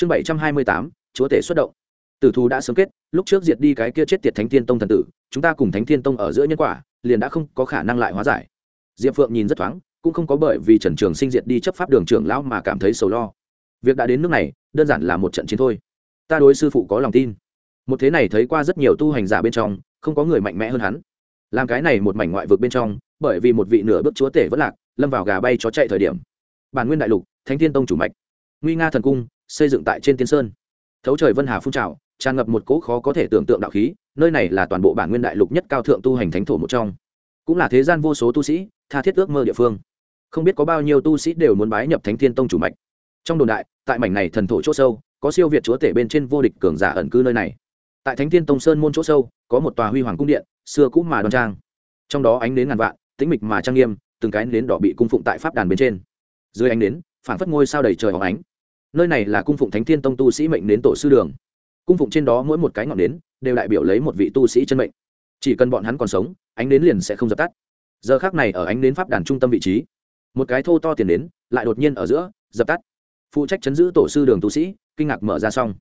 chương bảy trăm hai mươi tám, chúa tể xuất động. Tử thù đã sớm kết, lúc trước diệt đi cái kia chết tiệt thánh thiên tông thần tử, chúng ta cùng thánh thiên tông ở giữa nhân quả, liền đã không có khả năng lại hóa giải. Diệp phượng nhìn rất thoáng, cũng không có bởi vì trần trường sinh diệt đi chấp pháp đường trưởng lão mà cảm thấy sầu lo. Việc đã đến nước này, đơn giản là một trận chiến thôi. Ta đối sư phụ có lòng tin. Một thế này thấy qua rất nhiều tu hành giả bên trong, không có người mạnh mẽ hơn hắn. Làm cái này một mảnh ngoại vực bên trong, bởi vì một vị nửa bước chúa tể vẫn lạc, lâm vào gà bay chó chạy thời điểm. Bản nguyên đại lục, thánh thiên tông chủ mạch nguy nga thần cung, xây dựng tại trên tiên sơn. Thấu trời vân hà phun trào, tràn ngập một cỗ khó có thể tưởng tượng đạo khí, nơi này là toàn bộ bản nguyên đại lục nhất cao thượng tu hành thánh thổ một trong. Cũng là thế gian vô số tu sĩ, tha thiết ước mơ địa phương. Không biết có bao nhiêu tu sĩ đều muốn bái nhập thánh thiên tông chủ mạch. Trong đồn đại, tại mảnh này thần thổ chỗ sâu, có siêu việt chúa tể bên trên vô địch cường giả ẩn cư nơi này. Tại thánh thiên tông sơn môn chỗ sâu, có một tòa huy hoàng cung điện, xưa cũ mà đoan trang. Trong đó ánh đến ngàn vạn, tĩnh mịch mà trang nghiêm, từng cái đến đỏ bị cung phụng tại pháp đàn bên trên. Dưới ánh đến phản phất ngôi sao đầy trời hóng ánh. Nơi này là cung phụng thánh thiên tông tu sĩ mệnh đến tổ sư đường. Cung phụng trên đó mỗi một cái ngọn nến đều đại biểu lấy một vị tu sĩ chân mệnh. Chỉ cần bọn hắn còn sống, ánh đến liền sẽ không dập tắt. Giờ khác này ở ánh đến pháp đàn trung tâm vị trí, một cái thô to tiền đến lại đột nhiên ở giữa dập tắt. Phụ trách chấn giữ tổ sư đường tu sĩ, kinh ngạc mở ra xong.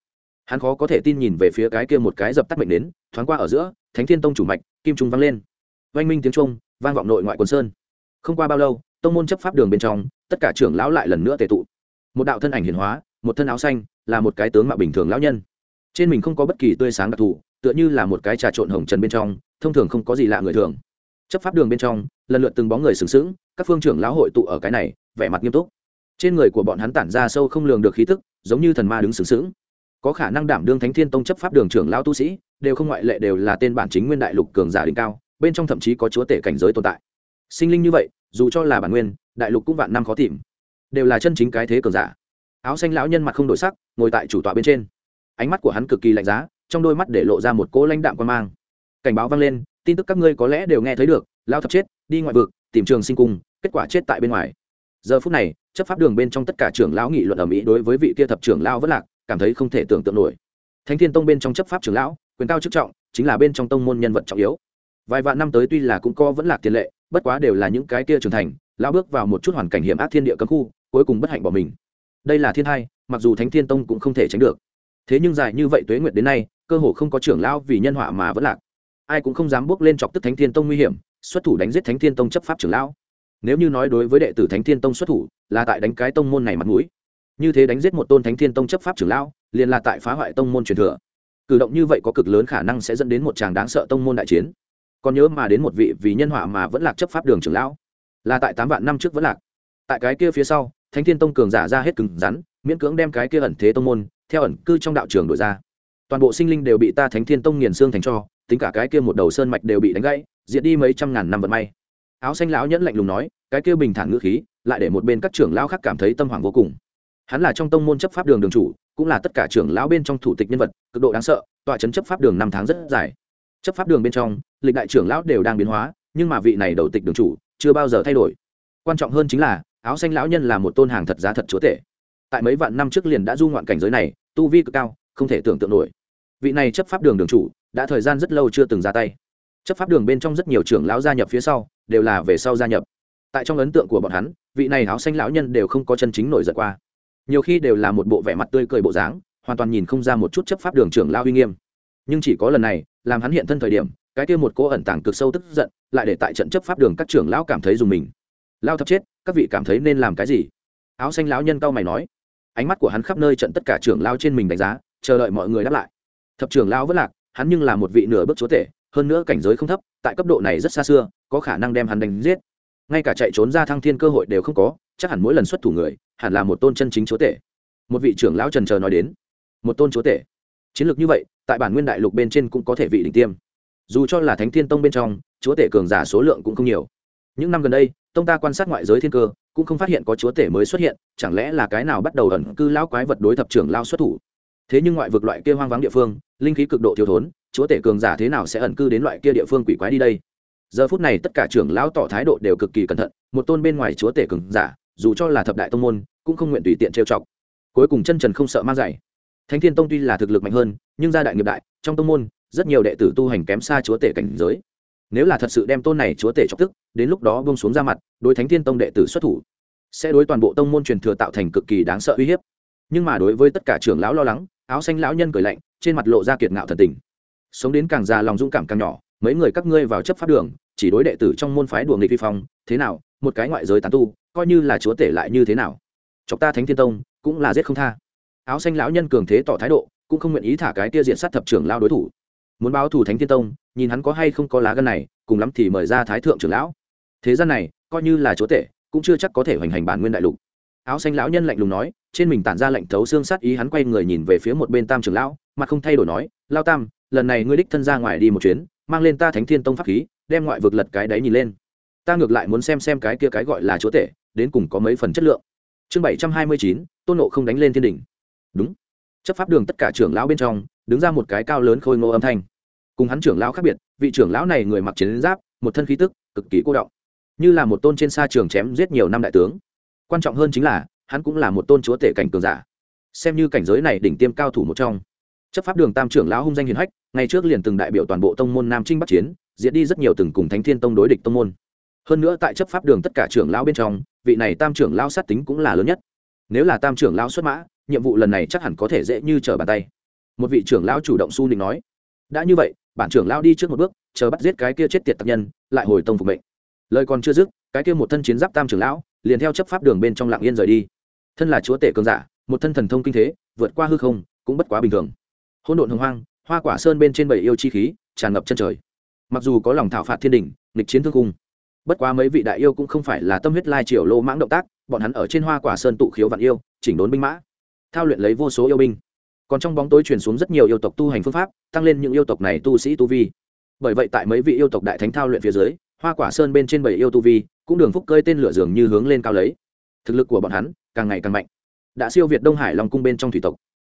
Hắn khó có thể tin nhìn về phía cái kia một cái dập tắt mệnh đến thoáng qua ở giữa, thánh thiên tông chủ mạch, kim trung vang lên. Oanh minh tiếng trung vang vọng nội ngoại quân sơn. Không qua bao lâu, tông môn chấp pháp đường bên trong tất cả trưởng lão lại lần nữa tề tụ. Một đạo thân ảnh hiền hóa, một thân áo xanh, là một cái tướng mạo bình thường lão nhân. Trên mình không có bất kỳ tươi sáng đặc thù, tựa như là một cái trà trộn hồng trần bên trong, thông thường không có gì lạ người thường. Chấp pháp đường bên trong, lần lượt từng bóng người sừng sững, các phương trưởng lão hội tụ ở cái này, vẻ mặt nghiêm túc. Trên người của bọn hắn tản ra sâu không lường được khí tức, giống như thần ma đứng sừng sững. Có khả năng đảm đương thánh thiên tông chấp pháp đường trưởng lão tu sĩ, đều không ngoại lệ đều là tên bản chính nguyên đại lục cường giả đỉnh cao, bên trong thậm chí có chúa tể cảnh giới tồn tại. Sinh linh như vậy, dù cho là bản nguyên đại lục cũng vạn năm khó tìm. Đều là chân chính cái thế cường giả. Áo xanh lão nhân mặt không đổi sắc, ngồi tại chủ tọa bên trên. Ánh mắt của hắn cực kỳ lạnh giá, trong đôi mắt để lộ ra một cỗ lãnh đạm quan mang. Cảnh báo vang lên, tin tức các ngươi có lẽ đều nghe thấy được lao thập chết, đi ngoại vực, tìm trường sinh cung kết quả chết tại bên ngoài. Giờ phút này, chấp pháp đường bên trong tất cả trưởng lão nghị luận ở mỹ đối với vị kia thập trưởng lão vất lạc, cảm thấy không thể tưởng tượng nổi. Thánh thiên tông bên trong chấp pháp trưởng lão, quyền cao chức trọng, chính là bên trong tông môn nhân vật trọng yếu. Vài vạn năm tới tuy là cũng có vẫn lạc tiền lệ, bất quá đều là những cái kia trưởng thành lão bước vào một chút hoàn cảnh hiểm ác thiên địa cấm khu, cuối cùng bất hạnh bỏ mình. Đây là thiên hai, mặc dù thánh thiên tông cũng không thể tránh được. Thế nhưng dài như vậy tuế nguyệt đến nay, cơ hồ không có trưởng lão vì nhân họa mà vẫn lạc. Ai cũng không dám bước lên chọc tức thánh thiên tông nguy hiểm, xuất thủ đánh giết thánh thiên tông chấp pháp trưởng lão. Nếu như nói đối với đệ tử thánh thiên tông xuất thủ, là tại đánh cái tông môn này mặt mũi. Như thế đánh giết một tôn thánh thiên tông chấp pháp trưởng lão, liền là tại phá hoại tông môn truyền thừa. Cử động như vậy có cực lớn khả năng sẽ dẫn đến một tràng đáng sợ tông môn đại chiến. Còn nhớ mà đến một vị vì nhân họa mà vẫn lạc chấp pháp đường trưởng lão là tại tám vạn năm trước vẫn lạc. Tại cái kia phía sau, thánh thiên tông cường giả ra hết cứng rắn, miễn cưỡng đem cái kia ẩn thế tông môn, theo ẩn cư trong đạo trường đổi ra. Toàn bộ sinh linh đều bị ta thánh thiên tông nghiền xương thành cho, tính cả cái kia một đầu sơn mạch đều bị đánh gãy, diệt đi mấy trăm ngàn năm vận may. Áo xanh lão nhẫn lạnh lùng nói, cái kia bình thản ngữ khí, lại để một bên các trưởng lão khác cảm thấy tâm hoảng vô cùng. Hắn là trong tông môn chấp pháp đường đường chủ, cũng là tất cả trưởng lão bên trong thủ tịch nhân vật, cực độ đáng sợ, tọa chấn chấp pháp đường năm tháng rất dài. Chấp pháp đường bên trong, lịch đại trưởng lão đều đang biến hóa, nhưng mà vị này đầu tịch đường chủ chưa bao giờ thay đổi. Quan trọng hơn chính là, áo xanh lão nhân là một tôn hàng thật giá thật chúa tể. Tại mấy vạn năm trước liền đã du ngoạn cảnh giới này, tu vi cực cao, không thể tưởng tượng nổi. Vị này chấp pháp đường đường chủ, đã thời gian rất lâu chưa từng ra tay. Chấp pháp đường bên trong rất nhiều trưởng lão gia nhập phía sau, đều là về sau gia nhập. Tại trong ấn tượng của bọn hắn, vị này áo xanh lão nhân đều không có chân chính nổi giận qua. Nhiều khi đều là một bộ vẻ mặt tươi cười bộ dáng, hoàn toàn nhìn không ra một chút chấp pháp đường trưởng lao uy nghiêm. Nhưng chỉ có lần này, làm hắn hiện thân thời điểm cái kia một cô ẩn tàng cực sâu tức giận, lại để tại trận chấp pháp đường các trưởng lão cảm thấy dùng mình. Lao thấp chết, các vị cảm thấy nên làm cái gì? Áo xanh lão nhân cao mày nói. Ánh mắt của hắn khắp nơi trận tất cả trưởng lao trên mình đánh giá, chờ đợi mọi người đáp lại. Thập trưởng lao vất lạc, hắn nhưng là một vị nửa bước chúa tể, hơn nữa cảnh giới không thấp, tại cấp độ này rất xa xưa, có khả năng đem hắn đánh giết. Ngay cả chạy trốn ra thăng thiên cơ hội đều không có, chắc hẳn mỗi lần xuất thủ người, hẳn là một tôn chân chính chúa tể. Một vị trưởng lão trần chờ nói đến. Một tôn chúa tể. Chiến lược như vậy, tại bản nguyên đại lục bên trên cũng có thể vị đỉnh tiêm dù cho là thánh thiên tông bên trong, chúa tể cường giả số lượng cũng không nhiều. Những năm gần đây, tông ta quan sát ngoại giới thiên cơ, cũng không phát hiện có chúa tể mới xuất hiện, chẳng lẽ là cái nào bắt đầu ẩn cư lão quái vật đối thập trưởng lao xuất thủ? Thế nhưng ngoại vực loại kia hoang vắng địa phương, linh khí cực độ thiếu thốn, chúa tể cường giả thế nào sẽ ẩn cư đến loại kia địa phương quỷ quái đi đây? Giờ phút này tất cả trưởng lão tỏ thái độ đều cực kỳ cẩn thận, một tôn bên ngoài chúa tể cường giả, dù cho là thập đại tông môn, cũng không nguyện tùy tiện trêu chọc. Cuối cùng chân trần không sợ mang giày thánh thiên tông tuy là thực lực mạnh hơn, nhưng gia đại nghiệp đại, trong tông môn rất nhiều đệ tử tu hành kém xa chúa tể cảnh giới. Nếu là thật sự đem tôn này chúa tể chọc tức, đến lúc đó bông xuống ra mặt, đối thánh thiên tông đệ tử xuất thủ, sẽ đối toàn bộ tông môn truyền thừa tạo thành cực kỳ đáng sợ uy hiếp. Nhưng mà đối với tất cả trưởng lão lo lắng, áo xanh lão nhân cười lạnh, trên mặt lộ ra kiệt ngạo thần tình. Sống đến càng già lòng dũng cảm càng nhỏ, mấy người các ngươi vào chấp pháp đường, chỉ đối đệ tử trong môn phái đùa nghịch vi phong, thế nào, một cái ngoại giới tán tu, coi như là chúa tể lại như thế nào? Chọc ta thánh thiên tông, cũng là giết không tha. Áo xanh lão nhân cường thế tỏ thái độ, cũng không nguyện ý thả cái tia diện sát thập trưởng lao đối thủ muốn báo thù thánh thiên tông, nhìn hắn có hay không có lá gân này, cùng lắm thì mời ra thái thượng trưởng lão. Thế gian này, coi như là chúa tể, cũng chưa chắc có thể hoành hành bản nguyên đại lục. Áo xanh lão nhân lạnh lùng nói, trên mình tản ra lệnh thấu xương sát ý hắn quay người nhìn về phía một bên tam trưởng lão mà không thay đổi nói, lao tam, lần này ngươi đích thân ra ngoài đi một chuyến, mang lên ta thánh thiên tông pháp khí, đem ngoại vực lật cái đáy nhìn lên. Ta ngược lại muốn xem xem cái kia cái gọi là chúa tể, đến cùng có mấy phần chất lượng. Chương bảy trăm hai mươi chín, tôn nộ không đánh lên thiên đỉnh. Đúng. Chấp pháp đường tất cả trưởng lão bên trong đứng ra một cái cao lớn khôi ngô âm thanh. Cùng hắn trưởng lão khác biệt, vị trưởng lão này người mặc chiến giáp, một thân khí tức cực kỳ cô động. Như là một tôn trên xa trường chém giết nhiều năm đại tướng. Quan trọng hơn chính là, hắn cũng là một tôn chúa tể cảnh cường giả. Xem như cảnh giới này đỉnh tiêm cao thủ một trong. Chấp pháp đường tam trưởng lão hung danh hiền hách, ngày trước liền từng đại biểu toàn bộ tông môn nam trinh bắc chiến, diễn đi rất nhiều từng cùng thánh thiên tông đối địch tông môn. Hơn nữa tại chấp pháp đường tất cả trưởng lão bên trong, vị này tam trưởng lão sát tính cũng là lớn nhất. Nếu là tam trưởng lão xuất mã, nhiệm vụ lần này chắc hẳn có thể dễ như trở bàn tay một vị trưởng lão chủ động su nịnh nói, đã như vậy, bản trưởng lão đi trước một bước, chờ bắt giết cái kia chết tiệt tập nhân, lại hồi tông phục mệnh. Lời còn chưa dứt, cái kia một thân chiến giáp tam trưởng lão liền theo chấp pháp đường bên trong lạng yên rời đi. Thân là chúa tể cường giả, một thân thần thông kinh thế, vượt qua hư không, cũng bất quá bình thường. Hôn độn hồng hoang, hoa quả sơn bên trên bảy yêu chi khí, tràn ngập chân trời. Mặc dù có lòng thảo phạt thiên đình, nghịch chiến thương cung, bất quá mấy vị đại yêu cũng không phải là tâm huyết lai triều lô mãng động tác, bọn hắn ở trên hoa quả sơn tụ khiếu vạn yêu, chỉnh đốn binh mã, thao luyện lấy vô số yêu binh còn trong bóng tối truyền xuống rất nhiều yêu tộc tu hành phương pháp, tăng lên những yêu tộc này tu sĩ tu vi. Bởi vậy tại mấy vị yêu tộc đại thánh thao luyện phía dưới, hoa quả sơn bên trên bảy yêu tu vi, cũng đường phúc cơi tên lửa dường như hướng lên cao lấy. Thực lực của bọn hắn càng ngày càng mạnh. Đã siêu việt đông hải long cung bên trong thủy tộc.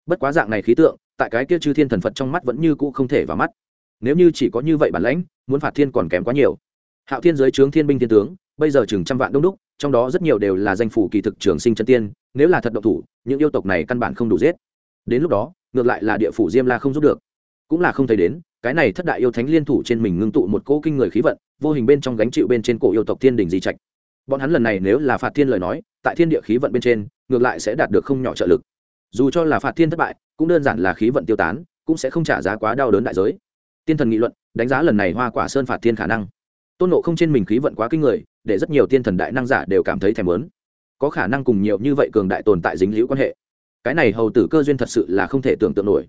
Bất quá dạng này khí tượng, tại cái kia chư thiên thần phật trong mắt vẫn như cũ không thể vào mắt. Nếu như chỉ có như vậy bản lãnh, muốn phạt thiên còn kém quá nhiều. Hạo thiên giới trướng thiên binh thiên tướng, bây giờ chừng trăm vạn đông đúc, trong đó rất nhiều đều là danh phủ kỳ thực trường sinh chân tiên, nếu là thật độc thủ, những yêu tộc này căn bản không đủ giết đến lúc đó, ngược lại là địa phủ diêm la không giúp được. Cũng là không thấy đến, cái này thất đại yêu thánh liên thủ trên mình ngưng tụ một cỗ kinh người khí vận, vô hình bên trong gánh chịu bên trên cổ yêu tộc thiên đình di trạch. Bọn hắn lần này nếu là phạt thiên lời nói, tại thiên địa khí vận bên trên, ngược lại sẽ đạt được không nhỏ trợ lực. Dù cho là phạt thiên thất bại, cũng đơn giản là khí vận tiêu tán, cũng sẽ không trả giá quá đau đớn đại giới. Tiên thần nghị luận, đánh giá lần này hoa quả sơn phạt thiên khả năng. Tôn nộ không trên mình khí vận quá kinh người, để rất nhiều tiên thần đại năng giả đều cảm thấy thèm lớn có khả năng cùng nhiều như vậy cường đại tồn tại dính liễu quan hệ cái này hầu tử cơ duyên thật sự là không thể tưởng tượng nổi.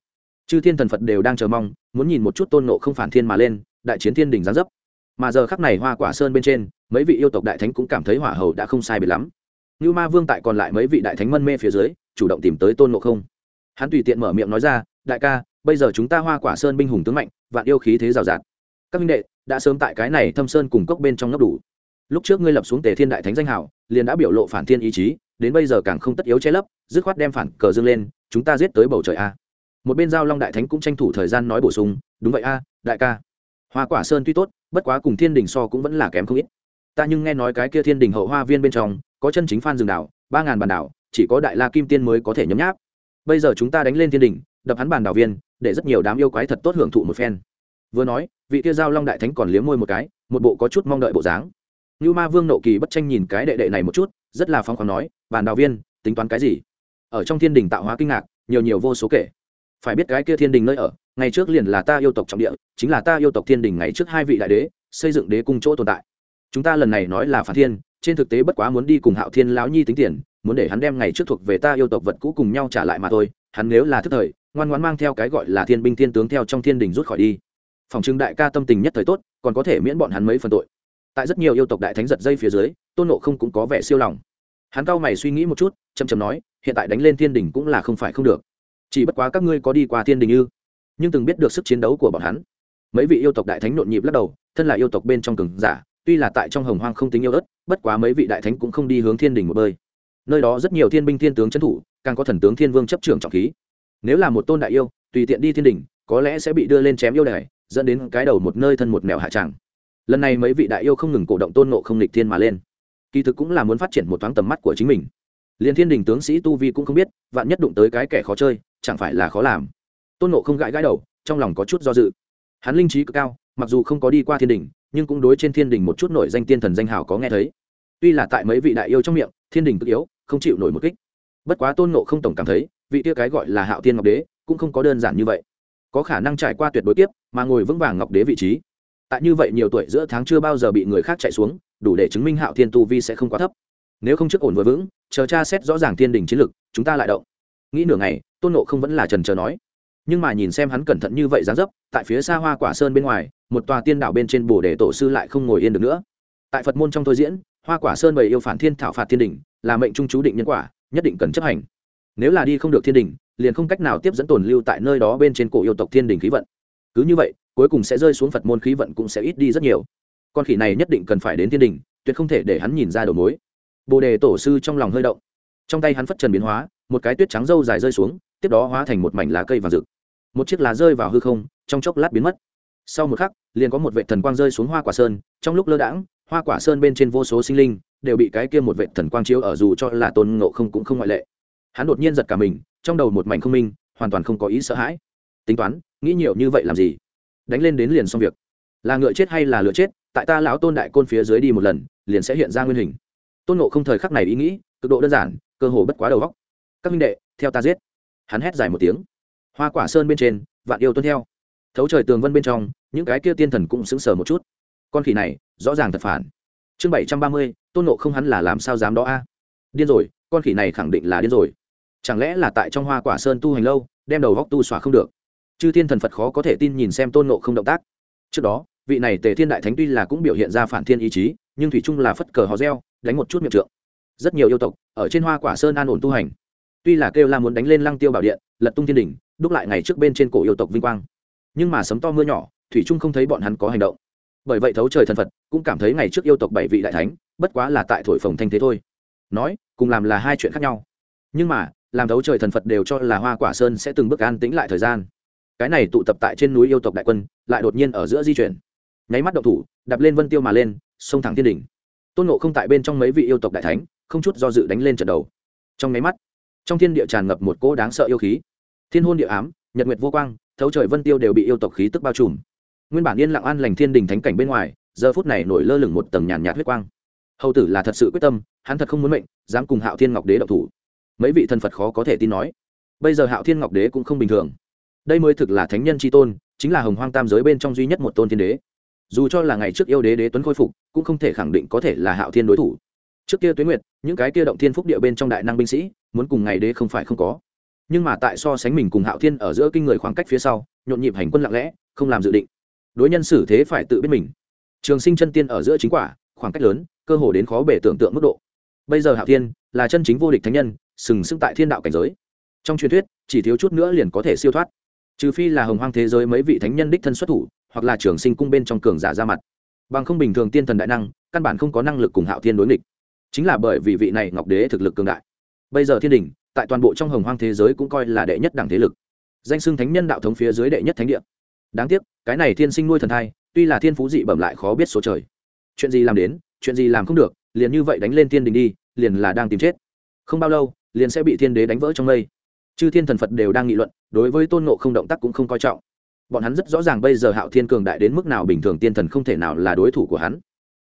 Chư thiên thần phật đều đang chờ mong, muốn nhìn một chút tôn nộ không phản thiên mà lên, đại chiến thiên đình giáng dấp. Mà giờ khắc này hoa quả sơn bên trên, mấy vị yêu tộc đại thánh cũng cảm thấy hỏa hầu đã không sai biệt lắm. Như ma vương tại còn lại mấy vị đại thánh mân mê phía dưới, chủ động tìm tới tôn nộ không. Hắn tùy tiện mở miệng nói ra, đại ca, bây giờ chúng ta hoa quả sơn binh hùng tướng mạnh, vạn yêu khí thế rào rạt các minh đệ, đã sớm tại cái này thâm sơn cùng cốc bên trong ngấp đủ. Lúc trước ngươi lập xuống tề thiên đại thánh danh hảo liền đã biểu lộ phản thiên ý chí đến bây giờ càng không tất yếu che lấp, dứt khoát đem phản cờ dương lên, chúng ta giết tới bầu trời a. Một bên giao long đại thánh cũng tranh thủ thời gian nói bổ sung, đúng vậy a, đại ca. Hoa quả sơn tuy tốt, bất quá cùng thiên đình so cũng vẫn là kém không ít. Ta nhưng nghe nói cái kia thiên đình hậu hoa viên bên trong, có chân chính phan rừng đảo, ba ngàn bàn đảo, chỉ có đại la kim tiên mới có thể nhấm nháp. Bây giờ chúng ta đánh lên thiên đình, đập hắn bàn đảo viên, để rất nhiều đám yêu quái thật tốt hưởng thụ một phen. Vừa nói, vị kia giao long đại thánh còn liếm môi một cái, một bộ có chút mong đợi bộ dáng. Như ma vương nộ kỳ bất tranh nhìn cái đệ đệ này một chút rất là phong khoáng nói bàn đào viên, tính toán cái gì? Ở trong thiên đình tạo hóa kinh ngạc, nhiều nhiều vô số kể. Phải biết cái kia thiên đình nơi ở, ngày trước liền là ta yêu tộc trọng địa, chính là ta yêu tộc thiên đình ngày trước hai vị đại đế, xây dựng đế cung chỗ tồn tại. Chúng ta lần này nói là phản thiên, trên thực tế bất quá muốn đi cùng hạo thiên lão nhi tính tiền, muốn để hắn đem ngày trước thuộc về ta yêu tộc vật cũ cùng nhau trả lại mà thôi, hắn nếu là thức thời, ngoan ngoãn mang theo cái gọi là thiên binh thiên tướng theo trong thiên đình rút khỏi đi. Phòng trưng đại ca tâm tình nhất thời tốt, còn có thể miễn bọn hắn mấy phần tội. Tại rất nhiều yêu tộc đại thánh giật dây phía dưới, tôn nộ không cũng có vẻ siêu lòng hắn cao mày suy nghĩ một chút chầm chầm nói, hiện tại đánh lên thiên đình cũng là không phải không được. Chỉ bất quá các ngươi có đi qua thiên đình ư? Nhưng từng biết được sức chiến đấu của bọn hắn. Mấy vị yêu tộc đại thánh nhộn nhịp lắc đầu, thân là yêu tộc bên trong cường giả, tuy là tại trong hồng hoang không tính yêu ớt, bất quá mấy vị đại thánh cũng không đi hướng thiên đình một bơi. Nơi đó rất nhiều thiên binh thiên tướng trấn thủ, càng có thần tướng thiên vương chấp trưởng trọng khí. Nếu là một tôn đại yêu, tùy tiện đi thiên đình có lẽ sẽ bị đưa lên chém yêu đài, dẫn đến cái đầu một nơi thân một mèo hạ tràng. Lần này mấy vị đại yêu không ngừng cổ động tôn nộ không lịch thiên mà lên kỳ thực cũng là muốn phát triển một thoáng tầm mắt của chính mình. Liền thiên đình tướng sĩ tu vi cũng không biết, vạn nhất đụng tới cái kẻ khó chơi, chẳng phải là khó làm. Tôn nộ không gãi gãi đầu, trong lòng có chút do dự. Hắn linh trí cực cao, mặc dù không có đi qua thiên đình, nhưng cũng đối trên thiên đình một chút nổi danh tiên thần danh hào có nghe thấy. Tuy là tại mấy vị đại yêu trong miệng, thiên đình cực yếu, không chịu nổi một kích. Bất quá tôn nộ không tổng cảm thấy, vị kia cái gọi là hạo thiên ngọc đế, cũng không có đơn giản như vậy. Có khả năng trải qua tuyệt đối tiếp mà ngồi vững vàng ngọc đế vị trí. Tại như vậy nhiều tuổi giữa tháng chưa bao giờ bị người khác chạy xuống đủ để chứng minh hạo thiên tu vi sẽ không quá thấp. Nếu không trước ổn vừa vững, chờ tra xét rõ ràng thiên đình chiến lực, chúng ta lại động. Nghĩ nửa ngày, tôn nộ không vẫn là trần chờ nói. Nhưng mà nhìn xem hắn cẩn thận như vậy dáng dấp, tại phía xa hoa quả sơn bên ngoài, một tòa tiên đảo bên trên bồ đề tổ sư lại không ngồi yên được nữa. Tại phật môn trong thôi diễn, hoa quả sơn bày yêu phản thiên thảo phạt thiên đình, là mệnh trung chú định nhân quả, nhất định cần chấp hành. Nếu là đi không được thiên đình, liền không cách nào tiếp dẫn tồn lưu tại nơi đó bên trên cổ yêu tộc thiên đình khí vận. Cứ như vậy, cuối cùng sẽ rơi xuống phật môn khí vận cũng sẽ ít đi rất nhiều con khỉ này nhất định cần phải đến thiên đình, tuyệt không thể để hắn nhìn ra đầu mối. Bồ đề tổ sư trong lòng hơi động. Trong tay hắn phất trần biến hóa, một cái tuyết trắng râu dài rơi xuống, tiếp đó hóa thành một mảnh lá cây vàng rực. Một chiếc lá rơi vào hư không, trong chốc lát biến mất. Sau một khắc, liền có một vệ thần quang rơi xuống hoa quả sơn, trong lúc lơ đãng, hoa quả sơn bên trên vô số sinh linh đều bị cái kia một vệ thần quang chiếu ở dù cho là tôn ngộ không cũng không ngoại lệ. Hắn đột nhiên giật cả mình, trong đầu một mảnh không minh, hoàn toàn không có ý sợ hãi. Tính toán, nghĩ nhiều như vậy làm gì? Đánh lên đến liền xong việc. Là ngựa chết hay là lựa chết tại ta lão tôn đại côn phía dưới đi một lần, liền sẽ hiện ra nguyên hình. Tôn ngộ không thời khắc này ý nghĩ, cực độ đơn giản, cơ hồ bất quá đầu góc các minh đệ, theo ta giết. Hắn hét dài một tiếng. Hoa quả sơn bên trên, vạn yêu tuân theo. Thấu trời tường vân bên trong, những cái kia tiên thần cũng sững sờ một chút. Con khỉ này, rõ ràng thật phản. Chương bảy trăm ba mươi, tôn nộ không hắn là làm sao dám đó a? Điên rồi, con khỉ này khẳng định là điên rồi. Chẳng lẽ là tại trong hoa quả sơn tu hành lâu, đem đầu góc tu xỏa không được? Chư thiên thần phật khó có thể tin nhìn xem tôn nộ không động tác. Trước đó vị này tề thiên đại thánh tuy là cũng biểu hiện ra phản thiên ý chí, nhưng thủy chung là phất cờ hò reo, đánh một chút miệng trượng. Rất nhiều yêu tộc ở trên hoa quả sơn an ổn tu hành. Tuy là kêu la muốn đánh lên lăng tiêu bảo điện, lật tung thiên đỉnh, đúc lại ngày trước bên trên cổ yêu tộc vinh quang. Nhưng mà sấm to mưa nhỏ, thủy trung không thấy bọn hắn có hành động. Bởi vậy thấu trời thần phật, cũng cảm thấy ngày trước yêu tộc bảy vị đại thánh, bất quá là tại thổi phồng thanh thế thôi. Nói, cùng làm là hai chuyện khác nhau. Nhưng mà, làm thấu trời thần phật đều cho là hoa quả sơn sẽ từng bước an tĩnh lại thời gian. Cái này tụ tập tại trên núi yêu tộc đại quân, lại đột nhiên ở giữa di chuyển nháy mắt động thủ đập lên vân tiêu mà lên, xông thẳng thiên đỉnh. Tôn nộ không tại bên trong mấy vị yêu tộc đại thánh, không chút do dự đánh lên trận đầu. Trong nháy mắt, trong thiên địa tràn ngập một cỗ đáng sợ yêu khí. Thiên hôn địa ám, nhật nguyệt vô quang, thấu trời vân tiêu đều bị yêu tộc khí tức bao trùm. Nguyên bản yên lặng an lành thiên đình thánh cảnh bên ngoài, giờ phút này nổi lơ lửng một tầng nhàn nhạt huyết quang. Hầu tử là thật sự quyết tâm, hắn thật không muốn mệnh, dám cùng hạo thiên ngọc đế độc thủ. Mấy vị thần phật khó có thể tin nói. Bây giờ hạo thiên ngọc đế cũng không bình thường. Đây mới thực là thánh nhân tri tôn, chính là hồng hoang tam giới bên trong duy nhất một tôn thiên đế dù cho là ngày trước yêu đế đế tuấn khôi phục, cũng không thể khẳng định có thể là hạo thiên đối thủ. Trước kia tuyến nguyệt, những cái kia động thiên phúc địa bên trong đại năng binh sĩ, muốn cùng ngày đế không phải không có. Nhưng mà tại so sánh mình cùng hạo thiên ở giữa kinh người khoảng cách phía sau, nhộn nhịp hành quân lặng lẽ, không làm dự định. Đối nhân xử thế phải tự biết mình. Trường sinh chân tiên ở giữa chính quả, khoảng cách lớn, cơ hồ đến khó bể tưởng tượng mức độ. Bây giờ hạo thiên là chân chính vô địch thánh nhân, sừng sững tại thiên đạo cảnh giới. Trong truyền thuyết, chỉ thiếu chút nữa liền có thể siêu thoát. Trừ phi là hồng hoang thế giới mấy vị thánh nhân đích thân xuất thủ hoặc là trường sinh cung bên trong cường giả ra mặt. Bằng không bình thường tiên thần đại năng, căn bản không có năng lực cùng hạo thiên đối nghịch. Chính là bởi vì vị này ngọc đế thực lực cường đại. Bây giờ thiên đình, tại toàn bộ trong hồng hoang thế giới cũng coi là đệ nhất đẳng thế lực. Danh xưng thánh nhân đạo thống phía dưới đệ nhất thánh địa. Đáng tiếc, cái này thiên sinh nuôi thần thai, tuy là thiên phú dị bẩm lại khó biết số trời. Chuyện gì làm đến, chuyện gì làm không được, liền như vậy đánh lên thiên đình đi, liền là đang tìm chết. Không bao lâu, liền sẽ bị thiên đế đánh vỡ trong mây. Chư thiên thần phật đều đang nghị luận, đối với tôn nộ không động tác cũng không coi trọng bọn hắn rất rõ ràng bây giờ hạo thiên cường đại đến mức nào bình thường tiên thần không thể nào là đối thủ của hắn.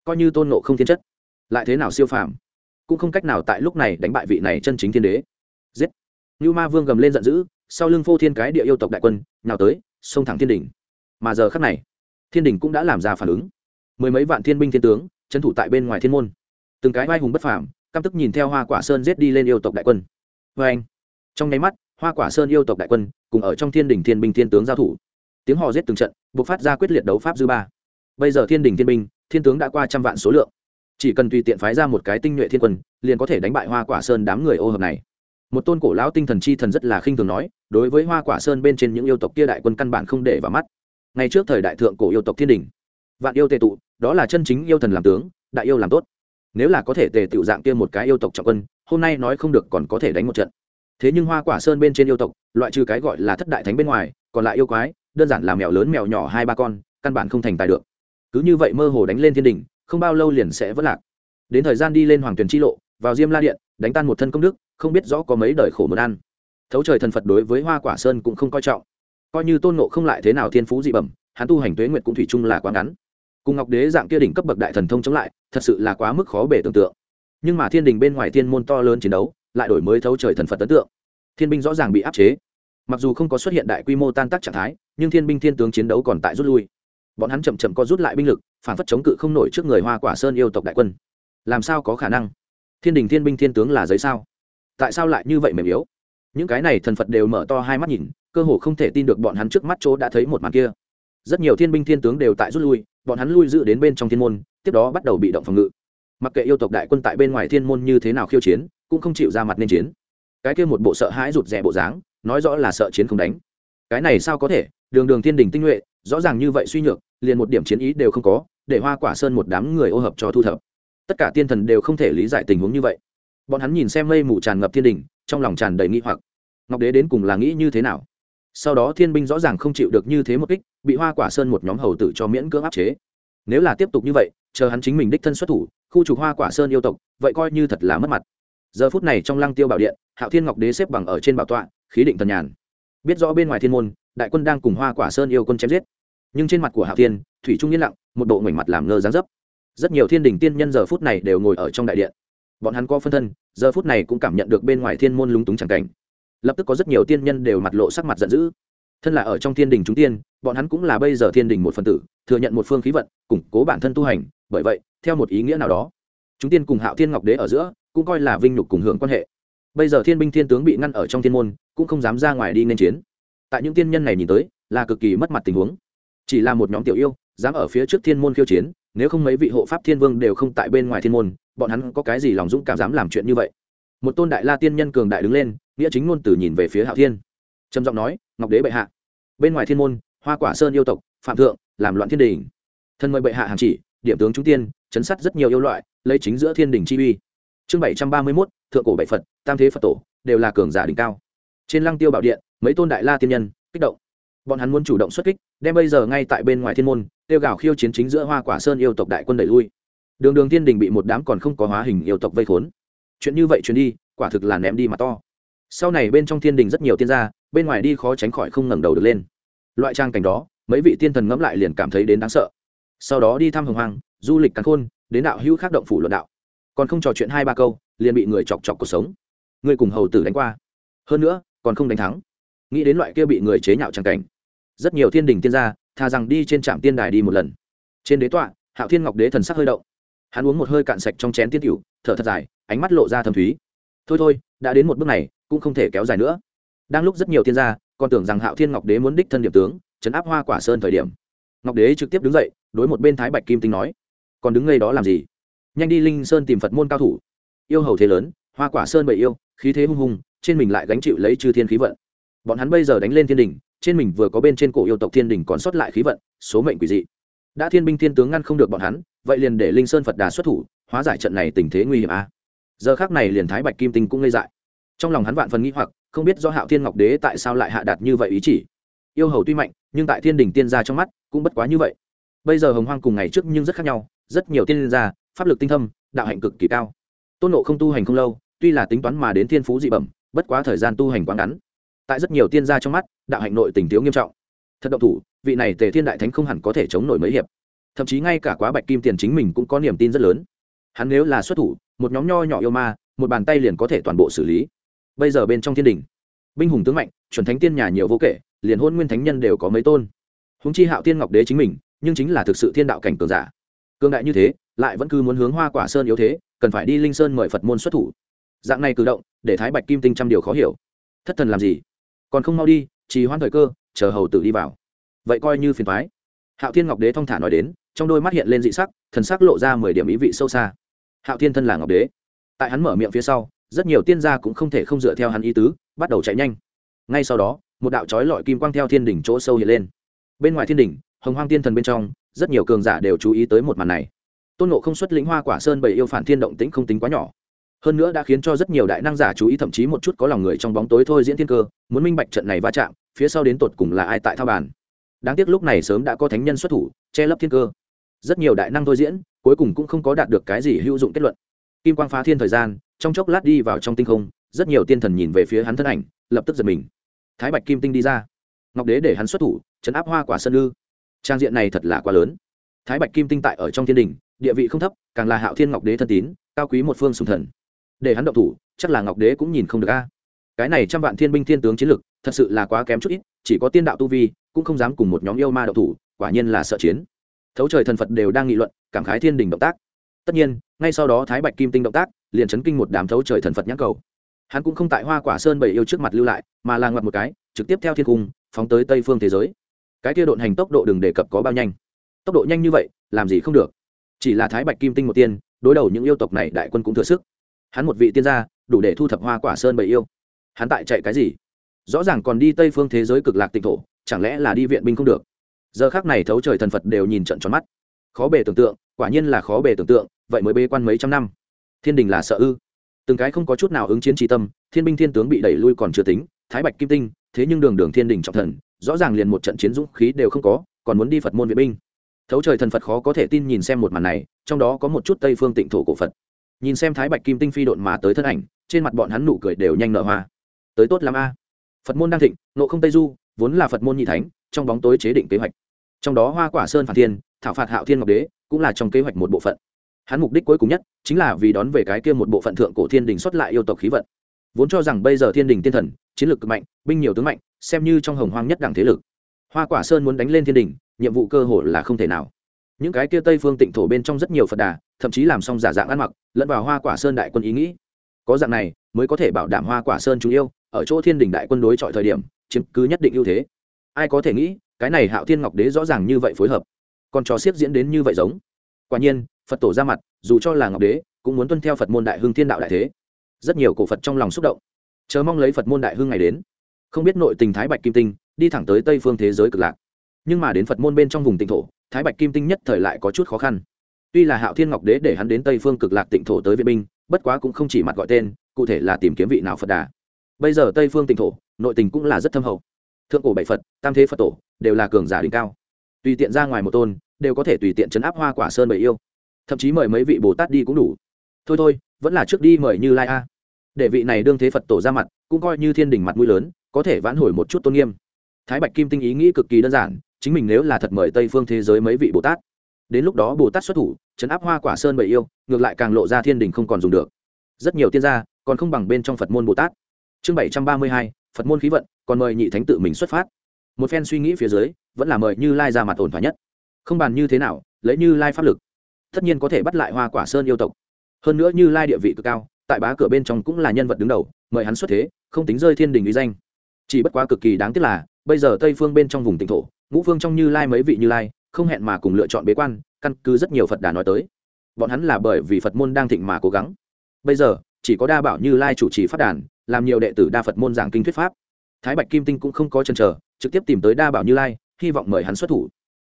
Coi như tôn nộ không thiên chất, lại thế nào siêu phàm, cũng không cách nào tại lúc này đánh bại vị này chân chính thiên đế. Giết! Như ma vương gầm lên giận dữ, sau lưng phô thiên cái địa yêu tộc đại quân nào tới, xông thẳng thiên đình mà giờ khắc này, thiên đình cũng đã làm ra phản ứng. Mười mấy vạn thiên binh thiên tướng, trấn thủ tại bên ngoài thiên môn. Từng cái vai hùng bất phàm, căm tức nhìn theo hoa quả sơn giết đi lên yêu tộc đại quân. Vê anh trong nháy mắt, hoa quả sơn yêu tộc đại quân cùng ở trong thiên đình thiên binh thiên tướng giao thủ tiếng hò giết từng trận buộc phát ra quyết liệt đấu pháp dư ba. Bây giờ thiên đình thiên binh, thiên tướng đã qua trăm vạn số lượng. Chỉ cần tùy tiện phái ra một cái tinh nhuệ thiên quân, liền có thể đánh bại hoa quả sơn đám người ô hợp này. Một tôn cổ lão tinh thần chi thần rất là khinh thường nói, đối với hoa quả sơn bên trên những yêu tộc kia đại quân căn bản không để vào mắt. Ngay trước thời đại thượng cổ yêu tộc thiên đình, vạn yêu tề tụ, đó là chân chính yêu thần làm tướng, đại yêu làm tốt. Nếu là có thể tề tựu dạng kia một cái yêu tộc trọng quân, hôm nay nói không được còn có thể đánh một trận. Thế nhưng hoa quả sơn bên trên yêu tộc, loại trừ cái gọi là thất đại thánh bên ngoài, còn lại yêu quái đơn giản là mèo lớn mèo nhỏ hai ba con, căn bản không thành tài được. Cứ như vậy mơ hồ đánh lên thiên đình, không bao lâu liền sẽ vất lạc. Đến thời gian đi lên hoàng tuyền chi lộ, vào diêm la điện, đánh tan một thân công đức, không biết rõ có mấy đời khổ muốn ăn. Thấu trời thần phật đối với hoa quả sơn cũng không coi trọng. Coi như tôn nộ không lại thế nào thiên phú dị bẩm, hắn tu hành tuế nguyệt cũng thủy chung là quá ngắn. Cùng ngọc đế dạng kia đỉnh cấp bậc đại thần thông chống lại, thật sự là quá mức khó bể tưởng tượng. Nhưng mà thiên đình bên ngoài thiên môn to lớn chiến đấu, lại đổi mới thấu trời thần phật ấn tượng. Thiên binh rõ ràng bị áp chế mặc dù không có xuất hiện đại quy mô tan tác trạng thái, nhưng thiên binh thiên tướng chiến đấu còn tại rút lui. Bọn hắn chậm chậm có rút lại binh lực, phản phất chống cự không nổi trước người hoa quả sơn yêu tộc đại quân. Làm sao có khả năng? Thiên đình thiên binh thiên tướng là giấy sao? Tại sao lại như vậy mềm yếu? Những cái này thần phật đều mở to hai mắt nhìn, cơ hồ không thể tin được bọn hắn trước mắt chỗ đã thấy một màn kia. Rất nhiều thiên binh thiên tướng đều tại rút lui, bọn hắn lui dự đến bên trong thiên môn, tiếp đó bắt đầu bị động phòng ngự. Mặc kệ yêu tộc đại quân tại bên ngoài thiên môn như thế nào khiêu chiến, cũng không chịu ra mặt nên chiến. Cái kia một bộ sợ hãi rụt rè bộ dáng nói rõ là sợ chiến không đánh. Cái này sao có thể? Đường đường thiên đình tinh nhuệ, rõ ràng như vậy suy nhược, liền một điểm chiến ý đều không có, để hoa quả sơn một đám người ô hợp cho thu thập. Tất cả tiên thần đều không thể lý giải tình huống như vậy. Bọn hắn nhìn xem mây mù tràn ngập thiên đình, trong lòng tràn đầy nghi hoặc. Ngọc đế đến cùng là nghĩ như thế nào? Sau đó thiên binh rõ ràng không chịu được như thế một kích, bị hoa quả sơn một nhóm hầu tử cho miễn cưỡng áp chế. Nếu là tiếp tục như vậy, chờ hắn chính mình đích thân xuất thủ, khu trục hoa quả sơn yêu tộc, vậy coi như thật là mất mặt. Giờ phút này trong lăng tiêu bảo điện, hạo thiên ngọc đế xếp bằng ở trên bảo tọa khí định thần nhàn. Biết rõ bên ngoài thiên môn, đại quân đang cùng hoa quả sơn yêu quân chém giết. Nhưng trên mặt của hạo thiên, thủy trung yên lặng, một bộ ngoảnh mặt làm ngơ dáng dấp. Rất nhiều thiên đình tiên nhân giờ phút này đều ngồi ở trong đại điện. Bọn hắn có phân thân, giờ phút này cũng cảm nhận được bên ngoài thiên môn lúng túng chẳng cảnh. Lập tức có rất nhiều tiên nhân đều mặt lộ sắc mặt giận dữ. Thân là ở trong thiên đình chúng tiên, bọn hắn cũng là bây giờ thiên đình một phần tử, thừa nhận một phương khí vận, củng cố bản thân tu hành, bởi vậy, theo một ý nghĩa nào đó, chúng tiên cùng hạo thiên ngọc đế ở giữa, cũng coi là vinh nhục cùng hưởng quan hệ bây giờ thiên binh thiên tướng bị ngăn ở trong thiên môn, cũng không dám ra ngoài đi nên chiến. Tại những tiên nhân này nhìn tới, là cực kỳ mất mặt tình huống. Chỉ là một nhóm tiểu yêu, dám ở phía trước thiên môn khiêu chiến, nếu không mấy vị hộ pháp thiên vương đều không tại bên ngoài thiên môn, bọn hắn có cái gì lòng dũng cảm dám làm chuyện như vậy? Một tôn đại la tiên nhân cường đại đứng lên, nghĩa chính ngôn từ nhìn về phía hạo thiên. Trầm giọng nói, ngọc đế bệ hạ, bên ngoài thiên môn, hoa quả sơn yêu tộc, phạm thượng, làm loạn thiên đình. Thân mời bệ hạ hàng chỉ, điểm tướng trung tiên, chấn sát rất nhiều yêu loại, lấy chính giữa thiên đình chi uy. Chương bảy trăm ba mươi mốt thượng cổ bảy phật, tam thế phật tổ, đều là cường giả đỉnh cao. Trên lăng tiêu bảo điện, mấy tôn đại la tiên nhân, kích động. Bọn hắn muốn chủ động xuất kích, đem bây giờ ngay tại bên ngoài thiên môn, tiêu gào khiêu chiến chính giữa hoa quả sơn yêu tộc đại quân đẩy lui. Đường đường thiên đình bị một đám còn không có hóa hình yêu tộc vây khốn. Chuyện như vậy truyền đi, quả thực là ném đi mà to. Sau này bên trong thiên đình rất nhiều tiên gia, bên ngoài đi khó tránh khỏi không ngẩng đầu được lên. Loại trang cảnh đó, mấy vị tiên thần ngẫm lại liền cảm thấy đến đáng sợ. Sau đó đi thăm hồng hoàng du lịch cắn khôn, đến đạo hữu khác động phủ luận đạo còn không trò chuyện hai ba câu, liền bị người chọc chọc cuộc sống. Người cùng hầu tử đánh qua. Hơn nữa, còn không đánh thắng. Nghĩ đến loại kia bị người chế nhạo trang cảnh. Rất nhiều thiên đình tiên gia, thà rằng đi trên trạm tiên đài đi một lần. Trên đế tọa, hạo thiên ngọc đế thần sắc hơi động. Hắn uống một hơi cạn sạch trong chén tiên tiểu, thở thật dài, ánh mắt lộ ra thâm thúy. Thôi thôi, đã đến một bước này, cũng không thể kéo dài nữa. Đang lúc rất nhiều tiên gia, còn tưởng rằng hạo thiên ngọc đế muốn đích thân điểm tướng, chấn áp hoa quả sơn thời điểm. Ngọc đế trực tiếp đứng dậy, đối một bên thái bạch kim tinh nói, còn đứng ngay đó làm gì? Nhanh đi linh sơn tìm phật môn cao thủ. Yêu hầu thế lớn, hoa quả sơn bậy yêu, khí thế hung hùng trên mình lại gánh chịu lấy chư thiên khí vận. Bọn hắn bây giờ đánh lên thiên đình trên mình vừa có bên trên cổ yêu tộc thiên đình còn sót lại khí vận, số mệnh quỷ dị. Đã thiên binh thiên tướng ngăn không được bọn hắn, vậy liền để linh sơn phật đà xuất thủ, hóa giải trận này tình thế nguy hiểm a. À? giờ khác này liền thái bạch kim tinh cũng ngây dại. Trong lòng hắn vạn phần nghĩ hoặc, không biết do hạo thiên ngọc đế tại sao lại hạ đạt như vậy ý chỉ. Yêu hầu tuy mạnh, nhưng tại thiên đình tiên gia trong mắt cũng bất quá như vậy. Bây giờ hồng hoang cùng ngày trước nhưng rất khác nhau, rất nhiều tiên gia pháp lực tinh thâm, đạo hạnh cực kỳ cao. Tôn nộ không tu hành không lâu, tuy là tính toán mà đến thiên phú dị bẩm, bất quá thời gian tu hành quá ngắn. Tại rất nhiều tiên gia trong mắt, đạo hạnh nội tình thiếu nghiêm trọng. Thật động thủ, vị này tề thiên đại thánh không hẳn có thể chống nổi mấy hiệp. Thậm chí ngay cả quá bạch kim tiền chính mình cũng có niềm tin rất lớn. Hắn nếu là xuất thủ, một nhóm nho nhỏ yêu ma, một bàn tay liền có thể toàn bộ xử lý. Bây giờ bên trong thiên đình, binh hùng tướng mạnh, chuẩn thánh tiên nhà nhiều vô kể, liền hôn nguyên thánh nhân đều có mấy tôn. Húng chi hạo tiên ngọc đế chính mình, nhưng chính là thực sự thiên đạo cảnh cường giả cương đại như thế, lại vẫn cứ muốn hướng hoa quả sơn yếu thế, cần phải đi linh sơn mời phật môn xuất thủ. Dạng này cử động, để thái bạch kim tinh trăm điều khó hiểu. Thất thần làm gì? Còn không mau đi, trì hoãn thời cơ, chờ hầu tử đi vào. Vậy coi như phiền thoái hạo thiên ngọc đế thong thả nói đến, trong đôi mắt hiện lên dị sắc, thần sắc lộ ra mười điểm ý vị sâu xa. Hạo thiên thân là ngọc đế. Tại hắn mở miệng phía sau, rất nhiều tiên gia cũng không thể không dựa theo hắn ý tứ, bắt đầu chạy nhanh. Ngay sau đó, một đạo trói lọi kim quang theo thiên đỉnh chỗ sâu hiện lên. Bên ngoài thiên đỉnh, hồng hoang tiên thần bên trong rất nhiều cường giả đều chú ý tới một màn này. Tôn nộ không xuất lĩnh hoa quả sơn bởi yêu phản thiên động tĩnh không tính quá nhỏ. Hơn nữa đã khiến cho rất nhiều đại năng giả chú ý thậm chí một chút có lòng người trong bóng tối thôi diễn thiên cơ, muốn minh bạch trận này va chạm, phía sau đến tột cùng là ai tại thao bàn. Đáng tiếc lúc này sớm đã có thánh nhân xuất thủ, che lấp thiên cơ. Rất nhiều đại năng thôi diễn, cuối cùng cũng không có đạt được cái gì hữu dụng kết luận. Kim quang phá thiên thời gian, trong chốc lát đi vào trong tinh không, rất nhiều tiên thần nhìn về phía hắn thân ảnh, lập tức giật mình. Thái bạch kim tinh đi ra. Ngọc đế để hắn xuất thủ, chấn áp hoa quả sơn lư trang diện này thật là quá lớn. Thái bạch kim tinh tại ở trong thiên đình, địa vị không thấp, càng là hạo thiên ngọc đế thân tín, cao quý một phương sùng thần. Để hắn động thủ, chắc là ngọc đế cũng nhìn không được a. Cái này trăm vạn thiên binh thiên tướng chiến lực, thật sự là quá kém chút ít, chỉ có tiên đạo tu vi, cũng không dám cùng một nhóm yêu ma động thủ, quả nhiên là sợ chiến. Thấu trời thần phật đều đang nghị luận, cảm khái thiên đình động tác. Tất nhiên, ngay sau đó thái bạch kim tinh động tác, liền chấn kinh một đám thấu trời thần phật nhãn cầu. Hắn cũng không tại hoa quả sơn bảy yêu trước mặt lưu lại, mà là ngoặt một cái, trực tiếp theo thiên cung, phóng tới tây phương thế giới cái kia độn hành tốc độ đừng đề cập có bao nhanh. Tốc độ nhanh như vậy, làm gì không được. Chỉ là thái bạch kim tinh một tiên, đối đầu những yêu tộc này đại quân cũng thừa sức. Hắn một vị tiên gia, đủ để thu thập hoa quả sơn bảy yêu. Hắn tại chạy cái gì? Rõ ràng còn đi tây phương thế giới cực lạc tịnh thổ, chẳng lẽ là đi viện binh không được? Giờ khác này thấu trời thần phật đều nhìn trận tròn mắt. Khó bề tưởng tượng, quả nhiên là khó bề tưởng tượng, vậy mới bê quan mấy trăm năm. Thiên đình là sợ ư? Từng cái không có chút nào ứng chiến trí tâm, thiên binh thiên tướng bị đẩy lui còn chưa tính, thái bạch kim tinh, thế nhưng đường đường thiên đình trọng thần rõ ràng liền một trận chiến dũng khí đều không có, còn muốn đi phật môn vệ binh. Thấu trời thần phật khó có thể tin nhìn xem một màn này, trong đó có một chút tây phương tịnh thổ cổ phật. Nhìn xem thái bạch kim tinh phi độn mà tới thân ảnh, trên mặt bọn hắn nụ cười đều nhanh nở hoa. Tới tốt lắm a. Phật môn đang thịnh nộ không tây du, vốn là phật môn nhị thánh, trong bóng tối chế định kế hoạch. Trong đó hoa quả sơn phản thiên, thảo phạt hạo thiên ngọc đế cũng là trong kế hoạch một bộ phận. Hắn mục đích cuối cùng nhất chính là vì đón về cái kia một bộ phận thượng cổ thiên đình xuất lại yêu tộc khí vận. Vốn cho rằng bây giờ thiên đình tiên thần chiến lược cực mạnh, binh nhiều tướng mạnh, xem như trong hồng hoang nhất đẳng thế lực. Hoa quả sơn muốn đánh lên thiên đình, nhiệm vụ cơ hội là không thể nào. Những cái kia tây phương tịnh thổ bên trong rất nhiều phật đà, thậm chí làm xong giả dạng ăn mặc, lẫn vào hoa quả sơn đại quân ý nghĩ. Có dạng này, mới có thể bảo đảm hoa quả sơn chúng yêu, ở chỗ thiên đình đại quân đối chọi thời điểm, chiếm cứ nhất định ưu thế. Ai có thể nghĩ, cái này hạo thiên ngọc đế rõ ràng như vậy phối hợp. Còn trò xiết diễn đến như vậy giống. Quả nhiên, phật tổ ra mặt, dù cho là ngọc đế, cũng muốn tuân theo phật môn đại hưng thiên đạo đại thế. Rất nhiều cổ phật trong lòng xúc động chờ mong lấy phật môn đại hưng ngày đến. Không biết nội tình thái bạch kim tinh, đi thẳng tới tây phương thế giới cực lạc. Nhưng mà đến phật môn bên trong vùng tịnh thổ, thái bạch kim tinh nhất thời lại có chút khó khăn. Tuy là hạo thiên ngọc đế để hắn đến tây phương cực lạc tịnh thổ tới viện binh, bất quá cũng không chỉ mặt gọi tên, cụ thể là tìm kiếm vị nào phật đà. Bây giờ tây phương tịnh thổ, nội tình cũng là rất thâm hậu. Thượng cổ bảy phật, tam thế phật tổ, đều là cường giả đỉnh cao. Tùy tiện ra ngoài một tôn, đều có thể tùy tiện chấn áp hoa quả sơn bảy yêu. Thậm chí mời mấy vị bồ tát đi cũng đủ. Thôi thôi, vẫn là trước đi mời như lai a để vị này đương thế phật tổ ra mặt, cũng coi như thiên đình mặt mũi lớn, có thể vãn hồi một chút tôn nghiêm. Thái bạch kim tinh ý nghĩ cực kỳ đơn giản, chính mình nếu là thật mời tây phương thế giới mấy vị bồ tát, đến lúc đó bồ tát xuất thủ chấn áp hoa quả sơn bảy yêu, ngược lại càng lộ ra thiên đình không còn dùng được. Rất nhiều tiên gia, còn không bằng bên trong phật môn bồ tát. Chương bảy trăm ba mươi hai, phật môn khí vận, còn mời nhị thánh tự mình xuất phát. Một phen suy nghĩ phía dưới, vẫn là mời như lai ra mặt ổn thỏa nhất. Không bàn như thế nào, lấy như lai pháp lực, tất nhiên có thể bắt lại hoa quả sơn yêu tộc. Hơn nữa như lai địa vị cực cao tại bá cửa bên trong cũng là nhân vật đứng đầu, mời hắn xuất thế, không tính rơi thiên đình uy danh. Chỉ bất quá cực kỳ đáng tiếc là, bây giờ tây phương bên trong vùng tỉnh thổ, ngũ phương trong như lai mấy vị như lai, không hẹn mà cùng lựa chọn bế quan, căn cứ rất nhiều phật đà nói tới. Bọn hắn là bởi vì phật môn đang thịnh mà cố gắng. Bây giờ, chỉ có đa bảo như lai chủ trì phát đàn, làm nhiều đệ tử đa phật môn giảng kinh thuyết pháp. Thái bạch kim tinh cũng không có chân chờ, trực tiếp tìm tới đa bảo như lai, hy vọng mời hắn xuất thủ.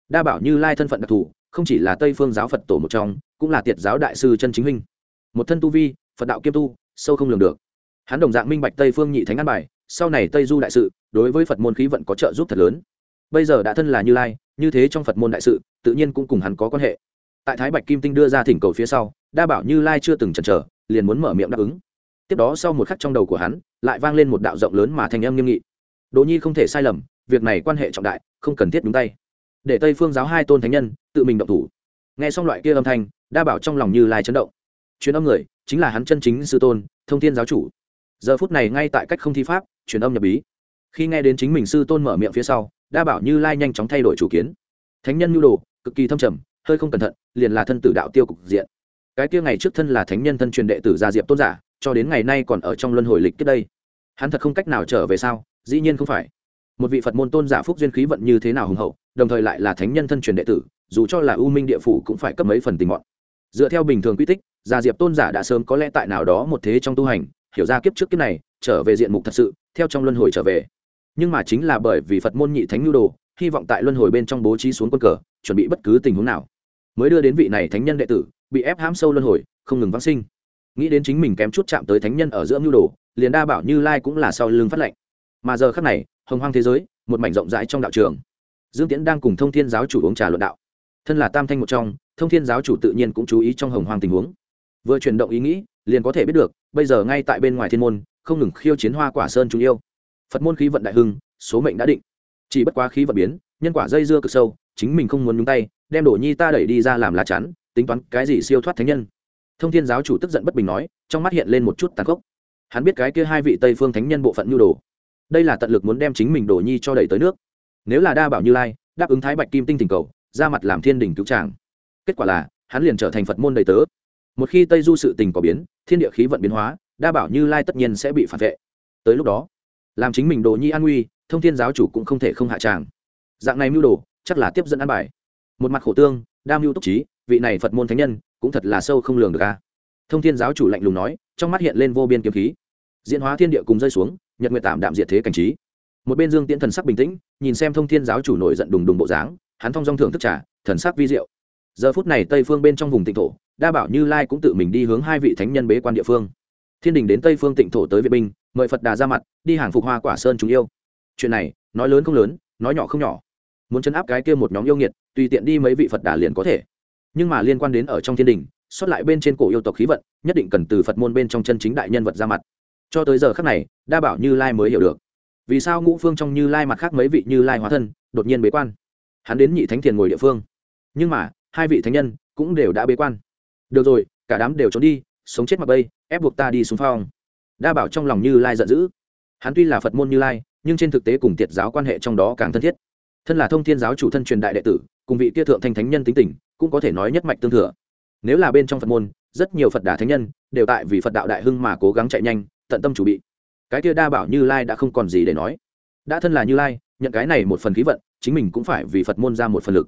Đa bảo như lai thân phận đặc thù, không chỉ là tây phương giáo phật tổ một trong, cũng là tiệt giáo đại sư chân chính huynh. Một thân tu vi phật đạo kiêm tu, sâu không lường được. Hắn đồng dạng minh bạch tây phương nhị thánh an bài, sau này tây du đại sự, đối với phật môn khí vận có trợ giúp thật lớn. Bây giờ đã thân là như lai, như thế trong phật môn đại sự, tự nhiên cũng cùng hắn có quan hệ. Tại thái bạch kim tinh đưa ra thỉnh cầu phía sau, đa bảo như lai chưa từng chần chờ, liền muốn mở miệng đáp ứng. Tiếp đó sau một khắc trong đầu của hắn, lại vang lên một đạo rộng lớn mà thành âm nghiêm nghị. Đỗ nhi không thể sai lầm, việc này quan hệ trọng đại, không cần thiết đúng tay. Để tây phương giáo hai tôn thánh nhân, tự mình động thủ. Nghe xong loại kia âm thanh, đa bảo trong lòng như lai chấn động. Chuyến âm người chính là hắn chân chính sư tôn, thông thiên giáo chủ. Giờ phút này ngay tại cách không thi pháp, truyền âm nhập bí. Khi nghe đến chính mình sư tôn mở miệng phía sau đa bảo như lai nhanh chóng thay đổi chủ kiến. Thánh nhân nhu đồ, cực kỳ thâm trầm, hơi không cẩn thận, liền là thân tử đạo tiêu cục diện. Cái kia ngày trước thân là thánh nhân thân truyền đệ tử gia diệp tôn giả, cho đến ngày nay còn ở trong luân hồi lịch tiếp đây. Hắn thật không cách nào trở về sao? Dĩ nhiên không phải. Một vị phật môn tôn giả phúc duyên khí vận như thế nào hùng hậu, đồng thời lại là thánh nhân thân truyền đệ tử, dù cho là u minh địa phủ cũng phải cấp mấy phần tình mọn. Dựa theo bình thường quy tích gia diệp tôn giả đã sớm có lẽ tại nào đó một thế trong tu hành, hiểu ra kiếp trước kiếp này, trở về diện mục thật sự, theo trong luân hồi trở về. Nhưng mà chính là bởi vì phật môn nhị thánh nhu đồ, hy vọng tại luân hồi bên trong bố trí xuống quân cờ, chuẩn bị bất cứ tình huống nào. Mới đưa đến vị này thánh nhân đệ tử, bị ép hãm sâu luân hồi, không ngừng vãng sinh. Nghĩ đến chính mình kém chút chạm tới thánh nhân ở giữa mưu đồ, liền đa bảo như lai cũng là sau lưng phát lệnh. Mà giờ khắc này, hồng hoang thế giới, một mảnh rộng rãi trong đạo trường. Dương tiễn đang cùng thông thiên giáo chủ uống trà luận đạo. Thân là tam thanh một trong, thông thiên giáo chủ tự nhiên cũng chú ý trong hồng hoang tình huống vừa chuyển động ý nghĩ, liền có thể biết được, bây giờ ngay tại bên ngoài thiên môn, không ngừng khiêu chiến hoa quả sơn chúng yêu. Phật môn khí vận đại hưng, số mệnh đã định. Chỉ bất quá khí vận biến, nhân quả dây dưa cực sâu, chính mình không muốn nhúng tay, đem đổ nhi ta đẩy đi ra làm lá chắn, tính toán cái gì siêu thoát thánh nhân. Thông thiên giáo chủ tức giận bất bình nói, trong mắt hiện lên một chút tàn khốc. Hắn biết cái kia hai vị tây phương thánh nhân bộ phận nhu đồ. Đây là tận lực muốn đem chính mình đổ nhi cho đẩy tới nước. Nếu là đa bảo như lai, đáp ứng thái bạch kim tinh tình cầu, ra mặt làm thiên đình cứu tràng kết quả là, hắn liền trở thành phật môn đầy tớ một khi tây du sự tình có biến, thiên địa khí vận biến hóa, đa bảo như lai tất nhiên sẽ bị phản vệ. Tới lúc đó, làm chính mình đồ nhi an nguy, thông thiên giáo chủ cũng không thể không hạ tràng. Dạng này mưu đồ, chắc là tiếp dẫn an bài. Một mặt khổ tương, đa mưu túc trí, vị này phật môn thánh nhân, cũng thật là sâu không lường được ca thông thiên giáo chủ lạnh lùng nói, trong mắt hiện lên vô biên kiếm khí. Diễn hóa thiên địa cùng rơi xuống, nhật nguyệt tạm đạm diệt thế cảnh trí. Một bên dương tiễn thần sắc bình tĩnh, nhìn xem thông thiên giáo chủ nổi giận đùng đùng bộ dáng, hắn thong dong thưởng thức trả thần sắc vi diệu. Giờ phút này tây phương bên trong vùng tịnh thổ đa bảo như lai cũng tự mình đi hướng hai vị thánh nhân bế quan địa phương. Thiên đình đến tây phương tịnh thổ tới vệ binh, mời phật đà ra mặt, đi hàng phục hoa quả sơn chúng yêu. Chuyện này, nói lớn không lớn, nói nhỏ không nhỏ. Muốn chấn áp cái kia một nhóm yêu nghiệt, tùy tiện đi mấy vị phật đà liền có thể. Nhưng mà liên quan đến ở trong thiên đình xuất lại bên trên cổ yêu tộc khí vận, nhất định cần từ phật môn bên trong chân chính đại nhân vật ra mặt. Cho tới giờ khác này, đa bảo như lai mới hiểu được. Vì sao ngũ phương trong như lai mặt khác mấy vị như lai hóa thân, đột nhiên bế quan? Hắn đến nhị thánh thiền ngồi địa phương. Nhưng mà, hai vị thánh nhân cũng đều đã bế quan được rồi, cả đám đều trốn đi, sống chết mặc bây, ép buộc ta đi xuống phong. Đa bảo trong lòng như lai giận dữ. Hắn tuy là phật môn như lai, nhưng trên thực tế cùng tiệt giáo quan hệ trong đó càng thân thiết. Thân là thông thiên giáo chủ thân truyền đại đệ tử, cùng vị kia thượng thanh thánh nhân tính tình, cũng có thể nói nhất mạch tương thừa. Nếu là bên trong phật môn, rất nhiều phật đà thánh nhân, đều tại vì phật đạo đại hưng mà cố gắng chạy nhanh, tận tâm chủ bị. Cái kia đa bảo như lai đã không còn gì để nói. Đã thân là như lai, nhận cái này một phần khí vận, chính mình cũng phải vì phật môn ra một phần lực.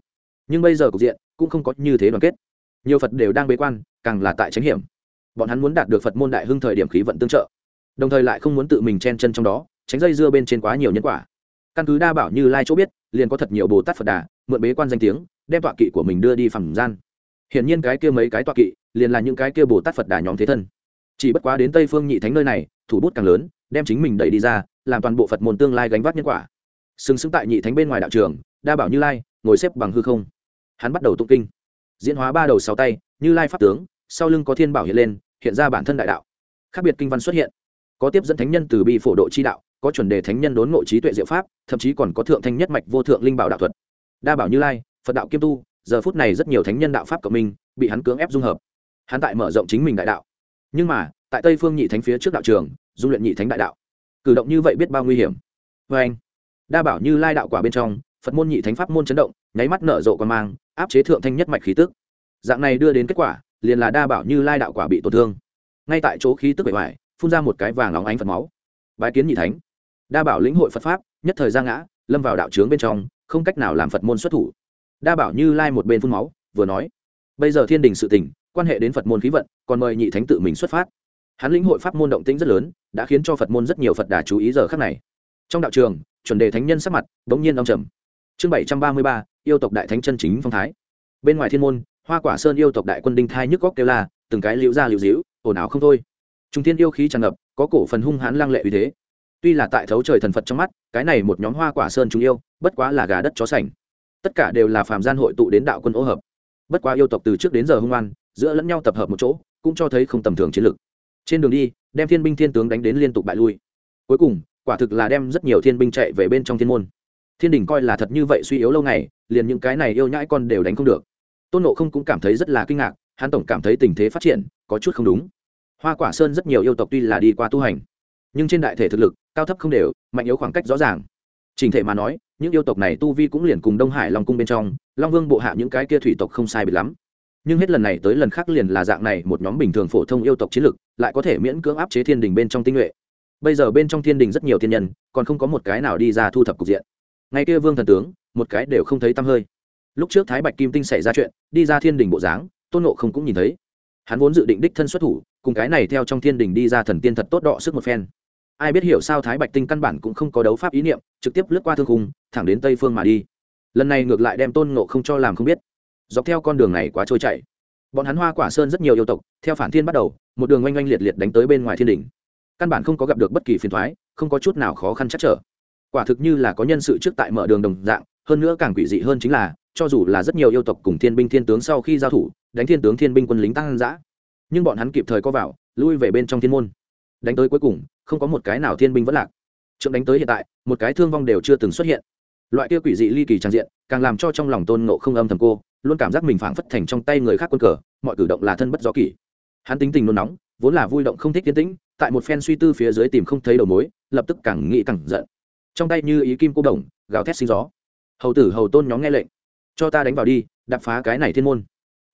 Nhưng bây giờ cục diện, cũng không có như thế đoàn kết nhiều phật đều đang bế quan, càng là tại tránh hiểm. Bọn hắn muốn đạt được phật môn đại hưng thời điểm khí vận tương trợ. Đồng thời lại không muốn tự mình chen chân trong đó, tránh dây dưa bên trên quá nhiều nhân quả. Căn cứ đa bảo như lai chỗ biết, liền có thật nhiều bồ tát phật đà, mượn bế quan danh tiếng, đem tọa kỵ của mình đưa đi phẳng gian. Hiển nhiên cái kia mấy cái tọa kỵ, liền là những cái kia bồ tát phật đà nhóm thế thân. Chỉ bất quá đến tây phương nhị thánh nơi này, thủ bút càng lớn, đem chính mình đẩy đi ra, làm toàn bộ phật môn tương lai gánh vác nhân quả. Sừng sững tại nhị thánh bên ngoài đạo trường, đa bảo như lai, ngồi xếp bằng hư không. Hắn bắt đầu tụng kinh diễn hóa ba đầu sáu tay, như lai pháp tướng, sau lưng có thiên bảo hiện lên, hiện ra bản thân đại đạo. Khác biệt kinh văn xuất hiện. Có tiếp dẫn thánh nhân từ bi phổ độ chi đạo, có chuẩn đề thánh nhân đốn ngộ trí tuệ diệu pháp, thậm chí còn có thượng thanh nhất mạch vô thượng linh bảo đạo thuật. Đa bảo như lai, phật đạo kiêm tu, giờ phút này rất nhiều thánh nhân đạo pháp cộng minh, bị hắn cưỡng ép dung hợp. Hắn tại mở rộng chính mình đại đạo. Nhưng mà, tại tây phương nhị thánh phía trước đạo trường, dung luyện nhị thánh đại đạo. Cử động như vậy biết bao nguy hiểm. Vê anh đa bảo như lai đạo quả bên trong phật môn nhị thánh pháp môn chấn động, nháy mắt nở rộ quan mang, áp chế thượng thanh nhất mạch khí tức. Dạng này đưa đến kết quả, liền là đa bảo như lai đạo quả bị tổn thương. Ngay tại chỗ khí tức bể hoài phun ra một cái vàng óng ánh phật máu. Bái kiến nhị thánh. Đa bảo lĩnh hội phật pháp, nhất thời ra ngã, lâm vào đạo trướng bên trong, không cách nào làm phật môn xuất thủ. Đa bảo như lai một bên phun máu, vừa nói, bây giờ thiên đình sự tình, quan hệ đến phật môn khí vận, còn mời nhị thánh tự mình xuất phát. Hắn lĩnh hội pháp môn động tĩnh rất lớn, đã khiến cho phật môn rất nhiều phật đà chú ý giờ khác này. Trong đạo trường, chuẩn đề thánh nhân sắc mặt bỗng nhiên ông trầm chương bảy trăm ba mươi ba, yêu tộc đại thánh chân chính phong thái. Bên ngoài thiên môn, hoa quả sơn yêu tộc đại quân đinh thai nhức góc kêu la, từng cái liễu ra liễu dĩu, ồn ào không thôi. Trung thiên yêu khí tràn ngập, có cổ phần hung hãn lăng lệ uy thế. Tuy là tại thấu trời thần phật trong mắt, cái này một nhóm hoa quả sơn chúng yêu, bất quá là gà đất chó sành. Tất cả đều là phàm gian hội tụ đến đạo quân ô hợp. Bất quá yêu tộc từ trước đến giờ hung an giữa lẫn nhau tập hợp một chỗ, cũng cho thấy không tầm thường chiến lược. Trên đường đi, đem thiên binh thiên tướng đánh đến liên tục bại lui. Cuối cùng, quả thực là đem rất nhiều thiên binh chạy về bên trong thiên môn thiên đình coi là thật như vậy suy yếu lâu ngày, liền những cái này yêu nhãi con đều đánh không được. Tôn nộ không cũng cảm thấy rất là kinh ngạc, hắn tổng cảm thấy tình thế phát triển, có chút không đúng. Hoa quả sơn rất nhiều yêu tộc tuy là đi qua tu hành, nhưng trên đại thể thực lực, cao thấp không đều, mạnh yếu khoảng cách rõ ràng. Trình thể mà nói, những yêu tộc này tu vi cũng liền cùng đông hải long cung bên trong, long vương bộ hạ những cái kia thủy tộc không sai biệt lắm. Nhưng hết lần này tới lần khác liền là dạng này một nhóm bình thường phổ thông yêu tộc chiến lực, lại có thể miễn cưỡng áp chế thiên đình bên trong tinh nhuệ. Bây giờ bên trong thiên đình rất nhiều thiên nhân, còn không có một cái nào đi ra thu thập cục diện ngay kia vương thần tướng, một cái đều không thấy tăm hơi. Lúc trước thái bạch kim tinh xảy ra chuyện, đi ra thiên đình bộ dáng, tôn nộ không cũng nhìn thấy. Hắn vốn dự định đích thân xuất thủ, cùng cái này theo trong thiên đình đi ra thần tiên thật tốt đọ sức một phen. Ai biết hiểu sao thái bạch tinh căn bản cũng không có đấu pháp ý niệm, trực tiếp lướt qua thương khung, thẳng đến tây phương mà đi. Lần này ngược lại đem tôn ngộ không cho làm không biết. Dọc theo con đường này quá trôi chảy. Bọn hắn hoa quả sơn rất nhiều yêu tộc, theo phản thiên bắt đầu, một đường oanh oanh liệt liệt đánh tới bên ngoài thiên đình. Căn bản không có gặp được bất kỳ phiền thoái, không có chút nào khó khăn chắc trở quả thực như là có nhân sự trước tại mở đường đồng dạng, hơn nữa càng quỷ dị hơn chính là, cho dù là rất nhiều yêu tộc cùng thiên binh thiên tướng sau khi giao thủ, đánh thiên tướng thiên binh quân lính tăng giã nhưng bọn hắn kịp thời có vào, lui về bên trong thiên môn. Đánh tới cuối cùng, không có một cái nào thiên binh vẫn lạc. Trượng đánh tới hiện tại, một cái thương vong đều chưa từng xuất hiện. Loại kia quỷ dị ly kỳ trang diện, càng làm cho trong lòng tôn nộ không âm thầm cô, luôn cảm giác mình phảng phất thành trong tay người khác quân cờ, mọi cử động là thân bất gió kỷ. Hắn tính tình nôn nóng, vốn là vui động không thích tiến tĩnh, tại một phen suy tư phía dưới tìm không thấy đầu mối, lập tức càng nghĩ càng giận trong tay như ý kim cô đồng, gào thét sinh gió. Hầu tử hầu tôn nhóm nghe lệnh. Cho ta đánh vào đi đập phá cái này thiên môn.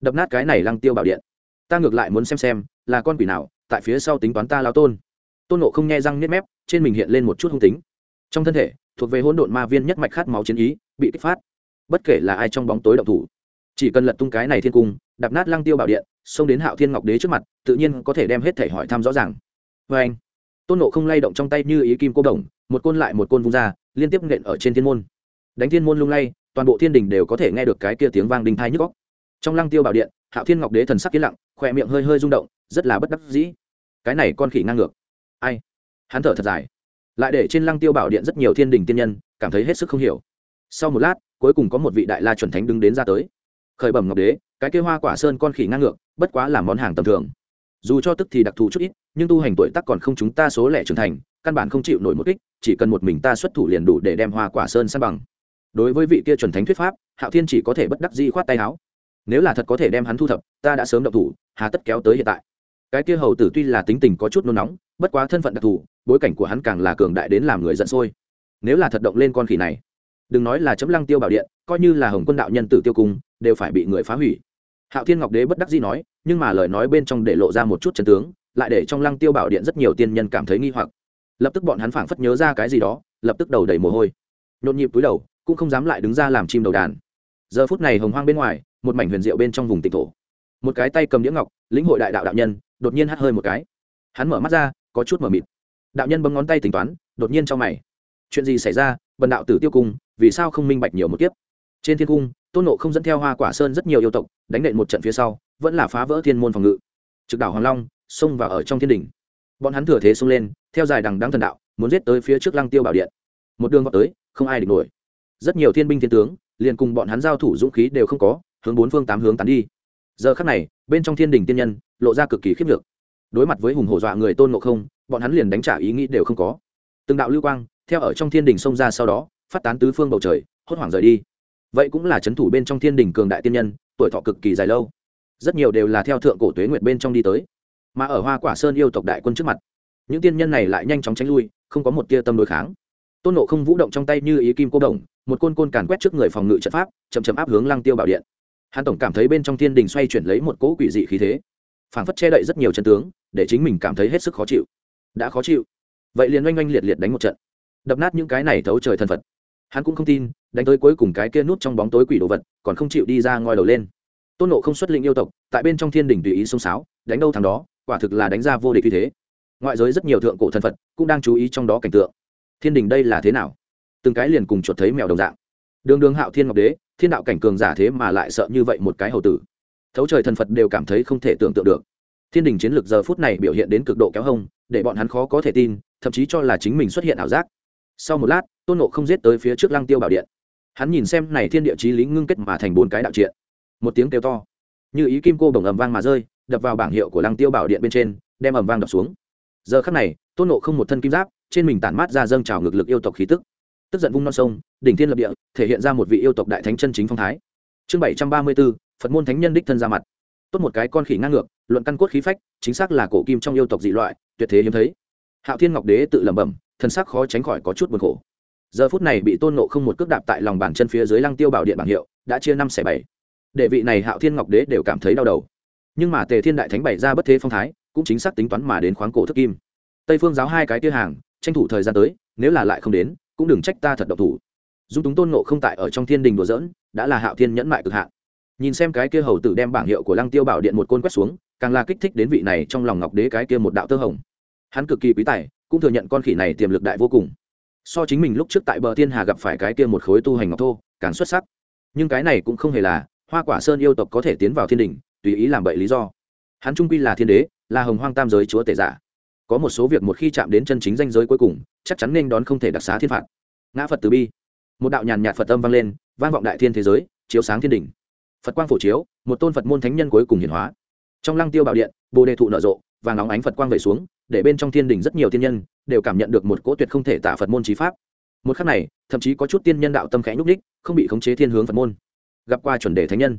Đập nát cái này lăng tiêu bảo điện. Ta ngược lại muốn xem xem, là con quỷ nào, tại phía sau tính toán ta lao tôn. Tôn nộ không nghe răng nhếch mép, trên mình hiện lên một chút hung tính. Trong thân thể, thuộc về hỗn độn ma viên nhất mạch khát máu chiến ý, bị kích phát. Bất kể là ai trong bóng tối động thủ, chỉ cần lật tung cái này thiên cung đập nát lăng tiêu bảo điện, xông đến hạo thiên ngọc đế trước mặt, tự nhiên có thể đem hết thể hỏi thăm rõ ràng. Vê anh, tôn nộ không lay động trong tay như ý kim cô đồng một côn lại một côn vung ra, liên tiếp nện ở trên thiên môn. Đánh thiên môn lung lay, toàn bộ thiên đình đều có thể nghe được cái kia tiếng vang đinh thai nhức góc trong lăng tiêu bảo điện, hạo thiên ngọc đế thần sắc yên lặng, khỏe miệng hơi hơi rung động, rất là bất đắc dĩ. Cái này con khỉ ngang ngược. Ai? Hắn thở thật dài. Lại để trên lăng tiêu bảo điện rất nhiều thiên đình tiên nhân, cảm thấy hết sức không hiểu. Sau một lát, cuối cùng có một vị đại la chuẩn thánh đứng đến ra tới. Khởi bẩm ngọc đế, cái kia hoa quả sơn con khỉ ngang ngược, bất quá là món hàng tầm thường. Dù cho tức thì đặc thù chút ít, nhưng tu hành tuổi tác còn không chúng ta số lẻ trưởng thành căn bản không chịu nổi một kích, chỉ cần một mình ta xuất thủ liền đủ để đem hoa quả sơn san bằng. Đối với vị kia chuẩn thánh thuyết pháp, hạo thiên chỉ có thể bất đắc di khoát tay áo. Nếu là thật có thể đem hắn thu thập, ta đã sớm động thủ, hà tất kéo tới hiện tại. Cái kia hầu tử tuy là tính tình có chút nôn nóng, bất quá thân phận đặc thù, bối cảnh của hắn càng là cường đại đến làm người giận sôi. Nếu là thật động lên con khỉ này, đừng nói là chấm lăng tiêu bảo điện, coi như là hồng quân đạo nhân tử tiêu cung, đều phải bị người phá hủy. Hạo thiên ngọc đế bất đắc dĩ nói, nhưng mà lời nói bên trong để lộ ra một chút chân tướng, lại để trong lăng tiêu bảo điện rất nhiều tiên nhân cảm thấy nghi hoặc lập tức bọn hắn phảng phất nhớ ra cái gì đó, lập tức đầu đầy mồ hôi. Nhộn nhịp túi đầu, cũng không dám lại đứng ra làm chim đầu đàn. Giờ phút này hồng hoang bên ngoài, một mảnh huyền diệu bên trong vùng tịnh thổ. Một cái tay cầm đĩa ngọc, lĩnh hội đại đạo đạo nhân, đột nhiên hắt hơi một cái. Hắn mở mắt ra, có chút mở mịt. Đạo nhân bấm ngón tay tính toán, đột nhiên cho mày. Chuyện gì xảy ra? Bần đạo tử tiêu cung, vì sao không minh bạch nhiều một kiếp? Trên thiên cung, tôn nộ không dẫn theo hoa quả sơn rất nhiều yêu tộc, đánh đệm một trận phía sau, vẫn là phá vỡ thiên môn phòng ngự. Trực đảo hoàng long, xông vào ở trong thiên đình bọn hắn thừa thế xông lên, theo dài đằng đăng thần đạo, muốn giết tới phía trước lăng tiêu bảo điện. Một đường vào tới, không ai địch nổi. Rất nhiều thiên binh thiên tướng, liền cùng bọn hắn giao thủ dũng khí đều không có, hướng bốn phương tám hướng tán đi. Giờ khắc này, bên trong thiên đình tiên nhân, lộ ra cực kỳ khiếp nhược. Đối mặt với hùng hổ dọa người tôn ngộ không, bọn hắn liền đánh trả ý nghĩ đều không có. Từng đạo lưu quang, theo ở trong thiên đình xông ra sau đó, phát tán tứ phương bầu trời, hốt hoảng rời đi. Vậy cũng là c h ấ n thủ bên trong thiên đình cường đại tiên nhân, tuổi thọ cực kỳ dài lâu. Rất nhiều đều là theo thượng cổ tuế nguyệt bên trong đi tới mà ở hoa quả sơn yêu tộc đại quân trước mặt những tiên nhân này lại nhanh chóng tránh lui không có một tia tâm đối kháng tôn nộ không vũ động trong tay như ý kim cô đồng một côn côn càn quét trước người phòng ngự trận pháp chậm chậm áp hướng lăng tiêu bảo điện hàn tổng cảm thấy bên trong thiên đình xoay chuyển lấy một cỗ quỷ dị khí thế phảng phất che đậy rất nhiều chân tướng để chính mình cảm thấy hết sức khó chịu đã khó chịu vậy liền oanh oanh liệt liệt đánh một trận đập nát những cái này thấu trời thân phật hắn cũng không tin đánh tới cuối cùng cái kia nút trong bóng tối quỷ đồ vật còn không chịu đi ra ngoi đầu lên tôn nộ không xuất lĩnh yêu tộc tại bên trong thiên đình tùy ý xông sáo đánh đâu thằng đó quả thực là đánh ra vô địch như thế. Ngoại giới rất nhiều thượng cổ thân phật cũng đang chú ý trong đó cảnh tượng. Thiên đình đây là thế nào? Từng cái liền cùng chuột thấy mèo đồng dạng. Đường đường hạo thiên ngọc đế, thiên đạo cảnh cường giả thế mà lại sợ như vậy một cái hầu tử. Thấu trời thần phật đều cảm thấy không thể tưởng tượng được. Thiên đình chiến lược giờ phút này biểu hiện đến cực độ kéo hông, để bọn hắn khó có thể tin, thậm chí cho là chính mình xuất hiện ảo giác. Sau một lát, tôn nộ không giết tới phía trước lăng tiêu bảo điện. Hắn nhìn xem này thiên địa chí lý ngưng kết mà thành bốn cái đạo triện. Một tiếng kêu to. Như ý kim cô bồng ầm vang mà rơi đập vào bảng hiệu của lăng tiêu bảo điện bên trên, đem ầm vang đập xuống. Giờ khắc này, tôn nộ không một thân kim giáp, trên mình tản mát ra dâng trào ngực lực yêu tộc khí tức. Tức giận vung non sông, đỉnh thiên lập địa, thể hiện ra một vị yêu tộc đại thánh chân chính phong thái. Chương bảy trăm ba mươi b ố phật môn thánh nhân đích thân ra mặt. Tốt một cái con khỉ ngang ngược, luận căn cốt khí phách, chính xác là cổ kim trong yêu tộc dị loại, tuyệt thế hiếm thấy. Hạo thiên ngọc đế tự lẩm bẩm, thân xác khó tránh khỏi có chút buồn khổ. Giờ phút này bị tôn nộ không một cước đạp tại lòng bàn chân phía dưới lăng tiêu bảo điện bảng hiệu, đã chia năm xẻ bảy. Đệ vị này hạo thiên ngọc đế đều cảm thấy đau đầu nhưng mà tề thiên đại thánh bày ra bất thế phong thái, cũng chính xác tính toán mà đến khoáng cổ thức kim. Tây phương giáo hai cái tia hàng, tranh thủ thời gian tới, nếu là lại không đến, cũng đừng trách ta thật độc thủ. Dung túng tôn nộ không tại ở trong thiên đình đùa dỡn đã là hạo thiên nhẫn mại cực hạn. Nhìn xem cái kia hầu tử đem bảng hiệu của lăng tiêu bảo điện một côn quét xuống, càng là kích thích đến vị này trong lòng ngọc đế cái kia một đạo tơ hồng. Hắn cực kỳ quý tài, cũng thừa nhận con khỉ này tiềm lực đại vô cùng. So chính mình lúc trước tại bờ thiên hà gặp phải cái kia một khối tu hành ngọc thô, càng xuất sắc. Nhưng cái này cũng không hề là, hoa quả sơn yêu tộc có thể tiến vào thiên đình tùy ý làm bậy lý do. Hắn trung quy là thiên đế, là hồng hoang tam giới chúa tể giả. Có một số việc một khi chạm đến chân chính danh giới cuối cùng, chắc chắn nên đón không thể đặc xá thiên phạt. Ngã phật từ bi. Một đạo nhàn nhạt phật âm vang lên, vang vọng đại thiên thế giới, chiếu sáng thiên đình phật quang phổ chiếu, một tôn phật môn thánh nhân cuối cùng hiển hóa. Trong lăng tiêu bảo điện, bồ đề thụ nở rộ và nóng ánh phật quang về xuống, để bên trong thiên đình rất nhiều thiên nhân, đều cảm nhận được một cỗ tuyệt không thể tả phật môn trí pháp. Một khắc này, thậm chí có chút tiên nhân đạo tâm khẽ nhúc đích không bị khống chế thiên hướng phật môn. Gặp qua chuẩn đề thánh nhân.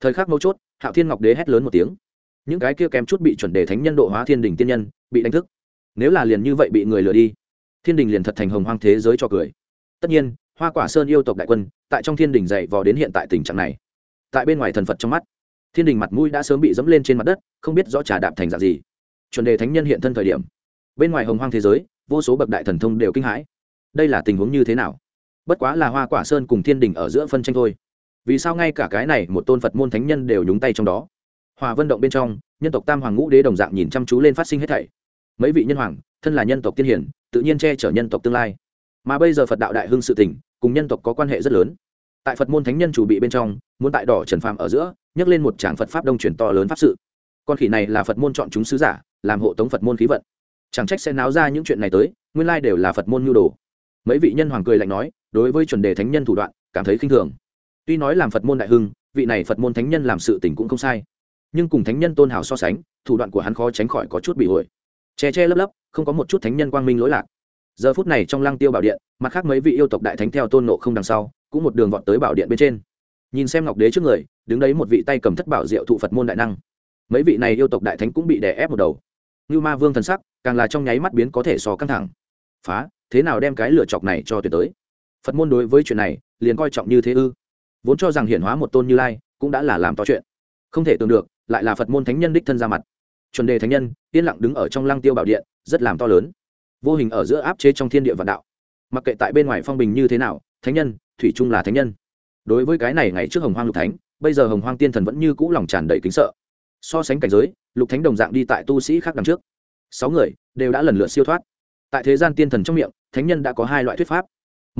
Thời khắc mấu chốt hạo thiên ngọc đế hét lớn một tiếng. Những cái kia kém chút bị chuẩn đề thánh nhân độ hóa thiên đình tiên nhân, bị đánh thức. Nếu là liền như vậy bị người lừa đi, thiên đình liền thật thành hồng hoang thế giới cho cười. Tất nhiên, hoa quả sơn yêu tộc đại quân, tại trong thiên đình dậy vò đến hiện tại tình trạng này. Tại bên ngoài thần phật trong mắt, thiên đình mặt mũi đã sớm bị dẫm lên trên mặt đất, không biết rõ trà đạp thành dạng gì. Chuẩn đề thánh nhân hiện thân thời điểm, bên ngoài hồng hoang thế giới, vô số bậc đại thần thông đều kinh hãi. Đây là tình huống như thế nào? Bất quá là hoa quả sơn cùng thiên đình ở giữa phân tranh thôi vì sao ngay cả cái này một tôn phật môn thánh nhân đều nhúng tay trong đó? Hòa vân động bên trong, nhân tộc tam hoàng ngũ đế đồng dạng nhìn chăm chú lên phát sinh hết thảy. Mấy vị nhân hoàng, thân là nhân tộc tiên hiển tự nhiên che chở nhân tộc tương lai. Mà bây giờ phật đạo đại hưng sự tỉnh cùng nhân tộc có quan hệ rất lớn. Tại phật môn thánh nhân chủ bị bên trong, muốn tại đỏ trần phàm ở giữa, nhắc lên một tràng phật pháp đông truyền to lớn pháp sự. Con khỉ này là phật môn chọn chúng sứ giả, làm hộ tống phật môn khí vận. Chẳng trách sẽ náo ra những chuyện này tới, nguyên lai đều là phật môn nhu đồ. Mấy vị nhân hoàng cười lạnh nói, đối với chuẩn đề thánh nhân thủ đoạn, cảm thấy khinh thường tuy nói làm phật môn đại hưng, vị này phật môn thánh nhân làm sự tình cũng không sai. Nhưng cùng thánh nhân tôn hào so sánh, thủ đoạn của hắn khó tránh khỏi có chút bị hội che che lấp lấp, không có một chút thánh nhân quang minh lỗi lạc. Giờ phút này trong lăng tiêu bảo điện, mặt khác mấy vị yêu tộc đại thánh theo tôn nộ không đằng sau, cũng một đường vọt tới bảo điện bên trên. Nhìn xem ngọc đế trước người, đứng đấy một vị tay cầm thất bảo diệu thụ phật môn đại năng. Mấy vị này yêu tộc đại thánh cũng bị đè ép một đầu. Như ma vương thần sắc, càng là trong nháy mắt biến có thể so căng thẳng. Phá, thế nào đem cái lựa chọc này cho tuyệt tới? Phật môn đối với chuyện này, liền coi trọng như thế ư? Vốn cho rằng hiển hóa một tôn như lai cũng đã là làm to chuyện. Không thể tưởng được, lại là phật môn thánh nhân đích thân ra mặt. Chuẩn đề thánh nhân, yên lặng đứng ở trong lăng tiêu bảo điện, rất làm to lớn. Vô hình ở giữa áp chế trong thiên địa vạn đạo. Mặc kệ tại bên ngoài phong bình như thế nào, thánh nhân, thủy trung là thánh nhân. Đối với cái này ngày trước hồng hoang lục thánh, bây giờ hồng hoang tiên thần vẫn như cũ lòng tràn đầy kính sợ. So sánh cảnh giới, lục thánh đồng dạng đi tại tu sĩ khác đằng trước. Sáu người đều đã lần lượt siêu thoát. Tại thế gian tiên thần trong miệng, thánh nhân đã có hai loại thuyết pháp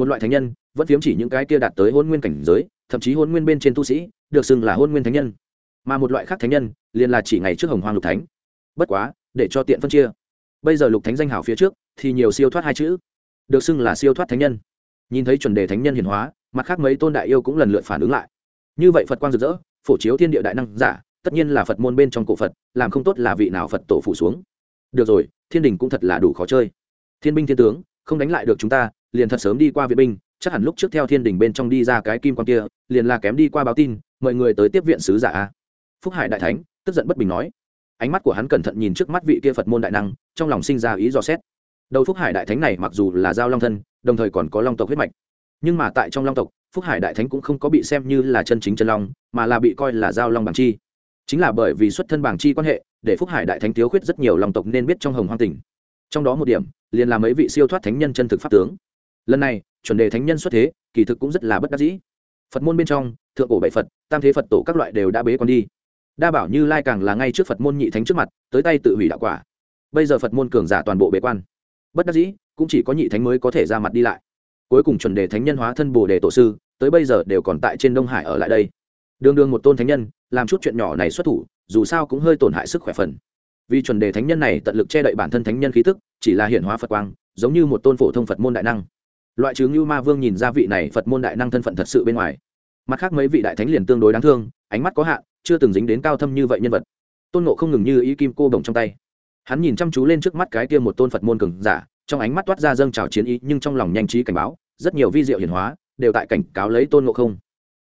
một loại thánh nhân, vẫn phiếm chỉ những cái kia đạt tới hôn nguyên cảnh giới, thậm chí hôn nguyên bên trên tu sĩ, được xưng là hôn nguyên thánh nhân. Mà một loại khác thánh nhân, liền là chỉ ngày trước hồng hoang lục thánh. Bất quá, để cho tiện phân chia. Bây giờ lục thánh danh hảo phía trước, thì nhiều siêu thoát hai chữ, được xưng là siêu thoát thánh nhân. Nhìn thấy chuẩn đề thánh nhân hiển hóa, mặt khác mấy tôn đại yêu cũng lần lượt phản ứng lại. Như vậy phật quang rực rỡ, phổ chiếu thiên địa đại năng giả, tất nhiên là phật môn bên trong cổ phật, làm không tốt là vị nào phật tổ phủ xuống. Được rồi, thiên đình cũng thật là đủ khó chơi. Thiên binh thiên tướng, không đánh lại được chúng ta liền thật sớm đi qua viện binh, chắc hẳn lúc trước theo thiên đình bên trong đi ra cái kim quan kia, liền là kém đi qua báo tin mời người tới tiếp viện sứ giả a. Phúc hải đại thánh, tức giận bất bình nói. Ánh mắt của hắn cẩn thận nhìn trước mắt vị kia phật môn đại năng, trong lòng sinh ra ý dò xét. Đầu phúc hải đại thánh này mặc dù là giao long thân, đồng thời còn có long tộc huyết mạch. Nhưng mà tại trong long tộc, phúc hải đại thánh cũng không có bị xem như là chân chính chân long, mà là bị coi là giao long bằng chi. Chính là bởi vì xuất thân bảng chi quan hệ, để phúc hải đại thánh thiếu khuyết rất nhiều long tộc nên biết trong hồng hoang tỉnh. Trong đó một điểm, liền là mấy vị siêu thoát thánh nhân chân thực pháp tướng lần này, chuẩn đề thánh nhân xuất thế, kỳ thực cũng rất là bất đắc dĩ. Phật môn bên trong, thượng cổ bảy phật, tam thế phật tổ các loại đều đã bế con đi. Đa bảo như lai càng là ngay trước phật môn nhị thánh trước mặt, tới tay tự hủy đạo quả. Bây giờ phật môn cường giả toàn bộ bế quan. Bất đắc dĩ, cũng chỉ có nhị thánh mới có thể ra mặt đi lại. Cuối cùng chuẩn đề thánh nhân hóa thân bồ đề tổ sư, tới bây giờ đều còn tại trên đông hải ở lại đây. Đường đường một tôn thánh nhân, làm chút chuyện nhỏ này xuất thủ, dù sao cũng hơi tổn hại sức khỏe phần. Vì chuẩn đề thánh nhân này tận lực che đậy bản thân thánh nhân khí tức, chỉ là hiện hóa phật quang, giống như một tôn phổ thông phật môn đại năng loại trừ ngưu ma vương nhìn ra vị này phật môn đại năng thân phận thật sự bên ngoài. Mặt khác mấy vị đại thánh liền tương đối đáng thương, ánh mắt có hạn, chưa từng dính đến cao thâm như vậy nhân vật. Tôn nộ không ngừng như ý kim cô bồng trong tay. Hắn nhìn chăm chú lên trước mắt cái kia một tôn phật môn cường giả, trong ánh mắt toát ra dâng trào chiến ý, nhưng trong lòng nhanh trí cảnh báo, rất nhiều vi diệu hiển hóa, đều tại cảnh cáo lấy tôn nộ không.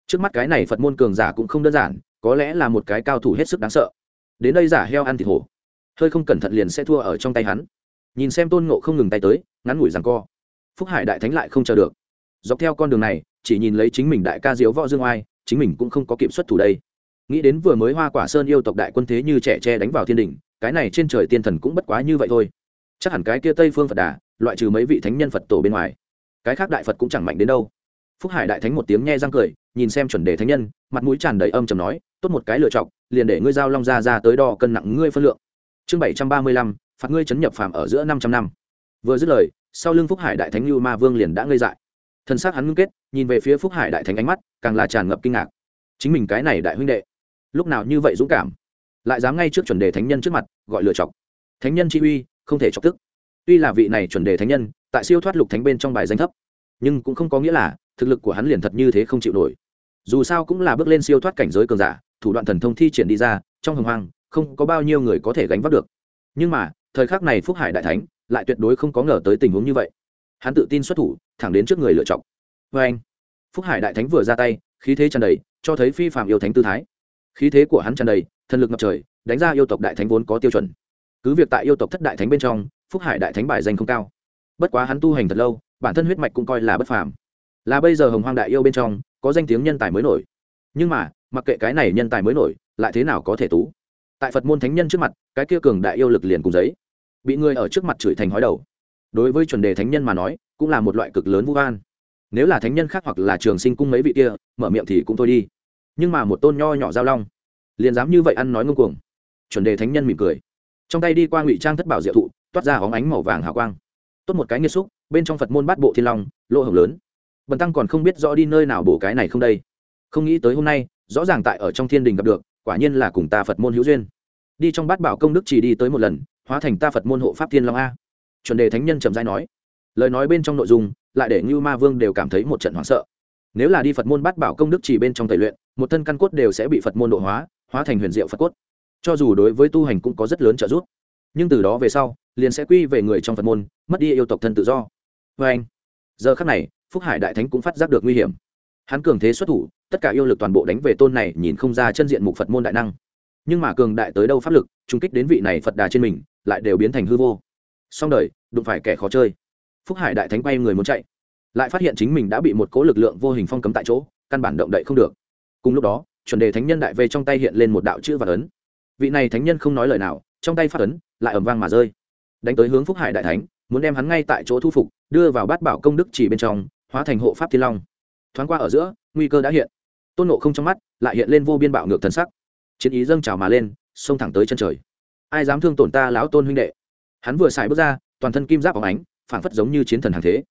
Trước mắt cái này phật môn cường giả cũng không đơn giản, có lẽ là một cái cao thủ hết sức đáng sợ. Đến đây giả heo ăn thịt hổ. Hơi không cẩn thận liền sẽ thua ở trong tay hắn. Nhìn xem tôn ngộ không ngừng tay tới, ngắn ngủi rằng co phúc hải đại thánh lại không chờ được. Dọc theo con đường này, chỉ nhìn lấy chính mình đại ca diếu võ dương oai, chính mình cũng không có kiểm soát thủ đây. Nghĩ đến vừa mới hoa quả sơn yêu tộc đại quân thế như trẻ tre đánh vào thiên đình cái này trên trời tiên thần cũng bất quá như vậy thôi. Chắc hẳn cái kia tây phương phật đà, loại trừ mấy vị thánh nhân phật tổ bên ngoài, cái khác đại phật cũng chẳng mạnh đến đâu. Phúc hải đại thánh một tiếng nghe răng cười, nhìn xem chuẩn đề thánh nhân, mặt mũi tràn đầy âm chầm nói, tốt một cái lựa chọn, liền để ngươi giao long ra ra tới đo cân nặng ngươi phân lượng. Chương bảy trăm ba mươi lăm, phạt ngươi chấn nhập phàm ở giữa năm trăm năm. Vừa dứt lời sau lưng phúc hải đại thánh lưu ma vương liền đã ngây dại. Thân xác hắn ngưng kết, nhìn về phía phúc hải đại thánh ánh mắt, càng là tràn ngập kinh ngạc. Chính mình cái này đại huynh đệ, lúc nào như vậy dũng cảm, lại dám ngay trước chuẩn đề thánh nhân trước mặt, gọi lựa chọc. Thánh nhân chi uy, không thể chọc tức. Tuy là vị này chuẩn đề thánh nhân, tại siêu thoát lục thánh bên trong bài danh thấp, nhưng cũng không có nghĩa là thực lực của hắn liền thật như thế không chịu nổi. Dù sao cũng là bước lên siêu thoát cảnh giới cường giả, thủ đoạn thần thông thi triển đi ra, trong hồng hoang, không có bao nhiêu người có thể gánh vác được. Nhưng mà, thời khắc này phúc hải đại thánh lại tuyệt đối không có ngờ tới tình huống như vậy. Hắn tự tin xuất thủ, thẳng đến trước người lựa chọn. Vê anh, phúc hải đại thánh vừa ra tay, khí thế tràn đầy, cho thấy phi phạm yêu thánh tư thái. Khí thế của hắn tràn đầy, thần lực ngập trời, đánh ra yêu tộc đại thánh vốn có tiêu chuẩn. Cứ việc tại yêu tộc thất đại thánh bên trong, phúc hải đại thánh bài danh không cao. Bất quá hắn tu hành thật lâu, bản thân huyết mạch cũng coi là bất phàm. Là bây giờ hồng hoang đại yêu bên trong, có danh tiếng nhân tài mới nổi. Nhưng mà, mặc kệ cái này nhân tài mới nổi, lại thế nào có thể tú? Tại phật môn thánh nhân trước mặt, cái kia cường đại yêu lực liền cùng giấy bị người ở trước mặt chửi thành hói đầu. Đối với chuẩn đề thánh nhân mà nói, cũng là một loại cực lớn vu van nếu là thánh nhân khác hoặc là trường sinh cung mấy vị kia, mở miệng thì cũng thôi đi. Nhưng mà một tôn nho nhỏ giao long, liền dám như vậy ăn nói ngông cuồng. Chuẩn đề thánh nhân mỉm cười. Trong tay đi qua ngụy trang thất bảo diệu thụ, toát ra hóng ánh màu vàng hào quang. Tốt một cái nghiệt xúc, bên trong phật môn bát bộ thiên long, lỗ hồng lớn. Bần tăng còn không biết rõ đi nơi nào bổ cái này không đây. Không nghĩ tới hôm nay, rõ ràng tại ở trong thiên đình gặp được, quả nhiên là cùng ta phật môn hữu duyên. Đi trong bát bảo công đức chỉ đi tới một lần hóa thành ta phật môn hộ pháp thiên long a. Chuẩn đề thánh nhân trầm dai nói. Lời nói bên trong nội dung, lại để ngưu ma vương đều cảm thấy một trận hoảng sợ. Nếu là đi phật môn bát bảo công đức chỉ bên trong tẩy luyện, một thân căn cốt đều sẽ bị phật môn độ hóa hóa thành huyền diệu phật cốt. Cho dù đối với tu hành cũng có rất lớn trợ giúp. Nhưng từ đó về sau, liền sẽ quy về người trong phật môn, mất đi yêu tộc thân tự do. Vê anh, giờ khắc này, phúc hải đại thánh cũng phát giác được nguy hiểm. Hắn cường thế xuất thủ, tất cả yêu lực toàn bộ đánh về tôn này, nhìn không ra chân diện mục phật môn đại năng. Nhưng mà cường đại tới đâu pháp lực trung kích đến vị này phật đà trên mình lại đều biến thành hư vô. Xong đời, đụng phải kẻ khó chơi. Phúc hải đại thánh quay người muốn chạy. Lại phát hiện chính mình đã bị một cố lực lượng vô hình phong cấm tại chỗ, căn bản động đậy không được. Cùng lúc đó, chuẩn đề thánh nhân đại về trong tay hiện lên một đạo chữ và ấn. Vị này thánh nhân không nói lời nào, trong tay phát ấn lại ẩm vang mà rơi. Đánh tới hướng phúc hải đại thánh, muốn đem hắn ngay tại chỗ thu phục, đưa vào bát bảo công đức chỉ bên trong, hóa thành hộ pháp thiên long. Thoáng qua ở giữa, nguy cơ đã hiện. Tôn nộ không trong mắt lại hiện lên vô biên bạo ngược thần sắc. Chiến ý dâng trào mà lên, xông thẳng tới chân trời ai dám thương tổn ta lão tôn huynh đệ? Hắn vừa xài bước ra, toàn thân kim giáp óng ánh, phảng phất giống như chiến thần hàng thế.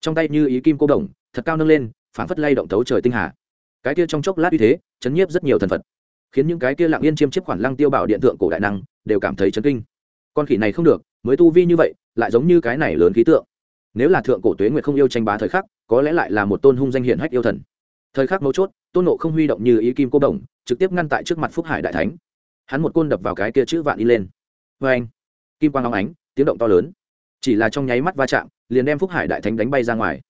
Trong tay như ý kim cô đồng, thật cao nâng lên, phảng phất lay động tấu trời tinh hà. Cái kia trong chốc lát uy thế, chấn nhiếp rất nhiều thần phật. Khiến những cái kia lặng yên chiêm chiếc khoản lăng tiêu bảo điện tượng cổ đại năng, đều cảm thấy chấn kinh. Con khỉ này không được, mới tu vi như vậy, lại giống như cái này lớn khí tượng. Nếu là thượng cổ tuế nguyệt không yêu tranh bá thời khắc, có lẽ lại là một tôn hung danh hiển hách yêu thần. Thời khắc mấu chốt, tôn nộ không huy động như ý kim cô đồng, trực tiếp ngăn tại trước mặt phúc hải đại thánh hắn một côn đập vào cái kia chữ vạn y lên. Vê anh, kim quang long ánh, tiếng động to lớn. Chỉ là trong nháy mắt va chạm, liền đem phúc hải đại thánh đánh bay ra ngoài.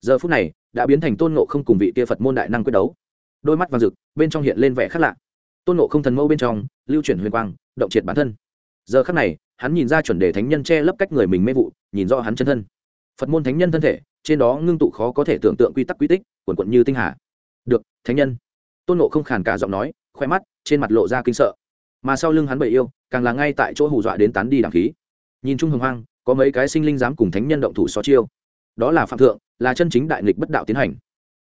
Giờ phút này, đã biến thành tôn nộ không cùng vị kia phật môn đại năng quyết đấu. Đôi mắt vàng rực, bên trong hiện lên vẻ khác lạ. Tôn nộ không thần mâu bên trong, lưu chuyển huyền quang, động triệt bản thân. Giờ khắc này, hắn nhìn ra chuẩn đề thánh nhân che lấp cách người mình mê vụ, nhìn rõ hắn chân thân. Phật môn thánh nhân thân thể, trên đó ngưng tụ khó có thể tưởng tượng quy tắc quy tích, quần quận như tinh hà. Được, thánh nhân. Tôn nộ không khàn cả giọng nói, khoe mắt, trên mặt lộ ra kinh sợ mà sau lưng hắn bậy yêu, càng là ngay tại chỗ hù dọa đến tán đi đằng khí. Nhìn chung hồng hoang, có mấy cái sinh linh dám cùng thánh nhân động thủ so chiêu. Đó là phạm thượng, là chân chính đại nghịch bất đạo tiến hành.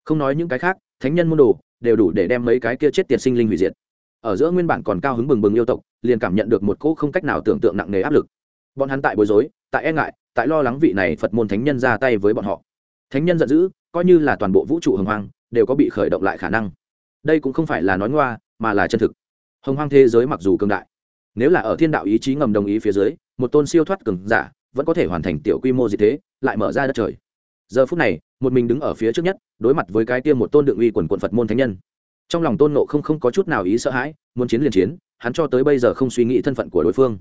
Không nói những cái khác, thánh nhân môn đồ đều đủ để đem mấy cái kia chết tiệt sinh linh hủy diệt. Ở giữa nguyên bản còn cao hứng bừng bừng yêu tộc, liền cảm nhận được một cỗ không cách nào tưởng tượng nặng nề áp lực. Bọn hắn tại bối rối, tại e ngại, tại lo lắng vị này phật môn thánh nhân ra tay với bọn họ. Thánh nhân giận dữ, coi như là toàn bộ vũ trụ hồng hoang, đều có bị khởi động lại khả năng. Đây cũng không phải là nói ngoa, mà là chân thực hồng hoang thế giới mặc dù cường đại, nếu là ở thiên đạo ý chí ngầm đồng ý phía dưới, một tôn siêu thoát cường giả vẫn có thể hoàn thành tiểu quy mô gì thế, lại mở ra đất trời. Giờ phút này, một mình đứng ở phía trước nhất, đối mặt với cái tiêm một tôn đựng uy quần quận phật môn thánh nhân. Trong lòng tôn nộ không không có chút nào ý sợ hãi, muốn chiến liền chiến, hắn cho tới bây giờ không suy nghĩ thân phận của đối phương.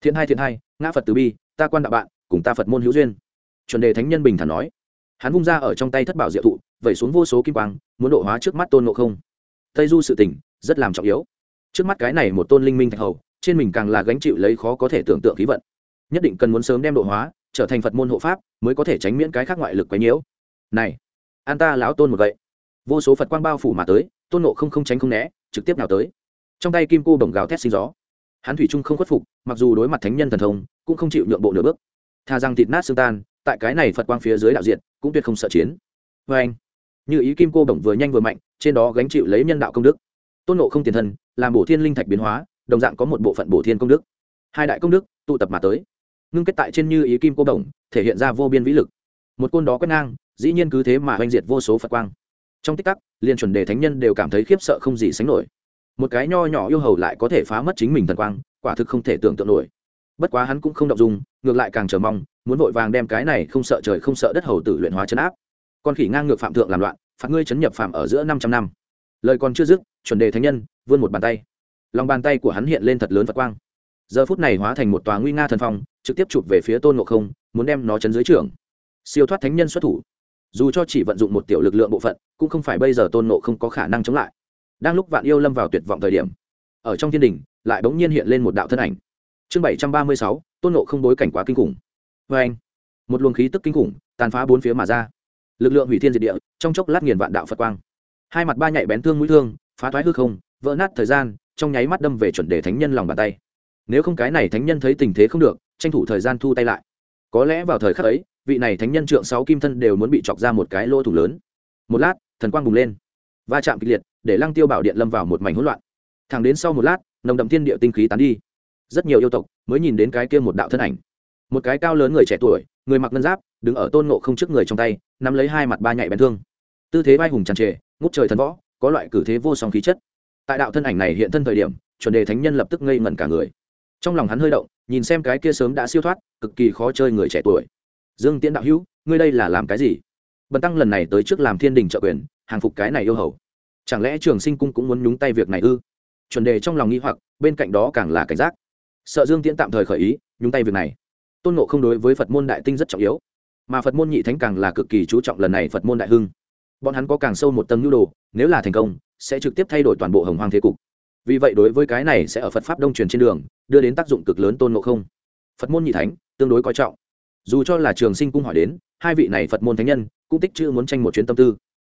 Thiện hai thiện hai, ngã phật từ bi, ta quan đạo bạn, cùng ta phật môn hữu duyên. Chuẩn đề thánh nhân bình thản nói. Hắn vung ra ở trong tay thất bảo diệu thụ, vẩy xuống vô số kim quang, muốn độ hóa trước mắt tôn nộ không. Tây du sự tỉnh rất làm trọng yếu trước mắt cái này một tôn linh minh thạch hầu, trên mình càng là gánh chịu lấy khó có thể tưởng tượng khí vận. Nhất định cần muốn sớm đem độ hóa, trở thành phật môn hộ pháp, mới có thể tránh miễn cái khác ngoại lực quấy nhiễu. Này, an ta lão tôn một vậy vô số phật quang bao phủ mà tới, tôn nộ không không tránh không né, trực tiếp nào tới. Trong tay kim cô bồng gào thét sinh gió. Hắn thủy trung không khuất phục, mặc dù đối mặt thánh nhân thần thông, cũng không chịu nhượng bộ nửa bước. Tha rằng thịt nát xương tan, tại cái này phật quang phía dưới đạo diện, cũng tuyệt không sợ chiến. Vê anh như ý kim cô bổng vừa nhanh vừa mạnh, trên đó gánh chịu lấy nhân đạo công đức tôn nộ không tiền thân làm bổ thiên linh thạch biến hóa đồng dạng có một bộ phận bổ thiên công đức. Hai đại công đức tụ tập mà tới ngưng kết tại trên như ý kim cô đồng, thể hiện ra vô biên vĩ lực. Một côn đó quét ngang dĩ nhiên cứ thế mà oanh diệt vô số phật quang. Trong tích tắc liên chuẩn đề thánh nhân đều cảm thấy khiếp sợ không gì sánh nổi. Một cái nho nhỏ yêu hầu lại có thể phá mất chính mình thần quang quả thực không thể tưởng tượng nổi. Bất quá hắn cũng không động dung ngược lại càng chờ mong muốn vội vàng đem cái này không sợ trời không sợ đất hầu tử luyện hóa chấn áp. Con khỉ ngang ngược phạm thượng làm loạn phạt ngươi chấn nhập phạm ở giữa năm trăm năm. Lời còn chưa dứt chuẩn đề thánh nhân, vươn một bàn tay. Lòng bàn tay của hắn hiện lên thật lớn phật quang. Giờ phút này hóa thành một tòa nguy nga thần phong, trực tiếp chụp về phía tôn ngộ không, muốn đem nó chấn dưới trưởng. Siêu thoát thánh nhân xuất thủ. Dù cho chỉ vận dụng một tiểu lực lượng bộ phận, cũng không phải bây giờ tôn ngộ không có khả năng chống lại. Đang lúc vạn yêu lâm vào tuyệt vọng thời điểm, ở trong thiên đình, lại bỗng nhiên hiện lên một đạo thân ảnh. Chương bảy trăm ba mươi sáu, tôn ngộ không bối cảnh quá kinh khủng. Vê anh, một luồng khí tức kinh khủng tàn phá bốn phía mà ra. Lực lượng hủy thiên diệt địa, trong chốc lát nghiền vạn đạo phật quang. Hai mặt ba nhạy bén thương mũi thương phá thoái hư không, vỡ nát thời gian, trong nháy mắt đâm về chuẩn đề thánh nhân lòng bàn tay. Nếu không cái này thánh nhân thấy tình thế không được, tranh thủ thời gian thu tay lại. Có lẽ vào thời khắc ấy, vị này thánh nhân trượng sáu kim thân đều muốn bị chọc ra một cái lỗ thủ lớn. Một lát, thần quang bùng lên. Va chạm kịch liệt, để lăng tiêu bảo điện lâm vào một mảnh hỗn loạn. Thẳng đến sau một lát, nồng đậm thiên địa tinh khí tán đi. Rất nhiều yêu tộc mới nhìn đến cái kia một đạo thân ảnh. Một cái cao lớn người trẻ tuổi, người mặc ngân giáp, đứng ở tôn ngộ không trước người trong tay, nắm lấy hai mặt ba nhạy bén thương. Tư thế vai hùng tràn trề, ngút trời thần võ có loại cử thế vô song khí chất. Tại đạo thân ảnh này hiện thân thời điểm, chuẩn đề thánh nhân lập tức ngây ngẩn cả người. Trong lòng hắn hơi động, nhìn xem cái kia sớm đã siêu thoát, cực kỳ khó chơi người trẻ tuổi. Dương tiễn đạo hữu, ngươi đây là làm cái gì? Bần tăng lần này tới trước làm thiên đình trợ quyền, hàng phục cái này yêu hầu. Chẳng lẽ trường sinh cung cũng muốn nhúng tay việc này ư? Chuẩn đề trong lòng nghi hoặc, bên cạnh đó càng là cảnh giác. Sợ dương tiễn tạm thời khởi ý, nhúng tay việc này. Tôn nộ không đối với phật môn đại tinh rất trọng yếu. Mà phật môn nhị thánh càng là cực kỳ chú trọng lần này phật môn đại hưng bọn hắn có càng sâu một tầng nhu đồ, nếu là thành công, sẽ trực tiếp thay đổi toàn bộ hồng hoang thế cục. Vì vậy đối với cái này sẽ ở phật pháp đông truyền trên đường, đưa đến tác dụng cực lớn tôn ngộ không. Phật môn nhị thánh, tương đối coi trọng. Dù cho là trường sinh cung hỏi đến, hai vị này phật môn thánh nhân, cũng tích chữ muốn tranh một chuyến tâm tư.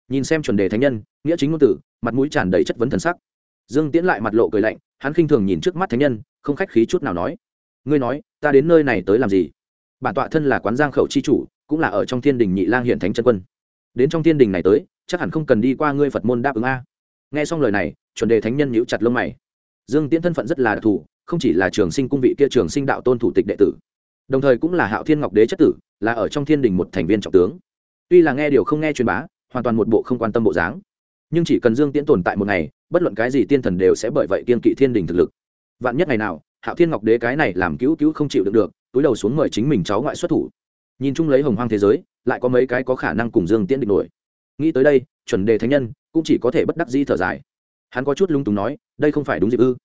Nhìn xem chuẩn đề thánh nhân, nghĩa chính ngôn tử, mặt mũi tràn đầy chất vấn thần sắc. Dương tiễn lại mặt lộ cười lạnh, hắn khinh thường nhìn trước mắt thánh nhân, không khách khí chút nào nói. Ngươi nói, ta đến nơi này tới làm gì? Bản tọa thân là quán giang khẩu chi chủ, cũng là ở trong thiên đình nhị lang hiện thánh chân quân đến trong thiên đình này tới, chắc hẳn không cần đi qua ngươi phật môn đáp ứng a. Nghe xong lời này, chuẩn đề thánh nhân nhíu chặt lông mày. Dương tiễn thân phận rất là đặc thù, không chỉ là trường sinh cung vị kia trường sinh đạo tôn thủ tịch đệ tử, đồng thời cũng là hạo thiên ngọc đế chất tử, là ở trong thiên đình một thành viên trọng tướng. Tuy là nghe điều không nghe truyền bá, hoàn toàn một bộ không quan tâm bộ dáng, nhưng chỉ cần dương tiễn tồn tại một ngày, bất luận cái gì tiên thần đều sẽ bởi vậy kiên kỵ thiên đình thực lực. Vạn nhất ngày nào, hạo thiên ngọc đế cái này làm cứu cứu không chịu được được, túi đầu xuống mời chính mình cháu ngoại xuất thủ nhìn chung lấy hồng hoang thế giới, lại có mấy cái có khả năng cùng dương tiễn địch nổi. Nghĩ tới đây, chuẩn đề thánh nhân cũng chỉ có thể bất đắc di thở dài. Hắn có chút lung túng nói, đây không phải đúng dịp ư?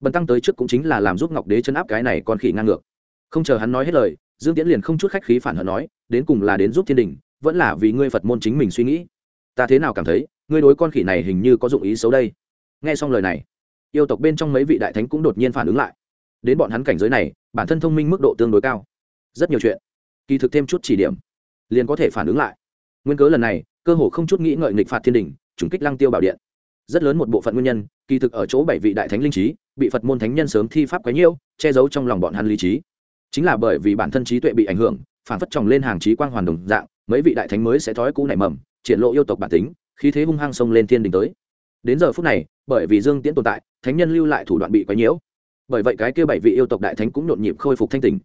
Bần tăng tới trước cũng chính là làm giúp ngọc đế chân áp cái này con khỉ ngang ngược. Không chờ hắn nói hết lời, dương tiễn liền không chút khách khí phản hận nói, đến cùng là đến giúp thiên đình, vẫn là vì ngươi phật môn chính mình suy nghĩ. Ta thế nào cảm thấy, ngươi đối con khỉ này hình như có dụng ý xấu đây? Nghe xong lời này, yêu tộc bên trong mấy vị đại thánh cũng đột nhiên phản ứng lại. Đến bọn hắn cảnh giới này, bản thân thông minh mức độ tương đối cao. Rất nhiều chuyện kỳ thực thêm chút chỉ điểm, liền có thể phản ứng lại. Nguyên cớ lần này, cơ hồ không chút nghĩ ngợi nghịch phạt thiên đình, trùng kích lăng tiêu bảo điện. Rất lớn một bộ phận nguyên nhân, kỳ thực ở chỗ bảy vị đại thánh linh trí, bị phật môn thánh nhân sớm thi pháp quấy nhiễu, che giấu trong lòng bọn hắn lý trí. Chính là bởi vì bản thân trí tuệ bị ảnh hưởng, phản phất tròng lên hàng trí quang hoàn đồng dạng, mấy vị đại thánh mới sẽ thói cũ nảy mầm, triển lộ yêu tộc bản tính, khí thế hung hăng xông lên thiên đình tới. Đến giờ phút này, bởi vì dương tiễn tồn tại, thánh nhân lưu lại thủ đoạn bị quấy nhiễu. Bởi vậy cái kia bảy vị yêu tộc đại thánh cũng nhộn nhịp khôi phục thanh tình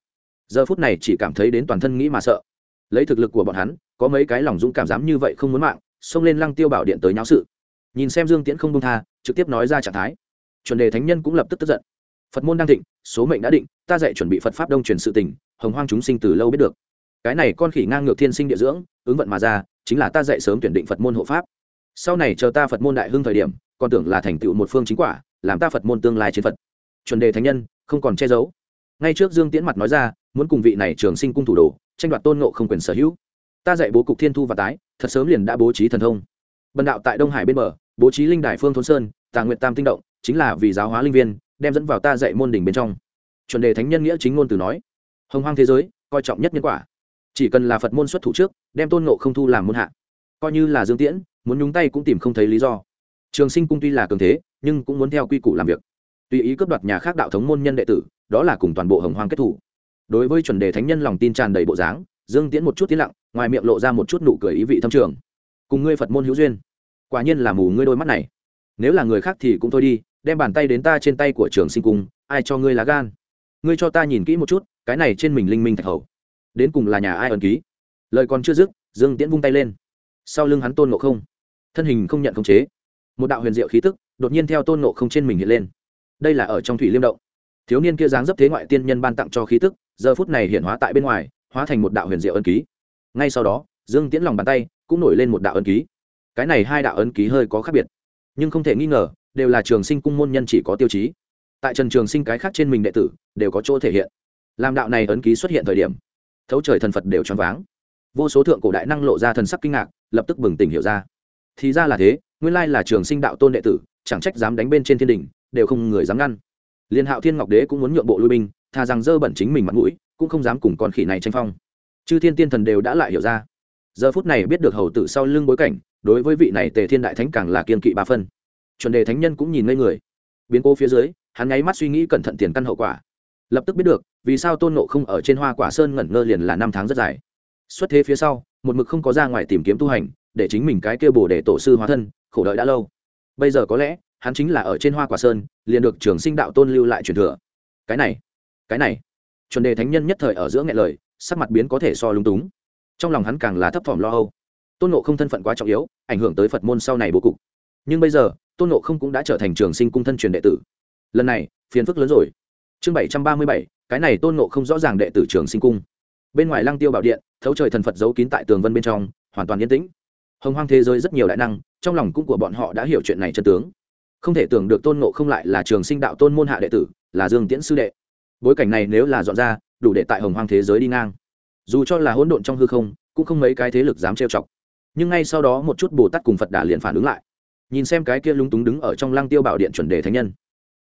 giờ phút này chỉ cảm thấy đến toàn thân nghĩ mà sợ. Lấy thực lực của bọn hắn, có mấy cái lòng dũng cảm dám như vậy không muốn mạng, xông lên lăng tiêu bảo điện tới nháo sự. Nhìn xem dương tiễn không đông tha, trực tiếp nói ra trạng thái. Chuẩn đề thánh nhân cũng lập tức tức giận. Phật môn đang thịnh, số mệnh đã định, ta dạy chuẩn bị phật pháp đông truyền sự tình, hồng hoang chúng sinh từ lâu biết được. Cái này con khỉ ngang ngược thiên sinh địa dưỡng, ứng vận mà ra, chính là ta dạy sớm tuyển định phật môn hộ pháp. Sau này chờ ta phật môn đại hưng thời điểm, còn tưởng là thành tựu một phương chính quả, làm ta phật môn tương lai chiến phật. Chuẩn đề thánh nhân, không còn che giấu. Ngay trước dương tiễn mặt nói ra muốn cùng vị này trường sinh cung thủ đồ, tranh đoạt tôn ngộ không quyền sở hữu. Ta dạy bố cục thiên thu và tái, thật sớm liền đã bố trí thần thông. Bần đạo tại đông hải bên bờ, bố trí linh đài phương thôn sơn, tà nguyện tam tinh động, chính là vì giáo hóa linh viên, đem dẫn vào ta dạy môn đỉnh bên trong. Chuẩn đề thánh nhân nghĩa chính ngôn từ nói, hồng hoang thế giới, coi trọng nhất nhân quả. Chỉ cần là phật môn xuất thủ trước, đem tôn ngộ không thu làm môn hạ. Coi như là dương tiễn, muốn nhúng tay cũng tìm không thấy lý do. Trường sinh cung tuy là cường thế, nhưng cũng muốn theo quy củ làm việc. Tùy ý cướp đoạt nhà khác đạo thống môn nhân đệ tử, đó là cùng toàn bộ hồng hoang kết thủ đối với chuẩn đề thánh nhân lòng tin tràn đầy bộ dáng, dương tiễn một chút tiến lặng, ngoài miệng lộ ra một chút nụ cười ý vị thâm trường. Cùng ngươi phật môn hữu duyên. Quả nhiên là mù ngươi đôi mắt này. Nếu là người khác thì cũng thôi đi, đem bàn tay đến ta trên tay của trường sinh cung, ai cho ngươi lá gan? Ngươi cho ta nhìn kỹ một chút, cái này trên mình linh minh thạch hầu. Đến cùng là nhà ai ẩn ký? Lời còn chưa dứt, dương tiễn vung tay lên. Sau lưng hắn tôn ngộ không. Thân hình không nhận khống chế. Một đạo huyền diệu khí tức, đột nhiên theo tôn ngộ không trên mình hiện lên. Đây là ở trong thủy liêm động. Thiếu niên kia dáng dấp thế ngoại tiên nhân ban tặng cho khí tức giờ phút này hiện hóa tại bên ngoài, hóa thành một đạo huyền diệu ân ký. Ngay sau đó, dương tiễn lòng bàn tay cũng nổi lên một đạo ân ký. Cái này hai đạo ân ký hơi có khác biệt, nhưng không thể nghi ngờ, đều là trường sinh cung môn nhân chỉ có tiêu chí. Tại trần trường sinh cái khác trên mình đệ tử, đều có chỗ thể hiện. Làm đạo này ấn ký xuất hiện thời điểm, thấu trời thần phật đều choáng váng. Vô số thượng cổ đại năng lộ ra thần sắc kinh ngạc, lập tức bừng tỉnh hiểu ra. Thì ra là thế, nguyên lai là trường sinh đạo tôn đệ tử, chẳng trách dám đánh bên trên thiên đình, đều không người dám ngăn. Liên hạo thiên ngọc đế cũng muốn nhượng bộ lui binh thà rằng dơ bẩn chính mình mặt mũi, cũng không dám cùng con khỉ này tranh phong. Chư thiên tiên thần đều đã lại hiểu ra. Giờ phút này biết được hầu tử sau lưng bối cảnh, đối với vị này tề thiên đại thánh càng là kiên kỵ ba phân. Chuẩn đề thánh nhân cũng nhìn ngây người. Biến cố phía dưới, hắn nháy mắt suy nghĩ cẩn thận tiền căn hậu quả. Lập tức biết được, vì sao tôn nộ không ở trên hoa quả sơn ngẩn ngơ liền là năm tháng rất dài. Xuất thế phía sau, một mực không có ra ngoài tìm kiếm tu hành, để chính mình cái kêu bổ để tổ sư hóa thân, khổ đợi đã lâu. Bây giờ có lẽ, hắn chính là ở trên hoa quả sơn, liền được trường sinh đạo tôn lưu lại truyền thừa. Cái này cái này, chuẩn đề thánh nhân nhất thời ở giữa nghẹn lời, sắc mặt biến có thể so lung túng. Trong lòng hắn càng là thấp thỏm lo âu. Tôn nộ không thân phận quá trọng yếu, ảnh hưởng tới phật môn sau này bố cục. Nhưng bây giờ, tôn nộ không cũng đã trở thành trường sinh cung thân truyền đệ tử. Lần này, phiền phức lớn rồi. Chương bảy trăm ba mươi bảy, cái này tôn nộ không rõ ràng đệ tử trường sinh cung. Bên ngoài lăng tiêu bảo điện, thấu trời thần phật giấu kín tại tường vân bên trong, hoàn toàn yên tĩnh. Hồng hoang thế giới rất nhiều đại năng, trong lòng cũng của bọn họ đã hiểu chuyện này chân tướng. Không thể tưởng được tôn nộ không lại là trường sinh đạo tôn môn hạ đệ tử, là dương tiễn sư đệ bối cảnh này nếu là dọn ra, đủ để tại hồng hoang thế giới đi ngang. Dù cho là hỗn độn trong hư không, cũng không mấy cái thế lực dám trêu chọc. Nhưng ngay sau đó một chút bồ tát cùng phật đà liền phản ứng lại. Nhìn xem cái kia lúng túng đứng ở trong lăng tiêu bảo điện chuẩn đề thánh nhân.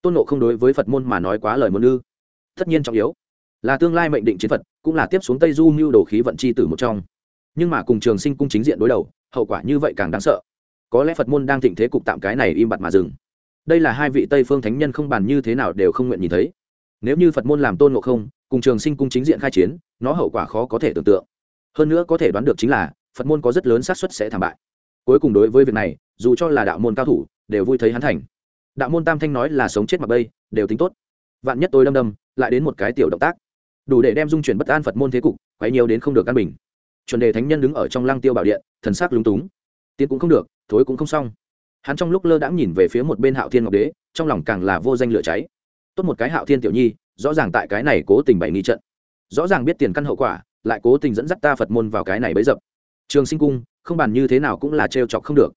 Tôn nộ không đối với phật môn mà nói quá lời môn ư. Tất nhiên trọng yếu. Là tương lai mệnh định chiến phật, cũng là tiếp xuống tây du mưu đồ khí vận chi tử một trong. Nhưng mà cùng trường sinh cung chính diện đối đầu, hậu quả như vậy càng đáng sợ. Có lẽ phật môn đang thịnh thế cục tạm cái này im bặt mà dừng. Đây là hai vị tây phương thánh nhân không bàn như thế nào đều không nguyện nhìn thấy nếu như phật môn làm tôn ngộ không, cùng trường sinh cung chính diện khai chiến, nó hậu quả khó có thể tưởng tượng. Hơn nữa có thể đoán được chính là, phật môn có rất lớn xác suất sẽ thảm bại. Cuối cùng đối với việc này, dù cho là đạo môn cao thủ, đều vui thấy hắn thành. Đạo môn tam thanh nói là sống chết mặc bây đều tính tốt. Vạn nhất tôi đâm đâm, lại đến một cái tiểu động tác. Đủ để đem dung chuyển bất an phật môn thế cục, quấy nhiều đến không được căn bình. Chuẩn đề thánh nhân đứng ở trong lăng tiêu bảo điện, thần sắc lúng túng. Tiến cũng không được, thối cũng không xong. Hắn trong lúc lơ đãng nhìn về phía một bên hạo thiên ngọc đế, trong lòng càng là vô danh lửa cháy tốt một cái hạo thiên tiểu nhi, rõ ràng tại cái này cố tình bày nghi trận. Rõ ràng biết tiền căn hậu quả, lại cố tình dẫn dắt ta phật môn vào cái này bấy dập. Trường sinh cung, không bàn như thế nào cũng là trêu chọc không được.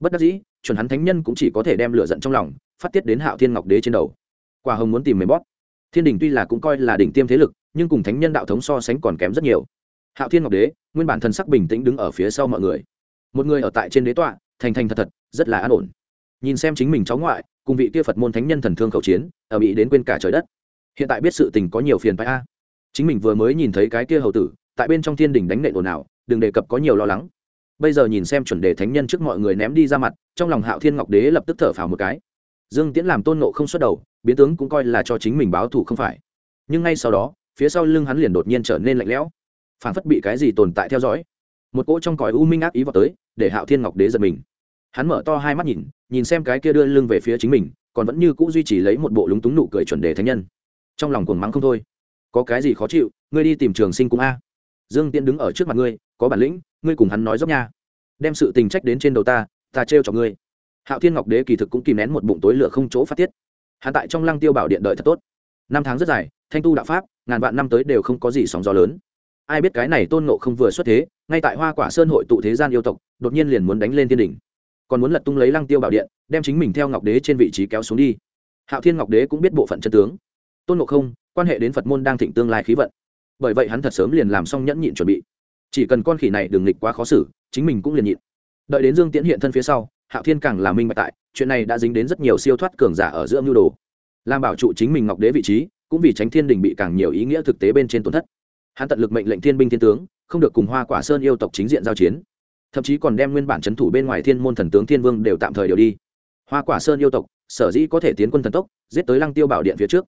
Bất đắc dĩ, chuẩn hắn thánh nhân cũng chỉ có thể đem lửa giận trong lòng, phát tiết đến hạo thiên ngọc đế trên đầu. Quả hồng muốn tìm mềm bóp. Thiên đình tuy là cũng coi là đỉnh tiêm thế lực, nhưng cùng thánh nhân đạo thống so sánh còn kém rất nhiều. Hạo thiên ngọc đế, nguyên bản thần sắc bình tĩnh đứng ở phía sau mọi người. Một người ở tại trên đế tọa, thành thành thật thật, rất là an ổn. Nhìn xem chính mình cháu ngoại cùng vị kia phật môn thánh nhân thần thương khẩu chiến, ở bị đến quên cả trời đất. Hiện tại biết sự tình có nhiều phiền phái a. Chính mình vừa mới nhìn thấy cái kia hầu tử, tại bên trong thiên đình đánh nệ ồn ào, đừng đề cập có nhiều lo lắng. Bây giờ nhìn xem chuẩn đề thánh nhân trước mọi người ném đi ra mặt, trong lòng hạo thiên ngọc đế lập tức thở phào một cái. Dương tiễn làm tôn nộ không xuất đầu, biến tướng cũng coi là cho chính mình báo thù không phải. Nhưng ngay sau đó, phía sau lưng hắn liền đột nhiên trở nên lạnh lẽo. Phản phất bị cái gì tồn tại theo dõi. Một cỗ trong còi u minh ác ý vào tới, để hạo thiên ngọc đế giật mình hắn mở to hai mắt nhìn nhìn xem cái kia đưa lưng về phía chính mình, còn vẫn như cũ duy trì lấy một bộ lúng túng nụ cười chuẩn đề thánh nhân. Trong lòng cuồng mắng không thôi. Có cái gì khó chịu, ngươi đi tìm trường sinh cũng a. Dương tiễn đứng ở trước mặt ngươi, có bản lĩnh, ngươi cùng hắn nói dốc nha. Đem sự tình trách đến trên đầu ta ta trêu cho ngươi. Hạo thiên ngọc đế kỳ thực cũng kìm nén một bụng tối lửa không chỗ phát tiết. Hạ tại trong lăng tiêu bảo điện đợi thật tốt. Năm tháng rất dài, thanh tu đạo pháp, ngàn vạn năm tới đều không có gì sóng gió lớn. Ai biết cái này tôn nộ không vừa xuất thế, ngay tại hoa quả sơn hội tụ thế gian yêu tộc, đột nhiên liền muốn đánh lên thiên đỉnh còn muốn lật tung lấy lăng tiêu bảo điện, đem chính mình theo ngọc đế trên vị trí kéo xuống đi. Hạo thiên ngọc đế cũng biết bộ phận chân tướng. Tôn ngộ không, quan hệ đến phật môn đang thịnh tương lai khí vận. Bởi vậy hắn thật sớm liền làm xong nhẫn nhịn chuẩn bị. Chỉ cần con khỉ này đừng nghịch quá khó xử, chính mình cũng liền nhịn. Đợi đến dương tiễn hiện thân phía sau, hạo thiên càng là minh bạch tại, chuyện này đã dính đến rất nhiều siêu thoát cường giả ở giữa mưu đồ. Làm bảo trụ chính mình ngọc đế vị trí, cũng vì tránh thiên đình bị càng nhiều ý nghĩa thực tế bên trên tổn thất. Hắn tận lực mệnh lệnh thiên binh thiên tướng, không được cùng hoa quả sơn yêu tộc chính diện giao chiến thậm chí còn đem nguyên bản c thủ bên ngoài thiên môn thần tướng thiên vương đều tạm thời điều đi. Hoa quả sơn yêu tộc, sở dĩ có thể tiến quân thần tốc, giết tới lăng tiêu bảo điện phía trước.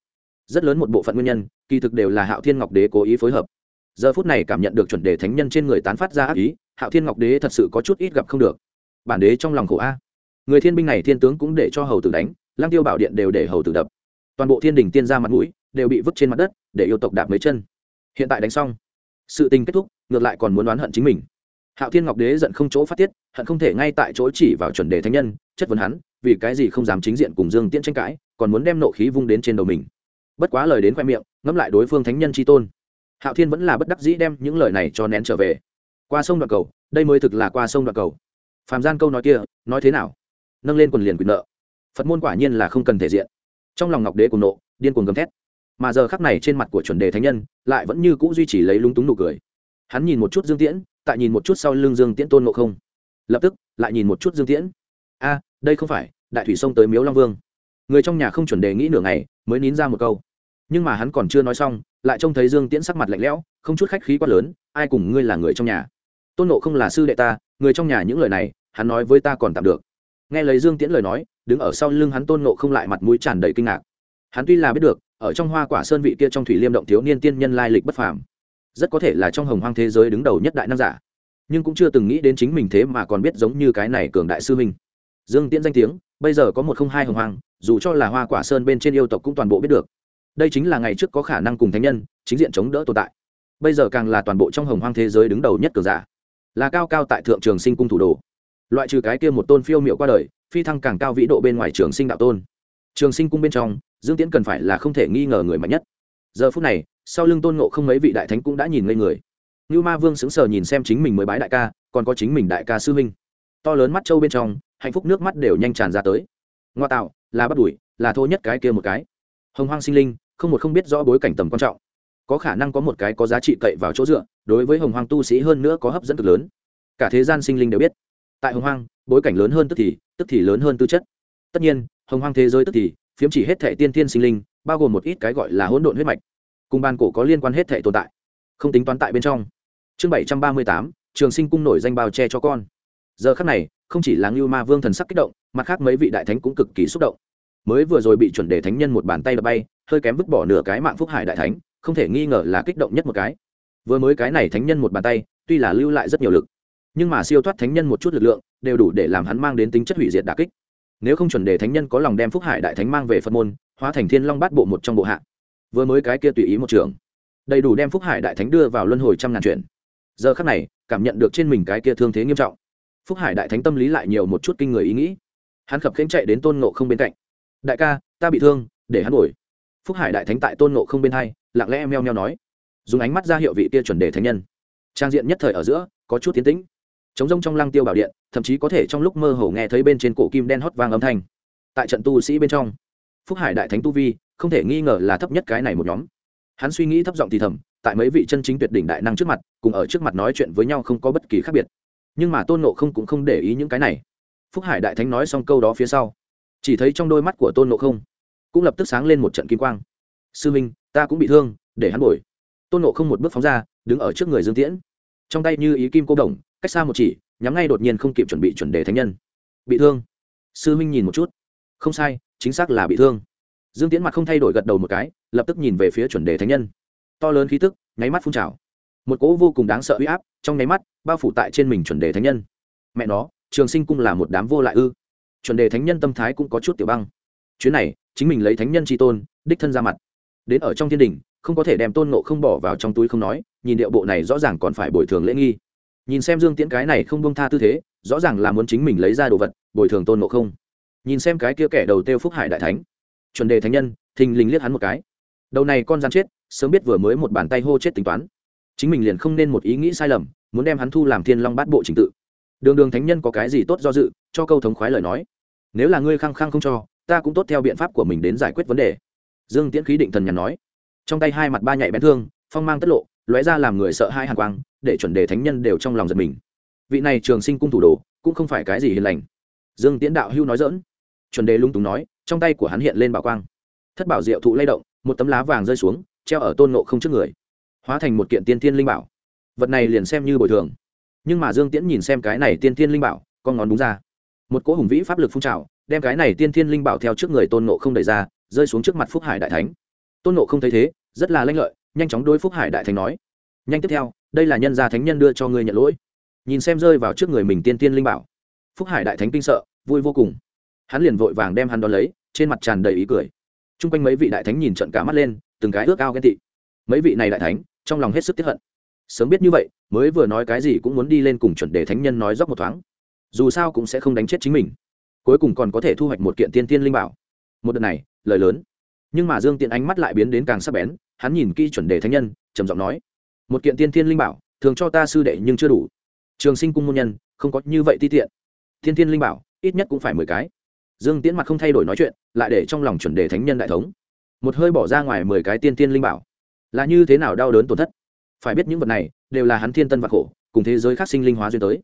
Rất lớn một bộ phận nguyên nhân, kỳ thực đều là hạo thiên ngọc đế cố ý phối hợp. Giờ phút này cảm nhận được chuẩn đề thánh nhân trên người tán phát ra ác ý, hạo thiên ngọc đế thật sự có chút ít gặp không được. Bản đế trong lòng khổ a. Người thiên binh này thiên tướng cũng để cho hầu tử đánh, lăng tiêu bảo điện đều để hầu tử đập. Toàn bộ thiên đình tiên ra mặt mũi đều bị vứt trên mặt đất, để yêu tộc đạp mấy chân. Hiện tại đánh xong, sự tình kết thúc, ngược lại còn muốn đoán hận chính mình hạo thiên ngọc đế giận không chỗ phát tiết, hận không thể ngay tại chỗ chỉ vào chuẩn đề thánh nhân, chất vấn hắn, vì cái gì không dám chính diện cùng dương tiễn tranh cãi, còn muốn đem nộ khí vung đến trên đầu mình. Bất quá lời đến khoe miệng, ngẫm lại đối phương thánh nhân tri tôn. Hạo thiên vẫn là bất đắc dĩ đem những lời này cho nén trở về. Qua sông đoạn cầu, đây mới thực là qua sông đoạn cầu. Phàm gian câu nói kia, nói thế nào? Nâng lên quần liền quyền nợ. Phật môn quả nhiên là không cần thể diện. Trong lòng ngọc đế cùng nộ, điên cuồng gầm thét. Mà giờ khắc này trên mặt của chuẩn đề thánh nhân, lại vẫn như cũ duy trì lấy lúng túng nụ cười hắn nhìn một chút dương tiễn, tại nhìn một chút sau lưng dương tiễn tôn ngộ không. Lập tức, lại nhìn một chút dương tiễn. A, đây không phải, đại thủy sông tới miếu long vương. Người trong nhà không chuẩn đề nghĩ nửa ngày, mới nín ra một câu. Nhưng mà hắn còn chưa nói xong, lại trông thấy dương tiễn sắc mặt lạnh lẽo, không chút khách khí quát lớn, ai cùng ngươi là người trong nhà? Tôn nộ không là sư đệ ta, người trong nhà những lời này, hắn nói với ta còn tạm được. Nghe lấy dương tiễn lời nói, đứng ở sau lưng hắn tôn nộ không lại mặt mũi tràn đầy kinh ngạc. Hắn tuy là biết được, ở trong hoa quả sơn vị kia trong thủy liêm động thiếu niên tiên nhân lai lịch bất phàm rất có thể là trong hồng hoang thế giới đứng đầu nhất đại nam giả. Nhưng cũng chưa từng nghĩ đến chính mình thế mà còn biết giống như cái này cường đại sư minh dương tiễn danh tiếng, bây giờ có một không hai hồng hoang, dù cho là hoa quả sơn bên trên yêu tộc cũng toàn bộ biết được. Đây chính là ngày trước có khả năng cùng thánh nhân, chính diện chống đỡ tồn tại. Bây giờ càng là toàn bộ trong hồng hoang thế giới đứng đầu nhất cường giả. Là cao cao tại thượng trường sinh cung thủ đồ. Loại trừ cái kia một tôn phiêu miệu qua đời, phi thăng càng cao vĩ độ bên ngoài trường sinh đạo tôn. Trường sinh cung bên trong, dương tiễn cần phải là không thể nghi ngờ người mạnh nhất. Giờ phút này sau lưng tôn ngộ không mấy vị đại thánh cũng đã nhìn ngây người. Như ma vương sững sờ nhìn xem chính mình mới bái đại ca, còn có chính mình đại ca sư huynh. To lớn mắt trâu bên trong, hạnh phúc nước mắt đều nhanh tràn ra tới. Ngoa tạo, là bắt đuổi, là thô nhất cái kia một cái. Hồng hoang sinh linh, không một không biết rõ bối cảnh tầm quan trọng. Có khả năng có một cái có giá trị cậy vào chỗ dựa, đối với hồng hoang tu sĩ hơn nữa có hấp dẫn cực lớn. Cả thế gian sinh linh đều biết. Tại hồng hoang, bối cảnh lớn hơn tức thì tức thì lớn hơn tư chất. Tất nhiên, hồng hoang thế giới tức thì, phiếm chỉ hết thệ tiên tiên sinh linh, bao gồm một ít cái gọi là hỗn độn huyết mạch cùng ban cổ có liên quan hết thể tồn tại, không tính toán tại bên trong. Chương bảy trăm ba mươi tám, trường sinh cung nổi danh bao che cho con. Giờ khắc này, không chỉ là ngưu ma vương thần sắc kích động, mặt khác mấy vị đại thánh cũng cực kỳ xúc động. Mới vừa rồi bị chuẩn đề thánh nhân một bàn tay đập bay, hơi kém vứt bỏ nửa cái mạng phúc hải đại thánh, không thể nghi ngờ là kích động nhất một cái. Vừa mới cái này thánh nhân một bàn tay, tuy là lưu lại rất nhiều lực, nhưng mà siêu thoát thánh nhân một chút lực lượng, đều đủ để làm hắn mang đến tính chất hủy diệt đà kích. Nếu không chuẩn đề thánh nhân có lòng đem phúc hải đại thánh mang về phật môn, hóa thành thiên long bát bộ một trong bộ hạ vừa mới cái kia tùy ý một trường. Đầy đủ đem phúc hải đại thánh đưa vào luân hồi trăm ngàn chuyện. Giờ khắc này, cảm nhận được trên mình cái kia thương thế nghiêm trọng. Phúc hải đại thánh tâm lý lại nhiều một chút kinh người ý nghĩ. Hắn khập khiễng chạy đến tôn nộ không bên cạnh. Đại ca, ta bị thương, để hắn ngồi. phúc hải đại thánh tại tôn nộ không bên hai, lặng lẽ meo meo nói. Dùng ánh mắt ra hiệu vị tia chuẩn đề thánh nhân. Trang diện nhất thời ở giữa, có chút tiến tĩnh. Chống rông trong lăng tiêu bảo điện, thậm chí có thể trong lúc mơ hồ nghe thấy bên trên cổ kim đen hót vang âm thanh. Tại trận tu sĩ bên trong, phúc hải đại thánh tu vi không thể nghi ngờ là thấp nhất cái này một nhóm. Hắn suy nghĩ thấp giọng thì thầm, tại mấy vị chân chính tuyệt đỉnh đại năng trước mặt, cùng ở trước mặt nói chuyện với nhau không có bất kỳ khác biệt. Nhưng mà tôn nộ không cũng không để ý những cái này. Phúc hải đại thánh nói xong câu đó phía sau, chỉ thấy trong đôi mắt của tôn nộ không, cũng lập tức sáng lên một trận kim quang. Sư minh, ta cũng bị thương, để hắn bồi. Tôn nộ không một bước phóng ra, đứng ở trước người dương tiễn. Trong tay như ý kim cô đồng, cách xa một chỉ, nhắm ngay đột nhiên không kịp chuẩn bị chuẩn đề thánh nhân. Bị thương. Sư minh nhìn một chút. Không sai, chính xác là bị thương dương tiễn mặt không thay đổi gật đầu một cái, lập tức nhìn về phía chuẩn đề thánh nhân. To lớn khí tức, nháy mắt phun trào. Một cỗ vô cùng đáng sợ uy áp, trong nháy mắt, bao phủ tại trên mình chuẩn đề thánh nhân. Mẹ nó, trường sinh cung là một đám vô lại ư? Chuẩn đề thánh nhân tâm thái cũng có chút tiểu băng. Chuyến này, chính mình lấy thánh nhân tri tôn, đích thân ra mặt. Đến ở trong thiên đình, không có thể đem tôn nộ không bỏ vào trong túi không nói, nhìn điệu bộ này rõ ràng còn phải bồi thường lễ nghi. Nhìn xem dương tiễn cái này không bông tha tư thế, rõ ràng là muốn chính mình lấy ra đồ vật, bồi thường tôn nộ không. Nhìn xem cái kia kẻ đầu tiêu phúc hải đại thánh chuẩn đề thánh nhân, thình lình liếc hắn một cái. Đầu này con rắn chết, sớm biết vừa mới một bàn tay hô chết tính toán. Chính mình liền không nên một ý nghĩ sai lầm, muốn đem hắn thu làm thiên long bát bộ trình tự. Đường đường thánh nhân có cái gì tốt do dự, cho câu thống khoái lời nói. Nếu là ngươi khăng khăng không cho, ta cũng tốt theo biện pháp của mình đến giải quyết vấn đề. Dương tiễn khí định thần nhàn nói. Trong tay hai mặt ba nhạy bén thương, phong mang tất lộ, lóe ra làm người sợ hai hàng quang, để chuẩn đề thánh nhân đều trong lòng giật mình. Vị này trường sinh cung thủ đồ, cũng không phải cái gì hiền lành. Dương tiễn đạo hưu nói dỡn chuẩn đề lung túng nói trong tay của hắn hiện lên bảo quang. Thất bảo diệu thụ lay động, một tấm lá vàng rơi xuống, treo ở tôn nộ không trước người. Hóa thành một kiện tiên tiên linh bảo. Vật này liền xem như bồi thường. Nhưng mà dương tiễn nhìn xem cái này tiên tiên linh bảo, con ngón đúng ra. Một cỗ hùng vĩ pháp lực phun trào, đem cái này tiên tiên linh bảo theo trước người tôn nộ không đẩy ra, rơi xuống trước mặt phúc hải đại thánh. Tôn nộ không thấy thế, rất là lanh lợi, nhanh chóng đôi phúc hải đại thánh nói. Nhanh tiếp theo, đây là nhân gia thánh nhân đưa cho ngươi nhận lỗi. Nhìn xem rơi vào trước người mình tiên tiên linh bảo. Phúc hải đại thánh kinh sợ, vui vô cùng hắn liền vội vàng đem hắn đón lấy, trên mặt tràn đầy ý cười. T r u n g quanh mấy vị đại thánh nhìn trận cả mắt lên, từng cái ước ao ghen tị. Mấy vị này đại thánh, trong lòng hết sức tiếp hận. Sớm biết như vậy, mới vừa nói cái gì cũng muốn đi lên cùng chuẩn đề thánh nhân nói dốc một thoáng. Dù sao cũng sẽ không đánh chết chính mình. Cuối cùng còn có thể thu hoạch một kiện tiên tiên linh bảo. Một đợt này, lời lớn. Nhưng mà dương tiện ánh mắt lại biến đến càng sắc bén, hắn nhìn kỹ chuẩn đề thánh nhân, trầm giọng nói, một kiện tiên tiên linh bảo, thường cho ta sư đệ nhưng chưa đủ. Trường sinh cung môn nhân, không có như vậy ti tiện. Tiên tiên linh bảo, ít nhất cũng phải mười cái dương tiễn mặt không thay đổi nói chuyện, lại để trong lòng chuẩn đề thánh nhân đại thống. Một hơi bỏ ra ngoài mười cái tiên tiên linh bảo. Là như thế nào đau đớn tổn thất? Phải biết những vật này đều là hắn thiên tân và khổ, cùng thế giới khác sinh linh hóa duyên tới.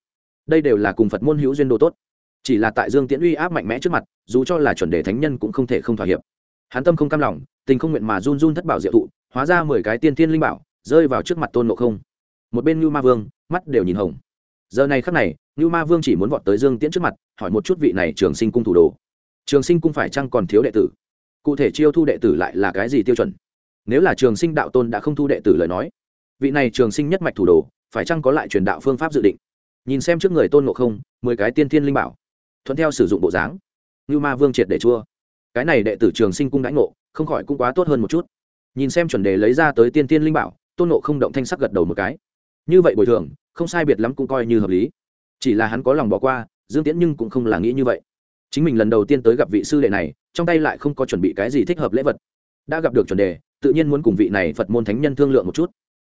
Đây đều là cùng phật môn hữu duyên đồ tốt. Chỉ là tại dương tiễn uy áp mạnh mẽ trước mặt, dù cho là chuẩn đề thánh nhân cũng không thể không thỏa hiệp. Hắn tâm không cam lòng, tình không nguyện mà run run thất bảo diệu thụ, hóa ra mười cái tiên thiên linh bảo, rơi vào trước mặt tôn ngộ không. Một bên như ma vương, mắt đều nhìn hồng. Giờ này khắc này như ma vương chỉ muốn vọt tới dương tiễn trước mặt, hỏi một chút vị này trường sinh cung thủ đồ trường sinh cung phải chăng còn thiếu đệ tử? Cụ thể chiêu thu đệ tử lại là cái gì tiêu chuẩn? Nếu là trường sinh đạo tôn đã không thu đệ tử lời nói, vị này trường sinh nhất mạch thủ đồ, phải chăng có lại truyền đạo phương pháp dự định? Nhìn xem trước người tôn ngộ không, mười cái tiên thiên linh bảo, thuận theo sử dụng bộ dáng như ma vương triệt để chua. Cái này đệ tử trường sinh cung đãi ngộ, không khỏi cũng quá tốt hơn một chút. Nhìn xem chuẩn đề lấy ra tới tiên tiên linh bảo, tôn nộ không động thanh sắc gật đầu một cái. Như vậy bồi thường, không sai biệt lắm cũng coi như hợp lý. Chỉ là hắn có lòng bỏ qua, dương tiễn nhưng cũng không là nghĩ như vậy chính mình lần đầu tiên tới gặp vị sư đệ này, trong tay lại không có chuẩn bị cái gì thích hợp lễ vật. Đã gặp được chuẩn đề, tự nhiên muốn cùng vị này phật môn thánh nhân thương lượng một chút.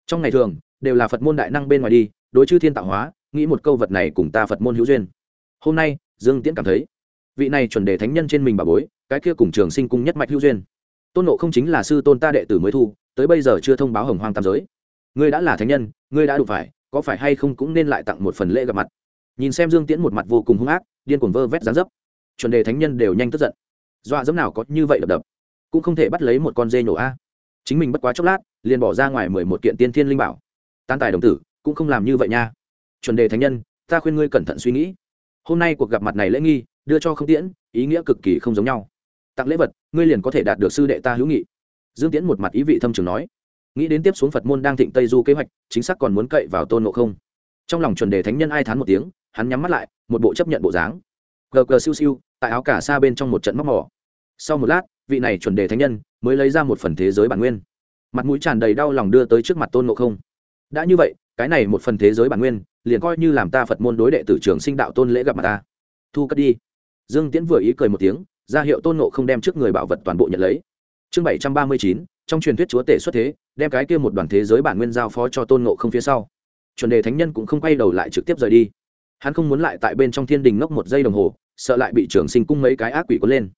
Trong ngày thường, đều là phật môn đại năng bên ngoài đi, đối chư thiên tạo hóa, nghĩ một câu vật này cùng ta phật môn hữu duyên. Hôm nay, dương tiễn cảm thấy, vị này chuẩn đề thánh nhân trên mình bà bối, cái kia cùng trường sinh cung nhất mạch hữu duyên. Tôn nộ không chính là sư tôn ta đệ tử mới thu, tới bây giờ chưa thông báo hồng hoang tam giới. Ngươi đã là thánh nhân, ngươi đã đủ phải, có phải hay không cũng nên lại tặng một phần lễ gặp mặt. Nhìn xem dương tiễn một mặt vô cùng hung ác, điên cuồng vơ vét dán dấp chuẩn đề thánh nhân đều nhanh tức giận. Dọa dẫm nào có như vậy đập đập? Cũng không thể bắt lấy một con dê nhổ a. Chính mình bất quá chốc lát, liền bỏ ra ngoài mười một kiện tiên thiên linh bảo. Tan tài đồng tử, cũng không làm như vậy nha. Chuẩn đề thánh nhân, ta khuyên ngươi cẩn thận suy nghĩ. Hôm nay cuộc gặp mặt này lễ nghi, đưa cho không tiễn, ý nghĩa cực kỳ không giống nhau. Tặng lễ vật, ngươi liền có thể đạt được sư đệ ta hữu nghị. Dương tiễn một mặt ý vị thâm trường nói. Nghĩ đến tiếp xuống phật môn đang thịnh tây du kế hoạch, chính xác còn muốn cậy vào tôn ngộ không. Trong lòng chuẩn đề thánh nhân ai thán một tiếng, hắn nhắm mắt lại, một bộ chấp nhận bộ dáng. Gờ gờ siêu siêu tại áo cả xa bên trong một trận móc mỏ. Sau một lát, vị này chuẩn đề thánh nhân mới lấy ra một phần thế giới bản nguyên. Mặt mũi tràn đầy đau lòng đưa tới trước mặt tôn ngộ không. Đã như vậy, cái này một phần thế giới bản nguyên liền coi như làm ta phật môn đối đệ tử trường sinh đạo tôn lễ gặp mặt ta. Thu cất đi. Dương tiễn vừa ý cười một tiếng, ra hiệu tôn ngộ không đem trước người bảo vật toàn bộ nhận lấy. Chương bảy trăm ba mươi chín, trong truyền thuyết chúa tể xuất thế, đem cái kia một đoàn thế giới bản nguyên giao phó cho tôn ngộ không phía sau. Chuẩn đề thánh nhân cũng không quay đầu lại trực tiếp rời đi. Hắn không muốn lại tại bên trong thiên đình ngốc một giây đồng hồ sợ lại bị trường sinh cung mấy cái ác quỷ cuốn lên.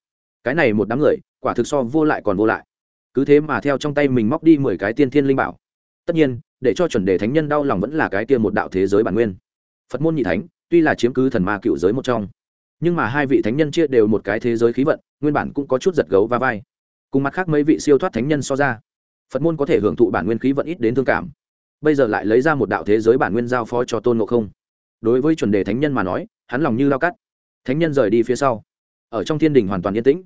Cái này một đám người, quả thực so vô lại còn vô lại. Cứ thế mà theo trong tay mình móc đi mười cái tiên thiên linh bảo. Tất nhiên, để cho chuẩn đề thánh nhân đau lòng vẫn là cái kia một đạo thế giới bản nguyên. Phật môn nhị thánh, tuy là chiếm cứ thần ma cựu giới một trong, nhưng mà hai vị thánh nhân chia đều một cái thế giới khí vận, nguyên bản cũng có chút giật gấu và vai. Cùng mặt khác mấy vị siêu thoát thánh nhân so ra, phật môn có thể hưởng thụ bản nguyên khí vận ít đến thương cảm. Bây giờ lại lấy ra một đạo thế giới bản nguyên giao phó cho tôn ngộ không. Đối với chuẩn đề thánh nhân mà nói, hắn lòng như lao cắt thánh nhân rời đi phía sau. Ở trong thiên đình hoàn toàn yên tĩnh.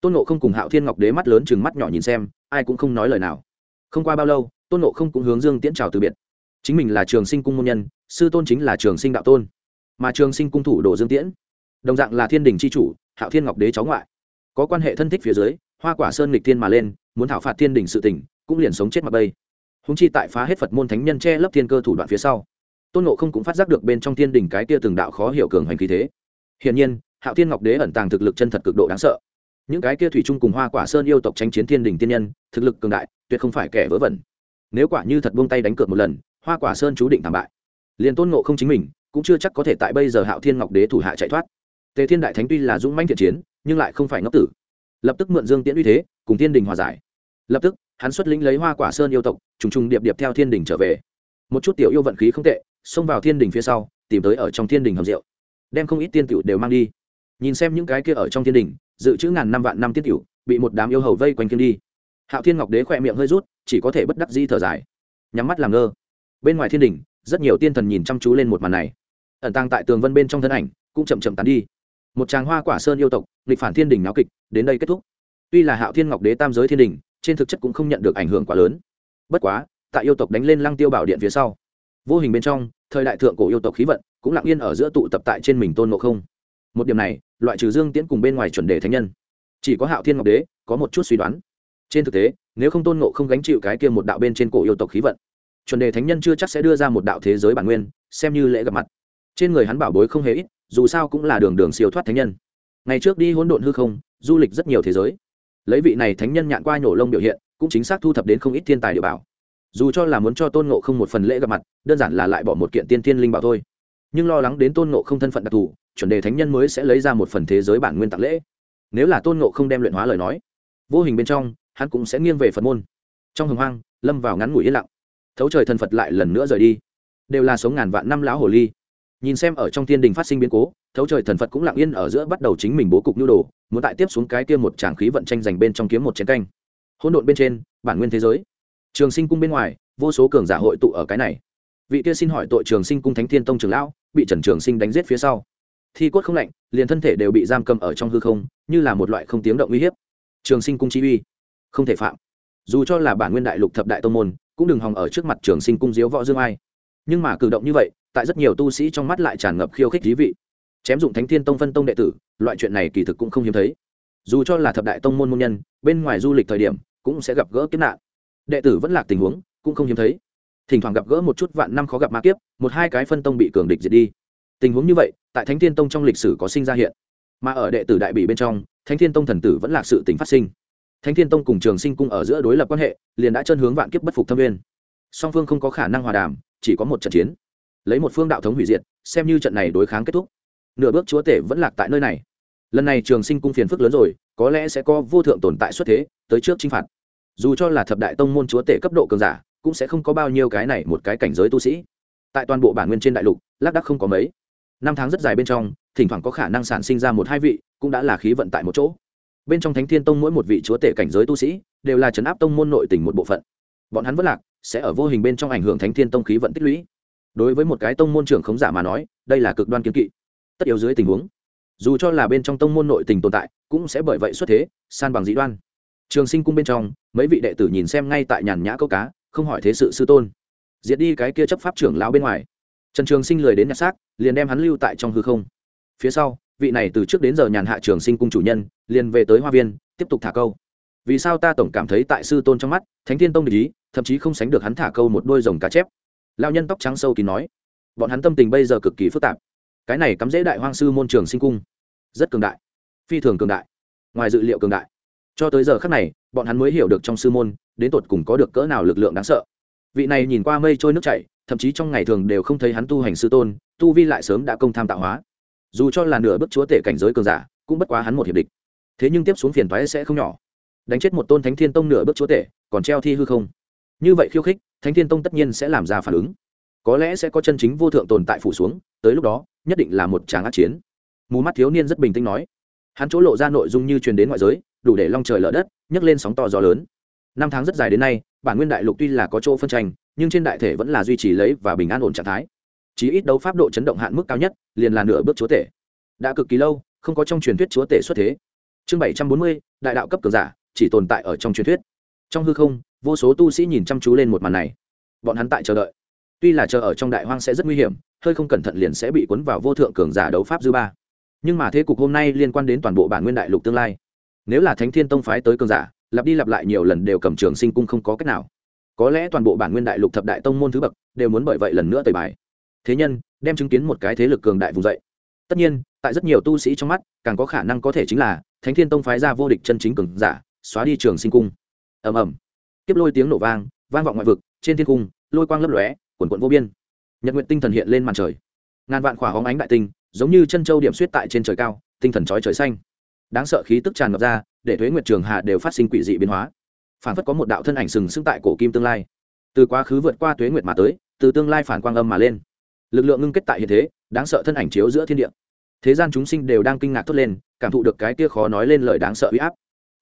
Tôn ngộ không cùng hạo thiên ngọc đế mắt lớn chừng mắt nhỏ nhìn xem, ai cũng không nói lời nào. Không qua bao lâu, tôn ngộ không cũng hướng dương tiễn chào từ biệt. Chính mình là trường sinh cung môn nhân, sư tôn chính là trường sinh đạo tôn. Mà trường sinh cung thủ đồ dương tiễn, đồng dạng là thiên đình c h i chủ, hạo thiên ngọc đế cháu ngoại. Có quan hệ thân thích phía dưới, hoa quả sơn lịch thiên mà lên, muốn thảo phạt thiên đình sự tỉnh cũng liền sống chết mặt bây húng chi tại phá hết phật môn thánh nhân che lấp thiên cơ thủ đoạn phía sau, tôn nộ không cũng phát giác được bên trong thiên đình cái tia từng đạo khó hiểu cường hành khí thế hiển nhiên, hạo thiên ngọc đế ẩn tàng thực lực chân thật cực độ đáng sợ. Những cái kia thủy chung cùng hoa quả sơn yêu tộc tranh chiến thiên đình tiên nhân, thực lực cường đại, tuyệt không phải kẻ vớ vẩn. Nếu quả như thật buông tay đánh cược một lần, hoa quả sơn chú định thảm bại. Liền tôn ngộ không chính mình, cũng chưa chắc có thể tại bây giờ hạo thiên ngọc đế thủ hạ chạy thoát. Tề thiên đại thánh tuy là dũng manh thiện chiến, nhưng lại không phải ngốc tử. Lập tức mượn dương tiễn uy thế, cùng thiên đình hòa giải. Lập tức, hắn xuất lĩnh lấy hoa quả sơn yêu tộc, trùng trùng điệp điệp theo thiên đình trở về. Một chút tiểu yêu vận khí không tệ, xông vào thiên đình phía sau, tìm tới ở trong thiên đình hầm rượu đem không ít tiên tiểu đều mang đi. Nhìn xem những cái kia ở trong thiên đình, dự trữ ngàn năm vạn năm tiên tiểu, bị một đám yêu hầu vây quanh kiên đi. Hạo thiên ngọc đế khỏe miệng hơi rút, chỉ có thể bất đắc di thở dài. Nhắm mắt làm ngơ. Bên ngoài thiên đình, rất nhiều tiên thần nhìn chăm chú lên một màn này. Ẩn tàng tại tường vân bên trong thân ảnh, cũng chậm chậm tán đi. Một tràng hoa quả sơn yêu tộc, nghịch phản thiên đình náo kịch, đến đây kết thúc. Tuy là hạo thiên ngọc đế tam giới thiên đình, trên thực chất cũng không nhận được ảnh hưởng quá lớn. Bất quá, tại yêu tộc đánh lên lăng tiêu bảo điện phía sau, vô hình bên trong, thời đại thượng cổ yêu tộc khí vận cũng lặng yên ở giữa tụ tập tại trên mình tôn ngộ không. Một điểm này, loại trừ dương tiễn cùng bên ngoài chuẩn đề thánh nhân, chỉ có hạo thiên ngọc đế có một chút suy đoán. Trên thực tế, nếu không tôn ngộ không gánh chịu cái kia một đạo bên trên cổ yêu tộc khí vận, chuẩn đề thánh nhân chưa chắc sẽ đưa ra một đạo thế giới bản nguyên, xem như lễ gặp mặt. Trên người hắn bảo bối không hề ít, dù sao cũng là đường đường siêu thoát thánh nhân. Ngày trước đi hỗn độn hư không, du lịch rất nhiều thế giới. Lấy vị này thánh nhân nhạn qua nhổ lông biểu hiện, cũng chính xác thu thập đến không ít thiên tài địa bảo. Dù cho là muốn cho tôn ngộ không một phần lễ gặp mặt, đơn giản là lại bỏ một kiện tiên thiên linh bảo thôi nhưng lo lắng đến tôn ngộ không thân phận đặc thù, chuẩn đề thánh nhân mới sẽ lấy ra một phần thế giới bản nguyên tặng lễ. Nếu là tôn ngộ không đem luyện hóa lời nói, vô hình bên trong, hắn cũng sẽ nghiêng về phật môn. Trong hồng hoang, lâm vào ngắn ngủi yên lặng. Thấu trời thần phật lại lần nữa rời đi. Đều là sống ngàn vạn năm lão hồ ly. Nhìn xem ở trong thiên đình phát sinh biến cố, thấu trời thần phật cũng lặng yên ở giữa bắt đầu chính mình bố cục nhu đồ, muốn tại tiếp xuống cái kia một tràng khí vận tranh giành bên trong kiếm một chiến canh. Hỗn độn bên trên, bản nguyên thế giới. Trường sinh cung bên ngoài, vô số cường giả hội tụ ở cái này vị kia xin hỏi tội trường sinh cung thánh thiên tông trường lão, bị trần trường sinh đánh giết phía sau. Thi cốt không lạnh, liền thân thể đều bị giam cầm ở trong hư không, như là một loại không tiếng động uy hiếp. Trường sinh cung chi uy, không thể phạm. Dù cho là bản nguyên đại lục thập đại tông môn, cũng đừng hòng ở trước mặt trường sinh cung diếu võ dương ai. Nhưng mà cử động như vậy, tại rất nhiều tu sĩ trong mắt lại tràn ngập khiêu khích thí vị. Chém dụng thánh thiên tông phân tông đệ tử, loại chuyện này kỳ thực cũng không hiếm thấy. Dù cho là thập đại tông môn môn nhân, bên ngoài du lịch thời điểm, cũng sẽ gặp gỡ kiếp nạn. Đệ tử vẫn lạc tình huống, cũng không hiếm thấy thỉnh thoảng gặp gỡ một chút vạn năm khó gặp ma kiếp, một hai cái phân tông bị cường địch diệt đi. Tình huống như vậy, tại thánh thiên tông trong lịch sử có sinh ra hiện. Mà ở đệ tử đại bị bên trong, thánh thiên tông thần tử vẫn là sự tình phát sinh. Thánh thiên tông cùng trường sinh cung ở giữa đối lập quan hệ, liền đã chân hướng vạn kiếp bất phục thâm viên song phương không có khả năng hòa đàm, chỉ có một trận chiến. Lấy một phương đạo thống hủy diệt, xem như trận này đối kháng kết thúc. Nửa bước chúa tể vẫn lạc tại nơi này. Lần này trường sinh cung phiền phức lớn rồi, có lẽ sẽ có vô thượng tồn tại xuất thế, tới trước chinh phạt. Dù cho là thập đại tông môn chúa tể cấp độ cường giả cũng sẽ không có bao nhiêu cái này một cái cảnh giới tu sĩ. Tại toàn bộ bản nguyên trên đại lục, lác đắc không có mấy. Năm tháng rất dài bên trong, thỉnh thoảng có khả năng sản sinh ra một hai vị, cũng đã là khí vận tại một chỗ. Bên trong thánh thiên tông mỗi một vị chúa tể cảnh giới tu sĩ, đều là trấn áp tông môn nội tình một bộ phận. Bọn hắn vất lạc, sẽ ở vô hình bên trong ảnh hưởng thánh thiên tông khí vận tích lũy. Đối với một cái tông môn trưởng khống giả mà nói, đây là cực đoan kiến kỵ. Tất yếu dưới tình huống, dù cho là bên trong tông môn nội tình tồn tại, cũng sẽ bởi vậy xuất thế, san bằng dĩ đoan. Trường sinh cung bên trong, mấy vị đệ tử nhìn xem ngay tại nhàn nhã câu cá không hỏi thế sự sư tôn. Diệt đi cái kia chấp pháp trưởng lão bên ngoài. Trần trường sinh lười đến nhặt xác, liền đem hắn lưu tại trong hư không. Phía sau, vị này từ trước đến giờ nhàn hạ trường sinh cung chủ nhân, liền về tới hoa viên, tiếp tục thả câu. Vì sao ta tổng cảm thấy tại sư tôn trong mắt, thánh thiên tông để ý, thậm chí không sánh được hắn thả câu một đôi rồng cá chép. Lao nhân tóc trắng sâu kín nói. Bọn hắn tâm tình bây giờ cực kỳ phức tạp. Cái này cắm dễ đại hoang sư môn trường sinh cung. Rất cường đại. Phi thường cường đại. Ngoài dự liệu cường đại cho tới giờ khác này, bọn hắn mới hiểu được trong sư môn, đến tột cùng có được cỡ nào lực lượng đáng sợ. Vị này nhìn qua mây trôi nước chảy, thậm chí trong ngày thường đều không thấy hắn tu hành sư tôn, tu vi lại sớm đã công tham tạo hóa. Dù cho là nửa bước chúa tể cảnh giới cường giả, cũng bất quá hắn một hiệp địch. Thế nhưng tiếp xuống phiền thoái sẽ không nhỏ. Đánh chết một tôn thánh thiên tông nửa bước chúa tể, còn treo thi hư không? Như vậy khiêu khích, thánh thiên tông tất nhiên sẽ làm ra phản ứng. Có lẽ sẽ có chân chính vô thượng tồn tại phủ xuống, tới lúc đó, nhất định là một tràng ác chiến. Mù mắt thiếu niên rất bình tĩnh nói. Hắn chỗ lộ ra nội dung như truyền đến ngoại giới đủ để long trời lở đất, nhấc lên sóng to gió lớn. Năm tháng rất dài đến nay, bản nguyên đại lục tuy là có chỗ phân tranh, nhưng trên đại thể vẫn là duy trì lấy và bình an ổn trạng thái. Chí ít đấu pháp độ chấn động hạn mức cao nhất, liền là nửa bước chúa tể. Đã cực kỳ lâu, không có trong truyền thuyết chúa tể xuất thế. Chương bảy trăm bốn mươi, đại đạo cấp cường giả, chỉ tồn tại ở trong truyền thuyết. Trong hư không, vô số tu sĩ nhìn chăm chú lên một màn này. Bọn hắn tại chờ đợi. Tuy là chờ ở trong đại hoang sẽ rất nguy hiểm, hơi không cẩn thận liền sẽ bị cuốn vào vô thượng cường giả đấu pháp dư ba. Nhưng mà thế cục hôm nay liên quan đến toàn bộ bản nguyên đại lục tương lai nếu là thánh thiên tông phái tới cường giả, lặp đi lặp lại nhiều lần đều cầm trường sinh cung không có cách nào. Có lẽ toàn bộ bản nguyên đại lục thập đại tông môn thứ bậc đều muốn bởi vậy lần nữa tời bài. Thế nhân, đem chứng kiến một cái thế lực cường đại vùng dậy. Tất nhiên, tại rất nhiều tu sĩ trong mắt, càng có khả năng có thể chính là thánh thiên tông phái ra vô địch chân chính cường giả, xóa đi trường sinh cung. Ầm ầm. Tiếp lôi tiếng nổ vang vang vọng ngoại vực, trên thiên cung, lôi quang lấp lóe, quần quận vô biên. Nhật nguyện tinh thần hiện lên màn trời. Ngàn vạn khỏa hóng ánh đại tinh, giống như chân châu điểm suýt tại trên trời cao, tinh thần trói trời xanh đáng sợ khí tức tràn ngập ra, để thuế nguyệt trường hạ đều phát sinh quỷ dị biến hóa. Phản phất có một đạo thân ảnh sừng sững tại cổ kim tương lai. Từ quá khứ vượt qua thuế nguyệt mà tới, từ tương lai phản quang âm mà lên. Lực lượng ngưng kết tại hiện thế, đáng sợ thân ảnh chiếu giữa thiên địa. Thế gian chúng sinh đều đang kinh ngạc thốt lên, cảm thụ được cái kia khó nói lên lời đáng sợ uy áp.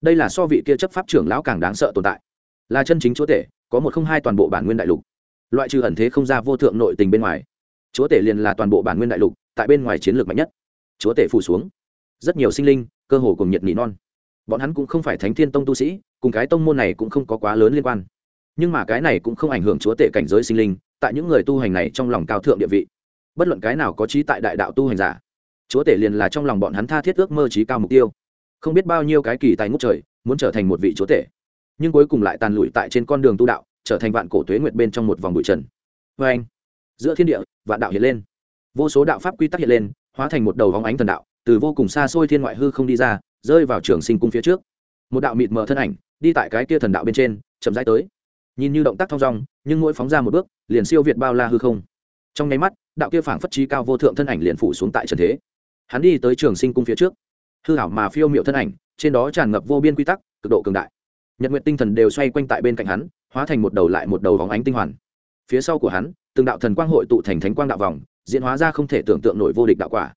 Đây là so vị kia chấp pháp trưởng lão càng đáng sợ tồn tại. Là chân chính chúa tể, có một không hai toàn bộ bản nguyên đại lục. Loại trừ ẩn thế không ra vô thượng nội tình bên ngoài, chúa tể liền là toàn bộ bản nguyên đại lục, tại bên ngoài chiến lược mạnh nhất. Chúa tể phủ xuống. Rất nhiều sinh linh cơ hồ cùng nhiệt nỉ non. Bọn hắn cũng không phải thánh thiên tông tu sĩ, cùng cái tông môn này cũng không có quá lớn liên quan. Nhưng mà cái này cũng không ảnh hưởng chúa tể cảnh giới sinh linh, tại những người tu hành này trong lòng cao thượng địa vị. Bất luận cái nào có trí tại đại đạo tu hành giả, chúa tể liền là trong lòng bọn hắn tha thiết ước mơ trí cao mục tiêu. Không biết bao nhiêu cái kỳ tài ngút trời, muốn trở thành một vị chúa tể. Nhưng cuối cùng lại tàn lụi tại trên con đường tu đạo, trở thành vạn cổ tuế nguyệt bên trong một vòng bụi trần. Vê anh giữa thiên địa, vạn đạo hiện lên. Vô số đạo pháp quy tắc hiện lên, hóa thành một đầu vóng ánh thần đạo từ vô cùng xa xôi thiên ngoại hư không đi ra, rơi vào trường sinh cung phía trước. Một đạo mịt mờ thân ảnh, đi tại cái kia thần đạo bên trên, chậm rãi tới. Nhìn như động tác thong dong, nhưng mỗi phóng ra một bước, liền siêu việt bao la hư không. Trong nháy mắt, đạo kia phảng phất trí cao vô thượng thân ảnh liền phủ xuống tại trần thế. Hắn đi tới trường sinh cung phía trước. Hư hảo mà phiêu miệu thân ảnh, trên đó tràn ngập vô biên quy tắc, cực độ cường đại. Nhật nguyện tinh thần đều xoay quanh tại bên cạnh hắn, hóa thành một đầu lại một đầu vóng ánh tinh hoàn. Phía sau của hắn, từng đạo thần quang hội tụ thành thánh quang đạo vòng, diễn hóa ra không thể tưởng tượng nổi vô địch đạo quả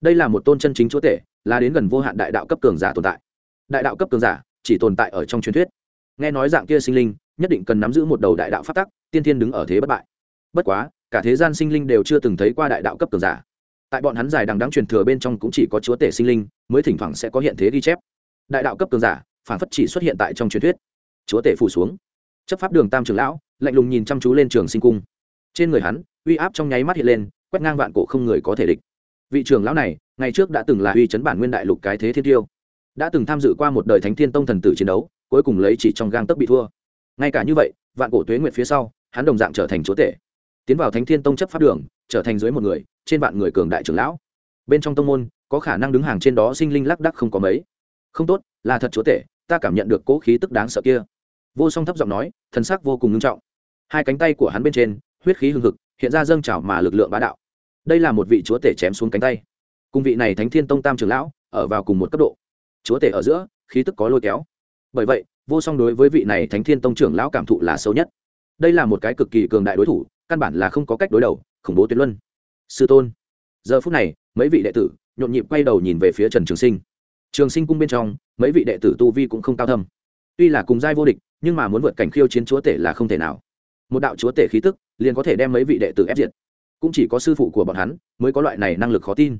đây là một tôn chân chính chúa tể, là đến gần vô hạn đại đạo cấp cường giả tồn tại. Đại đạo cấp cường giả chỉ tồn tại ở trong truyền thuyết. Nghe nói dạng kia sinh linh, nhất định cần nắm giữ một đầu đại đạo phát tắc, tiên thiên đứng ở thế bất bại. Bất quá, cả thế gian sinh linh đều chưa từng thấy qua đại đạo cấp cường giả. Tại bọn hắn dài đằng đáng truyền thừa bên trong cũng chỉ có chúa tể sinh linh, mới thỉnh thoảng sẽ có hiện thế ghi chép. Đại đạo cấp cường giả, phản phất chỉ xuất hiện tại trong truyền thuyết. Chúa tể phủ xuống. Chấp pháp đường tam trường lão, lạnh lùng nhìn chăm chú lên trường sinh cung. Trên người hắn, uy áp trong nháy mắt hiện lên, quét ngang vạn cổ không người có thể địch vị trưởng lão này, ngày trước đã từng là uy chấn bản nguyên đại lục cái thế thiên tiêu. Đã từng tham dự qua một đời thánh thiên tông thần tử chiến đấu, cuối cùng lấy chỉ trong gang tấc bị thua. Ngay cả như vậy, vạn cổ tuế nguyệt phía sau, hắn đồng dạng trở thành chúa tể. Tiến vào thánh thiên tông chấp pháp đường, trở thành dưới một người, trên vạn người cường đại trưởng lão. Bên trong tông môn, có khả năng đứng hàng trên đó sinh linh lác đắc không có mấy. Không tốt, là thật chúa tể, ta cảm nhận được cố khí tức đáng sợ kia. Vô song thấp giọng nói, thần sắc vô cùng ngưng trọng. Hai cánh tay của hắn bên trên, huyết khí hưng hực, hiện ra dâng trào mà lực lượng bá đạo đây là một vị chúa tể chém xuống cánh tay. Cùng vị này thánh thiên tông tam trưởng lão ở vào cùng một cấp độ. Chúa tể ở giữa, khí tức có lôi kéo. Bởi vậy, vô song đối với vị này thánh thiên tông trưởng lão cảm thụ là sâu nhất. Đây là một cái cực kỳ cường đại đối thủ, căn bản là không có cách đối đầu, khủng bố tuyệt luân. Sư tôn. Giờ phút này, mấy vị đệ tử nhộn nhịp quay đầu nhìn về phía trần trường sinh. Trường sinh cung bên trong, mấy vị đệ tử tu vi cũng không cao thâm. Tuy là cùng giai vô địch, nhưng mà muốn vượt cảnh khiêu chiến chúa tể là không thể nào. Một đạo chúa tể khí tức liền có thể đem mấy vị đệ tử ép diệt cũng chỉ có sư phụ của bọn hắn mới có loại này năng lực khó tin.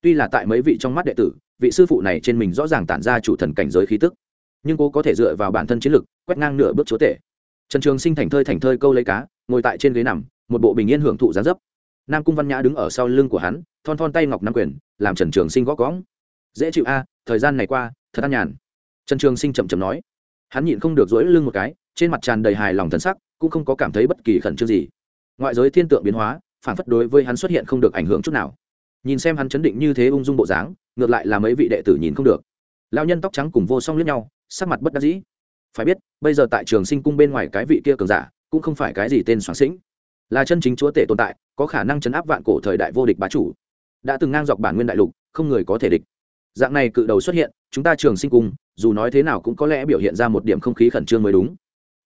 Tuy là tại mấy vị trong mắt đệ tử, vị sư phụ này trên mình rõ ràng tản ra chủ thần cảnh giới khí tức, nhưng cô có thể dựa vào bản thân chiến lực, quét ngang nửa bước chúa tể. Trần trường sinh thành thơi thành thơi câu lấy cá, ngồi tại trên ghế nằm, một bộ bình yên hưởng thụ gián dấp. Nam cung văn nhã đứng ở sau lưng của hắn, thon thon tay ngọc nam quyền, làm trần trường sinh gõ cóng dễ chịu a, thời gian này qua, thật an nhàn. Trần trường sinh chậm chậm nói. Hắn nhịn không được dỗi lưng một cái, trên mặt tràn đầy hài lòng thân sắc, cũng không có cảm thấy bất kỳ khẩn trương gì. Ngoại giới thiên tượng biến hóa phản phất đối với hắn xuất hiện không được ảnh hưởng chút nào. Nhìn xem hắn chấn định như thế ung dung bộ dáng, ngược lại là mấy vị đệ tử nhìn không được. Lao nhân tóc trắng cùng vô song lướt nhau, sắc mặt bất đắc dĩ. Phải biết, bây giờ tại trường sinh cung bên ngoài cái vị kia cường giả, cũng không phải cái gì tên soáng sĩnh. Là chân chính chúa tể tồn tại, có khả năng chấn áp vạn cổ thời đại vô địch bá chủ. Đã từng ngang dọc bản nguyên đại lục, không người có thể địch. Dạng này cự đầu xuất hiện, chúng ta trường sinh cung, dù nói thế nào cũng có lẽ biểu hiện ra một điểm không khí khẩn trương mới đúng.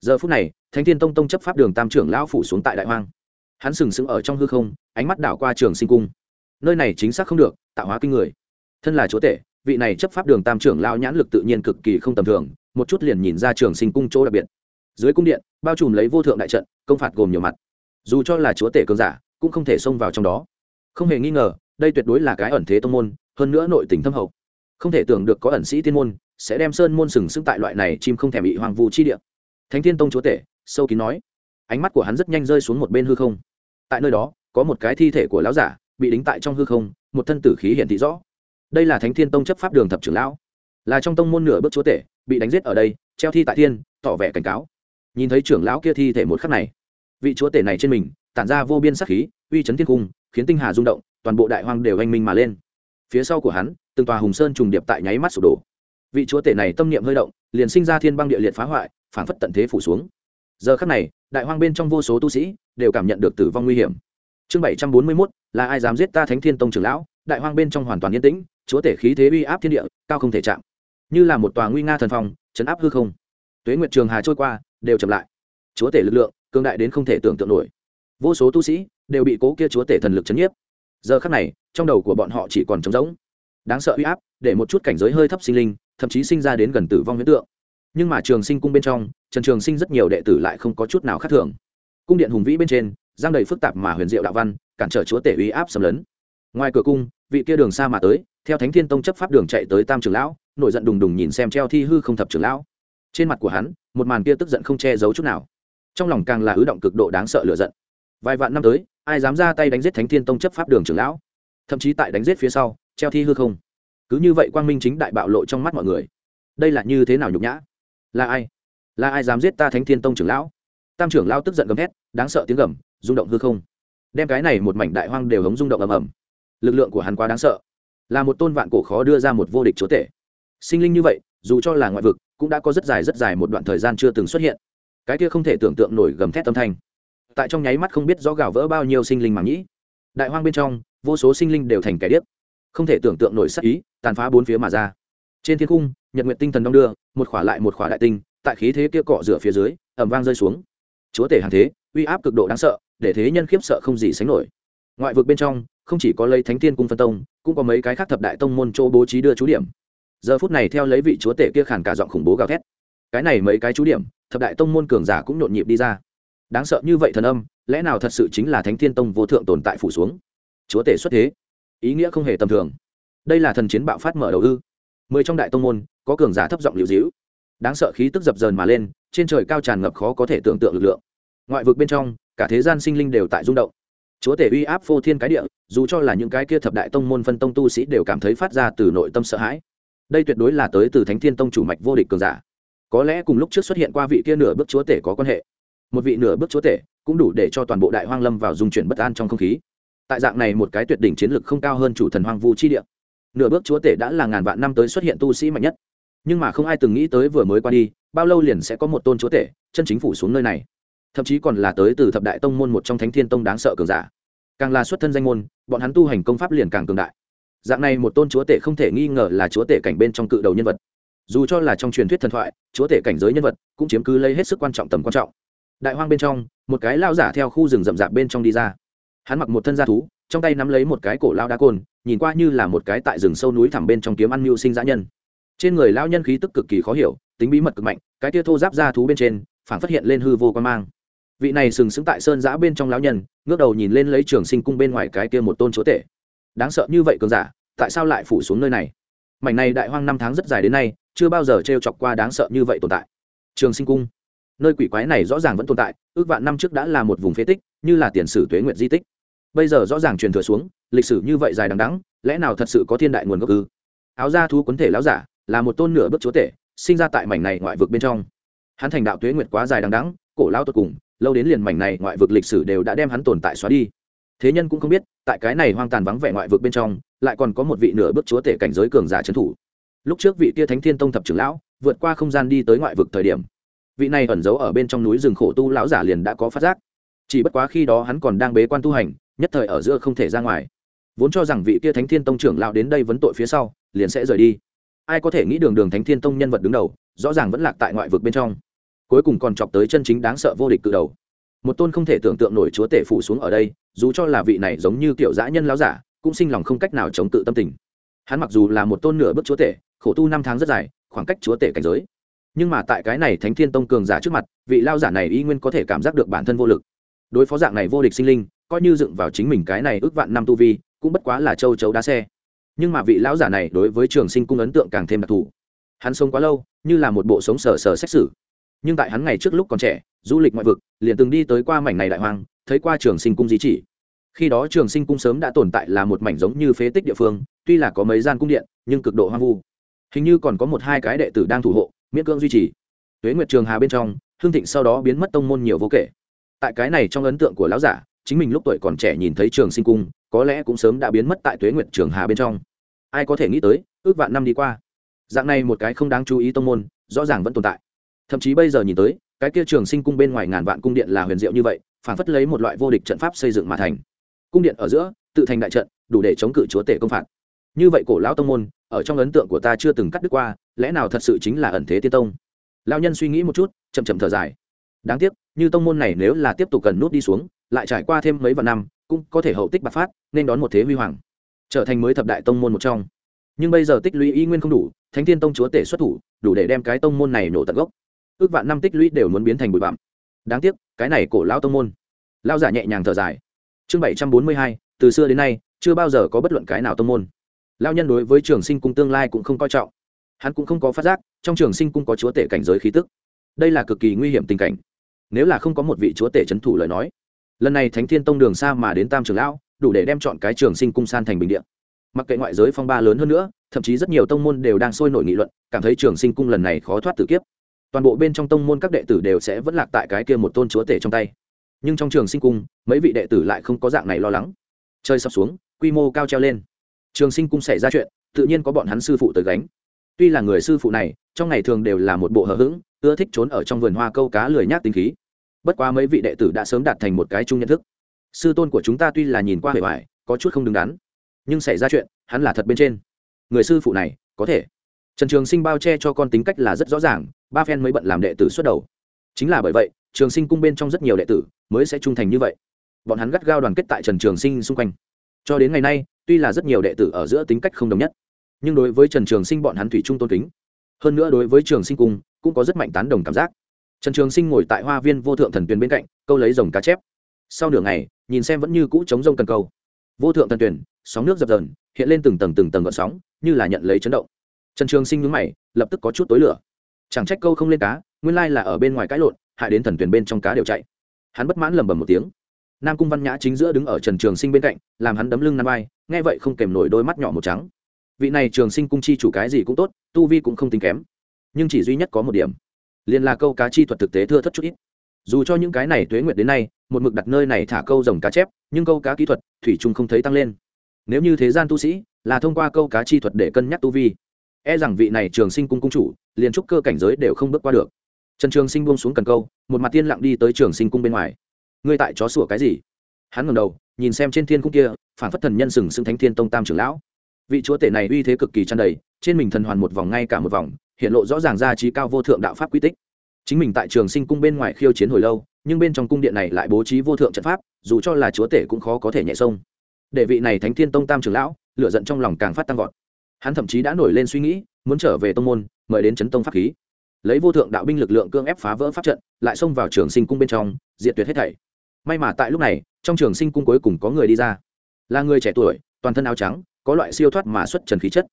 Giờ phút này, thánh thiên tông tông chấp pháp đường tam trưởng lão phủ xuống tại đại hoang hắn sừng sững ở trong hư không, ánh mắt đảo qua trường sinh cung. Nơi này chính xác không được, tạo hóa kinh người. Thân là chúa tể, vị này chấp pháp đường tam trưởng lao nhãn lực tự nhiên cực kỳ không tầm thường, một chút liền nhìn ra trường sinh cung chỗ đặc biệt. Dưới cung điện, bao trùm lấy vô thượng đại trận, công phạt gồm nhiều mặt. Dù cho là chúa tể cường giả, cũng không thể xông vào trong đó. Không hề nghi ngờ, đây tuyệt đối là cái ẩn thế tông môn, hơn nữa nội tình thâm hậu. Không thể tưởng được có ẩn sĩ tiên môn, sẽ đem sơn môn sừng sững tại loại này chim không thể bị hoàng vu chi địa. Thánh thiên tông chúa tể, sâu kín nói. Ánh mắt của hắn rất nhanh rơi xuống một bên hư không tại nơi đó, có một cái thi thể của lão giả, bị đính tại trong hư không, một thân tử khí hiện thị rõ. Đây là thánh thiên tông chấp pháp đường thập trưởng lão. Là trong tông môn nửa bước chúa tể, bị đánh giết ở đây, treo thi tại thiên, tỏ vẻ cảnh cáo. Nhìn thấy trưởng lão kia thi thể một khắc này, vị chúa tể này trên mình, tản ra vô biên sắc khí, uy chấn thiên cung, khiến tinh hà rung động, toàn bộ đại hoang đều anh minh mà lên. Phía sau của hắn, từng tòa hùng sơn trùng điệp tại nháy mắt sụp đổ. Vị chúa tể này tâm niệm hơi động, liền sinh ra thiên băng địa liệt phá hoại phản phất tận thế phủ xuống. Giờ khắc này, đại hoang bên trong vô số tu sĩ đều cảm nhận được tử vong nguy hiểm. Chương bảy trăm bốn mươi mốt, là ai dám giết ta thánh thiên tông trưởng lão? Đại hoang bên trong hoàn toàn yên tĩnh, chúa tể khí thế uy áp thiên địa, cao không thể chạm. Như là một tòa nguy nga thần phòng, chấn áp hư không. Tuế nguyệt trường hà trôi qua, đều chậm lại. Chúa tể lực lượng cương đại đến không thể tưởng tượng nổi. Vô số tu sĩ, đều bị cố kia chúa tể thần lực chấn nhiếp. Giờ khắc này, trong đầu của bọn họ chỉ còn trống rỗng. Đáng sợ uy áp, để một chút cảnh giới hơi thấp sinh linh, thậm chí sinh ra đến gần tử vong huyễn tượng. Nhưng mà trường sinh cung bên trong, trần trường sinh rất nhiều đệ tử lại không có chút nào khác thường cung điện hùng vĩ bên trên, giang đầy phức tạp mà huyền diệu đạo văn, cản trở chúa tể uy áp xâm lấn. Ngoài cửa cung, vị kia đường xa mà tới, theo thánh thiên tông chấp pháp đường chạy tới tam trường lão, nổi giận đùng đùng nhìn xem treo thi hư không thập trường lão. Trên mặt của hắn, một màn kia tức giận không che giấu chút nào. Trong lòng càng là ứ động cực độ đáng sợ lựa giận. Vài vạn năm tới, ai dám ra tay đánh giết thánh thiên tông chấp pháp đường trưởng lão? Thậm chí tại đánh giết phía sau, treo thi hư không. Cứ như vậy quang minh chính đại bạo lộ trong mắt mọi người. Đây là như thế nào nhục nhã? Là ai? Là ai dám giết ta thánh thiên tông trưởng lão? Tam trưởng lao tức giận gầm hét đáng sợ tiếng gầm, rung động hư không. Đem cái này một mảnh đại hoang đều hống rung động ầm ầm. Lực lượng của hắn quá đáng sợ. Là một tôn vạn cổ khó đưa ra một vô địch chúa tể. Sinh linh như vậy, dù cho là ngoại vực, cũng đã có rất dài rất dài một đoạn thời gian chưa từng xuất hiện. Cái kia không thể tưởng tượng nổi gầm thét âm thanh. Tại trong nháy mắt không biết rõ gào vỡ bao nhiêu sinh linh mà nhĩ đại hoang bên trong, vô số sinh linh đều thành kẻ điếc. Không thể tưởng tượng nổi sắc ý, tàn phá bốn phía mà ra. Trên thiên cung nhật nguyện tinh thần đong đưa, một khỏa lại một khỏa đại tinh, tại khí thế kia cọ rửa phía dưới ẩm vang rơi xuống chúa tể hàng thế, uy áp cực độ đáng sợ, để thế nhân khiếp sợ không gì sánh nổi. Ngoại vực bên trong, không chỉ có lấy thánh tiên cung phân tông, cũng có mấy cái khác thập đại tông môn chỗ bố trí đưa chú điểm. Giờ phút này theo lấy vị chúa tể kia khản cả giọng khủng bố gào thét. Cái này mấy cái chú điểm, thập đại tông môn cường giả cũng nhộn nhịp đi ra. Đáng sợ như vậy thần âm, lẽ nào thật sự chính là thánh thiên tông vô thượng tồn tại phủ xuống? Chúa tể xuất thế, ý nghĩa không hề tầm thường. Đây là thần chiến bạo phát mở đầu ư. Mười trong đại tông môn, có cường giả thấp giọng liễu dĩu đáng sợ khí tức dập dờn mà lên trên trời cao tràn ngập khó có thể tưởng tượng lực lượng. Ngoại vực bên trong, cả thế gian sinh linh đều tại rung động. Chúa tể uy áp phô thiên cái địa, dù cho là những cái kia thập đại tông môn phân tông tu sĩ đều cảm thấy phát ra từ nội tâm sợ hãi. Đây tuyệt đối là tới từ thánh thiên tông chủ mạch vô địch cường giả. Có lẽ cùng lúc trước xuất hiện qua vị kia nửa bước chúa tể có quan hệ. Một vị nửa bước chúa tể cũng đủ để cho toàn bộ đại hoang lâm vào dung chuyển bất an trong không khí. Tại dạng này một cái tuyệt đỉnh chiến lực không cao hơn chủ thần hoang vu chi địa, nửa bước chúa tể đã là ngàn vạn năm tới xuất hiện tu sĩ mạnh nhất nhưng mà không ai từng nghĩ tới vừa mới qua đi, bao lâu liền sẽ có một tôn chúa tể, chân chính phủ xuống nơi này. Thậm chí còn là tới từ thập đại tông môn một trong thánh thiên tông đáng sợ cường giả. Càng là xuất thân danh môn, bọn hắn tu hành công pháp liền càng cường đại. Dạng này một tôn chúa tể không thể nghi ngờ là chúa tể cảnh bên trong cự đầu nhân vật. Dù cho là trong truyền thuyết thần thoại, chúa tể cảnh giới nhân vật cũng chiếm cứ lấy hết sức quan trọng tầm quan trọng. Đại hoang bên trong, một cái lao giả theo khu rừng rậm rạp bên trong đi ra. Hắn mặc một thân gia thú, trong tay nắm lấy một cái cổ lao đá côn, nhìn qua như là một cái tại rừng sâu núi thẳm bên trong kiếm ăn mưu sinh dã nhân trên người lao nhân khí tức cực kỳ khó hiểu, tính bí mật cực mạnh, cái tia thô giáp ra thú bên trên phản phát hiện lên hư vô quan mang. Vị này sừng sững tại sơn giã bên trong lão nhân, ngước đầu nhìn lên lấy trường sinh cung bên ngoài cái kia một tôn chúa tể. Đáng sợ như vậy cường giả, tại sao lại phủ xuống nơi này? Mảnh này đại hoang năm tháng rất dài đến nay, chưa bao giờ t r e o chọc qua đáng sợ như vậy tồn tại. Trường sinh cung. Nơi quỷ quái này rõ ràng vẫn tồn tại, ước vạn năm trước đã là một vùng phế tích, như là tiền sử tuế nguyện di tích. Bây giờ rõ ràng truyền thừa xuống, lịch sử như vậy dài đằng đắng lẽ nào thật sự có thiên đại nguồn gốc ư? Áo da thú quấn thể láo giả là một tôn nửa bước chúa tể, sinh ra tại mảnh này ngoại vực bên trong. Hắn thành đạo tuế nguyệt quá dài đằng đắng cổ lao tột cùng, lâu đến liền mảnh này ngoại vực lịch sử đều đã đem hắn tồn tại xóa đi. Thế nhân cũng không biết, tại cái này hoang tàn vắng vẻ ngoại vực bên trong, lại còn có một vị nửa bước chúa tể cảnh giới cường giả trấn thủ. Lúc trước vị tia thánh thiên tông thập trưởng lão, vượt qua không gian đi tới ngoại vực thời điểm, vị này ẩn giấu ở bên trong núi rừng khổ tu lão giả liền đã có phát giác. Chỉ bất quá khi đó hắn còn đang bế quan tu hành, nhất thời ở giữa không thể ra ngoài. Vốn cho rằng vị kia thánh thiên tông trưởng lão đến đây vấn tội phía sau, liền sẽ rời đi ai có thể nghĩ đường đường thánh thiên tông nhân vật đứng đầu, rõ ràng vẫn lạc tại ngoại vực bên trong. Cuối cùng còn chọc tới chân chính đáng sợ vô địch cự đầu. Một tôn không thể tưởng tượng nổi chúa tể phủ xuống ở đây, dù cho là vị này giống như kiểu dã nhân láo giả, cũng sinh lòng không cách nào chống cự tâm tình. Hắn mặc dù là một tôn nửa bước chúa tể, khổ tu năm tháng rất dài, khoảng cách chúa tể cảnh giới. Nhưng mà tại cái này thánh thiên tông cường giả trước mặt, vị lao giả này y nguyên có thể cảm giác được bản thân vô lực. Đối phó dạng này vô địch sinh linh, coi như dựng vào chính mình cái này ước vạn năm tu vi, cũng bất quá là châu chấu đá xe nhưng mà vị lão giả này đối với trường sinh cung ấn tượng càng thêm đặc thù. Hắn sống quá lâu, như là một bộ sống sờ sờ xét xử. Nhưng tại hắn ngày trước lúc còn trẻ, du lịch ngoại vực, liền từng đi tới qua mảnh này đại hoang, thấy qua trường sinh cung di chỉ. Khi đó trường sinh cung sớm đã tồn tại là một mảnh giống như phế tích địa phương, tuy là có mấy gian cung điện, nhưng cực độ hoang vu. Hình như còn có một hai cái đệ tử đang thủ hộ, miễn cưỡng duy trì. Tuế nguyệt trường hà bên trong, hương thịnh sau đó biến mất tông môn nhiều vô kể. Tại cái này trong ấn tượng của lão giả, chính mình lúc tuổi còn trẻ nhìn thấy trường sinh cung có lẽ cũng sớm đã biến mất tại tuế nguyệt trường hà bên trong. Ai có thể nghĩ tới, ước vạn năm đi qua. Dạng này một cái không đáng chú ý tông môn, rõ ràng vẫn tồn tại. Thậm chí bây giờ nhìn tới, cái kia trường sinh cung bên ngoài ngàn vạn cung điện là huyền diệu như vậy, phản phất lấy một loại vô địch trận pháp xây dựng mà thành. Cung điện ở giữa, tự thành đại trận, đủ để chống cự chúa tể công phạt. Như vậy cổ lão tông môn, ở trong ấn tượng của ta chưa từng cắt đứt qua, lẽ nào thật sự chính là ẩn thế tiên tông? Lao nhân suy nghĩ một chút, chậm chậm thở dài. Đáng tiếc, như tông môn này nếu là tiếp tục cần nút đi xuống, lại trải qua thêm mấy vạn năm cũng có thể hậu tích bạc phát, nên đón một thế huy hoàng, trở thành mới thập đại tông môn một trong. Nhưng bây giờ tích lũy y nguyên không đủ, thánh thiên tông chúa tể xuất thủ, đủ để đem cái tông môn này nổ tận gốc. Ước vạn năm tích lũy đều muốn biến thành bụi bặm. Đáng tiếc, cái này cổ lao tông môn. Lao giả nhẹ nhàng thở dài. Chương bảy trăm bốn mươi hai, từ xưa đến nay, chưa bao giờ có bất luận cái nào tông môn. Lao nhân đối với trường sinh cung tương lai cũng không coi trọng. Hắn cũng không có phát giác, trong trường sinh cung có chúa tể cảnh giới khí tức. Đây là cực kỳ nguy hiểm tình cảnh. Nếu là không có một vị chúa tể c thủ lời nói lần này thánh thiên tông đường xa mà đến tam trường lão, đủ để đem chọn cái trường sinh cung san thành bình điện mặc kệ ngoại giới phong ba lớn hơn nữa, thậm chí rất nhiều tông môn đều đang sôi nổi nghị luận, cảm thấy trường sinh cung lần này khó thoát tử kiếp. Toàn bộ bên trong tông môn các đệ tử đều sẽ vẫn lạc tại cái kia một tôn chúa tể trong tay. Nhưng trong trường sinh cung, mấy vị đệ tử lại không có dạng này lo lắng. Chơi sập xuống, quy mô cao treo lên. Trường sinh cung xảy ra chuyện, tự nhiên có bọn hắn sư phụ tới gánh. Tuy là người sư phụ này, trong ngày thường đều là một bộ hờ hững, ưa thích trốn ở trong vườn hoa câu cá lười nhác tính khí bất quá mấy vị đệ tử đã sớm đạt thành một cái chung nhận thức. Sư tôn của chúng ta tuy là nhìn qua bề ngoài có chút không đứng đắn, nhưng xảy ra chuyện, hắn là thật bên trên. Người sư phụ này, có thể. Trần trường sinh bao che cho con tính cách là rất rõ ràng, ba phen mới bận làm đệ tử xuất đầu. Chính là bởi vậy, trường sinh cung bên trong rất nhiều đệ tử mới sẽ trung thành như vậy. Bọn hắn gắt gao đoàn kết tại trần trường sinh xung quanh. Cho đến ngày nay, tuy là rất nhiều đệ tử ở giữa tính cách không đồng nhất, nhưng đối với trần trường sinh bọn hắn thủy chung tôn kính. Hơn nữa đối với trường sinh cung, cũng có rất mạnh tán đồng cảm giác trần trường sinh ngồi tại hoa viên vô thượng thần tuyền bên cạnh, câu lấy dòng cá chép. Sau nửa ngày, nhìn xem vẫn như cũ chống rông cần câu. Vô thượng thần tuyền sóng nước dập dần hiện lên từng tầng từng tầng gợn sóng, như là nhận lấy chấn động. Trần trường sinh nhúng mày, lập tức có chút tối lửa. Chẳng trách câu không lên cá, nguyên lai là ở bên ngoài cãi lộn, hại đến thần tuyền bên trong cá đều chạy. Hắn bất mãn lầm bầm một tiếng. Nam cung văn nhã chính giữa đứng ở trần trường sinh bên cạnh, làm hắn đấm lưng năm vai, nghe vậy không kèm nổi đôi mắt nhỏ một trắng. Vị này trường sinh cung chi chủ cái gì cũng tốt, tu vi cũng không tính kém, nhưng chỉ duy nhất có một điểm liền là câu cá chi thuật thực tế thưa thất chút ít. Dù cho những cái này tuế nguyệt đến nay, một mực đặt nơi này thả câu rồng cá chép, nhưng câu cá kỹ thuật, thủy chung không thấy tăng lên. Nếu như thế gian tu sĩ, là thông qua câu cá chi thuật để cân nhắc tu vi. E rằng vị này trường sinh cung cung chủ, liền trúc cơ cảnh giới đều không bước qua được. Trần trường sinh buông xuống cần câu, một mặt tiên lặng đi tới trường sinh cung bên ngoài. Ngươi tại chó sủa cái gì? Hắn ngầm đầu, nhìn xem trên thiên cung kia, phản phất thần nhân sừng sững thánh thiên tông tam trưởng lão. Vị chúa tể này uy thế cực kỳ tràn đầy, trên mình thần hoàn một vòng ngay cả một vòng hiện lộ rõ ràng ra trí cao vô thượng đạo pháp quy tích. Chính mình tại trường sinh cung bên ngoài khiêu chiến hồi lâu, nhưng bên trong cung điện này lại bố trí vô thượng trận pháp, dù cho là chúa tể cũng khó có thể nhẹ sông. Để vị này thánh thiên tông tam trưởng lão lựa giận trong lòng càng phát tăng vọt. Hắn thậm chí đã nổi lên suy nghĩ, muốn trở về tông môn, mời đến chấn tông pháp khí. Lấy vô thượng đạo binh lực lượng cương ép phá vỡ pháp trận, lại xông vào trường sinh cung bên trong, diệt tuyệt hết thảy. May mà tại lúc này, trong trường sinh cung cuối cùng có người đi ra. Là người trẻ tuổi, toàn thân áo trắng, có loại siêu thoát mà xuất trần khí chất.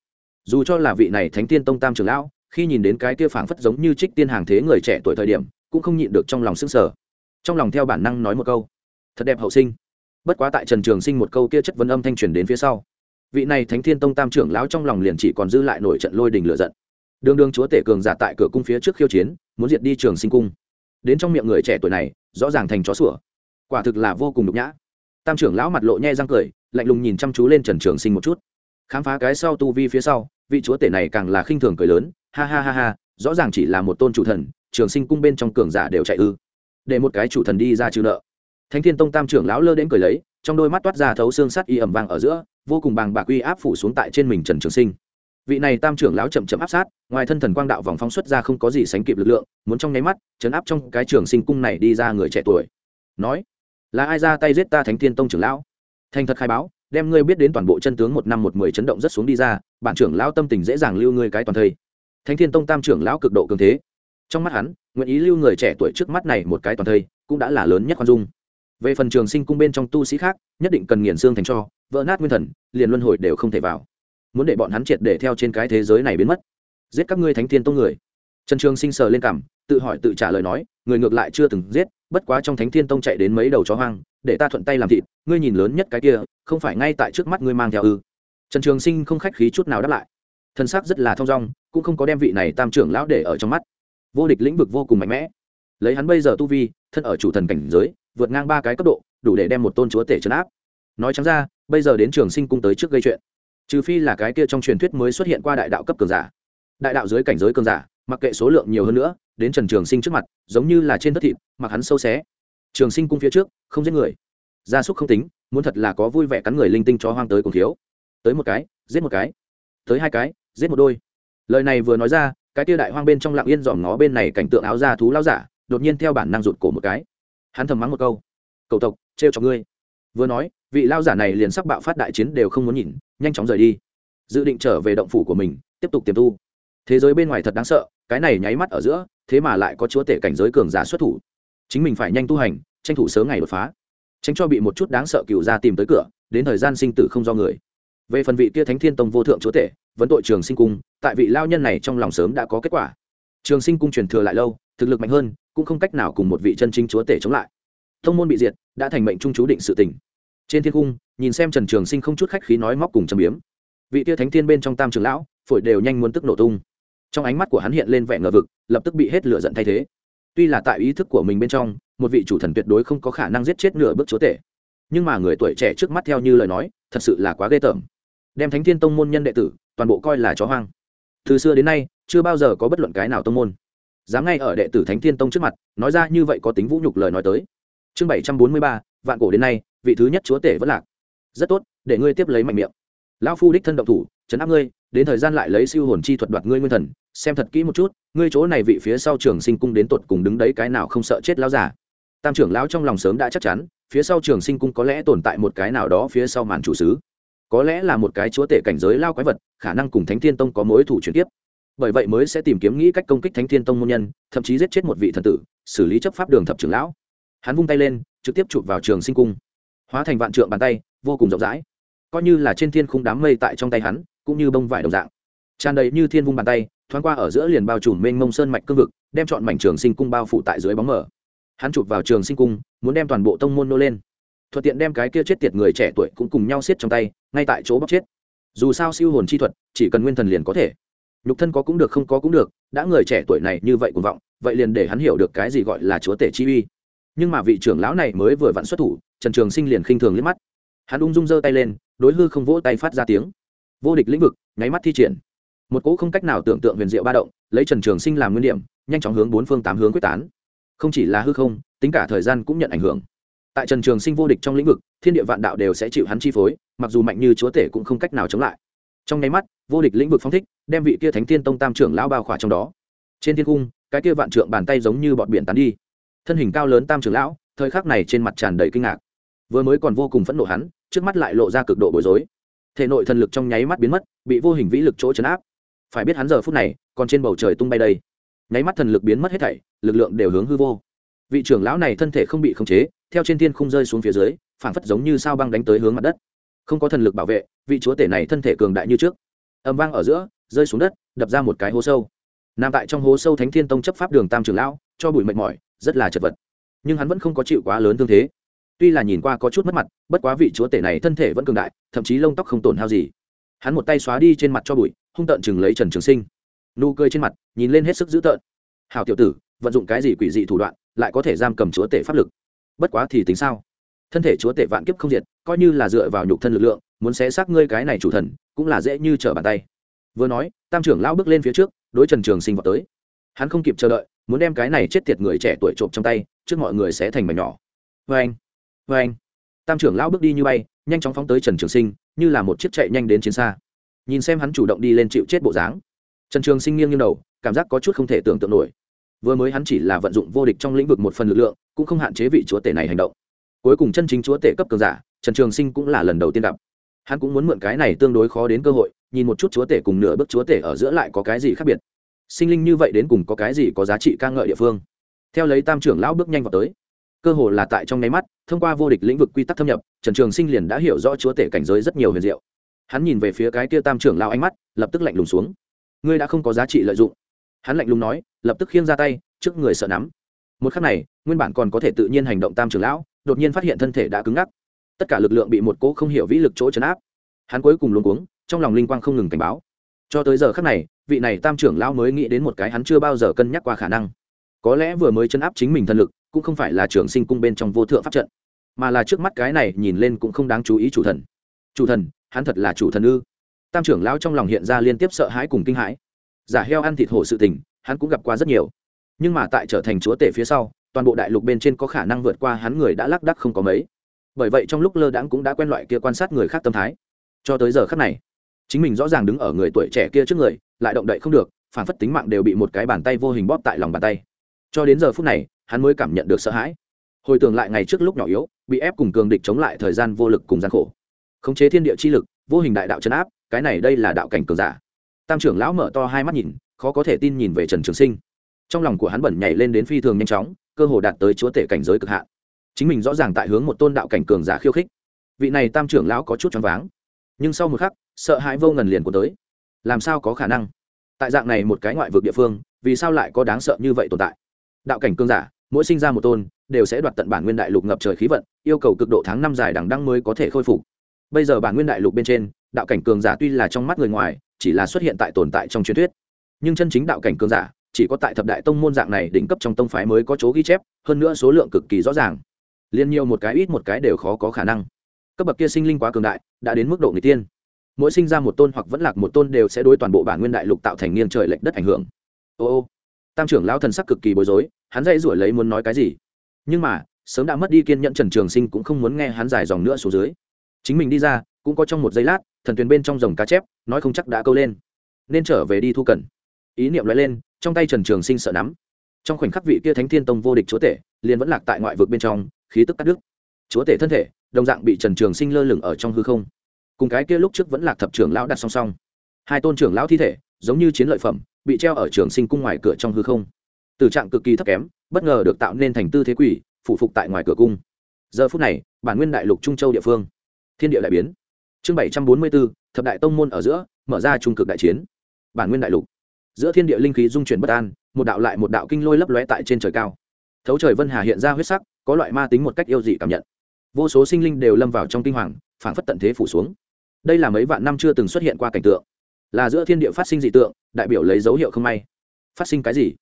Dù cho là vị này thánh tiên tông tam trưởng lão khi nhìn đến cái kia phảng phất giống như trích tiên hàng thế người trẻ tuổi thời điểm, cũng không nhịn được trong lòng sức sở trong lòng theo bản năng nói một câu, thật đẹp hậu sinh. Bất quá tại trần trường sinh một câu kia chất vấn âm thanh truyền đến phía sau, vị này thánh thiên tông tam trưởng lão trong lòng liền chỉ còn dư lại nổi trận lôi đình lửa giận. Đường đường chúa tể cường giả tại cửa cung phía trước khiêu chiến, muốn diệt đi trường sinh cung. Đến trong miệng người trẻ tuổi này, rõ ràng thành chó sủa. Quả thực là vô cùng nhục nhã. Tam trưởng lão mặt lộ nhe răng cười, lạnh lùng nhìn chăm chú lên trần trường sinh một chút. Khám phá cái sau tu vi phía sau, vị chúa tể này càng là khinh thường cười lớn ha ha ha ha, rõ ràng chỉ là một tôn chủ thần, trường sinh cung bên trong cường giả đều chạy ư. Để một cái chủ thần đi ra trừ nợ. Thánh thiên tông tam trưởng lão lơ đến cười lấy, trong đôi mắt toát ra thấu xương sắt y ẩm vàng ở giữa, vô cùng bàng bạc uy áp phủ xuống tại trên mình trần trường sinh. Vị này tam trưởng lão chậm chậm áp sát, ngoài thân thần quang đạo vòng phóng xuất ra không có gì sánh kịp lực lượng, muốn trong nháy mắt chấn áp trong cái trường sinh cung này đi ra người trẻ tuổi. Nói, là ai ra tay giết ta thánh thiên tông trưởng lão? Thành thật khai báo, đem ngươi biết đến toàn bộ chân tướng một năm một mười chấn động rất xuống đi ra, bản trưởng lão tâm tình dễ dàng lưu ngươi cái toàn thây thánh thiên tông tam trưởng lão cực độ cường thế. Trong mắt hắn, nguyện ý lưu người trẻ tuổi trước mắt này một cái toàn thây, cũng đã là lớn nhất khoan dung. Về phần trường sinh cung bên trong tu sĩ khác, nhất định cần nghiền xương thành cho, vỡ nát nguyên thần, liền luân hồi đều không thể vào. Muốn để bọn hắn triệt để theo trên cái thế giới này biến mất. Giết các ngươi thánh thiên tông người. Trần trường sinh sờ lên cảm tự hỏi tự trả lời nói, người ngược lại chưa từng giết, bất quá trong thánh thiên tông chạy đến mấy đầu chó hoang, để ta thuận tay làm thịt, ngươi nhìn lớn nhất cái kia, không phải ngay tại trước mắt ngươi mang theo ư. Trần trường sinh không khách khí chút nào đáp lại. Thân xác rất là thong dong cũng không có đem vị này tam trưởng lão để ở trong mắt. Vô địch lĩnh vực vô cùng mạnh mẽ. Lấy hắn bây giờ tu vi, thân ở chủ thần cảnh giới, vượt ngang ba cái cấp độ, đủ để đem một tôn chúa tể trấn áp. Nói chẳng ra, bây giờ đến trường sinh cung tới trước gây chuyện. Trừ phi là cái kia trong truyền thuyết mới xuất hiện qua đại đạo cấp cường giả. Đại đạo dưới cảnh giới cường giả, mặc kệ số lượng nhiều hơn nữa, đến trần trường sinh trước mặt, giống như là trên đất thịt, mặc hắn sâu xé. Trường sinh cung phía trước, không giết người. Gia súc không tính, muốn thật là có vui vẻ cắn người linh tinh cho hoang tới cùng thiếu. Tới một cái, giết một cái. Tới hai cái, giết một đôi lời này vừa nói ra, cái tia đại hoang bên trong lặng yên dòm ngó bên này cảnh tượng áo da thú lao giả, đột nhiên theo bản năng rụt cổ một cái. Hắn thầm mắng một câu cầu tộc, trêu cho ngươi. Vừa nói, vị lao giả này liền sắc bạo phát đại chiến đều không muốn nhìn, nhanh chóng rời đi. Dự định trở về động phủ của mình, tiếp tục tiềm tu. Thế giới bên ngoài thật đáng sợ, cái này nháy mắt ở giữa, thế mà lại có chúa tể cảnh giới cường giả xuất thủ. Chính mình phải nhanh tu hành, tranh thủ sớm ngày đột phá. Tránh cho bị một chút đáng sợ cựu ra tìm tới cửa, đến thời gian sinh tử không do người về phần vị kia thánh thiên tông vô thượng chúa tể, vấn tội trường sinh cung, tại vị lao nhân này trong lòng sớm đã có kết quả. Trường sinh cung truyền thừa lại lâu, thực lực mạnh hơn, cũng không cách nào cùng một vị chân chính chúa tể chống lại. Thông môn bị diệt, đã thành mệnh trung chú định sự tỉnh. trên thiên cung, nhìn xem trần trường sinh không chút khách khí nói móc cùng châm biếm. Vị tia thánh thiên bên trong tam trường lão, phổi đều nhanh muốn tức nổ tung. Trong ánh mắt của hắn hiện lên vẻ ngờ vực, lập tức bị hết lửa giận thay thế. Tuy là tại ý thức của mình bên trong, một vị chủ thần tuyệt đối không có khả năng giết chết nửa bước chúa tể. Nhưng mà người tuổi trẻ trước mắt theo như lời nói, thật sự là quá ghê tởm đem thánh thiên tông môn nhân đệ tử, toàn bộ coi là chó hoang. Từ xưa đến nay, chưa bao giờ có bất luận cái nào tông môn. Dám ngay ở đệ tử thánh thiên tông trước mặt, nói ra như vậy có tính vũ nhục lời nói tới. Chương bảy trăm bốn mươi ba, vạn cổ đến nay, vị thứ nhất chúa tể vẫn lạc. Rất tốt, để ngươi tiếp lấy mạnh miệng. Lão phu đích thân động thủ chấn áp ngươi, đến thời gian lại lấy siêu hồn chi thuật đoạt ngươi nguyên thần, xem thật kỹ một chút, ngươi chỗ này vị phía sau trường sinh cung đến tột cùng đứng đấy cái nào không sợ chết lão giả tam trưởng lão trong lòng sớm đã chắc chắn, phía sau trường sinh cung có lẽ tồn tại một cái nào đó phía sau màn chủ sứ có lẽ là một cái chúa tể cảnh giới lao quái vật, khả năng cùng thánh thiên tông có mối thủ chuyển tiếp bởi vậy mới sẽ tìm kiếm nghĩ cách công kích thánh thiên tông môn nhân, thậm chí giết chết một vị thần tử, xử lý chấp pháp đường thập trưởng lão. Hắn vung tay lên, trực tiếp chụp vào trường sinh cung. Hóa thành vạn trượng bàn tay, vô cùng rộng rãi. Coi như là trên thiên khung đám mây tại trong tay hắn, cũng như bông vải đồng dạng. Tràn đầy như thiên vung bàn tay, thoáng qua ở giữa liền bao trùm mênh mông sơn mạch cương vực, đem chọn mảnh trường sinh cung bao phủ tại dưới bóng mở hắn chụp vào trường sinh cung, muốn đem toàn bộ tông môn nô lên. Thuận tiện đem cái kia chết tiệt người trẻ tuổi cũng cùng nhau xiết trong tay ngay tại chỗ bóc chết. Dù sao siêu hồn chi thuật, chỉ cần nguyên thần liền có thể. Nhục thân có cũng được, không có cũng được, đã người trẻ tuổi này như vậy cuồng vọng, vậy liền để hắn hiểu được cái gì gọi là chúa tể chi uy. Nhưng mà vị trưởng lão này mới vừa vặn xuất thủ, trần trường sinh liền khinh thường liếc mắt. Hắn ung dung giơ tay lên, đối hư không vỗ tay phát ra tiếng. Vô địch lĩnh vực, nháy mắt thi triển. Một cỗ không cách nào tưởng tượng huyền diệu ba động, lấy trần trường sinh làm nguyên điểm, nhanh chóng hướng bốn phương tám hướng quyết tán. Không chỉ là hư không, tính cả thời gian cũng nhận ảnh hưởng tại trần trường sinh vô địch trong lĩnh vực, thiên địa vạn đạo đều sẽ chịu hắn chi phối, mặc dù mạnh như chúa tể cũng không cách nào chống lại. Trong nháy mắt, vô địch lĩnh vực phong thích, đem vị kia thánh thiên tông tam trưởng lão bao khỏa trong đó. Trên thiên cung, cái kia vạn trượng bàn tay giống như bọn biển tán đi. Thân hình cao lớn tam trưởng lão, thời khắc này trên mặt tràn đầy kinh ngạc. Vừa mới còn vô cùng phẫn nộ hắn, trước mắt lại lộ ra cực độ bối rối. Thể nội thần lực trong nháy mắt biến mất, bị vô hình vĩ lực chỗ chấn áp. Phải biết hắn giờ phút này, còn trên bầu trời tung bay đây. Nháy mắt thần lực biến mất hết thảy, lực lượng đều hướng hư vô. Vị trưởng lão này thân thể không bị khống chế theo trên thiên không rơi xuống phía dưới phản phất giống như sao băng đánh tới hướng mặt đất. Không có thần lực bảo vệ, vị chúa tể này thân thể cường đại như trước. Âm vang ở giữa, rơi xuống đất, đập ra một cái hố sâu. Nằm tại trong hố sâu thánh thiên tông chấp pháp đường tam trường lão, cho bụi mệt mỏi, rất là chật vật. Nhưng hắn vẫn không có chịu quá lớn thương thế. Tuy là nhìn qua có chút mất mặt, bất quá vị chúa tể này thân thể vẫn cường đại, thậm chí lông tóc không tổn hao gì. Hắn một tay xóa đi trên mặt cho bụi, hung tợn chừng lấy trần trường sinh. Nụ cười trên mặt, nhìn lên hết sức dữ tợn. Hào tiểu tử, vận dụng cái gì quỷ dị thủ đoạn, lại có thể giam cầm chúa tể pháp lực? Bất quá thì tính sao? Thân thể chúa tể vạn kiếp không diệt, coi như là dựa vào nhục thân lực lượng, muốn xé xác ngươi cái này chủ thần, cũng là dễ như trở bàn tay. Vừa nói, tam trưởng lao bước lên phía trước, đối trần trường sinh vào tới. Hắn không kịp chờ đợi, muốn đem cái này chết tiệt người trẻ tuổi trộm trong tay, trước mọi người sẽ thành mảnh nhỏ. Vê anh vê anh. Tam trưởng lão bước đi như bay, nhanh chóng phóng tới trần trường sinh, như là một chiếc chạy nhanh đến chiến xa. Nhìn xem hắn chủ động đi lên chịu chết bộ dáng. Trần trường sinh nghiêng nghiêng đầu, cảm giác có chút không thể tưởng tượng nổi vừa mới hắn chỉ là vận dụng vô địch trong lĩnh vực một phần lực lượng, cũng không hạn chế vị chúa tể này hành động. Cuối cùng chân chính chúa tể cấp cường giả, trần trường sinh cũng là lần đầu tiên gặp. Hắn cũng muốn mượn cái này tương đối khó đến cơ hội, nhìn một chút chúa tể cùng nửa bước chúa tể ở giữa lại có cái gì khác biệt. Sinh linh như vậy đến cùng có cái gì có giá trị ca ngợi địa phương? Theo lấy tam trưởng lão bước nhanh vào tới, cơ hồ là tại trong nháy mắt, thông qua vô địch lĩnh vực quy tắc thâm nhập, trần trường sinh liền đã hiểu rõ chúa tể cảnh giới rất nhiều huyền diệu. Hắn nhìn về phía cái kia tam trưởng lão ánh mắt, lập tức lạnh lùng xuống. Ngươi đã không có giá trị lợi dụng hắn lạnh lùng nói, lập tức khiêng ra tay, trước người sợ nắm. Một khắc này, nguyên bản còn có thể tự nhiên hành động tam trưởng lão, đột nhiên phát hiện thân thể đã cứng ngắc. Tất cả lực lượng bị một cỗ không hiểu vĩ lực chỗ chấn áp. Hắn cuối cùng luôn cuống, trong lòng linh quang không ngừng cảnh báo. Cho tới giờ khắc này, vị này tam trưởng lão mới nghĩ đến một cái hắn chưa bao giờ cân nhắc qua khả năng. Có lẽ vừa mới chấn áp chính mình thân lực, cũng không phải là trường sinh cung bên trong vô thượng pháp trận, mà là trước mắt cái này nhìn lên cũng không đáng chú ý chủ thần. Chủ thần, hắn thật là chủ thần ư? Tam trưởng lão trong lòng hiện ra liên tiếp sợ hãi cùng kinh hãi giả heo ăn thịt hổ sự tình, hắn cũng gặp qua rất nhiều. Nhưng mà tại trở thành chúa tể phía sau, toàn bộ đại lục bên trên có khả năng vượt qua hắn người đã lác đắc không có mấy. Bởi vậy trong lúc lơ đãng cũng đã quen loại kia quan sát người khác tâm thái. Cho tới giờ khắc này, chính mình rõ ràng đứng ở người tuổi trẻ kia trước người, lại động đậy không được, phản phất tính mạng đều bị một cái bàn tay vô hình bóp tại lòng bàn tay. Cho đến giờ phút này, hắn mới cảm nhận được sợ hãi. Hồi tưởng lại ngày trước lúc nhỏ yếu, bị ép cùng cường địch chống lại thời gian vô lực cùng gian khổ. Khống chế thiên địa chi lực, vô hình đại đạo chấn áp, cái này đây là đạo cảnh cường giả tam trưởng lão mở to hai mắt nhìn, khó có thể tin nhìn về trần trường sinh. Trong lòng của hắn bẩn nhảy lên đến phi thường nhanh chóng, cơ hồ đạt tới chúa tể cảnh giới cực hạn. Chính mình rõ ràng tại hướng một tôn đạo cảnh cường giả khiêu khích. Vị này tam trưởng lão có chút choáng váng. Nhưng sau một khắc, sợ hãi vô ngần liền của tới. Làm sao có khả năng? Tại dạng này một cái ngoại vực địa phương, vì sao lại có đáng sợ như vậy tồn tại? Đạo cảnh cường giả, mỗi sinh ra một tôn, đều sẽ đoạt tận bản nguyên đại lục ngập trời khí vận, yêu cầu cực độ tháng năm dài đằng đăng mới có thể khôi phục. Bây giờ bản nguyên đại lục bên trên, đạo cảnh cường giả tuy là trong mắt người ngoài chỉ là xuất hiện tại tồn tại trong truyền thuyết. Nhưng chân chính đạo cảnh cường giả, chỉ có tại thập đại tông môn dạng này đỉnh cấp trong tông phái mới có chỗ ghi chép, hơn nữa số lượng cực kỳ rõ ràng. Liên nhiều một cái ít một cái đều khó có khả năng. Cấp bậc kia sinh linh quá cường đại, đã đến mức độ người tiên. Mỗi sinh ra một tôn hoặc vẫn lạc một tôn đều sẽ đối toàn bộ bản nguyên đại lục tạo thành nghiêng trời lệch đất ảnh hưởng. Ô ô, tam trưởng lão thần sắc cực kỳ bối rối, hắn dây rủi lấy muốn nói cái gì. Nhưng mà, sớm đã mất đi kiên nhẫn trần trường sinh cũng không muốn nghe hắn dài dòng nữa xuống dưới. Chính mình đi ra cũng có trong một giây lát, thần thuyền bên trong dòng cá chép, nói không chắc đã câu lên. Nên trở về đi thu cần. Ý niệm nói lên, trong tay trần trường sinh sợ nắm. Trong khoảnh khắc vị kia thánh thiên tông vô địch chúa tể, liền vẫn lạc tại ngoại vực bên trong, khí tức cắt đứt. Chúa tể thân thể, đồng dạng bị trần trường sinh lơ lửng ở trong hư không. Cùng cái kia lúc trước vẫn lạc thập trưởng lão đặt song song. Hai tôn trưởng lão thi thể, giống như chiến lợi phẩm, bị treo ở trường sinh cung ngoài cửa trong hư không. Từ trạng cực kỳ thấp kém, bất ngờ được tạo nên thành tư thế quỷ, phủ phục tại ngoài cửa cung. Giờ phút này, bản nguyên đại lục trung châu địa phương, thiên địa đại biến chương bảy trăm bốn mươi bốn, thập đại tông môn ở giữa, mở ra trung cực đại chiến. Bản nguyên đại lục. Giữa thiên địa linh khí dung chuyển bất an, một đạo lại một đạo kinh lôi lấp lóe tại trên trời cao. Thấu trời vân hà hiện ra huyết sắc, có loại ma tính một cách yêu dị cảm nhận. Vô số sinh linh đều lâm vào trong kinh hoàng, phảng phất tận thế phủ xuống. Đây là mấy vạn năm chưa từng xuất hiện qua cảnh tượng. Là giữa thiên địa phát sinh dị tượng, đại biểu lấy dấu hiệu không may. Phát sinh cái gì?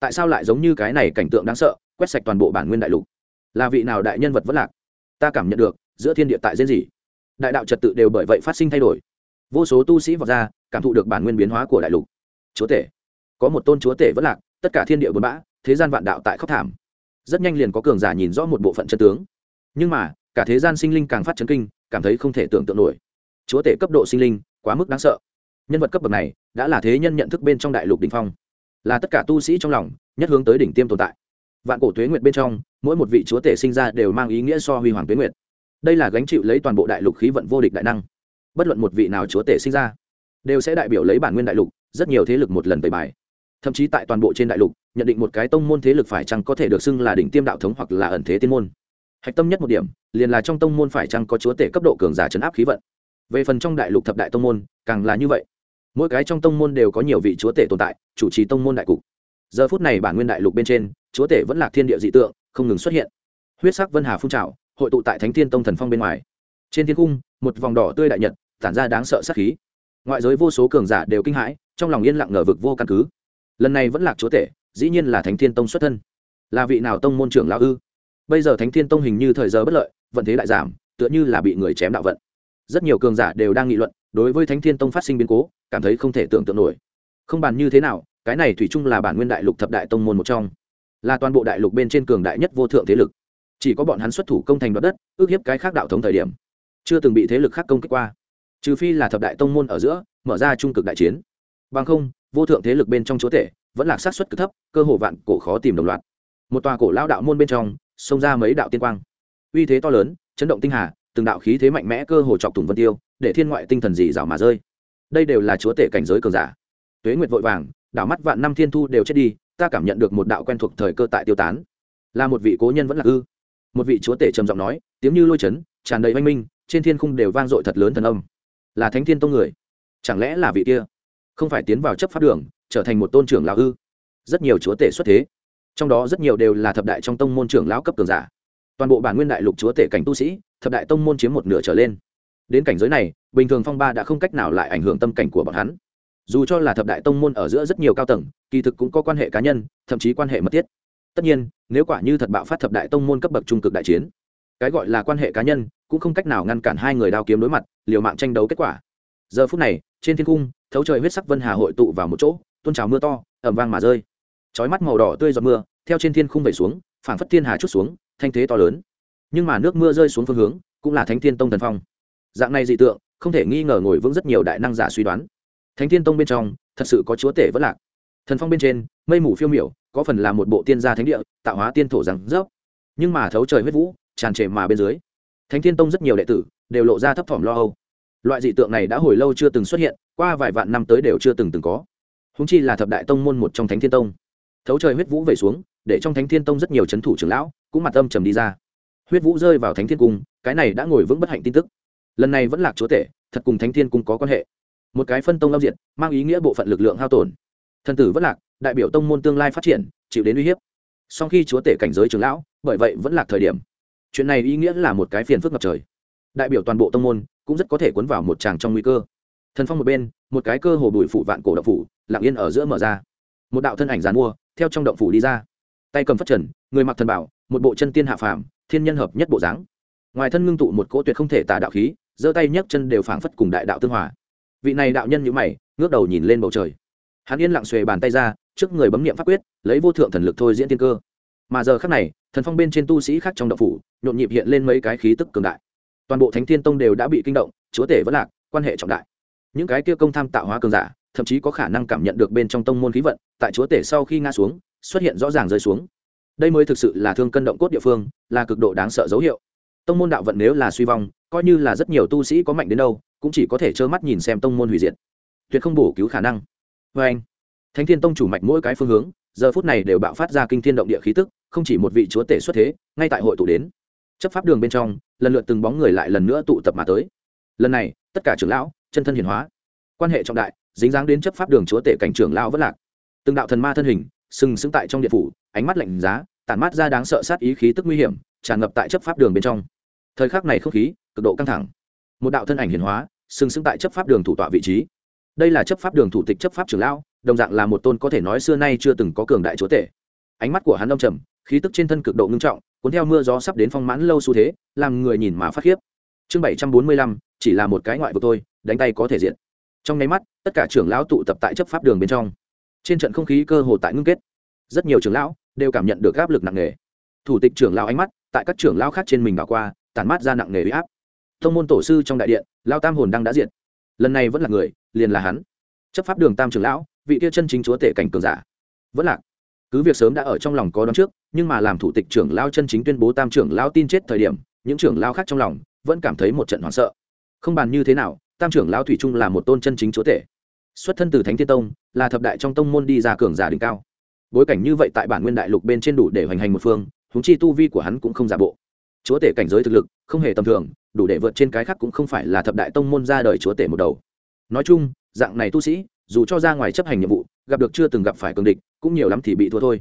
Tại sao lại giống như cái này cảnh tượng đáng sợ, quét sạch toàn bộ bản nguyên đại lục? Là vị nào đại nhân vật vất lạc? Ta cảm nhận được, giữa thiên địa tại diễn gì đại đạo trật tự đều bởi vậy phát sinh thay đổi. Vô số tu sĩ vọt ra, cảm thụ được bản nguyên biến hóa của đại lục. Chúa tể. Có một tôn chúa tể vẫn lạc, tất cả thiên địa bừa bã, thế gian vạn đạo tại khóc thảm. Rất nhanh liền có cường giả nhìn rõ một bộ phận chân tướng. Nhưng mà, cả thế gian sinh linh càng phát chấn kinh, cảm thấy không thể tưởng tượng nổi. Chúa tể cấp độ sinh linh, quá mức đáng sợ. Nhân vật cấp bậc này, đã là thế nhân nhận thức bên trong đại lục đỉnh phong. Là tất cả tu sĩ trong lòng, nhất hướng tới đỉnh tiêm tồn tại. Vạn cổ tuế nguyệt bên trong, mỗi một vị chúa tể sinh ra đều mang ý nghĩa so huy hoàng tuế nguyệt đây là gánh chịu lấy toàn bộ đại lục khí vận vô địch đại năng. Bất luận một vị nào chúa tể sinh ra, đều sẽ đại biểu lấy bản nguyên đại lục, rất nhiều thế lực một lần tẩy bài. Thậm chí tại toàn bộ trên đại lục, nhận định một cái tông môn thế lực phải chăng có thể được xưng là đỉnh tiêm đạo thống hoặc là ẩn thế tiên môn. Hạch tâm nhất một điểm, liền là trong tông môn phải chăng có chúa tể cấp độ cường giả chấn áp khí vận. Về phần trong đại lục thập đại tông môn, càng là như vậy. Mỗi cái trong tông môn đều có nhiều vị chúa tể tồn tại, chủ trì tông môn đại cục. Giờ phút này bản nguyên đại lục bên trên, chúa tể vẫn là thiên địa dị tượng, không ngừng xuất hiện. Huyết sắc vân hà phun trào hội tụ tại thánh thiên tông thần phong bên ngoài. Trên thiên cung, một vòng đỏ tươi đại nhật, tản ra đáng sợ sát khí. Ngoại giới vô số cường giả đều kinh hãi, trong lòng yên lặng ngờ vực vô căn cứ. Lần này vẫn lạc chúa tể, dĩ nhiên là thánh thiên tông xuất thân. Là vị nào tông môn trưởng lão ư? Bây giờ thánh thiên tông hình như thời giờ bất lợi, vận thế đại giảm, tựa như là bị người chém đạo vận. Rất nhiều cường giả đều đang nghị luận, đối với thánh thiên tông phát sinh biến cố, cảm thấy không thể tưởng tượng nổi. Không bàn như thế nào, cái này thủy chung là bản nguyên đại lục thập đại tông môn một trong. Là toàn bộ đại lục bên trên cường đại nhất vô thượng thế lực chỉ có bọn hắn xuất thủ công thành đoạt đất, ước hiếp cái khác đạo thống thời điểm, chưa từng bị thế lực khác công kích qua. Trừ phi là thập đại tông môn ở giữa, mở ra trung cực đại chiến. Bằng không, vô thượng thế lực bên trong chúa tể vẫn là sát xuất cực thấp, cơ hồ vạn cổ khó tìm đồng loạt. Một tòa cổ lao đạo môn bên trong, xông ra mấy đạo tiên quang. Uy thế to lớn, chấn động tinh hà, từng đạo khí thế mạnh mẽ cơ hồ chọc thủng vân tiêu, để thiên ngoại tinh thần dị rào mà rơi. Đây đều là chúa tể cảnh giới cường giả. Tuế nguyệt vội vàng, đảo mắt vạn năm thiên thu đều chết đi, ta cảm nhận được một đạo quen thuộc thời cơ tại tiêu tán. Là một vị cố nhân vẫn là ư một vị chúa tể trầm giọng nói, tiếng như lôi chấn, tràn đầy oanh minh, trên thiên khung đều vang dội thật lớn thần âm. Là thánh thiên tông người. Chẳng lẽ là vị kia? Không phải tiến vào chấp pháp đường, trở thành một tôn trưởng lão ư? Rất nhiều chúa tể xuất thế. Trong đó rất nhiều đều là thập đại trong tông môn trưởng lão cấp cường giả. Toàn bộ bản nguyên đại lục chúa tể cảnh tu sĩ, thập đại tông môn chiếm một nửa trở lên. Đến cảnh giới này, bình thường phong ba đã không cách nào lại ảnh hưởng tâm cảnh của bọn hắn. Dù cho là thập đại tông môn ở giữa rất nhiều cao tầng, kỳ thực cũng có quan hệ cá nhân, thậm chí quan hệ mật thiết tất nhiên, nếu quả như thật bạo phát thập đại tông môn cấp bậc trung cực đại chiến, cái gọi là quan hệ cá nhân cũng không cách nào ngăn cản hai người đao kiếm đối mặt, liều mạng tranh đấu kết quả. Giờ phút này, trên thiên cung, thấu trời huyết sắc vân hà hội tụ vào một chỗ, tôn trào mưa to ẩm vang mà rơi. Chói mắt màu đỏ tươi giọt mưa, theo trên thiên khung về xuống, phảng phất thiên hà chút xuống, thanh thế to lớn. Nhưng mà nước mưa rơi xuống phương hướng, cũng là thánh thiên tông thần phong. Dạng này dị tượng, không thể nghi ngờ ngồi vững rất nhiều đại năng giả suy đoán. Thánh thiên tông bên trong, thật sự có chúa tể vẫn lạc. Thần phong bên trên, mây mù phiêu miểu có phần là một bộ tiên gia thánh địa, tạo hóa tiên thổ rằng dốc nhưng mà thấu trời huyết vũ, tràn trề mà bên dưới, thánh thiên tông rất nhiều đệ tử đều lộ ra thấp thỏm lo âu. Loại dị tượng này đã hồi lâu chưa từng xuất hiện, qua vài vạn năm tới đều chưa từng từng có. Húng chi là thập đại tông môn một trong thánh thiên tông. Thấu trời huyết vũ về xuống, để trong thánh thiên tông rất nhiều c h ấ n thủ trưởng lão cũng mặt âm trầm đi ra. Huyết vũ rơi vào thánh thiên cung, cái này đã ngồi vững bất hạnh tin tức. Lần này vẫn lạc chúa tể, thật cùng thánh thiên cung có quan hệ. Một cái phân tông lâm diện mang ý nghĩa bộ phận lực lượng hao tổn. Thần tử vất lạc đại biểu tông môn tương lai phát triển, chịu đến uy hiếp. Sau khi chúa tể cảnh giới trưởng lão, bởi vậy vẫn là thời điểm. Chuyện này ý nghĩa là một cái phiền phức ngập trời. Đại biểu toàn bộ tông môn cũng rất có thể cuốn vào một tràng trong nguy cơ. Thần phong một bên, một cái cơ hồ bùi phủ vạn cổ động phủ, lặng yên ở giữa mở ra. Một đạo thân ảnh dàn mua, theo trong động phủ đi ra. Tay cầm phất trần, người mặc thần bảo, một bộ chân tiên hạ phàm, thiên nhân hợp nhất bộ dáng. Ngoài thân ngưng tụ một cỗ tuyệt không thể tả đạo khí, giơ tay nhấc chân đều phảng phất cùng đại đạo tương hòa. Vị này đạo nhân nhữ mày, ngước đầu nhìn lên bầu trời. Hắn yên lặng xuề bàn tay ra trước người bấm nghiệm pháp quyết, lấy vô thượng thần lực thôi diễn tiên cơ. Mà giờ khác này, thần phong bên trên tu sĩ khác trong đậu phủ, nhộn nhịp hiện lên mấy cái khí tức cường đại. Toàn bộ thánh thiên tông đều đã bị kinh động, chúa tể vẫn lạc, quan hệ trọng đại. Những cái kia công tham tạo hóa cường giả, thậm chí có khả năng cảm nhận được bên trong tông môn khí vận, tại chúa tể sau khi ngã xuống, xuất hiện rõ ràng rơi xuống. Đây mới thực sự là thương cân động cốt địa phương, là cực độ đáng sợ dấu hiệu. Tông môn đạo vận nếu là suy vong, coi như là rất nhiều tu sĩ có mạnh đến đâu, cũng chỉ có thể trơ mắt nhìn xem tông môn hủy diệt. Tuyệt không bổ cứu khả năng. Vê anh thánh thiên tông chủ mạch mỗi cái phương hướng, giờ phút này đều bạo phát ra kinh thiên động địa khí tức, không chỉ một vị chúa tể xuất thế, ngay tại hội tụ đến. Chấp pháp đường bên trong, lần lượt từng bóng người lại lần nữa tụ tập mà tới. Lần này, tất cả trưởng lão, chân thân hiển hóa. Quan hệ trọng đại, dính dáng đến chấp pháp đường chúa tể cảnh trưởng lão vẫn lạc. Từng đạo thần ma thân hình, sừng sững tại trong điện phủ, ánh mắt lạnh giá, tản mát ra đáng sợ sát ý khí tức nguy hiểm, tràn ngập tại chấp pháp đường bên trong. Thời khắc này không khí, cực độ căng thẳng. Một đạo thân ảnh hiển hóa, sừng sững tại chấp pháp đường thủ tọa vị trí. Đây là chấp pháp đường thủ tịch chấp pháp trưởng lão đồng dạng là một tôn có thể nói xưa nay chưa từng có cường đại chúa tể. Ánh mắt của hắn đông trầm, khí tức trên thân cực độ ngưng trọng, cuốn theo mưa gió sắp đến phong mãn lâu xu thế, làm người nhìn mà phát khiếp. Chương bảy trăm bốn mươi lăm, chỉ là một cái ngoại vực thôi, đánh tay có thể diện trong nháy mắt, tất cả trưởng lão tụ tập tại chấp pháp đường bên trong. Trên trận không khí cơ hồ tại ngưng kết. Rất nhiều trưởng lão đều cảm nhận được áp lực nặng nề. Thủ tịch trưởng lão ánh mắt tại các trưởng lão khác trên mình bỏ qua, tản mát ra nặng nề huy áp. Thông môn tổ sư trong đại điện lao tam hồn đang đã diện lần này vẫn là người, liền là hắn. Chấp pháp đường tam trưởng lão vị kia chân chính chúa tể cảnh cường giả. Vẫn lạc. Cứ việc sớm đã ở trong lòng có đón trước, nhưng mà làm thủ tịch trưởng lao chân chính tuyên bố tam trưởng lao tin chết thời điểm, những trưởng lao khác trong lòng vẫn cảm thấy một trận hoảng sợ. Không bàn như thế nào, tam trưởng lao thủy trung là một tôn chân chính chúa tể. Xuất thân từ thánh thiên tông, là thập đại trong tông môn đi ra cường giả đỉnh cao. Bối cảnh như vậy tại bản nguyên đại lục bên trên đủ để hoành hành một phương húng chi tu vi của hắn cũng không giả bộ. Chúa tể cảnh giới thực lực, không hề tầm thường, đủ để vượt trên cái khác cũng không phải là thập đại tông môn ra đời chúa tể một đầu. Nói chung, dạng này tu sĩ dù cho ra ngoài chấp hành nhiệm vụ, gặp được chưa từng gặp phải cường địch, cũng nhiều lắm thì bị thua thôi.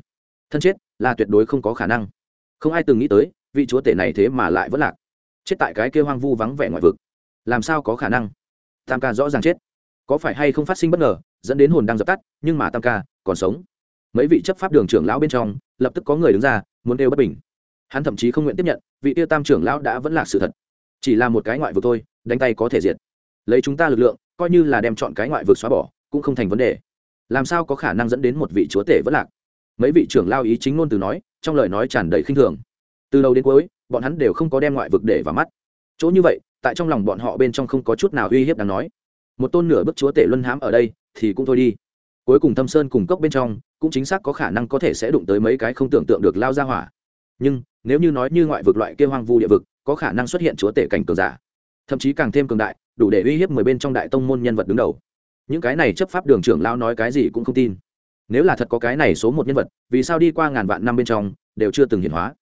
Thân chết là tuyệt đối không có khả năng. Không ai từng nghĩ tới, vị chúa tể này thế mà lại vẫn lạc. Chết tại cái kêu hoang vu vắng vẻ ngoại vực. Làm sao có khả năng? Tam ca rõ ràng chết. Có phải hay không phát sinh bất ngờ, dẫn đến hồn đang dập tắt, nhưng mà tam ca còn sống. Mấy vị chấp pháp đường trưởng lão bên trong, lập tức có người đứng ra, muốn kêu bất bình. Hắn thậm chí không nguyện tiếp nhận, vị tiêu tam trưởng lão đã vẫn là sự thật. Chỉ là một cái ngoại vực thôi, đánh tay có thể diệt. Lấy chúng ta lực lượng, coi như là đem chọn cái ngoại vực xóa bỏ cũng không thành vấn đề. Làm sao có khả năng dẫn đến một vị chúa tể vất lạc? Mấy vị trưởng lao ý chính ngôn từ nói, trong lời nói tràn đầy khinh thường. Từ đầu đến cuối, bọn hắn đều không có đem ngoại vực để vào mắt. Chỗ như vậy, tại trong lòng bọn họ bên trong không có chút nào uy hiếp đáng nói. Một tôn nửa bức chúa tể luân hãm ở đây, thì cũng thôi đi. Cuối cùng thâm sơn cùng cốc bên trong, cũng chính xác có khả năng có thể sẽ đụng tới mấy cái không tưởng tượng được lao ra hỏa. Nhưng, nếu như nói như ngoại vực loại kia hoang vu địa vực, có khả năng xuất hiện chúa tể cảnh cường giả. Thậm chí càng thêm cường đại, đủ để uy hiếp mười bên trong đại tông môn nhân vật đứng đầu những cái này chấp pháp đường trưởng lao nói cái gì cũng không tin. Nếu là thật có cái này số một nhân vật, vì sao đi qua ngàn vạn năm bên trong, đều chưa từng hiển hóa?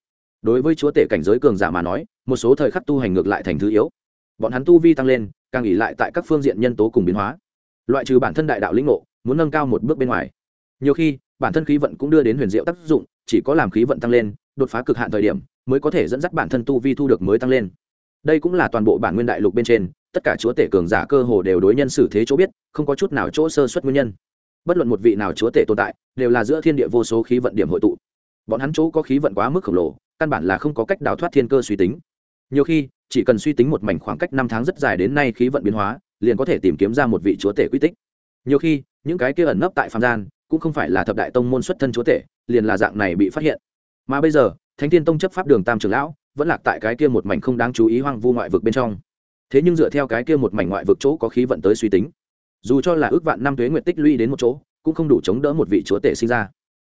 Đối với chúa tể cảnh giới cường giả mà nói, một số thời khắc tu hành ngược lại thành thứ yếu. Bọn hắn tu vi tăng lên, càng nghỉ lại tại các phương diện nhân tố cùng biến hóa. Loại trừ bản thân đại đạo lĩnh ngộ, muốn nâng cao một bước bên ngoài. Nhiều khi, bản thân khí vận cũng đưa đến huyền diệu tác dụng, chỉ có làm khí vận tăng lên, đột phá cực hạn thời điểm, mới có thể dẫn dắt bản thân tu vi thu được mới tăng lên. Đây cũng là toàn bộ bản nguyên đại lục bên trên tất cả chúa tể cường giả cơ hồ đều đối nhân xử thế chỗ biết, không có chút nào chỗ sơ xuất nguyên nhân. Bất luận một vị nào chúa tể tồn tại, đều là giữa thiên địa vô số khí vận điểm hội tụ. Bọn hắn chỗ có khí vận quá mức khổng lồ, căn bản là không có cách đào thoát thiên cơ suy tính. Nhiều khi, chỉ cần suy tính một mảnh khoảng cách năm tháng rất dài đến nay khí vận biến hóa, liền có thể tìm kiếm ra một vị chúa tể quy tích. Nhiều khi, những cái kia ẩn nấp tại phạm gian, cũng không phải là thập đại tông môn xuất thân chúa tể, liền là dạng này bị phát hiện. Mà bây giờ, thánh tiên tông chấp pháp đường tam trường lão, vẫn lạc tại cái kia một mảnh không đáng chú ý hoang vu ngoại vực bên trong thế nhưng dựa theo cái kia một mảnh ngoại vực chỗ có khí vận tới suy tính, dù cho là ước vạn năm tuế nguyện tích lũy đến một chỗ, cũng không đủ chống đỡ một vị chúa tể sinh ra.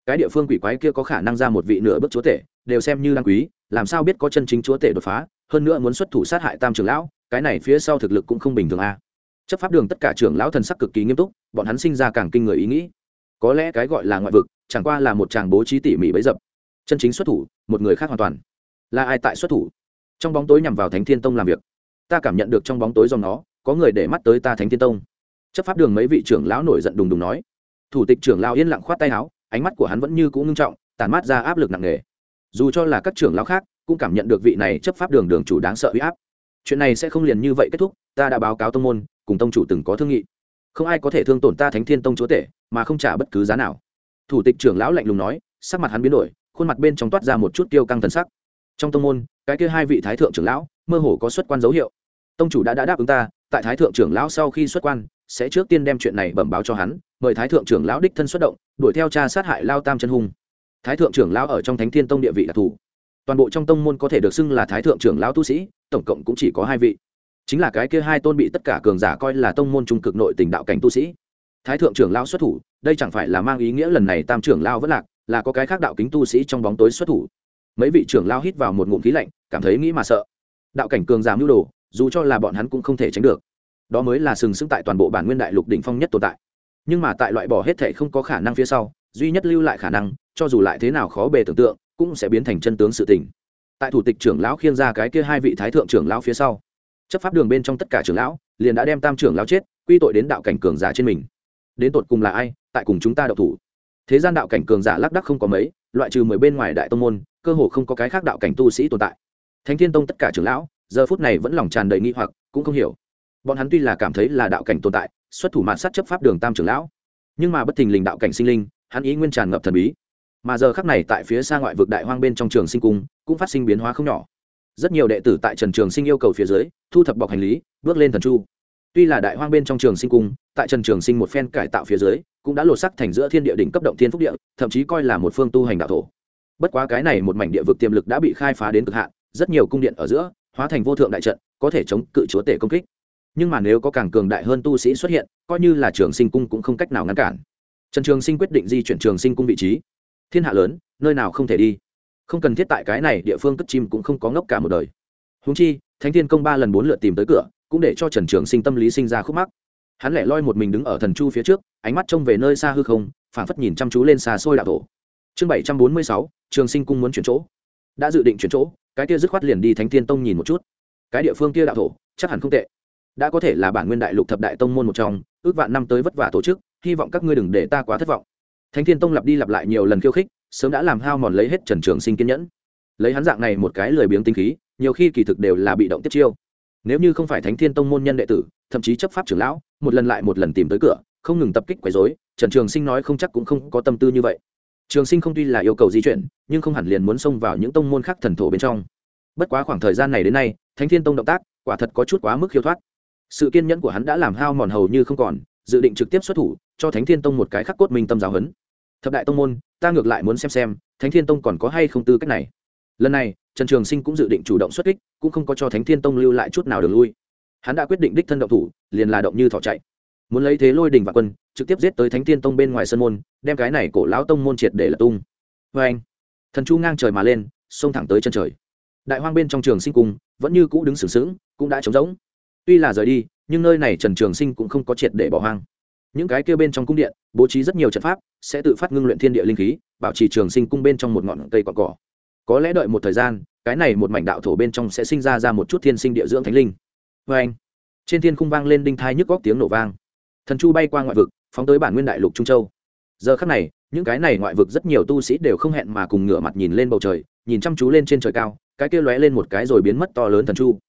Cái địa phương quỷ quái kia có khả năng ra một vị nửa bước chúa tể, đều xem như đáng quý, làm sao biết có chân chính chúa tể đột phá, hơn nữa muốn xuất thủ sát hại tam trưởng lão, cái này phía sau thực lực cũng không bình thường a chấp pháp đường tất cả trưởng lão thần sắc cực kỳ nghiêm túc, bọn hắn sinh ra càng kinh người ý nghĩ. Có lẽ cái gọi là ngoại vực, chẳng qua là một chàng bố trí tỉ mỉ bấy dập. Chân chính xuất thủ, một người khác hoàn toàn. Là ai tại xuất thủ? Trong bóng tối nhằm vào thánh thiên tông làm việc ta cảm nhận được trong bóng tối dòng nó, có người để mắt tới ta thánh thiên tông. Chấp pháp đường mấy vị trưởng lão nổi giận đùng đùng nói. Thủ tịch trưởng lão yên lặng khoát tay áo, ánh mắt của hắn vẫn như cũ ngưng trọng tàn mát ra áp lực nặng nề. Dù cho là các trưởng lão khác, cũng cảm nhận được vị này chấp pháp đường đường chủ đáng sợ huy áp. Chuyện này sẽ không liền như vậy kết thúc, ta đã báo cáo tông môn, cùng tông chủ từng có thương nghị. Không ai có thể thương tổn ta thánh thiên tông chúa tể, mà không trả bất cứ giá nào. Thủ tịch trưởng lão lạnh lùng nói, sắc mặt hắn biến đổi, khuôn mặt bên trong toát ra một chút tiêu căng thần sắc. Trong tông môn, cái kia hai vị thái thượng trưởng lão, mơ hồ có xuất quan dấu hiệu tông chủ đã, đã đáp ứng ta tại thái thượng trưởng lão sau khi xuất quan sẽ trước tiên đem chuyện này bẩm báo cho hắn mời thái thượng trưởng lão đích thân xuất động đuổi theo cha sát hại lao tam chân hung. Thái thượng trưởng lão ở trong thánh thiên tông địa vị đặc thù toàn bộ trong tông môn có thể được xưng là thái thượng trưởng lão tu sĩ tổng cộng cũng chỉ có hai vị. Chính là cái kia hai tôn bị tất cả cường giả coi là tông môn trung cực nội tình đạo cảnh tu sĩ. Thái thượng trưởng lão xuất thủ đây chẳng phải là mang ý nghĩa lần này tam trưởng lão vẫn lạc là có cái khác đạo kính tu sĩ trong bóng tối xuất thủ. Mấy vị trưởng lão hít vào một ngụm khí lạnh cảm thấy nghĩ mà sợ. Đạo cảnh cường giảm mưu đồ dù cho là bọn hắn cũng không thể tránh được. Đó mới là sừng sững tại toàn bộ bản nguyên đại lục đỉnh phong nhất tồn tại. Nhưng mà tại loại bỏ hết thể không có khả năng phía sau, duy nhất lưu lại khả năng, cho dù lại thế nào khó bề tưởng tượng, cũng sẽ biến thành chân tướng sự tình. Tại thủ tịch trưởng lão khiêng ra cái kia hai vị thái thượng trưởng lão phía sau, chấp pháp đường bên trong tất cả trưởng lão liền đã đem tam trưởng lão chết, quy tội đến đạo cảnh cường giả trên mình. Đến tột cùng là ai, tại cùng chúng ta đậu thủ? Thế gian đạo cảnh cường giả lác đắc không có mấy, loại trừ mười bên ngoài đại tông môn, cơ hồ không có cái khác đạo cảnh tu sĩ tồn tại. Thánh thiên tông tất cả trưởng lão giờ phút này vẫn lòng tràn đầy nghi hoặc, cũng không hiểu. Bọn hắn tuy là cảm thấy là đạo cảnh tồn tại, xuất thủ mạn sát chấp pháp đường tam trưởng lão, nhưng mà bất thình lình đạo cảnh sinh linh, hắn ý nguyên tràn ngập thần bí. Mà giờ khắc này tại phía xa ngoại vực đại hoang bên trong trường sinh cung, cũng phát sinh biến hóa không nhỏ. Rất nhiều đệ tử tại trần trường sinh yêu cầu phía dưới, thu thập bọc hành lý, bước lên thần chu. Tuy là đại hoang bên trong trường sinh cung, tại trần trường sinh một phen cải tạo phía dưới, cũng đã lột sắc thành giữa thiên địa đỉnh cấp động thiên phúc địa, thậm chí coi là một phương tu hành đạo thổ. Bất quá cái này một mảnh địa vực tiềm lực đã bị khai phá đến cực hạn, rất nhiều cung điện ở giữa hóa thành vô thượng đại trận, có thể chống cự chúa tể công kích. Nhưng mà nếu có càng cường đại hơn tu sĩ xuất hiện, coi như là trường sinh cung cũng không cách nào ngăn cản. Trần trường sinh quyết định di chuyển trường sinh cung vị trí. Thiên hạ lớn, nơi nào không thể đi? Không cần thiết tại cái này địa phương cất chim cũng không có ngốc cả một đời. Húng chi, thánh thiên công ba lần bốn lượt tìm tới cửa, cũng để cho trần trường sinh tâm lý sinh ra khúc mắc. Hắn lẻ loi một mình đứng ở thần chu phía trước, ánh mắt trông về nơi xa hư không, phảng phất nhìn chăm chú lên xa xôi đạo thổ chương bảy trăm bốn mươi sáu, trường sinh cung muốn chuyển chỗ. Đã dự định chuyển chỗ cái kia dứt khoát liền đi thánh thiên tông nhìn một chút. Cái địa phương kia đạo thổ, chắc hẳn không tệ. Đã có thể là bản nguyên đại lục thập đại tông môn một trong, ước vạn năm tới vất vả tổ chức, hy vọng các ngươi đừng để ta quá thất vọng. Thánh thiên tông lặp đi lặp lại nhiều lần khiêu khích, sớm đã làm hao mòn lấy hết trần trường sinh kiên nhẫn. Lấy hắn dạng này một cái lười biếng tinh khí, nhiều khi kỳ thực đều là bị động tiếp chiêu. Nếu như không phải thánh thiên tông môn nhân đệ tử, thậm chí chấp pháp trưởng lão, một lần lại một lần tìm tới cửa, không ngừng tập kích quấy dối trần trường sinh nói không chắc cũng không có tâm tư như vậy trường sinh không tuy là yêu cầu di chuyển, nhưng không hẳn liền muốn xông vào những tông môn khác thần thổ bên trong. Bất quá khoảng thời gian này đến nay, thánh thiên tông động tác, quả thật có chút quá mức khiêu thoát. Sự kiên nhẫn của hắn đã làm hao mòn hầu như không còn, dự định trực tiếp xuất thủ, cho thánh thiên tông một cái khắc cốt minh tâm giáo huấn. Thập đại tông môn, ta ngược lại muốn xem xem, thánh thiên tông còn có hay không tư cách này. Lần này, trần trường sinh cũng dự định chủ động xuất kích, cũng không có cho thánh thiên tông lưu lại chút nào đường lui. Hắn đã quyết định đích thân động thủ, liền là động như thỏ chạy. Muốn lấy thế lôi đình và quân trực tiếp giết tới thánh tiên tông bên ngoài sân môn, đem cái này cổ lão tông môn triệt để là tung. Vê anh, thần chu ngang trời mà lên, xông thẳng tới chân trời. Đại hoang bên trong trường sinh cung vẫn như cũ đứng sừng sững, cũng đã trống rỗng. Tuy là rời đi, nhưng nơi này trần trường sinh cũng không có triệt để bỏ hoang. Những cái kia bên trong cung điện, bố trí rất nhiều trận pháp, sẽ tự phát ngưng luyện thiên địa linh khí, bảo trì trường sinh cung bên trong một ngọn cây cọn cỏ. Có lẽ đợi một thời gian, cái này một mảnh đạo thổ bên trong sẽ sinh ra ra một chút thiên sinh địa dưỡng thánh linh. Vê anh, trên thiên cung vang lên đinh thai nhức góc tiếng nổ vang. Thần chu bay qua ngoại vực phóng tới bản nguyên đại lục trung châu. Giờ khắc này, những cái này ngoại vực rất nhiều tu sĩ đều không hẹn mà cùng ngửa mặt nhìn lên bầu trời, nhìn chăm chú lên trên trời cao, cái kia lóe lên một cái rồi biến mất to lớn thần chu.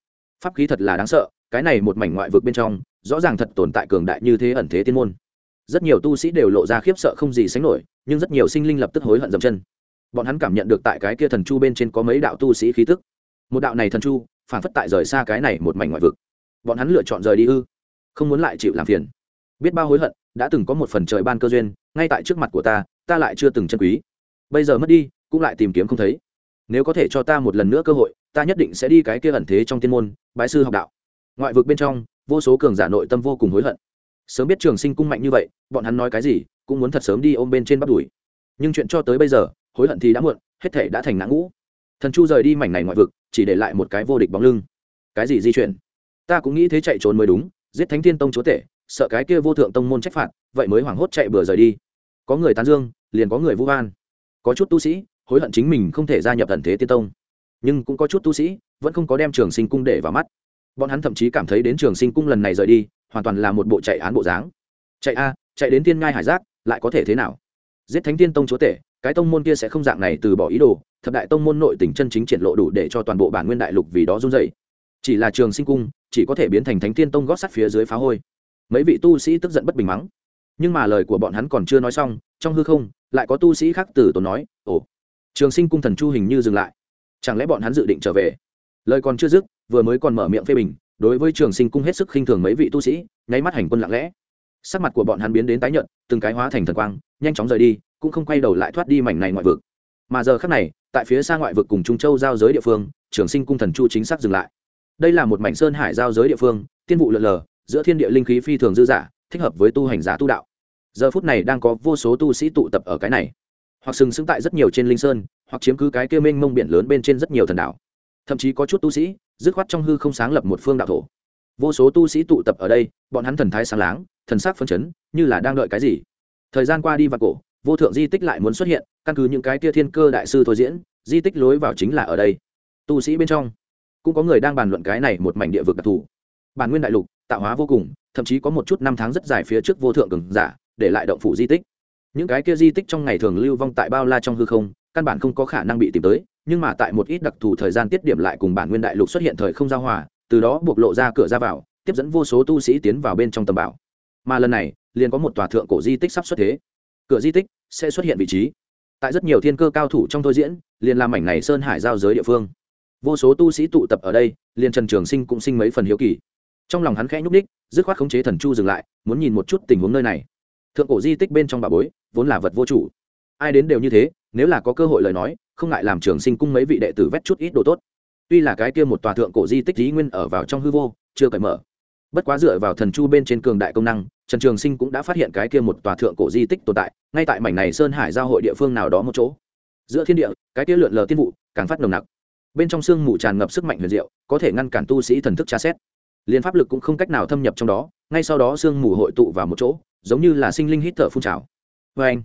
Pháp khí thật là đáng sợ, cái này một mảnh ngoại vực bên trong, rõ ràng thật tồn tại cường đại như thế ẩn thế tiên môn. Rất nhiều tu sĩ đều lộ ra khiếp sợ không gì sánh nổi, nhưng rất nhiều sinh linh lập tức hối hận dậm chân. Bọn hắn cảm nhận được tại cái kia thần chu bên trên có mấy đạo tu sĩ khí tức. Một đạo này thần chu, phản phất tại rời xa cái này một mảnh ngoại vực. Bọn hắn lựa chọn rời đi ư? Không muốn lại chịu làm phiền. Biết bao hối hận đã từng có một phần trời ban cơ duyên, ngay tại trước mặt của ta ta lại chưa từng chân quý. Bây giờ mất đi, cũng lại tìm kiếm không thấy. Nếu có thể cho ta một lần nữa cơ hội, ta nhất định sẽ đi cái kia ẩn thế trong tiên môn, bái sư học đạo. Ngoại vực bên trong, vô số cường giả nội tâm vô cùng hối hận. Sớm biết trường sinh cung mạnh như vậy, bọn hắn nói cái gì, cũng muốn thật sớm đi ôm bên trên bắt đuổi nhưng chuyện cho tới bây giờ, hối hận thì đã muộn, hết thể đã thành nã ngũ. Thần chu rời đi mảnh này ngoại vực, chỉ để lại một cái vô địch bóng lưng. Cái gì di chuyển? Ta cũng nghĩ thế chạy trốn mới đúng, giết thánh thiên tông chúa tể sợ cái kia vô thượng tông môn trách phạt, vậy mới hoảng hốt chạy bừa rời đi. Có người tán dương, liền có người vu oan. Có chút tu sĩ hối hận chính mình không thể gia nhập thần thế tiên tông, nhưng cũng có chút tu sĩ vẫn không có đem trường sinh cung để vào mắt. Bọn hắn thậm chí cảm thấy đến trường sinh cung lần này rời đi, hoàn toàn là một bộ chạy án bộ dáng. Chạy a, chạy đến tiên ngai hải giác, lại có thể thế nào? Giết thánh tiên tông chúa tể, cái tông môn kia sẽ không dạng này từ bỏ ý đồ, thập đại tông môn nội tình chân chính triển lộ đủ để cho toàn bộ bản nguyên đại lục vì đó run dậy chỉ là trường sinh cung, chỉ có thể biến thành thánh tiên tông gót sắt phía dưới phá hôi mấy vị tu sĩ tức giận bất bình mắng. Nhưng mà lời của bọn hắn còn chưa nói xong, trong hư không, lại có tu sĩ khác từ tốn nói, ồ, trường sinh cung thần chu hình như dừng lại. Chẳng lẽ bọn hắn dự định trở về? Lời còn chưa dứt, vừa mới còn mở miệng phê bình, đối với trường sinh cung hết sức khinh thường mấy vị tu sĩ, nháy mắt hành quân lặng lẽ. Sắc mặt của bọn hắn biến đến tái nhợt, từng cái hóa thành thần quang, nhanh chóng rời đi, cũng không quay đầu lại thoát đi mảnh này ngoại vực. Mà giờ khác này, tại phía xa ngoại vực cùng trung châu giao giới địa phương, trường sinh cung thần chu chính xác dừng lại. Đây là một mảnh sơn hải giao giới địa phương, tiên vụ lượn lờ giữa thiên địa linh khí phi thường dư giả thích hợp với tu hành giả tu đạo. Giờ phút này đang có vô số tu sĩ tụ tập ở cái này. Hoặc sừng sững tại rất nhiều trên linh sơn, hoặc chiếm cứ cái kia mênh mông biển lớn bên trên rất nhiều thần đảo. Thậm chí có chút tu sĩ, dứt khoát trong hư không sáng lập một phương đạo thổ. Vô số tu sĩ tụ tập ở đây, bọn hắn thần thái sáng láng, thần sắc phấn chấn, như là đang đợi cái gì. Thời gian qua đi và cổ, vô thượng di tích lại muốn xuất hiện, căn cứ những cái kia thiên cơ đại sư thôi diễn, di tích lối vào chính là ở đây. Tu sĩ bên trong, cũng có người đang bàn luận cái này một mảnh địa vực đặc thù. Bản nguyên đại lục tạo hóa vô cùng, thậm chí có một chút năm tháng rất dài phía trước vô thượng cường giả, để lại động phủ di tích. Những cái kia di tích trong ngày thường lưu vong tại bao la trong hư không, căn bản không có khả năng bị tìm tới, nhưng mà tại một ít đặc thù thời gian tiết điểm lại cùng bản nguyên đại lục xuất hiện thời không giao hòa, từ đó buộc lộ ra cửa ra vào, tiếp dẫn vô số tu sĩ tiến vào bên trong tầm bảo. Mà lần này, liền có một tòa thượng cổ di tích sắp xuất thế. Cửa di tích sẽ xuất hiện vị trí. Tại rất nhiều thiên cơ cao thủ trong thôi diễn, liền làm mảnh này sơn hải giao giới địa phương. Vô số tu sĩ tụ tập ở đây, liền trần trường sinh cũng sinh mấy phần hiếu kỳ trong lòng hắn khẽ nhúc đích, dứt khoát khống chế thần chu dừng lại muốn nhìn một chút tình huống nơi này. Thượng cổ di tích bên trong bà bối vốn là vật vô chủ. Ai đến đều như thế nếu là có cơ hội lời nói không ngại làm trường sinh cung mấy vị đệ tử vét chút ít đồ tốt. Tuy là cái kia một tòa thượng cổ di tích lý nguyên ở vào trong hư vô chưa cởi mở. Bất quá dựa vào thần chu bên trên cường đại công năng trần trường sinh cũng đã phát hiện cái kia một tòa thượng cổ di tích tồn tại ngay tại mảnh này sơn hải giao hội địa phương nào đó một chỗ. Giữa thiên địa cái kia lượn lờ tiên vụ càng phát nồng nặc. Bên trong sương mù tràn ngập sức mạnh huyền diệu có thể ngăn cản tu sĩ thần thức tra xét liên pháp lực cũng không cách nào thâm nhập trong đó, ngay sau đó sương mù hội tụ vào một chỗ, giống như là sinh linh hít thở phun trào. Vê anh,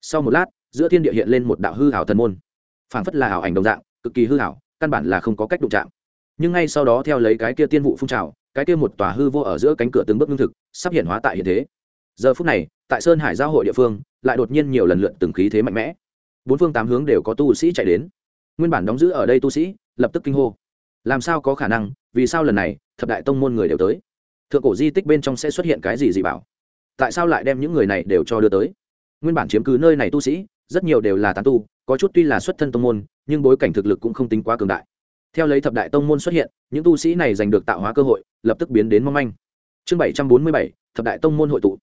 sau một lát, giữa thiên địa hiện lên một đạo hư hảo thần môn. Phảng phất là hảo ảnh đồng dạng, cực kỳ hư hảo căn bản là không có cách đụng chạm. Nhưng ngay sau đó theo lấy cái kia tiên vụ phun trào, cái kia một tòa hư vô ở giữa cánh cửa từng bước lương thực, sắp hiện hóa tại hiện thế. Giờ phút này, tại sơn hải giao hội địa phương, lại đột nhiên nhiều lần lượt từng khí thế mạnh mẽ. Bốn phương tám hướng đều có tu sĩ chạy đến. Nguyên bản đóng giữ ở đây tu sĩ, lập tức kinh hô. Làm sao có khả năng? Vì sao lần này thập đại tông môn người đều tới. Thượng cổ di tích bên trong sẽ xuất hiện cái gì gì bảo? Tại sao lại đem những người này đều cho đưa tới? Nguyên bản chiếm cứ nơi này tu sĩ, rất nhiều đều là tán tu, có chút tuy là xuất thân tông môn, nhưng bối cảnh thực lực cũng không tính quá cường đại. Theo lấy thập đại tông môn xuất hiện, những tu sĩ này giành được tạo hóa cơ hội, lập tức biến đến mong manh. Chương bảy trăm bốn mươi bảy, thập đại tông môn hội tụ.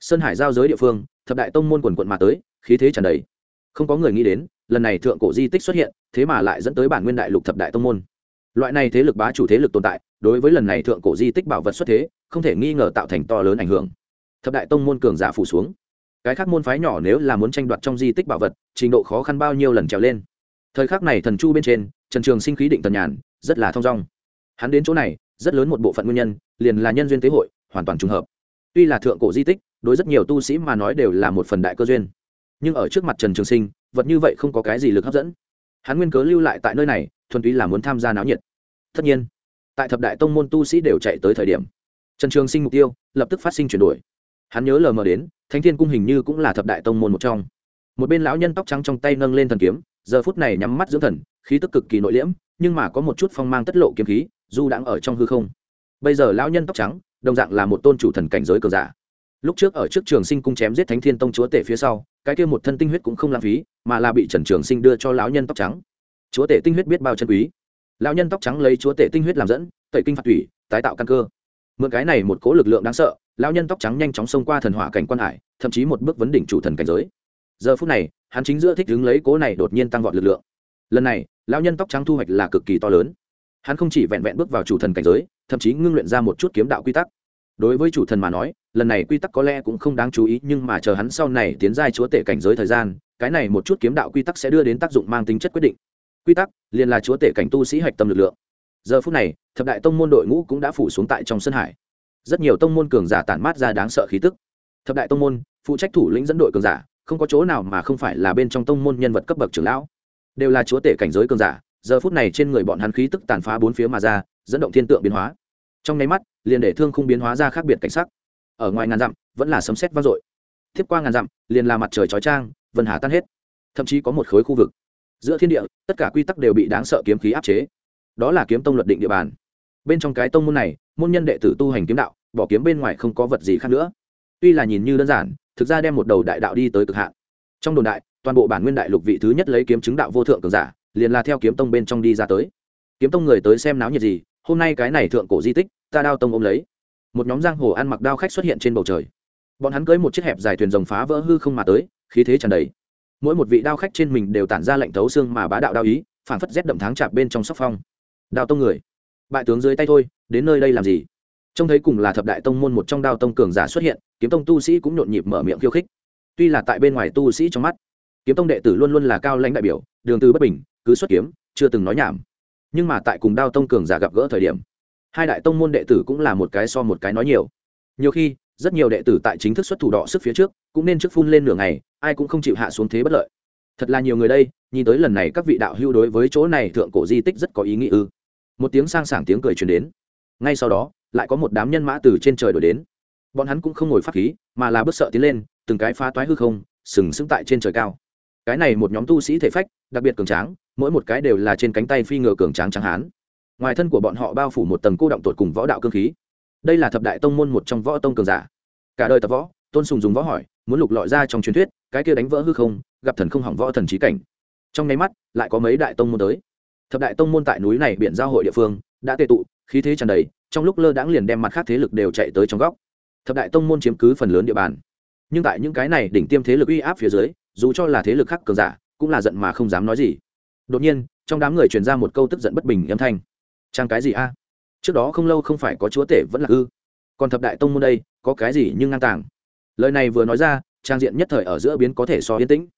Sơn hải giao giới địa phương, thập đại tông môn quần quận mà tới, khí thế tràn đầy. Không có người nghĩ đến, lần này thượng cổ di tích xuất hiện, thế mà lại dẫn tới bản nguyên đại lục thập đại tông môn loại này thế lực bá chủ thế lực tồn tại, đối với lần này thượng cổ di tích bảo vật xuất thế, không thể nghi ngờ tạo thành to lớn ảnh hưởng. Thập đại tông môn cường giả phủ xuống. Cái khác môn phái nhỏ nếu là muốn tranh đoạt trong di tích bảo vật, trình độ khó khăn bao nhiêu lần trèo lên. Thời khắc này thần chu bên trên, trần trường sinh khí định tần nhàn, rất là thong dong. Hắn đến chỗ này, rất lớn một bộ phận nguyên nhân, liền là nhân duyên tế hội, hoàn toàn trùng hợp. Tuy là thượng cổ di tích, đối rất nhiều tu sĩ mà nói đều là một phần đại cơ duyên. Nhưng ở trước mặt trần trường sinh, vật như vậy không có cái gì lực hấp dẫn hắn nguyên cớ lưu lại tại nơi này, thuần túy là muốn tham gia náo nhiệt. Tất nhiên, tại thập đại tông môn tu sĩ đều chạy tới thời điểm, trần trường sinh mục tiêu lập tức phát sinh chuyển đổi. Hắn nhớ lờ mờ đến, thánh thiên cung hình như cũng là thập đại tông môn một trong. Một bên lão nhân tóc trắng trong tay nâng lên thần kiếm, giờ phút này nhắm mắt dưỡng thần, khí tức cực kỳ nội liễm, nhưng mà có một chút phong mang tất lộ kiếm khí du đãng ở trong hư không. Bây giờ lão nhân tóc trắng, đồng dạng là một tôn chủ thần cảnh giới cờ giả lúc trước ở trước trường sinh cung chém giết thánh thiên tông chúa tể phía sau, cái kia một thân tinh huyết cũng không lãng phí, mà là bị trần trường sinh đưa cho lão nhân tóc trắng. Chúa tể tinh huyết biết bao chân quý. Lão nhân tóc trắng lấy chúa tể tinh huyết làm dẫn, tẩy kinh phạt thủy tái tạo căn cơ. Mượn cái này một cố lực lượng đáng sợ, lão nhân tóc trắng nhanh chóng xông qua thần hỏa cảnh quan hải, thậm chí một bước vấn đỉnh chủ thần cảnh giới. Giờ phút này, hắn chính giữa thích đứng lấy cố này đột nhiên tăng vọt lực lượng. Lần này, lão nhân tóc trắng thu hoạch là cực kỳ to lớn. Hắn không chỉ vẹn vẹn bước vào chủ thần cảnh giới, thậm chí ngưng luyện ra một chút kiếm đạo quy tắc. Đối với chủ thần mà nói lần này quy tắc có lẽ cũng không đáng chú ý, nhưng mà chờ hắn sau này tiến giai chúa tể cảnh giới thời gian, cái này một chút kiếm đạo quy tắc sẽ đưa đến tác dụng mang tính chất quyết định. Quy tắc, liền là chúa tể cảnh tu sĩ hạch tâm lực lượng. Giờ phút này, thập đại tông môn đội ngũ cũng đã phủ xuống tại trong sân hải. Rất nhiều tông môn cường giả tản mát ra đáng sợ khí tức. Thập đại tông môn, phụ trách thủ lĩnh dẫn đội cường giả, không có chỗ nào mà không phải là bên trong tông môn nhân vật cấp bậc trưởng lão. Đều là chúa tể cảnh giới cường giả, giờ phút này trên người bọn hắn khí tức tàn phá bốn phía mà ra, dẫn động thiên tượng biến hóa. Trong nháy mắt, liền để thương không biến hóa ra khác biệt cảnh sắc ở ngoài ngàn dặm, vẫn là sấm sét vang dội. Tiếp qua ngàn dặm, liền là mặt trời chói trang vân hà tan hết. Thậm chí có một khối khu vực. Giữa thiên địa, tất cả quy tắc đều bị đáng sợ kiếm khí áp chế. Đó là kiếm tông luật định địa bàn. Bên trong cái tông môn này, môn nhân đệ tử tu hành kiếm đạo, bỏ kiếm bên ngoài không có vật gì khác nữa. Tuy là nhìn như đơn giản, thực ra đem một đầu đại đạo đi tới cực hạn. Trong đồn đại, toàn bộ bản nguyên đại lục vị thứ nhất lấy kiếm chứng đạo vô thượng cường giả, liền là theo kiếm tông bên trong đi ra tới. Kiếm tông người tới xem náo nhiệt gì, hôm nay cái này thượng cổ di tích, ta đao tông ôm lấy một nhóm giang hồ ăn mặc đao khách xuất hiện trên bầu trời. Bọn hắn cưới một chiếc hẹp dài thuyền rồng phá vỡ hư không mà tới, khí thế tràn đầy. Mỗi một vị đao khách trên mình đều tản ra lệnh thấu xương mà bá đạo đao ý phản phất rét đậm tháng chạp bên trong sóc phong. Đao tông người, bại tướng dưới tay thôi, đến nơi đây làm gì? Trông thấy cùng là thập đại tông môn một trong đao tông cường giả xuất hiện, kiếm tông tu sĩ cũng nhộn nhịp mở miệng khiêu khích. Tuy là tại bên ngoài tu sĩ trong mắt, kiếm tông đệ tử luôn luôn là cao lãnh đại biểu, đường từ bất bình, cứ xuất kiếm, chưa từng nói nhảm. Nhưng mà tại cùng đao tông cường giả gặp gỡ thời điểm hai đại tông môn đệ tử cũng là một cái so một cái nói nhiều. Nhiều khi, rất nhiều đệ tử tại chính thức xuất thủ đọ sức phía trước, cũng nên trước phun lên nửa ngày, ai cũng không chịu hạ xuống thế bất lợi. Thật là nhiều người đây, nhìn tới lần này các vị đạo hưu đối với chỗ này thượng cổ di tích rất có ý nghĩa ư. Một tiếng sang sảng tiếng cười truyền đến. Ngay sau đó, lại có một đám nhân mã từ trên trời đổi đến. Bọn hắn cũng không ngồi pháp khí, mà là bước sợ tiến lên, từng cái phá toái hư không, sừng sững tại trên trời cao. Cái này một nhóm tu sĩ thể phách, đặc biệt cường tráng, mỗi một cái đều là trên cánh tay phi ngựa cường tráng trắng hán ngoài thân của bọn họ bao phủ một tầng cô động tột cùng võ đạo cương khí. Đây là thập đại tông môn một trong võ tông cường giả. Cả đời tập võ, tôn sùng dùng võ hỏi, muốn lục lọi ra trong truyền thuyết, cái kia đánh vỡ hư không, gặp thần không hỏng võ thần trí cảnh. Trong nháy mắt, lại có mấy đại tông môn tới. Thập đại tông môn tại núi này biển giao hội địa phương, đã tệ tụ, khí thế tràn đầy, trong lúc lơ đãng liền đem mặt khác thế lực đều chạy tới trong góc. Thập đại tông môn chiếm cứ phần lớn địa bàn. Nhưng tại những cái này đỉnh tiêm thế lực uy áp phía dưới, dù cho là thế lực khác cường giả, cũng là giận mà không dám nói gì. Đột nhiên, trong đám người truyền ra một câu tức giận bất bình âm thanh trang cái gì a? Trước đó không lâu không phải có chúa tể vẫn là ư? Còn thập đại tông môn đây, có cái gì nhưng ngang tàng? Lời này vừa nói ra, trang diện nhất thời ở giữa biến có thể so yên tĩnh.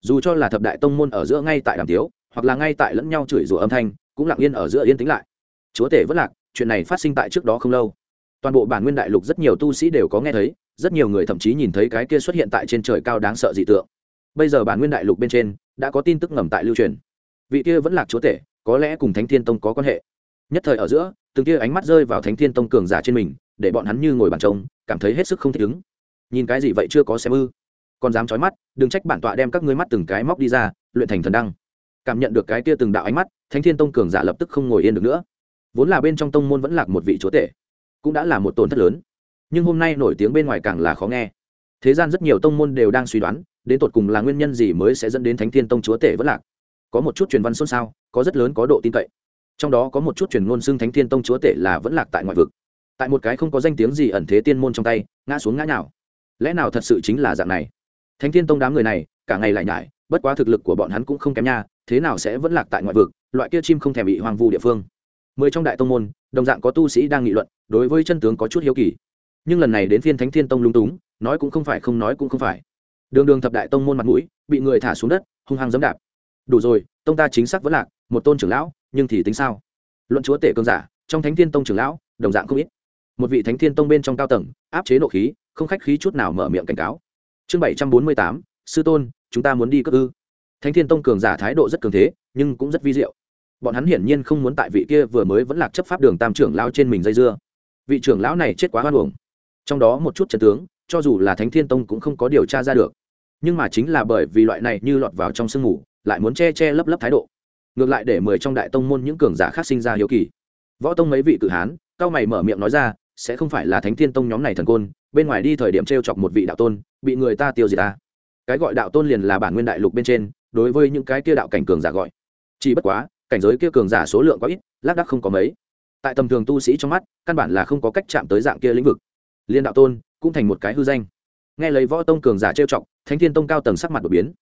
Dù cho là thập đại tông môn ở giữa ngay tại đàm tiếu, hoặc là ngay tại lẫn nhau chửi rủa âm thanh, cũng lặng yên ở giữa yên tĩnh lại. Chúa tể vẫn lạc, chuyện này phát sinh tại trước đó không lâu. Toàn bộ bản nguyên đại lục rất nhiều tu sĩ đều có nghe thấy, rất nhiều người thậm chí nhìn thấy cái kia xuất hiện tại trên trời cao đáng sợ dị tượng. Bây giờ bản nguyên đại lục bên trên, đã có tin tức ngầm tại lưu truyền. Vị kia vẫn lạc chúa tể, có lẽ cùng thánh thiên tông có quan hệ nhất thời ở giữa, từng kia ánh mắt rơi vào thánh thiên tông cường giả trên mình, để bọn hắn như ngồi bàn trông cảm thấy hết sức không thích ứng. Nhìn cái gì vậy chưa có xem ư? Còn dám trói mắt, đừng trách bản tọa đem các ngươi mắt từng cái móc đi ra, luyện thành thần đăng. Cảm nhận được cái kia từng đạo ánh mắt, thánh thiên tông cường giả lập tức không ngồi yên được nữa. Vốn là bên trong tông môn vẫn lạc một vị chúa tể, cũng đã là một tổn thất lớn. Nhưng hôm nay nổi tiếng bên ngoài càng là khó nghe. Thế gian rất nhiều tông môn đều đang suy đoán, đến tột cùng là nguyên nhân gì mới sẽ dẫn đến thánh thiên tông chúa tể vẫn lạc. Có một chút truyền văn xôn xao, có rất lớn có độ tin cậy trong đó có một chút truyền ngôn xưng thánh thiên tông chúa tể là vẫn lạc tại ngoại vực. Tại một cái không có danh tiếng gì ẩn thế tiên môn trong tay, ngã xuống ngã nào lẽ nào thật sự chính là dạng này? Thánh thiên tông đám người này, cả ngày lại nhải, bất quá thực lực của bọn hắn cũng không kém nha, thế nào sẽ vẫn lạc tại ngoại vực, loại kia chim không thèm bị hoang vu địa phương. Mười trong đại tông môn, đồng dạng có tu sĩ đang nghị luận, đối với chân tướng có chút hiếu kỳ. Nhưng lần này đến phiên thánh thiên tông lung túng, nói cũng không phải không nói cũng không phải. Đường đường thập đại tông môn mặt mũi, bị người thả xuống đất, hung hăng dẫm đạp. Đủ rồi, tông ta chính xác vẫn lạc, một tôn trưởng lão nhưng thì tính sao? Luận chúa tể cơn giả, trong thánh thiên tông trưởng lão, đồng dạng không ít. Một vị thánh thiên tông bên trong cao tầng, áp chế nộ khí, không khách khí chút nào mở miệng cảnh cáo. Chương bảy trăm bốn mươi tám, sư tôn, chúng ta muốn đi cất ư? Thánh thiên tông cường giả thái độ rất cường thế, nhưng cũng rất vi diệu. Bọn hắn hiển nhiên không muốn tại vị kia vừa mới vẫn lạc chấp pháp đường tam trưởng lão trên mình dây dưa. Vị trưởng lão này chết quá hoan hồng trong đó một chút trận tướng, cho dù là thánh thiên tông cũng không có điều tra ra được. Nhưng mà chính là bởi vì loại này như lọt vào trong sương mù, lại muốn che che lấp lấp thái độ ngược lại để mười trong đại tông môn những cường giả khác sinh ra hiếu kỳ. Võ tông mấy vị cử hán, cao mày mở miệng nói ra, sẽ không phải là thánh thiên tông nhóm này thần côn, bên ngoài đi thời điểm t r e o chọc một vị đạo tôn, bị người ta tiêu diệt ta. Cái gọi đạo tôn liền là bản nguyên đại lục bên trên, đối với những cái kia đạo cảnh cường giả gọi. Chỉ bất quá, cảnh giới kia cường giả số lượng có ít, lác đắc không có mấy. Tại tầm thường tu sĩ trong mắt, căn bản là không có cách chạm tới dạng kia lĩnh vực. Liên đạo tôn cũng thành một cái hư danh. Nghe lấy võ tông cường giả trêu chọc, thánh thiên tông cao tầng sắc mặt đột biến.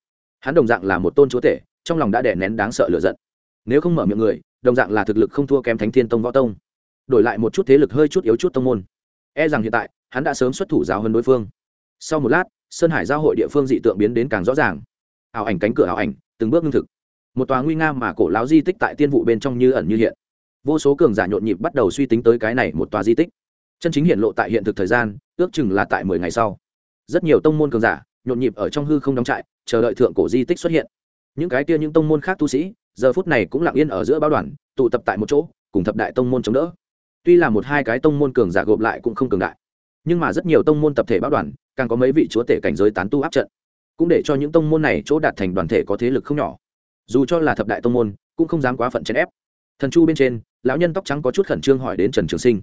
Hắn đồng dạng là một tôn chúa tể trong lòng đã đè nén đáng sợ lửa giận. Nếu không mở miệng người, đồng dạng là thực lực không thua kém thánh thiên tông võ tông. Đổi lại một chút thế lực hơi chút yếu chút tông môn. E rằng hiện tại, hắn đã sớm xuất thủ giáo hơn đối phương. Sau một lát, sơn hải giao hội địa phương dị tượng biến đến càng rõ ràng. Ảo ảnh cánh cửa ảo ảnh, từng bước ngưng thực. Một tòa nguy nga mà cổ láo di tích tại tiên vụ bên trong như ẩn như hiện. Vô số cường giả nhộn nhịp bắt đầu suy tính tới cái này một tòa di tích. Chân chính hiện lộ tại hiện thực thời gian, ước chừng là tại mười ngày sau. Rất nhiều tông môn cường giả nhộn nhịp ở trong hư không đóng trại, chờ đợi thượng cổ di tích xuất hiện những cái kia những tông môn khác tu sĩ, giờ phút này cũng lặng yên ở giữa báo đoàn, tụ tập tại một chỗ, cùng thập đại tông môn chống đỡ. Tuy là một hai cái tông môn cường giả gộp lại cũng không cường đại, nhưng mà rất nhiều tông môn tập thể báo đoàn, càng có mấy vị chúa tể cảnh giới tán tu áp trận, cũng để cho những tông môn này chỗ đạt thành đoàn thể có thế lực không nhỏ. Dù cho là thập đại tông môn, cũng không dám quá phận chèn ép. Thần chu bên trên, lão nhân tóc trắng có chút khẩn trương hỏi đến trần trường sinh.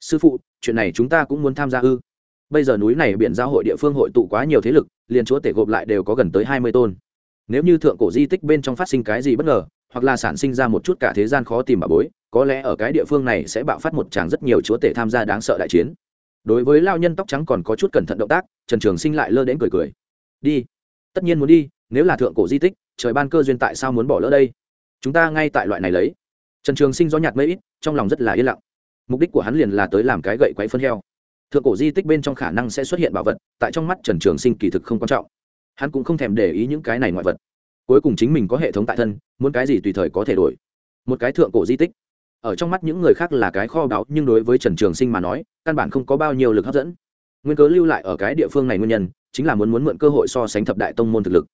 Sư phụ, chuyện này chúng ta cũng muốn tham gia ư? Bây giờ núi này biển giao hội địa phương hội tụ quá nhiều thế lực, liền chúa tể gộp lại đều có gần tới hai mươi tôn nếu như thượng cổ di tích bên trong phát sinh cái gì bất ngờ, hoặc là sản sinh ra một chút cả thế gian khó tìm bà bối, có lẽ ở cái địa phương này sẽ bạo phát một tràng rất nhiều chúa tể tham gia đáng sợ đại chiến. Đối với lao nhân tóc trắng còn có chút cẩn thận động tác, trần trường sinh lại lơ đến cười cười. Đi, tất nhiên muốn đi, nếu là thượng cổ di tích, trời ban cơ duyên tại sao muốn bỏ lỡ đây? Chúng ta ngay tại loại này lấy. Trần trường sinh do nhạt mấy ít, trong lòng rất là yên lặng. Mục đích của hắn liền là tới làm cái gậy quáy phân heo. Thượng cổ di tích bên trong khả năng sẽ xuất hiện bảo vật, tại trong mắt trần trường sinh kỳ thực không quan trọng hắn cũng không thèm để ý những cái này ngoại vật. Cuối cùng chính mình có hệ thống tại thân, muốn cái gì tùy thời có thể đổi. Một cái thượng cổ di tích. Ở trong mắt những người khác là cái kho báu, nhưng đối với trần trường sinh mà nói, căn bản không có bao nhiêu lực hấp dẫn. Nguyên cớ lưu lại ở cái địa phương này nguyên nhân, chính là muốn muốn mượn cơ hội so sánh thập đại tông môn thực lực.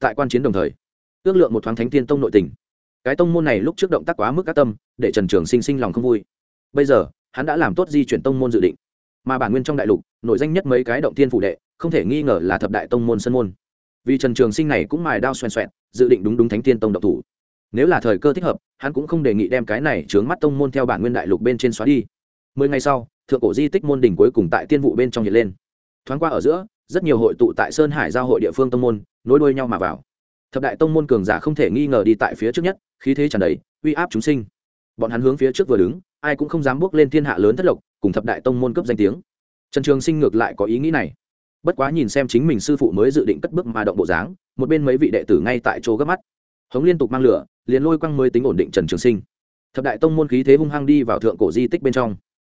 Tại quan chiến đồng thời, ước lượng một thoáng thánh tiên tông nội tình. Cái tông môn này lúc trước động tác quá mức các tâm, để trần trường sinh sinh lòng không vui. Bây giờ, hắn đã làm tốt di chuyển tông môn dự định. Mà bản nguyên trong đại lục nội danh nhất mấy cái động tiên phủ đệ, không thể nghi ngờ là thập đại tông môn sân môn vì trần trường sinh này cũng mài đao xoèn xoẹn, dự định đúng đúng thánh tiên tông độc thủ. Nếu là thời cơ thích hợp, hắn cũng không đề nghị đem cái này chướng mắt tông môn theo bản nguyên đại lục bên trên xóa đi. Mười ngày sau, thượng cổ di tích môn đỉnh cuối cùng tại tiên vụ bên trong hiện lên. Thoáng qua ở giữa, rất nhiều hội tụ tại sơn hải giao hội địa phương tông môn, nối đuôi nhau mà vào. Thập đại tông môn cường giả không thể nghi ngờ đi tại phía trước nhất, khí thế tràn đầy, uy áp chúng sinh. Bọn hắn hướng phía trước vừa đứng, ai cũng không dám bước lên thiên hạ lớn thất lộc, cùng thập đại tông môn cấp danh tiếng. Trần trường sinh ngược lại có ý nghĩ này bất quá nhìn xem chính mình sư phụ mới dự định cất bước mà động bộ dáng, một bên mấy vị đệ tử ngay tại chỗ gấp mắt. Hống liên tục mang lửa, liền lôi quăng mới tính ổn định trần trường sinh. Thập đại tông môn khí thế hung hăng đi vào thượng cổ di tích bên trong.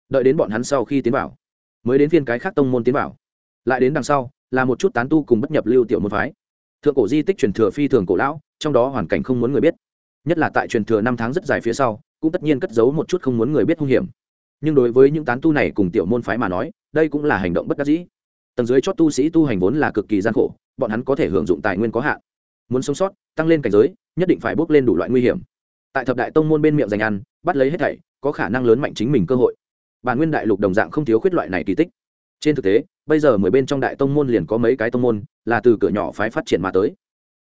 Đợi đến bọn hắn sau khi tiến vào, mới đến phiên cái khác tông môn tiến vào. Lại đến đằng sau, là một chút tán tu cùng bất nhập lưu tiểu môn phái. Thượng cổ di tích truyền thừa phi thường cổ lão, trong đó hoàn cảnh không muốn người biết. Nhất là tại truyền thừa năm tháng rất dài phía sau, cũng tất nhiên cất giấu một chút không muốn người biết hung hiểm. Nhưng đối với những tán tu này cùng tiểu môn phái mà nói, đây cũng là hành động bất đắc dĩ tầng dưới chót tu sĩ tu hành vốn là cực kỳ gian khổ, bọn hắn có thể hưởng dụng tài nguyên có hạn. Muốn sống sót, tăng lên cảnh giới, nhất định phải bước lên đủ loại nguy hiểm. Tại thập đại tông môn bên miệng dành ăn, bắt lấy hết thảy, có khả năng lớn mạnh chính mình cơ hội. Bản nguyên đại lục đồng dạng không thiếu khuyết loại này kỳ tích. Trên thực tế, bây giờ mười bên trong đại tông môn liền có mấy cái tông môn, là từ cửa nhỏ phái phát triển mà tới.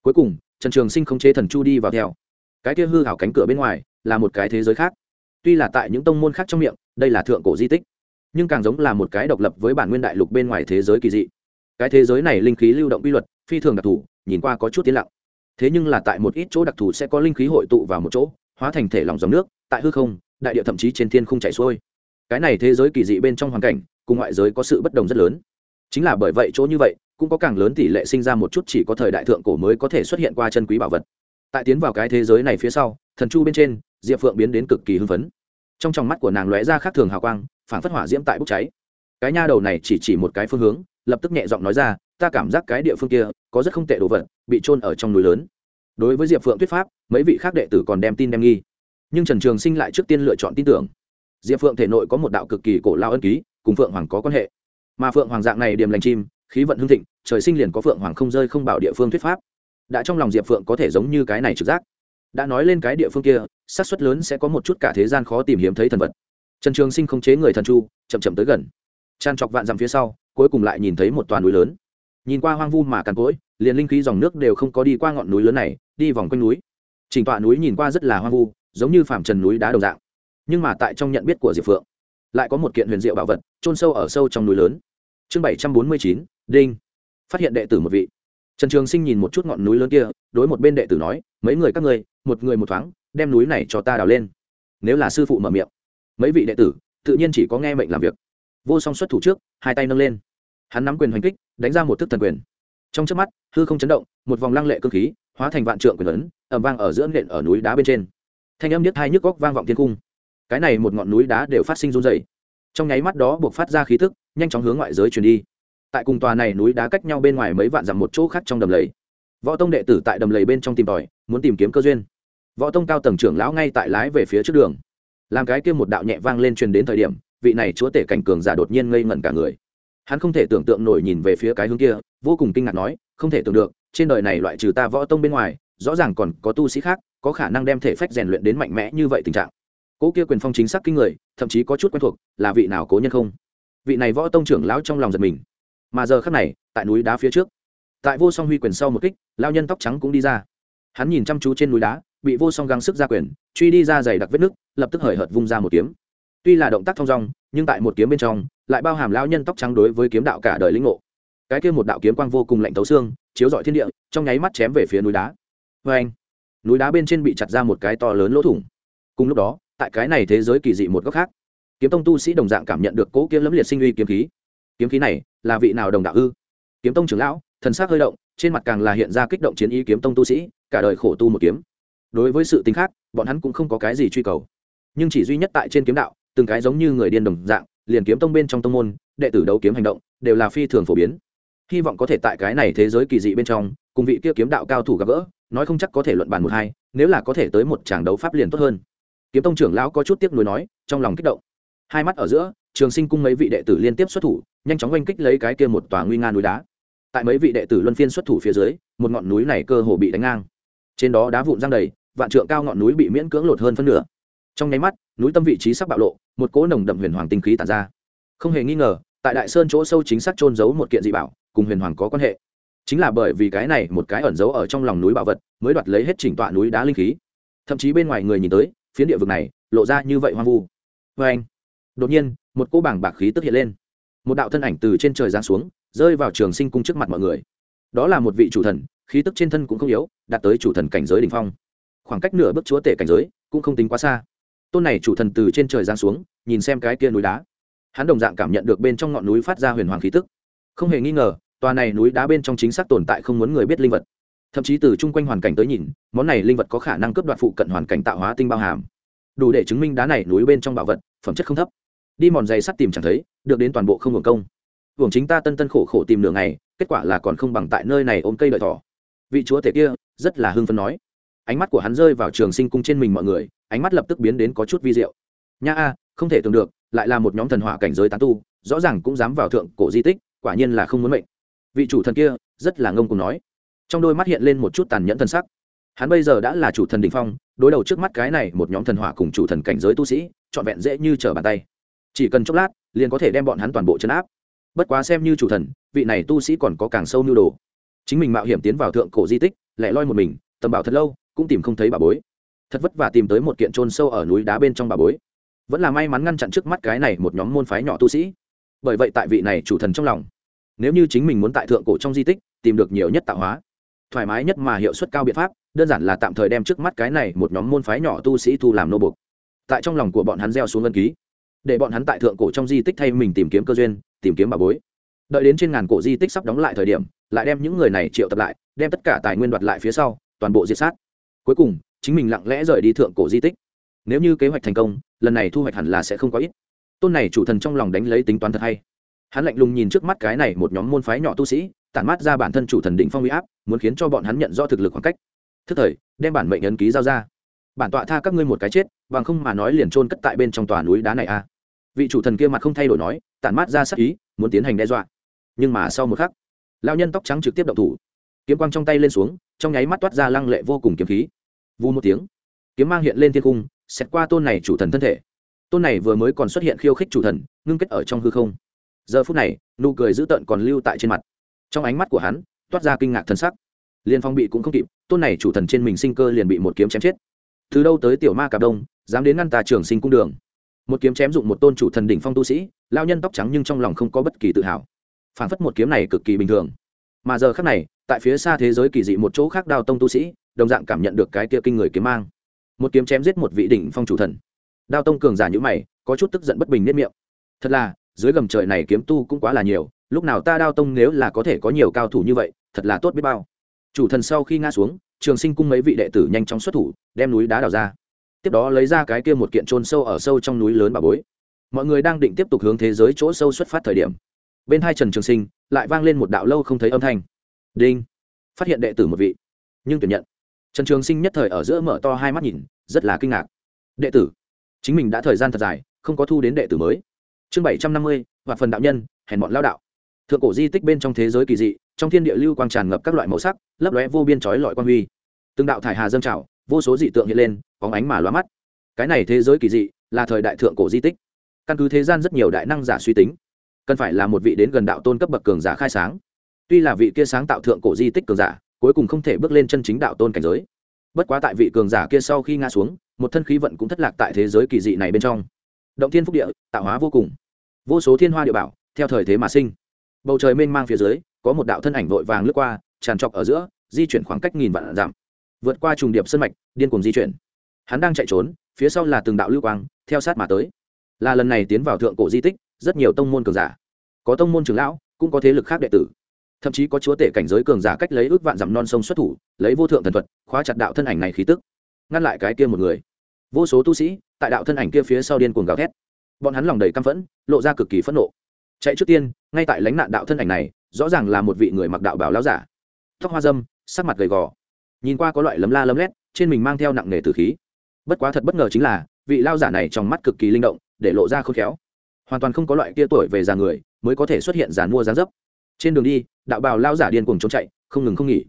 Cuối cùng, trần trường sinh không chế thần chu đi vào theo. Cái kia hư hảo cánh cửa bên ngoài, là một cái thế giới khác. Tuy là tại những tông môn khác trong miệng, đây là thượng cổ di tích nhưng càng giống là một cái độc lập với bản nguyên đại lục bên ngoài thế giới kỳ dị. Cái thế giới này linh khí lưu động quy luật, phi thường đặc thù, nhìn qua có chút tiến lặng. Thế nhưng là tại một ít chỗ đặc thù sẽ có linh khí hội tụ vào một chỗ, hóa thành thể lỏng dòng nước, tại hư không, đại địa thậm chí trên thiên không chảy xuôi. Cái này thế giới kỳ dị bên trong hoàn cảnh, cùng ngoại giới có sự bất đồng rất lớn. Chính là bởi vậy chỗ như vậy, cũng có càng lớn tỷ lệ sinh ra một chút chỉ có thời đại thượng cổ mới có thể xuất hiện qua chân quý bảo vật. Tại tiến vào cái thế giới này phía sau, thần chu bên trên, diệp phượng biến đến cực kỳ hưng phấn trong tròng mắt của nàng lóe ra khác thường hào quang phản phất hỏa diễm tại bốc cháy. Cái nha đầu này chỉ chỉ một cái phương hướng, lập tức nhẹ giọng nói ra, ta cảm giác cái địa phương kia có rất không tệ đồ vật, bị trôn ở trong núi lớn. Đối với diệp phượng thuyết pháp, mấy vị khác đệ tử còn đem tin đem nghi. Nhưng trần trường sinh lại trước tiên lựa chọn tin tưởng. Diệp phượng thể nội có một đạo cực kỳ cổ lao ân ký, cùng phượng hoàng có quan hệ. Mà phượng hoàng dạng này điểm lành chim, khí vận hương thịnh, trời sinh liền có phượng hoàng không rơi không bảo địa phương thuyết pháp. Đã trong lòng diệp phượng có thể giống như cái này trực giác đã nói lên cái địa phương kia, xác suất lớn sẽ có một chút cả thế gian khó tìm hiếm thấy thần vật. Trần trường sinh không chế người thần chu, chậm chậm tới gần. Tràn trọc vạn dặm phía sau, cuối cùng lại nhìn thấy một toàn núi lớn. Nhìn qua hoang vu mà càn cỗi, liền linh khí dòng nước đều không có đi qua ngọn núi lớn này, đi vòng quanh núi. Trình tọa núi nhìn qua rất là hoang vu, giống như phàm trần núi đá đồng dạng. Nhưng mà tại trong nhận biết của diệp phượng, lại có một kiện huyền diệu bảo vật trôn sâu ở sâu trong núi lớn. Chương bảy trăm bốn mươi chín, đinh. Phát hiện đệ tử một vị. Trần trường sinh nhìn một chút ngọn núi lớn kia, đối một bên đệ tử nói, mấy người các ngươi một người một thoáng đem núi này cho ta đào lên. Nếu là sư phụ mở miệng mấy vị đệ tử tự nhiên chỉ có nghe mệnh làm việc. Vô song xuất thủ trước hai tay nâng lên. Hắn nắm quyền hoành kích đánh ra một thức thần quyền. Trong trước mắt hư không chấn động một vòng lăng lệ cơ khí hóa thành vạn trượng quyền lớn, ẩm vang ở giữa nện ở núi đá bên trên. Thanh âm nhất hai nhức góc vang vọng thiên cung. Cái này một ngọn núi đá đều phát sinh run dày trong nháy mắt đó buộc phát ra khí thức nhanh chóng hướng ngoại giới truyền đi. Tại cùng tòa này núi đá cách nhau bên ngoài mấy vạn dặm một chỗ khác trong đầm lầy. Võ tông đệ tử tại đầm lầy bên trong tìm tòi muốn tìm kiếm cơ duyên võ tông cao tầng trưởng lão ngay tại lái về phía trước đường. Làm cái kia một đạo nhẹ vang lên truyền đến thời điểm, vị này chúa tể cảnh cường giả đột nhiên ngây ngẩn cả người. Hắn không thể tưởng tượng nổi nhìn về phía cái hướng kia, vô cùng kinh ngạc nói, không thể tưởng được, trên đời này loại trừ ta võ tông bên ngoài, rõ ràng còn có tu sĩ khác, có khả năng đem thể phách rèn luyện đến mạnh mẽ như vậy tình trạng. Cố kia quyền phong chính xác kinh người, thậm chí có chút quen thuộc, là vị nào cố nhân không? Vị này võ tông trưởng lão trong lòng giật mình. Mà giờ khắc này, tại núi đá phía trước, tại vô song huy quyền sau một kích lao nhân tóc trắng cũng đi ra. Hắn nhìn chăm chú trên núi đá bị vô song găng sức ra quyền, truy đi ra giày đặc vết nước lập tức hời hợt vung ra một kiếm. Tuy là động tác thong dong, nhưng tại một kiếm bên trong, lại bao hàm lao nhân tóc trắng đối với kiếm đạo cả đời lĩnh ngộ. Cái kia một đạo kiếm quang vô cùng lạnh tấu xương, chiếu rọi thiên địa, trong nháy mắt chém về phía núi đá. Vê anh, núi đá bên trên bị chặt ra một cái to lớn lỗ thủng. Cùng lúc đó, tại cái này thế giới kỳ dị một góc khác, kiếm tông tu sĩ đồng dạng cảm nhận được cỗ kiếm lẫm liệt sinh uy kiếm khí. Kiếm khí này là vị nào đồng đạo ư? Kiếm tông trưởng lão, thần sắc hơi động, trên mặt càng là hiện ra kích động chiến ý kiếm tông tu sĩ, cả đời khổ tu một kiếm đối với sự tính khác, bọn hắn cũng không có cái gì truy cầu. Nhưng chỉ duy nhất tại trên kiếm đạo, từng cái giống như người điên đồng dạng, liền kiếm tông bên trong tông môn, đệ tử đấu kiếm hành động, đều là phi thường phổ biến. Hy vọng có thể tại cái này thế giới kỳ dị bên trong, cùng vị kia kiếm đạo cao thủ gặp gỡ, nói không chắc có thể luận bàn một hai, nếu là có thể tới một tràng đấu pháp liền tốt hơn. Kiếm tông trưởng lão có chút tiếc nuối nói, trong lòng kích động. Hai mắt ở giữa, trường sinh cung mấy vị đệ tử liên tiếp xuất thủ, nhanh chóng oanh kích lấy cái kia một tòa nguy nga núi đá. Tại mấy vị đệ tử luân phiên xuất thủ phía dưới, một ngọn núi này cơ hồ bị đánh ngang trên đó đá vụn răng đầy, vạn trượng cao ngọn núi bị miễn cưỡng lột hơn phân nửa. Trong nháy mắt, núi tâm vị trí sắc bạo lộ, một cỗ nồng đậm huyền hoàng tinh khí tàn ra. Không hề nghi ngờ, tại đại sơn chỗ sâu chính xác trôn giấu một kiện dị bảo, cùng huyền hoàng có quan hệ. Chính là bởi vì cái này một cái ẩn giấu ở trong lòng núi bảo vật, mới đoạt lấy hết chỉnh tọa núi đá linh khí. Thậm chí bên ngoài người nhìn tới, phiến địa vực này, lộ ra như vậy hoang vu. Vê anh, đột nhiên, một cỗ bảng bạc khí tức hiện lên. Một đạo thân ảnh từ trên trời giáng xuống, rơi vào trường sinh cung trước mặt mọi người đó là một vị chủ thần, khí tức trên thân cũng không yếu, đạt tới chủ thần cảnh giới đ ỉ n h phong. Khoảng cách nửa bước chúa tể cảnh giới cũng không tính quá xa. Tôn này chủ thần từ trên trời giang xuống, nhìn xem cái kia núi đá. Hắn đồng dạng cảm nhận được bên trong ngọn núi phát ra huyền hoàng khí tức. Không hề nghi ngờ, tòa này núi đá bên trong chính xác tồn tại không muốn người biết linh vật. Thậm chí từ chung quanh hoàn cảnh tới nhìn, món này linh vật có khả năng cướp đoạt phụ cận hoàn cảnh tạo hóa tinh bao hàm. Đủ để chứng minh đá này núi bên trong bảo vật, phẩm chất không thấp. Đi mòn dày sắt tìm chẳng thấy, được đến toàn bộ không hưởng công. Hưởng chính ta tân tân khổ khổ tìm đường này kết quả là còn không bằng tại nơi này ôm cây đợi thỏ. Vị chúa tể kia rất là hưng phấn nói. Ánh mắt của hắn rơi vào trường sinh cung trên mình mọi người, ánh mắt lập tức biến đến có chút vi diệu. Nha a, không thể tưởng được, lại là một nhóm thần hỏa cảnh giới tán tu, rõ ràng cũng dám vào thượng cổ di tích, quả nhiên là không muốn mệnh. Vị chủ thần kia rất là ngông cùng nói. Trong đôi mắt hiện lên một chút tàn nhẫn thân sắc. Hắn bây giờ đã là chủ thần đình phong, đối đầu trước mắt cái này một nhóm thần hỏa cùng chủ thần cảnh giới tu sĩ, trọn vẹn dễ như trở bàn tay. Chỉ cần chốc lát, liền có thể đem bọn hắn toàn bộ chấn áp. Bất quá xem như chủ thần vị này tu sĩ còn có càng sâu nhu đồ. Chính mình mạo hiểm tiến vào thượng cổ di tích, lẻ loi một mình, tầm bảo thật lâu, cũng tìm không thấy bà bối. Thật vất vả tìm tới một kiện trôn sâu ở núi đá bên trong bà bối. Vẫn là may mắn ngăn chặn trước mắt cái này một nhóm môn phái nhỏ tu sĩ. Bởi vậy tại vị này chủ thần trong lòng, nếu như chính mình muốn tại thượng cổ trong di tích, tìm được nhiều nhất tạo hóa, thoải mái nhất mà hiệu suất cao biện pháp, đơn giản là tạm thời đem trước mắt cái này một nhóm môn phái nhỏ tu sĩ thu làm nô bục tại trong lòng của bọn hắn gieo xuống ngân ký, để bọn hắn tại thượng cổ trong di tích thay mình tìm kiếm cơ duyên, tìm kiếm bà bối đợi đến trên ngàn cổ di tích sắp đóng lại thời điểm, lại đem những người này triệu tập lại, đem tất cả tài nguyên đoạt lại phía sau, toàn bộ diệt sát. Cuối cùng, chính mình lặng lẽ rời đi thượng cổ di tích. Nếu như kế hoạch thành công, lần này thu hoạch hẳn là sẽ không có ít. Tôn này chủ thần trong lòng đánh lấy tính toán thật hay. Hắn lạnh lùng nhìn trước mắt cái này một nhóm môn phái nhỏ tu sĩ, tản mát ra bản thân chủ thần định phong huy áp, muốn khiến cho bọn hắn nhận rõ thực lực khoảng cách. Thức thời, đem bản mệnh ấn ký giao ra. Bản tọa tha các ngươi một cái chết, bằng không mà nói liền trôn cất tại bên trong tòa núi đá này a vị chủ thần kia mặt không thay đổi nói, tản mát ra sắc ý, muốn tiến hành đe dọa nhưng mà sau một khắc lao nhân tóc trắng trực tiếp động thủ. Kiếm quang trong tay lên xuống, trong nháy mắt toát ra lăng lệ vô cùng kiếm khí. Vu một tiếng, kiếm mang hiện lên thiên cung xét qua tôn này chủ thần thân thể. Tôn này vừa mới còn xuất hiện khiêu khích chủ thần, ngưng kết ở trong hư không. Giờ phút này, nụ cười dữ tợn còn lưu tại trên mặt. Trong ánh mắt của hắn, toát ra kinh ngạc thân sắc. Liền phong bị cũng không kịp, tôn này chủ thần trên mình sinh cơ liền bị một kiếm chém chết. Từ đâu tới tiểu ma cà đông, dám đến ngăn tà trường sinh cung đường? Một kiếm chém dụng một tôn chủ thần đỉnh phong tu sĩ lao nhân tóc trắng nhưng trong lòng không có bất kỳ tự hào phản phất một kiếm này cực kỳ bình thường. Mà giờ khác này, tại phía xa thế giới kỳ dị một chỗ khác đao tông tu sĩ, đồng dạng cảm nhận được cái kia kinh người kiếm mang. Một kiếm chém giết một vị đỉnh phong chủ thần. Đao tông cường giả nhữ mày, có chút tức giận bất bình nết miệng. Thật là, dưới gầm trời này kiếm tu cũng quá là nhiều, lúc nào ta đao tông nếu là có thể có nhiều cao thủ như vậy, thật là tốt biết bao. Chủ thần sau khi ngã xuống, trường sinh cung mấy vị đệ tử nhanh chóng xuất thủ, đem núi đá đào ra. Tiếp đó lấy ra cái kia một kiện trôn sâu ở sâu trong núi lớn bà bối. Mọi người đang định tiếp tục hướng thế giới chỗ sâu xuất phát thời điểm bên hai trần trường sinh lại vang lên một đạo lâu không thấy âm thanh. Đinh! Phát hiện đệ tử một vị. Nhưng tuyển nhận. Trần trường sinh nhất thời ở giữa mở to hai mắt nhìn, rất là kinh ngạc. Đệ tử! Chính mình đã thời gian thật dài, không có thu đến đệ tử mới. Chương bảy trăm năm mươi và phần đạo nhân, hèn bọn lao đạo. Thượng cổ di tích bên trong thế giới kỳ dị, trong thiên địa lưu quang tràn ngập các loại màu sắc, lấp lóe vô biên trói lọi quan huy. Từng đạo thải hà dâng trào, vô số dị tượng hiện lên, bóng ánh mà loa mắt. Cái này thế giới kỳ dị là thời đại thượng cổ di tích. Căn cứ thế gian rất nhiều đại năng giả suy tính cần phải là một vị đến gần đạo tôn cấp bậc cường giả khai sáng. Tuy là vị kia sáng tạo thượng cổ di tích cường giả, cuối cùng không thể bước lên chân chính đạo tôn cảnh giới. Bất quá tại vị cường giả kia sau khi ngã xuống, một thân khí vận cũng thất lạc tại thế giới kỳ dị này bên trong. Động thiên phúc địa, tạo hóa vô cùng. Vô số thiên hoa địa bảo, theo thời thế mà sinh. Bầu trời mênh mang phía dưới, có một đạo thân ảnh vội vàng lướt qua, tràn trọc ở giữa, di chuyển khoảng cách nghìn vạn dặm. Vượt qua trùng điệp sân mạch, điên cuồng di chuyển. Hắn đang chạy trốn, phía sau là từng đạo lưu quang, theo sát mà tới. Là lần này tiến vào thượng cổ di tích rất nhiều tông môn cường giả. Có tông môn trưởng lão, cũng có thế lực khác đệ tử. Thậm chí có chúa tể cảnh giới cường giả cách lấy ước vạn dặm non sông xuất thủ, lấy vô thượng thần thuật, khóa chặt đạo thân ảnh này khí tức. Ngăn lại cái kia một người. Vô số tu sĩ, tại đạo thân ảnh kia phía sau điên cuồng gào thét. Bọn hắn lòng đầy căm phẫn, lộ ra cực kỳ phẫn nộ. Chạy trước tiên, ngay tại lánh nạn đạo thân ảnh này, rõ ràng là một vị người mặc đạo bảo lao giả. Tóc hoa dâm, sắc mặt gầy gò. Nhìn qua có loại lấm la lấm lét, trên mình mang theo nặng nề tử khí. Bất quá thật bất ngờ chính là, vị lao giả này trong mắt cực kỳ linh động, để lộ ra khôn khéo hoàn toàn không có loại kia tuổi về già người mới có thể xuất hiện giàn mua giá dấp. Trên đường đi, đạo bào lao giả điên cuồng trốn chạy, không ngừng không nghỉ.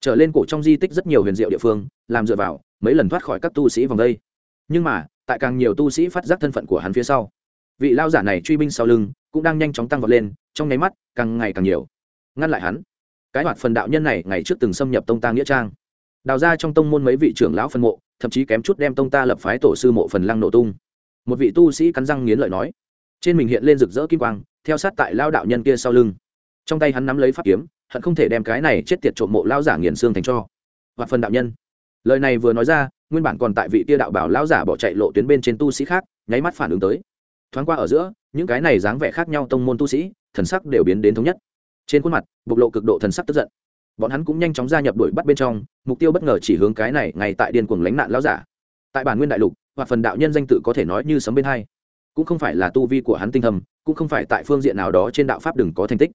Trở lên cổ trong di tích rất nhiều huyền diệu địa phương, làm dựa vào, mấy lần thoát khỏi các tu sĩ vòng đây. Nhưng mà, tại càng nhiều tu sĩ phát giác thân phận của hắn phía sau, vị lao giả này truy binh sau lưng cũng đang nhanh chóng tăng vọt lên, trong nháy mắt, càng ngày càng nhiều. Ngăn lại hắn, cái hoạt phần đạo nhân này ngày trước từng xâm nhập tông ta nghĩa trang. Đào ra trong tông môn mấy vị trưởng lão phân mộ, thậm chí kém chút đem tông ta lập phái tổ sư mộ phần lăng nổ tung. Một vị tu sĩ cắn răng nghiến lợi nói trên mình hiện lên rực rỡ kim quang, theo sát tại lao đạo nhân kia sau lưng. Trong tay hắn nắm lấy pháp kiếm, hận không thể đem cái này chết tiệt trộm mộ lao giả nghiền xương thành cho. Và phần đạo nhân. Lời này vừa nói ra, nguyên bản còn tại vị tia đạo bảo lao giả bỏ chạy lộ tuyến bên trên tu sĩ khác, nháy mắt phản ứng tới. Thoáng qua ở giữa, những cái này dáng vẻ khác nhau tông môn tu sĩ, thần sắc đều biến đến thống nhất. Trên khuôn mặt, bộc lộ cực độ thần sắc tức giận. Bọn hắn cũng nhanh chóng gia nhập đuổi bắt bên trong, mục tiêu bất ngờ chỉ hướng cái này, ngay tại điên cuồng lánh nạn lao giả. Tại bản nguyên đại lục, hoặc phần đạo nhân danh tự có thể nói như sấm bên hai cũng không phải là tu vi của hắn tinh thầm cũng không phải tại phương diện nào đó trên đạo pháp đừng có thành tích.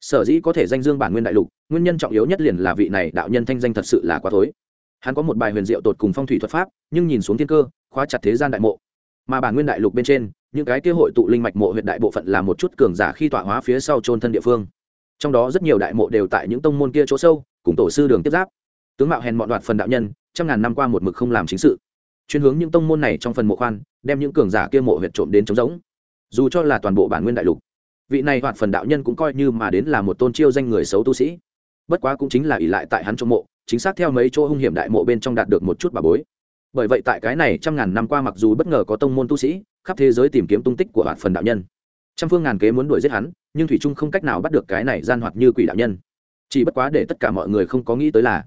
Sở dĩ có thể danh dương bản nguyên đại lục, nguyên nhân trọng yếu nhất liền là vị này đạo nhân thanh danh thật sự là quá thối. Hắn có một bài huyền diệu tột cùng phong thủy thuật pháp, nhưng nhìn xuống thiên cơ, khóa chặt thế gian đại mộ. Mà bản nguyên đại lục bên trên, những cái kế hội tụ linh mạch mộ huyện đại bộ phận là một chút cường giả khi tọa hóa phía sau trôn thân địa phương. Trong đó rất nhiều đại mộ đều tại những tông môn kia chỗ sâu, cùng tổ sư đường tiếp giáp. Tướng mạo hèn mọn đoạt phần đạo nhân, trăm ngàn năm qua một mực không làm chính sự chuyên hướng những tông môn này trong phần mộ khoan, đem những cường giả kia mộ huyệt trộm đến trống rỗng. Dù cho là toàn bộ bản nguyên đại lục, vị này hoạt phần đạo nhân cũng coi như mà đến là một tôn chiêu danh người xấu tu sĩ. Bất quá cũng chính là ỷ lại tại hắn trong mộ, chính xác theo mấy chỗ hung hiểm đại mộ bên trong đạt được một chút bà bối. Bởi vậy tại cái này trăm ngàn năm qua mặc dù bất ngờ có tông môn tu sĩ, khắp thế giới tìm kiếm tung tích của hoạt phần đạo nhân. Trăm phương ngàn kế muốn đuổi giết hắn, nhưng thủy trung không cách nào bắt được cái này gian hoạt như quỷ đạo nhân. Chỉ bất quá để tất cả mọi người không có nghĩ tới là,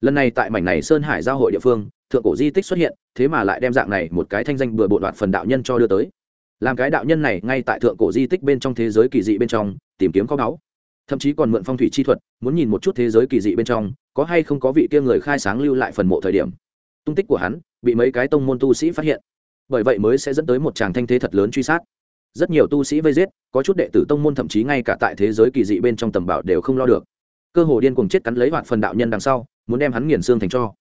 lần này tại mảnh này sơn hải giao hội địa phương thượng cổ di tích xuất hiện, thế mà lại đem dạng này một cái thanh danh bừa bộ đoạn phần đạo nhân cho đưa tới. Làm cái đạo nhân này ngay tại thượng cổ di tích bên trong thế giới kỳ dị bên trong, tìm kiếm kho báu. Thậm chí còn mượn phong thủy chi thuật, muốn nhìn một chút thế giới kỳ dị bên trong, có hay không có vị kia người khai sáng lưu lại phần mộ thời điểm. Tung tích của hắn, bị mấy cái tông môn tu sĩ phát hiện. Bởi vậy mới sẽ dẫn tới một tràng thanh thế thật lớn truy sát. Rất nhiều tu sĩ vây giết, có chút đệ tử tông môn thậm chí ngay cả tại thế giới kỳ dị bên trong tầm bảo đều không lo được. Cơ hồ điên cuồng chết cắn lấy hoạt phần đạo nhân đằng sau, muốn đem hắn nghiền xương thành cho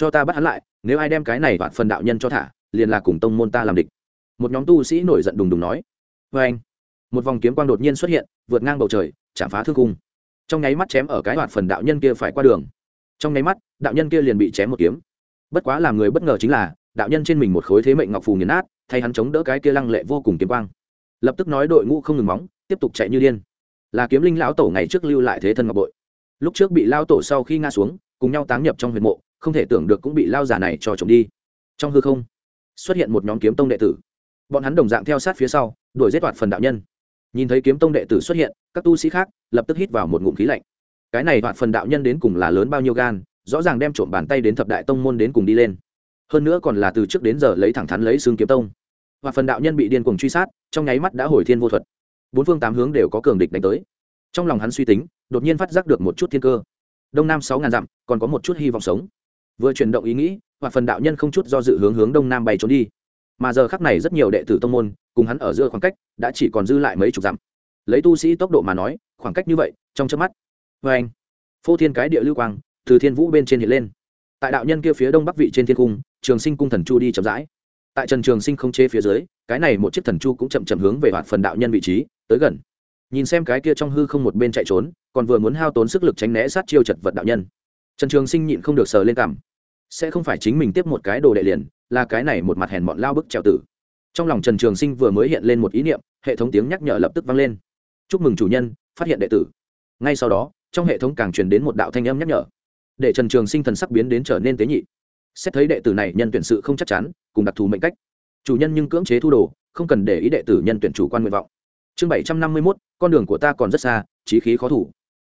cho ta bắt hắn lại, nếu ai đem cái này vạn phần đạo nhân cho thả, liền là cùng tông môn ta làm địch. Một nhóm tu sĩ nổi giận đùng đùng nói. Vê anh, một vòng kiếm quang đột nhiên xuất hiện, vượt ngang bầu trời, chạm phá thương cung. Trong nháy mắt chém ở cái hoạt phần đạo nhân kia phải qua đường. Trong nháy mắt, đạo nhân kia liền bị chém một kiếm. Bất quá làm người bất ngờ chính là, đạo nhân trên mình một khối thế mệnh ngọc phù nghiền nát, thay hắn chống đỡ cái kia lăng lệ vô cùng kiếm quang. Lập tức nói đội ngũ không ngừng móng, tiếp tục chạy như điên. Là kiếm linh lão tổ ngày trước lưu lại thế thân ngọc bội. Lúc trước bị lao tổ sau khi ngã xuống, cùng nhau táng nhập trong huyệt mộ không thể tưởng được cũng bị lao giả này cho trộm đi. Trong hư không, xuất hiện một nhóm kiếm tông đệ tử. Bọn hắn đồng dạng theo sát phía sau, đuổi giết đoạt phần đạo nhân. Nhìn thấy kiếm tông đệ tử xuất hiện, các tu sĩ khác lập tức hít vào một ngụm khí lạnh. Cái này đoạt phần đạo nhân đến cùng là lớn bao nhiêu gan, rõ ràng đem trộm bàn tay đến thập đại tông môn đến cùng đi lên. Hơn nữa còn là từ trước đến giờ lấy thẳng thắn lấy xương kiếm tông. Và phần đạo nhân bị điên cuồng truy sát, trong nháy mắt đã hồi thiên vô thuật. Bốn phương tám hướng đều có cường địch đánh tới. Trong lòng hắn suy tính, đột nhiên phát giác được một chút thiên cơ. Đông nam sáu ngàn dặm, còn có một chút hy vọng sống vừa chuyển động ý nghĩ, và phần đạo nhân không chút do dự hướng hướng đông nam bay trốn đi. Mà giờ khắc này rất nhiều đệ tử tông môn, cùng hắn ở giữa khoảng cách, đã chỉ còn dư lại mấy chục dặm. Lấy tu sĩ tốc độ mà nói, khoảng cách như vậy, trong chớp mắt vê anh, phô thiên cái địa lưu quang từ thiên vũ bên trên hiện lên. Tại đạo nhân kia phía đông bắc vị trên thiên cung, trường sinh cung thần chu đi chậm rãi. Tại trần trường sinh không chế phía dưới, cái này một chiếc thần chu cũng chậm chậm hướng về hoạt phần đạo nhân vị trí, tới gần. Nhìn xem cái kia trong hư không một bên chạy trốn, còn vừa muốn hao tốn sức lực tránh né sát chiêu chật vật đạo nhân trần trường sinh nhịn không được sờ lên cảm sẽ không phải chính mình tiếp một cái đồ đệ liền, là cái này một mặt hèn bọn lao bức trèo tử. Trong lòng trần trường sinh vừa mới hiện lên một ý niệm, hệ thống tiếng nhắc nhở lập tức vang lên. Chúc mừng chủ nhân, phát hiện đệ tử. Ngay sau đó, trong hệ thống càng truyền đến một đạo thanh âm nhắc nhở. Để trần trường sinh thần sắc biến đến trở nên tế nhị. Xét thấy đệ tử này nhân tuyển sự không chắc chắn, cùng đặc thù mệnh cách. Chủ nhân nhưng cưỡng chế thu đồ, không cần để ý đệ tử nhân tuyển chủ quan nguyện vọng. Chương bảy trăm năm mươi mốt, con đường của ta còn rất xa trí khí khó thủ.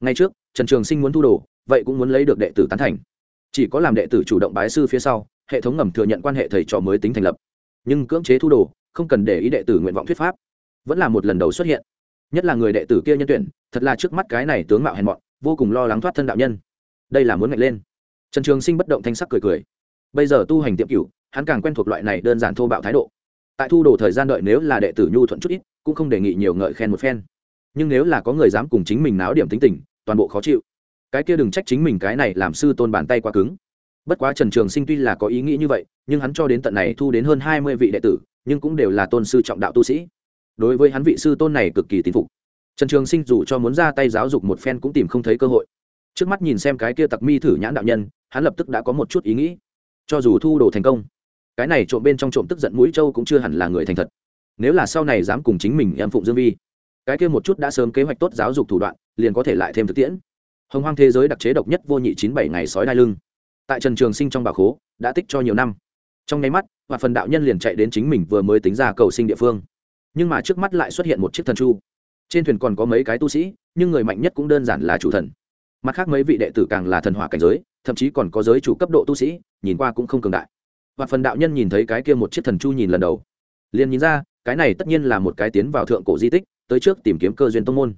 Ngay trước, trần trường sinh muốn thu đồ vậy cũng muốn lấy được đệ tử tán thành. Chỉ có làm đệ tử chủ động bái sư phía sau, hệ thống ngầm thừa nhận quan hệ thầy trò mới tính thành lập. Nhưng cưỡng chế thu đồ, không cần để ý đệ tử nguyện vọng thuyết pháp. Vẫn là một lần đầu xuất hiện. Nhất là người đệ tử kia nhân tuyển, thật là trước mắt cái này tướng mạo hèn mọn, vô cùng lo lắng thoát thân đạo nhân. Đây là muốn ngạch lên. Trần trường sinh bất động thanh sắc cười cười. Bây giờ tu hành tiệm cửu, hắn càng quen thuộc loại này đơn giản thô bạo thái độ. Tại thu đồ thời gian đợi nếu là đệ tử nhu thuận chút ít, cũng không đề nghị nhiều ngợi khen một phen. Nhưng nếu là có người dám cùng chính mình náo điểm tính tình, toàn bộ khó chịu cái kia đừng trách chính mình cái này làm sư tôn bàn tay quá cứng. Bất quá trần trường sinh tuy là có ý nghĩ như vậy, nhưng hắn cho đến tận này thu đến hơn hai mươi vị đệ tử, nhưng cũng đều là tôn sư trọng đạo tu sĩ. Đối với hắn vị sư tôn này cực kỳ tín phục. Trần trường sinh dù cho muốn ra tay giáo dục một phen cũng tìm không thấy cơ hội. Trước mắt nhìn xem cái kia tặc mi thử nhãn đạo nhân, hắn lập tức đã có một chút ý nghĩ. Cho dù thu đồ thành công, cái này trộm bên trong trộm tức giận mũi châu cũng chưa hẳn là người thành thật. Nếu là sau này dám cùng chính mình em phụng dương vi, cái kia một chút đã sớm kế hoạch tốt giáo dục thủ đoạn, liền có thể lại thêm thực tiễn hồng hoang thế giới đặc chế độc nhất vô nhị chín bảy ngày sói đai lưng. Tại trần trường sinh trong bà khố, đã tích cho nhiều năm. Trong nháy mắt, và phần đạo nhân liền chạy đến chính mình vừa mới tính ra cầu sinh địa phương. Nhưng mà trước mắt lại xuất hiện một chiếc thần chu. Trên thuyền còn có mấy cái tu sĩ, nhưng người mạnh nhất cũng đơn giản là chủ thần. Mặt khác mấy vị đệ tử càng là thần hỏa cảnh giới, thậm chí còn có giới chủ cấp độ tu sĩ, nhìn qua cũng không cường đại. Và phần đạo nhân nhìn thấy cái kia một chiếc thần chu nhìn lần đầu. Liền nhìn ra, cái này tất nhiên là một cái tiến vào thượng cổ di tích, tới trước tìm kiếm cơ duyên tông môn.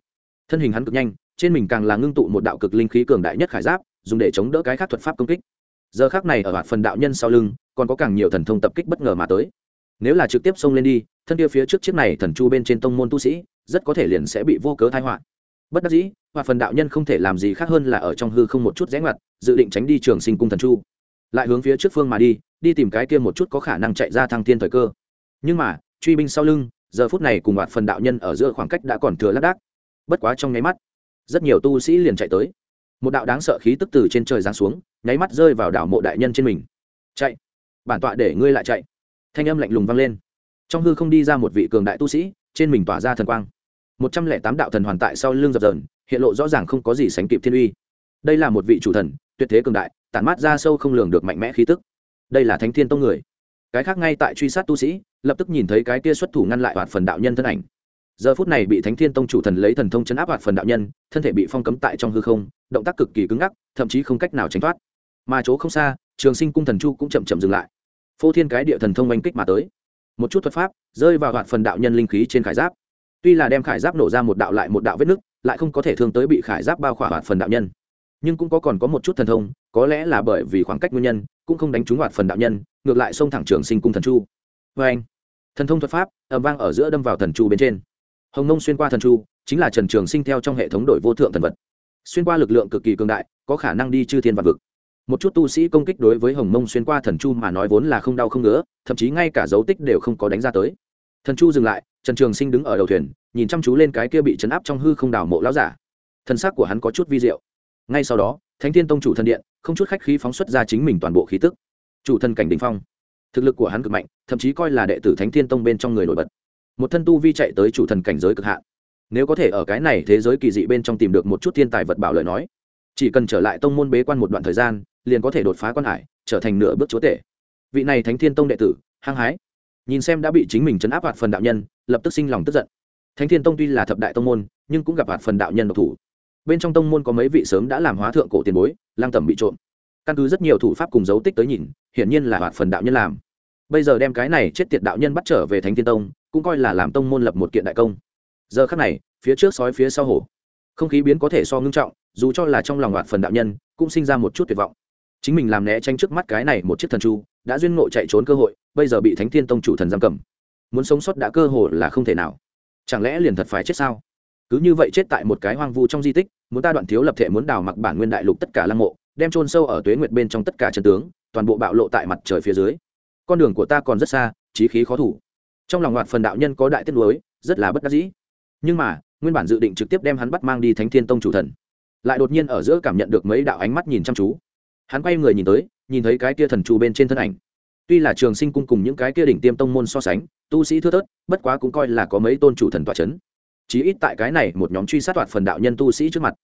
Thân hình hắn cực nhanh trên mình càng là ngưng tụ một đạo cực linh khí cường đại nhất khải giáp, dùng để chống đỡ cái khác thuật pháp công kích. Giờ khác này ở hạt phần đạo nhân sau lưng, còn có càng nhiều thần thông tập kích bất ngờ mà tới. Nếu là trực tiếp xông lên đi, thân kia phía trước chiếc này thần chu bên trên tông môn tu sĩ, rất có thể liền sẽ bị vô cớ thai họa. Bất đắc dĩ hạt phần đạo nhân không thể làm gì khác hơn là ở trong hư không một chút rẽ ngoặt, dự định tránh đi trường sinh cung thần chu. Lại hướng phía trước phương mà đi đi tìm cái kia một chút có khả năng chạy ra thăng thiên thời cơ. Nhưng mà, truy binh sau lưng, giờ phút này cùng hạt phần đạo nhân ở giữa khoảng cách đã còn thừa lác đác. Bất quá trong nháy mắt rất nhiều tu sĩ liền chạy tới. Một đạo đáng sợ khí tức từ trên trời giáng xuống, nháy mắt rơi vào đảo mộ đại nhân trên mình. Chạy! Bản tọa để ngươi lại chạy. Thanh âm lạnh lùng vang lên. Trong hư không đi ra một vị cường đại tu sĩ, trên mình tỏa ra thần quang. Một trăm lẻ tám đạo thần hoàn tại sau lưng dập dờn, hiện lộ rõ ràng không có gì sánh kịp thiên uy. Đây là một vị chủ thần, tuyệt thế cường đại, tản mát ra sâu không lường được mạnh mẽ khí tức. Đây là thánh thiên tông người. Cái khác ngay tại truy sát tu sĩ, lập tức nhìn thấy cái kia xuất thủ ngăn lại hoạt phần đạo nhân thân ảnh giờ phút này bị thánh thiên tông chủ thần lấy thần thông chấn áp hoạt phần đạo nhân, thân thể bị phong cấm tại trong hư không, động tác cực kỳ cứng ngắc, thậm chí không cách nào tránh thoát. Mà chỗ không xa, trường sinh cung thần chu cũng chậm chậm dừng lại. Phô thiên cái địa thần thông oanh kích mà tới. Một chút thuật pháp, rơi vào hoạt phần đạo nhân linh khí trên khải giáp. Tuy là đem khải giáp nổ ra một đạo lại một đạo vết nứt, lại không có thể thương tới bị khải giáp bao khỏa hoạt phần đạo nhân. Nhưng cũng có còn có một chút thần thông, có lẽ là bởi vì khoảng cách nguyên nhân, cũng không đánh trúng hoạt phần đạo nhân, ngược lại xông thẳng trường sinh cung thần chu. Vê anh thần thông thuật pháp ẩm vang ở giữa đâm vào thần chu bên trên hồng nông xuyên qua thần chu, chính là trần trường sinh theo trong hệ thống đội vô thượng thần vật. Xuyên qua lực lượng cực kỳ cường đại, có khả năng đi chư thiên vạn vực. Một chút tu sĩ công kích đối với hồng mông xuyên qua thần chu mà nói vốn là không đau không ngứa, thậm chí ngay cả dấu tích đều không có đánh ra tới. Thần chu dừng lại, trần trường sinh đứng ở đầu thuyền, nhìn chăm chú lên cái kia bị chấn áp trong hư không đảo mộ lão giả. Thân xác của hắn có chút vi diệu. Ngay sau đó, thánh thiên tông chủ thần điện, không chút khách khí phóng xuất ra chính mình toàn bộ khí tức. Chủ thần cảnh đình phong. Thực lực của hắn cực mạnh, thậm chí coi là đệ tử thánh thiên tông bên trong người nổi bật một thân tu vi chạy tới chủ thần cảnh giới cực hạn. Nếu có thể ở cái này thế giới kỳ dị bên trong tìm được một chút thiên tài vật bảo lời nói, chỉ cần trở lại tông môn bế quan một đoạn thời gian, liền có thể đột phá quan hải, trở thành nửa bước chúa tể. Vị này thánh thiên tông đệ tử, hăng hái. Nhìn xem đã bị chính mình chấn áp hoạt phần đạo nhân, lập tức sinh lòng tức giận. Thánh thiên tông tuy là thập đại tông môn, nhưng cũng gặp hoạt phần đạo nhân độc thủ. Bên trong tông môn có mấy vị sớm đã làm hóa thượng cổ tiền bối, lang tầm bị trộm. Căn cứ rất nhiều thủ pháp cùng dấu tích tới nhìn, hiển nhiên là hoạt phần đạo nhân làm. Bây giờ đem cái này chết tiệt đạo nhân bắt trở về thánh thiên tông cũng coi là làm tông môn lập một kiện đại công. Giờ khắc này, phía trước sói phía sau hổ. Không khí biến có thể so ngưng trọng, dù cho là trong lòng loạn phần đạo nhân, cũng sinh ra một chút tuyệt vọng. Chính mình làm né tranh trước mắt cái này một chiếc thần chu, đã duyên ngộ chạy trốn cơ hội, bây giờ bị thánh thiên tông chủ thần giam cầm. Muốn sống sót đã cơ hội là không thể nào. Chẳng lẽ liền thật phải chết sao? Cứ như vậy chết tại một cái hoang vu trong di tích, muốn ta đoạn thiếu lập thể muốn đào mặc bản nguyên đại lục tất cả lăng mộ, đem chôn sâu ở tuế nguyệt bên trong tất cả chân tướng, toàn bộ bạo lộ tại mặt trời phía dưới. Con đường của ta còn rất xa trí khí khó thủ trong lòng loạt phần đạo nhân có đại tiết lối rất là bất đắc dĩ. Nhưng mà, nguyên bản dự định trực tiếp đem hắn bắt mang đi thánh thiên tông chủ thần, lại đột nhiên ở giữa cảm nhận được mấy đạo ánh mắt nhìn chăm chú. Hắn quay người nhìn tới, nhìn thấy cái kia thần chủ bên trên thân ảnh. Tuy là trường sinh cung cùng những cái kia đỉnh tiêm tông môn so sánh, tu sĩ thưa thớt, bất quá cũng coi là có mấy tôn chủ thần tọa c h ấ n chí ít tại cái này một nhóm truy sát đoạt phần đạo nhân tu sĩ trước mặt.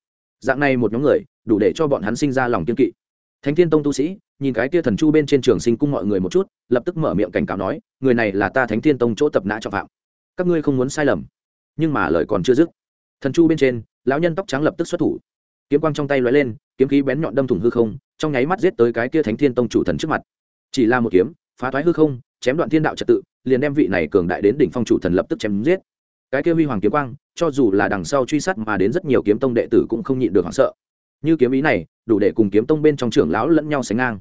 Dạng này một nhóm người, đủ để cho bọn hắn sinh ra lòng kiên kỵ thánh thiên tông tu sĩ, nhìn cái kia thần chu bên trên trường sinh cung mọi người một chút, lập tức mở miệng cảnh cáo nói, người này là ta thánh thiên tông chỗ tập nã trọng phạm. Các ngươi không muốn sai lầm. Nhưng mà lời còn chưa dứt, thần chu bên trên, lão nhân tóc trắng lập tức xuất thủ. Kiếm quang trong tay lóe lên, kiếm khí bén nhọn đâm thủng hư không, trong nháy mắt giết tới cái kia thánh thiên tông chủ thần trước mặt. Chỉ là một kiếm, phá toái hư không, chém đoạn thiên đạo trật tự, liền đem vị này cường đại đến đỉnh phong chủ thần lập tức chém giết. Cái kia huy hoàng kiếm quang, cho dù là đằng sau truy sát mà đến rất nhiều kiếm tông đệ tử cũng không nhịn được hoảng sợ như kiếm ý này, đủ để cùng kiếm tông bên trong trưởng lão lẫn nhau sánh ngang.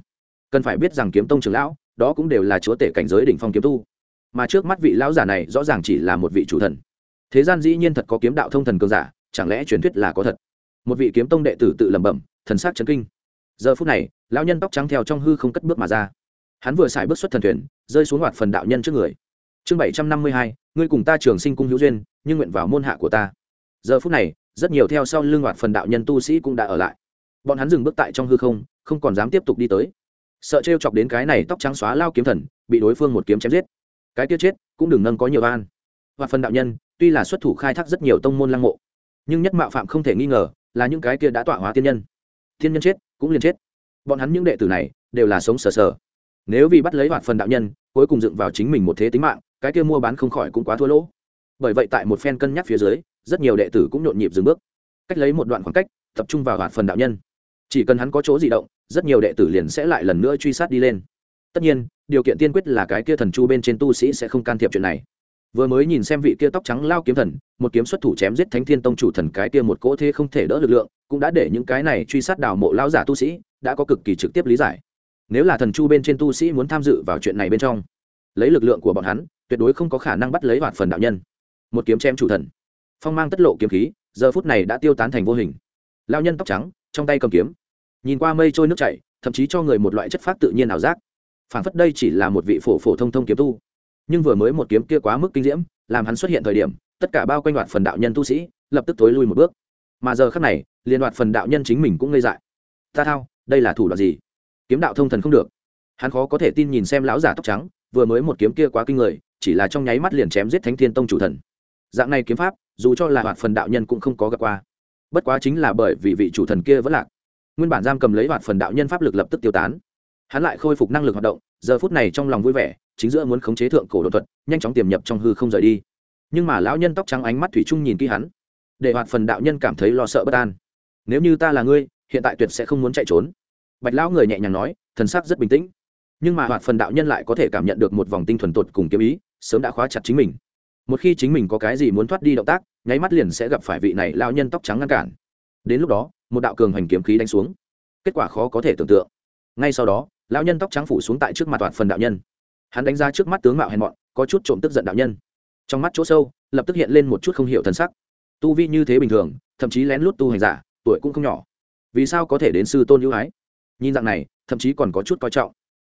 Cần phải biết rằng kiếm tông trưởng lão, đó cũng đều là chúa tể cảnh giới đỉnh phong kiếm tu. Mà trước mắt vị lão giả này rõ ràng chỉ là một vị chủ thần. Thế gian dĩ nhiên thật có kiếm đạo thông thần cường giả, chẳng lẽ truyền thuyết là có thật? Một vị kiếm tông đệ tử tự lẩm bẩm, thần sắc chấn kinh. Giờ phút này, lão nhân tóc trắng theo trong hư không cất bước mà ra. Hắn vừa xài bước xuất thần thuyền, rơi xuống hoạt phần đạo nhân trước người. Chương bảy trăm năm mươi hai, ngươi cùng ta trường sinh cung hữu duyên, nhưng nguyện vào môn hạ của ta giờ phút này, rất nhiều theo sau lưng hoạt phần đạo nhân tu sĩ cũng đã ở lại. Bọn hắn dừng bước tại trong hư không không còn dám tiếp tục đi tới. Sợ t chọc đến cái này tóc trắng xóa lao kiếm thần, bị đối phương một kiếm chém giết. Cái kia chết, cũng đừng nâng có nhiều van hoạt phần đạo nhân, tuy là xuất thủ khai thác rất nhiều tông môn lăng mộ, nhưng nhất mạo phạm không thể nghi ngờ là những cái kia đã tọa hóa tiên nhân. Tiên nhân chết, cũng liền chết. Bọn hắn những đệ tử này, đều là sống sờ sờ. Nếu vì bắt lấy hoạt phần đạo nhân, cuối cùng dựng vào chính mình một thế tính mạng, cái kia mua bán không khỏi cũng quá thua lỗ bởi vậy tại một phen cân nhắc phía dưới, rất nhiều đệ tử cũng nhộn nhịp dừng bước. Cách lấy một đoạn khoảng cách, tập trung vào hoạt phần đạo nhân. Chỉ cần hắn có chỗ di động, rất nhiều đệ tử liền sẽ lại lần nữa truy sát đi lên. Tất nhiên, điều kiện tiên quyết là cái kia thần chu bên trên tu sĩ sẽ không can thiệp chuyện này. Vừa mới nhìn xem vị kia tóc trắng lao kiếm thần, một kiếm xuất thủ chém giết thánh thiên tông chủ thần cái kia một cỗ thế không thể đỡ lực lượng, cũng đã để những cái này truy sát đào mộ lao giả tu sĩ, đã có cực kỳ trực tiếp lý giải. Nếu là thần chu bên trên tu sĩ muốn tham dự vào chuyện này bên trong, lấy lực lượng của bọn hắn, tuyệt đối không có khả năng bắt lấy hoạt phần đạo nhân một kiếm chém chủ thần. Phong mang tất lộ kiếm khí, giờ phút này đã tiêu tán thành vô hình. Lao nhân tóc trắng, trong tay cầm kiếm. Nhìn qua mây trôi nước chảy, thậm chí cho người một loại chất phát tự nhiên ảo giác. Phản phất đây chỉ là một vị phổ phổ thông thông kiếm tu. Nhưng vừa mới một kiếm kia quá mức kinh diễm, làm hắn xuất hiện thời điểm, tất cả bao quanh đoạt phần đạo nhân tu sĩ, lập tức tối lui một bước. Mà giờ khác này liên đoạt phần đạo nhân chính mình cũng ngây dại. Ta thao, đây là thủ đoạn gì? Kiếm đạo thông thần không được. Hắn khó có thể tin nhìn xem lão giả tóc trắng, vừa mới một kiếm kia quá kinh người, chỉ là trong nháy mắt liền chém giết thánh thiên tông chủ thần dạng này kiếm pháp, dù cho là hoạt phần đạo nhân cũng không có gặp qua. Bất quá chính là bởi vì vị chủ thần kia vẫn lạc. Nguyên bản giam cầm lấy hoạt phần đạo nhân pháp lực lập tức tiêu tán. Hắn lại khôi phục năng lực hoạt động, giờ phút này trong lòng vui vẻ, chính giữa muốn khống chế thượng cổ đột thuật, nhanh chóng tiềm nhập trong hư không rời đi. Nhưng mà lão nhân tóc trắng ánh mắt thủy chung nhìn kỹ hắn, để hoạt phần đạo nhân cảm thấy lo sợ bất an. Nếu như ta là ngươi, hiện tại tuyệt sẽ không muốn chạy trốn. Bạch lão người nhẹ nhàng nói, thần sắc rất bình tĩnh. Nhưng mà hoạt phần đạo nhân lại có thể cảm nhận được một vòng tinh thuần tột cùng kiếm ý, sớm đã khóa chặt chính mình một khi chính mình có cái gì muốn thoát đi động tác, nháy mắt liền sẽ gặp phải vị này lao nhân tóc trắng ngăn cản. Đến lúc đó, một đạo cường hành kiếm khí đánh xuống. Kết quả khó có thể tưởng tượng. Ngay sau đó, lão nhân tóc trắng phủ xuống tại trước mặt toàn phần đạo nhân. Hắn đánh ra trước mắt tướng mạo hèn mọn, có chút trộm tức giận đạo nhân. Trong mắt chỗ sâu, lập tức hiện lên một chút không hiểu thân sắc. Tu vi như thế bình thường, thậm chí lén lút tu hành giả, tuổi cũng không nhỏ. Vì sao có thể đến sư tôn hữu ái? Nhìn dạng này, thậm chí còn có chút coi trọng.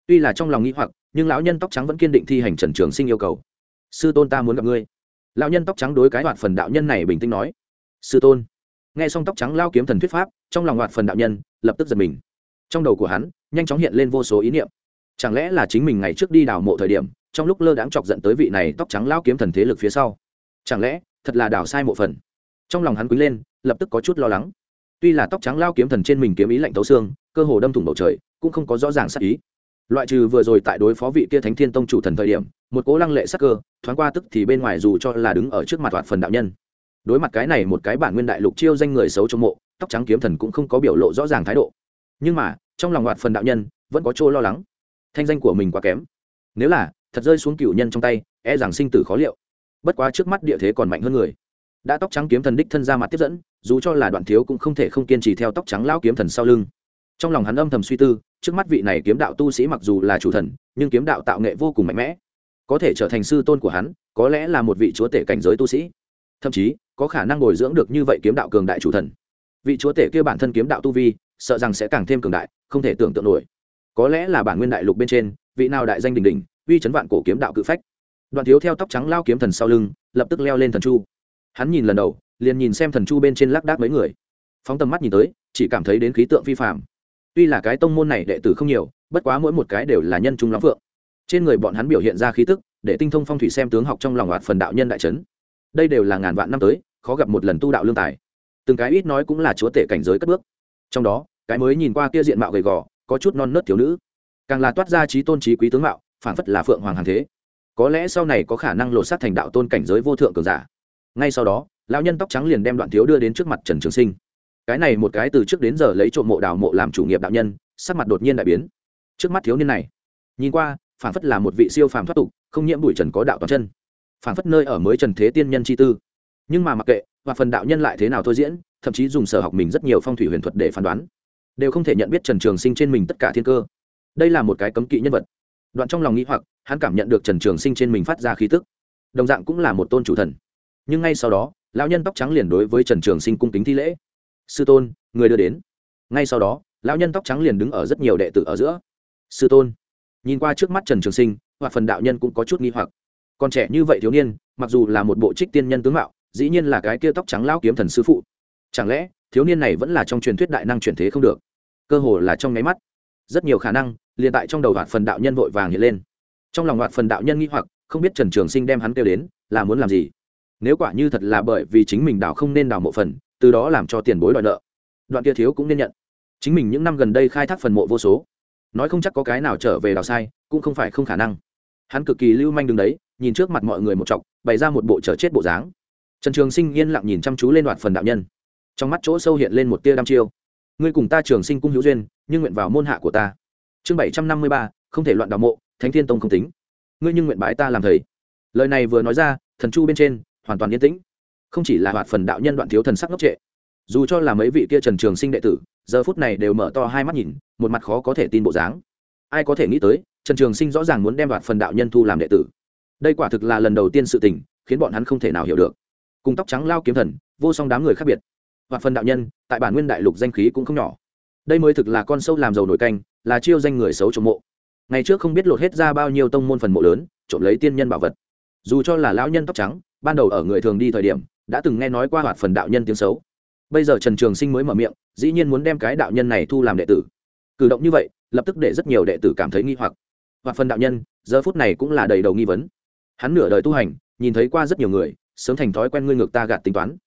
Tuy là trong lòng nghĩ hoặc, nhưng lão nhân tóc trắng vẫn kiên định thi hành trần trường sinh yêu cầu sư tôn ta muốn gặp ngươi. Lão nhân tóc trắng đối cái hoạt phần đạo nhân này bình tĩnh nói. Sư tôn. Nghe xong tóc trắng lao kiếm thần thuyết pháp, trong lòng hoạt phần đạo nhân lập tức giật mình. Trong đầu của hắn, nhanh chóng hiện lên vô số ý niệm. Chẳng lẽ là chính mình ngày trước đi đào mộ thời điểm, trong lúc lơ đãng chọc giận tới vị này tóc trắng lao kiếm thần thế lực phía sau? Chẳng lẽ, thật là đào sai mộ phần? Trong lòng hắn quý lên, lập tức có chút lo lắng. Tuy là tóc trắng lao kiếm thần trên mình kiếm ý lạnh tấu xương, cơ hồ đâm thủng bầu trời, cũng không có rõ ràng sắc ý. Loại trừ vừa rồi tại đối phó vị kia thánh thiên tông chủ thần thời điểm một cố lăng lệ sắc cơ, thoáng qua tức thì bên ngoài dù cho là đứng ở trước mặt hoạt phần đạo nhân. Đối mặt cái này một cái bản nguyên đại lục chiêu danh người xấu trong mộ, tóc trắng kiếm thần cũng không có biểu lộ rõ ràng thái độ. Nhưng mà, trong lòng hoạt phần đạo nhân, vẫn có chỗ lo lắng. Thanh danh của mình quá kém. Nếu là, thật rơi xuống cựu nhân trong tay e rằng sinh tử khó liệu. Bất quá trước mắt địa thế còn mạnh hơn người. Đã tóc trắng kiếm thần đích thân ra mặt tiếp dẫn, dù cho là đoạn thiếu cũng không thể không kiên trì theo tóc trắng lão kiếm thần sau lưng. Trong lòng hắn âm thầm suy tư, trước mắt vị này kiếm đạo tu sĩ mặc dù là chủ thần, nhưng kiếm đạo tạo nghệ vô cùng mạnh mẽ có thể trở thành sư tôn của hắn, có lẽ là một vị chúa tể cảnh giới tu sĩ. Thậm chí, có khả năng bồi dưỡng được như vậy kiếm đạo cường đại chủ thần. Vị chúa tể kia bản thân kiếm đạo tu vi, sợ rằng sẽ càng thêm cường đại, không thể tưởng tượng nổi. Có lẽ là bản nguyên đại lục bên trên, vị nào đại danh đình đình uy chấn vạn cổ kiếm đạo cự phách. Đoạn thiếu theo tóc trắng lao kiếm thần sau lưng, lập tức leo lên thần chu. Hắn nhìn lần đầu, liền nhìn xem thần chu bên trên lác đác mấy người. Phóng tầm mắt nhìn tới, chỉ cảm thấy đến khí tượng phi phạm tuy là cái tông môn này đệ tử không nhiều, bất quá mỗi một cái đều là nhân trung lắm phượng trên người bọn hắn biểu hiện ra khí tức, để tinh thông phong thủy xem tướng học trong lòng loạt phần đạo nhân đại trấn đây đều là ngàn vạn năm tới, khó gặp một lần tu đạo lương tài. Từng cái ít nói cũng là chúa tể cảnh giới cất bước. Trong đó, cái mới nhìn qua kia diện mạo gầy gò, có chút non nớt thiếu nữ. Càng là toát ra trí tôn trí quý tướng mạo phản phất là phượng hoàng hàng thế. Có lẽ sau này có khả năng lột sát thành đạo tôn cảnh giới vô thượng cường giả. Ngay sau đó, lão nhân tóc trắng liền đem đoạn thiếu đưa đến trước mặt trần trường sinh. Cái này một cái từ trước đến giờ lấy trộm mộ đào mộ làm chủ nghiệp đạo nhân, sắc mặt đột nhiên đại biến. Trước mắt thiếu niên này, nhìn qua phản phất là một vị siêu phàm thoát tục, không nhiễm bụi trần có đạo toàn chân. Phản phất nơi ở mới trần thế tiên nhân chi tư. Nhưng mà mặc kệ, và phần đạo nhân lại thế nào thôi diễn, thậm chí dùng sở học mình rất nhiều phong thủy huyền thuật để phán đoán, đều không thể nhận biết trần trường sinh trên mình tất cả thiên cơ. Đây là một cái cấm kỵ nhân vật. Đoạn trong lòng nghĩ hoặc, hắn cảm nhận được trần trường sinh trên mình phát ra khí tức. Đồng dạng cũng là một tôn chủ thần. Nhưng ngay sau đó, lão nhân tóc trắng liền đối với trần trường sinh cung kính thi lễ. Sư tôn, người đưa đến. Ngay sau đó, lão nhân tóc trắng liền đứng ở rất nhiều đệ tử ở giữa. Sư tôn nhìn qua trước mắt trần trường sinh, hoặc phần đạo nhân cũng có chút nghi hoặc. Còn trẻ như vậy thiếu niên, mặc dù là một bộ trích tiên nhân tướng mạo, dĩ nhiên là cái kia tóc trắng lão kiếm thần sư phụ. Chẳng lẽ, thiếu niên này vẫn là trong truyền thuyết đại năng truyền thế không được? Cơ hồ là trong nháy mắt. Rất nhiều khả năng, liền tại trong đầu đoạn phần đạo nhân vội vàng hiện lên. Trong lòng đoạn phần đạo nhân nghi hoặc, không biết trần trường sinh đem hắn kêu đến, là muốn làm gì? Nếu quả như thật là bởi vì chính mình đào không nên đào mộ phần, từ đó làm cho tiền bối đòi nợ. Đoạn kia thiếu cũng nên nhận. Chính mình những năm gần đây khai thác phần mộ vô số nói không chắc có cái nào trở về đào sai, cũng không phải không khả năng. Hắn cực kỳ lưu manh đứng đấy, nhìn trước mặt mọi người một chọc, bày ra một bộ trở chết bộ dáng. Trần trường sinh yên lặng nhìn chăm chú lên đoạn phần đạo nhân. Trong mắt chỗ sâu hiện lên một tia đăm chiêu. Ngươi cùng ta trường sinh cung hữu duyên, nhưng nguyện vào môn hạ của ta. Chương bảy trăm năm mươi ba, không thể loạn đạo mộ, thánh thiên tông không tính. Ngươi nhưng nguyện bái ta làm thầy. Lời này vừa nói ra, thần chu bên trên, hoàn toàn yên tĩnh. Không chỉ là hoạt phần đạo nhân đoạn thiếu thần sắc ngốc trệ, dù cho là mấy vị kia trần trường sinh đệ tử, giờ phút này đều mở to hai mắt nhìn một mặt khó có thể tin bộ dáng. Ai có thể nghĩ tới, trần trường sinh rõ ràng muốn đem đoạt phần đạo nhân thu làm đệ tử. Đây quả thực là lần đầu tiên sự tình, khiến bọn hắn không thể nào hiểu được. Cùng tóc trắng lao kiếm thần, vô song đám người khác biệt. Hoặc phần đạo nhân, tại bản nguyên đại lục danh khí cũng không nhỏ. Đây mới thực là con sâu làm giàu nổi canh, là chiêu danh người xấu trộm mộ. Ngày trước không biết lột hết ra bao nhiêu tông môn phần mộ lớn, trộm lấy tiên nhân bảo vật. Dù cho là lão nhân tóc trắng, ban đầu ở người thường đi thời điểm, đã từng nghe nói qua hoạt phần đạo nhân tiếng xấu. Bây giờ trần trường sinh mới mở miệng, dĩ nhiên muốn đem cái đạo nhân này thu làm đệ tử cử động như vậy, lập tức để rất nhiều đệ tử cảm thấy nghi hoặc. Và phần đạo nhân, giờ phút này cũng là đầy đầu nghi vấn. Hắn nửa đời tu hành, nhìn thấy qua rất nhiều người, sớm thành thói quen ngươi ngược ta gạt tính toán.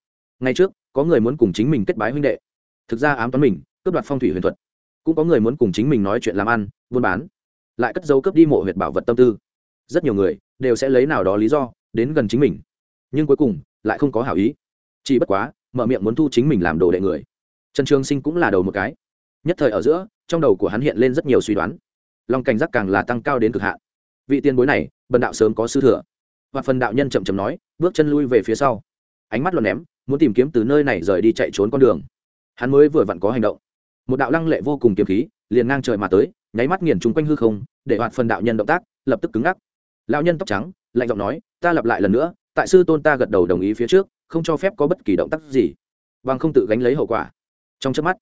Ngay trước, có người muốn cùng chính mình kết bái huynh đệ. Thực ra ám toán mình, cướp đoạt phong thủy huyền thuật. Cũng có người muốn cùng chính mình nói chuyện làm ăn, buôn bán. Lại cất dấu cướp đi mộ huyệt bảo vật tâm tư. Rất nhiều người đều sẽ lấy nào đó lý do đến gần chính mình. Nhưng cuối cùng, lại không có hảo ý. Chỉ bất quá, mở miệng muốn thu chính mình làm đồ đệ người. Trần trường sinh cũng là đầu một cái nhất thời ở giữa, trong đầu của hắn hiện lên rất nhiều suy đoán. Lòng cảnh giác càng là tăng cao đến cực hạn. Vị tiền bối này, bần đạo sớm có sư thừa. Và phần đạo nhân chậm chậm nói, bước chân lui về phía sau. Ánh mắt lọt ném, muốn tìm kiếm từ nơi này rời đi chạy trốn con đường. Hắn mới vừa vặn có hành động. Một đạo lăng lệ vô cùng kiếm khí, liền ngang trời mà tới, nháy mắt nghiền chung quanh hư không, để hoạt phần đạo nhân động tác, lập tức cứng ngắc. Lão nhân tóc trắng, lạnh giọng nói, ta lặp lại lần nữa, tại sư tôn ta gật đầu đồng ý phía trước, không cho phép có bất kỳ động tác gì, bằng không tự gánh lấy hậu quả. Trong chớp mắt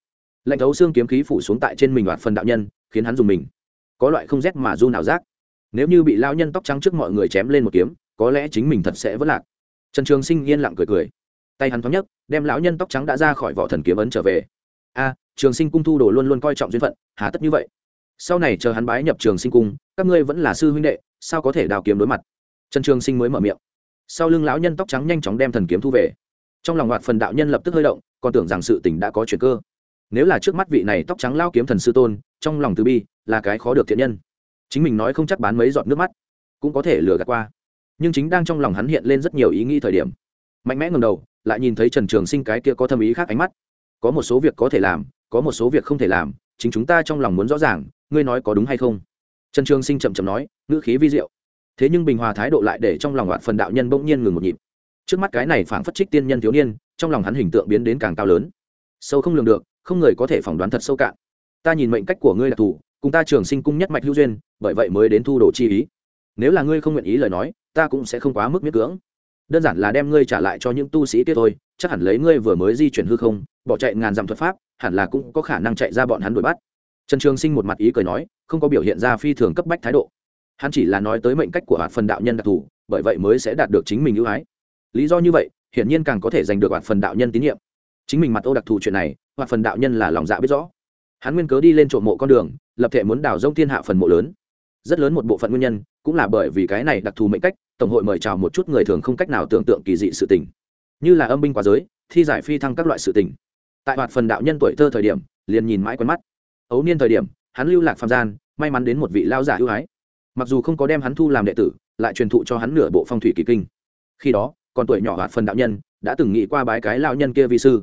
lạnh thấu xương kiếm khí phủ xuống tại trên mình đoạt phần đạo nhân, khiến hắn dùng mình. Có loại không rét mà du nào rác nếu như bị lao nhân tóc trắng trước mọi người chém lên một kiếm, có lẽ chính mình thật sẽ vất lạc. Trần trường sinh yên lặng cười cười. Tay hắn thoáng nhất đem lão nhân tóc trắng đã ra khỏi vỏ thần kiếm ấn trở về. A, trường sinh cung thu đồ luôn luôn coi trọng duyên phận, hà tất như vậy. Sau này chờ hắn bái nhập trường sinh cung, các ngươi vẫn là sư huynh đệ, sao có thể đào kiếm đối mặt? Trần trường sinh mới mở miệng. Sau lưng lão nhân tóc trắng nhanh chóng đem thần kiếm thu về. Trong lòng loạt phần đạo nhân lập tức hơi động, còn tưởng rằng sự tình đã có chuyện cơ nếu là trước mắt vị này tóc trắng lao kiếm thần sư tôn, trong lòng từ bi, là cái khó được thiện nhân. Chính mình nói không chắc bán mấy giọt nước mắt, cũng có thể lừa gạt qua. Nhưng chính đang trong lòng hắn hiện lên rất nhiều ý nghĩ thời điểm. Mạnh mẽ ngầm đầu, lại nhìn thấy trần trường sinh cái kia có thâm ý khác ánh mắt. Có một số việc có thể làm, có một số việc không thể làm, chính chúng ta trong lòng muốn rõ ràng, ngươi nói có đúng hay không? Trần trường sinh chậm chậm nói, ngữ khí vi diệu. Thế nhưng bình hòa thái độ lại để trong lòng loạn phần đạo nhân bỗng nhiên ngừng một nhịp. Trước mắt cái này phảng phất trích tiên nhân thiếu niên, trong lòng hắn hình tượng biến đến càng cao lớn. Sâu không lường được không người có thể phỏng đoán thật sâu cạn. Ta nhìn mệnh cách của ngươi là thủ, cùng ta trường sinh cung nhất mạch hữu duyên, bởi vậy mới đến thu đồ chi ý. Nếu là ngươi không nguyện ý lời nói, ta cũng sẽ không quá mức miết cưỡng. Đơn giản là đem ngươi trả lại cho những tu sĩ kia thôi, chắc hẳn lấy ngươi vừa mới di chuyển hư không, bỏ chạy ngàn dặm thuật pháp, hẳn là cũng có khả năng chạy ra bọn hắn đuổi bắt. Trần trường sinh một mặt ý cười nói, không có biểu hiện ra phi thường cấp bách thái độ. Hắn chỉ là nói tới mệnh cách của hạt phần đạo nhân đặc thù, bởi vậy mới sẽ đạt được chính mình ưu ái. Lý do như vậy, hiển nhiên càng có thể giành được hạt phần đạo nhân tín nhiệm. Chính mình mặt ô đặc thù chuyện này hoặc phần đạo nhân là lòng dạ biết rõ. Hắn nguyên cớ đi lên trộm mộ con đường, lập thể muốn đào rông thiên hạ phần mộ lớn. Rất lớn một bộ phận nguyên nhân, cũng là bởi vì cái này đặc thù mệnh cách, tổng hội mời chào một chút người thường không cách nào tưởng tượng kỳ dị sự tình. Như là âm binh quá giới, thi giải phi thăng các loại sự tình. Tại hoạt phần đạo nhân tuổi thơ thời điểm, liền nhìn mãi quen mắt. Ấu niên thời điểm, hắn lưu lạc phạm gian, may mắn đến một vị lao giả ưu ái. Mặc dù không có đem hắn thu làm đệ tử, lại truyền thụ cho hắn nửa bộ phong thủy kỳ kinh. Khi đó, còn tuổi nhỏ hoạt phần đạo nhân, đã từng nghĩ qua bái cái lao nhân kia vi sư.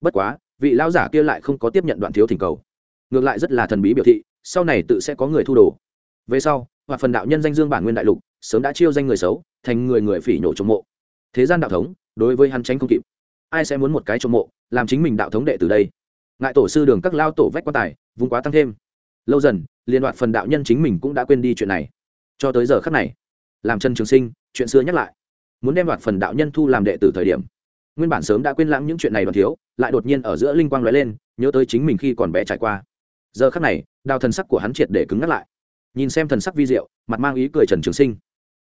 Bất quá vị lão giả kia lại không có tiếp nhận đoạn thiếu thỉnh cầu. Ngược lại rất là thần bí biểu thị, sau này tự sẽ có người thu đồ. Về sau, hoặc phần đạo nhân danh dương bản nguyên đại lục, sớm đã chiêu danh người xấu, thành người người phỉ nhổ trộm mộ. Thế gian đạo thống, đối với hắn tránh không kịp. Ai sẽ muốn một cái trộm mộ, làm chính mình đạo thống đệ từ đây? Ngại tổ sư đường các lao tổ vách quan tài vùng quá tăng thêm. Lâu dần, liên đoạn phần đạo nhân chính mình cũng đã quên đi chuyện này. Cho tới giờ khắc này, làm chân trường sinh, chuyện xưa nhắc lại. Muốn đem đoạn phần đạo nhân thu làm đệ tử thời điểm nguyên bản sớm đã quên lãng những chuyện này đoàn thiếu, lại đột nhiên ở giữa linh quang lóe lên, nhớ tới chính mình khi còn bé trải qua. Giờ khắc này, đào thần sắc của hắn triệt để cứng ngắt lại. Nhìn xem thần sắc vi diệu, mặt mang ý cười trần trường sinh.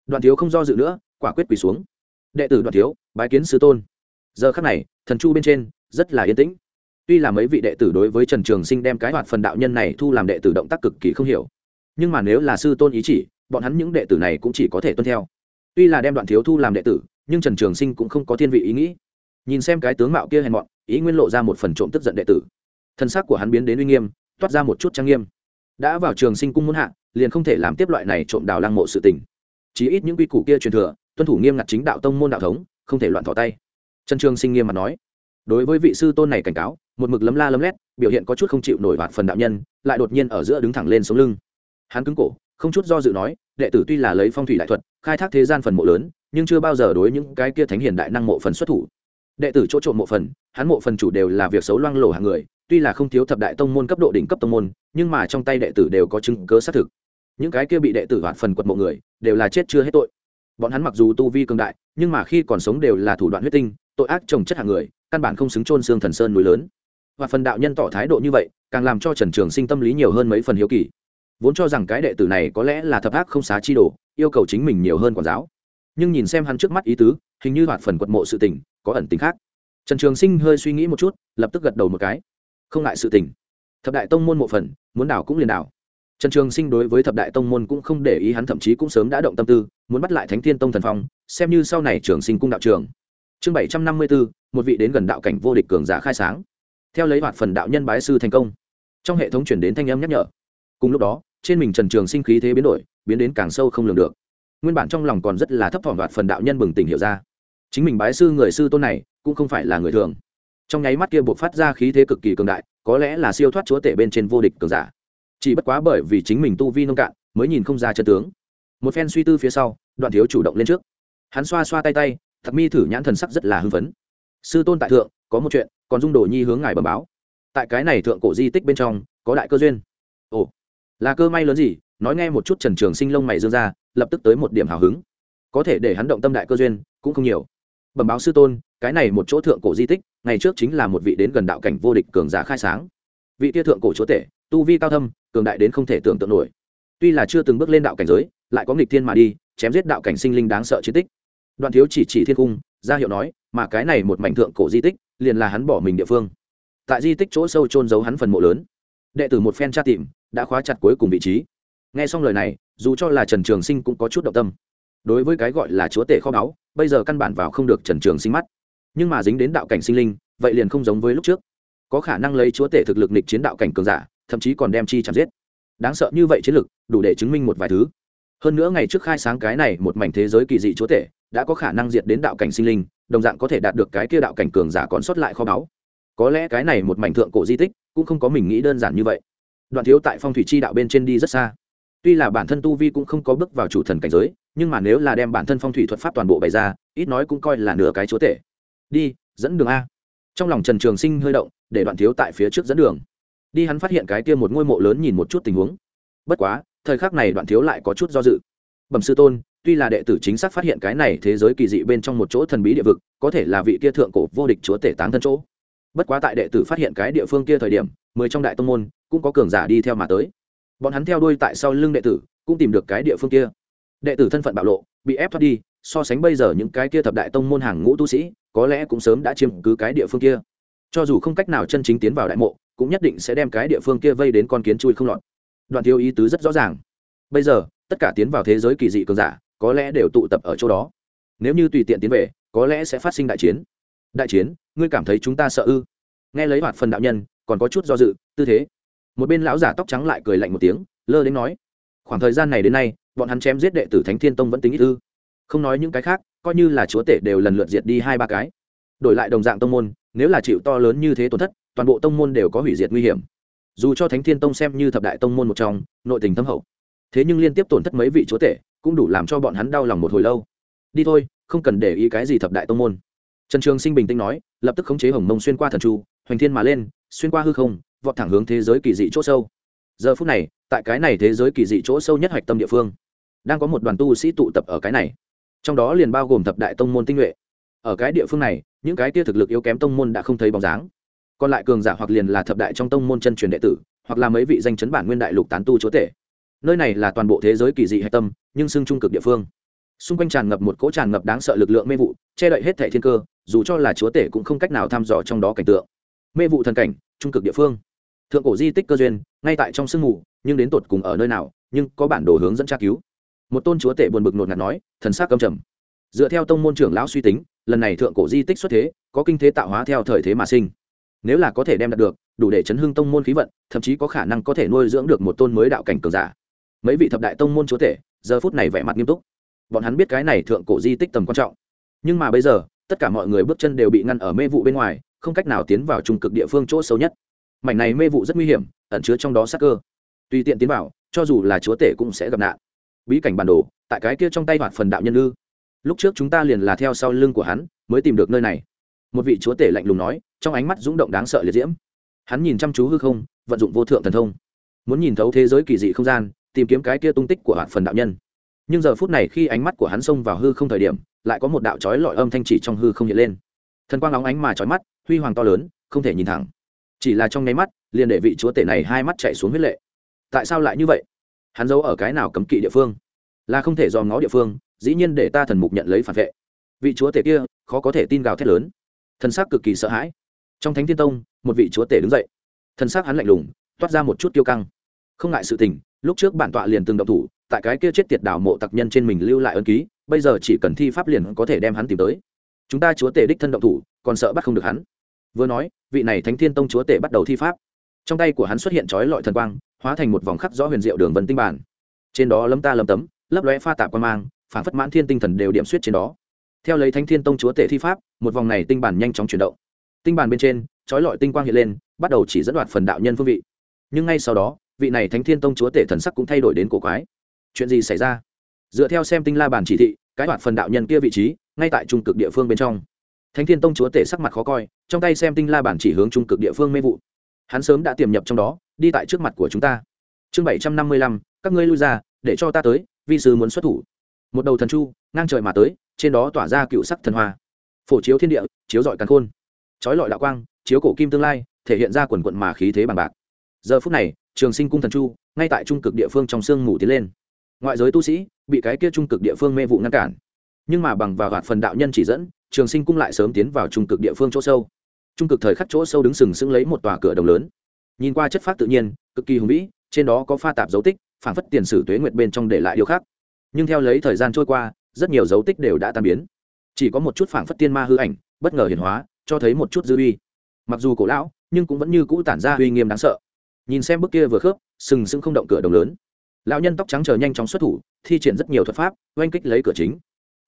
Đoàn thiếu không do dự nữa, quả quyết quỳ xuống. Đệ tử đoàn thiếu, bái kiến sư tôn. Giờ khắc này, thần chu bên trên, rất là yên tĩnh. Tuy là mấy vị đệ tử đối với trần trường sinh đem cái hoạt phần đạo nhân này thu làm đệ tử động tác cực kỳ không hiểu. Nhưng mà nếu là sư tôn ý chỉ, bọn hắn những đệ tử này cũng chỉ có thể tuân theo. Tuy là đem đoạn thiếu thu làm đệ tử, nhưng trần trường sinh cũng không có thiên vị ý nghĩ nhìn xem cái tướng mạo kia hèn mọn, ý nguyên lộ ra một phần trộm tức giận đệ tử. Thân xác của hắn biến đến uy nghiêm, toát ra một chút trang nghiêm. Đã vào trường sinh cung muốn hạ, liền không thể làm tiếp loại này trộm đào lăng mộ sự tình. Chí ít những quy củ kia truyền thừa, tuân thủ nghiêm ngặt chính đạo tông môn đạo thống, không thể loạn thỏ tay. Trần trường sinh nghiêm mặt nói. Đối với vị sư tôn này cảnh cáo, một mực lấm la lấm lét, biểu hiện có chút không chịu nổi hoạt phần đạo nhân, lại đột nhiên ở giữa đứng thẳng lên sống lưng. Hắn cứng cổ, không chút do dự nói, đệ tử tuy là lấy phong thủy đại thuật, khai thác thế gian phần mộ lớn, nhưng chưa bao giờ đối những cái kia thánh hiền đại năng mộ phần xuất thủ đệ tử chỗ trộm mộ phần, hắn mộ phần chủ đều là việc xấu loang lổ hàng người, tuy là không thiếu thập đại tông môn cấp độ đỉnh cấp tông môn, nhưng mà trong tay đệ tử đều có chứng cớ xác thực. Những cái kia bị đệ tử hoạt phần quật mộ người, đều là chết chưa hết tội. Bọn hắn mặc dù tu vi cường đại, nhưng mà khi còn sống đều là thủ đoạn huyết tinh, tội ác trồng chất hàng người, căn bản không xứng trôn xương thần sơn núi lớn. Và phần đạo nhân tỏ thái độ như vậy, càng làm cho trần trường sinh tâm lý nhiều hơn mấy phần hiếu kỳ. Vốn cho rằng cái đệ tử này có lẽ là thập ác không xá chi đồ, yêu cầu chính mình nhiều hơn quản giáo nhưng nhìn xem hắn trước mắt ý tứ, hình như hoạt phần quật mộ sự tình, có ẩn tính khác. Trần trường sinh hơi suy nghĩ một chút, lập tức gật đầu một cái. Không ngại sự tình. Thập đại tông môn mộ phần, muốn đảo cũng liền đảo. Trần trường sinh đối với thập đại tông môn cũng không để ý, hắn thậm chí cũng sớm đã động tâm tư, muốn bắt lại thánh thiên tông thần phong, xem như sau này trường sinh cung đạo trường. Chương bảy trăm năm mươi bốn một vị đến gần đạo cảnh vô địch cường giả khai sáng. Theo lấy hoạt phần đạo nhân bái sư thành công, trong hệ thống chuyển đến thanh âm nhắc nhở. Cùng lúc đó, trên mình trần trường sinh khí thế biến đổi, biến đến càng sâu không lường được nguyên bản trong lòng còn rất là thấp thỏm đoạt phần đạo nhân bừng tỉnh hiểu ra. Chính mình bái sư người sư tôn này, cũng không phải là người thường. Trong nháy mắt kia buộc phát ra khí thế cực kỳ cường đại, có lẽ là siêu thoát chúa tể bên trên vô địch cường giả. Chỉ bất quá bởi vì chính mình tu vi nông cạn, mới nhìn không ra chân tướng. Một phen suy tư phía sau, đoạn thiếu chủ động lên trước. Hắn xoa xoa tay tay, thật mi thử nhãn thần sắc rất là hưng phấn. Sư tôn tại thượng, có một chuyện, còn dung đồ nhi hướng ngài bẩm báo. Tại cái này thượng cổ di tích bên trong, có đại cơ duyên. Ồ, là cơ may lớn gì nói nghe một chút trần trường sinh lông mày dương ra, lập tức tới một điểm hào hứng. Có thể để hắn động tâm đại cơ duyên, cũng không nhiều. Bẩm báo sư tôn, cái này một chỗ thượng cổ di tích, ngày trước chính là một vị đến gần đạo cảnh vô địch cường giả khai sáng. Vị tia thượng cổ chúa tể, tu vi cao thâm, cường đại đến không thể tưởng tượng nổi. Tuy là chưa từng bước lên đạo cảnh giới, lại có nghịch thiên mà đi, chém giết đạo cảnh sinh linh đáng sợ chiến tích. Đoạn thiếu chỉ chỉ thiên cung, ra hiệu nói, mà cái này một mảnh thượng cổ di tích, liền là hắn bỏ mình địa phương. Tại di tích chỗ sâu trôn giấu hắn phần mộ lớn. Đệ tử một phen tra tìm, đã khóa chặt cuối cùng vị trí nghe xong lời này, dù cho là trần trường sinh cũng có chút động tâm. Đối với cái gọi là chúa tể kho báu, bây giờ căn bản vào không được trần trường sinh mắt. Nhưng mà dính đến đạo cảnh sinh linh, vậy liền không giống với lúc trước. Có khả năng lấy chúa tể thực lực nịch chiến đạo cảnh cường giả, thậm chí còn đem chi chạm giết. Đáng sợ như vậy chiến lực, đủ để chứng minh một vài thứ. Hơn nữa ngày trước khai sáng cái này một mảnh thế giới kỳ dị chúa tể, đã có khả năng diệt đến đạo cảnh sinh linh, đồng dạng có thể đạt được cái kia đạo cảnh cường giả còn sót lại kho báu. Có lẽ cái này một mảnh thượng cổ di tích, cũng không có mình nghĩ đơn giản như vậy. Đoạn thiếu tại phong thủy chi đạo bên trên đi rất xa tuy là bản thân tu vi cũng không có bước vào chủ thần cảnh giới, nhưng mà nếu là đem bản thân phong thủy thuật pháp toàn bộ bày ra, ít nói cũng coi là nửa cái chúa tể. Đi, dẫn đường a. Trong lòng trần trường sinh hơi động, để đoạn thiếu tại phía trước dẫn đường. Đi hắn phát hiện cái kia một ngôi mộ lớn nhìn một chút tình huống. Bất quá, thời khắc này đoạn thiếu lại có chút do dự. Bẩm sư tôn, tuy là đệ tử chính xác phát hiện cái này thế giới kỳ dị bên trong một chỗ thần bí địa vực, có thể là vị kia thượng cổ vô địch chúa tể táng thân chỗ. Bất quá tại đệ tử phát hiện cái địa phương kia thời điểm, mười trong đại tông môn cũng có cường giả đi theo mà tới bọn hắn theo đuôi tại sau lưng đệ tử, cũng tìm được cái địa phương kia. Đệ tử thân phận bạo lộ, bị ép thoát đi, so sánh bây giờ những cái kia thập đại tông môn hàng ngũ tu sĩ, có lẽ cũng sớm đã chiếm cứ cái địa phương kia. Cho dù không cách nào chân chính tiến vào đại mộ, cũng nhất định sẽ đem cái địa phương kia vây đến con kiến chui không lọt. Đoàn thiếu ý tứ rất rõ ràng. Bây giờ, tất cả tiến vào thế giới kỳ dị cường giả, có lẽ đều tụ tập ở chỗ đó. Nếu như tùy tiện tiến về, có lẽ sẽ phát sinh đại chiến. Đại chiến, ngươi cảm thấy chúng ta sợ ư? Nghe lấy hoạt phần đạo nhân, còn có chút do dự, tư thế một bên lão giả tóc trắng lại cười lạnh một tiếng lơ đến nói khoảng thời gian này đến nay bọn hắn chém giết đệ tử thánh thiên tông vẫn tính ít ư? Không nói những cái khác coi như là chúa tể đều lần lượt diệt đi hai ba cái. Đổi lại đồng dạng tông môn nếu là chịu to lớn như thế tổn thất toàn bộ tông môn đều có hủy diệt nguy hiểm. Dù cho thánh thiên tông xem như thập đại tông môn một trong nội tình thâm hậu thế nhưng liên tiếp tổn thất mấy vị chúa tể cũng đủ làm cho bọn hắn đau lòng một hồi lâu. Đi thôi không cần để ý cái gì thập đại tông môn. Trần trường sinh bình tĩnh nói lập tức khống chế hồng mông xuyên qua thần trụ, hoành thiên mà lên xuyên qua hư không vọt thẳng hướng thế giới kỳ dị chỗ sâu. Giờ phút này, tại cái này thế giới kỳ dị chỗ sâu nhất hoạch tâm địa phương, đang có một đoàn tu sĩ tụ tập ở cái này. Trong đó liền bao gồm thập đại tông môn tinh nhuệ. Ở cái địa phương này, những cái kia thực lực yếu kém tông môn đã không thấy bóng dáng. Còn lại cường giả hoặc liền là thập đại trong tông môn chân truyền đệ tử, hoặc là mấy vị danh chấn bản nguyên đại lục tán tu chúa tể. Nơi này là toàn bộ thế giới kỳ dị hạch tâm, nhưng xưng trung cực địa phương. Xung quanh tràn ngập một cỗ tràn ngập đáng sợ lực lượng mê vụ, che đậy hết thẻ thiên cơ, dù cho là chúa tể cũng không cách nào thăm dò trong đó cảnh tượng. Mê vụ thần cảnh, trung cực địa phương thượng cổ di tích cơ duyên, ngay tại trong sương mù, nhưng đến tột cùng ở nơi nào, nhưng có bản đồ hướng dẫn tra cứu. Một tôn chúa tể buồn bực nột ngạt nói, thần sắc cầm trầm. Dựa theo tông môn trưởng lão suy tính, lần này thượng cổ di tích xuất thế, có kinh thế tạo hóa theo thời thế mà sinh. Nếu là có thể đem đạt được, đủ để chấn hưng tông môn khí vận, thậm chí có khả năng có thể nuôi dưỡng được một tôn mới đạo cảnh cường giả. Mấy vị thập đại tông môn chúa tể, giờ phút này vẻ mặt nghiêm túc. Bọn hắn biết cái này thượng cổ di tích tầm quan trọng. Nhưng mà bây giờ, tất cả mọi người bước chân đều bị ngăn ở mê vụ bên ngoài, không cách nào tiến vào trung cực địa phương chỗ sâu nhất mảnh này mê vụ rất nguy hiểm, ẩn chứa trong đó sắc cơ. Tùy tiện tiến vào, cho dù là chúa tể cũng sẽ gặp nạn. Bí cảnh bản đồ, tại cái kia trong tay hoạt phần đạo nhân ư. Lúc trước chúng ta liền là theo sau lưng của hắn, mới tìm được nơi này. Một vị chúa tể lạnh lùng nói, trong ánh mắt rúng động đáng sợ liệt diễm. Hắn nhìn chăm chú hư không, vận dụng vô thượng thần thông. Muốn nhìn thấu thế giới kỳ dị không gian, tìm kiếm cái kia tung tích của hoạt phần đạo nhân. Nhưng giờ phút này khi ánh mắt của hắn xông vào hư không thời điểm, lại có một đạo trói lọi âm thanh chỉ trong hư không hiện lên. Thần quang óng ánh mà trói mắt, huy hoàng to lớn, không thể nhìn thẳng chỉ là trong nháy mắt, liền để vị chúa tể này hai mắt chạy xuống huyết lệ. Tại sao lại như vậy? Hắn giấu ở cái nào cấm kỵ địa phương? Là không thể dò ngó địa phương, dĩ nhiên để ta thần mục nhận lấy phản vệ. Vị chúa tể kia, khó có thể tin gào thét lớn. Thân xác cực kỳ sợ hãi. Trong thánh thiên tông, một vị chúa tể đứng dậy. Thân xác hắn lạnh lùng, toát ra một chút kiêu căng. Không ngại sự tình, lúc trước bản tọa liền từng động thủ, tại cái kia chết tiệt đảo mộ tặc nhân trên mình lưu lại ân ký, bây giờ chỉ cần thi pháp liền có thể đem hắn tìm tới. Chúng ta chúa tể đích thân động thủ, còn sợ bắt không được hắn vừa nói, vị này thánh thiên tông chúa tể bắt đầu thi pháp. Trong tay của hắn xuất hiện trói lọi thần quang, hóa thành một vòng khắc rõ huyền diệu đường vân tinh bản. Trên đó lấm ta lấm tấm, lấp lóe pha tạp quan mang, phản phất mãn thiên tinh thần đều điểm suýt trên đó. Theo lấy thánh thiên tông chúa tể thi pháp, một vòng này tinh bản nhanh chóng chuyển động. Tinh bản bên trên trói lọi tinh quang hiện lên, bắt đầu chỉ dẫn đoạt phần đạo nhân phương vị. Nhưng ngay sau đó, vị này thánh thiên tông chúa tể thần sắc cũng thay đổi đến cổ quái. Chuyện gì xảy ra? Dựa theo xem tinh la bản chỉ thị, cái đoạt phần đạo nhân kia vị trí, ngay tại trung cực địa phương bên trong thánh thiên tông chúa tể sắc mặt khó coi, trong tay xem tinh la bản chỉ hướng trung cực địa phương mê vụ. Hắn sớm đã tiềm nhập trong đó, đi tại trước mặt của chúng ta. Chương bảy trăm năm mươi lăm, các ngươi lui ra, để cho ta tới, vi sư muốn xuất thủ. Một đầu thần chu, ngang trời mà tới, trên đó tỏa ra cựu sắc thần hoa. Phổ chiếu thiên địa, chiếu dọi càn khôn. Trói lọi đạo quang, chiếu cổ kim tương lai, thể hiện ra quần quận mà khí thế bằng bạc. Giờ phút này, trường sinh cung thần chu, ngay tại trung cực địa phương trong sương mù tiến lên. Ngoại giới tu sĩ, bị cái kia trung cực địa phương mê vụ ngăn cản. Nhưng mà bằng vào gạt phần đạo nhân chỉ dẫn trường sinh cung lại sớm tiến vào trung cực địa phương chỗ sâu. Trung cực thời khắc chỗ sâu đứng sừng sững lấy một tòa cửa đồng lớn. Nhìn qua chất phát tự nhiên, cực kỳ hùng vĩ, trên đó có pha tạp dấu tích phản phất tiền sử tuế nguyệt bên trong để lại điều khác. Nhưng theo lấy thời gian trôi qua, rất nhiều dấu tích đều đã tan biến. Chỉ có một chút phản phất tiên ma hư ảnh, bất ngờ hiển hóa, cho thấy một chút dư uy. Mặc dù cổ lão, nhưng cũng vẫn như cũ tản ra uy nghiêm đáng sợ. Nhìn xem bức kia vừa khớp, sừng sững không động cửa đồng lớn. Lão nhân tóc trắng chờ nhanh chóng xuất thủ, thi triển rất nhiều thuật pháp, oanh kích lấy cửa chính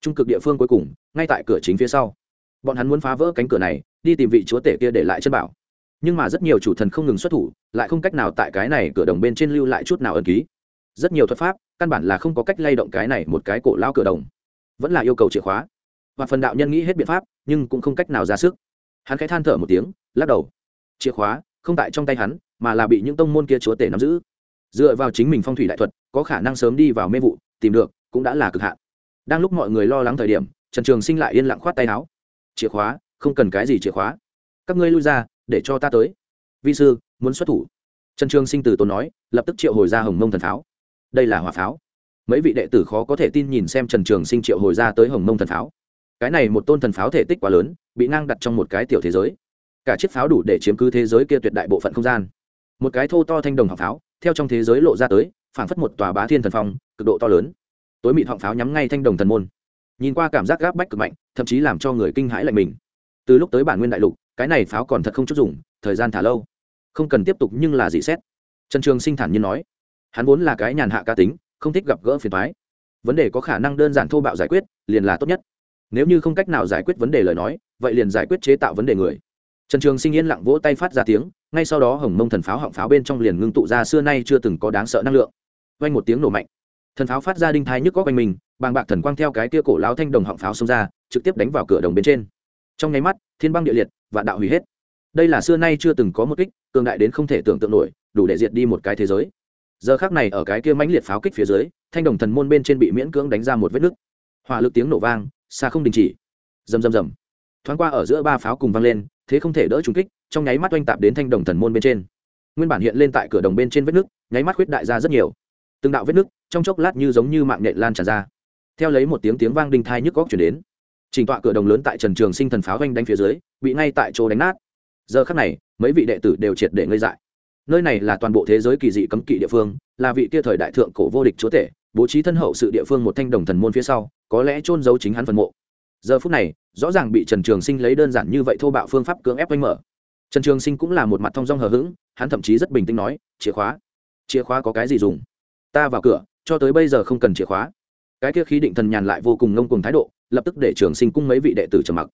trung cực địa phương cuối cùng, ngay tại cửa chính phía sau. Bọn hắn muốn phá vỡ cánh cửa này, đi tìm vị chúa tể kia để lại chân bảo. Nhưng mà rất nhiều chủ thần không ngừng xuất thủ, lại không cách nào tại cái này cửa đồng bên trên lưu lại chút nào ẩn ký. Rất nhiều thuật pháp, căn bản là không có cách lay động cái này một cái cổ lao cửa đồng. Vẫn là yêu cầu chìa khóa. Và phần đạo nhân nghĩ hết biện pháp, nhưng cũng không cách nào ra sức. Hắn khẽ than thở một tiếng, lắc đầu. Chìa khóa, không tại trong tay hắn, mà là bị những tông môn kia chúa tể nắm giữ. Dựa vào chính mình phong thủy đại thuật, có khả năng sớm đi vào mê vụ, tìm được, cũng đã là cực hạn đang lúc mọi người lo lắng thời điểm, trần trường sinh lại yên lặng khoát tay áo. Chìa khóa, không cần cái gì chìa khóa. Các ngươi lui ra, để cho ta tới. Vi sư, muốn xuất thủ. Trần trường sinh từ tốn nói, lập tức triệu hồi ra hồng mông thần pháo. Đây là hỏa pháo. Mấy vị đệ tử khó có thể tin nhìn xem trần trường sinh triệu hồi ra tới hồng mông thần pháo. Cái này một tôn thần pháo thể tích quá lớn, bị ngang đặt trong một cái tiểu thế giới. Cả chiếc pháo đủ để chiếm cứ thế giới kia tuyệt đại bộ phận không gian. Một cái thô to thanh đồng họng pháo, theo trong thế giới lộ ra tới, phảng phất một tòa bá thiên thần phong, cực độ to lớn tối mịt họng pháo nhắm ngay thanh đồng thần môn. Nhìn qua cảm giác gáp bách cực mạnh, thậm chí làm cho người kinh hãi lạnh mình. Từ lúc tới bản nguyên đại lục, cái này pháo còn thật không chút dùng, thời gian thả lâu. Không cần tiếp tục nhưng là dị xét. Trần trường sinh thản nhiên nói, hắn vốn là cái nhàn hạ cá tính, không thích gặp gỡ phiền thoái vấn đề có khả năng đơn giản thô bạo giải quyết, liền là tốt nhất. Nếu như không cách nào giải quyết vấn đề lời nói, vậy liền giải quyết chế tạo vấn đề người. Trần trường sinh yên lặng vỗ tay phát ra tiếng, ngay sau đó hồng mông thần pháo họng pháo bên trong liền ngưng tụ ra xưa nay chưa từng có đáng sợ năng lượng. Vang một tiếng nổ mạnh thần pháo phát ra đinh thái nhức có quanh mình bàng bạc thần quang theo cái tia cổ lão thanh đồng họng pháo xông ra trực tiếp đánh vào cửa đồng bên trên. Trong nháy mắt thiên băng địa liệt và đạo hủy hết. Đây là xưa nay chưa từng có một kích cường đại đến không thể tưởng tượng nổi đủ để diệt đi một cái thế giới. Giờ khác này ở cái kia mãnh liệt pháo kích phía dưới thanh đồng thần môn bên trên bị miễn cưỡng đánh ra một vết nứt. Hỏa lực tiếng nổ vang xa không đình chỉ. Rầm rầm rầm. Thoáng qua ở giữa ba pháo cùng vang lên thế không thể đỡ trúng kích trong nháy mắt oanh tạp đến thanh đồng thần môn bên trên. Nguyên bản hiện lên tại cửa đồng bên trên vết nứt, nháy mắt khuyết đại ra rất nhiều. Từng đạo vết nứt trong chốc lát như giống như mạng nhện lan tràn ra. Theo lấy một tiếng tiếng vang đinh thai nhức góc chuyển đến trình tọa cửa đồng lớn tại trần trường sinh thần pháo oanh đánh phía dưới, bị ngay tại chỗ đánh nát. Giờ khắc này, mấy vị đệ tử đều triệt để ngây dại. Nơi này là toàn bộ thế giới kỳ dị cấm kỵ địa phương, là vị kia thời đại thượng cổ vô địch chúa tể, bố trí thân hậu sự địa phương một thanh đồng thần môn phía sau, có lẽ trôn giấu chính hắn phần mộ. Giờ phút này, rõ ràng bị trần trường sinh lấy đơn giản như vậy thô bạo phương pháp cưỡng ép oanh mở. Trần trường sinh cũng là một mặt thong dong hờ hững, hắn thậm chí rất bình tĩnh nói, chìa khóa chìa khóa có cái gì dùng? Ta vào cửa cho tới bây giờ không cần chìa khóa. Cái kia khí định thần nhàn lại vô cùng ngông cuồng thái độ, lập tức để trường sinh cung mấy vị đệ tử trầm mặc.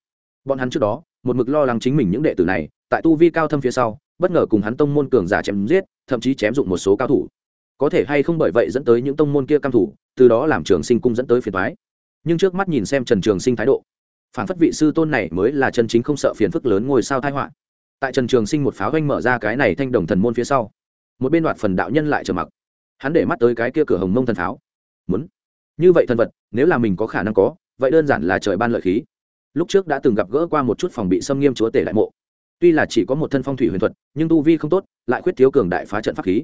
Bọn hắn trước đó, một mực lo lắng chính mình những đệ tử này, tại tu vi cao thâm phía sau, bất ngờ cùng hắn tông môn cường giả chém giết, thậm chí chém dụng một số cao thủ. Có thể hay không bởi vậy dẫn tới những tông môn kia cam thủ, từ đó làm trường sinh cung dẫn tới phiền thoái nhưng trước mắt nhìn xem trần trường sinh thái độ, phản phất vị sư tôn này mới là chân chính không sợ phiền phức lớn ngồi sao tai họa. Tại trần trường sinh một pháo ganh mở ra cái này thanh đồng thần môn phía sau, một bên đoạt phần đạo nhân lại trở mặc hắn để mắt tới cái kia cửa hồng mông thần pháo. Muốn? Như vậy thần vật, nếu là mình có khả năng có, vậy đơn giản là trời ban lợi khí. Lúc trước đã từng gặp gỡ qua một chút phòng bị xâm nghiêm chúa tể đại mộ. Tuy là chỉ có một thân phong thủy huyền thuật, nhưng tu vi không tốt, lại khuyết thiếu cường đại phá trận pháp khí.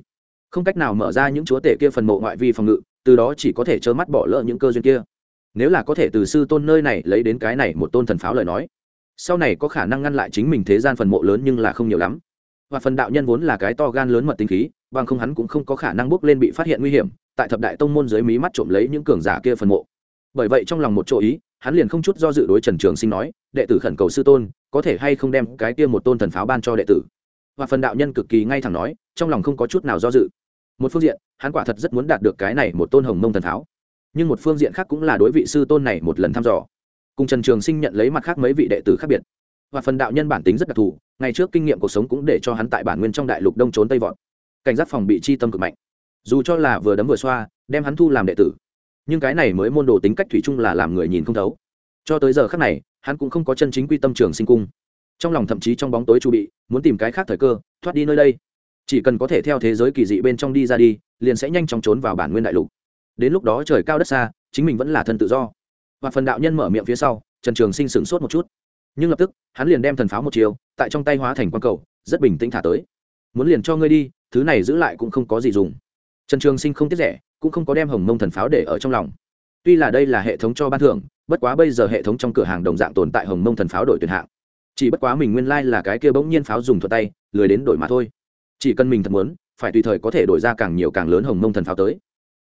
Không cách nào mở ra những chúa tể kia phần mộ ngoại vi phòng ngự, từ đó chỉ có thể trơ mắt bỏ lỡ những cơ duyên kia. Nếu là có thể từ sư tôn nơi này lấy đến cái này một tôn thần pháo lời nói, sau này có khả năng ngăn lại chính mình thế gian phần mộ lớn nhưng là không nhiều lắm. Và phần đạo nhân vốn là cái to gan lớn mật tinh khí bằng không hắn cũng không có khả năng bước lên bị phát hiện nguy hiểm, tại thập đại tông môn dưới mí mắt trộm lấy những cường giả kia phần mộ. Bởi vậy trong lòng một chỗ ý, hắn liền không chút do dự đối trần trường sinh nói, đệ tử khẩn cầu sư tôn, có thể hay không đem cái kia một tôn thần pháo ban cho đệ tử? Và phần đạo nhân cực kỳ ngay thẳng nói, trong lòng không có chút nào do dự. Một phương diện, hắn quả thật rất muốn đạt được cái này một tôn hồng mông thần pháo. Nhưng một phương diện khác cũng là đối vị sư tôn này một lần thăm dò. Cùng trần trường sinh nhận lấy mặt khác mấy vị đệ tử khác biệt. Và phần đạo nhân bản tính rất đặc thù, ngày trước kinh nghiệm cuộc sống cũng để cho hắn tại bản nguyên trong đại lục đông trốn tây vọt cảnh giác phòng bị chi tâm cực mạnh. Dù cho là vừa đấm vừa xoa, đem hắn thu làm đệ tử, nhưng cái này mới môn đồ tính cách thủy chung là làm người nhìn không thấu. Cho tới giờ khác này, hắn cũng không có chân chính quy tâm trường sinh cung. Trong lòng thậm chí trong bóng tối chu bị, muốn tìm cái khác thời cơ, thoát đi nơi đây. Chỉ cần có thể theo thế giới kỳ dị bên trong đi ra đi, liền sẽ nhanh chóng trốn vào bản nguyên đại lục. Đến lúc đó trời cao đất xa, chính mình vẫn là thân tự do. Và phần đạo nhân mở miệng phía sau, trần trường sinh sửng sốt một chút. Nhưng lập tức, hắn liền đem thần pháo một chiều, tại trong tay hóa thành quang cầu, rất bình tĩnh thả tới. Muốn liền cho ngươi đi thứ này giữ lại cũng không có gì dùng. Trần trường sinh không tiếc rẻ, cũng không có đem hồng mông thần pháo để ở trong lòng. Tuy là đây là hệ thống cho ban thưởng, bất quá bây giờ hệ thống trong cửa hàng đồng dạng tồn tại hồng mông thần pháo đổi tuyển hạng. Chỉ bất quá mình nguyên lai、like、là cái kia bỗng nhiên pháo dùng thuật tay, lười đến đổi mà thôi. Chỉ cần mình thật muốn, phải tùy thời có thể đổi ra càng nhiều càng lớn hồng mông thần pháo tới.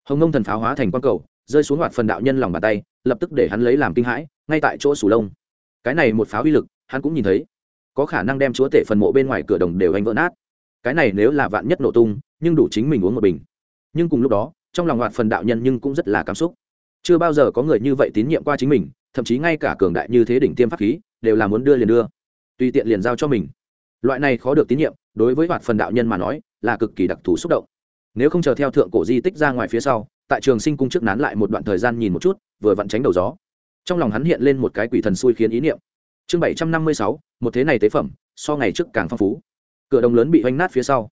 Hồng mông thần pháo hóa thành quang cầu, rơi xuống hoạt phần đạo nhân lòng bàn tay, lập tức để hắn lấy làm kinh hãi, ngay tại chỗ sủ lông. Cái này một pháo uy lực, hắn cũng nhìn thấy. Có khả năng đem chúa tể phần mộ bên ngoài cửa đồng đều anh vỡ nát cái này nếu là vạn nhất nổ tung, nhưng đủ chính mình uống một bình. Nhưng cùng lúc đó, trong lòng hoạt phần đạo nhân nhưng cũng rất là cảm xúc. Chưa bao giờ có người như vậy tín nhiệm qua chính mình, thậm chí ngay cả cường đại như thế đỉnh tiêm pháp khí, đều là muốn đưa liền đưa. Tùy tiện liền giao cho mình. Loại này khó được tín nhiệm, đối với hoạt phần đạo nhân mà nói, là cực kỳ đặc thù xúc động. Nếu không chờ theo thượng cổ di tích ra ngoài phía sau, tại trường sinh cung trước nán lại một đoạn thời gian nhìn một chút, vừa vặn tránh đầu gió. Trong lòng hắn hiện lên một cái quỷ thần xui khiến ý niệm. Chương bảy trăm năm mươi sáu, một thế này tế phẩm, so ngày trước càng phong phú cửa đồng lớn bị oanh nát phía sau.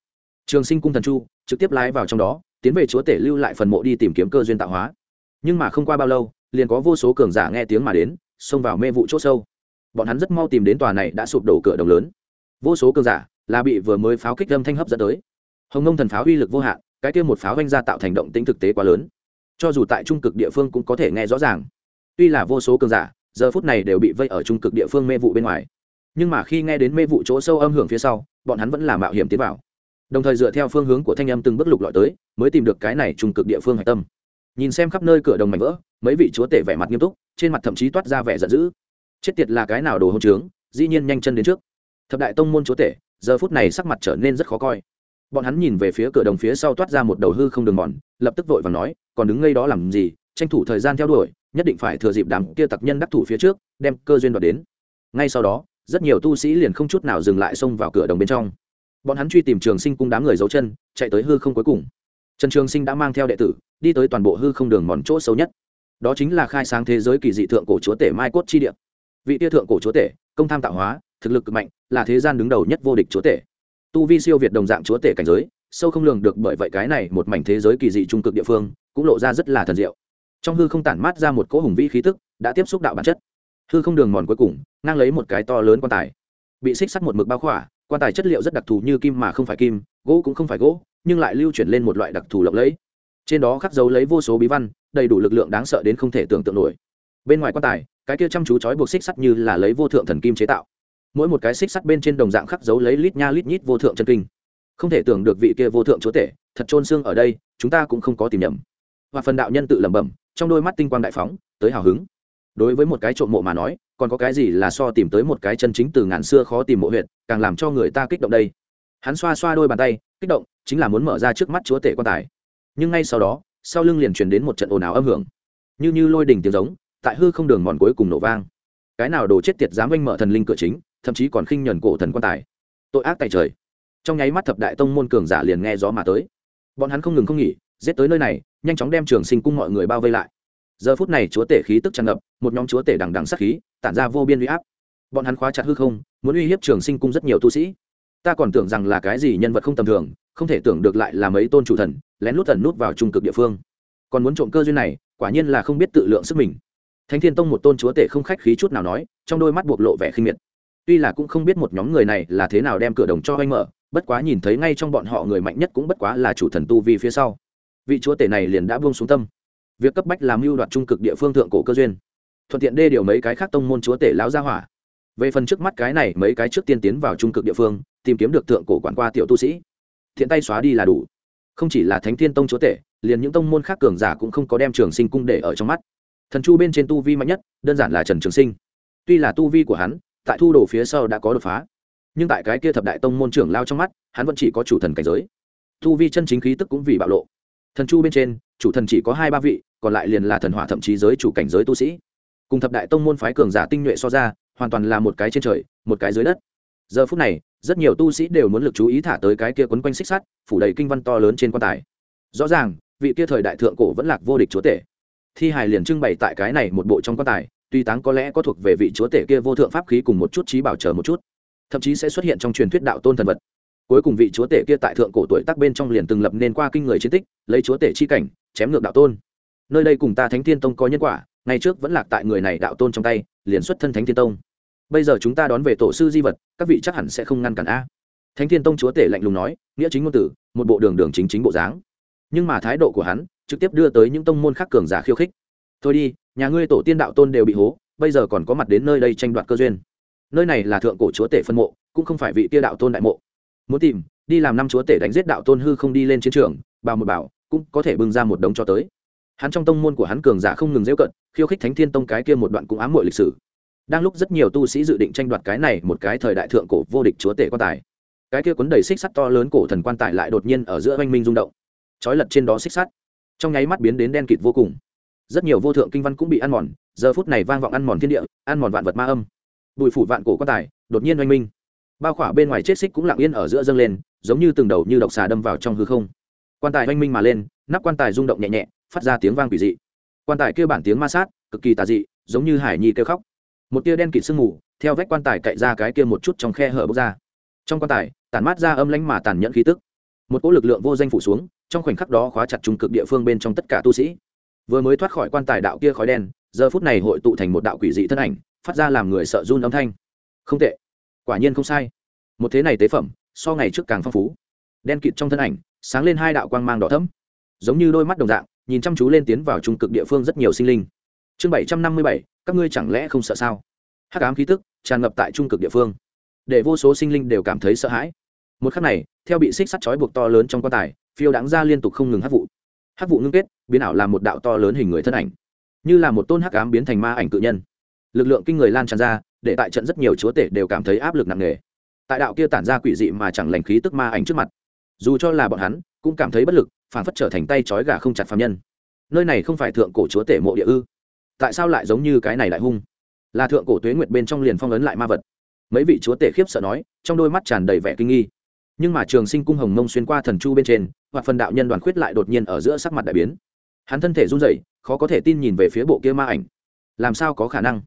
Trường sinh cung thần chu trực tiếp lái vào trong đó, tiến về chúa tể lưu lại phần mộ đi tìm kiếm cơ duyên tạo hóa. Nhưng mà không qua bao lâu, liền có vô số cường giả nghe tiếng mà đến, xông vào mê vụ c h ỗ sâu. Bọn hắn rất mau tìm đến tòa này đã sụp đổ cửa đồng lớn. Vô số cường giả là bị vừa mới pháo kích âm thanh hấp dẫn tới. Hồng nông thần pháo uy lực vô hạn, cái kia một pháo oanh ra tạo thành động tính thực tế quá lớn. Cho dù tại trung cực địa phương cũng có thể nghe rõ ràng. Tuy là vô số cường giả, giờ phút này đều bị vây ở trung cực địa phương mê vụ bên ngoài nhưng mà khi nghe đến mê vụ chỗ sâu âm hưởng phía sau, bọn hắn vẫn là mạo hiểm tiến vào. Đồng thời dựa theo phương hướng của thanh âm từng bước lục lọi tới, mới tìm được cái này trung cực địa phương hạch tâm. Nhìn xem khắp nơi cửa đồng mảnh vỡ, mấy vị chúa tể vẻ mặt nghiêm túc, trên mặt thậm chí toát ra vẻ giận dữ. Chết tiệt là cái nào đồ hôn trướng, dĩ nhiên nhanh chân đến trước. Thập đại tông môn chúa tể, giờ phút này sắc mặt trở nên rất khó coi. Bọn hắn nhìn về phía cửa đồng phía sau toát ra một đầu hư không đường mòn, lập tức vội và nói, còn đứng ngay đó làm gì? Tranh thủ thời gian theo đuổi, nhất định phải thừa dịp đám kia tặc nhân đắc thủ phía trước, đem cơ duyên đoạt đến. Ngay sau đó rất nhiều tu sĩ liền không chút nào dừng lại xông vào cửa đồng bên trong. Bọn hắn truy tìm trường sinh cung đám người giấu chân, chạy tới hư không cuối cùng. Trần trường sinh đã mang theo đệ tử, đi tới toàn bộ hư không đường mòn chỗ sâu nhất. Đó chính là khai sáng thế giới kỳ dị thượng cổ chúa tể mai cốt chi địa. Vị tia thượng cổ chúa tể, công tham tạo hóa, thực lực cực mạnh, là thế gian đứng đầu nhất vô địch chúa tể. Tu vi siêu việt đồng dạng chúa tể cảnh giới, sâu không lường được bởi vậy cái này một mảnh thế giới kỳ dị trung cực địa phương, cũng lộ ra rất là thần diệu. Trong hư không tản mát ra một cỗ hùng vĩ khí tức, đã tiếp xúc đạo bản chất hư không đường mòn cuối cùng, ngang lấy một cái to lớn quan tài. Bị xích sắt một mực bao khỏa, quan tài chất liệu rất đặc thù như kim mà không phải kim, gỗ cũng không phải gỗ, nhưng lại lưu chuyển lên một loại đặc thù lộng lẫy. Trên đó khắc dấu lấy vô số bí văn, đầy đủ lực lượng đáng sợ đến không thể tưởng tượng nổi. Bên ngoài quan tài, cái kia chăm chú trói buộc xích sắt như là lấy vô thượng thần kim chế tạo. Mỗi một cái xích sắt bên trên đồng dạng khắc dấu lấy lít nha lít nhít vô thượng chân kinh. Không thể tưởng được vị kia vô thượng chúa tể, thật trôn xương ở đây, chúng ta cũng không có tìm nhầm. Và phần đạo nhân tự lẩm bẩm, trong đôi mắt tinh quang đại phóng, tới hào hứng đối với một cái trộm mộ mà nói, còn có cái gì là so tìm tới một cái chân chính từ ngàn xưa khó tìm mộ huyện càng làm cho người ta kích động đây. Hắn xoa xoa đôi bàn tay, kích động, chính là muốn mở ra trước mắt chúa tể quan tài. Nhưng ngay sau đó, sau lưng liền truyền đến một trận ồn ào âm hưởng. Như như lôi đình tiếng giống, tại hư không đường mòn cuối cùng nổ vang. Cái nào đồ chết tiệt dám oanh mở thần linh cửa chính, thậm chí còn khinh nhuần cổ thần quan tài. Tội ác tại trời. Trong nháy mắt thập đại tông môn cường giả liền nghe gió mà tới. Bọn hắn không ngừng không nghỉ, giết tới nơi này, nhanh chóng đem trường sinh cung mọi người bao vây lại giờ phút này chúa tể khí tức tràn ngập, một nhóm chúa tể đằng đằng sát khí, tản ra vô biên uy áp. Bọn hắn khóa chặt hư không, muốn uy hiếp trường sinh cung rất nhiều tu sĩ. Ta còn tưởng rằng là cái gì nhân vật không tầm thường, không thể tưởng được lại là mấy tôn chủ thần, lén lút thần nút vào trung cực địa phương. Còn muốn trộm cơ duyên này, quả nhiên là không biết tự lượng sức mình. Thánh thiên tông một tôn chúa tể không khách khí chút nào nói, trong đôi mắt bộc lộ vẻ khinh miệt. Tuy là cũng không biết một nhóm người này là thế nào đem cửa đồng cho anh mở, bất quá nhìn thấy ngay trong bọn họ người mạnh nhất cũng bất quá là chủ thần tu vi phía sau. Vị chúa tể này liền đã buông xuống tâm việc cấp bách làm mưu đoạt trung cực địa phương thượng cổ cơ duyên. Thuận tiện đê điều mấy cái khác tông môn chúa tể láo gia hỏa. Về phần trước mắt cái này, mấy cái trước tiên tiến vào trung cực địa phương, tìm kiếm được thượng cổ quản qua tiểu tu sĩ. Thiện tay xóa đi là đủ. Không chỉ là thánh thiên tông chúa tể, liền những tông môn khác cường giả cũng không có đem trường sinh cung để ở trong mắt. Thần chu bên trên tu vi mạnh nhất, đơn giản là trần trường sinh. Tuy là tu vi của hắn, tại thu đồ phía sau đã có đột phá. Nhưng tại cái kia thập đại tông môn trưởng lao trong mắt, hắn vẫn chỉ có chủ thần cảnh giới. Tu vi chân chính khí tức cũng vì bạo lộ thần chu bên trên, chủ thần chỉ có hai ba vị, còn lại liền là thần hỏa thậm chí giới chủ cảnh giới tu sĩ. Cùng thập đại tông môn phái cường giả tinh nhuệ so ra, hoàn toàn là một cái trên trời, một cái dưới đất. Giờ phút này, rất nhiều tu sĩ đều muốn lực chú ý thả tới cái kia quấn quanh xích sắt, phủ đầy kinh văn to lớn trên quan tài. Rõ ràng, vị kia thời đại thượng cổ vẫn lạc vô địch chúa tể. Thi hài liền trưng bày tại cái này một bộ trong quan tài, tuy táng có lẽ có thuộc về vị chúa tể kia vô thượng pháp khí cùng một chút trí bảo chờ một chút, thậm chí sẽ xuất hiện trong truyền thuyết đạo tôn thần vật cuối cùng vị chúa tể kia tại thượng cổ tuổi tác bên trong liền từng lập nên qua kinh người chiến tích, lấy chúa tể chi cảnh, chém ngược đạo tôn. Nơi đây cùng ta thánh thiên tông có nhân quả, ngày trước vẫn lạc tại người này đạo tôn trong tay, liền xuất thân thánh thiên tông. Bây giờ chúng ta đón về tổ sư di vật, các vị chắc hẳn sẽ không ngăn cản a. Thánh thiên tông chúa tể lạnh lùng nói, nghĩa chính ngôn tử, một bộ đường đường chính chính bộ dáng. Nhưng mà thái độ của hắn, trực tiếp đưa tới những tông môn khác cường giả khiêu khích. Thôi đi, nhà ngươi tổ tiên đạo tôn đều bị hố, bây giờ còn có mặt đến nơi đây tranh đoạt cơ duyên. Nơi này là thượng cổ chúa tể phân mộ, cũng không phải vị kia đạo tôn đại mộ muốn tìm, đi làm năm chúa tể đánh giết đạo tôn hư không đi lên chiến trường, bào một bảo cũng có thể bưng ra một đống cho tới. Hắn trong tông môn của hắn cường giả không ngừng rêu cận, khiêu khích thánh thiên tông cái kia một đoạn cũng ám muội lịch sử. Đang lúc rất nhiều tu sĩ dự định tranh đoạt cái này một cái thời đại thượng cổ vô địch chúa tể quan tài. Cái kia cuốn đầy xích sắt to lớn cổ thần quan tài lại đột nhiên ở giữa oanh minh rung động. Trói lật trên đó xích sắt. Trong nháy mắt biến đến đen kịt vô cùng. Rất nhiều vô thượng kinh văn cũng bị ăn mòn, giờ phút này vang vọng ăn mòn thiên địa, ăn mòn vạn vật ma âm. Bùi phủ vạn cổ quan tài đột nhiên oanh minh bao khỏa bên ngoài chết xích cũng lặng yên ở giữa dâng lên, giống như từng đầu như độc xà đâm vào trong hư không. Quan tài oanh minh mà lên, nắp quan tài rung động nhẹ nhẹ, phát ra tiếng vang quỷ dị. Quan tài kêu bản tiếng ma sát, cực kỳ tà dị, giống như hải nhi kêu khóc. Một tia đen kịt sương mù, theo vách quan tài cậy ra cái kia một chút trong khe hở bốc ra. Trong quan tài, tản mát ra âm lánh mà tàn nhẫn khí tức. Một cỗ lực lượng vô danh phủ xuống, trong khoảnh khắc đó khóa chặt trung cực địa phương bên trong tất cả tu sĩ. Vừa mới thoát khỏi quan tài đạo kia khói đen, giờ phút này hội tụ thành một đạo quỷ dị thân ảnh, phát ra làm người sợ run âm thanh. Không tệ quả nhiên không sai. Một thế này tế phẩm, so ngày trước càng phong phú. Đen kịt trong thân ảnh, sáng lên hai đạo quang mang đỏ thẫm. Giống như đôi mắt đồng dạng, nhìn chăm chú lên tiến vào trung cực địa phương rất nhiều sinh linh. Chương bảy trăm năm mươi bảy, các ngươi chẳng lẽ không sợ sao? Hắc ám khí tức tràn ngập tại trung cực địa phương. Để vô số sinh linh đều cảm thấy sợ hãi. Một khắc này, theo bị xích sắt chói buộc to lớn trong quan tài, phiêu đáng ra liên tục không ngừng hắc vụ. Hắc vụ ngưng kết, biến ảo làm một đạo to lớn hình người thân ảnh. Như là một tôn hắc ám biến thành ma ảnh cự nhân. Lực lượng kinh người lan tràn ra để tại trận rất nhiều chúa tể đều cảm thấy áp lực nặng nề. Tại đạo kia tản ra quỷ dị mà chẳng lành khí tức ma ảnh trước mặt, dù cho là bọn hắn, cũng cảm thấy bất lực phản phất trở thành tay trói gà không chặt phạm nhân. Nơi này không phải thượng cổ chúa tể mộ địa ư? Tại sao lại giống như cái này lại hung? Là thượng cổ tuế nguyệt bên trong liền phong ấn lại ma vật. Mấy vị chúa tể khiếp sợ nói, trong đôi mắt tràn đầy vẻ kinh nghi. Nhưng mà trường sinh cung hồng mông xuyên qua thần chu bên trên, hoặc phần đạo nhân đoàn khuyết lại đột nhiên ở giữa sắc mặt đại biến. Hắn thân thể run rẩy, khó có thể tin nhìn về phía bộ kia ma ảnh. Làm sao có khả năng?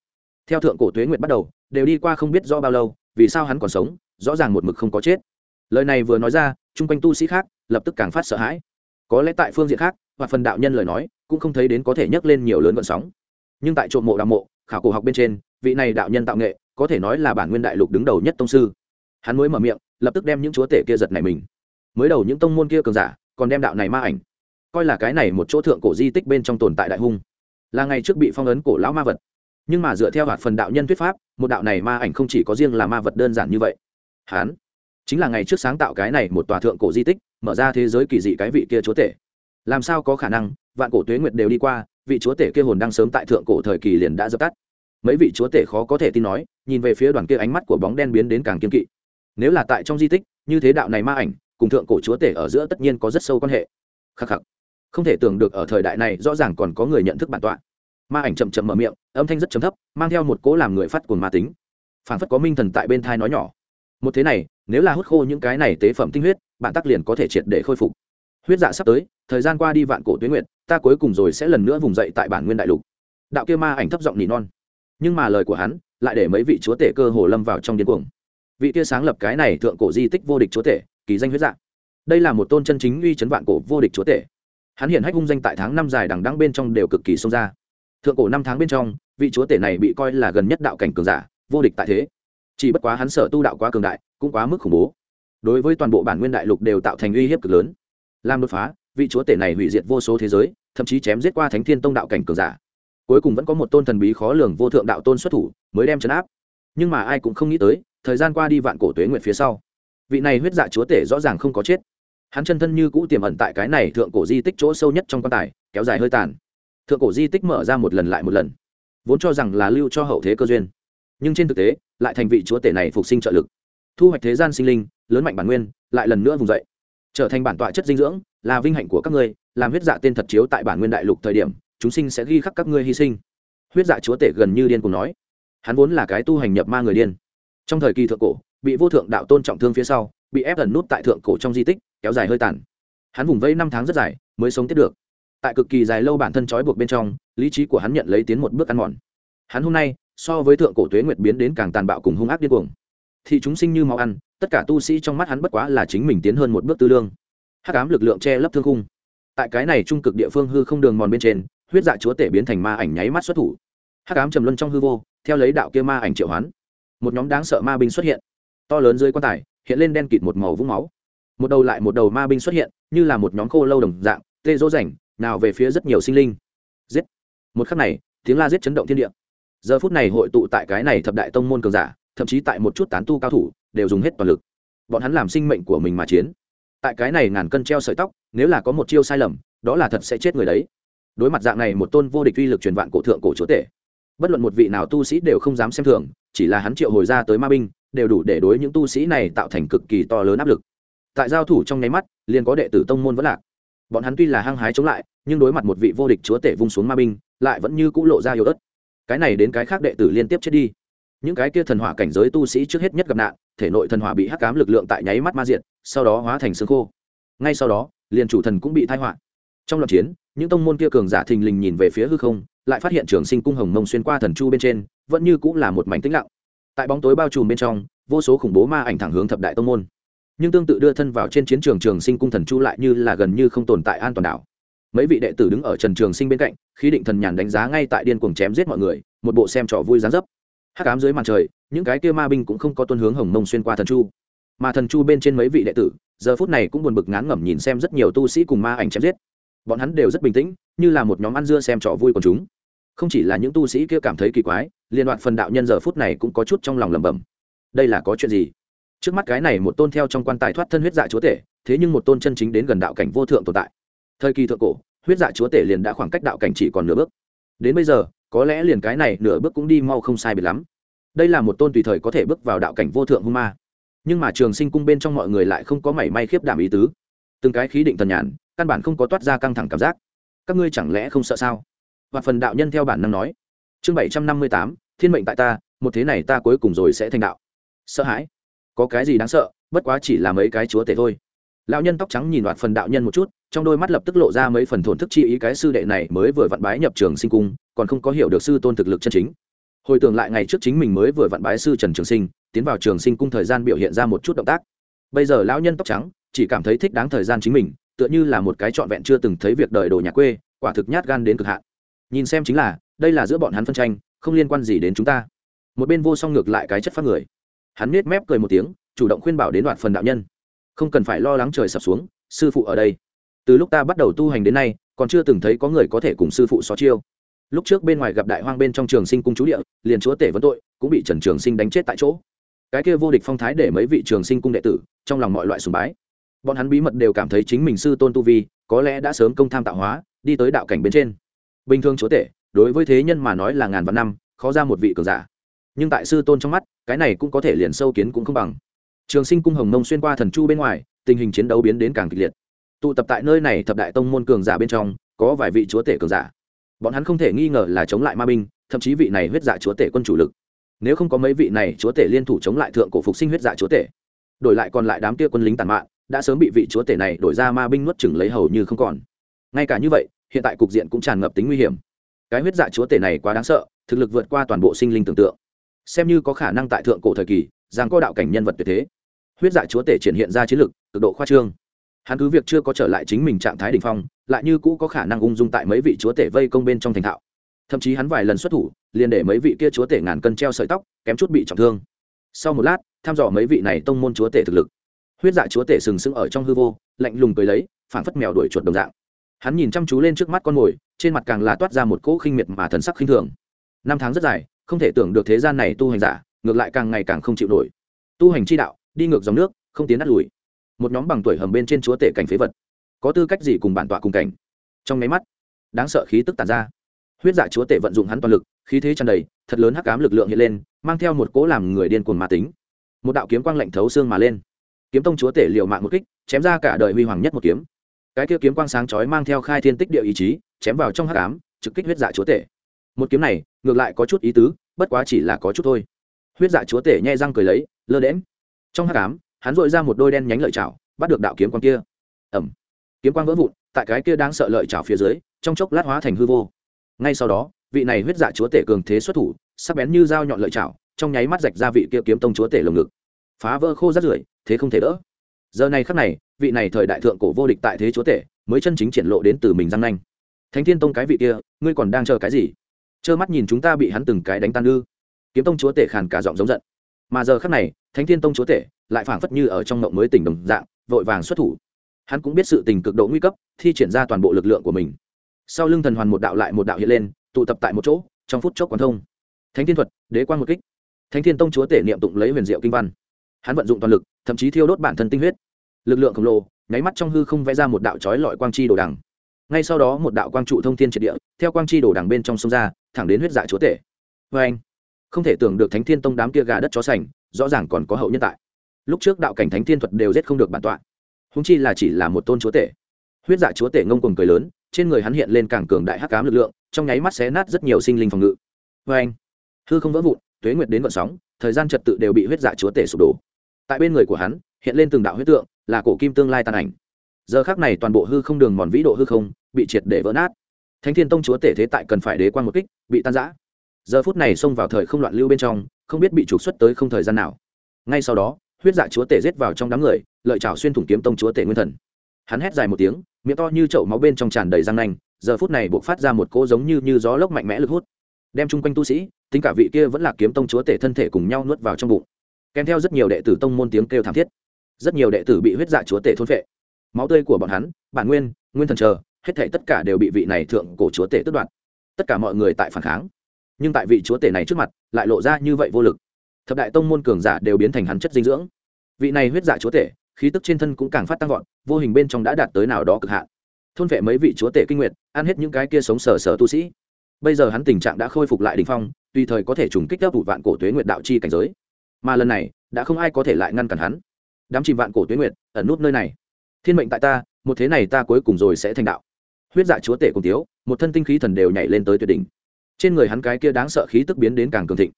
Theo thượng cổ tuế nguyệt bắt đầu, đều đi qua không biết rõ bao lâu, vì sao hắn còn sống, rõ ràng một mực không có chết. Lời này vừa nói ra, chung quanh tu sĩ khác lập tức càng phát sợ hãi. Có lẽ tại phương diện khác, hoặc phần đạo nhân lời nói, cũng không thấy đến có thể nhấc lên nhiều lớn vận sóng. Nhưng tại trộm mộ đạo mộ, khảo cổ học bên trên, vị này đạo nhân tạo nghệ, có thể nói là bản nguyên đại lục đứng đầu nhất tông sư. Hắn mới mở miệng, lập tức đem những chúa tể kia giật này mình. Mới đầu những tông môn kia cường giả, còn đem đạo này ma ảnh, coi là cái này một chỗ thượng cổ di tích bên trong tồn tại đại hung. Là ngày trước bị phong ấn cổ lão ma vật nhưng mà dựa theo hạt phần đạo nhân thuyết pháp, một đạo này ma ảnh không chỉ có riêng là ma vật đơn giản như vậy. Hán, chính là ngày trước sáng tạo cái này một tòa thượng cổ di tích, mở ra thế giới kỳ dị cái vị kia chúa tể. Làm sao có khả năng, vạn cổ tuế nguyệt đều đi qua, vị chúa tể kia hồn đang sớm tại thượng cổ thời kỳ liền đã dập tắt. Mấy vị chúa tể khó có thể tin nói, nhìn về phía đoàn kia ánh mắt của bóng đen biến đến càng kiên kỵ. Nếu là tại trong di tích, như thế đạo này ma ảnh, cùng thượng cổ chúa tể ở giữa tất nhiên có rất sâu quan hệ. Khắc khắc. Không thể tưởng được ở thời đại này rõ ràng còn có người nhận thức bản tọa ma ảnh chậm chậm mở miệng, âm thanh rất chấm thấp, mang theo một cỗ làm người phát cuồng ma tính. Phản phất có minh thần tại bên thai nói nhỏ. Một thế này, nếu là hút khô những cái này tế phẩm tinh huyết, bạn tắc liền có thể triệt để khôi phục. Huyết dạ sắp tới, thời gian qua đi vạn cổ tuyến nguyện ta cuối cùng rồi sẽ lần nữa vùng dậy tại bản nguyên đại lục. Đạo kia ma ảnh thấp giọng nỉ non. Nhưng mà lời của hắn lại để mấy vị chúa tể cơ hồ lâm vào trong điên cuồng. Vị kia sáng lập cái này thượng cổ di tích vô địch chúa tể, kỳ danh huyết dạ. Đây là một tôn chân chính uy chấn vạn cổ vô địch chúa tể. Hắn hiện hách hung danh tại tháng năm dài đằng đăng bên trong đều cực kỳ xông ra thượng cổ năm tháng bên trong, vị chúa tể này bị coi là gần nhất đạo cảnh cường giả, vô địch tại thế. Chỉ bất quá hắn sở tu đạo quá cường đại, cũng quá mức khủng bố. Đối với toàn bộ bản nguyên đại lục đều tạo thành uy hiếp cực lớn. Làm đột phá, vị chúa tể này hủy diệt vô số thế giới, thậm chí chém giết qua thánh thiên tông đạo cảnh cường giả. Cuối cùng vẫn có một tôn thần bí khó lường vô thượng đạo tôn xuất thủ, mới đem chấn áp. Nhưng mà ai cũng không nghĩ tới, thời gian qua đi vạn cổ tuế nguyện phía sau. Vị này huyết dạ chúa tể rõ ràng không có chết. Hắn chân thân như cũ tiềm ẩn tại cái này thượng cổ di tích chỗ sâu nhất trong quan tài, kéo dài hơi tàn thượng cổ di tích mở ra một lần lại một lần, vốn cho rằng là lưu cho hậu thế cơ duyên. Nhưng trên thực tế, lại thành vị chúa tể này phục sinh trợ lực. Thu hoạch thế gian sinh linh, lớn mạnh bản nguyên, lại lần nữa vùng dậy. Trở thành bản tọa chất dinh dưỡng, là vinh hạnh của các ngươi, làm huyết dạ tên thật chiếu tại bản nguyên đại lục thời điểm, chúng sinh sẽ ghi khắc các ngươi hy sinh. Huyết dạ chúa tể gần như điên cùng nói. Hắn vốn là cái tu hành nhập ma người điên. Trong thời kỳ thượng cổ, bị vô thượng đạo tôn trọng thương phía sau, bị ép ẩn nút tại thượng cổ trong di tích, kéo dài hơi tàn. Hắn vùng vây năm tháng rất dài, mới sống tiếp được tại cực kỳ dài lâu bản thân trói buộc bên trong, lý trí của hắn nhận lấy tiến một bước ăn mòn. Hắn hôm nay, so với thượng cổ tuế nguyệt biến đến càng tàn bạo cùng hung ác điên cuồng. Thì chúng sinh như máu ăn, tất cả tu sĩ trong mắt hắn bất quá là chính mình tiến hơn một bước tư lương. Hắc ám lực lượng che lấp thương khung. Tại cái này trung cực địa phương hư không đường mòn bên trên, huyết dạ chúa tể biến thành ma ảnh nháy mắt xuất thủ. Hắc ám trầm luân trong hư vô, theo lấy đạo kia ma ảnh triệu hoán, một nhóm đáng sợ ma binh xuất hiện. To lớn dưới quan tài, hiện lên đen kịt một màu vũng máu. Một đầu lại một đầu ma binh xuất hiện, như là một nhóm khô lâu đồng dạng, tê dỗ rảnh nào về phía rất nhiều sinh linh. Giết. Một khắc này, tiếng la giết chấn động thiên địa. Giờ phút này hội tụ tại cái này thập đại tông môn cường giả, thậm chí tại một chút tán tu cao thủ, đều dùng hết toàn lực. Bọn hắn làm sinh mệnh của mình mà chiến. Tại cái này ngàn cân treo sợi tóc, nếu là có một chiêu sai lầm, đó là thật sẽ chết người đấy. Đối mặt dạng này một tôn vô địch uy lực truyền vạn cổ thượng cổ chúa tể, bất luận một vị nào tu sĩ đều không dám xem thường, chỉ là hắn triệu hồi ra tới ma binh, đều đủ để đối những tu sĩ này tạo thành cực kỳ to lớn áp lực. Tại giao thủ trong nháy mắt, liền có đệ tử tông môn vẫn lạc bọn hắn tuy là hăng hái chống lại, nhưng đối mặt một vị vô địch chúa tể vung xuống ma binh, lại vẫn như cũ lộ ra yếu ớt. Cái này đến cái khác đệ tử liên tiếp chết đi. Những cái kia thần hỏa cảnh giới tu sĩ trước hết nhất gặp nạn, thể nội thần hỏa bị hắc cám lực lượng tại nháy mắt ma diện sau đó hóa thành xương khô. Ngay sau đó, liền chủ thần cũng bị thai họa. Trong loạt chiến, những tông môn kia cường giả thình lình nhìn về phía hư không, lại phát hiện trường sinh cung hồng mông xuyên qua thần chu bên trên, vẫn như cũng là một mảnh tĩnh lặng. Tại bóng tối bao trùm bên trong, vô số khủng bố ma ảnh thẳng hướng thập đại tông môn nhưng tương tự đưa thân vào trên chiến trường trường sinh cung thần chu lại như là gần như không tồn tại an toàn đảo. Mấy vị đệ tử đứng ở trần trường sinh bên cạnh khi định thần nhàn đánh giá ngay tại điên cuồng chém giết mọi người, một bộ xem trò vui dán dấp. Hắc ám dưới màn trời, những cái kia ma binh cũng không có tuân hướng hồng mông xuyên qua thần chu. Mà thần chu bên trên mấy vị đệ tử, giờ phút này cũng buồn bực ngán ngẩm nhìn xem rất nhiều tu sĩ cùng ma ảnh chém giết. Bọn hắn đều rất bình tĩnh, như là một nhóm ăn dưa xem trò vui của chúng. Không chỉ là những tu sĩ kia cảm thấy kỳ quái, liên đoạn phần đạo nhân giờ phút này cũng có chút trong lòng lẩm bẩm. Đây là có chuyện gì? Trước mắt cái này một tôn theo trong quan tài thoát thân huyết dạ chúa tể, thế nhưng một tôn chân chính đến gần đạo cảnh vô thượng tồn tại. Thời kỳ thượng cổ, huyết dạ chúa tể liền đã khoảng cách đạo cảnh chỉ còn nửa bước. Đến bây giờ, có lẽ liền cái này nửa bước cũng đi mau không sai biệt lắm. Đây là một tôn tùy thời có thể bước vào đạo cảnh vô thượng hung ma. Nhưng mà trường sinh cung bên trong mọi người lại không có mảy may khiếp đảm ý tứ. Từng cái khí định thần nhàn, căn bản không có toát ra căng thẳng cảm giác. Các ngươi chẳng lẽ không sợ sao? Và phần đạo nhân theo bản năng nói. Chương bảy trăm năm mươi tám, thiên mệnh tại ta, một thế này ta cuối cùng rồi sẽ thành đạo. Sợ hãi có cái gì đáng sợ, bất quá chỉ là mấy cái chúa tể thôi. Lão nhân tóc trắng nhìn đoạt phần đạo nhân một chút, trong đôi mắt lập tức lộ ra mấy phần thổn thức chi ý cái sư đệ này mới vừa vặn bái nhập trường sinh cung, còn không có hiểu được sư tôn thực lực chân chính. Hồi tưởng lại ngày trước chính mình mới vừa vặn bái sư trần trường sinh, tiến vào trường sinh cung thời gian biểu hiện ra một chút động tác. Bây giờ lão nhân tóc trắng, chỉ cảm thấy thích đáng thời gian chính mình, tựa như là một cái trọn vẹn chưa từng thấy việc đời đồ nhà quê, quả thực nhát gan đến cực hạn. Nhìn xem chính là, đây là giữa bọn hắn phân tranh, không liên quan gì đến chúng ta. Một bên vô song ngược lại cái chất phát người hắn nết mép cười một tiếng, chủ động khuyên bảo đến đoạn phần đạo nhân. Không cần phải lo lắng trời sập xuống, sư phụ ở đây. Từ lúc ta bắt đầu tu hành đến nay, còn chưa từng thấy có người có thể cùng sư phụ xó chiêu. Lúc trước bên ngoài gặp đại hoang bên trong trường sinh cung chú địa, liền chúa tể vấn tội, cũng bị trần trường sinh đánh chết tại chỗ. Cái kia vô địch phong thái để mấy vị trường sinh cung đệ tử, trong lòng mọi loại sùng bái. Bọn hắn bí mật đều cảm thấy chính mình sư tôn tu vi, có lẽ đã sớm công tham tạo hóa, đi tới đạo cảnh bên trên. Bình thường chúa tể, đối với thế nhân mà nói là ngàn vạn năm, khó ra một vị cường giả. Nhưng tại sư tôn trong mắt cái này cũng có thể liền sâu kiến cũng không bằng. Trường sinh cung hồng mông xuyên qua thần chu bên ngoài, tình hình chiến đấu biến đến càng kịch liệt. Tụ tập tại nơi này thập đại tông môn cường giả bên trong, có vài vị chúa tể cường giả. Bọn hắn không thể nghi ngờ là chống lại ma binh, thậm chí vị này huyết dạ chúa tể quân chủ lực. Nếu không có mấy vị này chúa tể liên thủ chống lại thượng cổ phục sinh huyết dạ chúa tể, đổi lại còn lại đám kia quân lính tàn mạng đã sớm bị vị chúa tể này đổi ra ma binh nuốt chừng lấy hầu như không còn. Ngay cả như vậy, hiện tại cục diện cũng tràn ngập tính nguy hiểm. Cái huyết dạ chúa tể này quá đáng sợ, thực lực vượt qua toàn bộ sinh linh tưởng tượng xem như có khả năng tại thượng cổ thời kỳ giang co đạo cảnh nhân vật tuyệt thế. Huyết dạ chúa tể triển hiện ra chiến lực, cực độ khoa trương. Hắn cứ việc chưa có trở lại chính mình trạng thái đ ỉ n h phong, lại như cũ có khả năng ung dung tại mấy vị chúa tể vây công bên trong thành thạo. Thậm chí hắn vài lần xuất thủ, liền để mấy vị kia chúa tể ngàn cân treo sợi tóc, kém chút bị trọng thương. Sau một lát, thăm dò mấy vị này tông môn chúa tể thực lực. Huyết dạ chúa tể sừng sững ở trong hư vô, lạnh lùng cười lấy phản phất mèo đuổi chuột đồng dạng. Hắn nhìn chăm chú lên trước mắt con mồi, trên mặt càng là toát ra một cỗ khinh miệt mà thần sắc khinh thường. Năm tháng rất dài không thể tưởng được thế gian này tu hành giả, ngược lại càng ngày càng không chịu nổi. Tu hành chi đạo, đi ngược dòng nước, không tiến đắt lùi. Một nhóm bằng tuổi hầm bên trên chúa tể cảnh phế vật. Có tư cách gì cùng bản tọa cùng cảnh? Trong nháy mắt, đáng sợ khí tức tàn ra. Huyết dạ chúa tể vận dụng hắn toàn lực, khí thế tràn đầy, thật lớn hắc cám lực lượng hiện lên, mang theo một cỗ làm người điên cuồng mà tính. Một đạo kiếm quang lạnh thấu xương mà lên. Kiếm tông chúa tể liều mạng một kích, chém ra cả đời huy hoàng nhất một kiếm. Cái kia kiếm quang sáng chói mang theo khai thiên tích địa ý chí, chém vào trong hắc ám, trực kích huyết dạ chúa tể một kiếm này, ngược lại có chút ý tứ, bất quá chỉ là có chút thôi. Huyết dạ chúa tể nhai răng cười lấy, lơ đễm trong hắc ám, hắn dội ra một đôi đen nhánh lợi chảo, bắt được đạo kiếm quang kia. Ẩm. Kiếm quang vỡ vụn, tại cái kia đang sợ lợi chảo phía dưới, trong chốc lát hóa thành hư vô. Ngay sau đó, vị này huyết dạ chúa tể cường thế xuất thủ, sắc bén như dao nhọn lợi chảo, trong nháy mắt rạch ra vị kia kiếm tông chúa tể lồng ngực. Phá vỡ khô rát rưởi, thế không thể đỡ. Giờ này khắc này, vị này thời đại thượng cổ vô địch tại thế chúa tể, mới chân chính triển lộ đến từ mình răng nanh. Thánh thiên tông cái vị kia, ngươi còn đang chờ cái gì? Trơ mắt nhìn chúng ta bị hắn từng cái đánh tan ư. Kiếm tông chúa tể khàn cả giọng giống giận. Mà giờ khắc này, thánh thiên tông chúa tể lại phảng phất như ở trong mộng mới tỉnh đồng dạng, vội vàng xuất thủ. Hắn cũng biết sự tình cực độ nguy cấp, thi triển ra toàn bộ lực lượng của mình. Sau lưng thần hoàn một đạo lại một đạo hiện lên, tụ tập tại một chỗ, trong phút chốc quán thông. Thánh thiên thuật, đế quan một kích. Thánh thiên tông chúa tể niệm tụng lấy huyền diệu kinh văn. Hắn vận dụng toàn lực, thậm chí thiêu đốt bản thân tinh huyết. Lực lượng khổng lồ, nháy mắt trong hư không vẽ ra một đạo trói lọi quang chi đồ đằng ngay sau đó một đạo quang trụ thông thiên triệt địa, theo quang chi đổ đằng bên trong sông ra, thẳng đến huyết dạ chúa tể. Vê anh, không thể tưởng được thánh thiên tông đám kia gà đất chó sành, rõ ràng còn có hậu nhân tại. Lúc trước đạo cảnh thánh thiên thuật đều giết không được bản tọa. Húng chi là chỉ là một tôn chúa tể. Huyết dạ chúa tể ngông cuồng cười lớn, trên người hắn hiện lên càng cường đại hắc cám lực lượng, trong nháy mắt xé nát rất nhiều sinh linh phòng ngự. Vê anh, hư không vỡ vụn, tuế nguyệt đến vận sóng, thời gian trật tự đều bị huyết dạ chúa tể sụp đổ. Tại bên người của hắn, hiện lên từng đạo huyết tượng, là cổ kim tương lai tàn ảnh giờ khác này toàn bộ hư không đường mòn vĩ độ hư không bị triệt để vỡ nát. Thánh thiên tông chúa tể thế tại cần phải đế quan một kích, bị tan giã giờ phút này xông vào thời không loạn lưu bên trong, không biết bị trục xuất tới không thời gian nào. Ngay sau đó, huyết dạ chúa tể giết vào trong đám người, lợi chảo xuyên thủng kiếm tông chúa tể nguyên thần. Hắn hét dài một tiếng, miệng to như chậu máu bên trong tràn đầy răng nanh, giờ phút này buộc phát ra một cỗ giống như như gió lốc mạnh mẽ lực hút. Đem chung quanh tu sĩ, tính cả vị kia vẫn là kiếm tông chúa tể thân thể cùng nhau nuốt vào trong bụng. Kèm theo rất nhiều đệ tử tông môn tiếng kêu thảm thiết. Rất nhiều đệ tử bị huyết dạ chúa tể thôn phệ máu tươi của bọn hắn, bản nguyên nguyên thần chờ, hết thể tất cả đều bị vị này thượng cổ chúa tể tước đoạt. Tất cả mọi người tại phản kháng. Nhưng tại vị chúa tể này trước mặt, lại lộ ra như vậy vô lực. Thập đại tông môn cường giả đều biến thành hắn chất dinh dưỡng. Vị này huyết dạ chúa tể, khí tức trên thân cũng càng phát tăng vọt, vô hình bên trong đã đạt tới nào đó cực hạn. Thôn vệ mấy vị chúa tể kinh nguyệt, ăn hết những cái kia sống sờ sờ tu sĩ. Bây giờ hắn tình trạng đã khôi phục lại đình phong, tùy thời có thể trùng kích các vụ vạn cổ tuế nguyệt đạo chi cảnh giới. Mà lần này, đã không ai có thể lại ngăn cản hắn. Đám chìm vạn cổ tuế nguyệt, ẩn nút nơi này thiên mệnh tại ta, một thế này ta cuối cùng rồi sẽ thành đạo. Huyết dạ chúa tể cùng tiếu một thân tinh khí thần đều nhảy lên tới tuyệt đỉnh. Trên người hắn cái kia đáng sợ khí tức biến đến càng cường thịnh.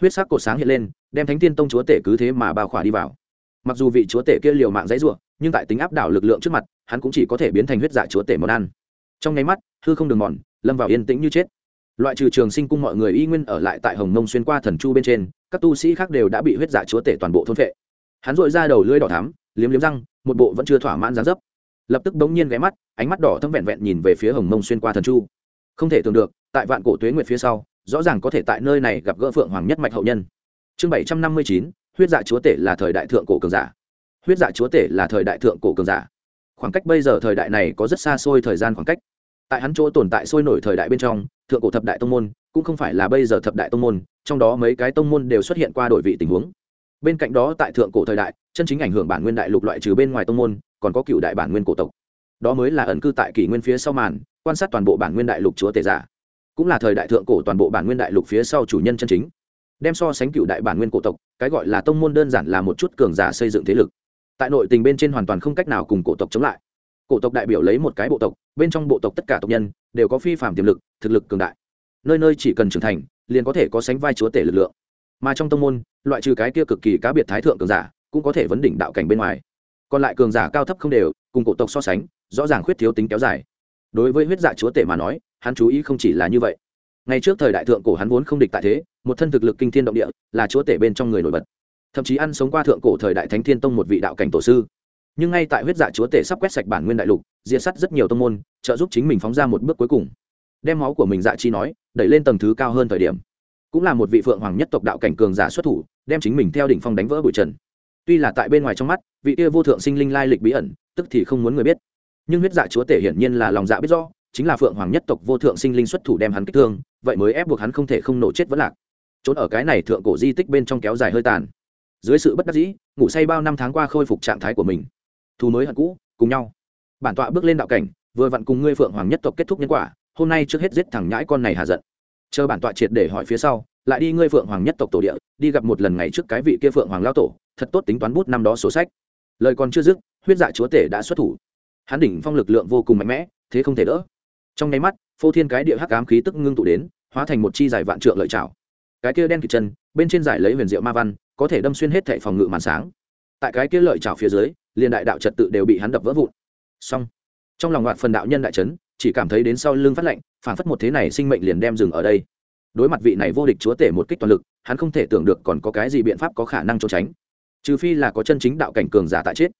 Huyết sắc cột sáng hiện lên, đem thánh tiên tông chúa tể cứ thế mà bao khỏa đi vào. Mặc dù vị chúa tể kia liều mạng dãy ruộng nhưng tại tính áp đảo lực lượng trước mặt, hắn cũng chỉ có thể biến thành huyết dạ chúa tể món ăn. Trong nháy mắt, hư không đường mòn, lâm vào yên tĩnh như chết. Loại trừ trường sinh cung mọi người y nguyên ở lại tại hồng mông xuyên qua thần chu bên trên, các tu sĩ khác đều đã bị huyết dạ chúa tể toàn bộ thôn vệ hắn dội ra đầu lưỡi đỏ thắm, liếm liếm răng một bộ vẫn chưa thỏa mãn dáng dấp. Lập tức bỗng nhiên ghé mắt, ánh mắt đỏ thâm vẹn vẹn nhìn về phía hồng mông xuyên qua thần chu. Không thể tưởng được, tại vạn cổ tuế nguyệt phía sau, rõ ràng có thể tại nơi này gặp gỡ phượng hoàng nhất mạch hậu nhân. Chương bảy trăm năm mươi chín, huyết dạ chúa tể là thời đại thượng cổ cường giả. Huyết dạ chúa tể là thời đại thượng cổ cường giả. Khoảng cách bây giờ thời đại này có rất xa xôi thời gian khoảng cách. Tại hắn chỗ tồn tại sôi nổi thời đại bên trong, thượng cổ thập đại tông môn cũng không phải là bây giờ thập đại tông môn, trong đó mấy cái tông môn đều xuất hiện qua đổi vị tình huống bên cạnh đó tại thượng cổ thời đại, chân chính ảnh hưởng bản nguyên đại lục loại trừ bên ngoài tông môn, còn có cựu đại bản nguyên cổ tộc. Đó mới là ẩn cư tại kỷ nguyên phía sau màn, quan sát toàn bộ bản nguyên đại lục chúa tể giả. Cũng là thời đại thượng cổ toàn bộ bản nguyên đại lục phía sau chủ nhân chân chính. Đem so sánh cựu đại bản nguyên cổ tộc, cái gọi là tông môn đơn giản là một chút cường giả xây dựng thế lực. Tại nội tình bên trên hoàn toàn không cách nào cùng cổ tộc chống lại. Cổ tộc đại biểu lấy một cái bộ tộc, bên trong bộ tộc tất cả tộc nhân đều có phi phạm tiềm lực, thực lực cường đại. Nơi nơi chỉ cần trưởng thành, liền có thể có sánh vai chúa tể lực lượng mà trong tông môn, loại trừ cái kia cực kỳ cá biệt thái thượng cường giả, cũng có thể vấn đỉnh đạo cảnh bên ngoài. Còn lại cường giả cao thấp không đều, cùng cổ tộc so sánh, rõ ràng khuyết thiếu tính kéo dài. Đối với huyết dạ chúa tể mà nói, hắn chú ý không chỉ là như vậy. Ngay trước thời đại thượng cổ hắn vốn không địch tại thế, một thân thực lực kinh thiên động địa, là chúa tể bên trong người nổi bật. Thậm chí ăn sống qua thượng cổ thời đại thánh thiên tông một vị đạo cảnh tổ sư. Nhưng ngay tại huyết dạ chúa tể sắp quét sạch bản nguyên đại lục, diệt sắt rất nhiều tông môn, trợ giúp chính mình phóng ra một bước cuối cùng. Đem máu của mình dạ chi nói, đẩy lên tầng thứ cao hơn thời điểm cũng là một vị phượng hoàng nhất tộc đạo cảnh cường giả xuất thủ, đem chính mình theo đỉnh phong đánh vỡ bụi trần. Tuy là tại bên ngoài trong mắt, vị kia vô thượng sinh linh lai lịch bí ẩn, tức thì không muốn người biết. Nhưng huyết dạ chúa tể hiển nhiên là lòng dạ biết rõ, chính là phượng hoàng nhất tộc vô thượng sinh linh xuất thủ đem hắn kích thương, vậy mới ép buộc hắn không thể không nổ chết vẫn lạc. Trốn ở cái này thượng cổ di tích bên trong kéo dài hơi tàn. Dưới sự bất đắc dĩ, ngủ say bao năm tháng qua khôi phục trạng thái của mình. Thù mới hận cũ, cùng nhau. Bản tọa bước lên đạo cảnh, vừa vặn cùng ngươi phượng hoàng nhất tộc kết thúc nhân quả, hôm nay trước hết giết thẳng nhãi con này hạ giận chờ bản tọa triệt để hỏi phía sau, lại đi ngươi phượng hoàng nhất tộc tổ địa, đi gặp một lần ngày trước cái vị kia phượng hoàng lao tổ, thật tốt tính toán bút năm đó sổ sách. Lời còn chưa dứt, huyết dạ chúa tể đã xuất thủ. Hắn đỉnh phong lực lượng vô cùng mạnh mẽ, thế không thể đỡ. Trong nháy mắt, phô thiên cái địa hắc ám khí tức ngưng tụ đến, hóa thành một chi giải vạn trượng lợi trảo. Cái kia đen kịt chân, bên trên giải lấy huyền diệu ma văn, có thể đâm xuyên hết thệ phòng ngự màn sáng. Tại cái kia lợi trảo phía dưới, liền đại đạo trật tự đều bị hắn đập vỡ vụn. Xong. Trong lòng loạt phần đạo nhân đại trấn chỉ cảm thấy đến sau lưng phát lạnh phản phất một thế này sinh mệnh liền đem dừng ở đây. Đối mặt vị này vô địch chúa tể một kích toàn lực, hắn không thể tưởng được còn có cái gì biện pháp có khả năng trốn tránh. Trừ phi là có chân chính đạo cảnh cường giả tại chết.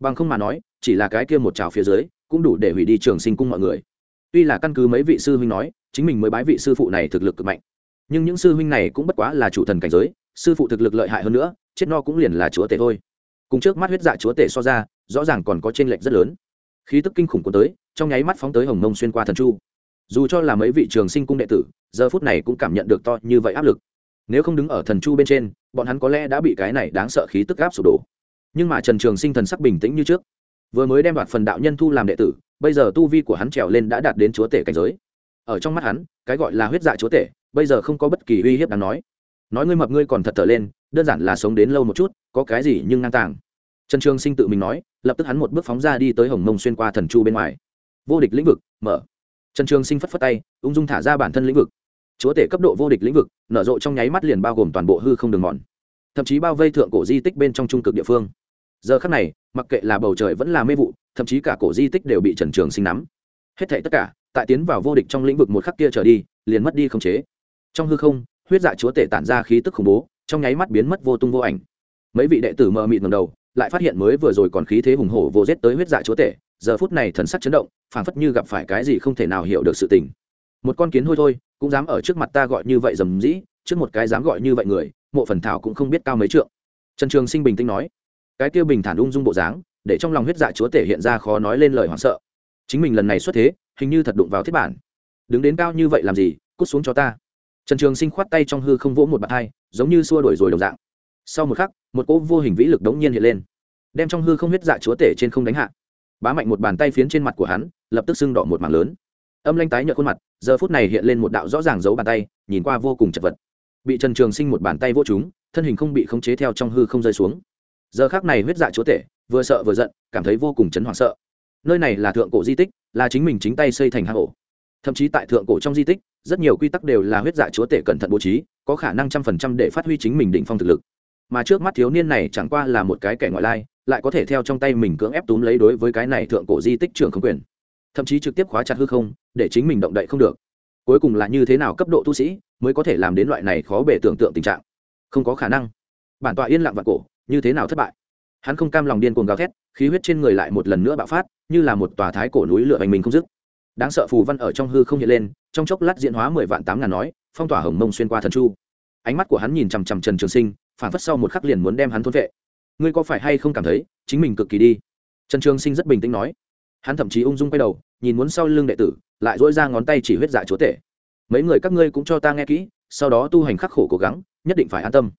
Bằng không mà nói, chỉ là cái kia một trào phía dưới, cũng đủ để hủy đi trường sinh cung mọi người. Tuy là căn cứ mấy vị sư huynh nói, chính mình mới bái vị sư phụ này thực lực cực mạnh. Nhưng những sư huynh này cũng bất quá là chủ thần cảnh giới, sư phụ thực lực lợi hại hơn nữa, chết no cũng liền là chúa tể thôi. Cùng trước mắt huyết dạ chúa tể so ra, rõ ràng còn có t r ê n lệch rất lớn. Khí tức kinh khủng của tới, trong nháy mắt phóng tới hồng mông xuyên qua thần chu dù cho là mấy vị trường sinh cung đệ tử, giờ phút này cũng cảm nhận được to như vậy áp lực. Nếu không đứng ở thần chu bên trên, bọn hắn có lẽ đã bị cái này đáng sợ khí tức áp sụp đổ. Nhưng mà trần trường sinh thần sắc bình tĩnh như trước. Vừa mới đem đoạt phần đạo nhân thu làm đệ tử, bây giờ tu vi của hắn trèo lên đã đạt đến chúa tể cảnh giới. Ở trong mắt hắn, cái gọi là huyết dạ chúa tể, bây giờ không có bất kỳ uy hiếp đáng nói. Nói ngươi mập ngươi còn thật thở lên, đơn giản là sống đến lâu một chút, có cái gì nhưng ngang tàng. Trần trường sinh tự mình nói, lập tức hắn một bước phóng ra đi tới hồng mông xuyên qua thần chu bên ngoài. Vô địch lĩnh vực, mở trần trường sinh phất phất tay, ung dung thả ra bản thân lĩnh vực. Chúa tể cấp độ vô địch lĩnh vực, nở rộ trong nháy mắt liền bao gồm toàn bộ hư không đường mòn, thậm chí bao vây thượng cổ di tích bên trong trung cực địa phương. Giờ khắc này, mặc kệ là bầu trời vẫn là mê vụ, thậm chí cả cổ di tích đều bị trần trường sinh nắm. Hết thảy tất cả, tại tiến vào vô địch trong lĩnh vực một khắc kia trở đi, liền mất đi không chế. Trong hư không, huyết dạ chúa tể tản ra khí tức khủng bố, trong nháy mắt biến mất vô tung vô ảnh. Mấy vị đệ tử mờ mịt ngầm đầu, lại phát hiện mới vừa rồi còn khí thế hùng hổ vô giới tới huyết dạ chúa tể giờ phút này thần sắc chấn động, phảng phất như gặp phải cái gì không thể nào hiểu được sự tình. Một con kiến hôi thôi, cũng dám ở trước mặt ta gọi như vậy dầm dĩ, trước một cái dám gọi như vậy người, mộ phần thảo cũng không biết cao mấy trượng. Trần trường sinh bình tĩnh nói, cái kia bình thản ung dung bộ dáng, để trong lòng huyết dạ chúa tể hiện ra khó nói lên lời hoảng sợ. Chính mình lần này xuất thế, hình như thật đụng vào thiết bản. Đứng đến cao như vậy làm gì, cút xuống cho ta. Trần trường sinh khoát tay trong hư không vỗ một bạt hai, giống như xua đổi rồi đồng dạng. Sau một khắc, một cỗ vô hình vĩ lực đống nhiên hiện lên, đem trong hư không huyết dạ chúa tể trên không đánh hạ bá mạnh một bàn tay phiến trên mặt của hắn, lập tức sưng đỏ một mảng lớn. Âm lanh tái nhợt khuôn mặt, giờ phút này hiện lên một đạo rõ ràng giấu bàn tay, nhìn qua vô cùng chật vật. Bị trần trường sinh một bàn tay vô chúng thân hình không bị khống chế theo trong hư không rơi xuống. Giờ khác này huyết dạ chúa tể, vừa sợ vừa giận, cảm thấy vô cùng chấn hoảng sợ. Nơi này là thượng cổ di tích, là chính mình chính tay xây thành hang ổ. Thậm chí tại thượng cổ trong di tích, rất nhiều quy tắc đều là huyết dạ chúa tể cẩn thận bố trí, có khả năng trăm phần trăm để phát huy chính mình định phong thực lực. Mà trước mắt thiếu niên này chẳng qua là một cái kẻ ngoại lai lại có thể theo trong tay mình cưỡng ép túm lấy đối với cái này thượng cổ di tích trưởng không quyền. Thậm chí trực tiếp khóa chặt hư không, để chính mình động đậy không được. Cuối cùng là như thế nào cấp độ tu sĩ mới có thể làm đến loại này khó bể tưởng tượng tình trạng? Không có khả năng. Bản tọa yên lặng và cổ, như thế nào thất bại? Hắn không cam lòng điên cuồng gào thét, khí huyết trên người lại một lần nữa bạo phát, như là một tòa thái cổ núi lửa hành mình không dứt. Đáng sợ phù văn ở trong hư không hiện lên, trong chốc lát diễn hóa mười vạn tám ngàn nói, phong tỏa hồng mông xuyên qua thần chu. Ánh mắt của hắn nhìn chằm chằm trần trường sinh phản phất sau một khắc liền muốn đem hắn thôn vệ ngươi có phải hay không cảm thấy chính mình cực kỳ đi? Trần trường sinh rất bình tĩnh nói. Hắn thậm chí ung dung quay đầu, nhìn muốn sau lưng đệ tử, lại dỗi ra ngón tay chỉ huyết dạ chúa tể. Mấy người các ngươi cũng cho ta nghe kỹ, sau đó tu hành khắc khổ cố gắng, nhất định phải an tâm.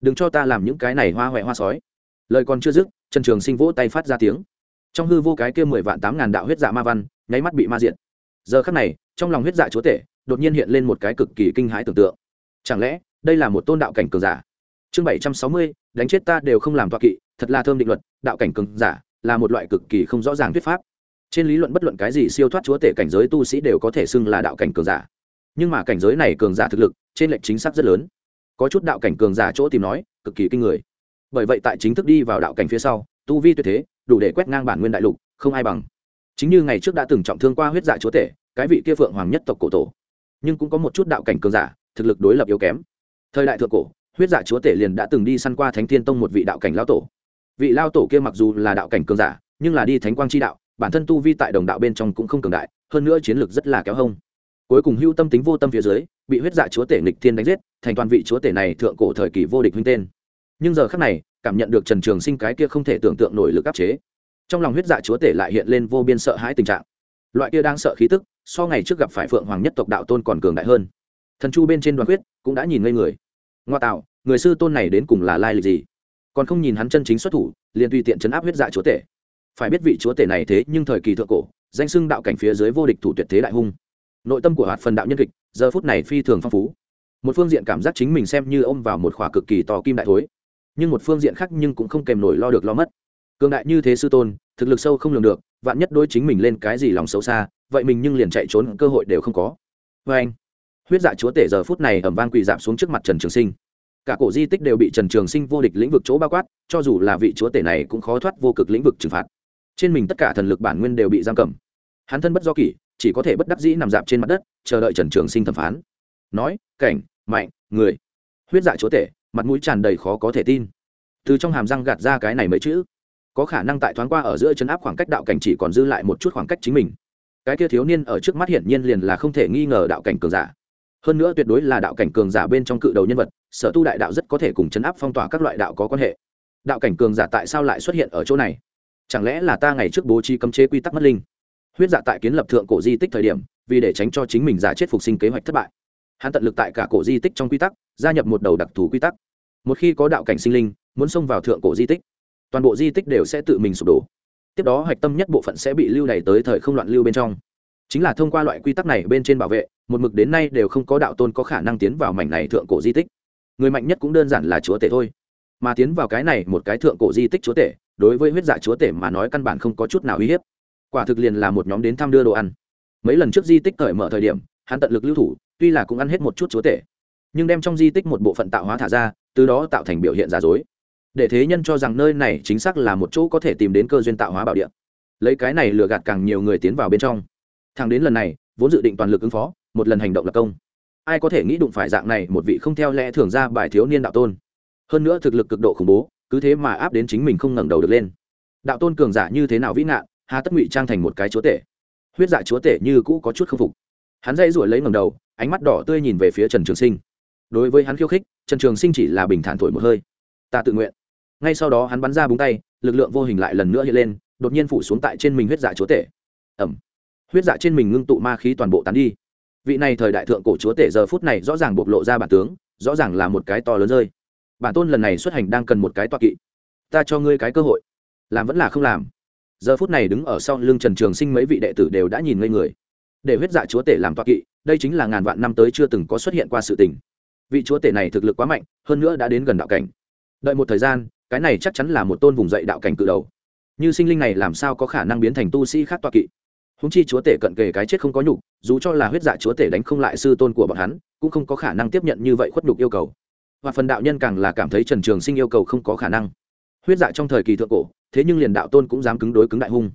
Đừng cho ta làm những cái này hoa huệ hoa sói. Lời còn chưa dứt, trần trường sinh vỗ tay phát ra tiếng. Trong hư vô cái kia mười vạn tám ngàn đạo huyết dạ ma văn, nháy mắt bị ma diện giờ khắc này, trong lòng huyết dạ chúa tể, đột nhiên hiện lên một cái cực kỳ kinh hãi tưởng tượng. Chẳng lẽ, đây là một tôn đạo cảnh cường giả? Chương bảy trăm sáu mươi đánh chết ta đều không làm toa kỵ, thật là thơm định luật, đạo cảnh cường giả là một loại cực kỳ không rõ ràng thuyết pháp. Trên lý luận bất luận cái gì siêu thoát chúa tể cảnh giới tu sĩ đều có thể xưng là đạo cảnh cường giả. Nhưng mà cảnh giới này cường giả thực lực, trên lệnh chính xác rất lớn. Có chút đạo cảnh cường giả chỗ tìm nói, cực kỳ kinh người. Bởi vậy tại chính thức đi vào đạo cảnh phía sau, tu vi tuyệt thế, đủ để quét ngang bản nguyên đại lục, không ai bằng. Chính như ngày trước đã từng trọng thương qua huyết dạ chúa tể, cái vị kia phượng hoàng nhất tộc cổ tổ. Nhưng cũng có một chút đạo cảnh cường giả, thực lực đối lập yếu kém. Thời đại thượng cổ huyết dạ chúa tể liền đã từng đi săn qua thánh thiên tông một vị đạo cảnh lao tổ. Vị lao tổ kia mặc dù là đạo cảnh cường giả, nhưng là đi thánh quang chi đạo, bản thân tu vi tại đồng đạo bên trong cũng không cường đại, hơn nữa chiến lược rất là kéo hông. Cuối cùng hưu tâm tính vô tâm phía dưới, bị huyết dạ chúa tể nghịch thiên đánh giết, thành toàn vị chúa tể này thượng cổ thời kỳ vô địch huynh tên. Nhưng giờ khác này, cảm nhận được trần trường sinh cái kia không thể tưởng tượng nổi lực áp chế, trong lòng huyết dạ chúa tể lại hiện lên vô biên sợ hãi tình trạng. Loại kia đang sợ khí tức, so ngày trước gặp phải phượng hoàng nhất tộc đạo tôn còn cường đại hơn. Thần chu bên trên đoàn huyết cũng đã nhìn ngây người ngoa tạo, người sư tôn này đến cùng là lai lịch gì? Còn không nhìn hắn chân chính xuất thủ, liền tùy tiện chấn áp huyết dạ chúa tể. Phải biết vị chúa tể này thế nhưng thời kỳ thượng cổ, danh xưng đạo cảnh phía dưới vô địch thủ tuyệt thế đại hung. Nội tâm của hạt phần đạo nhân kịch, giờ phút này phi thường phong phú. Một phương diện cảm giác chính mình xem như ôm vào một khỏa cực kỳ to kim đại thối, nhưng một phương diện khác nhưng cũng không kèm nổi lo được lo mất. Cường đại như thế sư tôn, thực lực sâu không lường được, vạn nhất đôi chính mình lên cái gì lòng xấu xa, vậy mình nhưng liền chạy trốn, cơ hội đều không có. Vê anh huyết dạ chúa tể giờ phút này ẩm vang quỳ dạp xuống trước mặt trần trường sinh. Cả cổ di tích đều bị trần trường sinh vô địch lĩnh vực chỗ bao quát, cho dù là vị chúa tể này cũng khó thoát vô cực lĩnh vực trừng phạt. Trên mình tất cả thần lực bản nguyên đều bị giam cầm. Hắn thân bất do kỷ, chỉ có thể bất đắc dĩ nằm dạp trên mặt đất, chờ đợi trần trường sinh thẩm phán. Nói, cảnh, mạnh, người. Huyết dạ chúa tể, mặt mũi tràn đầy khó có thể tin. Từ trong hàm răng gạt ra cái này mấy chữ, có khả năng tại thoáng qua ở giữa chân áp khoảng cách đạo cảnh chỉ còn dư lại một chút khoảng cách chính mình. Cái kia thiếu niên ở trước mắt hiển nhiên liền là không thể nghi ngờ đạo cảnh cường giả hơn nữa tuyệt đối là đạo cảnh cường giả bên trong cự đầu nhân vật, sở tu đại đạo rất có thể cùng chấn áp phong tỏa các loại đạo có quan hệ. Đạo cảnh cường giả tại sao lại xuất hiện ở chỗ này? Chẳng lẽ là ta ngày trước bố trí cấm chế quy tắc mất linh? Huyết dạ tại kiến lập thượng cổ di tích thời điểm, vì để tránh cho chính mình giả chết phục sinh kế hoạch thất bại. Hắn tận lực tại cả cổ di tích trong quy tắc, gia nhập một đầu đặc thù quy tắc. Một khi có đạo cảnh sinh linh, muốn xông vào thượng cổ di tích, toàn bộ di tích đều sẽ tự mình sụp đổ. Tiếp đó hạch tâm nhất bộ phận sẽ bị lưu đày tới thời không loạn lưu bên trong chính là thông qua loại quy tắc này bên trên bảo vệ, một mực đến nay đều không có đạo tôn có khả năng tiến vào mảnh này thượng cổ di tích. Người mạnh nhất cũng đơn giản là chúa tể thôi. Mà tiến vào cái này một cái thượng cổ di tích chúa tể, đối với huyết dạ chúa tể mà nói căn bản không có chút nào uy hiếp. Quả thực liền là một nhóm đến thăm đưa đồ ăn. Mấy lần trước di tích cởi mở thời điểm, hắn tận lực lưu thủ, tuy là cũng ăn hết một chút chúa tể, nhưng đem trong di tích một bộ phận tạo hóa thả ra, từ đó tạo thành biểu hiện giả dối. Để thế nhân cho rằng nơi này chính xác là một chỗ có thể tìm đến cơ duyên tạo hóa bảo địa. Lấy cái này lừa gạt càng nhiều người tiến vào bên trong thằng đến lần này, vốn dự định toàn lực ứng phó, một lần hành động lập công. Ai có thể nghĩ đụng phải dạng này, một vị không theo lẽ thường ra bài thiếu niên đạo tôn. Hơn nữa thực lực cực độ khủng bố, cứ thế mà áp đến chính mình không ngẩng đầu được lên. Đạo tôn cường giả như thế nào vĩ nạn, hà tất ngụy trang thành một cái chúa tể. Huyết dạ chúa tể như cũ có chút k phục. Hắn dây ruổi lấy ngầm đầu, ánh mắt đỏ tươi nhìn về phía trần trường sinh. Đối với hắn khiêu khích, trần trường sinh chỉ là bình thản thổi một hơi. Ta tự nguyện. Ngay sau đó hắn bắn ra búng tay, lực lượng vô hình lại lần nữa hiện lên, đột nhiên phủ xuống tại trên mình huyết dạ chúa tể. Ẩm huyết dạ trên mình ngưng tụ ma khí toàn bộ tán đi. Vị này thời đại thượng cổ chúa tể giờ phút này rõ ràng bộc lộ ra bản tướng, rõ ràng là một cái to lớn rơi. Bản tôn lần này xuất hành đang cần một cái toa kỵ. Ta cho ngươi cái cơ hội. Làm vẫn là không làm. Giờ phút này đứng ở sau lưng trần trường sinh mấy vị đệ tử đều đã nhìn ngây người. Để huyết dạ chúa tể làm toa kỵ, đây chính là ngàn vạn năm tới chưa từng có xuất hiện qua sự tình. Vị chúa tể này thực lực quá mạnh, hơn nữa đã đến gần đạo cảnh. Đợi một thời gian, cái này chắc chắn là một tôn vùng dậy đạo cảnh cự đầu. Như sinh linh này làm sao có khả năng biến thành tu sĩ khác toa kỵ? Húng chi chúa tể cận kề cái chết không có nhục, dù cho là huyết dạ chúa tể đánh không lại sư tôn của bọn hắn, cũng không có khả năng tiếp nhận như vậy khuất nhục yêu cầu. Và phần đạo nhân càng là cảm thấy trần trường sinh yêu cầu không có khả năng. Huyết dạ trong thời kỳ thượng cổ, thế nhưng liền đạo tôn cũng dám cứng đối cứng đại hung.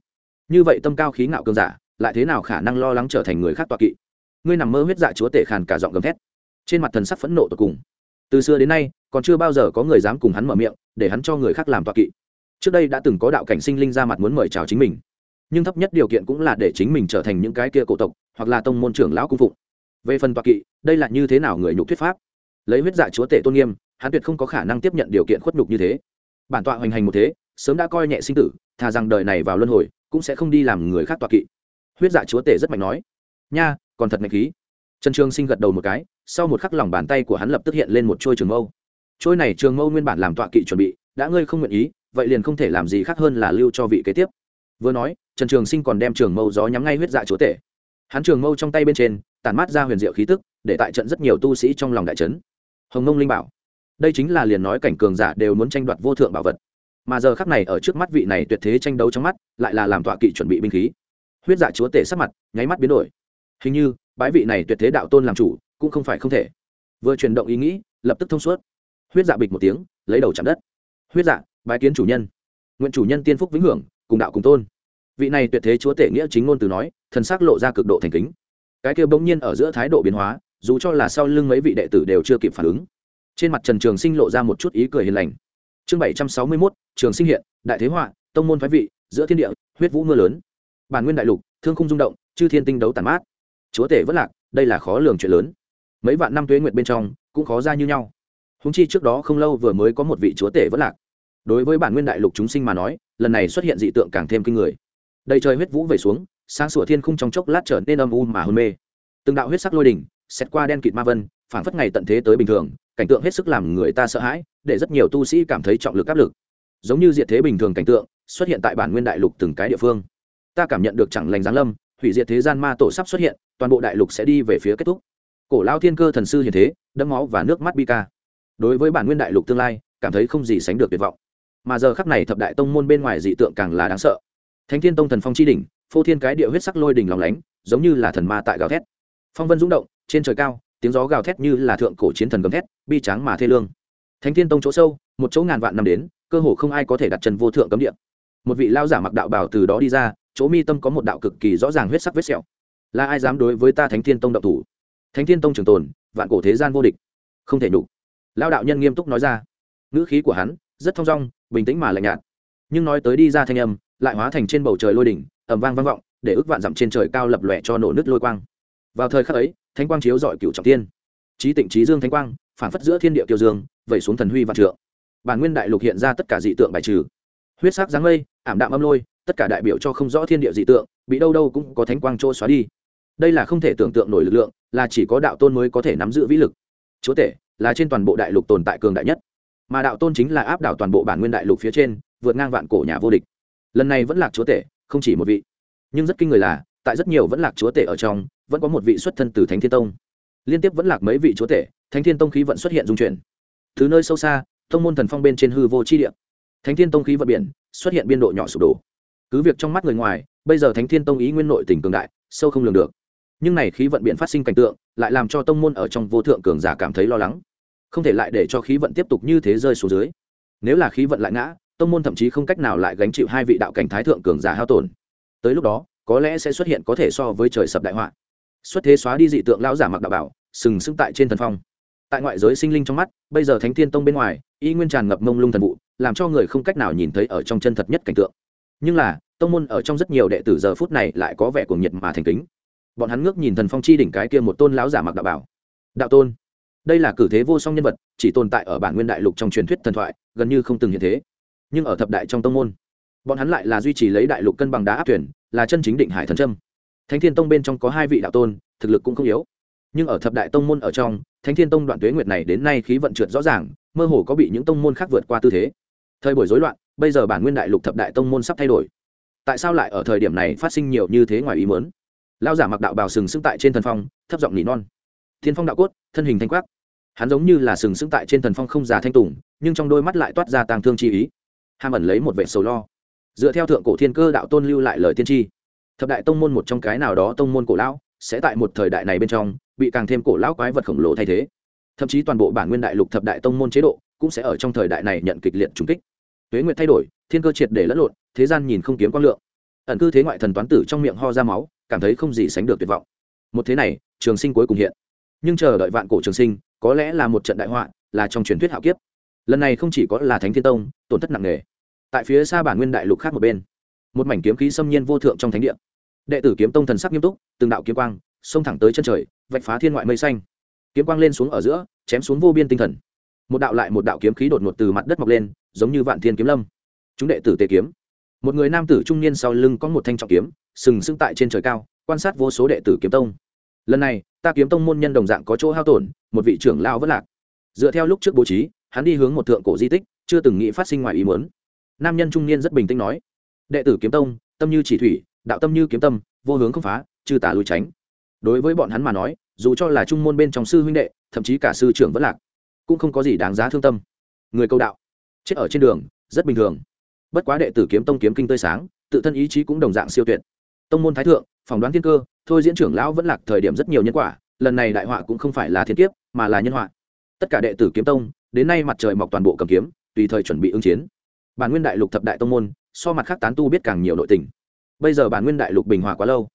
Như vậy tâm cao khí ngạo cường giả, lại thế nào khả năng lo lắng trở thành người khác toa kỵ? Ngươi nằm mơ huyết dạ chúa tể khàn cả giọng gầm thét. Trên mặt thần sắc phẫn nộ tột cùng. Từ xưa đến nay, còn chưa bao giờ có người dám cùng hắn mở miệng, để hắn cho người khác làm toa kỵ. Trước đây đã từng có đạo cảnh sinh linh ra mặt muốn mời chào chính mình nhưng thấp nhất điều kiện cũng là để chính mình trở thành những cái kia cổ tộc, hoặc là tông môn trưởng lão cung phụng. Về phần toạc kỵ, đây là như thế nào người nhục thuyết pháp? Lấy huyết dạ chúa tể tôn nghiêm, hắn tuyệt không có khả năng tiếp nhận điều kiện khuất nhục như thế. Bản tọa hoành hành một thế, sớm đã coi nhẹ sinh tử, thà rằng đời này vào luân hồi, cũng sẽ không đi làm người khác toạc kỵ. Huyết dạ chúa tể rất mạnh nói, nha, còn thật mạnh khí. Trần trường sinh gật đầu một cái, sau một khắc lòng bàn tay của hắn lập tức hiện lên một trôi trường mâu. Trôi này trường mâu nguyên bản làm tọa kỵ chuẩn bị, đã ngươi không nguyện ý, vậy liền không thể làm gì khác hơn là lưu cho vị kế tiếp. Vừa nói trần trường sinh còn đem trường mâu gió nhắm ngay huyết dạ chúa tể. Hắn trường mâu trong tay bên trên, tản mát ra huyền diệu khí tức, để tại trận rất nhiều tu sĩ trong lòng đại trấn hồng Mông linh bảo. Đây chính là liền nói cảnh cường giả đều muốn tranh đoạt vô thượng bảo vật. Mà giờ khắc này ở trước mắt vị này tuyệt thế tranh đấu trong mắt, lại là làm tọa kỵ chuẩn bị binh khí. Huyết dạ chúa tể sắc mặt, nháy mắt biến đổi. Hình như bãi vị này tuyệt thế đạo tôn làm chủ, cũng không phải không thể. Vừa chuyển động ý nghĩ, lập tức thông suốt. Huyết dạ bịch một tiếng, lấy đầu chạm đất. Huyết dạ bái kiến chủ nhân. Nguyện chủ nhân tiên phúc vĩnh hưởng, cùng đạo cùng tôn vị này tuyệt thế chúa tể nghĩa chính ngôn từ nói, thần s ắ c lộ ra cực độ thành kính. Cái kia bỗng nhiên ở giữa thái độ biến hóa, dù cho là sau lưng mấy vị đệ tử đều chưa kịp phản ứng, trên mặt trần trường sinh lộ ra một chút ý cười hiền lành. Chương bảy trăm sáu mươi mốt, trường sinh hiện, đại thế họa, tông môn phái vị, giữa thiên địa, huyết vũ mưa lớn. Bản nguyên đại lục, thương khung rung động, chư thiên tinh đấu tàn mát. Chúa tể vất lạc, đây là khó lường chuyện lớn. Mấy vạn năm tuế nguyệt bên trong, cũng khó ra như nhau. Húng chi trước đó không lâu vừa mới có một vị chúa tể vất lạc. Đối với bản nguyên đại lục chúng sinh mà nói, lần này xuất hiện dị tượng càng thêm kinh người đầy trời huyết vũ về xuống, sáng sủa thiên khung trong chốc lát trở nên âm u mà hôn mê. Từng đạo huyết sắc lôi đỉnh xét qua đen kịt ma vân phản phất ngày tận thế tới bình thường, cảnh tượng hết sức làm người ta sợ hãi, để rất nhiều tu sĩ cảm thấy trọng lực áp lực. Giống như diệt thế bình thường cảnh tượng, xuất hiện tại bản nguyên đại lục từng cái địa phương. Ta cảm nhận được chẳng lành giáng lâm, hủy diệt thế gian ma tổ sắp xuất hiện, toàn bộ đại lục sẽ đi về phía kết thúc. Cổ lao thiên cơ thần sư hiện thế, đẫm máu và nước mắt bi ca. Đối với bản nguyên đại lục tương lai, cảm thấy không gì sánh được tuyệt vọng. Mà giờ khắc này thập đại tông môn bên ngoài dị tượng càng là đáng sợ thánh thiên tông thần phong chi đỉnh, phô thiên cái địa huyết sắc lôi đỉnh lòng lánh, giống như là thần ma tại gào thét. Phong vân rung động, trên trời cao, tiếng gió gào thét như là thượng cổ chiến thần gầm thét, bi tráng mà thê lương. Thánh thiên tông chỗ sâu, một chỗ ngàn vạn năm đến, cơ hồ không ai có thể đặt chân vô thượng cấm địa. Một vị lao giả mặc đạo bảo từ đó đi ra, chỗ mi tâm có một đạo cực kỳ rõ ràng huyết sắc vết sẹo. Là ai dám đối với ta thánh thiên tông Đạo thủ? Thánh thiên tông trường tồn, vạn cổ thế gian vô địch. Không thể nhục. Lao đạo nhân nghiêm túc nói ra. Ngữ khí của hắn rất thong dong, bình tĩnh mà lạnh nhạt. Nhưng nói tới đi ra thanh âm lại hóa thành trên bầu trời lôi đỉnh ẩm vang vang vọng, để ước vạn dặm trên trời cao lập lòe cho nổ nứt lôi quang. Vào thời khắc ấy, thánh quang chiếu dọi cựu trọng tiên trí tịnh trí dương thánh quang, phản phất giữa thiên địa tiêu dương, vẩy xuống thần huy vạn trượng. Bản nguyên đại lục hiện ra tất cả dị tượng bài trừ. Huyết sắc dáng mây, ảm đạm âm lôi, tất cả đại biểu cho không rõ thiên địa dị tượng, bị đâu đâu cũng có thánh quang trôi xóa đi. Đây là không thể tưởng tượng nổi lực lượng, là chỉ có đạo tôn mới có thể nắm giữ vĩ lực. Chúa tể, là trên toàn bộ đại lục tồn tại cường đại nhất. Mà đạo tôn chính là áp đảo toàn bộ bản nguyên đại lục phía trên, vượt ngang vạn cổ nhà vô địch lần này vẫn lạc chúa tể, không chỉ một vị. Nhưng rất kinh người là, tại rất nhiều vẫn lạc chúa tể ở trong, vẫn có một vị xuất thân từ thánh thiên tông. Liên tiếp vẫn lạc mấy vị chúa tể, thánh thiên tông khí vận xuất hiện dung chuyển. Từ nơi sâu xa tông môn thần phong bên trên hư vô chi địa. Thánh thiên tông khí vận biển, xuất hiện biên độ nhỏ sụp đổ. Cứ việc trong mắt người ngoài, bây giờ thánh thiên tông ý nguyên nội tỉnh cường đại, sâu không lường được. Nhưng này khí vận biển phát sinh cảnh tượng, lại làm cho tông môn ở trong vô thượng cường giả cảm thấy lo lắng. Không thể lại để cho khí vận tiếp tục như thế rơi xuống dưới. Nếu là khí vận lại ngã tông môn thậm chí không cách nào lại gánh chịu hai vị đạo cảnh thái thượng cường giả hao tổn. Tới lúc đó, có lẽ sẽ xuất hiện có thể so với trời sập đại họa. Xuất thế xóa đi dị tượng lão giả mặc đạo bảo, sừng sững tại trên thần phong. Tại ngoại giới sinh linh trong mắt, bây giờ thánh thiên tông bên ngoài, y nguyên tràn ngập mông lung thần vụ, làm cho người không cách nào nhìn thấy ở trong chân thật nhất cảnh tượng. Nhưng là, tông môn ở trong rất nhiều đệ tử giờ phút này lại có vẻ cuồng nhiệt mà thành kính. Bọn hắn ngước nhìn thần phong chi đỉnh cái kia một tôn lão giả mặc đạo bảo. Đạo tôn, đây là cử thế vô song nhân vật, chỉ tồn tại ở bản nguyên đại lục trong truyền thuyết thần thoại, gần như không từng hiện thế nhưng ở thập đại trong tông môn, bọn hắn lại là duy trì lấy đại lục cân bằng đá áp thuyền, là chân chính định hải thần trâm thánh thiên tông bên trong có hai vị đạo tôn, thực lực cũng không yếu. Nhưng ở thập đại tông môn ở trong, thánh thiên tông đoạn tuế nguyệt này đến nay khí vận trượt rõ ràng, mơ hồ có bị những tông môn khác vượt qua tư thế. Thời buổi rối loạn, bây giờ bản nguyên đại lục thập đại tông môn sắp thay đổi. Tại sao lại ở thời điểm này phát sinh nhiều như thế ngoài ý mớn lao giả mặc đạo bào sừng sững tại trên thần phong, thấp giọng nỉ non. Thiên phong đạo cốt, thân hình thanh quát hắn giống như là sừng sững tại trên thần phong không già thanh tùng, nhưng trong đôi mắt lại toát ra tàng thương chi ý ham ẩn lấy một vệ sầu lo. Dựa theo thượng cổ thiên cơ đạo tôn lưu lại lời tiên tri, thập đại tông môn một trong cái nào đó tông môn cổ lão sẽ tại một thời đại này bên trong bị càng thêm cổ lão quái vật khổng lồ thay thế. Thậm chí toàn bộ bản nguyên đại lục thập đại tông môn chế độ cũng sẽ ở trong thời đại này nhận kịch liệt trùng kích. Tuế nguyệt thay đổi, thiên cơ triệt để lẫn lộn, thế gian nhìn không kiếm quang lượng. Ẩn cư thế ngoại thần toán tử trong miệng ho ra máu, cảm thấy không gì sánh được tuyệt vọng. Một thế này, trường sinh cuối cùng hiện. Nhưng chờ đợi vạn cổ trường sinh, có lẽ là một trận đại họa, là trong truyền thuyết hạo kiếp. Lần này không chỉ có là thánh thiên tông, tổn thất nặng nề tại phía xa bản nguyên đại lục khác một bên. Một mảnh kiếm khí xâm nhiên vô thượng trong thánh địa. Đệ tử kiếm tông thần sắc nghiêm túc, từng đạo kiếm quang, xông thẳng tới chân trời, vạch phá thiên ngoại mây xanh. Kiếm quang lên xuống ở giữa, chém xuống vô biên tinh thần. Một đạo lại một đạo kiếm khí đột ngột từ mặt đất mọc lên, giống như vạn thiên kiếm lâm. Chúng đệ tử tề kiếm. Một người nam tử trung niên sau lưng có một thanh trọng kiếm, sừng sững tại trên trời cao, quan sát vô số đệ tử kiếm tông. Lần này, ta kiếm tông môn nhân đồng dạng có chỗ hao tổn, một vị trưởng lao vẫn lạc. Dựa theo lúc trước bố trí, hắn đi hướng một thượng cổ di tích, chưa từng nghĩ phát sinh ngoài ý muốn nam nhân trung niên rất bình tĩnh nói, đệ tử kiếm tông, tâm như chỉ thủy, đạo tâm như kiếm tâm, vô hướng không phá chư tả lùi tránh. Đối với bọn hắn mà nói, dù cho là trung môn bên trong sư huynh đệ, thậm chí cả sư trưởng vẫn lạc, cũng không có gì đáng giá thương tâm. Người câu đạo, chết ở trên đường, rất bình thường. Bất quá đệ tử kiếm tông kiếm kinh tươi sáng, tự thân ý chí cũng đồng dạng siêu tuyệt. Tông môn thái thượng, phỏng đoán thiên cơ, thôi diễn trưởng lão vẫn lạc thời điểm rất nhiều nhân quả, lần này đại họa cũng không phải là thiên kiếp, mà là nhân họa. Tất cả đệ tử kiếm tông, đến nay mặt trời mọc toàn bộ cầm kiếm, tùy thời chuẩn bị ứng chiến bản nguyên đại lục thập đại tông môn, so mặt khác tán tu biết càng nhiều nội tình. Bây giờ bản nguyên đại lục bình hòa quá lâu,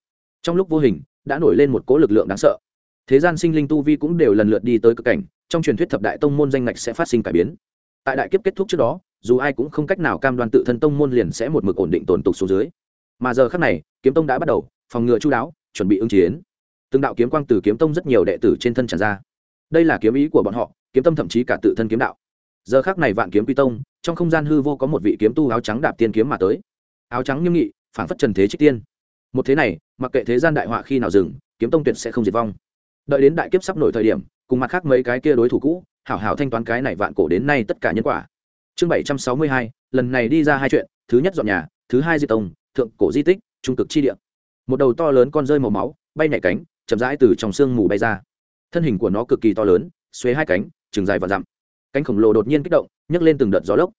trong lúc vô hình, đã nổi lên một cố lực lượng đáng sợ. Thế gian sinh linh tu vi cũng đều lần lượt đi tới cực cảnh, trong truyền thuyết thập đại tông môn danh ngạch sẽ phát sinh cải biến. Tại đại kiếp kết thúc trước đó, dù ai cũng không cách nào cam đoan tự thân tông môn liền sẽ một mực ổn định tồn tục xuống dưới. Mà giờ khác này, kiếm tông đã bắt đầu, phòng ngừa chú đáo, chuẩn bị ứng chiến. Từng đạo kiếm quang từ kiếm tông rất nhiều đệ tử trên thân tràn ra. Đây là kiếm ý của bọn họ, kiếm tâm thậm chí cả tự thân kiếm đạo giờ khác này vạn kiếm quy tông, trong không gian hư vô có một vị kiếm tu áo trắng đạp tiên kiếm mà tới. Áo trắng nghiêm nghị phản phất trần thế trích tiên. Một thế này, mặc kệ thế gian đại họa khi nào dừng, kiếm tông tuyệt sẽ không diệt vong. Đợi đến đại kiếp sắp nổi thời điểm, cùng mặt khác mấy cái kia đối thủ cũ, hảo hảo thanh toán cái này vạn cổ đến nay tất cả nhân quả. Chương bảy trăm sáu mươi hai, lần này đi ra hai chuyện, thứ nhất dọn nhà, thứ hai di tông, thượng cổ di tích, trung cực chi địa. Một đầu to lớn con rơi màu máu, bay nhảy cánh, chậm rãi từ trong sương mù bay ra. Thân hình của nó cực kỳ to lớn xuế hai cánh, chừng dài và dặm cánh khổng lồ đột nhiên kích động, nhấc lên từng đợt gió lốc.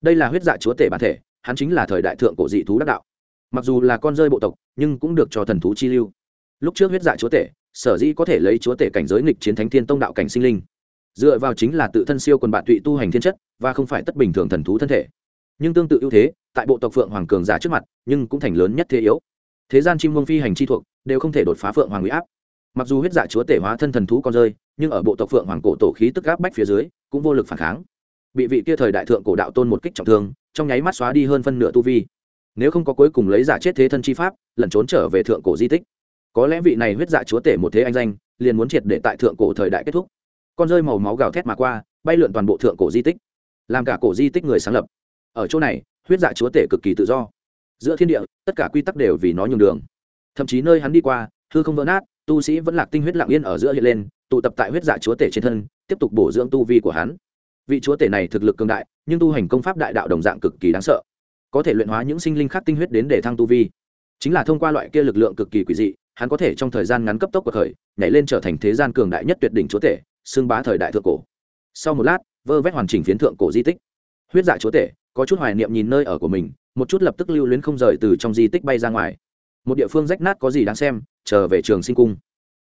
Đây là huyết dạ chúa tể bản thể, hắn chính là thời đại thượng cổ dị thú đắc đạo. Mặc dù là con rơi bộ tộc, nhưng cũng được cho thần thú chi lưu. Lúc trước huyết dạ chúa tể, sở dĩ có thể lấy chúa tể cảnh giới nghịch chiến thánh thiên tông đạo cảnh sinh linh. Dựa vào chính là tự thân siêu quần bạn tụy tu hành thiên chất, và không phải tất bình thường thần thú thân thể. Nhưng tương tự ưu thế, tại bộ tộc phượng hoàng cường giả trước mặt, nhưng cũng thành lớn nhất thế yếu. Thế gian chim mông phi hành chi thuộc, đều không thể đột phá phượng hoàng huy áp mặc dù huyết dạ chúa tể hóa thân thần thú con rơi, nhưng ở bộ tộc phượng hoàng cổ tổ khí tức áp bách phía dưới, cũng vô lực phản kháng. Bị vị kia thời đại thượng cổ đạo tôn một kích trọng thương, trong nháy mắt xóa đi hơn phân nửa tu vi. Nếu không có cuối cùng lấy giả chết thế thân chi pháp, lẩn trốn trở về thượng cổ di tích. Có lẽ vị này huyết dạ chúa tể một thế anh danh, liền muốn triệt để tại thượng cổ thời đại kết thúc. Con rơi màu máu gào thét mà qua, bay lượn toàn bộ thượng cổ di tích. Làm cả cổ di tích người sáng lập. Ở chỗ này, huyết dạ chúa tể cực kỳ tự do. Giữa thiên địa, tất cả quy tắc đều vì nó nhường đường. Thậm chí nơi hắn đi qua, hư không vỡ nát tu sĩ vẫn lạc tinh huyết lặng yên ở giữa hiện lên, tụ tập tại huyết dạ chúa tể trên thân, tiếp tục bổ dưỡng tu vi của hắn. Vị chúa tể này thực lực cường đại, nhưng tu hành công pháp đại đạo đồng dạng cực kỳ đáng sợ. Có thể luyện hóa những sinh linh khác tinh huyết đến để thăng tu vi. Chính là thông qua loại kia lực lượng cực kỳ quỷ dị, hắn có thể trong thời gian ngắn cấp tốc của thời nhảy lên trở thành thế gian cường đại nhất tuyệt đỉnh chúa tể, xưng bá thời đại thượng cổ. Sau một lát, vơ vét hoàn chỉnh phiến thượng cổ di tích. Huyết dạ chúa tể, có chút hoài niệm nhìn nơi ở của mình, một chút lập tức lưu luyến không rời từ trong di tích bay ra ngoài một địa phương rách nát có gì đáng xem, trở về trường sinh cung.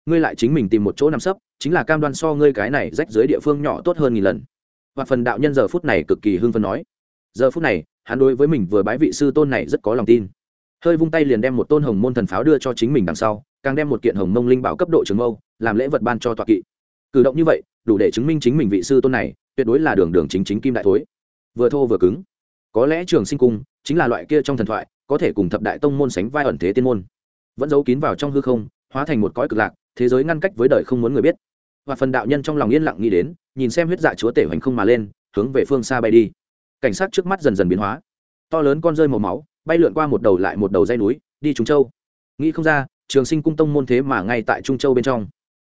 Ngươi lại chính mình tìm một chỗ nằm sấp, chính là cam đoan so ngươi cái này rách dưới địa phương nhỏ tốt hơn nghìn lần. Và phần đạo nhân giờ phút này cực kỳ hưng phấn nói. Giờ phút này, hắn đối với mình vừa bái vị sư tôn này rất có lòng tin. Hơi vung tay liền đem một tôn hồng môn thần pháo đưa cho chính mình đằng sau, càng đem một kiện hồng mông linh bảo cấp độ trường mâu, làm lễ vật ban cho tọa kỵ. Cử động như vậy, đủ để chứng minh chính mình vị sư tôn này, tuyệt đối là đường đường chính chính kim đại thối. Vừa thô vừa cứng. Có lẽ trường sinh cung chính là loại kia trong thần thoại có thể cùng thập đại tông môn sánh vai ẩn thế tiên môn. Vẫn giấu kín vào trong hư không, hóa thành một cõi cực lạc, thế giới ngăn cách với đời không muốn người biết. Và phần đạo nhân trong lòng yên lặng nghĩ đến, nhìn xem huyết dạ chúa tể hoành không mà lên, hướng về phương xa bay đi. Cảnh sát trước mắt dần dần biến hóa. To lớn con rơi màu máu, bay lượn qua một đầu lại một đầu dây núi, đi trung châu. Nghĩ không ra, trường sinh cung tông môn thế mà ngay tại trung châu bên trong.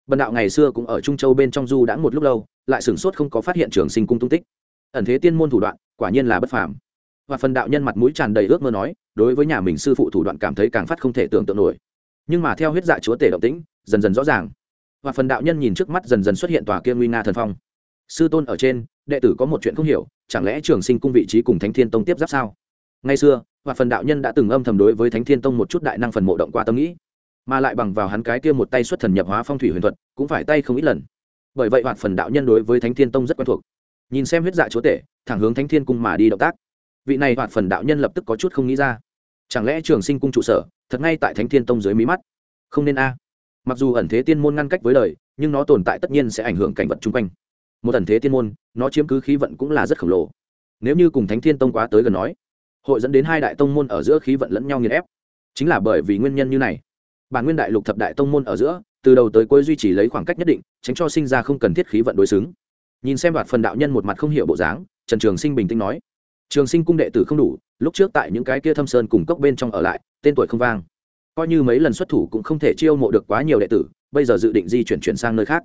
Bần đạo ngày xưa cũng ở trung châu bên trong du đã một lúc lâu, lại sửng sốt không có phát hiện trường sinh cung tung tích. Ẩn thế tiên môn thủ đoạn, quả nhiên là bất phàm và phần đạo nhân mặt mũi tràn đầy ước mơ nói, đối với nhà mình sư phụ thủ đoạn cảm thấy càng phát không thể tưởng tượng nổi. Nhưng mà theo huyết dạ chúa tể động tĩnh, dần dần rõ ràng. Và phần đạo nhân nhìn trước mắt dần dần xuất hiện tòa kia nguy nga thần phong. Sư tôn ở trên, đệ tử có một chuyện không hiểu, chẳng lẽ trường sinh cung vị trí cùng thánh thiên tông tiếp giáp sao? Ngay xưa, và phần đạo nhân đã từng âm thầm đối với thánh thiên tông một chút đại năng phần mộ động qua tâm nghĩ. Mà lại bằng vào hắn cái kia một tay xuất thần nhập hóa phong thủy huyền thuật, cũng phải tay không ít lần. Bởi vậy hoạt phần đạo nhân đối với thánh thiên tông rất quen thuộc. Nhìn xem huyết dạ chúa tể, thẳng hướng thánh thiên cung mà đi động tác vị này hoạt phần đạo nhân lập tức có chút không nghĩ ra. Chẳng lẽ trường sinh cung trụ sở, thật ngay tại thánh thiên tông dưới mí mắt? Không nên a. Mặc dù ẩn thế tiên môn ngăn cách với đời, nhưng nó tồn tại tất nhiên sẽ ảnh hưởng cảnh vật chung quanh. Một ẩn thế tiên môn, nó chiếm cứ khí vận cũng là rất khổng lồ. Nếu như cùng thánh thiên tông quá tới gần nói, hội dẫn đến hai đại tông môn ở giữa khí vận lẫn nhau nghiền ép. Chính là bởi vì nguyên nhân như này. Bản nguyên đại lục thập đại tông môn ở giữa, từ đầu tới cuối duy trì lấy khoảng cách nhất định, tránh cho sinh ra không cần thiết khí vận đối xứng. Nhìn xem đoạt phần đạo nhân một mặt không hiểu bộ dáng, trần trường sinh bình tĩnh nói trường sinh cung đệ tử không đủ lúc trước tại những cái kia thâm sơn cùng cốc bên trong ở lại tên tuổi không vang. Coi như mấy lần xuất thủ cũng không thể chiêu mộ được quá nhiều đệ tử bây giờ dự định di chuyển chuyển sang nơi khác.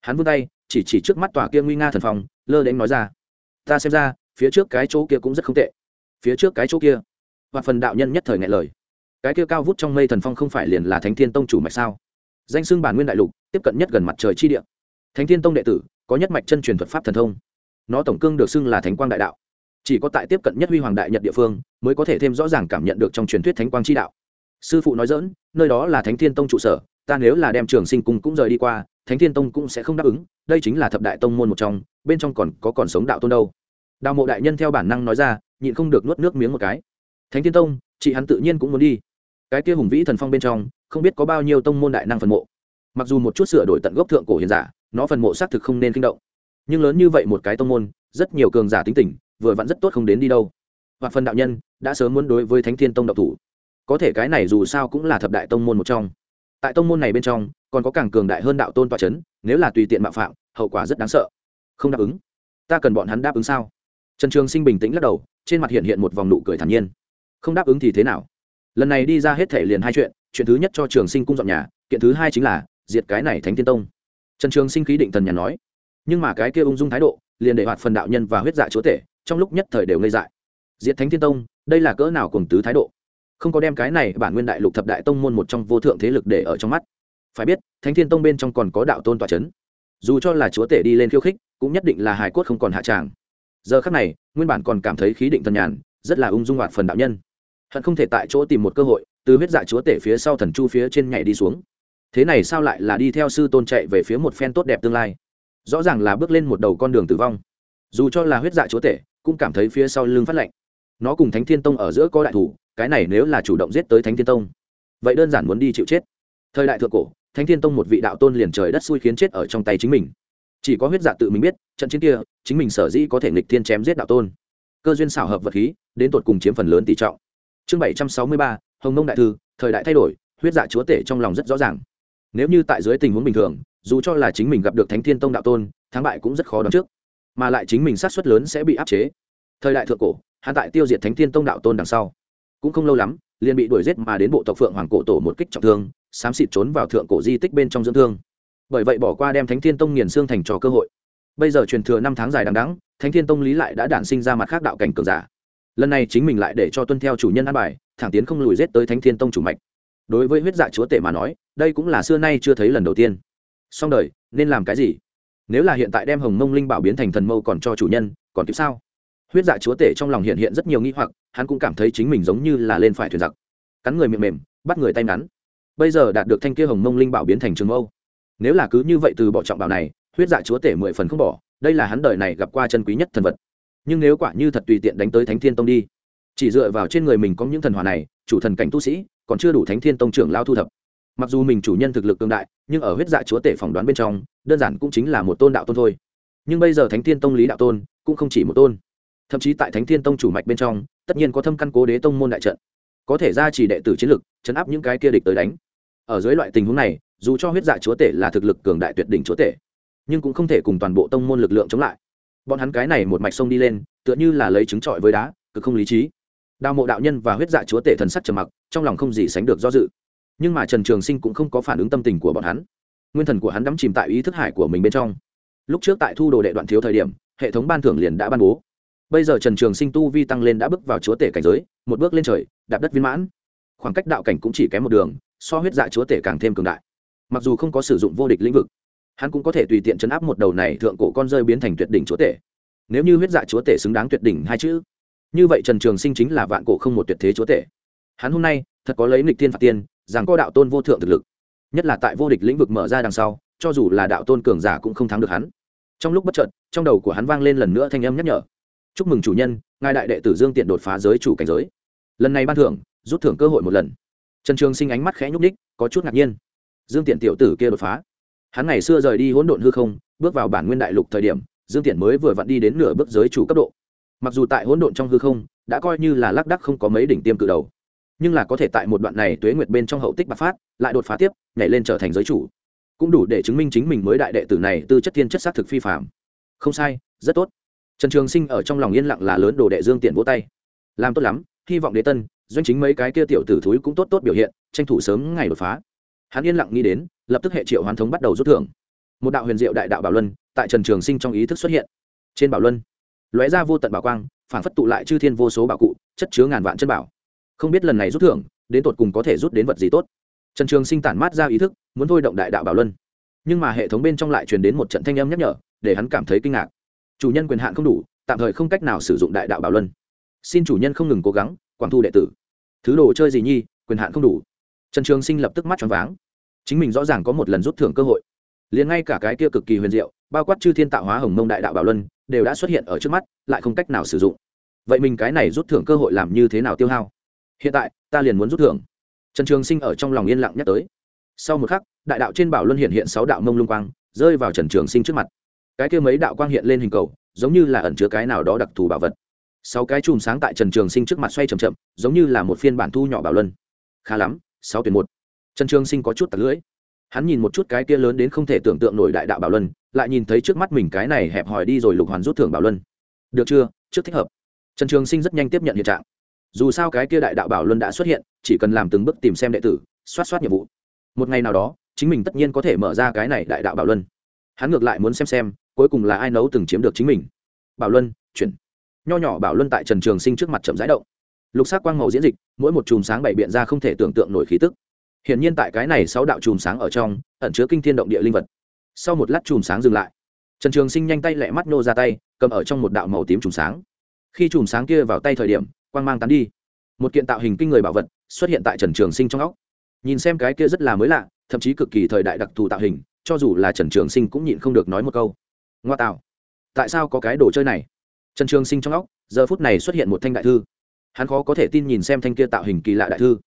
Hắn vươn tay chỉ chỉ trước mắt tòa kia nguy nga thần phòng, lơ đến nói ra ta xem ra phía trước cái chỗ kia cũng rất không tệ. Phía trước cái chỗ kia. Và phần đạo nhân nhất thời ngại lời. Cái kia cao vút trong mây thần phong không phải liền là thánh thiên tông chủ mạch sao? Danh xưng bản nguyên đại lục tiếp cận nhất gần mặt trời chi địa. Thánh thiên tông đệ tử có nhất mạch chân truyền thuật pháp thần thông. Nó tổng cương được xưng là thánh quang đại đạo chỉ có tại tiếp cận nhất huy hoàng đại nhật địa phương mới có thể thêm rõ ràng cảm nhận được trong truyền thuyết thánh quang chi đạo. Sư phụ nói dỡn, nơi đó là thánh thiên tông trụ sở, ta nếu là đem trường sinh cung cũng rời đi qua, thánh thiên tông cũng sẽ không đáp ứng, đây chính là thập đại tông môn một trong, bên trong còn có còn sống đạo tôn đâu. Đào mộ đại nhân theo bản năng nói ra, nhịn không được nuốt nước miếng một cái. Thánh thiên tông, chị hắn tự nhiên cũng muốn đi. Cái kia hùng vĩ thần phong bên trong, không biết có bao nhiêu tông môn đại năng phần mộ. Mặc dù một chút sửa đổi tận gốc thượng cổ hiền giả, nó phần mộ xác thực không nên kinh động. Nhưng lớn như vậy một cái tông môn, rất nhiều cường giả tính tình vừa vặn rất tốt không đến đi đâu. Và phần đạo nhân đã sớm muốn đối với thánh thiên tông độc thủ. Có thể cái này dù sao cũng là thập đại tông môn một trong. Tại tông môn này bên trong, còn có càng cường đại hơn đạo tôn tọa c h ấ n nếu là tùy tiện mạo phạm, hậu quả rất đáng sợ. Không đáp ứng. Ta cần bọn hắn đáp ứng sao? Trần trường sinh bình tĩnh lắc đầu, trên mặt hiện hiện một vòng nụ cười thản nhiên. Không đáp ứng thì thế nào? Lần này đi ra hết thể liền hai chuyện chuyện thứ nhất cho trường sinh cung dọn nhà, kiện thứ hai chính là diệt cái này thánh tiên tông. Trần trường sinh khí định thần nhà nói. Nhưng mà cái kia ung dung thái độ, liền để hoạt phần đạo nhân và huyết dạ chúa tể trong lúc nhất thời đều ngây dại. Diệt thánh thiên tông, đây là cỡ nào cùng tứ thái độ? Không có đem cái này bản nguyên đại lục thập đại tông môn một trong vô thượng thế lực để ở trong mắt. Phải biết, thánh thiên tông bên trong còn có đạo tôn tòa c h ấ n dù cho là chúa tể đi lên khiêu khích, cũng nhất định là hài cốt không còn hạ tràng. Giờ khác này, nguyên bản còn cảm thấy khí định thần nhàn, rất là ung dung hoạt phần đạo nhân. Hận không thể tại chỗ tìm một cơ hội, từ huyết dạ chúa tể phía sau thần chu phía trên nhảy đi xuống. Thế này sao lại là đi theo sư tôn chạy về phía một phen tốt đẹp tương lai? Rõ ràng là bước lên một đầu con đường tử vong. Dù cho là huyết dạ chúa tể cũng cảm thấy phía sau lưng phát lạnh. Nó cùng thánh thiên tông ở giữa có đại thủ, cái này nếu là chủ động giết tới thánh thiên tông, vậy đơn giản muốn đi chịu chết. Thời đại thượng cổ, thánh thiên tông một vị đạo tôn liền trời đất xui khiến chết ở trong tay chính mình. Chỉ có huyết dạ tự mình biết, trận chiến kia, chính mình sở dĩ có thể nghịch thiên chém giết đạo tôn. Cơ duyên xảo hợp vật khí, đến tột cùng chiếm phần lớn tỷ trọng. Chương bảy trăm sáu mươi ba, hồng nông đại thư, thời đại thay đổi, huyết dạ chúa tể trong lòng rất rõ ràng. Nếu như tại dưới tình huống bình thường, dù cho là chính mình gặp được thánh thiên tông đạo tôn, thắng bại cũng rất khó đoán trước mà lại chính mình sát xuất lớn sẽ bị áp chế. Thời đại thượng cổ, hắn tại tiêu diệt thánh thiên tông đạo tôn đằng sau, cũng không lâu lắm, liền bị đuổi giết mà đến bộ tộc phượng hoàng cổ tổ một kích trọng thương, xám xịt trốn vào thượng cổ di tích bên trong dưỡng thương. Bởi vậy bỏ qua đem thánh thiên tông nghiền xương thành trò cơ hội. Bây giờ truyền thừa năm tháng dài đằng đắng thánh thiên tông lý lại đã đản sinh ra mặt khác đạo cảnh cường giả. Lần này chính mình lại để cho tuân theo chủ nhân an bài, thẳng tiến không lùi giết tới thánh thiên tông chủ mạch. Đối với huyết dạ chúa tể mà nói, đây cũng là xưa nay chưa thấy lần đầu tiên. Song đời, nên làm cái gì? Nếu là hiện tại đem hồng mông linh bảo biến thành thần mâu còn cho chủ nhân, còn kịp sao? Huyết dạ chúa tể trong lòng hiện hiện rất nhiều nghi hoặc, hắn cũng cảm thấy chính mình giống như là lên phải thuyền giặc. Cắn người miệng mềm, bắt người tay ngắn. Bây giờ đạt được thanh kia hồng mông linh bảo biến thành trường mâu. Nếu là cứ như vậy từ bỏ trọng bảo này, huyết dạ chúa tể mười phần không bỏ, đây là hắn đời này gặp qua chân quý nhất thần vật. Nhưng nếu quả như thật tùy tiện đánh tới thánh thiên tông đi, chỉ dựa vào trên người mình có những thần hỏa này, chủ thần cảnh tu sĩ, còn chưa đủ thánh thiên tông trưởng lao thu thập mặc dù mình chủ nhân thực lực cương đại, nhưng ở huyết dạ chúa tể phỏng đoán bên trong, đơn giản cũng chính là một tôn đạo tôn thôi. Nhưng bây giờ thánh thiên tông lý đạo tôn cũng không chỉ một tôn. Thậm chí tại thánh thiên tông chủ mạch bên trong, tất nhiên có thâm căn cố đế tông môn đại trận. Có thể ra chỉ đệ tử chiến lực, chấn áp những cái kia địch tới đánh. Ở dưới loại tình huống này, dù cho huyết dạ chúa tể là thực lực cường đại tuyệt đỉnh chúa tể, nhưng cũng không thể cùng toàn bộ tông môn lực lượng chống lại. Bọn hắn cái này một mạch sông đi lên, tựa như là lấy trứng trọi với đá, cực không lý trí. Đào mộ đạo nhân và huyết dạ chúa tể thần sắc trầm mặc, trong lòng không gì sánh được do dự nhưng mà trần trường sinh cũng không có phản ứng tâm tình của bọn hắn. Nguyên thần của hắn đắm chìm tại ý thức hải của mình bên trong. Lúc trước tại thu đồ đệ đoạn thiếu thời điểm, hệ thống ban thưởng liền đã ban bố. Bây giờ trần trường sinh tu vi tăng lên đã bước vào chúa tể cảnh giới, một bước lên trời, đạp đất viên mãn. Khoảng cách đạo cảnh cũng chỉ kém một đường, so huyết dạ chúa tể càng thêm cường đại. Mặc dù không có sử dụng vô địch lĩnh vực, hắn cũng có thể tùy tiện chấn áp một đầu này thượng cổ con rơi biến thành tuyệt đỉnh chúa tể. Nếu như huyết dạ chúa tể xứng đáng tuyệt đỉnh hai chữ, như vậy trần trường sinh chính là vạn cổ không một tuyệt thế chúa tể. Hắn hôm nay thật có lấy nghịch tiên phạt tiên rằng có đạo tôn vô thượng thực lực. Nhất là tại vô địch lĩnh vực mở ra đằng sau, cho dù là đạo tôn cường giả cũng không thắng được hắn. Trong lúc bất trợt trong đầu của hắn vang lên lần nữa thanh âm nhắc nhở. Chúc mừng chủ nhân, ngài đại đệ tử dương tiện đột phá giới chủ cảnh giới. Lần này ban thưởng, rút thưởng cơ hội một lần. Trần trường sinh ánh mắt khẽ nhúc ních có chút ngạc nhiên. Dương tiện tiểu tử kia đột phá. Hắn ngày xưa rời đi hỗn độn hư không, bước vào bản nguyên đại lục thời điểm, dương tiện mới vừa vặn đi đến nửa bước giới chủ cấp độ. Mặc dù tại hỗn độn trong hư không, đã coi như là lác đắc không có mấy đỉnh tiêm cự đầu nhưng là có thể tại một đoạn này tuế nguyệt bên trong hậu tích bạc phát, lại đột phá tiếp, nhảy lên trở thành giới chủ. Cũng đủ để chứng minh chính mình mới đại đệ tử này tư chất thiên chất xác thực phi phạm không sai, rất tốt. Trần trường sinh ở trong lòng yên lặng là lớn đồ đệ dương tiện vỗ tay. Làm tốt lắm, hy vọng đế tân, doanh chính mấy cái kia tiểu tử thúi cũng tốt tốt biểu hiện, tranh thủ sớm ngày đột phá. Hắn yên lặng nghĩ đến, lập tức hệ triệu hoàn thống bắt đầu rút thưởng. Một đạo huyền diệu đại đạo bảo luân tại trần trường sinh trong ý thức xuất hiện. Trên bảo luân, lóe ra vô tận bảo quang, phản phất tụ lại chư thiên vô số bảo cụ, chất chứa ngàn vạn chân bảo không biết lần này rút thưởng, đến tột cùng có thể rút đến vật gì tốt. Trần trường sinh tản mát ra ý thức, muốn thôi động đại đạo bảo luân. Nhưng mà hệ thống bên trong lại truyền đến một trận thanh âm nhắc nhở, để hắn cảm thấy kinh ngạc. Chủ nhân quyền hạn không đủ, tạm thời không cách nào sử dụng đại đạo bảo luân. Xin chủ nhân không ngừng cố gắng, quảng thu đệ tử. Thứ đồ chơi gì nhi, quyền hạn không đủ. Trần trường sinh lập tức mắt choáng váng. Chính mình rõ ràng có một lần rút thưởng cơ hội. Liền ngay cả cái kia cực kỳ huyền diệu, bao quát chư thiên tạo hóa hồng mông đại đạo bảo luân, đều đã xuất hiện ở trước mắt, lại không cách nào sử dụng. Vậy mình cái này rút thưởng cơ hội làm như thế nào tiêu hao? Hiện tại, ta liền muốn rút thưởng. Trần trường sinh ở trong lòng yên lặng nhắc tới. Sau một khắc, đại đạo trên bảo luân hiện hiện sáu đạo mông lung quang, rơi vào trần trường sinh trước mặt. Cái kia mấy đạo quang hiện lên hình cầu, giống như là ẩn chứa cái nào đó đặc thù bảo vật. Sáu cái chùm sáng tại trần trường sinh trước mặt xoay c h ậ m chậm, giống như là một phiên bản thu nhỏ bảo luân. Khá lắm, sáu tuyển một. Trần trường sinh có chút tặc lưỡi. Hắn nhìn một chút cái kia lớn đến không thể tưởng tượng nổi đại đạo bảo luân, lại nhìn thấy trước mắt mình cái này hẹp hòi đi rồi lục hoàn rút thưởng bảo luân. Được chưa? Trước thích hợp. Trần trường sinh rất nhanh tiếp nhận hiện trạng dù sao cái kia đại đạo bảo luân đã xuất hiện, chỉ cần làm từng bước tìm xem đệ tử xoát xoát nhiệm vụ. Một ngày nào đó, chính mình tất nhiên có thể mở ra cái này đại đạo bảo luân. Hắn ngược lại muốn xem xem, cuối cùng là ai nấu từng chiếm được chính mình. Bảo luân, chuyển. Nho nhỏ bảo luân tại trần trường sinh trước mặt chậm rãi động. Lục sắc quang màu diễn dịch, mỗi một chùm sáng bày biện ra không thể tưởng tượng nổi khí tức. Hiển nhiên tại cái này sáu đạo chùm sáng ở trong, ẩn chứa kinh thiên động địa linh vật. Sau một lát chùm sáng dừng lại, trần trường sinh nhanh tay lẹ mắt nô ra tay, cầm ở trong một đạo màu tím chùm sáng. Khi chùm sáng kia vào tay thời điểm quang mang tán đi. Một kiện tạo hình kinh người bảo vật xuất hiện tại trần trường sinh trong óc. Nhìn xem cái kia rất là mới lạ, thậm chí cực kỳ thời đại đặc thù tạo hình, cho dù là trần trường sinh cũng nhịn không được nói một câu. Ngoa tạo. Tại sao có cái đồ chơi này? Trần trường sinh trong óc, giờ phút này xuất hiện một thanh đại thư. Hắn khó có thể tin nhìn xem thanh kia tạo hình kỳ lạ đại thư.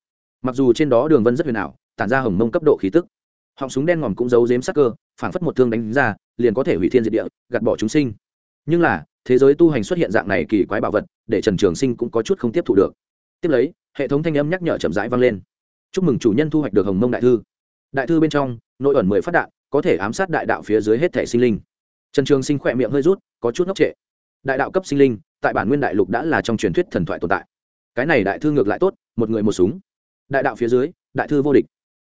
Mặc dù trên đó đường vân rất huyền ảo, tản ra hồng mông cấp độ khí tức. Họng súng đen ngòm cũng giấu dếm sắc cơ, phảng phất một thương đánh ra, liền có thể hủy thiên diệt địa, gạt bỏ chúng sinh. Nhưng là thế giới tu hành xuất hiện dạng này kỳ quái bảo vật, để trần trường sinh cũng có chút không tiếp thu được. Tiếp lấy, hệ thống thanh âm nhắc nhở chậm rãi vang lên. Chúc mừng chủ nhân thu hoạch được hồng mông đại thư. Đại thư bên trong, nội ẩn mười phát đạn, có thể ám sát đại đạo phía dưới hết thể sinh linh. Trần trường sinh khỏe miệng hơi rút, có chút ngốc trệ. Đại đạo cấp sinh linh, tại bản nguyên đại lục đã là trong truyền thuyết thần thoại tồn tại. Cái này đại thư ngược lại tốt, một người một súng. Đại đạo phía dưới, đại thư vô địch.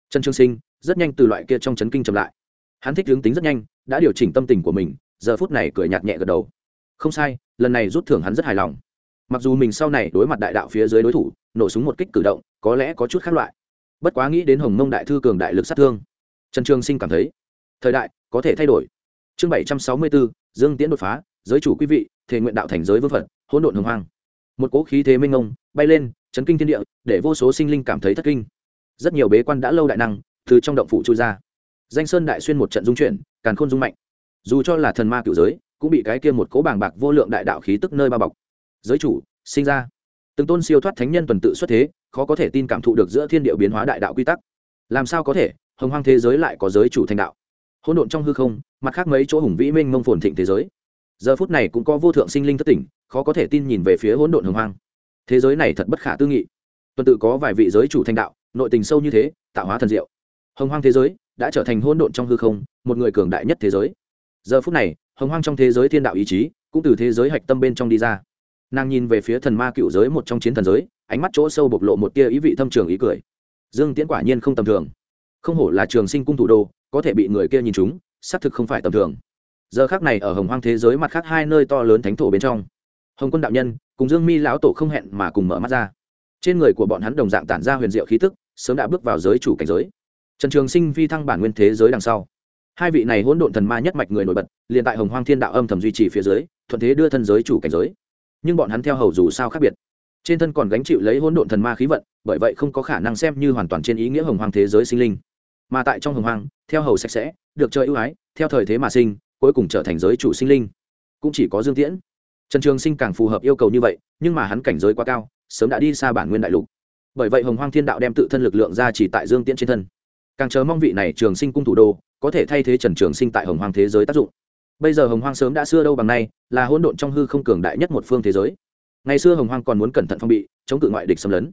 Trần trường sinh, rất nhanh từ loại kia trong chấn kinh chậm lại. Hắn thích hướng tính rất nhanh, đã điều chỉnh tâm tình của mình, giờ phút này cười nhạt nhẹ gật đầu không sai, lần này rút thưởng hắn rất hài lòng. Mặc dù mình sau này đối mặt đại đạo phía dưới đối thủ, nổ súng một kích cử động, có lẽ có chút khác loại. Bất quá nghĩ đến hồng mông đại thư cường đại lực sát thương, trần trường sinh cảm thấy, thời đại có thể thay đổi. Chương bảy trăm sáu mươi bốn dương tiễn đột phá, giới chủ quý vị, thể nguyện đạo thành giới vương phật, hỗn độn hồng hoang. Một cỗ khí thế minh ông bay lên, chấn kinh thiên địa, để vô số sinh linh cảm thấy thất kinh. Rất nhiều bế quan đã lâu đại năng từ trong động phủ chui ra. Danh sơn đại xuyên một trận dung chuyển, càn khôn dung mạnh. Dù cho là thần ma cựu giới cũng bị cái kia một cỗ bàng bạc vô lượng đại đạo khí tức nơi bao bọc. Giới chủ, sinh ra. Từng tôn siêu thoát thánh nhân tuần tự xuất thế, khó có thể tin cảm thụ được giữa thiên địa biến hóa đại đạo quy tắc. Làm sao có thể, hồng hoang thế giới lại có giới chủ thành đạo? Hỗn độn trong hư không, mặt khác mấy chỗ hùng vĩ minh mông phồn thịnh thế giới. Giờ phút này cũng có vô thượng sinh linh thất tỉnh, khó có thể tin nhìn về phía hỗn độn hồng hoang. Thế giới này thật bất khả tư nghị. Tuần tự có vài vị giới chủ thành đạo, nội tình sâu như thế, tạo hóa thần diệu. Hồng hoang thế giới đã trở thành hỗn độn trong hư không, một người cường đại nhất thế giới. Giờ phút này hồng hoang trong thế giới thiên đạo ý chí, cũng từ thế giới hạch tâm bên trong đi ra. Nàng nhìn về phía thần ma cựu giới một trong chiến thần giới, ánh mắt chỗ sâu bộc lộ một tia ý vị thâm trường ý cười. Dương tiễn quả nhiên không tầm thường. Không hổ là trường sinh cung thủ đô có thể bị người kia nhìn chúng, xác thực không phải tầm thường. Giờ khác này ở hồng hoang thế giới mặt khác hai nơi to lớn thánh thổ bên trong, hồng quân đạo nhân cùng dương mi lão tổ không hẹn mà cùng mở mắt ra. Trên người của bọn hắn đồng dạng tản ra huyền diệu khí tức, sớm đã bước vào giới chủ cảnh giới. Trần trường sinh phi thăng bản nguyên thế giới đằng sau hai vị này hỗn độn thần ma nhất mạch người nổi bật, liền tại hồng hoang thiên đạo âm thầm duy trì phía dưới, thuận thế đưa thân giới chủ cảnh giới. Nhưng bọn hắn theo hầu dù sao khác biệt. Trên thân còn gánh chịu lấy hỗn độn thần ma khí vận, bởi vậy không có khả năng xem như hoàn toàn trên ý nghĩa hồng hoang thế giới sinh linh. Mà tại trong hồng hoang, theo hầu sạch sẽ, được chơi ưu ái, theo thời thế mà sinh, cuối cùng trở thành giới chủ sinh linh. Cũng chỉ có dương tiễn. Trần trường sinh càng phù hợp yêu cầu như vậy, nhưng mà hắn cảnh giới quá cao, sớm đã đi xa bản nguyên đại lục. Bởi vậy hồng hoang thiên đạo đem tự thân lực lượng ra chỉ tại dương tiễn trên thân. Càng chờ mong vị này trường sinh cung thủ đô có thể thay thế trần trường sinh tại hồng hoang thế giới tác dụng. Bây giờ hồng hoang sớm đã xưa đâu bằng nay, là hỗn độn trong hư không cường đại nhất một phương thế giới. Ngày xưa hồng hoang còn muốn cẩn thận phong bị, chống cự ngoại địch xâm lấn.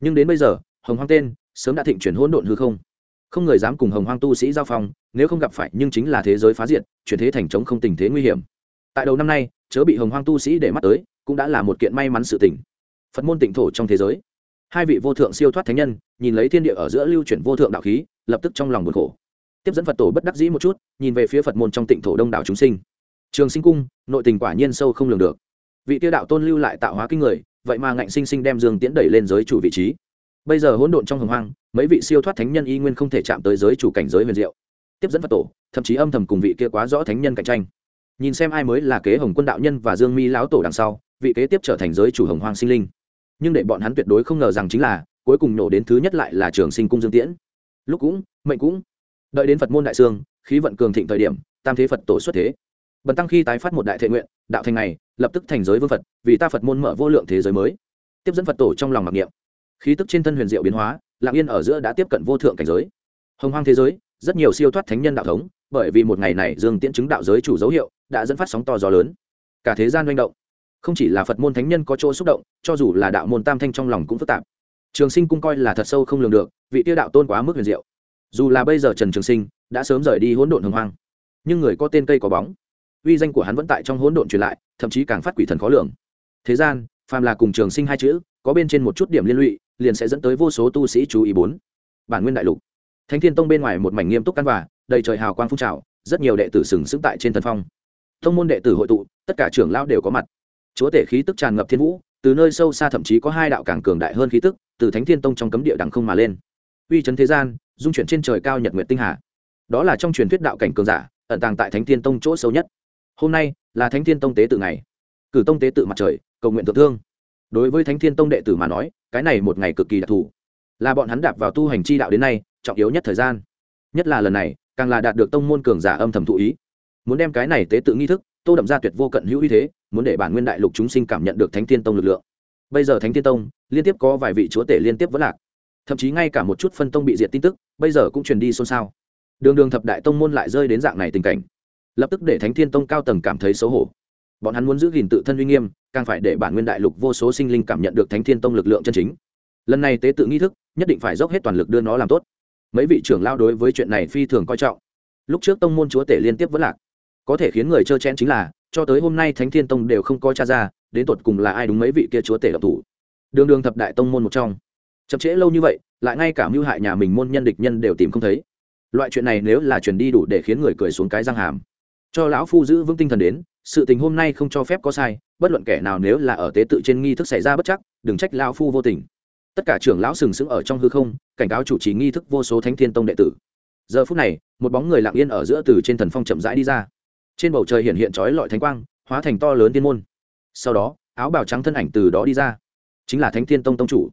Nhưng đến bây giờ, hồng hoang tên sớm đã thịnh chuyển hỗn độn hư không. Không người dám cùng hồng hoang tu sĩ giao phong, nếu không gặp phải nhưng chính là thế giới phá diệt, chuyển thế thành chống không tình thế nguy hiểm. Tại đầu năm nay, chớ bị hồng hoang tu sĩ để mắt tới, cũng đã là một kiện may mắn sự tình. Phật môn tịnh thổ trong thế giới. Hai vị vô thượng siêu thoát thánh nhân, nhìn lấy thiên địa ở giữa lưu chuyển vô thượng đạo khí, lập tức trong lòng buồn khổ tiếp dẫn phật tổ bất đắc dĩ một chút, nhìn về phía phật môn trong tịnh thổ đông đảo chúng sinh. Trường sinh cung, nội tình quả nhiên sâu không lường được. Vị tiêu đạo tôn lưu lại tạo hóa kinh người, vậy mà ngạnh sinh sinh đem dương tiễn đẩy lên giới chủ vị trí. Bây giờ hỗn độn trong hồng hoang, mấy vị siêu thoát thánh nhân y nguyên không thể chạm tới giới chủ cảnh giới huyền diệu. Tiếp dẫn phật tổ, thậm chí âm thầm cùng vị kia quá rõ thánh nhân cạnh tranh. Nhìn xem ai mới là kế hồng quân đạo nhân và dương mi lão tổ đằng sau, vị kế tiếp trở thành giới chủ hồng hoang sinh linh. Nhưng để bọn hắn tuyệt đối không ngờ rằng chính là, cuối cùng nổ đến thứ nhất lại là trường sinh cung dương tiễn. Lúc cũng, mệnh cũng đợi đến phật môn đại sương khí vận cường thịnh thời điểm, tam thế phật tổ xuất thế. Bần tăng khi tái phát một đại thệ nguyện, đạo thành này, lập tức thành giới vương phật, vì ta phật môn mở vô lượng thế giới mới. Tiếp dẫn phật tổ trong lòng mặc niệm. Khí tức trên thân huyền diệu biến hóa lạng yên ở giữa đã tiếp cận vô thượng cảnh giới. Hồng hoang thế giới, rất nhiều siêu thoát thánh nhân đạo thống, bởi vì một ngày này dương tiễn chứng đạo giới chủ dấu hiệu, đã dẫn phát sóng to gió lớn. Cả thế gian manh động. Không chỉ là phật môn thánh nhân có chỗ xúc động, cho dù là đạo môn tam thanh trong lòng cũng phức tạp. Trường sinh cung coi là thật sâu không lường được, vị tiêu đạo tôn quá mức huyền diệu dù là bây giờ trần trường sinh đã sớm rời đi hỗn độn hồng hoang, nhưng người có tên cây có bóng, uy danh của hắn vẫn tại trong hỗn độn truyền lại, thậm chí càng phát quỷ thần khó lường. Thế gian, phàm là cùng trường sinh hai chữ, có bên trên một chút điểm liên lụy, liền sẽ dẫn tới vô số tu sĩ chú ý bốn. Bản nguyên đại lục. Thánh thiên tông bên ngoài một mảnh nghiêm túc căn vả đầy trời hào quang phun trào, rất nhiều đệ tử sừng sững tại trên thần phong. Thông môn đệ tử hội tụ, tất cả trưởng lao đều có mặt. Chúa tể khí tức tràn ngập thiên vũ, từ nơi sâu xa thậm chí có hai đạo càng cường đại hơn khí tức, từ thánh thiên tông trong cấm địa đằng không mà lên. Uy chấn thế gian dung chuyển trên trời cao nhật nguyệt tinh hà. Đó là trong truyền thuyết đạo cảnh cường giả, ẩn tàng tại thánh thiên tông chỗ sâu nhất. Hôm nay, là thánh thiên tông tế tự ngày. Cử tông tế tự mặt trời, cầu nguyện thượng thương. Đối với thánh thiên tông đệ tử mà nói, cái này một ngày cực kỳ đặc thù. Là bọn hắn đạp vào tu hành chi đạo đến nay, trọng yếu nhất thời gian. Nhất là lần này, càng là đạt được tông môn cường giả âm thầm thụ ý. Muốn đem cái này tế tự nghi thức, tô đậm ra tuyệt vô cận hữu uy thế, muốn để bản nguyên đại lục chúng sinh cảm nhận được thánh thiên tông lực lượng. Bây giờ thánh thiên tông, liên tiếp có vài vị chúa tể liên tiếp vẫn lạc thậm chí ngay cả một chút phân tông bị diệt tin tức, bây giờ cũng truyền đi xôn xao. Đường đường thập đại tông môn lại rơi đến dạng này tình cảnh. Lập tức để thánh thiên tông cao tầng cảm thấy xấu hổ. Bọn hắn muốn giữ gìn tự thân uy nghiêm, càng phải để bản nguyên đại lục vô số sinh linh cảm nhận được thánh thiên tông lực lượng chân chính. Lần này tế tự nghi thức, nhất định phải dốc hết toàn lực đưa nó làm tốt. Mấy vị trưởng lao đối với chuyện này phi thường coi trọng. Lúc trước tông môn chúa tể liên tiếp vẫn lạc. Có thể khiến người trơ chen chính là, cho tới hôm nay thánh thiên tông đều không coi cha ra, đến tột cùng là ai đúng mấy vị kia chúa tể độc thủ. Đường đường thập đại tông môn một trong chậm trễ lâu như vậy, lại ngay cả mưu hại nhà mình môn nhân địch nhân đều tìm không thấy. Loại chuyện này nếu là truyền đi đủ để khiến người cười xuống cái răng hàm. Cho lão phu giữ vững tinh thần đến, sự tình hôm nay không cho phép có sai, bất luận kẻ nào nếu là ở tế tự trên nghi thức xảy ra bất chắc, đừng trách lão phu vô tình. Tất cả trưởng lão sừng sững ở trong hư không, cảnh cáo chủ trì nghi thức vô số thánh thiên tông đệ tử. Giờ phút này, một bóng người lặng yên ở giữa từ trên thần phong chậm rãi đi ra. Trên bầu trời hiện hiện trói lọi thánh quang, hóa thành to lớn tiên môn. Sau đó, áo bào trắng thân ảnh từ đó đi ra. Chính là thánh thiên tông tông chủ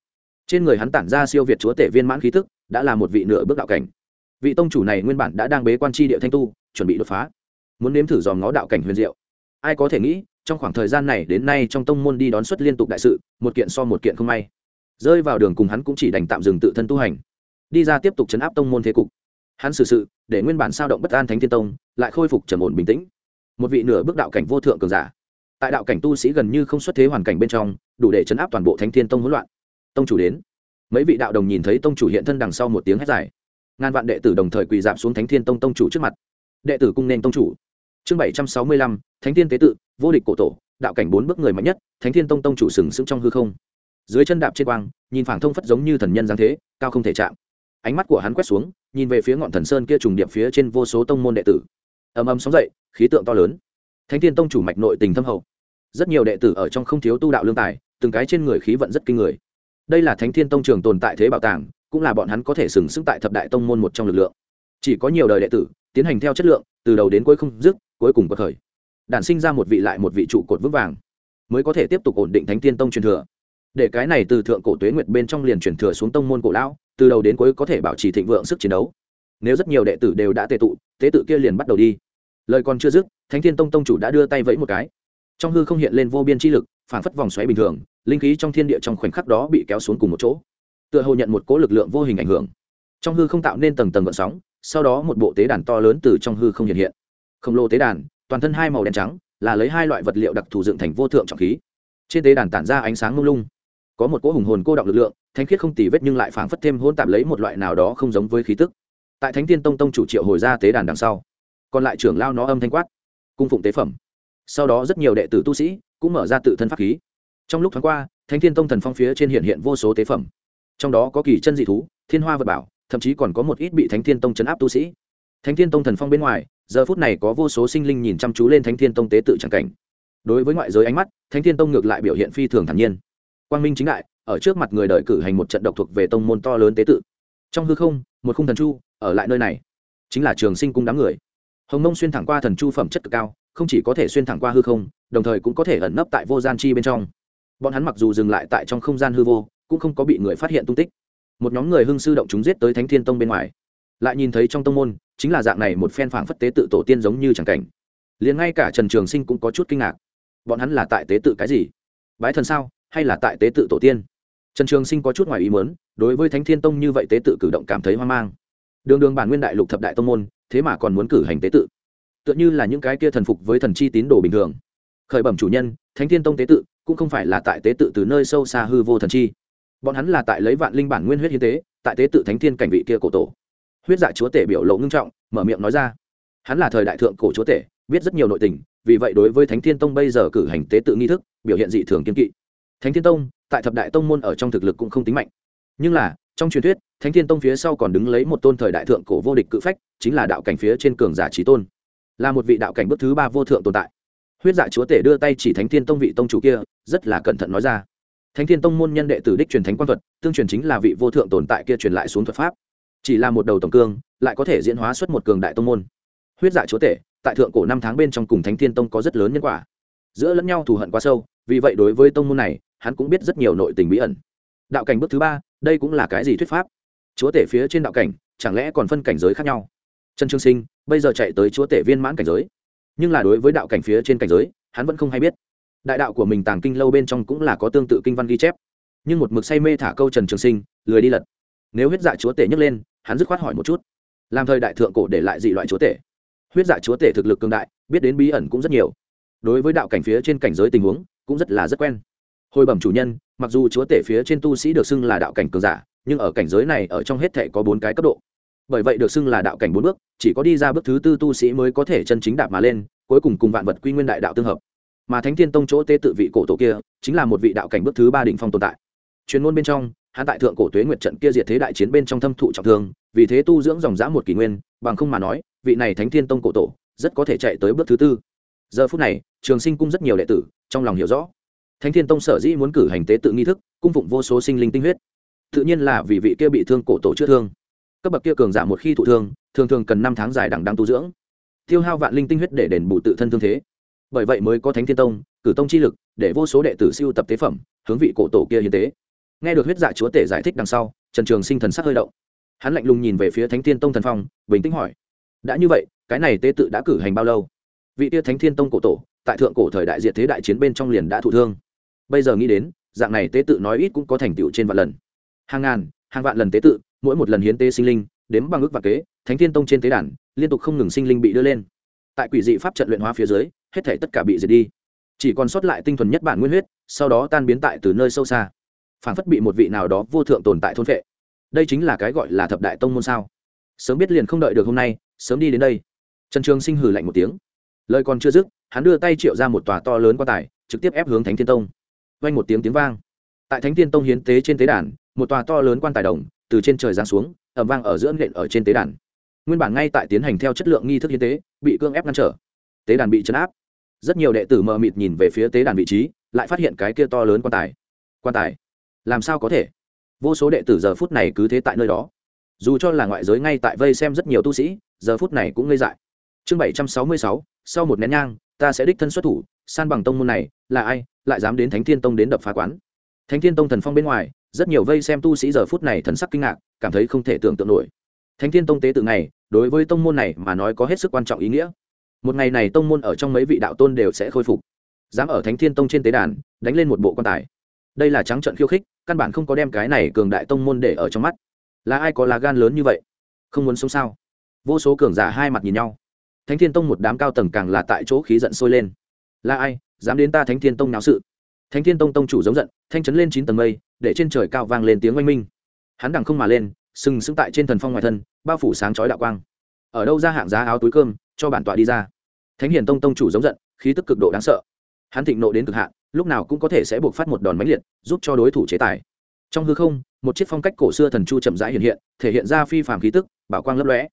trên người hắn tản ra siêu việt chúa tể viên mãn khí thức đã là một vị nửa bước đạo cảnh. Vị tông chủ này nguyên bản đã đang bế quan tri địa thanh tu, chuẩn bị đột phá. Muốn nếm thử dòm ngó đạo cảnh huyền diệu. Ai có thể nghĩ, trong khoảng thời gian này đến nay trong tông môn đi đón xuất liên tục đại sự, một kiện so một kiện không may. Rơi vào đường cùng hắn cũng chỉ đành tạm dừng tự thân tu hành. Đi ra tiếp tục chấn áp tông môn thế cục. Hắn xử sự, để nguyên bản sao động bất an thánh thiên tông, lại khôi phục trầm ổn bình tĩnh. Một vị nửa bước đạo cảnh vô thượng cường giả. Tại đạo cảnh tu sĩ gần như không xuất thế hoàn cảnh bên trong, đủ để chấn áp toàn bộ thánh thiên tông hỗn loạn tông chủ đến. Mấy vị đạo đồng nhìn thấy tông chủ hiện thân đằng sau một tiếng hét dài. Ngàn vạn đệ tử đồng thời quỳ dạp xuống thánh thiên tông tông chủ trước mặt. Đệ tử cung nên tông chủ. Chương bảy trăm sáu mươi lăm, thánh thiên tế tự, vô địch cổ tổ, đạo cảnh bốn bước người mạnh nhất, thánh thiên tông tông chủ sừng sững trong hư không. Dưới chân đạp trên quang, nhìn phảng thông phất giống như thần nhân giáng thế, cao không thể chạm. Ánh mắt của hắn quét xuống, nhìn về phía ngọn thần sơn kia trùng điệp phía trên vô số tông môn đệ tử. Ầm ầm sóng dậy, khí tượng to lớn. Thánh thiên tông chủ mạch nội tình thâm hậu. Rất nhiều đệ tử ở trong không thiếu tu đạo lương tài, từng cái trên người khí vận rất kinh người đây là thánh thiên tông trường tồn tại thế bảo tàng, cũng là bọn hắn có thể sừng sững tại thập đại tông môn một trong lực lượng. Chỉ có nhiều đời đệ tử, tiến hành theo chất lượng, từ đầu đến cuối không dứt, cuối cùng có thời. Đản sinh ra một vị lại một vị trụ cột vững vàng, mới có thể tiếp tục ổn định thánh thiên tông truyền thừa. Để cái này từ thượng cổ tuế nguyệt bên trong liền truyền thừa xuống tông môn cổ lão, từ đầu đến cuối có thể bảo trì thịnh vượng sức chiến đấu. Nếu rất nhiều đệ tử đều đã tệ tụ, tế tự kia liền bắt đầu đi. Lời còn chưa dứt, thánh thiên tông tông chủ đã đưa tay vẫy một cái. Trong hư không hiện lên vô biên chi lực phản phất vòng xoáy bình thường linh khí trong thiên địa trong khoảnh khắc đó bị kéo xuống cùng một chỗ. Tựa hồ nhận một cố lực lượng vô hình ảnh hưởng. Trong hư không tạo nên tầng tầng gợn sóng, sau đó một bộ tế đàn to lớn từ trong hư không hiện hiện. Khổng lồ tế đàn, toàn thân hai màu đen trắng, là lấy hai loại vật liệu đặc thù dựng thành vô thượng trọng khí. Trên tế đàn tản ra ánh sáng mông lung. Có một cỗ hùng hồn cô động lực lượng thanh khiết không tì vết nhưng lại phảng phất thêm hôn tạp lấy một loại nào đó không giống với khí tức. Tại thánh thiên tông tông chủ triệu hồi ra tế đàn đằng sau, còn lại trưởng lao nó âm thanh quát, cung phụng tế phẩm. Sau đó rất nhiều đệ tử tu sĩ cũng mở ra tự thân pháp khí trong lúc thoáng qua, thánh thiên tông thần phong phía trên hiện hiện vô số tế phẩm. Trong đó có kỳ chân dị thú, thiên hoa vật bảo, thậm chí còn có một ít bị thánh thiên tông chấn áp tu sĩ. Thánh thiên tông thần phong bên ngoài, giờ phút này có vô số sinh linh nhìn chăm chú lên thánh thiên tông tế tự tràng cảnh. Đối với ngoại giới ánh mắt, thánh thiên tông ngược lại biểu hiện phi thường thản nhiên. Quang minh chính đại, ở trước mặt người đợi cử hành một trận độc thuộc về tông môn to lớn tế tự. Trong hư không, một khung thần chu, ở lại nơi này, chính là trường sinh cung đám người. Hồng mông xuyên thẳng qua thần chu phẩm chất cực cao, không chỉ có thể xuyên thẳng qua hư không, đồng thời cũng có thể ẩn nấp tại vô gian chi bên trong bọn hắn mặc dù dừng lại tại trong không gian hư vô, cũng không có bị người phát hiện tung tích. Một nhóm người hưng sư động chúng giết tới thánh thiên tông bên ngoài. Lại nhìn thấy trong tông môn, chính là dạng này một phen phảng phất tế tự tổ tiên giống như chẳng cảnh. Liền ngay cả trần trường sinh cũng có chút kinh ngạc. Bọn hắn là tại tế tự cái gì? Bái thần sao? Hay là tại tế tự tổ tiên? Trần trường sinh có chút ngoài ý mớn đối với thánh thiên tông như vậy tế tự cử động cảm thấy hoang mang. Đường đường bản nguyên đại lục thập đại tông môn, thế mà còn muốn cử hành tế tự. Tựa như là những cái kia thần phục với thần chi tín đồ bình thường. Khởi bẩm chủ nhân, thánh thiên tông tế tự cũng không phải là tại tế tự từ nơi sâu xa hư vô thần chi. Bọn hắn là tại lấy vạn linh bản nguyên huyết hiến tế, tại tế tự thánh thiên cảnh vị kia cổ tổ. Huyết dạ chúa tể biểu lộ ngưng trọng, mở miệng nói ra. Hắn là thời đại thượng cổ chúa tể, biết rất nhiều nội tình, vì vậy đối với thánh thiên tông bây giờ cử hành tế tự nghi thức, biểu hiện dị thường kiên kỵ. Thánh thiên tông, tại thập đại tông môn ở trong thực lực cũng không tính mạnh. Nhưng là, trong truyền thuyết, thánh thiên tông phía sau còn đứng lấy một tôn thời đại thượng cổ vô địch cự phách, chính là đạo cảnh phía trên cường giả trí tôn. Là một vị đạo cảnh bước thứ ba vô thượng tồn tại. Huyết dạ chúa tể đưa tay chỉ thánh thiên tông vị tông chủ kia rất là cẩn thận nói ra. Thánh thiên tông môn nhân đệ tử đích truyền thánh quan thuật, tương truyền chính là vị vô thượng tồn tại kia truyền lại xuống thuật pháp. Chỉ là một đầu tổng cương, lại có thể diễn hóa xuất một cường đại tông môn. Huyết dạ chúa tể, tại thượng cổ năm tháng bên trong cùng thánh thiên tông có rất lớn nhân quả. Giữa lẫn nhau thù hận quá sâu, vì vậy đối với tông môn này, hắn cũng biết rất nhiều nội tình bí ẩn. Đạo cảnh bước thứ ba, đây cũng là cái gì thuyết pháp? Chúa tể phía trên đạo cảnh, chẳng lẽ còn phân cảnh giới khác nhau? Trần trương sinh, bây giờ chạy tới chúa tể viên mãn cảnh giới. Nhưng là đối với đạo cảnh phía trên cảnh giới, hắn vẫn không hay biết đại đạo của mình tàng kinh lâu bên trong cũng là có tương tự kinh văn ghi chép. Nhưng một mực say mê thả câu trần trường sinh, lười đi lật. Nếu huyết dạ chúa tể nhấc lên, hắn dứt khoát hỏi một chút. Làm thời đại thượng cổ để lại dị loại chúa tể. Huyết dạ chúa tể thực lực cường đại, biết đến bí ẩn cũng rất nhiều. Đối với đạo cảnh phía trên cảnh giới tình huống, cũng rất là rất quen. Hồi bẩm chủ nhân, mặc dù chúa tể phía trên tu sĩ được xưng là đạo cảnh cường giả, nhưng ở cảnh giới này, ở trong hết thể có bốn cái cấp độ. Bởi vậy được xưng là đạo cảnh bốn bước, chỉ có đi ra bước thứ tư tu sĩ mới có thể chân chính đạp mà lên, cuối cùng cùng vạn vật quy nguyên đại đạo tương hợp mà thánh thiên tông chỗ tế tự vị cổ tổ kia chính là một vị đạo cảnh bước thứ ba đỉnh phong tồn tại. Chuyên môn bên trong, hắn tại thượng cổ tuế nguyệt trận kia diệt thế đại chiến bên trong thâm thụ trọng thương, vì thế tu dưỡng dòng dã một kỷ nguyên, bằng không mà nói, vị này thánh thiên tông cổ tổ rất có thể chạy tới bước thứ tư. Giờ phút này, trường sinh cung rất nhiều đệ tử, trong lòng hiểu rõ. Thánh thiên tông sở dĩ muốn cử hành tế tự nghi thức, cung phụng vô số sinh linh tinh huyết. Tự nhiên là vì vị kia bị thương cổ tổ chữa thương. Cấp bậc kia cường giả một khi thụ thương, thường thường cần năm tháng dài đằng đang tu dưỡng. Tiêu hao vạn linh tinh huyết để đền bù tự thân thương thế bởi vậy mới có thánh thiên tông, cử tông chi lực, để vô số đệ tử siêu tập tế phẩm, hướng vị cổ tổ kia hiến tế. Nghe được huyết dạ chúa tể giải thích đằng sau, trần trường sinh thần sắc hơi động. Hắn lạnh lùng nhìn về phía thánh thiên tông thần phong, bình tĩnh hỏi, đã như vậy, cái này tế tự đã cử hành bao lâu? Vị tia thánh thiên tông cổ tổ, tại thượng cổ thời đại diệt thế đại chiến bên trong liền đã thụ thương. Bây giờ nghĩ đến, dạng này tế tự nói ít cũng có thành tựu trên vạn lần. Hàng ngàn, hàng vạn lần tế tự, mỗi một lần hiến tế sinh linh, đếm bằng ước và kế, thánh thiên tông trên tế đàn, liên tục không ngừng sinh linh bị đưa lên. Tại quỷ dị pháp trận luyện hóa phía dưới hết thể tất cả bị diệt đi. Chỉ còn sót lại tinh thuần nhất bản nguyên huyết, sau đó tan biến tại từ nơi sâu xa. Phản phất bị một vị nào đó vô thượng tồn tại thôn vệ đây chính là cái gọi là thập đại tông môn sao? Sớm biết liền không đợi được hôm nay, sớm đi đến đây. Trần trường sinh hử lạnh một tiếng. Lời còn chưa dứt, hắn đưa tay triệu ra một tòa to lớn quan tài, trực tiếp ép hướng thánh thiên tông. Vang một tiếng tiếng vang. Tại thánh thiên tông hiến tế trên tế đàn, một tòa to lớn quan tài đồng, từ trên trời giáng xuống ẩm vang ở giữa nện ở trên tế đàn. Nguyên bản ngay tại tiến hành theo chất lượng nghi thức hiến tế, bị cương ép ngăn trở. Tế đàn bị chấn áp rất nhiều đệ tử mờ mịt nhìn về phía tế đàn vị trí, lại phát hiện cái kia to lớn quan tài. Quan tài? Làm sao có thể? Vô số đệ tử giờ phút này cứ thế tại nơi đó. Dù cho là ngoại giới ngay tại vây xem rất nhiều tu sĩ, giờ phút này cũng ngây dại. Chương bảy trăm sáu mươi sáu, sau một nén nhang, ta sẽ đích thân xuất thủ, san bằng tông môn này, là ai, lại dám đến thánh thiên tông đến đập phá quán. Thánh thiên tông thần phong bên ngoài, rất nhiều vây xem tu sĩ giờ phút này thần sắc kinh ngạc, cảm thấy không thể tưởng tượng nổi. Thánh thiên tông tế tự này, đối với tông môn này mà nói có hết sức quan trọng ý nghĩa một ngày này tông môn ở trong mấy vị đạo tôn đều sẽ khôi phục. Dám ở thánh thiên tông trên tế đàn, đánh lên một bộ quan tài. Đây là trắng trận khiêu khích, căn bản không có đem cái này cường đại tông môn để ở trong mắt. Là ai có lá gan lớn như vậy? Không muốn sống sao? Vô số cường giả hai mặt nhìn nhau. Thánh thiên tông một đám cao tầng càng là tại chỗ khí giận sôi lên. Là ai, dám đến ta thánh thiên tông náo sự? Thánh thiên tông tông chủ giống giận, thanh chấn lên chín tầng mây, để trên trời cao vang lên tiếng oanh minh. Hắn đằng không mà lên, sừng sững tại trên thần phong ngoài thân, bao phủ sáng chói đạo quang. Ở đâu ra hạng giá áo túi cơm cho bản tọa đi ra. Thánh hiền tông tông chủ giống giận, khí tức cực độ đáng sợ. Hắn thịnh nộ đến cực hạn, lúc nào cũng có thể sẽ buộc phát một đòn mãnh liệt, giúp cho đối thủ chế tài. Trong hư không, một chiếc phong cách cổ xưa thần chu chậm rãi hiện hiện, thể hiện ra phi phàm khí tức, bảo quang lấp lóe.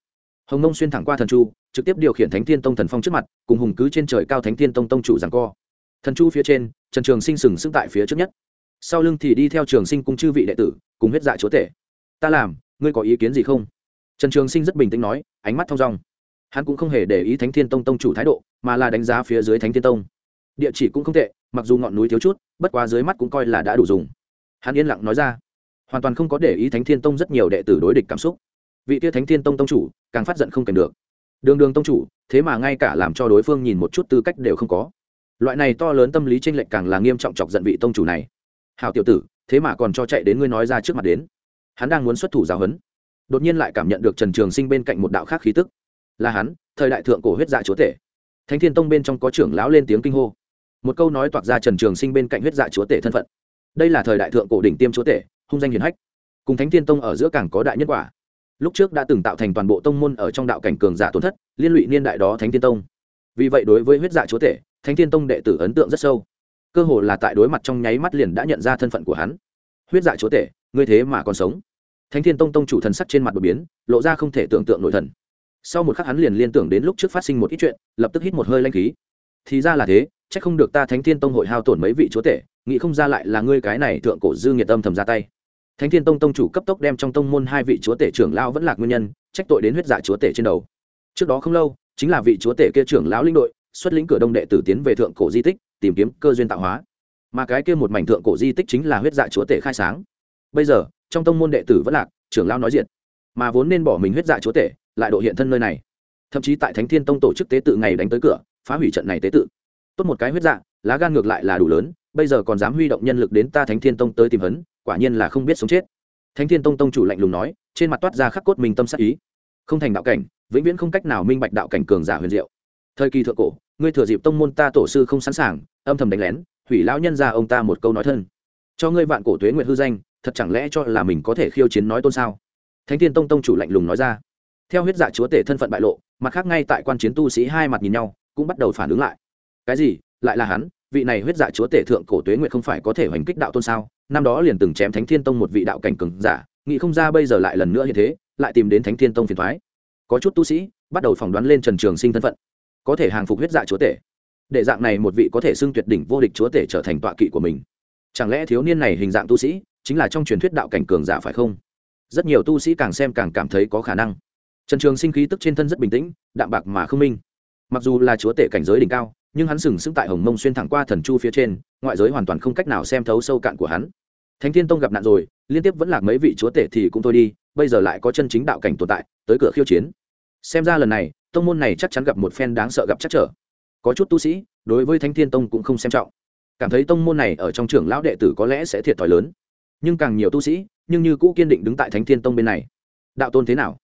Hồng nông xuyên thẳng qua thần chu, trực tiếp điều khiển thánh thiên tông thần phong trước mặt, cùng hùng cứ trên trời cao thánh thiên tông tông chủ rằng co. Thần chu phía trên, trần trường sinh sừng sững tại phía trước nhất. Sau lưng thì đi theo trường sinh cung chư vị đệ tử, cùng huyết dạ chúa tể. Ta làm, ngươi có ý kiến gì không? Trần trường sinh rất bình tĩnh nói, ánh mắt thong dong hắn cũng không hề để ý thánh thiên tông tông chủ thái độ, mà là đánh giá phía dưới thánh thiên tông. Địa chỉ cũng không tệ, mặc dù ngọn núi thiếu chút, bất quá dưới mắt cũng coi là đã đủ dùng. Hắn yên lặng nói ra. Hoàn toàn không có để ý thánh thiên tông rất nhiều đệ tử đối địch cảm xúc. Vị tia thánh thiên tông tông chủ, càng phát giận không kèm được. Đường đường tông chủ, thế mà ngay cả làm cho đối phương nhìn một chút tư cách đều không có. Loại này to lớn tâm lý tranh lệch càng là nghiêm trọng chọc giận vị tông chủ này. Hào tiểu tử, thế mà còn cho chạy đến ngươi nói ra trước mặt đến. Hắn đang muốn xuất thủ giáo huấn. Đột nhiên lại cảm nhận được trần trường sinh bên cạnh một đạo khác khí tức là hắn, thời đại thượng cổ huyết dạ chúa tể. Thánh thiên tông bên trong có trưởng lão lên tiếng kinh hô. Một câu nói toạc ra trần trường sinh bên cạnh huyết dạ chúa tể thân phận. Đây là thời đại thượng cổ đỉnh tiêm chúa tể, hung danh hiền hách. Cùng thánh thiên tông ở giữa càng có đại nhất quả. Lúc trước đã từng tạo thành toàn bộ tông môn ở trong đạo cảnh cường giả tổn thất, liên lụy niên đại đó thánh thiên tông. Vì vậy đối với huyết dạ chúa tể, thánh thiên tông đệ tử ấn tượng rất sâu. Cơ hồ là tại đối mặt trong nháy mắt liền đã nhận ra thân phận của hắn. Huyết dạ chúa tể, ngươi thế mà còn sống. Thánh thiên tông tông chủ thần sắc trên mặt đột biến, lộ ra không thể tưởng tượng nội thần sau một khắc hắn liền liên tưởng đến lúc trước phát sinh một ít chuyện, lập tức hít một hơi lanh khí. Thì ra là thế c h ắ c không được ta thánh thiên tông hội hao tổn mấy vị chúa tể, nghĩ không ra lại là ngươi cái này thượng cổ dư nghiệt âm thầm ra tay. Thánh thiên tông tông chủ cấp tốc đem trong tông môn hai vị chúa tể trưởng lao vẫn là nguyên nhân, trách tội đến huyết dạ chúa tể trên đầu. Trước đó không lâu, chính là vị chúa tể kia trưởng lão linh đội, xuất lĩnh cửa đông đệ tử tiến về thượng cổ di tích, tìm kiếm cơ duyên tạo hóa. Mà cái kia một mảnh thượng cổ di tích chính là huyết dạ chúa tể khai sáng. Bây giờ, trong tông môn đệ tử vẫn lạc, trưởng lão nói diện mà vốn nên bỏ mình huyết dạ chúa tể lại độ hiện thân nơi này. Thậm chí tại thánh thiên tông tổ chức tế tự ngày đánh tới cửa, phá hủy trận này tế tự. Tốt một cái huyết dạ lá gan ngược lại là đủ lớn, bây giờ còn dám huy động nhân lực đến ta thánh thiên tông tới tìm hấn quả nhiên là không biết sống chết. Thánh thiên tông tông chủ lạnh lùng nói, trên mặt toát ra khắc cốt mình tâm sắc ý. Không thành đạo cảnh, vĩnh viễn không cách nào minh bạch đạo cảnh cường giả huyền diệu. Thời kỳ thượng cổ, ngươi thừa dịp tông môn ta tổ sư không sẵn sàng, âm thầm đánh lén, hủy lão nhân ra ông ta một câu nói thân. Cho ngươi vạn cổ tuế nguyện hư danh, thật chẳng lẽ cho là mình có thể khiêu chiến nói tôn sao? Thánh thiên tông tông chủ lạnh lùng nói ra theo huyết dạ chúa tể thân phận bại lộ, mặt khác ngay tại quan chiến tu sĩ hai mặt nhìn nhau, cũng bắt đầu phản ứng lại. Cái gì? Lại là hắn? Vị này huyết dạ chúa tể thượng cổ tuế nguyện không phải có thể hoành kích đạo tôn sao? Năm đó liền từng chém thánh thiên tông một vị đạo cảnh cường giả, nghĩ không ra bây giờ lại lần nữa như thế, lại tìm đến thánh thiên tông phiền thoái có chút tu sĩ bắt đầu phỏng đoán lên trần trường sinh thân phận. Có thể hàng phục huyết dạ chúa tể. Để dạng này một vị có thể xưng tuyệt đỉnh vô địch chúa tể trở thành tọa kỵ của mình. Chẳng lẽ thiếu niên này hình dạng tu sĩ chính là trong truyền thuyết đạo cảnh cường giả phải không? Rất nhiều tu sĩ càng xem càng cảm thấy có khả năng trần trường sinh khí tức trên thân rất bình tĩnh, đạm bạc mà không minh. Mặc dù là chúa tể cảnh giới đỉnh cao, nhưng hắn sừng sững tại hồng mông xuyên thẳng qua thần chu phía trên, ngoại giới hoàn toàn không cách nào xem thấu sâu cạn của hắn. Thánh thiên tông gặp nạn rồi, liên tiếp vẫn lạc mấy vị chúa tể thì cũng thôi đi, bây giờ lại có chân chính đạo cảnh tồn tại, tới cửa khiêu chiến. Xem ra lần này, tông môn này chắc chắn gặp một phen đáng sợ gặp chắc trở. Có chút tu sĩ, đối với thánh thiên tông cũng không xem trọng. Cảm thấy tông môn này ở trong trưởng lão đệ tử có lẽ sẽ thiệt thòi lớn. Nhưng càng nhiều tu sĩ, nhưng như cũ kiên định đứng tại thánh thiên tông bên này. Đạo tôn thế nào?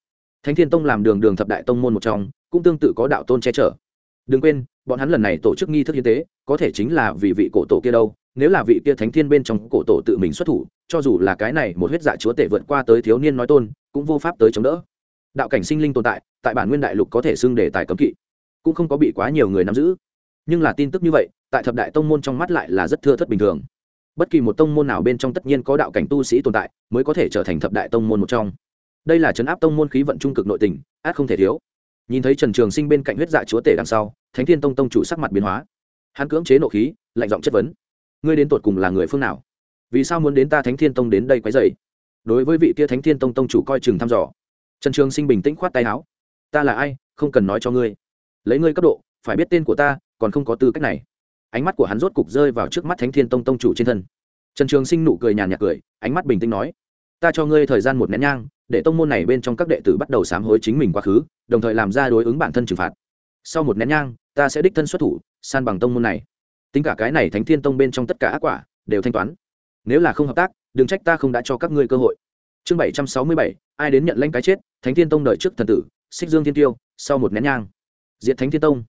Thánh thiên tông làm đường đường thập đại tông môn một trong, cũng tương tự có đạo tôn che chở. Đừng quên, bọn hắn lần này tổ chức nghi thức hiến tế, có thể chính là vì vị cổ tổ kia đâu, nếu là vị kia thánh thiên bên trong cổ tổ tự mình xuất thủ, cho dù là cái này một huyết dạ chúa tể vượt qua tới thiếu niên nói tôn, cũng vô pháp tới chống đỡ. Đạo cảnh sinh linh tồn tại tại bản nguyên đại lục có thể xưng đề tài cấm kỵ, cũng không có bị quá nhiều người nắm giữ. Nhưng là tin tức như vậy, tại thập đại tông môn trong mắt lại là rất thưa thất bình thường. Bất kỳ một tông môn nào bên trong tất nhiên có đạo cảnh tu sĩ tồn tại, mới có thể trở thành thập đại tông môn một trong đây là chấn áp tông môn khí vận trung cực nội tình át không thể thiếu. Nhìn thấy trần trường sinh bên cạnh huyết dạ chúa tể đằng sau, thánh thiên tông tông chủ sắc mặt biến hóa. Hắn cưỡng chế nộ khí, lạnh giọng chất vấn. Ngươi đến tột cùng là người phương nào? Vì sao muốn đến ta thánh thiên tông đến đây quấy dày đối với vị kia thánh thiên tông tông chủ coi chừng thăm dò. Trần trường sinh bình tĩnh khoát tay áo. Ta là ai, không cần nói cho ngươi. Lấy ngươi cấp độ, phải biết tên của ta, còn không có tư cách này. Ánh mắt của hắn rốt cục rơi vào trước mắt thánh thiên tông tông chủ trên thân. Trần trường sinh nụ cười nhàn nhạt cười, ánh mắt bình tĩnh nói ta cho ngươi thời gian một nén nhang, để tông môn này bên trong các đệ tử bắt đầu sám hối chính mình quá khứ, đồng thời làm ra đối ứng bản thân trừng phạt. Sau một nén nhang, ta sẽ đích thân xuất thủ, san bằng tông môn này. Tính cả cái này thánh thiên tông bên trong tất cả ác quả, đều thanh toán. Nếu là không hợp tác, đừng trách ta không đã cho các ngươi cơ hội. Chương bảy trăm sáu mươi bảy, ai đến nhận lãnh cái chết, thánh thiên tông đợi trước thần tử, xích dương thiên tiêu, sau một nén nhang. Diệt thánh thiên tông.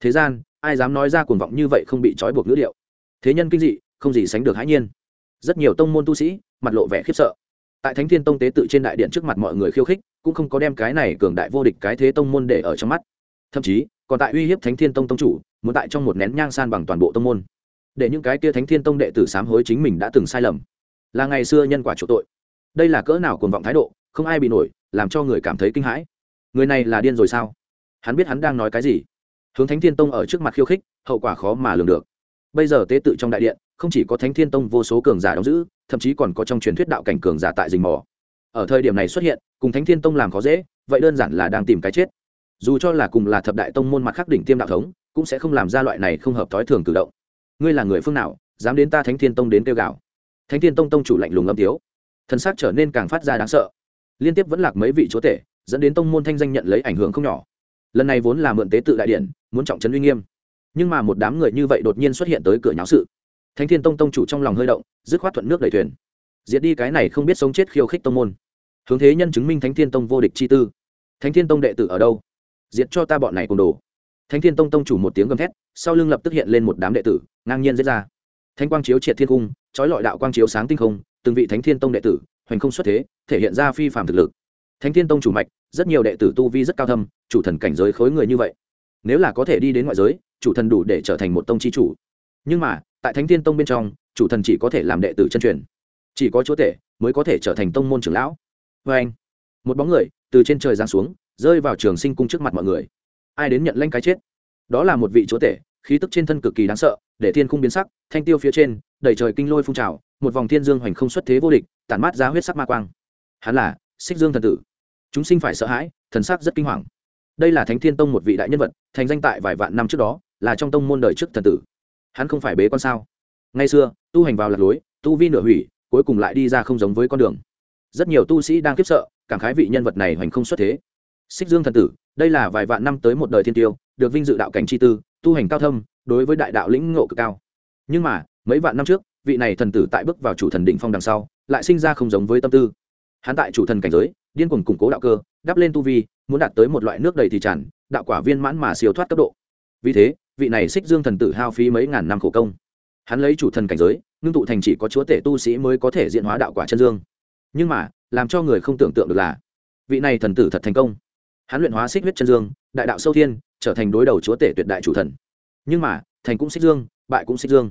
Thế gian, ai dám nói ra cuồng vọng như vậy không bị trói buộc ngữ liệu thế nhân kinh dị, không gì sánh được hãi nhiên. Rất nhiều tông môn tu sĩ, mặt lộ vẻ khiếp sợ tại thánh thiên tông tế tự trên đại điện trước mặt mọi người khiêu khích, cũng không có đem cái này cường đại vô địch cái thế tông môn để ở trong mắt. Thậm chí, còn tại uy hiếp thánh thiên tông tông chủ, muốn tại trong một nén nhang san bằng toàn bộ tông môn. Để những cái kia thánh thiên tông đệ tử sám hối chính mình đã từng sai lầm. Là ngày xưa nhân quả chủ tội. Đây là cỡ nào cuồng vọng thái độ, không ai bị nổi, làm cho người cảm thấy kinh hãi. Người này là điên rồi sao? Hắn biết hắn đang nói cái gì. Hướng thánh thiên tông ở trước mặt khiêu khích, hậu quả khó mà lường được. Bây giờ tế tự trong đại điện không chỉ có thánh thiên tông vô số cường giả đóng giữ, thậm chí còn có trong truyền thuyết đạo cảnh cường giả tại rình mò. Ở thời điểm này xuất hiện, cùng thánh thiên tông làm khó dễ, vậy đơn giản là đang tìm cái chết. Dù cho là cùng là thập đại tông môn mặt khắc đỉnh tiêm đạo thống, cũng sẽ không làm ra loại này không hợp thói thường cử động. Ngươi là người phương nào, dám đến ta thánh thiên tông đến kêu gạo thánh thiên tông tông chủ lạnh lùng âm tiếu thân xác trở nên càng phát ra đáng sợ. Liên tiếp vẫn lạc mấy vị chúa tể, dẫn đến tông môn thanh danh nhận lấy ảnh hưởng không nhỏ. Lần này vốn là mượn tế tự đại điện muốn trọng trấn uy nghiêm. Nhưng mà một đám người như vậy đột nhiên xuất hiện tới cửa nháo sự thánh thiên tông tông chủ trong lòng hơi động, dứt khoát thuận nước đẩy thuyền. Diệt đi cái này không biết sống chết khiêu khích tông môn. Hướng thế nhân chứng minh thánh thiên tông vô địch chi tư. Thánh thiên tông đệ tử ở đâu? Diệt cho ta bọn này cùng đồ. Thánh thiên tông tông chủ một tiếng gầm thét, sau lưng lập tức hiện lên một đám đệ tử, ngang nhiên giết ra. Thánh quang chiếu triệt thiên cung, trói lọi đạo quang chiếu sáng tinh không, từng vị thánh thiên tông đệ tử, hoành không xuất thế, thể hiện ra phi phạm thực lực. Thánh thiên tông chủ mạch, rất nhiều đệ tử tu vi rất cao thâm, chủ thần cảnh giới khối người như vậy. Nếu là có thể đi đến ngoại giới, chủ thần đủ để trở thành một tông chi chủ nhưng mà, tại thánh thiên tông bên trong, chủ thần chỉ có thể làm đệ tử chân truyền. Chỉ có chúa tể mới có thể trở thành tông môn trưởng lão. Vê anh, một bóng người từ trên trời giáng xuống, rơi vào trường sinh cung trước mặt mọi người. Ai đến nhận lanh cái chết? Đó là một vị chúa tể, khí tức trên thân cực kỳ đáng sợ, để thiên khung biến sắc, thanh tiêu phía trên, đầy trời kinh lôi phun trào, một vòng thiên dương hoành không xuất thế vô địch, tản mát ra huyết sắc ma quang. Hắn là xích dương thần tử. Chúng sinh phải sợ hãi, thần sắc rất kinh hoàng. Đây là thánh thiên tông một vị đại nhân vật, thành danh tại vài vạn năm trước đó, là trong tông môn đời trước thần tử hắn không phải bế con sao? Ngày xưa, tu hành vào lạc lối, tu vi nửa hủy, cuối cùng lại đi ra không giống với con đường. Rất nhiều tu sĩ đang kiếp sợ, cảm khái vị nhân vật này hoành không xuất thế. Xích dương thần tử, đây là vài vạn năm tới một đời thiên tiêu, được vinh dự đạo cảnh chi tư, tu hành cao thâm, đối với đại đạo lĩnh ngộ cực cao. Nhưng mà, mấy vạn năm trước, vị này thần tử tại bước vào chủ thần định phong đằng sau, lại sinh ra không giống với tâm tư. Hắn tại chủ thần cảnh giới, điên cuồng củng cố đạo cơ, đắp lên tu vi, muốn đạt tới một loại nước đầy thì tràn, đạo quả viên mãn mà siêu thoát cấp độ. Vì thế vị này xích dương thần tử hao phí mấy ngàn năm khổ công. Hắn lấy chủ thần cảnh giới, ngưng tụ thành chỉ có chúa tể tu sĩ mới có thể diện hóa đạo quả chân dương. Nhưng mà, làm cho người không tưởng tượng được là, vị này thần tử thật thành công. Hắn luyện hóa xích huyết chân dương, đại đạo sâu thiên, trở thành đối đầu chúa tể tuyệt đại chủ thần. Nhưng mà, thành cũng xích dương, bại cũng xích dương.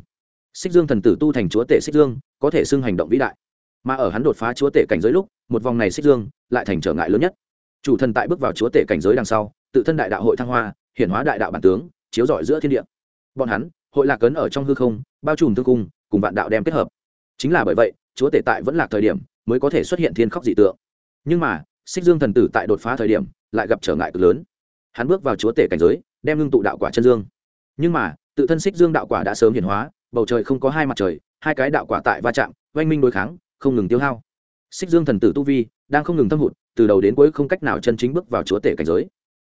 Xích dương thần tử tu thành chúa tể xích dương, có thể xưng hành động vĩ đại. Mà ở hắn đột phá chúa tể cảnh giới lúc, một vòng này xích dương lại thành trở ngại lớn nhất. Chủ thần tại bước vào chúa tể cảnh giới đằng sau, tự thân đại đạo hội thăng hoa, hiển hóa đại đạo bản tướng chiếu rọi giữa thiên địa. Bọn hắn, hội lạc cấn ở trong hư không, bao trùm thương cung, cùng vạn đạo đem kết hợp. Chính là bởi vậy, chúa tể tại vẫn là thời điểm mới có thể xuất hiện thiên khóc dị tượng. Nhưng mà, xích dương thần tử tại đột phá thời điểm lại gặp trở ngại cực lớn. Hắn bước vào chúa tể cảnh giới, đem ngưng tụ đạo quả chân dương. Nhưng mà, tự thân xích dương đạo quả đã sớm hiển hóa, bầu trời không có hai mặt trời, hai cái đạo quả tại va chạm, oanh minh đối kháng, không ngừng tiêu hao. Xích dương thần tử tu vi đang không ngừng thâm hụt, từ đầu đến cuối không cách nào chân chính bước vào chúa tể cảnh giới.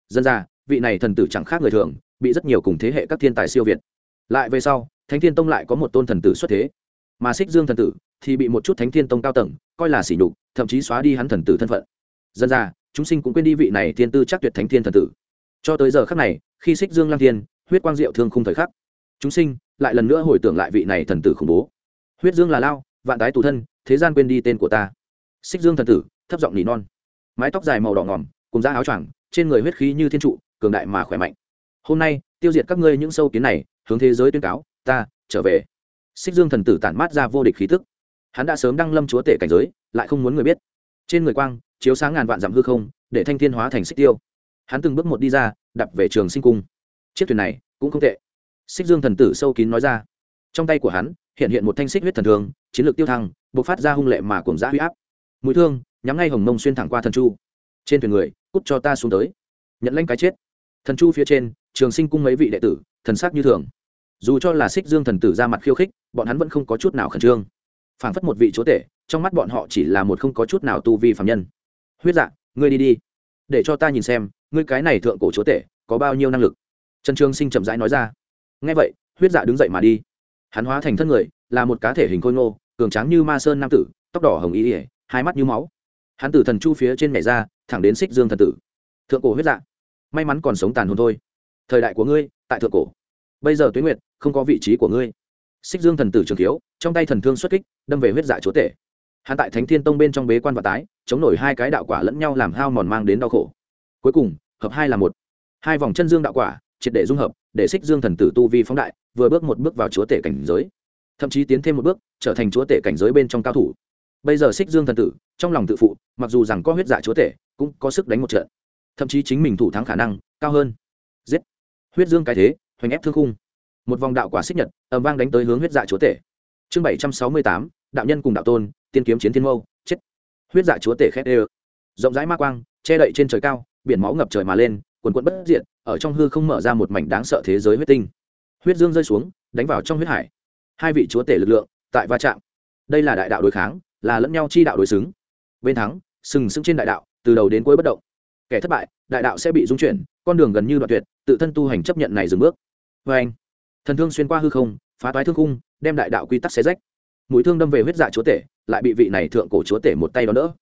Dân ra vị này thần tử chẳng khác người thường, bị rất nhiều cùng thế hệ các thiên tài siêu việt. Lại về sau, thánh thiên tông lại có một tôn thần tử xuất thế. Mà xích dương thần tử thì bị một chút thánh thiên tông cao tầng, coi là sỉ nhục, thậm chí xóa đi hắn thần tử thân phận. Dân ra, chúng sinh cũng quên đi vị này thiên tư chắc tuyệt thánh thiên thần tử. Cho tới giờ khắc này, khi xích dương lang thiên, huyết quang diệu thương khung thời khắc, chúng sinh lại lần nữa hồi tưởng lại vị này thần tử khủng bố. Huyết dương là lao, vạn tái tù thân, thế gian quên đi tên của ta. Xích dương thần tử, thấp giọng nỉ non. Mái tóc dài màu đỏ ngòm, cùng da áo choàng, trên người huyết khí như thiên trụ cường đại mà khỏe mạnh. Hôm nay, tiêu diệt các ngươi những sâu kiến này, hướng thế giới tuyên cáo, ta trở về. Xích dương thần tử tản mát ra vô địch khí tức. Hắn đã sớm đăng lâm chúa tể cảnh giới, lại không muốn người biết. Trên người quang, chiếu sáng ngàn vạn dặm hư không, để thanh thiên hóa thành xích tiêu. Hắn từng bước một đi ra đập về trường sinh cung. Chiếc thuyền này cũng không tệ. Xích dương thần tử sâu kín nói ra. Trong tay của hắn, hiện hiện một thanh xích huyết thần thương chiến lược tiêu thăng b ộ c phát ra hung lệ mà cùng giã huy áp. Mũi thương, nhắm ngay hồng mông xuyên thẳng qua thần chu. Trên thuyền người, cút cho ta xuống tới. Nhận lanh cái chết thần chu phía trên, trường sinh cung mấy vị đệ tử, thần sắc như thường. Dù cho là xích dương thần tử ra mặt khiêu khích, bọn hắn vẫn không có chút nào khẩn trương. Phảng phất một vị chúa tể, trong mắt bọn họ chỉ là một không có chút nào tu vi phạm nhân. Huyết dạ ngươi đi đi. Để cho ta nhìn xem, ngươi cái này thượng cổ chúa tể, có bao nhiêu năng lực? Trần trường sinh chậm rãi nói ra. Ngay vậy, huyết dạ đứng dậy mà đi. Hắn hóa thành thân người, là một cá thể hình khôi ngô, cường tráng như ma sơn nam tử, tóc đỏ hồng ý ỉa hai mắt như máu. Hắn từ thần chu phía trên nhảy ra, thẳng đến xích dương thần tử. Thượng cổ huyết dạ may mắn còn sống tàn hồn thôi. Thời đại của ngươi, tại thượng cổ. Bây giờ tuế nguyệt, không có vị trí của ngươi. Xích dương thần tử trường thiếu, trong tay thần thương xuất kích, đâm về huyết dạ chúa tể. Hắn tại thánh thiên tông bên trong bế quan và tái, chống nổi hai cái đạo quả lẫn nhau làm hao mòn mang đến đau khổ. Cuối cùng, hợp hai là một. Hai vòng chân dương đạo quả, triệt để dung hợp, để xích dương thần tử tu vi phóng đại, vừa bước một bước vào chúa tể cảnh giới. Thậm chí tiến thêm một bước, trở thành chúa tể cảnh giới bên trong cao thủ. Bây giờ xích dương thần tử, trong lòng tự phụ, mặc dù rằng có huyết dạ chúa tể, cũng có sức đánh một trận thậm chí chính mình thủ thắng khả năng cao hơn. Giết. Huyết dương cái thế, hoành ép thương khung. Một vòng đạo quả xích nhật, ầm vang đánh tới hướng huyết dạ chúa tể. Chương bảy trăm sáu mươi tám, đạo nhân cùng đạo tôn, tiên kiếm chiến thiên mâu, chết. Huyết dạ chúa tể khét ê rộng rãi ma quang, che đậy trên trời cao, biển máu ngập trời mà lên, quần quận bất diện ở trong hư không mở ra một mảnh đáng sợ thế giới huyết tinh. Huyết dương rơi xuống, đánh vào trong huyết hải. Hai vị chúa tể lực lượng, tại va chạm. Đây là đại đạo đối kháng, là lẫn nhau chi đạo đối xứng. Bên thắng, sừng sững trên đại đạo, từ đầu đến cuối bất động kẻ thất bại, đại đạo sẽ bị dung chuyển, con đường gần như đoạn tuyệt, tự thân tu hành chấp nhận này dừng bước. Vê anh, thần thương xuyên qua hư không, phá toái thương khung, đem đại đạo quy tắc xé rách. Mũi thương đâm về huyết dạ chúa tể, lại bị vị này thượng cổ chúa tể một tay đón đỡ.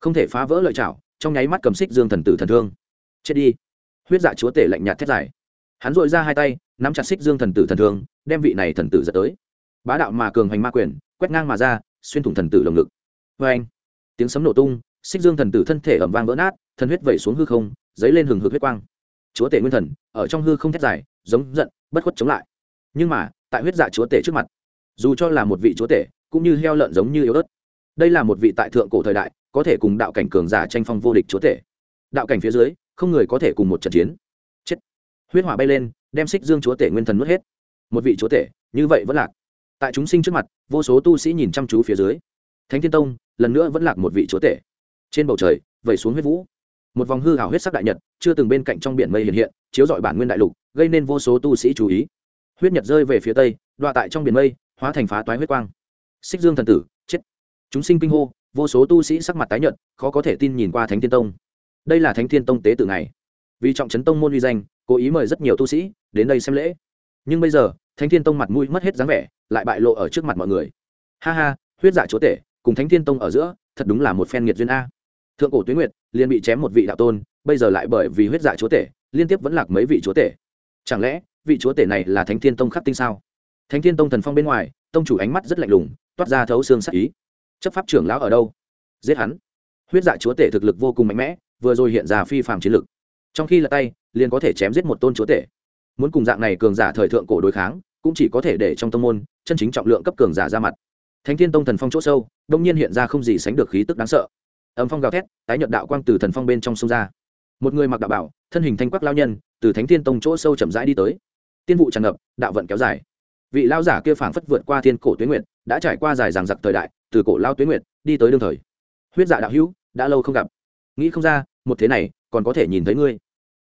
Không thể phá vỡ lợi chảo trong nháy mắt cầm xích dương thần tử thần thương. Chết đi. Huyết dạ chúa tể lạnh nhạt thét dài. Hắn dội ra hai tay, nắm chặt xích dương thần tử thần thương, đem vị này thần tử dẫn tới. Bá đạo mà cường hành ma quyền, quét ngang mà ra, xuyên thủng thần tử lồng ngực. Vê anh, tiếng sấm nổ tung xích dương thần tử thân thể ẩm vang vỡ nát, thần huyết vẩy xuống hư không, dấy lên hừng hực huyết quang. Chúa tể nguyên thần, ở trong hư không thét dài, giống giận, bất khuất chống lại. Nhưng mà, tại huyết dạ chúa tể trước mặt, dù cho là một vị chúa tể, cũng như heo lợn giống như yếu ớt. Đây là một vị tại thượng cổ thời đại, có thể cùng đạo cảnh cường giả tranh phong vô địch chúa tể. Đạo cảnh phía dưới, không người có thể cùng một trận chiến. Chết. Huyết hỏa bay lên, đem xích dương chúa tể nguyên thần nuốt hết. Một vị chúa tể, như vậy vẫn lạc. Tại chúng sinh trước mặt, vô số tu sĩ nhìn chăm chú phía dưới. Thánh thiên tông, lần nữa vẫn lạc một vị chúa tể trên bầu trời, vẩy xuống huyết vũ. Một vòng hư hảo huyết sắc đại nhật, chưa từng bên cạnh trong biển mây hiện hiện, chiếu dọi bản nguyên đại lục, gây nên vô số tu sĩ chú ý. Huyết nhật rơi về phía tây đoạ tại trong biển mây, hóa thành phá toái huyết quang. Xích dương thần tử, chết. Chúng sinh kinh hô, vô số tu sĩ sắc mặt tái nhợt, khó có thể tin nhìn qua thánh thiên tông. Đây là thánh thiên tông tế tử ngày vì trọng trấn tông môn uy danh, cố ý mời rất nhiều tu sĩ đến đây xem lễ. Nhưng bây giờ, thánh thiên tông mặt mũi mất hết dáng vẻ, lại bại lộ ở trước mặt mọi người. Ha ha, huyết giả chúa tể, cùng thánh thiên tông ở giữa, thật đúng là một phen nghiệt duyên a thượng cổ tuyến nguyệt, liền bị chém một vị đạo tôn, bây giờ lại bởi vì huyết dạ chúa tể, liên tiếp vẫn lạc mấy vị chúa tể. Chẳng lẽ, vị chúa tể này là thánh thiên tông khắc tinh sao? Thánh thiên tông thần phong bên ngoài, tông chủ ánh mắt rất lạnh lùng, toát ra thấu xương sắc ý. Chấp pháp trưởng lão ở đâu? Giết hắn. Huyết dạ chúa tể thực lực vô cùng mạnh mẽ, vừa rồi hiện ra phi phạm chiến lực. Trong khi là tay, liền có thể chém giết một tôn chúa tể. Muốn cùng dạng này cường giả thời thượng cổ đối kháng, cũng chỉ có thể để trong tông môn, chân chính trọng lượng cấp cường giả ra mặt. Thánh thiên tông thần phong chỗ sâu, đông nhiên hiện ra không gì sánh được khí tức đáng sợ âm phong gào thét, tái nhận đạo quang từ thần phong bên trong sông ra. Một người mặc đạo bảo, thân hình thanh quắc lao nhân, từ thánh thiên tông chỗ sâu chậm rãi đi tới. Tiên vụ tràn ngập, đạo vận kéo dài. Vị lao giả kia phảng phất vượt qua thiên cổ tuyến nguyệt, đã trải qua dài ràng giặc thời đại, từ cổ lao tuyến nguyệt, đi tới đương thời. Huyết dạ đạo hữu, đã lâu không gặp. Nghĩ không ra, một thế này, còn có thể nhìn thấy ngươi.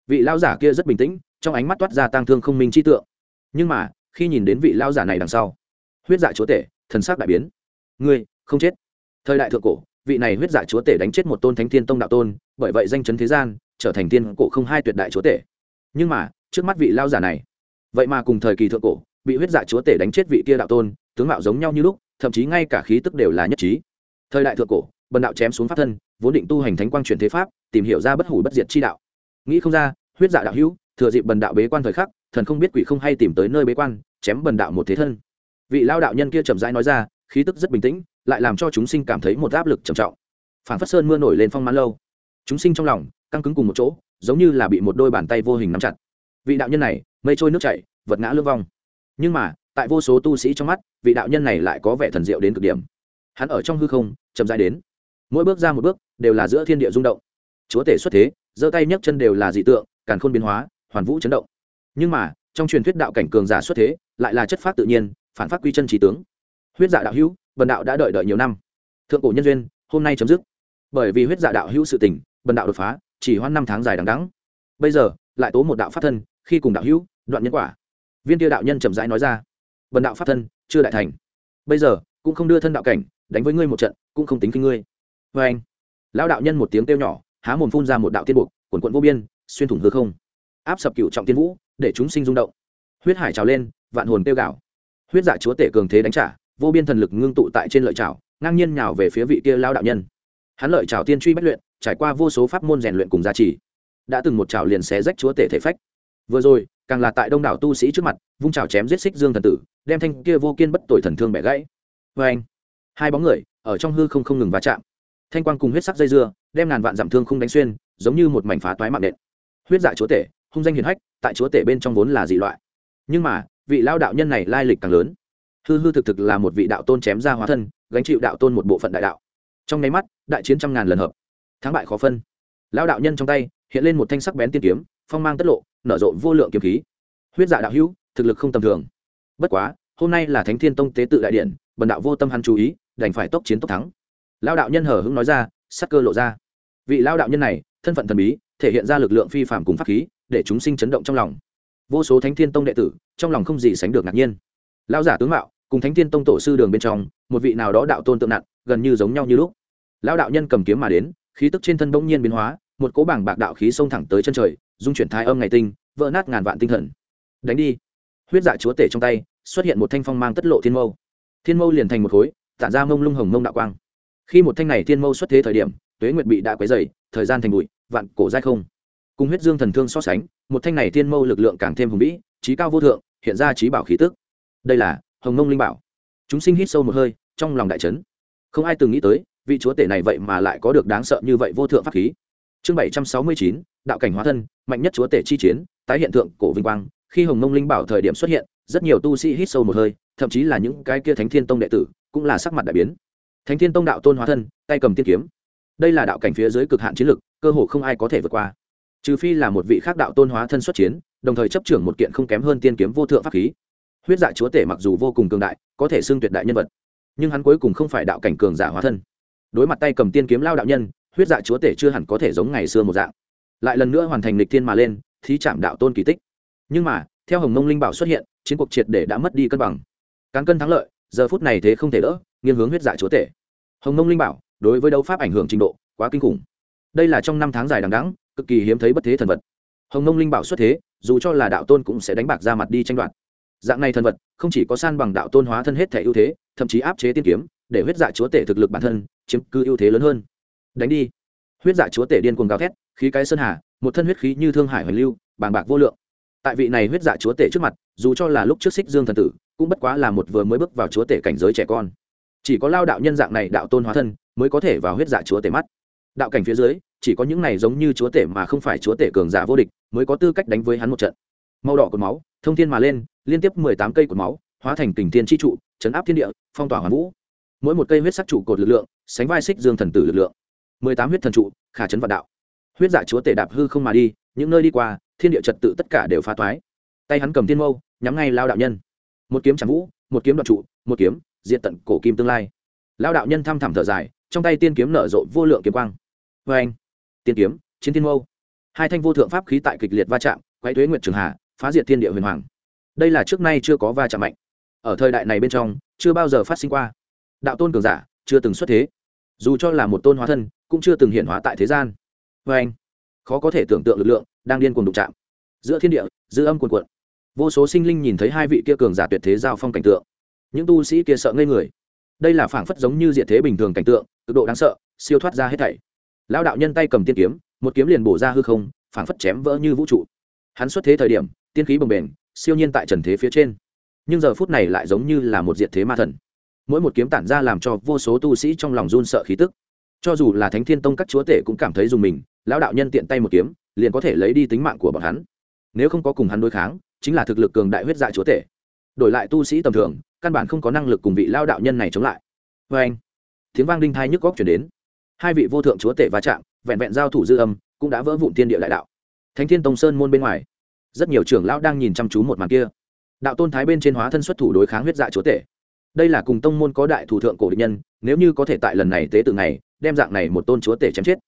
Vị lao giả kia rất bình tĩnh, trong ánh mắt toát ra tang thương không minh chi tượng. Nhưng mà, khi nhìn đến vị lao giả này đằng sau, huyết dạ chúa tể, thần sắc đại biến. Ngươi, không chết. Thời đại thượng cổ vị này huyết dạ chúa tể đánh chết một tôn thánh thiên tông đạo tôn, bởi vậy danh chấn thế gian, trở thành tiên cổ không hai tuyệt đại chúa tể. Nhưng mà, trước mắt vị lao giả này, vậy mà cùng thời kỳ thượng cổ, bị huyết dạ chúa tể đánh chết vị kia đạo tôn, tướng mạo giống nhau như lúc, thậm chí ngay cả khí tức đều là nhất trí. Thời đại thượng cổ, bần đạo chém xuống pháp thân, vốn định tu hành thánh quang truyền thế pháp, tìm hiểu ra bất hủ bất diệt chi đạo. Nghĩ không ra, huyết dạ đạo hữu, thừa dịp bần đạo bế quan thời khắc, thần không biết quỷ không hay tìm tới nơi bế quan, chém bần đạo một thế thân. Vị lao đạo nhân kia chậm rãi nói ra, khí tức rất bình tĩnh lại làm cho chúng sinh cảm thấy một áp lực trầm trọng. Phản phất sơn mưa nổi lên phong mãn lâu. Chúng sinh trong lòng, căng cứng cùng một chỗ, giống như là bị một đôi bàn tay vô hình nắm chặt. Vị đạo nhân này, mây trôi nước chảy, vật ngã lương vong. Nhưng mà, tại vô số tu sĩ trong mắt, vị đạo nhân này lại có vẻ thần diệu đến cực điểm. Hắn ở trong hư không, chậm rãi đến. Mỗi bước ra một bước, đều là giữa thiên địa rung động. Chúa tể xuất thế, giơ tay nhấc chân đều là dị tượng, càn khôn biến hóa, hoàn vũ chấn động. Nhưng mà, trong truyền thuyết đạo cảnh cường giả xuất thế, lại là chất phát tự nhiên, phản phát quy chân trí tướng huyết dạ đạo hữu bần đạo đã đợi đợi nhiều năm. Thượng cổ nhân duyên hôm nay chấm dứt. Bởi vì huyết dạ đạo hữu sự tỉnh, bần đạo đột phá chỉ hoãn năm tháng dài đằng đắng bây giờ lại tố một đạo pháp thân khi cùng đạo hữu đoạn nhân quả. Viên tiêu đạo nhân chậm rãi nói ra bần đạo pháp thân chưa đại thành. Bây giờ cũng không đưa thân đạo cảnh đánh với ngươi một trận cũng không tính kinh ngươi. Vê anh lão đạo nhân một tiếng kêu nhỏ há mồm phun ra một đạo tiên buộc quần quận vô biên xuyên thủng hư không. Áp sập cựu trọng tiên vũ để chúng sinh rung động. Huyết hải trào lên vạn hồn tiêu gạo huyết dạ chúa tể cường thế đánh trả vô biên thần lực ngưng tụ tại trên lợi trảo ngang nhiên nhào về phía vị kia lao đạo nhân. Hắn lợi trảo tiên truy bất luyện, trải qua vô số pháp môn rèn luyện cùng giá trị đã từng một trảo liền xé rách chúa tể thể phách. Vừa rồi, càng là tại đông đảo tu sĩ trước mặt, vung trào chém giết xích dương thần tử, đem thanh kia vô kiên bất tội thần thương bẻ gãy. Vê anh, hai bóng người, ở trong hư không không ngừng va chạm. Thanh quang cùng huyết sắc dây dưa, đem ngàn vạn giảm thương không đánh xuyên, giống như một mảnh phá toái mạng nện. Huyết dạ chúa tể, hung danh hiền hách, tại chúa tể bên trong vốn là dị loại. Nhưng mà, vị lao đạo nhân này lai lịch càng lớn hư hư thực thực là một vị đạo tôn chém ra hóa thân, gánh chịu đạo tôn một bộ phận đại đạo. Trong nháy mắt, đại chiến trăm ngàn lần hợp. Thắng bại khó phân. Lao đạo nhân trong tay, hiện lên một thanh sắc bén tiên kiếm, phong mang tất lộ, nở rộ vô lượng kiếm khí. Huyết dạ đạo hữu, thực lực không tầm thường. Bất quá, hôm nay là thánh thiên tông tế tự đại điện, bần đạo vô tâm hắn chú ý, đành phải tốc chiến tốc thắng. Lao đạo nhân hở hững nói ra, sắc cơ lộ ra. Vị lao đạo nhân này, thân phận thần bí, thể hiện ra lực lượng phi phạm cùng pháp khí, để chúng sinh chấn động trong lòng. Vô số thánh thiên tông đệ tử, trong lòng không gì sánh được ngạc nhiên. Lao giả tướng mạo cùng thánh thiên tông tổ sư đường bên trong, một vị nào đó đạo tôn tượng nặng, gần như giống nhau như lúc. Lão đạo nhân cầm kiếm mà đến, khí tức trên thân bỗng nhiên biến hóa, một cỗ bảng bạc đạo khí xông thẳng tới chân trời, dung chuyển thái âm ngày tinh, vỡ nát ngàn vạn tinh thần. Đánh đi. Huyết dạ chúa tể trong tay, xuất hiện một thanh phong mang tất lộ thiên mâu. Thiên mâu liền thành một khối, tản ra mông lung hồng mông đạo quang. Khi một thanh này thiên mâu xuất thế thời điểm, tuế nguyệt bị đã quấy dày thời gian thành bụi, vạn cổ dai không. Cùng huyết dương thần thương so sánh, một thanh này thiên mâu lực lượng càng thêm hùng vĩ, trí cao vô thượng, hiện ra trí bảo khí tức. Đây là hồng mông linh bảo. Chúng sinh hít sâu một hơi, trong lòng đại trấn không ai từng nghĩ tới, vị chúa tể này vậy mà lại có được đáng sợ như vậy vô thượng pháp khí. Chương bảy trăm sáu mươi chín, đạo cảnh hóa thân, mạnh nhất chúa tể chi chiến, tái hiện tượng cổ vinh quang. Khi hồng mông linh bảo thời điểm xuất hiện, rất nhiều tu sĩ hít sâu một hơi, thậm chí là những cái kia thánh thiên tông đệ tử, cũng là sắc mặt đại biến. Thánh thiên tông đạo tôn hóa thân, tay cầm tiên kiếm. Đây là đạo cảnh phía dưới cực hạn chiến lực cơ hồ không ai có thể vượt qua. Trừ phi là một vị khác đạo tôn hóa thân xuất chiến, đồng thời chấp trưởng một kiện không kém hơn tiên kiếm vô thượng pháp khí huyết dạ chúa tể mặc dù vô cùng cường đại, có thể xưng tuyệt đại nhân vật, nhưng hắn cuối cùng không phải đạo cảnh cường giả hóa thân. Đối mặt tay cầm tiên kiếm lao đạo nhân, huyết dạ chúa tể chưa hẳn có thể giống ngày xưa một dạng. Lại lần nữa hoàn thành lịch thiên mà lên, thí chạm đạo tôn kỳ tích. Nhưng mà, theo hồng mông linh bảo xuất hiện, chiến cuộc triệt để đã mất đi cân bằng. Cán cân thắng lợi, giờ phút này thế không thể đỡ, nghiêng hướng huyết dạ chúa tể. Hồng mông linh bảo, đối với đấu pháp ảnh hưởng trình độ, quá kinh khủng. Đây là trong năm tháng dài đằng đẵng, cực kỳ hiếm thấy bất thế thần vật. Hồng mông linh bảo xuất thế, dù cho là đạo tôn cũng sẽ đánh bạc ra mặt đi tranh đoạt dạng này thần vật, không chỉ có san bằng đạo tôn hóa thân hết thể ưu thế, thậm chí áp chế tiên kiếm, để huyết dạ chúa tể thực lực bản thân, chiếm cứ ưu thế lớn hơn. Đánh đi. Huyết dạ chúa tể điên cuồng gào thét, khí cái sơn hà, một thân huyết khí như thương hải hoành lưu, bàng bạc vô lượng. Tại vị này huyết dạ chúa tể trước mặt, dù cho là lúc trước xích dương thần tử, cũng bất quá là một vừa mới bước vào chúa tể cảnh giới trẻ con. Chỉ có lao đạo nhân dạng này đạo tôn hóa thân, mới có thể vào huyết dạ chúa tể mắt. Đạo cảnh phía dưới, chỉ có những này giống như chúa tể mà không phải chúa tể cường giả vô địch, mới có tư cách đánh với hắn một trận màu đỏ cột máu, thông thiên mà lên, liên tiếp mười tám cây cột máu, hóa thành kình thiên tri trụ, chấn áp thiên địa, phong tỏa hoàn vũ. Mỗi một cây huyết sắc trụ cột lực lượng, sánh vai xích dương thần tử lực lượng. Mười tám huyết thần trụ, khả chấn vạn đạo. Huyết dạ chúa tể đạp hư không mà đi, những nơi đi qua, thiên địa trật tự tất cả đều phá toái tay hắn cầm thiên mâu, nhắm ngay lao đạo nhân. Một kiếm chẳng vũ, một kiếm đoạn trụ, một kiếm diện tận cổ kim tương lai. Lao đạo nhân thăm thẳm thở dài, trong tay tiên kiếm nở rộ vô lượng kiếm quang. Vê anh tiên kiếm, chiến thiên mâu. Hai thanh vô thượng pháp khí tại kịch liệt va chạm quay thuế nguyệt trường hà phá diệt thiên địa huyền hoàng. Đây là trước nay chưa có va chạm mạnh. Ở thời đại này bên trong, chưa bao giờ phát sinh qua. Đạo tôn cường giả, chưa từng xuất thế. Dù cho là một tôn hóa thân, cũng chưa từng hiện hóa tại thế gian. Vê anh, khó có thể tưởng tượng lực lượng đang điên cuồng đụng chạm. Giữa thiên địa, dư âm cuồn cuộn. Vô số sinh linh nhìn thấy hai vị kia cường giả tuyệt thế giao phong cảnh tượng. Những tu sĩ kia sợ ngây người. Đây là phảng phất giống như diện thế bình thường cảnh tượng, cực độ đáng sợ, siêu thoát ra hết thảy. Lão đạo nhân tay cầm tiên kiếm, một kiếm liền bổ ra hư không, phảng phất chém vỡ như vũ trụ. Hắn xuất thế thời điểm tiên khí bồng bềnh, siêu nhiên tại trần thế phía trên. Nhưng giờ phút này lại giống như là một diện thế ma thần. Mỗi một kiếm tản ra làm cho vô số tu sĩ trong lòng run sợ khí tức. Cho dù là thánh thiên tông các chúa tể cũng cảm thấy dùng mình, lão đạo nhân tiện tay một kiếm, liền có thể lấy đi tính mạng của bọn hắn. Nếu không có cùng hắn đối kháng, chính là thực lực cường đại huyết dạ chúa tể. Đổi lại tu sĩ tầm thường, căn bản không có năng lực cùng vị lao đạo nhân này chống lại. Vê anh, tiếng vang đinh thai nhức góc chuyển đến. Hai vị vô thượng chúa tể va chạm, vẹn vẹn giao thủ dư âm, cũng đã vỡ vụn tiên địa đại đạo. Thánh thiên tông sơn môn bên ngoài rất nhiều trưởng lão đang nhìn chăm chú một màn kia. Đạo tôn thái bên trên hóa thân xuất thủ đối kháng huyết dạ chúa tể. Đây là cùng tông môn có đại thủ thượng cổ địch nhân, nếu như có thể tại lần này tế tự này, đem dạng này một tôn chúa tể chém chết.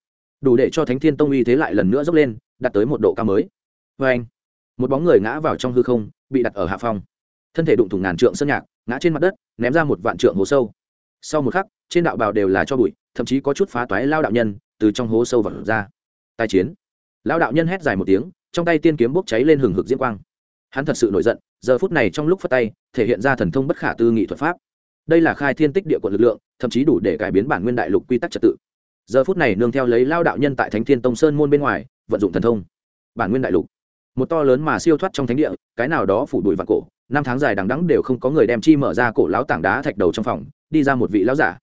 Đủ để cho thánh thiên tông uy thế lại lần nữa dốc lên, đạt tới một độ cao mới. Vê anh, một bóng người ngã vào trong hư không, bị đặt ở hạ phong. Thân thể đụng thủng ngàn trượng sân nhạc, ngã trên mặt đất, ném ra một vạn trượng hố sâu. Sau một khắc, trên đạo bào đều là cho bụi, thậm chí có chút phá toái lao đạo nhân từ trong hố sâu vật ra. Tai chiến. Lao đạo nhân hét dài một tiếng trong tay tiên kiếm bốc cháy lên hừng hực diễm quang. Hắn thật sự nổi giận, giờ phút này trong lúc phát tay, thể hiện ra thần thông bất khả tư nghị thuật pháp. Đây là khai thiên tích địa quận lực lượng, thậm chí đủ để cải biến bản nguyên đại lục quy tắc trật tự. Giờ phút này nương theo lấy lao đạo nhân tại thánh thiên tông sơn môn bên ngoài, vận dụng thần thông. Bản nguyên đại lục. Một to lớn mà siêu thoát trong thánh địa, cái nào đó phủ đuổi vạn cổ, năm tháng dài đằng đẵng đều không có người đem chi mở ra cổ lão tảng đá thạch đầu trong phòng, đi ra một vị lão giả.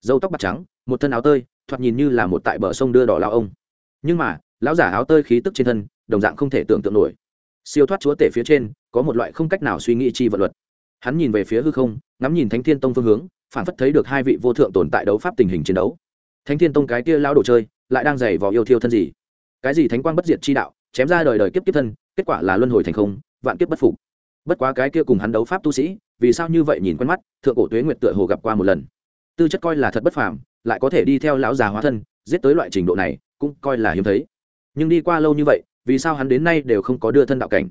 Dâu tóc bạc trắng, một thân áo tơi, thoạt nhìn như là một tại bờ sông đưa đỏ lao ông. Nhưng mà lão giả áo tơi khí tức trên thân, đồng dạng không thể tưởng tượng nổi. Siêu thoát chúa tể phía trên, có một loại không cách nào suy nghĩ chi vật luật. Hắn nhìn về phía hư không, ngắm nhìn thánh thiên tông phương hướng, phản phất thấy được hai vị vô thượng tồn tại đấu pháp tình hình chiến đấu. Thánh thiên tông cái kia lao đồ chơi, lại đang giày vò yêu thiêu thân gì? Cái gì thánh quang bất diệt chi đạo, chém ra đời đời kiếp kiếp thân, kết quả là luân hồi thành không, vạn kiếp bất phục. Bất quá cái kia cùng hắn đấu pháp tu sĩ, vì sao như vậy nhìn quen mắt, thượng cổ tuế nguyệt tựa hồ gặp qua một lần. Tư chất coi là thật bất phàm, lại có thể đi theo lão già hóa thân, giết tới loại trình độ này, cũng coi là hiếm thấy nhưng đi qua lâu như vậy, vì sao hắn đến nay đều không có đưa thân đạo cảnh?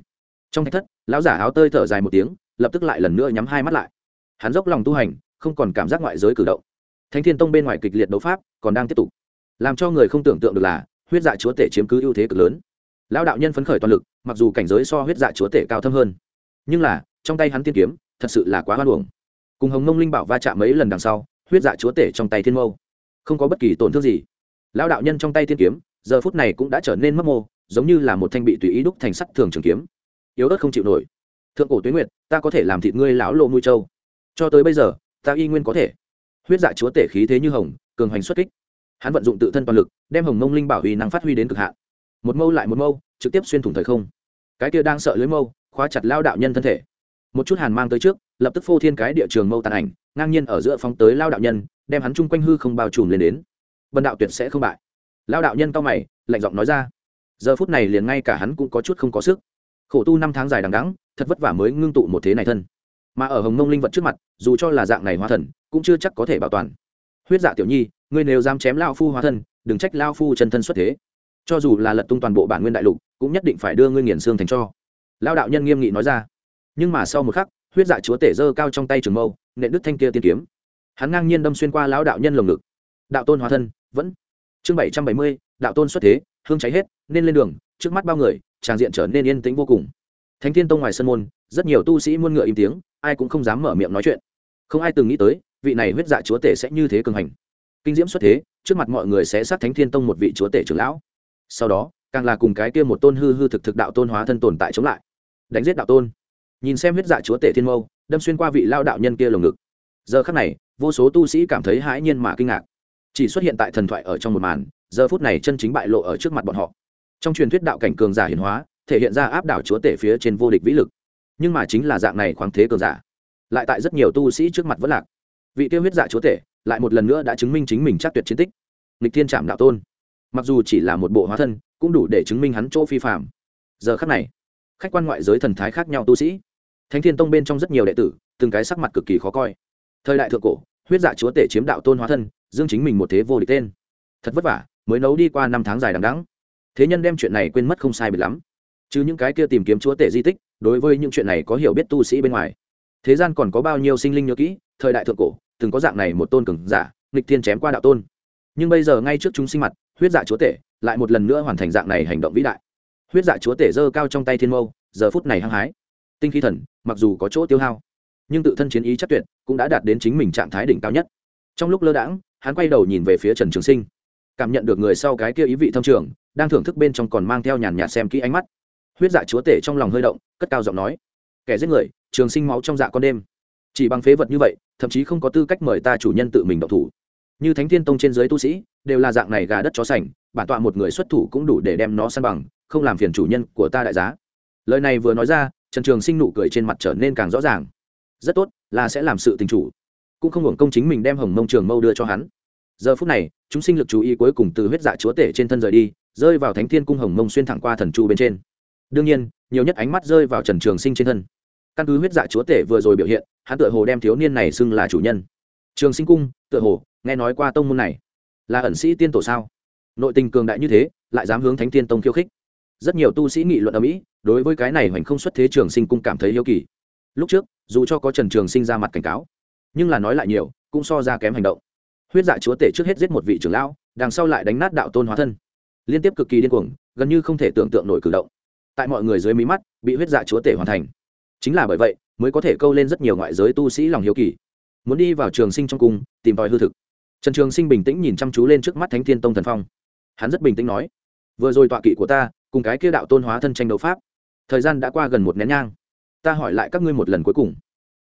Trong thạch thất, lão giả áo tơi thở dài một tiếng, lập tức lại lần nữa nhắm hai mắt lại. Hắn dốc lòng tu hành, không còn cảm giác ngoại giới cử động. Thánh thiên tông bên ngoài kịch liệt đấu pháp còn đang tiếp tục, làm cho người không tưởng tượng được là huyết dạ chúa tể chiếm cứ ưu thế cực lớn. Lão đạo nhân phấn khởi toàn lực, mặc dù cảnh giới so huyết dạ chúa tể cao thâm hơn, nhưng là, trong tay hắn tiên kiếm, thật sự là quá hoan luồng. cùng hồng mông linh bảo va chạm mấy lần đằng sau, huyết dạ chúa tể trong tay thiên mâu, không có bất kỳ tổn thương gì. Lão đạo nhân trong tay tiên kiếm giờ phút này cũng đã trở nên mất mô, giống như là một thanh bị tùy ý đúc thành sắt thường trường kiếm. Yếu ớt không chịu nổi. Thượng cổ tuyến nguyệt, ta có thể làm thịt ngươi lão lộ mũi trâu cho tới bây giờ, ta y nguyên có thể. Huyết dạ chúa tể khí thế như hồng, cường hoành xuất kích. Hắn vận dụng tự thân toàn lực, đem hồng mông linh bảo huy năng phát huy đến cực hạn. Một mâu lại một mâu, trực tiếp xuyên thủng thời không. Cái kia đang sợ lưới mâu, khóa chặt lao đạo nhân thân thể. Một chút hàn mang tới trước, lập tức phô thiên cái địa trường mâu tàn ảnh, ngang nhiên ở giữa phóng tới lao đạo nhân, đem hắn chung quanh hư không bao trùm lên đến. Vân đạo tuyệt sẽ không bại lao đạo nhân cao mày, lạnh giọng nói ra. Giờ phút này liền ngay cả hắn cũng có chút không có sức. Khổ tu năm tháng dài đằng đắng thật vất vả mới ngưng tụ một thế này thân. Mà ở hồng mông linh vật trước mặt, dù cho là dạng này hóa thần, cũng chưa chắc có thể bảo toàn. Huyết dạ tiểu nhi, ngươi nếu dám chém lao phu hóa thân, đừng trách lao phu chân thân xuất thế. Cho dù là lật tung toàn bộ bản nguyên đại lục, cũng nhất định phải đưa ngươi nghiền xương thành cho. Lao đạo nhân nghiêm nghị nói ra. Nhưng mà sau một khắc, huyết dạ chúa tể dơ cao trong tay trường mâu, nện đức thanh kia tiên kiếm. Hắn ngang nhiên đâm xuyên qua lão đạo nhân lồng ngực. Đạo tôn hóa thân, vẫn chương bảy trăm bảy mươi, đạo tôn xuất thế, hương cháy hết, nên lên đường, trước mắt bao người, tràng diện trở nên yên tĩnh vô cùng. Thánh thiên tông ngoài sân môn, rất nhiều tu sĩ muôn ngựa im tiếng, ai cũng không dám mở miệng nói chuyện. Không ai từng nghĩ tới, vị này huyết dạ chúa tể sẽ như thế cường hành. Kinh diễm xuất thế, trước mặt mọi người sẽ sát thánh thiên tông một vị chúa tể trưởng lão. Sau đó, càng là cùng cái kia một tôn hư hư thực thực đạo tôn hóa thân tồn tại chống lại. Đánh giết đạo tôn. Nhìn xem huyết dạ chúa tể thiên mâu, đâm xuyên qua vị lao đạo nhân kia lồng ngực. Giờ khắc này, vô số tu sĩ cảm thấy hãi nhiên mà kinh ngạc chỉ xuất hiện tại thần thoại ở trong một màn, giờ phút này chân chính bại lộ ở trước mặt bọn họ. Trong truyền thuyết đạo cảnh cường giả hiển hóa, thể hiện ra áp đảo chúa tể phía trên vô địch vĩ lực. Nhưng mà chính là dạng này khoáng thế cường giả. Lại tại rất nhiều tu sĩ trước mặt vẫn lạc. Vị tiêu huyết dạ chúa tể lại một lần nữa đã chứng minh chính mình chắc tuyệt chiến tích. Nghịch thiên trảm đạo tôn. Mặc dù chỉ là một bộ hóa thân, cũng đủ để chứng minh hắn chỗ phi phạm giờ khắc này, khách quan ngoại giới thần thái khác nhau tu sĩ. Thánh thiên tông bên trong rất nhiều đệ tử, từng cái sắc mặt cực kỳ khó coi. Thời đại thượng cổ huyết dạ chúa tể chiếm đạo tôn hóa thân, dương chính mình một thế vô địch tên. Thật vất vả, mới nấu đi qua năm tháng dài đằng đắng thế nhân đem chuyện này quên mất không sai biệt lắm. Chứ những cái kia tìm kiếm chúa tể di tích, đối với những chuyện này có hiểu biết tu sĩ bên ngoài. Thế gian còn có bao nhiêu sinh linh nhớ kỹ, thời đại thượng cổ, từng có dạng này một tôn cường giả, nghịch thiên chém qua đạo tôn. Nhưng bây giờ ngay trước chúng sinh mặt, huyết dạ chúa tể lại một lần nữa hoàn thành dạng này hành động vĩ đại. Huyết dạ chúa tể giơ cao trong tay thiên mâu, giờ phút này hăng hái. Tinh khí thần, mặc dù có chỗ tiêu hao nhưng tự thân chiến ý chắc tuyệt cũng đã đạt đến chính mình trạng thái đỉnh cao nhất. Trong lúc lơ đãng, hắn quay đầu nhìn về phía trần trường sinh. Cảm nhận được người sau cái kia ý vị thâm trường, đang thưởng thức bên trong còn mang theo nhàn nhạt xem kỹ ánh mắt. Huyết dạ chúa tể trong lòng hơi động, cất cao giọng nói, kẻ giết người, trường sinh máu trong dạ con đêm. Chỉ bằng phế vật như vậy, thậm chí không có tư cách mời ta chủ nhân tự mình độc thủ. Như thánh thiên tông trên giới tu sĩ, đều là dạng này gà đất chó sành, bản tọa một người xuất thủ cũng đủ để đem nó săn bằng, không làm phiền chủ nhân của ta đại giá. Lời này vừa nói ra, trần trường sinh nụ cười trên mặt trở nên càng rõ ràng rất tốt, là sẽ làm sự tình chủ. Cũng không hưởng công chính mình đem hồng mông trường mâu đưa cho hắn. Giờ phút này, chúng sinh lực chú ý cuối cùng từ huyết dạ chúa tể trên thân rời đi, rơi vào thánh thiên cung hồng mông xuyên thẳng qua thần chu bên trên. Đương nhiên, nhiều nhất ánh mắt rơi vào trần trường sinh trên thân. Căn cứ huyết dạ chúa tể vừa rồi biểu hiện, hắn tựa hồ đem thiếu niên này xưng là chủ nhân. Trường sinh cung, tựa hồ, nghe nói qua tông môn này. Là ẩn sĩ tiên tổ sao? Nội tình cường đại như thế, lại dám hướng thánh tiên tông khiêu khích. Rất nhiều tu sĩ nghị luận ở mỹ, đối với cái này hoành không xuất thế trường sinh cung cảm thấy yêu kỳ. Lúc trước dù cho có trần trường sinh ra mặt cảnh cáo, nhưng là nói lại nhiều, cũng so ra kém hành động. Huyết dạ chúa tể trước hết giết một vị trưởng lão, đằng sau lại đánh nát đạo tôn hóa thân. Liên tiếp cực kỳ điên cuồng, gần như không thể tưởng tượng nổi cử động. Tại mọi người dưới mí mắt, bị huyết dạ chúa tể hoàn thành. Chính là bởi vậy, mới có thể câu lên rất nhiều ngoại giới tu sĩ lòng hiếu kỳ. Muốn đi vào trường sinh trong cung, tìm tòi hư thực. Trần trường sinh bình tĩnh nhìn chăm chú lên trước mắt thánh thiên tông thần phong. Hắn rất bình tĩnh nói, vừa rồi tọa kỵ của ta, cùng cái kia đạo tôn hóa thân tranh đấu pháp, thời gian đã qua gần một nén nhang ta hỏi lại các ngươi một lần cuối cùng.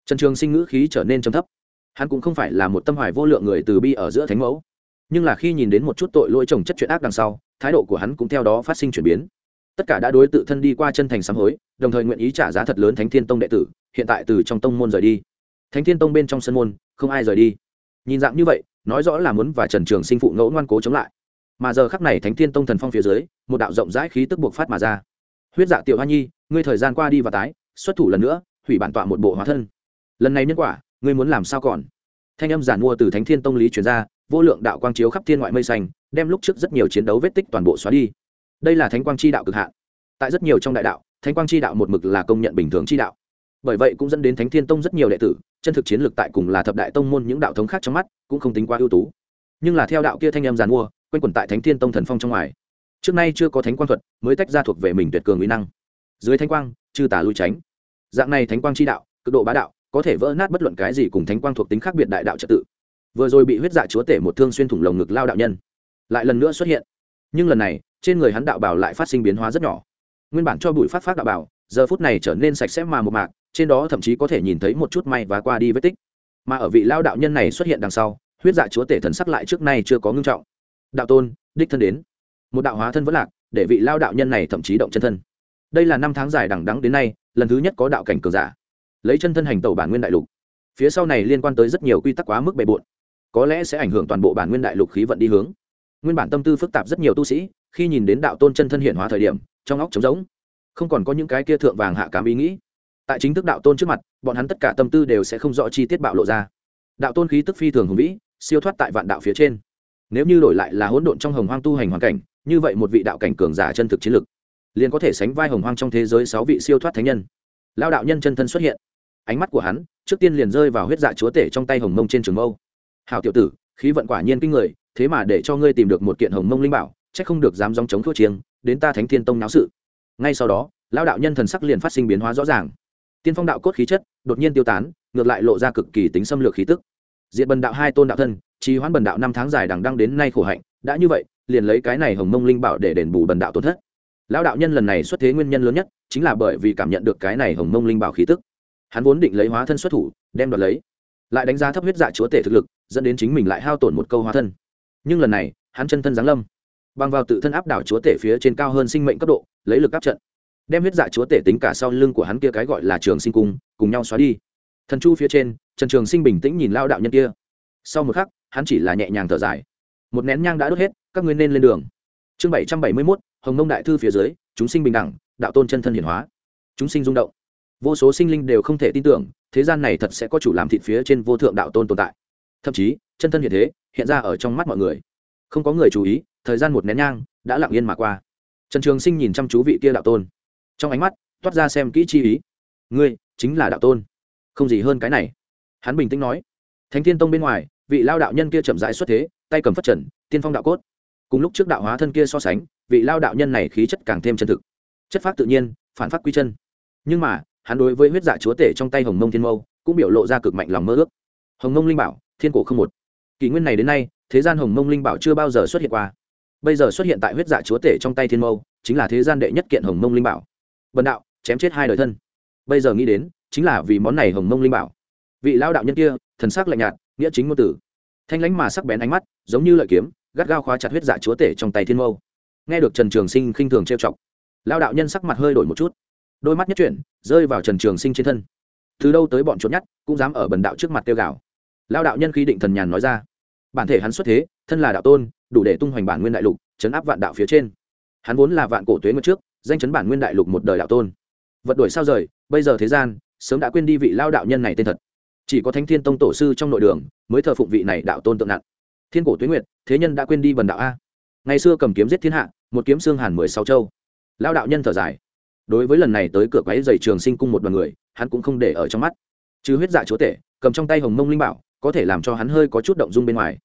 Trần trường sinh ngữ khí trở nên trầm thấp. Hắn cũng không phải là một tâm hoài vô lượng người từ bi ở giữa thánh mẫu. Nhưng là khi nhìn đến một chút tội lỗi trồng chất chuyện ác đằng sau, thái độ của hắn cũng theo đó phát sinh chuyển biến. Tất cả đã đối tự thân đi qua chân thành sám hối, đồng thời nguyện ý trả giá thật lớn thánh thiên tông đệ tử, hiện tại từ trong tông môn rời đi. Thánh thiên tông bên trong sân môn, không ai rời đi. Nhìn dạng như vậy, nói rõ là muốn và trần trường sinh phụ ngẫu ngoan cố chống lại. Mà giờ khắc này thánh thiên tông thần phong phía dưới, một đạo rộng rãi khí tức buộc phát mà ra. Huyết dạ tiểu hoa nhi, ngươi thời gian qua đi và tái xuất thủ lần nữa, hủy bản tọa một bộ hóa thân. Lần này nhân quả, ngươi muốn làm sao còn? Thanh âm giản mua từ thánh thiên tông lý chuyển ra, vô lượng đạo quang chiếu khắp thiên ngoại mây xanh, đem lúc trước rất nhiều chiến đấu vết tích toàn bộ xóa đi. Đây là thánh quang chi đạo cực hạn. Tại rất nhiều trong đại đạo, thánh quang chi đạo một mực là công nhận bình thường chi đạo. Bởi vậy cũng dẫn đến thánh thiên tông rất nhiều đệ tử, chân thực chiến lược tại cùng là thập đại tông môn những đạo thống khác trong mắt, cũng không tính quá ưu tú. Nhưng là theo đạo kia thanh em giàn mua, quanh quẩn tại thánh thiên tông thần phong trong ngoài. Trước nay chưa có thánh quang thuật mới tách ra thuộc về mình tuyệt cường uy năng dưới thánh quang, chư tả lui tránh. Dạng này thánh quang chi đạo, cực độ bá đạo, có thể vỡ nát bất luận cái gì cùng thánh quang thuộc tính khác biệt đại đạo trật tự. Vừa rồi bị huyết dạ chúa tể một thương xuyên thủng lồng ngực lao đạo nhân, lại lần nữa xuất hiện. Nhưng lần này, trên người hắn đạo bảo lại phát sinh biến hóa rất nhỏ. Nguyên bản cho bụi phát phát đạo bảo, giờ phút này trở nên sạch sẽ mà một mạc, trên đó thậm chí có thể nhìn thấy một chút may và qua đi vết tích. Mà ở vị lao đạo nhân này xuất hiện đằng sau, huyết dạ chúa tể thần sắc lại trước nay chưa có ngưng trọng. Đạo tôn, đích thân đến. Một đạo hóa thân vẫn lạc, để vị lao đạo nhân này thậm chí động chân thân đây là năm tháng dài đằng đắng đến nay, lần thứ nhất có đạo cảnh cường giả. Lấy chân thân hành tẩu bản nguyên đại lục. Phía sau này liên quan tới rất nhiều quy tắc quá mức bề bộn. Có lẽ sẽ ảnh hưởng toàn bộ bản nguyên đại lục khí vận đi hướng. Nguyên bản tâm tư phức tạp rất nhiều tu sĩ, khi nhìn đến đạo tôn chân thân hiện hóa thời điểm, trong óc trống rỗng. Không còn có những cái kia thượng vàng hạ cám ý nghĩ. Tại chính thức đạo tôn trước mặt, bọn hắn tất cả tâm tư đều sẽ không rõ chi tiết bạo lộ ra. Đạo tôn khí tức phi thường hùng vĩ, siêu thoát tại vạn đạo phía trên. Nếu như đổi lại là hỗn độn trong hồng hoang tu hành hoàn cảnh, như vậy một vị đạo cảnh cường giả chân thực chiến lực liền có thể sánh vai hồng hoang trong thế giới sáu vị siêu thoát thánh nhân. Lao đạo nhân chân thân xuất hiện. Ánh mắt của hắn, trước tiên liền rơi vào huyết dạ chúa tể trong tay hồng mông trên trường mâu. Hào tiểu tử, khí vận quả nhiên kinh người, thế mà để cho ngươi tìm được một kiện hồng mông linh bảo c h ắ c không được dám dòng chống thuốc chiêng, đến ta thánh thiên tông náo sự. Ngay sau đó lao đạo nhân thần sắc liền phát sinh biến hóa rõ ràng. Tiên phong đạo cốt khí chất, đột nhiên tiêu tán, ngược lại lộ ra cực kỳ tính xâm lược khí tức. Diện bần đạo hai tôn đạo thân, trì hoãn bần đạo năm tháng dài đằng đăng đến nay khổ hạnh, đã như vậy, liền lấy cái này hồng mông linh bảo để đền bù bần đạo tổn thất lão đạo nhân lần này xuất thế nguyên nhân lớn nhất chính là bởi vì cảm nhận được cái này hồng mông linh bảo khí tức. Hắn vốn định lấy hóa thân xuất thủ, đem đoạt lấy, lại đánh giá thấp huyết dạ chúa tể thực lực, dẫn đến chính mình lại hao tổn một câu hóa thân. Nhưng lần này, hắn chân thân giáng lâm, bằng vào tự thân áp đảo chúa tể phía trên cao hơn sinh mệnh cấp độ, lấy lực áp trận, đem huyết dạ chúa tể tính cả sau lưng của hắn kia cái gọi là trường sinh cung, cùng nhau xóa đi. Thần chu phía trên, trần trường sinh bình tĩnh nhìn lao đạo nhân kia. Sau một khắc, hắn chỉ là nhẹ nhàng thở dài. Một nén nhang đã đốt hết, các ngươi nên lên đường. Chương bảy trăm bảy mươi mốt hồng mông đại thư phía dưới, chúng sinh bình đẳng, đạo tôn chân thân hiển hóa. Chúng sinh rung động. Vô số sinh linh đều không thể tin tưởng, thế gian này thật sẽ có chủ làm thịt phía trên vô thượng đạo tôn tồn tại. Thậm chí, chân thân hiện thế, hiện ra ở trong mắt mọi người. Không có người chú ý, thời gian một nén nhang, đã lặng yên mà qua. Trần trường sinh nhìn chăm chú vị kia đạo tôn. Trong ánh mắt, toát ra xem kỹ chi ý. Ngươi chính là đạo tôn. Không gì hơn cái này. Hắn bình tĩnh nói. Thánh thiên tông bên ngoài, vị lao đạo nhân kia chậm rãi xuất thế, tay cầm phất trần, tiên phong đạo cốt cùng lúc trước đạo hóa thân kia so sánh, vị lao đạo nhân này khí chất càng thêm chân thực. Chất phát tự nhiên, phản phát quy chân. Nhưng mà, hắn đối với huyết dạ chúa tể trong tay hồng mông thiên mâu, cũng biểu lộ ra cực mạnh lòng mơ ước. Hồng mông linh bảo, thiên cổ không một. Kỷ nguyên này đến nay, thế gian hồng mông linh bảo chưa bao giờ xuất hiện qua. Bây giờ xuất hiện tại huyết dạ chúa tể trong tay thiên mâu, chính là thế gian đệ nhất kiện hồng mông linh bảo. Bần đạo, chém chết hai đời thân. Bây giờ nghĩ đến, chính là vì món này hồng mông linh bảo. Vị lao đạo nhân kia, thần sắc lạnh nhạt, nghĩa chính ngôn tử thanh lãnh mà sắc bén ánh mắt, giống như lợi kiếm gắt gao khóa chặt huyết dạ chúa tể trong tay thiên mâu. Nghe được trần trường sinh khinh thường trêu chọc lao đạo nhân sắc mặt hơi đổi một chút. Đôi mắt nhất chuyển, rơi vào trần trường sinh trên thân. Từ đâu tới bọn trốn nhát cũng dám ở bần đạo trước mặt tiêu gạo lao đạo nhân khi định thần nhàn nói ra, bản thể hắn xuất thế, thân là đạo tôn, đủ để tung hoành bản nguyên đại lục, chấn áp vạn đạo phía trên. Hắn vốn là vạn cổ tuế ngược trước, danh chấn bản nguyên đại lục một đời đạo tôn. Vật đổi sao rời, bây giờ thế gian, sớm đã quên đi vị lao đạo nhân này tên thật. Chỉ có thánh thiên tông tổ sư trong nội đường, mới thờ phụng vị này đạo tôn tượng nặng thiên cổ tuế nguyệt, thế nhân đã quên đi bần đạo a. Ngày xưa cầm kiếm giết thiên hạ, một kiếm xương hàn mười sáu châu. Lao đạo nhân thở dài. Đối với lần này tới cửa quáy dày trường sinh cung một đoàn người, hắn cũng không để ở trong mắt. Chứ huyết dạ chúa tể, cầm trong tay hồng mông linh bảo, có thể làm cho hắn hơi có chút động dung bên ngoài.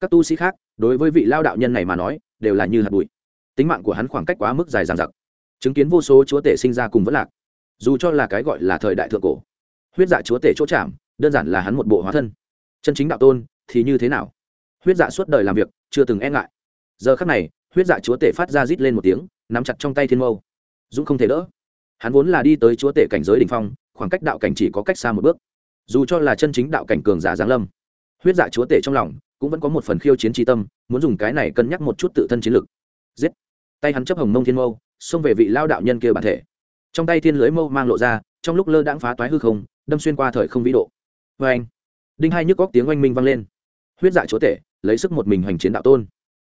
Các tu sĩ khác, đối với vị lao đạo nhân này mà nói, đều là như hạt bụi. Tính mạng của hắn khoảng cách quá mức dài dằng dặc. Chứng kiến vô số chúa tể sinh ra cùng vất lạc. Dù cho là cái gọi là thời đại thượng cổ, huyết dạ chúa tể chỗ chạm, đơn giản là hắn một bộ hóa thân. Chân chính đạo tôn, thì như thế nào? Huyết dạ suốt đời làm việc, chưa từng e ngại. Giờ khắc này, huyết dạ chúa tể phát ra rít lên một tiếng, nắm chặt trong tay thiên mâu. Dũng không thể đỡ. Hắn vốn là đi tới chúa tể cảnh giới đ ỉ n h phong, khoảng cách đạo cảnh chỉ có cách xa một bước. Dù cho là chân chính đạo cảnh cường giả giáng lâm, huyết dạ chúa tể trong lòng cũng vẫn có một phần khiêu chiến tri tâm, muốn dùng cái này cân nhắc một chút tự thân chiến lực. Giết. Tay hắn chấp hồng mông thiên mâu, xông về vị lao đạo nhân kia bản thể. Trong tay thiên lưới mâu mang lộ ra, trong lúc lơ đãng phá toái hư không, đâm xuyên qua thời không vĩ độ. Vê anh đinh hai nhức góc tiếng oanh minh vang lên. Huyết dạ chúa tể lấy sức một mình hoành chiến đạo tôn.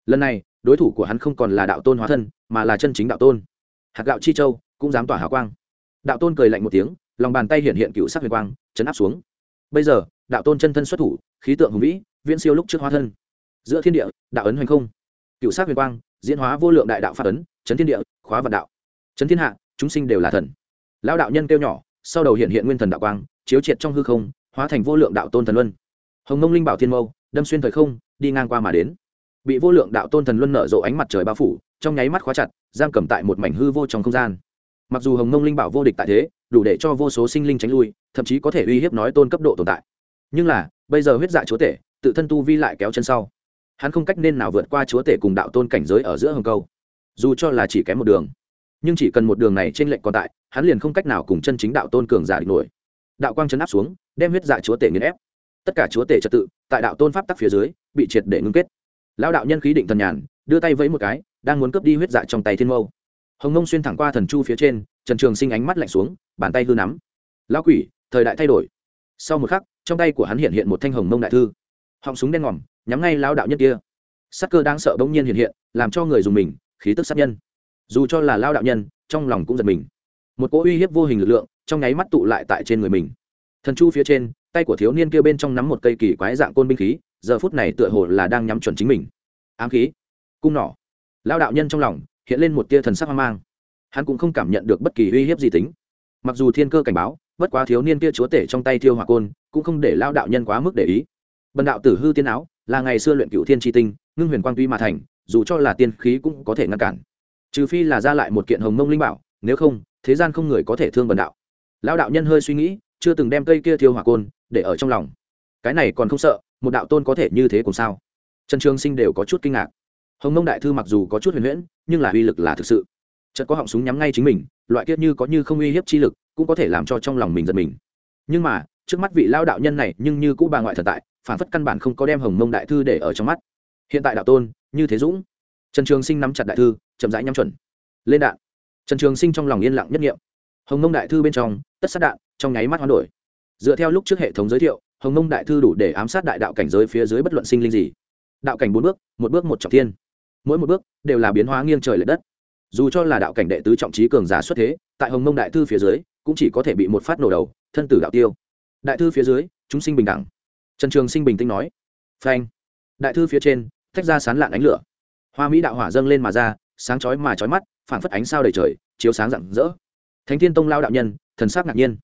Lần này, đối thủ của hắn không còn là đạo tôn hóa thân, mà là chân chính đạo tôn. Hạt gạo chi châu cũng dám tỏa hào quang. Đạo tôn cười lạnh một tiếng, lòng bàn tay hiện hiện cựu sắc huyền quang, chấn áp xuống. Bây giờ, đạo tôn chân thân xuất thủ, khí tượng hùng vĩ, viễn siêu lúc trước hóa thân. Giữa thiên địa, đạo ấn hoành không. Cựu sắc huyền quang, diễn hóa vô lượng đại đạo phát ấn, chấn thiên địa, khóa vạn đạo. Chấn thiên hạ, chúng sinh đều là thần. Lão đạo nhân kêu nhỏ, sau đầu hiện hiện nguyên thần đạo quang, chiếu triệt trong hư không, hóa thành vô lượng đạo tôn thần luân. Hồng mông linh bảo thiên mâu đâm xuyên thời không, đi ngang qua mà đến. Bị vô lượng đạo tôn thần luân nở rộ ánh mặt trời bao phủ, trong nháy mắt khóa chặt, giam cầm tại một mảnh hư vô trong không gian. Mặc dù hồng mông linh bảo vô địch tại thế, đủ để cho vô số sinh linh tránh lui, thậm chí có thể uy hiếp nói tôn cấp độ tồn tại. Nhưng là, bây giờ huyết dạ chúa tể, tự thân tu vi lại kéo chân sau. Hắn không cách nên nào vượt qua chúa tể cùng đạo tôn cảnh giới ở giữa hồng câu. Dù cho là chỉ kém một đường, nhưng chỉ cần một đường này trên lệnh còn tại, hắn liền không cách nào cùng chân chính đạo tôn cường giả địch nổi. Đạo quang chấn áp xuống, đem huyết dạ chúa tể nghiền ép tất cả chúa tể trật tự tại đạo tôn pháp tắc phía dưới bị triệt để ngưng kết. Lão đạo nhân khí định thần nhàn, đưa tay vẫy một cái, đang muốn cướp đi huyết dạ trong tay thiên mâu. Hồng nông xuyên thẳng qua thần chu phía trên, trần trường sinh ánh mắt lạnh xuống, bàn tay hư nắm. Lão quỷ, thời đại thay đổi. Sau một khắc, trong tay của hắn hiện hiện một thanh hồng mông đại thư. Họng súng đen ngòm, nhắm ngay lão đạo nhân kia. Sắc cơ đang sợ bỗng nhiên hiện hiện, làm cho người dùng mình, khí tức sát nhân. Dù cho là lao đạo nhân, trong lòng cũng giật mình. Một cỗ uy hiếp vô hình lực lượng, trong nháy mắt tụ lại tại trên người mình. Thần chu phía trên tay của thiếu niên kia bên trong nắm một cây kỳ quái dạng côn binh khí, giờ phút này tựa hồ là đang nhắm chuẩn chính mình. Ám khí, cung nỏ. Lao đạo nhân trong lòng hiện lên một tia thần sắc hoang mang. Hắn cũng không cảm nhận được bất kỳ uy hiếp gì tính. Mặc dù thiên cơ cảnh báo, bất quá thiếu niên kia chúa tể trong tay thiêu hỏa côn cũng không để lao đạo nhân quá mức để ý. Bần đạo tử hư tiên áo là ngày xưa luyện cựu thiên tri tinh, ngưng huyền quang tuy mà thành, dù cho là tiên khí cũng có thể ngăn cản. Trừ phi là ra lại một kiện hồng mông linh bảo, nếu không, thế gian không người có thể thương bần đạo. Lao đạo nhân hơi suy nghĩ, chưa từng đem cây kia thiêu hỏa côn để ở trong lòng. Cái này còn không sợ, một đạo tôn có thể như thế cùng sao? Trần trường sinh đều có chút kinh ngạc. Hồng mông đại thư mặc dù có chút huyền huyễn, nhưng là uy lực là thực sự. Chợt có họng súng nhắm ngay chính mình, loại kiết như có như không uy hiếp chi lực, cũng có thể làm cho trong lòng mình giật mình. Nhưng mà, trước mắt vị lao đạo nhân này nhưng như cũ bà ngoại thần tại, phản phất căn bản không có đem hồng mông đại thư để ở trong mắt. Hiện tại đạo tôn, như thế dũng. Trần trường sinh nắm chặt đại thư, chậm rãi nhắm chuẩn. Lên đạn. Trần trường sinh trong lòng yên lặng nhất nghiệm. Hồng mông đại thư bên trong, tất sát đạn, trong nháy mắt hoán đổi dựa theo lúc trước hệ thống giới thiệu, hồng mông đại thư đủ để ám sát đại đạo cảnh giới phía dưới bất luận sinh linh gì. Đạo cảnh bốn bước, một bước một trọng thiên. Mỗi một bước đều là biến hóa nghiêng trời l ệ đất. Dù cho là đạo cảnh đệ tứ trọng trí cường giả xuất thế, tại hồng mông đại thư phía dưới, cũng chỉ có thể bị một phát nổ đầu, thân tử đạo tiêu. Đại thư phía dưới, chúng sinh bình đẳng. Trần trường sinh bình tĩnh nói. Phanh. Đại thư phía trên, tách ra sán lạn ánh lửa. Hoa mỹ đạo hỏa dâng lên mà ra, sáng chói mà chói mắt phản phất ánh sao đầy trời, chiếu sáng rạng rỡ. Thánh thiên tông lao đạo nhân, thần sắc ngạc nhiên.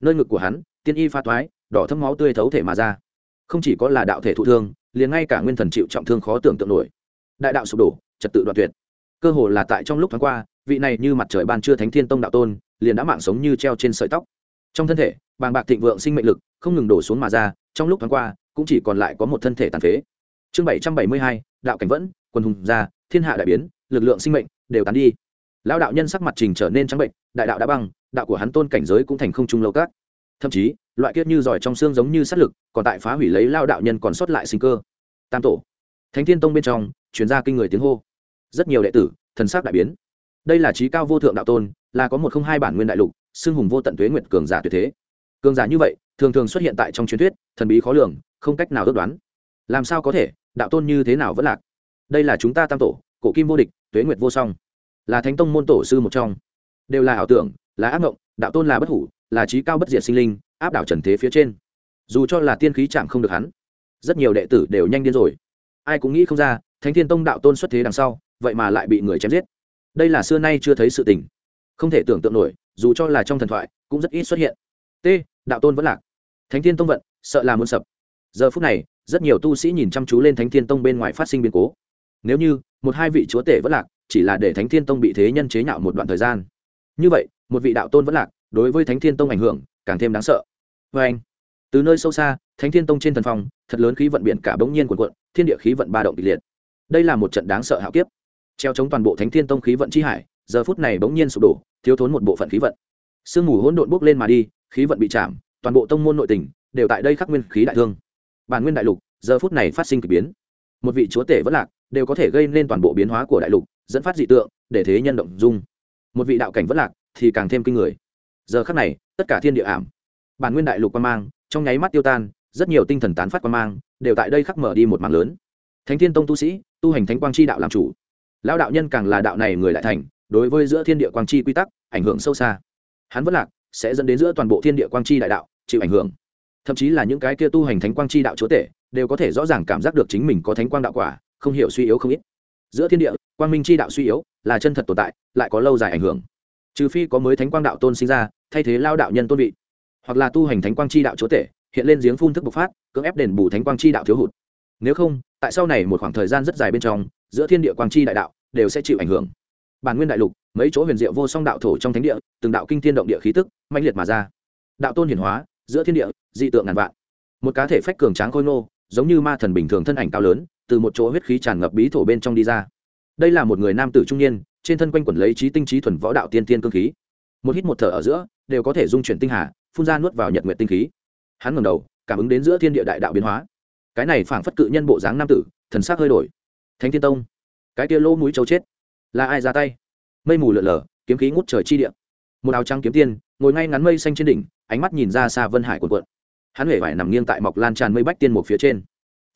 Nơi ngực của hắn tiên y pha toái, đỏ thấm máu tươi thấu thể mà ra. Không chỉ có là đạo thể thụ thương, liền ngay cả nguyên thần chịu trọng thương khó tưởng tượng nổi. Đại đạo sụp đổ, trật tự đoạn tuyệt. Cơ hồ là tại trong lúc thoáng qua, vị này như mặt trời ban trưa thánh thiên tông đạo tôn, liền đã mạng sống như treo trên sợi tóc. Trong thân thể, bàng bạc thịnh vượng sinh mệnh lực, không ngừng đổ xuống mà ra, trong lúc thoáng qua, cũng chỉ còn lại có một thân thể tàn phế. Chương bảy trăm bảy mươi hai, đạo cảnh vẫn quân hùng gia thiên hạ đại biến, lực lượng sinh mệnh, đều tán đi. Lão đạo nhân sắc mặt trình trở nên trắng bệnh, đại đạo đã băng, đạo của hắn tôn cảnh giới cũng thành không trung lâu các thậm chí, loại kiết như giỏi trong xương giống như sát lực, còn tại phá hủy lấy lao đạo nhân còn sót lại sinh cơ. Tam tổ. Thánh thiên tông bên trong chuyên gia kinh người tiếng hô. Rất nhiều đệ tử, thần sắc đại biến. Đây là trí cao vô thượng đạo tôn, là có một không hai bản nguyên đại lục, xưng hùng vô tận tuế nguyệt cường giả tuyệt thế. Cường giả như vậy, thường thường xuất hiện tại trong truyền thuyết, thần bí khó lường, không cách nào ước đoán. Làm sao có thể, đạo tôn như thế nào vẫn lạc? Đây là chúng ta tam tổ, cổ kim vô địch, tuế nguyệt vô song. Là thánh tông môn tổ sư một trong. Đều là ảo tưởng là ác ngộng, đạo tôn là bất hủ, là trí cao bất diệt sinh linh, áp đảo trần thế phía trên. Dù cho là tiên khí chạm không được hắn, rất nhiều đệ tử đều nhanh điên rồi. Ai cũng nghĩ không ra, thánh thiên tông đạo tôn xuất thế đằng sau, vậy mà lại bị người chém giết. Đây là xưa nay chưa thấy sự tình. Không thể tưởng tượng nổi, dù cho là trong thần thoại, cũng rất ít xuất hiện. T, đạo tôn vẫn lạc. Thánh thiên tông vận, sợ là muốn sập. Giờ phút này, rất nhiều tu sĩ nhìn chăm chú lên thánh thiên tông bên ngoài phát sinh biến cố. Nếu như một hai vị chúa tể vẫn lạc, chỉ là để thánh thiên tông bị thế nhân chế nhạo một đoạn thời gian. Như vậy một vị đạo tôn vẫn lạc, đối với thánh thiên tông ảnh hưởng càng thêm đáng sợ. Vê anh, từ nơi sâu xa, thánh thiên tông trên thần phong, thật lớn khí vận biển cả bỗng nhiên cuộn cuộn, thiên địa khí vận ba động kịch liệt. Đây là một trận đáng sợ hạo kiếp. Treo chống toàn bộ thánh thiên tông khí vận chi hải, giờ phút này bỗng nhiên sụp đổ, thiếu thốn một bộ phận khí vận. Sương mù hỗn độn bốc lên mà đi, khí vận bị chạm, toàn bộ tông môn nội tình đều tại đây khắc nguyên khí đại thương. Bản nguyên đại lục, giờ phút này phát sinh k ỳ biến. Một vị chúa tể vất lạc, đều có thể gây nên toàn bộ biến hóa của đại lục, dẫn phát dị tượng, để thế nhân động dung. Một vị đạo cảnh vất lạc thì càng thêm kinh người. Giờ khắc này, tất cả thiên địa ảm. Bản nguyên đại lục quan mang, trong nháy mắt tiêu tan, rất nhiều tinh thần tán phát quan mang, đều tại đây khắc mở đi một mảng lớn. Thánh thiên tông tu sĩ, tu hành thánh quang chi đạo làm chủ. Lão đạo nhân càng là đạo này người lại thành, đối với giữa thiên địa quang chi quy tắc, ảnh hưởng sâu xa. Hắn vất lạc, sẽ dẫn đến giữa toàn bộ thiên địa quang chi đại đạo, chịu ảnh hưởng. Thậm chí là những cái kia tu hành thánh quang chi đạo chúa tể, đều có thể rõ ràng cảm giác được chính mình có thánh quang đạo quả, không hiểu suy yếu không ít. Giữa thiên địa, quang minh chi đạo suy yếu, là chân thật tồn tại, lại có lâu dài ảnh hưởng trừ phi có mới thánh quang đạo tôn sinh ra, thay thế lao đạo nhân tôn vị, hoặc là tu hành thánh quang chi đạo chúa tể, hiện lên giếng phun thức bộc phát, cưỡng ép đền bù thánh quang chi đạo thiếu hụt. Nếu không, tại sau này một khoảng thời gian rất dài bên trong, giữa thiên địa quang chi đại đạo đều sẽ chịu ảnh hưởng. Bản nguyên đại lục, mấy chỗ huyền diệu vô song đạo thổ trong thánh địa, từng đạo kinh thiên động địa khí tức mạnh liệt mà ra. Đạo tôn hiển hóa, giữa thiên địa, dị tượng ngàn vạn. Một cá thể phách cường tráng khôi ngô, giống như ma thần bình thường thân ảnh cao lớn, từ một chỗ huyết khí tràn ngập bí thổ bên trong đi ra. Đây là một người nam tử trung niên trên thân quanh quẩn lấy trí tinh trí thuần võ đạo tiên tiên cương khí. Một hít một thở ở giữa, đều có thể dung chuyển tinh hà, phun ra nuốt vào nhật nguyện tinh khí. Hắn ngầm đầu, cảm ứng đến giữa thiên địa đại đạo biến hóa. Cái này phảng phất cự nhân bộ dáng nam tử, thần sắc hơi đổi. Thánh thiên tông, cái kia lỗ mũi châu chết. Là ai ra tay? Mây mù lượn lờ kiếm khí ngút trời chi địa. Một áo trắng kiếm tiên, ngồi ngay ngắn mây xanh trên đỉnh, ánh mắt nhìn ra xa vân hải cuộn cuộn. Hắn huệ vải nằm nghiêng tại mọc lan tràn mây bách tiên một phía trên.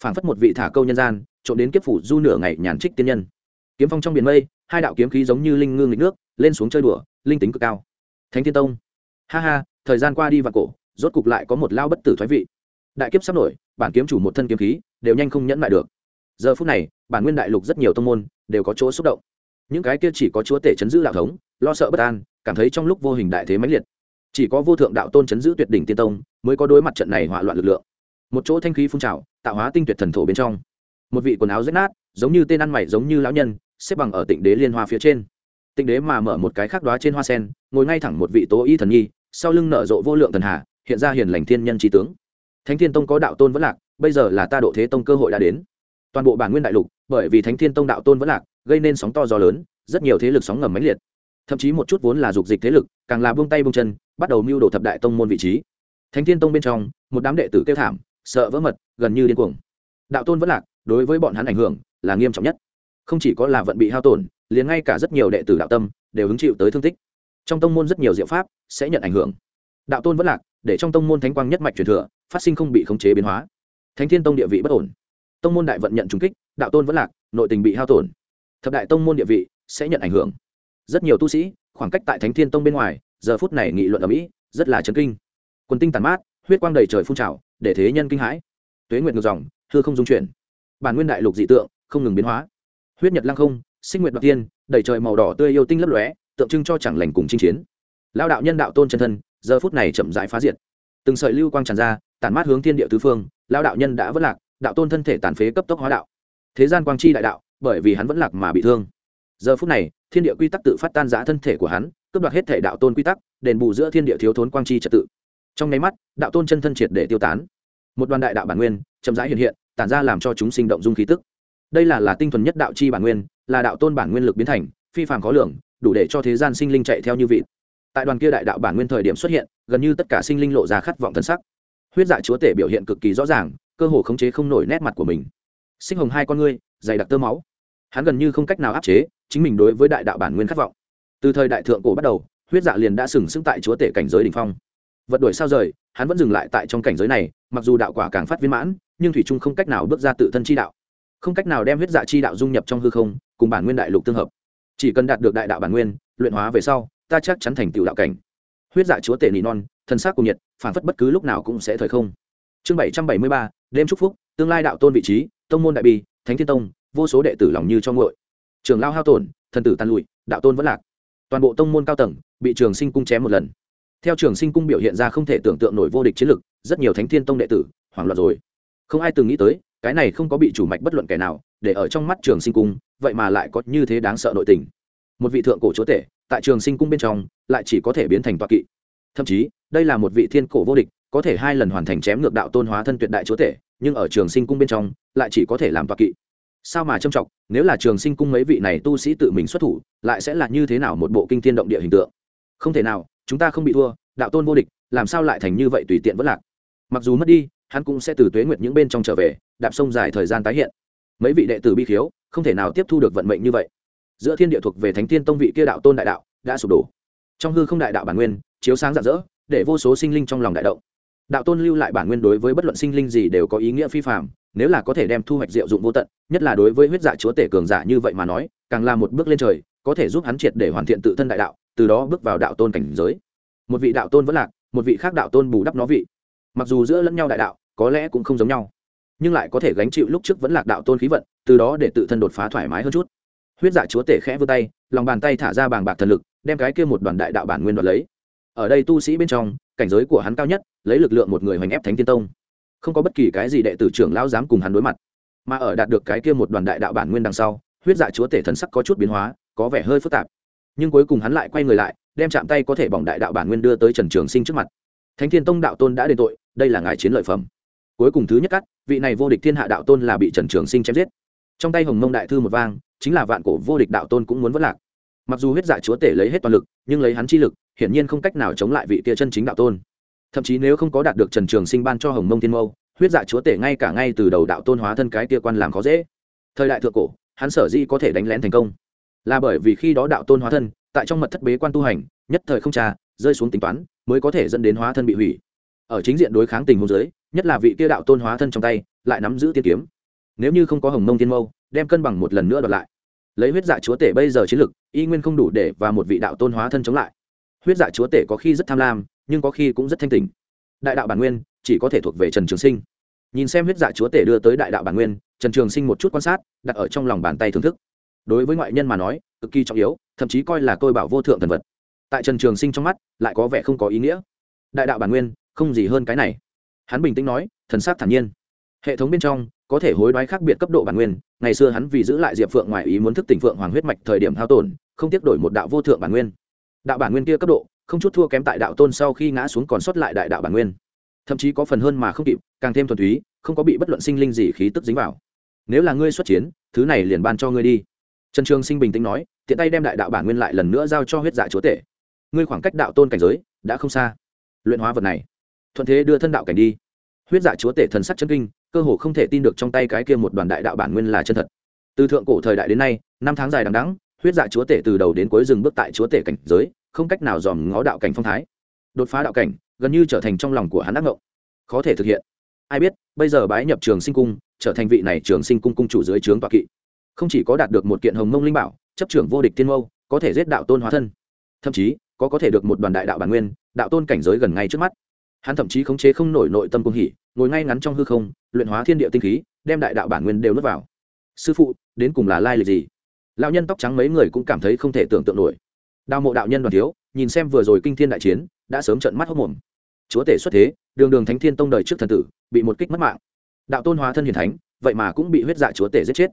Phảng phất một vị thả câu nhân gian trộn đến kiếp phủ du nửa ngày nhàn trích tiên nhân. Kiếm phong trong biển mây hai đạo kiếm khí giống như linh ngương nghịch nước, lên xuống chơi đùa, linh tính cực cao. Thánh thiên tông. Ha ha, thời gian qua đi và cổ, rốt cục lại có một lao bất tử thoái vị. Đại kiếp sắp nổi, bản kiếm chủ một thân kiếm khí, đều nhanh không nhẫn lại được. Giờ phút này, bản nguyên đại lục rất nhiều tông môn, đều có chỗ xúc động. Những cái kia chỉ có chúa tể chấn giữ đạo thống, lo sợ bất an, cảm thấy trong lúc vô hình đại thế mãnh liệt. Chỉ có vô thượng đạo tôn chấn giữ tuyệt đỉnh tiên tông, mới có đối mặt trận này hỏa loạn lực lượng. Một chỗ thanh khí phun trào, tạo hóa tinh tuyệt thần thổ bên trong. Một vị quần áo rách nát, giống như tên ăn mày giống như lão nhân xếp bằng ở tịnh đế liên hoa phía trên. Tịnh đế mà mở một cái khác đoá trên hoa sen, ngồi ngay thẳng một vị tố y thần nhi, sau lưng nở rộ vô lượng thần hà, hiện ra hiền lành thiên nhân trí tướng. Thánh thiên tông có đạo tôn vẫn lạc, bây giờ là ta độ thế tông cơ hội đã đến. Toàn bộ bản nguyên đại lục, bởi vì thánh thiên tông đạo tôn vẫn lạc, gây nên sóng to gió lớn, rất nhiều thế lực sóng ngầm mãnh liệt. Thậm chí một chút vốn là dục dịch thế lực, càng là buông tay buông chân, bắt đầu mưu đồ thập đại tông môn vị trí. Thánh thiên tông bên trong, một đám đệ tử kêu thảm, sợ vỡ mật, gần như điên cuồng. Đạo tôn vẫn lạc, đối với bọn hắn ảnh hưởng là nghiêm trọng nhất không chỉ có là vận bị hao tổn, liền ngay cả rất nhiều đệ tử đạo tâm đều hứng chịu tới thương tích. Trong tông môn rất nhiều diệu pháp sẽ nhận ảnh hưởng. Đạo tôn vẫn lạc, để trong tông môn thánh quang nhất mạch truyền thừa, phát sinh không bị khống chế biến hóa. Thánh thiên tông địa vị bất ổn. Tông môn đại vận nhận trùng kích, đạo tôn vẫn lạc, nội tình bị hao tổn. Thập đại tông môn địa vị sẽ nhận ảnh hưởng. Rất nhiều tu sĩ, khoảng cách tại thánh thiên tông bên ngoài, giờ phút này nghị luận ở mỹ, rất là chấn kinh. Quần tinh tàn mát, huyết quang đầy trời phun trào, để thế nhân kinh hãi. Tuế nguyệt ngược dòng, hư không dung chuyển. Bản nguyên đại lục dị tượng, không ngừng biến hóa huyết nhật lăng không, sinh nguyệt đoạt tiên, đầy trời màu đỏ tươi yêu tinh lấp lóe, tượng trưng cho chẳng lành cùng chinh chiến. Lao đạo nhân đạo tôn chân thân, giờ phút này chậm rãi phá diệt. Từng sợi lưu quang tràn ra, tản mát hướng thiên địa tứ phương lao đạo nhân đã vất lạc, đạo tôn thân thể tàn phế cấp tốc hóa đạo. Thế gian quang chi đại đạo, bởi vì hắn vẫn lạc mà bị thương. Giờ phút này, thiên địa quy tắc tự phát tan giã thân thể của hắn, cướp đoạt hết thể đạo tôn quy tắc, đền bù giữa thiên địa thiếu thốn quang chi trật tự. Trong nháy mắt, đạo tôn chân thân triệt để tiêu tán. Một đoàn đại đạo bản nguyên, chậm rãi hiện hiện, tản ra làm cho chúng sinh động dung khí tức đây là là tinh thuần nhất đạo chi bản nguyên, là đạo tôn bản nguyên lực biến thành, phi phàm khó lường, đủ để cho thế gian sinh linh chạy theo như vị tại đoàn kia đại đạo bản nguyên thời điểm xuất hiện, gần như tất cả sinh linh lộ ra khát vọng thân sắc. Huyết dạ chúa tể biểu hiện cực kỳ rõ ràng, cơ hồ khống chế không nổi nét mặt của mình. Sinh hồng hai con ngươi, dày đặc tơ máu. Hắn gần như không cách nào áp chế, chính mình đối với đại đạo bản nguyên khát vọng. Từ thời đại thượng cổ bắt đầu, huyết dạ liền đã sừng sững tại chúa tể cảnh giới đình phong. Vật đổi sao rời, hắn vẫn dừng lại tại trong cảnh giới này, mặc dù đạo quả càng phát viên mãn, nhưng thủy trung không cách nào bước ra tự thân chi đạo không cách nào đem huyết dạ chi đạo dung nhập trong hư không, cùng bản nguyên đại lục tương hợp. Chỉ cần đạt được đại đạo bản nguyên, luyện hóa về sau, ta chắc chắn thành tựu đạo cảnh. Huyết dạ chúa tể nỉ non thân xác cùng nhiệt, phản phất bất cứ lúc nào cũng sẽ thời không. Chương bảy trăm bảy mươi ba, đêm chúc phúc, tương lai đạo tôn vị trí, tông môn đại bi, thánh thiên tông, vô số đệ tử lòng như cho ngội trường lao hao tổn, thần tử tàn lụi, đạo tôn vẫn lạc. Toàn bộ tông môn cao tầng, bị trường sinh cung chém một lần. Theo trường sinh cung biểu hiện ra không thể tưởng tượng nổi vô địch chiến lực, rất nhiều thánh thiên tông đệ tử hoảng loạn rồi. Không ai từng nghĩ tới cái này không có bị chủ mạch bất luận kẻ nào để ở trong mắt trường sinh cung, vậy mà lại có như thế đáng sợ nội tình. Một vị thượng cổ chúa tể, tại trường sinh cung bên trong, lại chỉ có thể biến thành toa kỵ. Thậm chí, đây là một vị thiên cổ vô địch, có thể hai lần hoàn thành chém ngược đạo tôn hóa thân tuyệt đại chúa tể, nhưng ở trường sinh cung bên trong, lại chỉ có thể làm toa kỵ. Sao mà trâm trọng, nếu là trường sinh cung mấy vị này tu sĩ tự mình xuất thủ, lại sẽ là như thế nào một bộ kinh thiên động địa hình tượng? Không thể nào, chúng ta không bị thua, đạo tôn vô địch, làm sao lại thành như vậy tùy tiện vất lạc? Mặc dù mất đi, hắn cũng sẽ từ tuế nguyệt những bên trong trở về đạp sông dài thời gian tái hiện. Mấy vị đệ tử bi khiếu, không thể nào tiếp thu được vận mệnh như vậy. Giữa thiên địa thuộc về thánh tiên tông vị kia đạo tôn đại đạo đã sụp đổ. Trong hư không đại đạo bản nguyên, chiếu sáng rạng rỡ, để vô số sinh linh trong lòng đại động. Đạo tôn lưu lại bản nguyên đối với bất luận sinh linh gì đều có ý nghĩa phi phạm nếu là có thể đem thu hoạch diệu dụng vô tận, nhất là đối với huyết dạ chúa tể cường giả như vậy mà nói, càng là một bước lên trời, có thể giúp hắn triệt để hoàn thiện tự thân đại đạo, từ đó bước vào đạo tôn cảnh giới. Một vị đạo tôn vẫn lạc, một vị khác đạo tôn bù đắp nó vị. Mặc dù giữa lẫn nhau đại đạo, có lẽ cũng không giống nhau nhưng lại có thể gánh chịu lúc trước vẫn lạc đạo tôn khí vận, từ đó để tự thân đột phá thoải mái hơn chút. Huyết dạ chúa tể khẽ vươn tay, lòng bàn tay thả ra bàng bạc thần lực, đem cái kia một đoàn đại đạo bản nguyên đoạt lấy. Ở đây tu sĩ bên trong, cảnh giới của hắn cao nhất, lấy lực lượng một người hoành ép thánh tiên tông. Không có bất kỳ cái gì đệ tử trưởng lao dám cùng hắn đối mặt. Mà ở đạt được cái kia một đoàn đại đạo bản nguyên đằng sau, huyết dạ chúa tể thần sắc có chút biến hóa, có vẻ hơi phức tạp. Nhưng cuối cùng hắn lại quay người lại, đem chạm tay có thể bỏng đại đạo bản nguyên đưa tới trần trường sinh trước mặt. Thánh thiên tông đạo tôn đã đền tội, đây là ngài chiến lợi phẩm cuối cùng thứ nhất cắt, vị này vô địch thiên hạ đạo tôn là bị trần trường sinh chém giết. Trong tay hồng mông đại thư một vang, chính là vạn cổ vô địch đạo tôn cũng muốn vất lạc. Mặc dù huyết dạ chúa tể lấy hết toàn lực, nhưng lấy hắn chi lực, hiển nhiên không cách nào chống lại vị kia chân chính đạo tôn. Thậm chí nếu không có đạt được trần trường sinh ban cho hồng mông thiên mâu, huyết dạ chúa tể ngay cả ngay từ đầu đạo tôn hóa thân cái kia quan làm khó dễ. Thời đại thượng cổ, hắn sở di có thể đánh lén thành công, là bởi vì khi đó đạo tôn hóa thân, tại trong mật thất bế quan tu hành, nhất thời không trà, rơi xuống tính toán, mới có thể dẫn đến hóa thân bị hủy. Ở chính diện đối kháng tình huống giới nhất là vị kia đạo tôn hóa thân trong tay, lại nắm giữ tiên kiếm. Nếu như không có hồng mông tiên mâu, đem cân bằng một lần nữa đoạt lại. Lấy huyết dạ chúa tể bây giờ chiến lực, y nguyên không đủ để và một vị đạo tôn hóa thân chống lại. Huyết dạ chúa tể có khi rất tham lam, nhưng có khi cũng rất thanh tình đại đạo bản nguyên chỉ có thể thuộc về trần trường sinh. Nhìn xem huyết dạ chúa tể đưa tới đại đạo bản nguyên, trần trường sinh một chút quan sát, đặt ở trong lòng bàn tay thưởng thức. Đối với ngoại nhân mà nói, cực kỳ trọng yếu, thậm chí coi là tôi bảo vô thượng thần vật. Tại trần trường sinh trong mắt, lại có vẻ không có ý nghĩa. Đại đạo bản nguyên, không gì hơn cái này hắn bình tĩnh nói, thần sát thản nhiên. Hệ thống bên trong, có thể hối đoái khác biệt cấp độ bản nguyên, ngày xưa hắn vì giữ lại diệp phượng ngoài ý muốn thức tỉnh phượng hoàng huyết mạch thời điểm hao tổn, không tiếc đổi một đạo vô thượng bản nguyên. Đạo bản nguyên kia cấp độ, không chút thua kém tại đạo tôn sau khi ngã xuống còn sót lại đại đạo bản nguyên. Thậm chí có phần hơn mà không kịp, càng thêm thuần túy, không có bị bất luận sinh linh gì khí tức dính vào. Nếu là ngươi xuất chiến, thứ này liền ban cho ngươi đi. Trần trường sinh bình tĩnh nói, tiện tay đem đại đạo bản nguyên lại lần nữa giao cho huyết dạ chúa tể. Ngươi khoảng cách đạo tôn cảnh giới, đã không xa. Luyện hóa vật này thuận thế đưa thân đạo cảnh đi. Huyết dạ chúa tể thần sắc chân kinh, cơ hồ không thể tin được trong tay cái kia một đoàn đại đạo bản nguyên là chân thật. Từ thượng cổ thời đại đến nay, năm tháng dài đằng đẵng, huyết dạ chúa tể từ đầu đến cuối dừng bước tại chúa tể cảnh giới, không cách nào dòm ngó đạo cảnh phong thái. Đột phá đạo cảnh, gần như trở thành trong lòng của hắn ác ngộng. Khó thể thực hiện. Ai biết, bây giờ bái nhập trường sinh cung, trở thành vị này trường sinh cung cung chủ dưới trướng tọa kỵ. Không chỉ có đạt được một kiện hồng mông linh bảo, chấp trưởng vô địch tiên mâu, có thể giết đạo tôn hóa thân. Thậm chí, có có thể được một đoàn đại đạo bản nguyên, đạo tôn cảnh giới gần ngay trước mắt hắn thậm chí khống chế không nổi nội tâm cung hỉ, ngồi ngay ngắn trong hư không, luyện hóa thiên địa tinh khí, đem đại đạo bản nguyên đều nuốt vào. Sư phụ, đến cùng là lai lịch gì? Lão nhân tóc trắng mấy người cũng cảm thấy không thể tưởng tượng nổi. Đào mộ đạo nhân đoàn thiếu, nhìn xem vừa rồi kinh thiên đại chiến, đã sớm trận mắt hốc mồm. Chúa tể xuất thế, đường đường thánh thiên tông đời trước thần tử, bị một kích mất mạng. Đạo tôn hóa thân hiền thánh, vậy mà cũng bị huyết dạ chúa tể giết chết.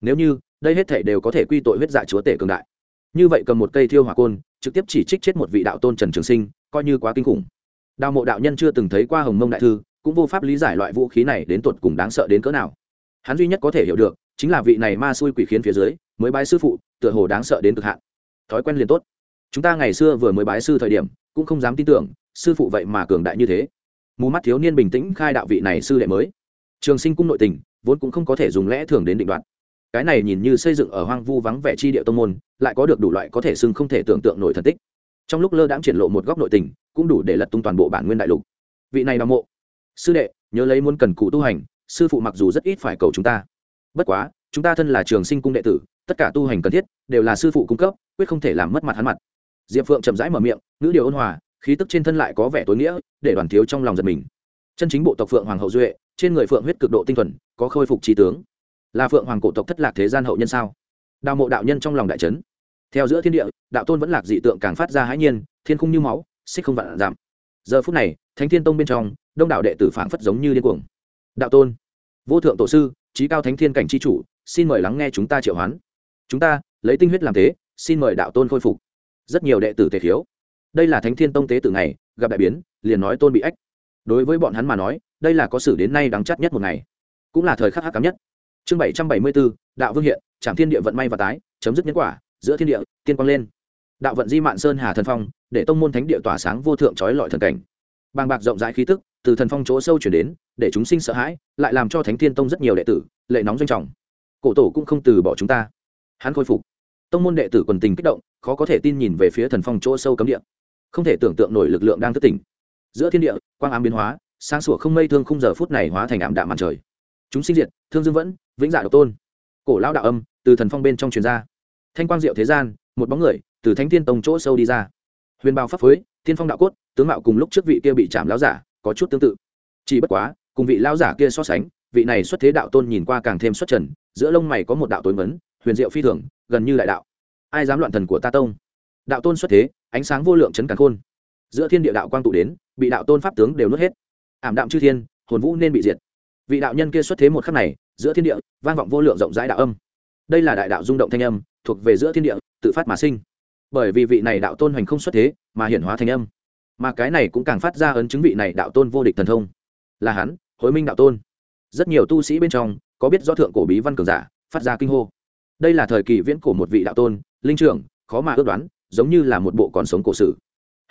Nếu như, đây hết thể đều có thể quy tội huyết dạ chúa tể cường đại. Như vậy cầm một cây thiêu hỏa côn, trực tiếp chỉ trích chết một vị đạo tôn trần trường sinh, coi như quá kinh khủng đào mộ đạo nhân chưa từng thấy qua hồng mông đại thư, cũng vô pháp lý giải loại vũ khí này đến tột cùng đáng sợ đến cỡ nào. Hắn duy nhất có thể hiểu được, chính là vị này ma xui quỷ khiến phía dưới, mới bái sư phụ, tựa hồ đáng sợ đến cực hạn. Thói quen liền tốt. Chúng ta ngày xưa vừa mới bái sư thời điểm, cũng không dám tin tưởng, sư phụ vậy mà cường đại như thế. Mù mắt thiếu niên bình tĩnh khai đạo vị này sư đệ mới. Trường sinh cung nội tình, vốn cũng không có thể dùng lẽ thường đến định đoạt. Cái này nhìn như xây dựng ở hoang vu vắng vẻ chi địa tông môn, lại có được đủ loại có thể xưng không thể tưởng tượng nổi thần tích. Trong lúc lơ đãng triển lộ một góc nội tình cũng đủ để lật tung toàn bộ bản nguyên đại lục. Vị này đ mộ. Sư đệ, nhớ lấy muốn cần cụ tu hành, sư phụ mặc dù rất ít phải cầu chúng ta. Bất quá, chúng ta thân là trường sinh cung đệ tử, tất cả tu hành cần thiết, đều là sư phụ cung cấp, quyết không thể làm mất mặt hắn mặt. Diệp phượng chậm rãi mở miệng, ngữ điều ôn hòa, khí tức trên thân lại có vẻ tối nghĩa, để đoàn thiếu trong lòng giật mình. Chân chính bộ tộc phượng hoàng hậu duệ, trên người phượng huyết cực độ tinh thuần, có khôi phục trí tướng. Là phượng hoàng cổ tộc thất lạc thế gian hậu nhân sao? Đào mộ đạo nhân trong lòng đại trấn theo giữa thiên địa, đạo tôn vẫn lạc dị tượng càng phát ra hãi nhiên, thiên khung như máu xích không vạn giảm. Giờ phút này, thánh thiên tông bên trong, đông đảo đệ tử phảng phất giống như điên cuồng. Đạo tôn, vô thượng tổ sư trí cao thánh thiên cảnh c h i chủ, xin mời lắng nghe chúng ta triệu hoán. Chúng ta, lấy tinh huyết làm thế, xin mời đạo tôn khôi phục. Rất nhiều đệ tử thể khiếu. Đây là thánh thiên tông tế từ ngày, gặp đại biến, liền nói tôn bị ách. Đối với bọn hắn mà nói, đây là có sử đến nay đáng chắc nhất một ngày. Cũng là thời khắc hắc cám nhất. Chương bảy trăm bảy mươi bốn, đạo vương hiện, trảm thiên địa vận may và tái, chấm dứt nhân quả, giữa thiên địa, tiên quang lên đạo vận di mạn sơn hà thần phong, để tông môn thánh địa tỏa sáng vô thượng trói lọi thần cảnh. Bàng bạc rộng rãi khí tức, từ thần phong chỗ sâu chuyển đến, để chúng sinh sợ hãi, lại làm cho thánh thiên tông rất nhiều đệ tử, lệ nóng doanh trọng. Cổ tổ cũng không từ bỏ chúng ta. Hắn khôi phục. Tông môn đệ tử quần tình kích động, khó có thể tin nhìn về phía thần phong chỗ sâu cấm địa. Không thể tưởng tượng nổi lực lượng đang thức tỉnh. Giữa thiên địa, quang ám biến hóa, sáng sủa không mây thương không giờ phút này hóa thành ảm đạm màn trời. Chúng sinh diệt, thương dương vẫn, vĩnh dạ độc tôn. Cổ lao đạo âm, từ thần phong bên trong truyền ra. Thanh quang diệu thế gian, một bóng người từ thánh thiên tông chỗ sâu đi ra. Huyền bao pháp phối, thiên phong đạo cốt, tướng mạo cùng lúc trước vị kia bị chạm lão giả có chút tương tự. Chỉ bất quá, cùng vị lão giả kia so sánh, vị này xuất thế đạo tôn nhìn qua càng thêm xuất trần, giữa lông mày có một đạo tối vấn huyền diệu phi thường, gần như đại đạo. Ai dám loạn thần của ta tông? Đạo tôn xuất thế, ánh sáng vô lượng chấn càng khôn. Giữa thiên địa đạo quang tụ đến, bị đạo tôn pháp tướng đều nuốt hết. Ảm đạm chư thiên, hồn vũ nên bị diệt. Vị đạo nhân kia xuất thế một khắc này, giữa thiên địa, vang vọng vô lượng rộng rãi đạo âm. Đây là đại đạo rung động thanh âm, thuộc về giữa thiên địa, tự phát mà sinh bởi vì vị này đạo tôn hoành không xuất thế, mà hiển hóa thành âm. Mà cái này cũng càng phát ra ấn chứng vị này đạo tôn vô địch thần thông. Là hắn, hối minh đạo tôn. Rất nhiều tu sĩ bên trong, có biết do thượng cổ bí văn cường giả, phát ra kinh hô. Đây là thời kỳ viễn cổ một vị đạo tôn, linh trưởng, khó mà ước đoán, giống như là một bộ còn sống cổ sử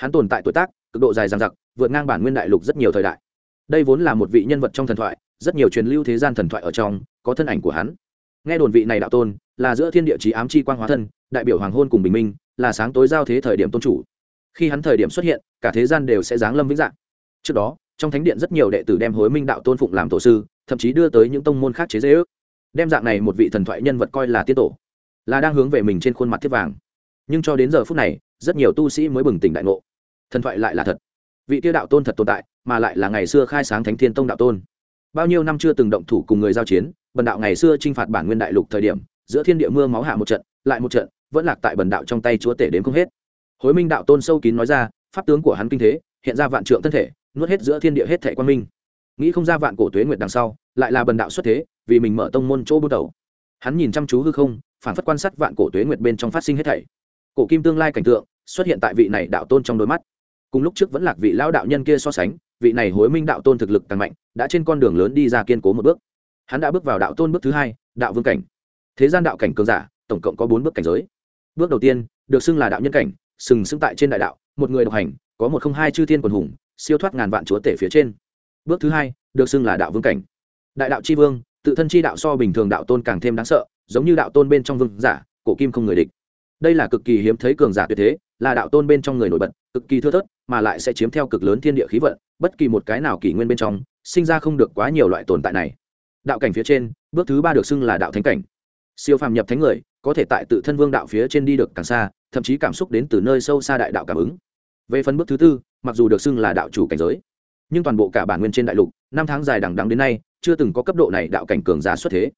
hắn tồn tại tuổi tác, cực độ dài dằng dặc, vượt ngang bản nguyên đại lục rất nhiều thời đại. Đây vốn là một vị nhân vật trong thần thoại, rất nhiều truyền lưu thế gian thần thoại ở trong, có thân ảnh của hắn. Nghe đồn vị này đạo tôn, là giữa thiên địa trí ám chi quang hóa thân, đại biểu hoàng hôn cùng bình minh là sáng tối giao thế thời điểm tôn chủ. Khi hắn thời điểm xuất hiện, cả thế gian đều sẽ giáng lâm vĩnh dạng. Trước đó, trong thánh điện rất nhiều đệ tử đem hối minh đạo tôn phụng làm tổ sư, thậm chí đưa tới những tông môn khác chế dễ ước đem dạng này một vị thần thoại nhân vật coi là tiết tổ, là đang hướng về mình trên khuôn mặt thiết vàng. Nhưng cho đến giờ phút này, rất nhiều tu sĩ mới bừng tỉnh đại ngộ. Thần thoại lại là thật. Vị tiêu đạo tôn thật tồn tại, mà lại là ngày xưa khai sáng thánh thiên tông đạo tôn. Bao nhiêu năm chưa từng động thủ cùng người giao chiến, bần đạo ngày xưa t r i n h phạt bản nguyên đại lục thời điểm, giữa thiên địa mưa máu hạ một trận, lại một trận vẫn lạc tại bần đạo trong tay chúa tể đến không hết. Hối minh đạo tôn sâu kín nói ra, pháp tướng của hắn kinh thế, hiện ra vạn trượng thân thể, nuốt hết giữa thiên địa hết thể quan minh. Nghĩ không ra vạn cổ tuế nguyệt đằng sau, lại là bần đạo xuất thế, vì mình mở tông môn chỗ bút đầu. Hắn nhìn chăm chú hư không, phản phất quan sát vạn cổ tuế nguyệt bên trong phát sinh hết thảy. Cổ kim tương lai cảnh tượng xuất hiện tại vị này đạo tôn trong đôi mắt. Cùng lúc trước vẫn lạc vị lão đạo nhân kia so sánh, vị này hối minh đạo tôn thực lực càng mạnh, đã trên con đường lớn đi ra kiên cố một bước. Hắn đã bước vào đạo tôn bước thứ hai, đạo vương cảnh. Thế gian đạo cảnh cường giả, tổng cộng có bốn bước cảnh giới bước đầu tiên, được xưng là đạo nhân cảnh, sừng sững tại trên đại đạo, một người độc hành, có một không hai chư thiên quần hùng, siêu thoát ngàn vạn chúa tể phía trên. Bước thứ hai, được xưng là đạo vương cảnh. Đại đạo c h i vương, tự thân chi đạo so bình thường đạo tôn càng thêm đáng sợ, giống như đạo tôn bên trong vương giả, cổ kim không người địch. Đây là cực kỳ hiếm thấy cường giả tuyệt thế, là đạo tôn bên trong người nổi bật, cực kỳ thưa thớt, mà lại sẽ chiếm theo cực lớn thiên địa khí vận, bất kỳ một cái nào kỷ nguyên bên trong, sinh ra không được quá nhiều loại tồn tại này. Đạo cảnh phía trên, bước thứ ba được xưng là đạo thánh cảnh. Siêu phàm nhập thánh người có thể tại tự thân vương đạo phía trên đi được càng xa, thậm chí cảm xúc đến từ nơi sâu xa đại đạo cảm ứng. Về phần bước thứ tư, mặc dù được xưng là đạo chủ cảnh giới, nhưng toàn bộ cả bản nguyên trên đại lục, năm tháng dài đằng đắng đến nay, chưa từng có cấp độ này đạo cảnh cường giả xuất thế.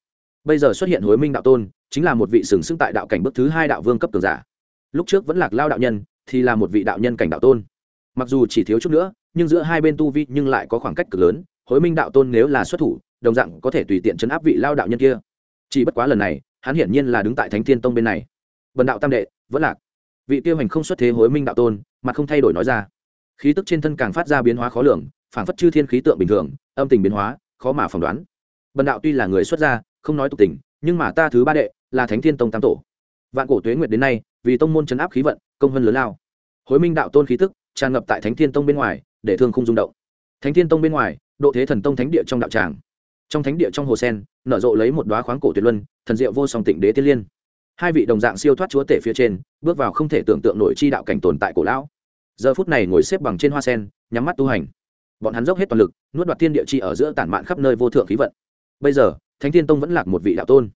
Bây giờ xuất hiện hối minh đạo tôn, chính là một vị sừng sững tại đạo cảnh bước thứ hai đạo vương cấp cường giả. Lúc trước vẫn lạc lao đạo nhân, thì là một vị đạo nhân cảnh đạo tôn. Mặc dù chỉ thiếu chút nữa, nhưng giữa hai bên tu vi nhưng lại có khoảng cách cực lớn, hối minh đạo tôn nếu là xuất thủ, đồng dạng có thể tùy tiện chấn áp vị lao đạo nhân kia. Chỉ bất quá lần này hắn hiển nhiên là đứng tại thánh thiên tông bên này. Vần đạo tam đệ, vẫn lạc. Vị tiêu hành không xuất thế hối minh đạo tôn mà không thay đổi nói ra. Khí tức trên thân càng phát ra biến hóa khó lường phản phất chư thiên khí tượng bình thường, âm tình biến hóa, khó mà phỏng đoán. Bần đạo tuy là người xuất gia, không nói tục tình, nhưng mà ta thứ ba đệ là thánh thiên tông tam tổ. Vạn cổ tuế nguyệt đến nay, vì tông môn chấn áp khí vận, công hơn lớn lao. Hối minh đạo tôn khí tức, tràn ngập tại thánh thiên tông bên ngoài, để thương không rung động. Thánh thiên tông bên ngoài, độ thế thần tông thánh địa trong đạo tràng. Trong thánh địa trong hồ sen, nở rộ lấy một đoá khoáng cổ tuyệt luân thần diệu vô song tịnh đế tiên liên. Hai vị đồng dạng siêu thoát chúa tể phía trên, bước vào không thể tưởng tượng nổi chi đạo cảnh tồn tại cổ lão. Giờ phút này ngồi xếp bằng trên hoa sen, nhắm mắt tu hành. Bọn hắn dốc hết toàn lực, nuốt đoạt thiên địa chi ở giữa tản mạn khắp nơi vô thượng khí vận. Bây giờ, thánh thiên tông vẫn lạc một vị đạo tôn.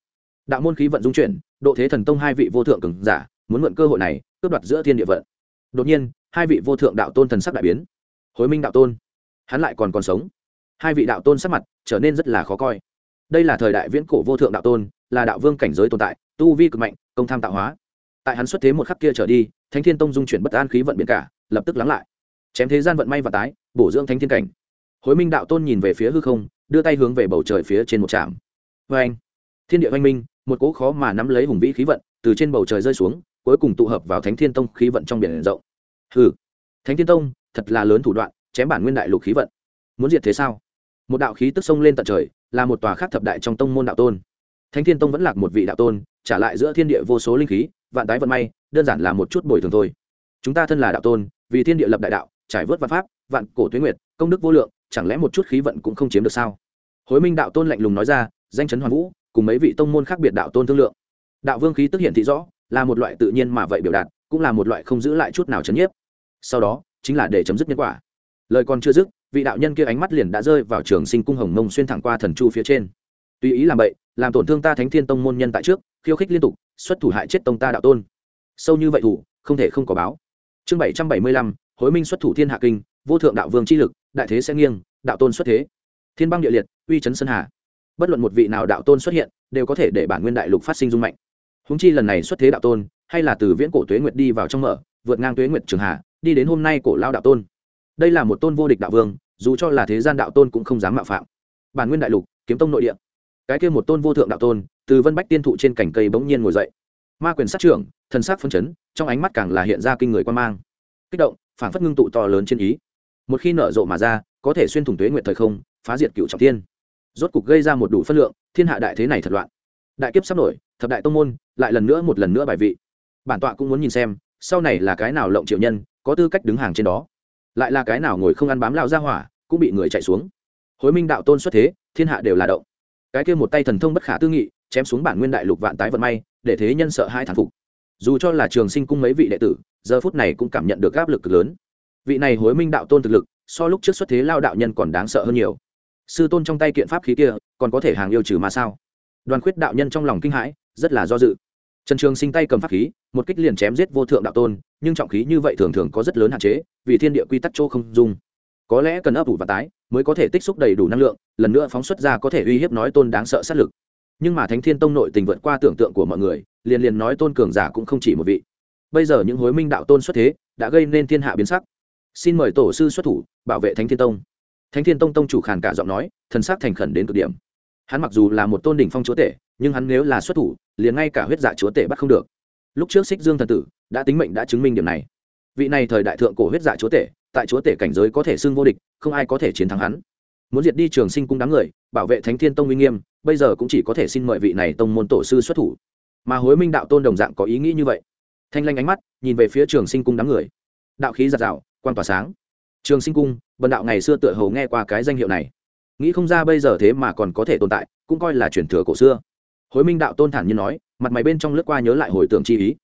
Đạo môn khí vận dung chuyển, độ thế thần tông hai vị vô thượng cường giả, muốn mượn cơ hội này, cướp đoạt giữa thiên địa vận. Đột nhiên, hai vị vô thượng đạo tôn thần sắc đại biến. Hối minh đạo tôn, hắn lại còn còn sống. Hai vị đạo tôn sắc mặt trở nên rất là khó coi. Đây là thời đại viễn cổ vô thượng đạo tôn là đạo vương cảnh giới tồn tại, tu vi cực mạnh, công tham tạo hóa. Tại hắn xuất thế một khắc kia trở đi, thánh thiên tông dung chuyển bất an khí vận biển cả, lập tức lắng lại. Chém thế gian vận may và tái, bổ dưỡng thánh thiên cảnh. Hối minh đạo tôn nhìn về phía hư không, đưa tay hướng về bầu trời phía trên một trạm. Vê anh thiên địa oanh minh, một cỗ khó mà nắm lấy hùng vĩ khí vận từ trên bầu trời rơi xuống, cuối cùng tụ hợp vào thánh thiên tông khí vận trong biển rộng. Hừ! Thánh thiên tông, thật là lớn thủ đoạn, chém bản nguyên đại lục khí vận. Muốn diệt thế sao? Một đạo khí tức sông lên tận trời, là một tòa khác thập đại trong tông môn đạo tôn thánh thiên tông vẫn lạc một vị đạo tôn, trả lại giữa thiên địa vô số linh khí, vạn tái vận may, đơn giản là một chút bồi thường thôi. Chúng ta thân là đạo tôn, vì thiên địa lập đại đạo, trải vớt văn pháp, vạn cổ tuyến nguyệt, công đức vô lượng, chẳng lẽ một chút khí vận cũng không chiếm được sao? Hối minh đạo tôn lạnh lùng nói ra, danh chấn hoàn vũ, cùng mấy vị tông môn khác biệt đạo tôn thương lượng. Đạo vương khí tức hiện thị rõ, là một loại tự nhiên mà vậy biểu đạt, cũng là một loại không giữ lại chút nào chấn nhiếp. Sau đó, chính là để chấm dứt nhân quả. Lời còn chưa dứt, vị đạo nhân kia ánh mắt liền đã rơi vào trường sinh cung hồng mông xuyên thẳng qua thần chu phía trên tùy ý làm bậy, làm tổn thương ta thánh thiên tông môn nhân tại trước khiêu khích liên tục xuất thủ hại chết tông ta đạo tôn. Sâu như vậy thủ không thể không có báo. Chương bảy trăm bảy mươi lăm hối minh xuất thủ thiên hạ kinh vô thượng đạo vương chi lực đại thế sẽ nghiêng đạo tôn xuất thế. Thiên băng địa liệt uy chấn sơn hà. Bất luận một vị nào đạo tôn xuất hiện đều có thể để bản nguyên đại lục phát sinh dung mạnh. Húng chi lần này xuất thế đạo tôn hay là từ viễn cổ tuế nguyệt đi vào trong mở vượt ngang tuế nguyệt trường hà đi đến hôm nay cổ lao đạo tôn. Đây là một tôn vô địch đạo vương dù cho là thế gian đạo tôn cũng không dám mạo phạm. Bản nguyên đại lục kiếm tông nội địa cái kia một tôn vô thượng đạo tôn từ vân bách tiên thụ trên cành cây bỗng nhiên ngồi dậy. Ma quyền sát trưởng thần sát phân chấn trong ánh mắt càng là hiện ra kinh người quan mang. Kích động phản phất ngưng tụ to lớn trên ý. Một khi nở rộ mà ra có thể xuyên thủng tuế nguyệt thời không phá diệt cựu trọng tiên, rốt cục gây ra một đủ phân lượng thiên hạ đại thế này thật loạn. Đại kiếp sắp nổi thập đại tông môn lại lần nữa một lần nữa bài vị. Bản tọa cũng muốn nhìn xem sau này là cái nào lộng triệu nhân có tư cách đứng hàng trên đó. Lại là cái nào ngồi không ăn bám lao ra hỏa cũng bị người chạy xuống. Hối minh đạo tôn xuất thế thiên hạ đều là động cái kia một tay thần thông bất khả tư nghị, chém xuống bản nguyên đại lục vạn tái vận may, để thế nhân sợ hai thản phục. Dù cho là trường sinh cung mấy vị đệ tử, giờ phút này cũng cảm nhận được áp lực cực lớn. Vị này hối minh đạo tôn thực lực, so lúc trước xuất thế lao đạo nhân còn đáng sợ hơn nhiều. Sư tôn trong tay kiện pháp khí kia, còn có thể hàng yêu trừ mà sao? Đoàn khuyết đạo nhân trong lòng kinh hãi, rất là do dự. Trần trường sinh tay cầm pháp khí, một kích liền chém giết vô thượng đạo tôn, nhưng trọng khí như vậy thường thường có rất lớn hạn chế, vì thiên địa quy tắc chỗ không dung. Có lẽ cần ấp ủ và tái mới có thể tích xúc đầy đủ năng lượng, lần nữa phóng xuất ra có thể uy hiếp nói tôn đáng sợ sát lực. Nhưng mà thánh thiên tông nội tình vượt qua tưởng tượng của mọi người, liền liền nói tôn cường giả cũng không chỉ một vị. Bây giờ những hối minh đạo tôn xuất thế, đã gây nên thiên hạ biến sắc. Xin mời tổ sư xuất thủ, bảo vệ thánh thiên tông. Thánh thiên tông tông chủ khàn cả giọng nói, thần sắc thành khẩn đến cực điểm. Hắn mặc dù là một tôn đỉnh phong chúa tể, nhưng hắn nếu là xuất thủ, liền ngay cả huyết dạ chúa tể bắt không được. Lúc trước xích dương thần tử, đã tính mệnh đã chứng minh điểm này. Vị này thời đại thượng cổ huyết dạ chúa tể tại chúa tể cảnh giới có thể xưng vô địch, không ai có thể chiến thắng hắn. Muốn diệt đi trường sinh cung đám người, bảo vệ thánh thiên tông uy nghiêm, bây giờ cũng chỉ có thể xin mời vị này tông môn tổ sư xuất thủ. Mà hối minh đạo tôn đồng dạng có ý nghĩ như vậy. Thanh lanh ánh mắt nhìn về phía trường sinh cung đám người. Đạo khí giạt rào quan tỏa sáng. Trường sinh cung, bần đạo ngày xưa tựa hầu nghe qua cái danh hiệu này. Nghĩ không ra bây giờ thế mà còn có thể tồn tại, cũng coi là truyền thừa cổ xưa. Hối minh đạo tôn thản như nói, mặt mày bên trong lướt qua nhớ lại hồi tưởng chi ý.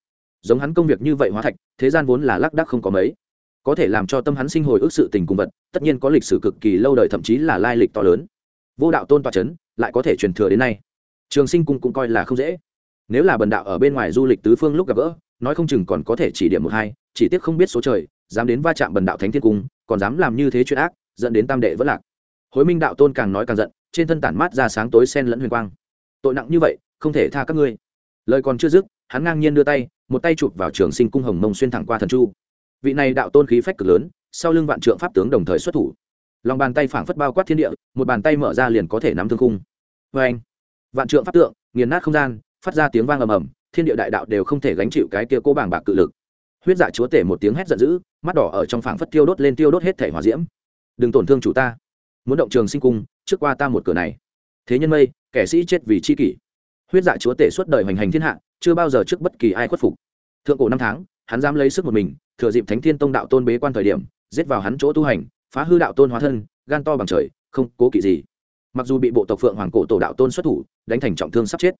Giống hắn công việc như vậy hóa thạch, thế gian vốn là lác đắc không có mấy có thể làm cho tâm hắn sinh hồi ức sự tình cùng vật, tất nhiên có lịch sử cực kỳ lâu đời, thậm chí là lai lịch to lớn. Vô đạo tôn toa c h ấ n lại có thể truyền thừa đến nay. Trường sinh cung cũng coi là không dễ. Nếu là bần đạo ở bên ngoài du lịch tứ phương lúc gặp gỡ, nói không chừng còn có thể chỉ điểm một hai, chỉ tiếc không biết số trời, dám đến va chạm bần đạo thánh thiên cung, còn dám làm như thế chuyện ác, dẫn đến tam đệ vẫn lạc. Hối minh đạo tôn càng nói càng giận, trên thân tản mát ra sáng tối sen lẫn huyền quang. Tội nặng như vậy, không thể tha các ngươi. Lời còn chưa dứt, hắn ngang nhiên đưa tay, một tay chụp vào trường sinh cung hồng mông xuyên thẳng qua thần chu vị này đạo tôn khí phách cực lớn, sau lưng vạn trượng pháp tướng đồng thời xuất thủ. Lòng bàn tay phảng phất bao quát thiên địa, một bàn tay mở ra liền có thể nắm thương khung. Vê anh vạn trượng pháp tượng, nghiền nát không gian, phát ra tiếng vang ầm ầm, thiên địa đại đạo đều không thể gánh chịu cái kia cố bảng bạc cự lực. Huyết dạ chúa tể một tiếng hét giận dữ, mắt đỏ ở trong phảng phất tiêu đốt lên tiêu đốt hết thể hỏa diễm. Đừng tổn thương chủ ta. Muốn động trường sinh cung, trước qua ta một cửa này. Thế nhân mây, kẻ sĩ chết vì chi kỷ. Huyết dạ chúa tể suốt đời hoành hành thiên hạ, chưa bao giờ trước bất kỳ ai khuất phục. Thượng cổ năm tháng hắn dám lấy sức một mình, thừa dịp thánh thiên tông đạo tôn bế quan thời điểm, giết vào hắn chỗ tu hành, phá hư đạo tôn hóa thân, gan to bằng trời, không cố kỵ gì. Mặc dù bị bộ tộc phượng hoàng cổ tổ đạo tôn xuất thủ, đánh thành trọng thương sắp chết,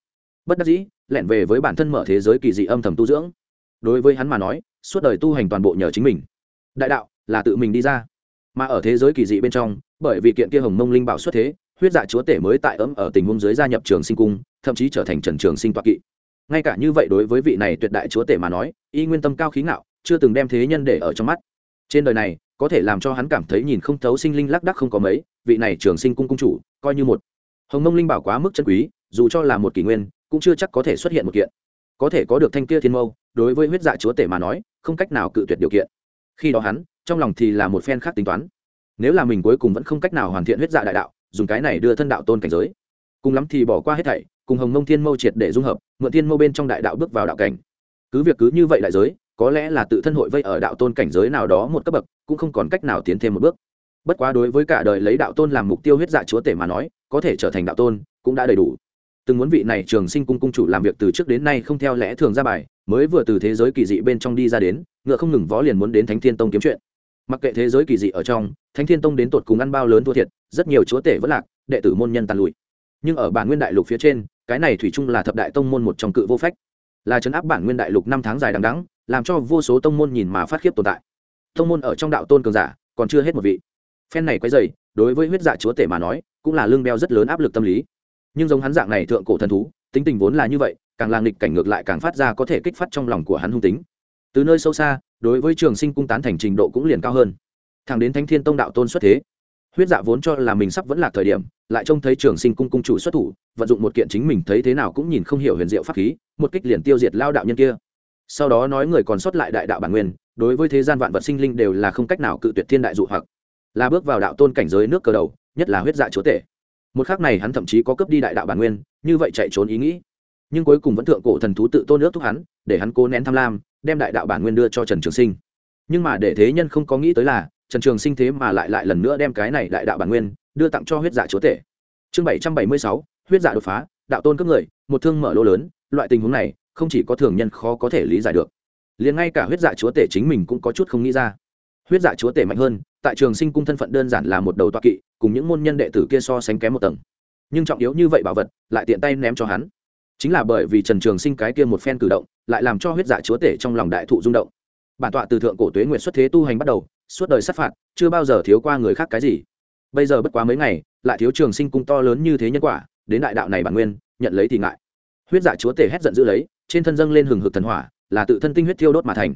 bất đắc dĩ, lẻn về với bản thân mở thế giới kỳ dị âm thầm tu dưỡng. Đối với hắn mà nói, suốt đời tu hành toàn bộ nhờ chính mình. Đại đạo là tự mình đi ra. Mà ở thế giới kỳ dị bên trong, bởi vì kiện kia hồng mông linh bảo xuất thế, huyết dạ chúa tể mới tại ấm ở tình huống dưới gia nhập trường sinh cung, thậm chí trở thành trần trường sinh toạc kỵ ngay cả như vậy đối với vị này tuyệt đại chúa tể mà nói, y nguyên tâm cao khí ngạo, chưa từng đem thế nhân để ở trong mắt. Trên đời này, có thể làm cho hắn cảm thấy nhìn không thấu sinh linh lác đắc không có mấy, vị này trường sinh cung cung chủ, coi như một hồng mông linh bảo quá mức chân quý, dù cho là một kỷ nguyên, cũng chưa chắc có thể xuất hiện một kiện. Có thể có được thanh kia thiên mâu, đối với huyết dạ chúa tể mà nói, không cách nào cự tuyệt điều kiện. Khi đó hắn, trong lòng thì là một phen khác tính toán. Nếu là mình cuối cùng vẫn không cách nào hoàn thiện huyết dạ đại đạo, dùng cái này đưa thân đạo tôn cảnh giới cùng lắm thì bỏ qua hết thảy, cùng hồng mông thiên mâu triệt để dung hợp, mượn thiên mâu bên trong đại đạo bước vào đạo cảnh. Cứ việc cứ như vậy đại giới, có lẽ là tự thân hội vây ở đạo tôn cảnh giới nào đó một cấp bậc, cũng không còn cách nào tiến thêm một bước. Bất quá đối với cả đời lấy đạo tôn làm mục tiêu huyết dạ chúa tể mà nói, có thể trở thành đạo tôn, cũng đã đầy đủ. Từng muốn vị này trường sinh cung cung chủ làm việc từ trước đến nay không theo lẽ thường ra bài, mới vừa từ thế giới kỳ dị bên trong đi ra đến, ngựa không ngừng vó liền muốn đến thánh thiên tông kiếm chuyện. Mặc kệ thế giới kỳ dị ở trong, thánh thiên tông đến tột cùng ăn bao lớn thua thiệt, rất nhiều chúa tể vẫn lạc, đệ tử môn nhân tàn lụi nhưng ở bản nguyên đại lục phía trên, cái này thủy chung là thập đại tông môn một trong cự vô phách. Là chấn áp bản nguyên đại lục năm tháng dài đằng đắng làm cho vô số tông môn nhìn mà phát khiếp tồn tại. Tông môn ở trong đạo tôn cường giả, còn chưa hết một vị. Phen này quay dày đối với huyết dạ chúa tể mà nói, cũng là lương beo rất lớn áp lực tâm lý. Nhưng giống hắn dạng này thượng cổ thần thú, tính tình vốn là như vậy, càng lang nghịch cảnh ngược lại càng phát ra có thể kích phát trong lòng của hắn hung tính. Từ nơi sâu xa, đối với trường sinh cung tán thành trình độ cũng liền cao hơn. Thẳng đến thánh thiên tông đạo tôn xuất thế huyết dạ vốn cho là mình sắp vẫn là thời điểm, lại trông thấy trường sinh cung cung chủ xuất thủ, vận dụng một kiện chính mình thấy thế nào cũng nhìn không hiểu huyền diệu pháp khí, một kích liền tiêu diệt lao đạo nhân kia. Sau đó nói người còn sót lại đại đạo bản nguyên, đối với thế gian vạn vật sinh linh đều là không cách nào cự tuyệt thiên đại dụ hoặc. Là bước vào đạo tôn cảnh giới nước cờ đầu, nhất là huyết dạ chúa tể. Một khác này hắn thậm chí có cướp đi đại đạo bản nguyên, như vậy chạy trốn ý nghĩ. Nhưng cuối cùng vẫn thượng cổ thần thú tự tôn nước thúc hắn, để hắn cố nén tham lam, đem đại đạo bản nguyên đưa cho trần trường sinh. Nhưng mà để thế nhân không có nghĩ tới là trần trường sinh thế mà lại lại lần nữa đem cái này đại đạo bản nguyên đưa tặng cho huyết dạ chúa tể. Chương bảy trăm bảy mươi sáu, huyết dạ đột phá, đạo tôn cấp người, một thương mở lỗ lớn, loại tình huống này không chỉ có thường nhân khó có thể lý giải được. Liền ngay cả huyết dạ chúa tể chính mình cũng có chút không nghĩ ra. Huyết dạ chúa tể mạnh hơn, tại trường sinh cung thân phận đơn giản là một đầu toa kỵ, cùng những môn nhân đệ tử kia so sánh kém một tầng. Nhưng trọng yếu như vậy bảo vật, lại tiện tay ném cho hắn. Chính là bởi vì trần trường sinh cái kia một phen cử động, lại làm cho huyết dạ chúa tể trong lòng đại thụ rung động. Bản tọa từ thượng cổ tuế nguyện xuất thế tu hành bắt đầu suốt đời sát phạt, chưa bao giờ thiếu qua người khác cái gì. Bây giờ bất quá mấy ngày, lại thiếu trường sinh cung to lớn như thế nhân quả, đến đại đạo này bản nguyên, nhận lấy thì ngại. Huyết dạ chúa tể hét giận dữ lấy, trên thân dâng lên hừng hực thần hỏa, là tự thân tinh huyết thiêu đốt mà thành.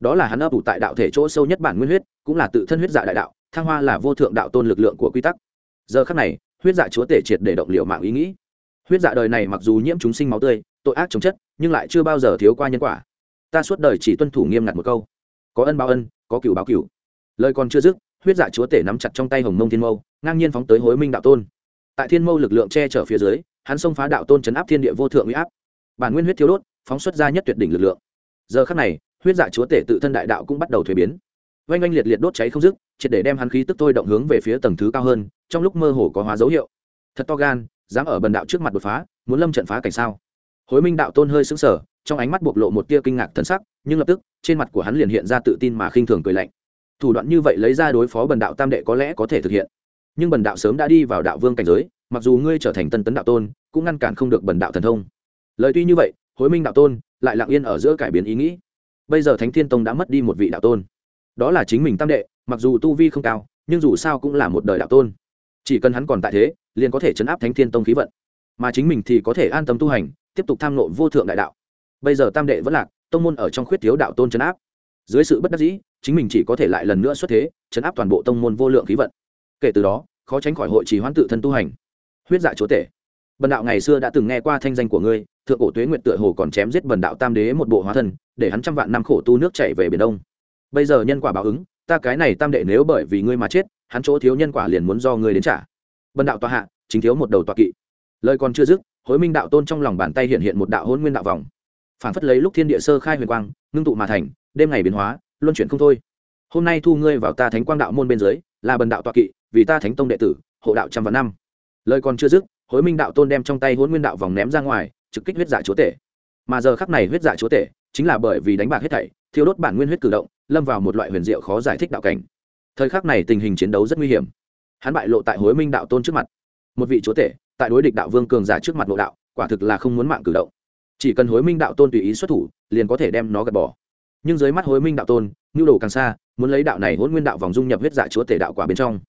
Đó là hắn ấp ủ tại đạo thể chỗ sâu nhất bản nguyên huyết, cũng là tự thân huyết dạ đại đạo, thăng hoa là vô thượng đạo tôn lực lượng của quy tắc. Giờ khắc này, huyết dạ chúa tể triệt để động liệu mạng ý nghĩ. Huyết dạ đời này mặc dù nhiễm chúng sinh máu tươi, tội ác chống chất, nhưng lại chưa bao giờ thiếu qua nhân quả. Ta suốt đời chỉ tuân thủ nghiêm ngặt một câu. Có ân báo ân, có cựu báo cựu lời còn chưa dứt, huyết dạ chúa tể nắm chặt trong tay hồng mông thiên mâu, ngang nhiên phóng tới hối minh đạo tôn. Tại thiên mâu lực lượng che chở phía dưới, hắn xông phá đạo tôn chấn áp thiên địa vô thượng uy áp. Bản nguyên huyết thiếu đốt, phóng xuất ra nhất tuyệt đỉnh lực lượng. Giờ khắc này, huyết dạ chúa tể tự thân đại đạo cũng bắt đầu thuế biến. Oanh oanh liệt liệt đốt cháy không dứt, triệt để đem hắn khí tức thôi động hướng về phía tầng thứ cao hơn, trong lúc mơ hồ có hóa dấu hiệu. Thật to gan, dám ở bần đạo trước mặt đột phá, muốn lâm trận phá cảnh sao? Hối minh đạo tôn hơi sững sờ, trong ánh mắt bộc lộ một tia kinh ngạc thần sắc, nhưng lập tức, trên mặt của hắn liền hiện ra tự tin mà khinh thường cười lạnh thủ đoạn như vậy lấy ra đối phó bần đạo tam đệ có lẽ có thể thực hiện. Nhưng bần đạo sớm đã đi vào đạo vương cảnh giới, mặc dù ngươi trở thành tân tấn đạo tôn, cũng ngăn cản không được bần đạo thần thông. Lời tuy như vậy, hối minh đạo tôn lại lặng yên ở giữa cải biến ý nghĩ. Bây giờ thánh thiên tông đã mất đi một vị đạo tôn. Đó là chính mình tam đệ, mặc dù tu vi không cao, nhưng dù sao cũng là một đời đạo tôn. Chỉ cần hắn còn tại thế, liền có thể chấn áp thánh thiên tông khí vận. Mà chính mình thì có thể an tâm tu hành, tiếp tục tham nộ vô thượng đại đạo. Bây giờ tam đệ vẫn lạc, tông môn ở trong khuyết thiếu đạo tôn chấn áp dưới sự bất đắc dĩ, chính mình chỉ có thể lại lần nữa xuất thế, chấn áp toàn bộ tông môn vô lượng khí vận. Kể từ đó, khó tránh khỏi hội trì hoãn tự thân tu hành. Huyết dạ chúa tể. Bần đạo ngày xưa đã từng nghe qua thanh danh của ngươi, thượng cổ tuế nguyện tựa hồ còn chém giết bần đạo tam đế một bộ hóa thân, để hắn trăm vạn năm khổ tu nước chảy về biển đông. Bây giờ nhân quả báo ứng, ta cái này tam đệ nếu bởi vì ngươi mà chết, hắn chỗ thiếu nhân quả liền muốn do ngươi đến trả. Bần đạo tòa hạ, chính thiếu một đầu tòa kỵ. Lời còn chưa dứt, hối minh đạo tôn trong lòng bàn tay hiện hiện một đạo hôn nguyên đạo vòng. Phản phất lấy lúc thiên địa sơ khai huyền quang, ngưng tụ mà thành đêm ngày biến hóa, luân chuyển không thôi. Hôm nay thu ngươi vào ta thánh quang đạo môn bên dưới, là bần đạo tọa kỵ, vì ta thánh tông đệ tử, hộ đạo trăm vạn năm. Lời còn chưa dứt, hối minh đạo tôn đem trong tay hôn nguyên đạo vòng ném ra ngoài, trực kích huyết dạ chúa tể. Mà giờ khắc này huyết dạ chúa tể chính là bởi vì đánh bạc hết thảy, thiêu đốt bản nguyên huyết cử động, lâm vào một loại huyền diệu khó giải thích đạo cảnh. Thời khắc này tình hình chiến đấu rất nguy hiểm. Hắn bại lộ tại hối minh đạo tôn trước mặt. Một vị chúa tể, tại đối địch đạo vương cường giả trước mặt nội đạo, quả thực là không muốn mạng cử động. Chỉ cần hối minh đạo tôn tùy ý xuất thủ, liền có thể đem nó gạt bỏ nhưng dưới mắt hối minh đạo tôn, nhu đồ càng xa, muốn lấy đạo này hôn nguyên đạo vòng dung nhập huyết dạ chúa tể đạo quả bên trong.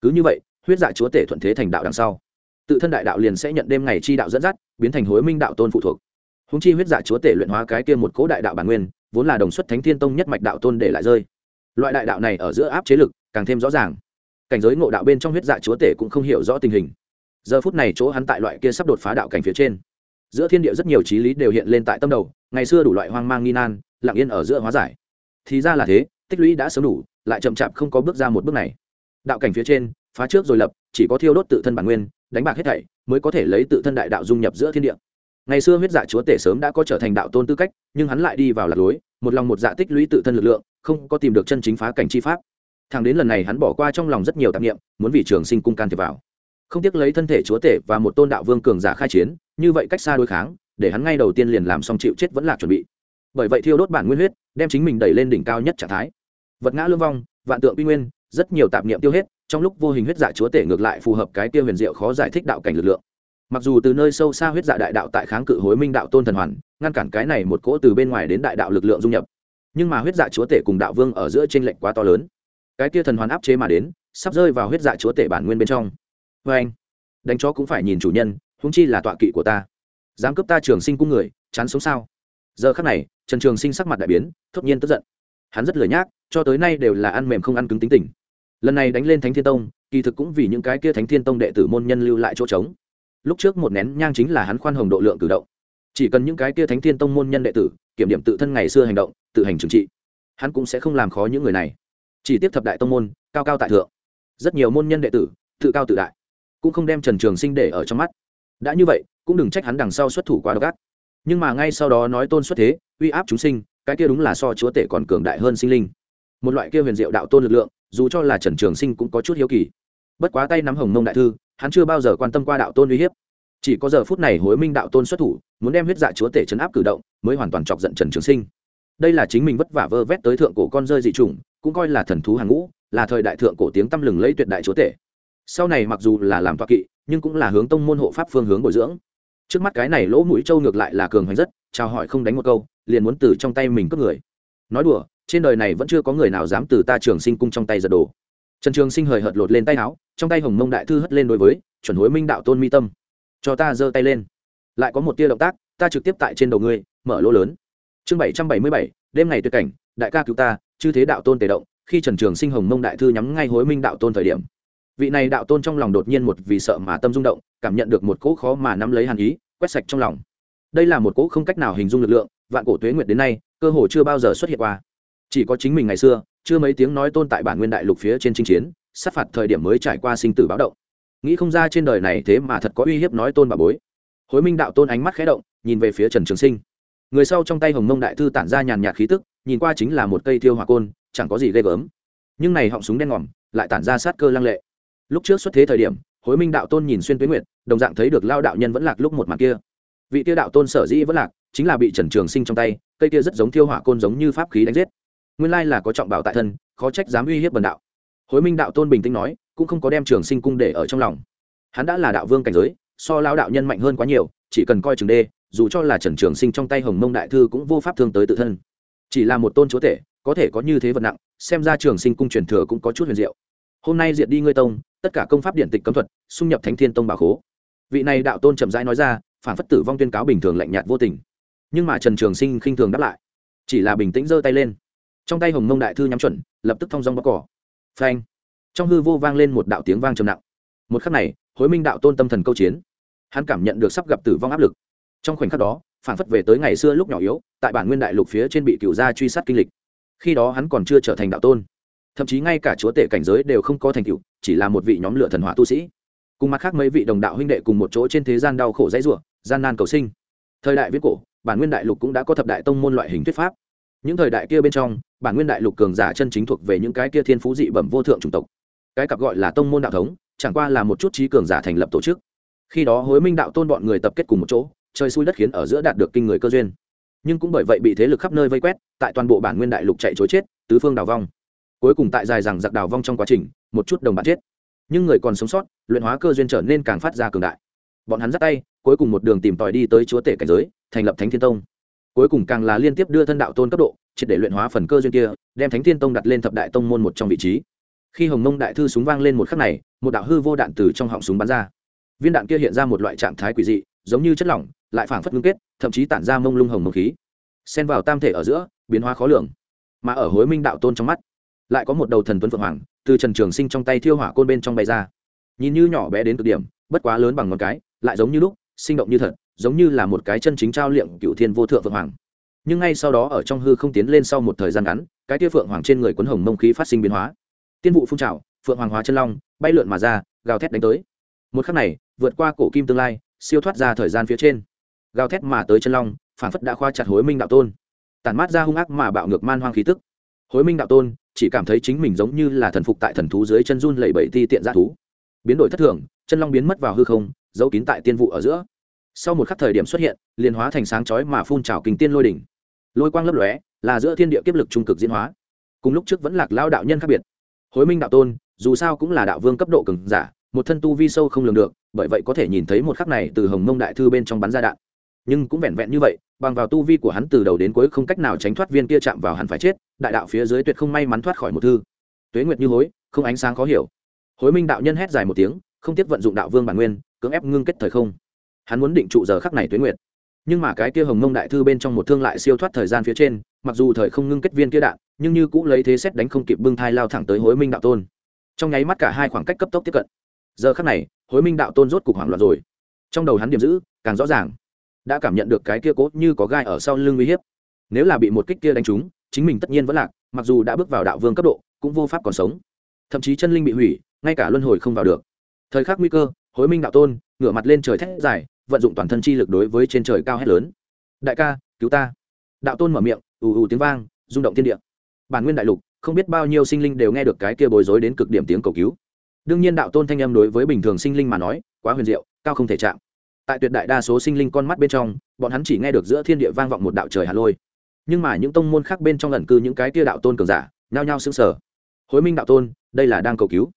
Cứ như vậy, huyết dạ chúa tể thuận thế thành đạo đằng sau. Tự thân đại đạo liền sẽ nhận đêm ngày chi đạo dẫn dắt, biến thành hối minh đạo tôn phụ thuộc. Húng chi huyết dạ chúa tể luyện hóa cái kia một cố đại đạo bản nguyên, vốn là đồng xuất thánh thiên tông nhất mạch đạo tôn để lại rơi. Loại đại đạo này ở giữa áp chế lực càng thêm rõ ràng. Cảnh giới ngộ đạo bên trong huyết dạ chúa tể cũng không hiểu rõ tình hình. Giờ phút này chỗ hắn tại loại kia sắp đột phá đạo cảnh phía trên. Giữa thiên địa rất nhiều trí lý đều hiện lên tại tâm đầu, ngày xưa đủ loại hoang mang nghi nan lặng yên ở giữa hóa giải. Thì ra là thế, tích lũy đã sớm đủ, lại chậm chạp không có bước ra một bước này. Đạo cảnh phía trên, phá trước rồi lập, chỉ có thiêu đốt tự thân bản nguyên, đánh bạc hết thảy, mới có thể lấy tự thân đại đạo dung nhập giữa thiên địa. Ngày xưa huyết dạ chúa tể sớm đã có trở thành đạo tôn tư cách, nhưng hắn lại đi vào lạc lối, một lòng một dạ tích lũy tự thân lực lượng, không có tìm được chân chính phá cảnh chi pháp. Thằng đến lần này hắn bỏ qua trong lòng rất nhiều tạp nghiệm muốn vì trường sinh cung can thiệp vào. Không tiếc lấy thân thể chúa tể và một tôn đạo vương cường giả khai chiến, như vậy cách xa đối kháng, để hắn ngay đầu tiên liền làm xong chịu chết vẫn là chuẩn bị bởi vậy thiêu đốt bản nguyên huyết, đem chính mình đẩy lên đỉnh cao nhất trạng thái. Vật ngã lương vong, vạn tượng quy nguyên, rất nhiều tạp niệm tiêu hết, trong lúc vô hình huyết dạ chúa tể ngược lại phù hợp cái tiêu huyền diệu khó giải thích đạo cảnh lực lượng. Mặc dù từ nơi sâu xa huyết dạ đại đạo tại kháng cự hối minh đạo tôn thần hoàn, ngăn cản cái này một cỗ từ bên ngoài đến đại đạo lực lượng dung nhập, nhưng mà huyết dạ chúa tể cùng đạo vương ở giữa t r ê n lệch quá to lớn. Cái kia thần hoàn áp chế mà đến, sắp rơi vào huyết dạ chúa tể bản nguyên bên trong. Vê anh, đánh chó cũng phải nhìn chủ nhân húng chi là tọa kỵ của ta. Dám cướp ta trường sinh cung người, chán sống sao? Giờ khắc này, trần trường sinh sắc mặt đại biến, thốt nhiên tức giận. Hắn rất lười nhác, cho tới nay đều là ăn mềm không ăn cứng tính tình. Lần này đánh lên thánh thiên tông, kỳ thực cũng vì những cái kia thánh thiên tông đệ tử môn nhân lưu lại chỗ trống. Lúc trước một nén nhang chính là hắn khoan hồng độ lượng cử động. Chỉ cần những cái kia thánh thiên tông môn nhân đệ tử, kiểm điểm tự thân ngày xưa hành động, tự hành trừng trị, hắn cũng sẽ không làm khó những người này. Chỉ tiếp thập đại tông môn, cao cao tại thượng. Rất nhiều môn nhân đệ tử, tự cao tự đại, cũng không đem trần trường sinh để ở trong mắt. Đã như vậy, cũng đừng trách hắn đằng sau xuất thủ quá độc ác nhưng mà ngay sau đó nói tôn xuất thế, uy áp chúng sinh, cái kia đúng là so chúa tể còn cường đại hơn sinh linh. Một loại kia huyền diệu đạo tôn lực lượng, dù cho là trần trường sinh cũng có chút hiếu kỳ. Bất quá tay nắm hồng mông đại thư, hắn chưa bao giờ quan tâm qua đạo tôn uy hiếp. Chỉ có giờ phút này hối minh đạo tôn xuất thủ, muốn đem huyết dạ chúa tể chấn áp cử động, mới hoàn toàn chọc giận trần trường sinh. Đây là chính mình vất vả vơ vét tới thượng cổ con rơi dị chủng, cũng coi là thần thú hàng ngũ, là thời đại thượng cổ tiếng tăm lừng lấy tuyệt đại chúa tể. Sau này mặc dù là làm toa kỵ, nhưng cũng là hướng tông môn hộ pháp phương hướng bồi dưỡng trước mắt cái này lỗ mũi trâu ngược lại là cường hoành rất, chào hỏi không đánh một câu, liền muốn từ trong tay mình cướp người. Nói đùa, trên đời này vẫn chưa có người nào dám từ ta trường sinh cung trong tay giật đồ. Trần trường sinh hời hợt lột lên tay áo, trong tay hồng mông đại thư hất lên đối với, chuẩn hối minh đạo tôn mi tâm. Cho ta giơ tay lên. Lại có một tia động tác, ta trực tiếp tại trên đầu ngươi, mở lỗ lớn. Chương bảy trăm bảy mươi bảy, đêm ngày tuyệt cảnh, đại ca cứu ta, chư thế đạo tôn tề động, khi trần trường sinh hồng mông đại thư nhắm ngay hối minh đạo tôn thời điểm vị này đạo tôn trong lòng đột nhiên một vì sợ mà tâm rung động, cảm nhận được một cỗ khó mà nắm lấy hàn ý, quét sạch trong lòng. Đây là một cỗ không cách nào hình dung lực lượng, vạn cổ tuế nguyệt đến nay, cơ hồ chưa bao giờ xuất hiện qua. Chỉ có chính mình ngày xưa, chưa mấy tiếng nói tôn tại bản nguyên đại lục phía trên chinh chiến, sát phạt thời điểm mới trải qua sinh tử báo động. Nghĩ không ra trên đời này thế mà thật có uy hiếp nói tôn bà bối. Hối minh đạo tôn ánh mắt khẽ động, nhìn về phía trần trường sinh. Người sau trong tay hồng mông đại thư tản ra nhàn nhạt khí tức, nhìn qua chính là một cây thiêu hỏa côn, chẳng có gì ghê gớm. Nhưng này họng súng đen ngòm, lại tản ra sát cơ lăng lệ lúc trước xuất thế thời điểm, hối minh đạo tôn nhìn xuyên tuyến nguyệt, đồng dạng thấy được lao đạo nhân vẫn lạc lúc một mặt kia. Vị tiêu đạo tôn sở dĩ vẫn lạc, chính là bị trần trường sinh trong tay, cây kia rất giống thiêu hỏa côn giống như pháp khí đánh giết. Nguyên lai là có trọng bảo tại thân, khó trách dám uy hiếp bần đạo. Hối minh đạo tôn bình tĩnh nói, cũng không có đem trường sinh cung để ở trong lòng. Hắn đã là đạo vương cảnh giới, so lao đạo nhân mạnh hơn quá nhiều, chỉ cần coi chừng đê, dù cho là trần trường sinh trong tay hồng mông đại thư cũng vô pháp thương tới tự thân. Chỉ là một tôn chúa tể, có thể có như thế vật nặng, xem ra trường sinh cung truyền thừa cũng có chút huyền diệu. Hôm nay diệt đi ngươi tông tất cả công pháp điện tịch cấm thuật, xung nhập thánh thiên tông bà khố. Vị này đạo tôn chậm rãi nói ra, phản phất tử vong tuyên cáo bình thường lạnh nhạt vô tình. Nhưng mà trần trường sinh khinh thường đáp lại. Chỉ là bình tĩnh giơ tay lên. Trong tay hồng mông đại thư nhắm chuẩn, lập tức thong dong bóc cỏ. Phanh. Trong hư vô vang lên một đạo tiếng vang trầm nặng. Một khắc này, hối minh đạo tôn tâm thần câu chiến. Hắn cảm nhận được sắp gặp tử vong áp lực. Trong khoảnh khắc đó, phản phất về tới ngày xưa lúc nhỏ yếu, tại bản nguyên đại lục phía trên bị cựu gia truy sát kinh lịch. Khi đó hắn còn chưa trở thành đạo tôn thậm chí ngay cả chúa tể cảnh giới đều không có thành tựu, chỉ là một vị nhóm lửa thần hỏa tu sĩ. Cùng mặt khác mấy vị đồng đạo huynh đệ cùng một chỗ trên thế gian đau khổ dãy ruộng gian nan cầu sinh. Thời đại viết cổ bản nguyên đại lục cũng đã có thập đại tông môn loại hình thuyết pháp. Những thời đại kia bên trong bản nguyên đại lục cường giả chân chính thuộc về những cái kia thiên phú dị bẩm vô thượng chủng tộc. Cái cặp gọi là tông môn đạo thống chẳng qua là một chút trí cường giả thành lập tổ chức. Khi đó hối minh đạo tôn bọn người tập kết cùng một chỗ trời xui đất khiến ở giữa đạt được kinh người cơ duyên. Nhưng cũng bởi vậy bị thế lực khắp nơi vây quét tại toàn bộ bản nguyên đại lục chạy chối chết tứ phương đào vong cuối cùng tại dài rằng giặc đào vong trong quá trình, một chút đồng bạn chết. Nhưng người còn sống sót, luyện hóa cơ duyên trở nên càng phát ra cường đại. Bọn hắn dắt tay, cuối cùng một đường tìm tòi đi tới chúa tể cảnh giới, thành lập thánh thiên tông. Cuối cùng càng là liên tiếp đưa thân đạo tôn cấp độ, triệt để luyện hóa phần cơ duyên kia, đem thánh thiên tông đặt lên thập đại tông môn một trong vị trí. Khi hồng mông đại thư súng vang lên một khắc này, một đạo hư vô đạn từ trong họng súng bắn ra. Viên đạn kia hiện ra một loại trạng thái quỷ dị, giống như chất lỏng, lại phảng phất ngưng kết, thậm chí tản ra mông lung hồng mông khí. Xen vào tam thể ở giữa, biến hóa khó lường. Mà ở hối minh đạo tôn trong mắt lại có một đầu thần tuấn phượng hoàng từ trần trường sinh trong tay thiêu hỏa côn bên trong bay ra. Nhìn như nhỏ bé đến cực điểm, bất quá lớn bằng ngón cái, lại giống như lúc, sinh động như thật, giống như là một cái chân chính trao liệm cựu thiên vô thượng phượng hoàng. Nhưng ngay sau đó ở trong hư không tiến lên sau một thời gian ngắn, cái tia phượng hoàng trên người quấn hồng mông khí phát sinh biến hóa. Tiên vụ phun trào, phượng hoàng hóa chân long, bay lượn mà ra, gào thét đánh tới. Một khắc này, vượt qua cổ kim tương lai, siêu thoát ra thời gian phía trên. Gào thét mà tới chân long phản phất đã khoa chặt hối minh đạo tôn. Tàn mát ra hung ác mà bạo ngược man hoang khí tức. Hối minh đạo tôn chỉ cảm thấy chính mình giống như là thần phục tại thần thú dưới chân run lẩy bẩy ti tiện ra thú. Biến đổi thất thường, chân long biến mất vào hư không, giấu kín tại tiên vụ ở giữa. Sau một khắc thời điểm xuất hiện, liền hóa thành sáng chói mà phun trào kinh tiên lôi đỉnh. Lôi quang lấp lóe, là giữa thiên địa kiếp lực trung cực diễn hóa. Cùng lúc trước vẫn lạc lao đạo nhân khác biệt. Hối minh đạo tôn, dù sao cũng là đạo vương cấp độ cường giả, một thân tu vi sâu không lường được, bởi vậy có thể nhìn thấy một khắc này từ hồng mông đại thư bên trong bắn ra đạn. Nhưng cũng vẹn vẹn như vậy bằng vào tu vi của hắn từ đầu đến cuối không cách nào tránh thoát viên kia chạm vào hắn phải chết, đại đạo phía dưới tuyệt không may mắn thoát khỏi một thư. Tuế nguyệt như hối, không ánh sáng khó hiểu. Hối minh đạo nhân hét dài một tiếng, không tiếp vận dụng đạo vương bản nguyên, cưỡng ép ngưng kết thời không. Hắn muốn định trụ giờ khắc này tuế nguyệt. Nhưng mà cái kia hồng mông đại thư bên trong một thương lại siêu thoát thời gian phía trên, mặc dù thời không ngưng kết viên kia đạn, nhưng như cũng lấy thế xét đánh không kịp bưng thai lao thẳng tới hối minh đạo tôn. Trong nháy mắt cả hai khoảng cách cấp tốc tiếp cận. Giờ khắc này, hối minh đạo tôn rốt cục hoảng loạn rồi. Trong đầu hắn điểm giữ, càng rõ ràng đã cảm nhận được cái kia cốt như có gai ở sau lưng uy hiếp. Nếu là bị một kích kia đánh trúng, chính mình tất nhiên vẫn lạc, mặc dù đã bước vào đạo vương cấp độ, cũng vô pháp còn sống. Thậm chí chân linh bị hủy, ngay cả luân hồi không vào được. Thời khắc nguy cơ, hối minh đạo tôn, ngửa mặt lên trời thét dài, vận dụng toàn thân chi lực đối với trên trời cao hét lớn. Đại ca, cứu ta. Đạo tôn mở miệng, ù ù tiếng vang, rung động thiên địa. Bản nguyên đại lục, không biết bao nhiêu sinh linh đều nghe được cái kia bối rối đến cực điểm tiếng cầu cứu. Đương nhiên đạo tôn thanh âm đối với bình thường sinh linh mà nói, quá huyền diệu, cao không thể chạm tại tuyệt đại đa số sinh linh con mắt bên trong, bọn hắn chỉ nghe được giữa thiên địa vang vọng một đạo trời hà lôi. Nhưng mà những tông môn khác bên trong lần cư những cái tia đạo tôn cường giả, nhao nhao xứng sở hối minh đạo tôn, đây là đang cầu cứu.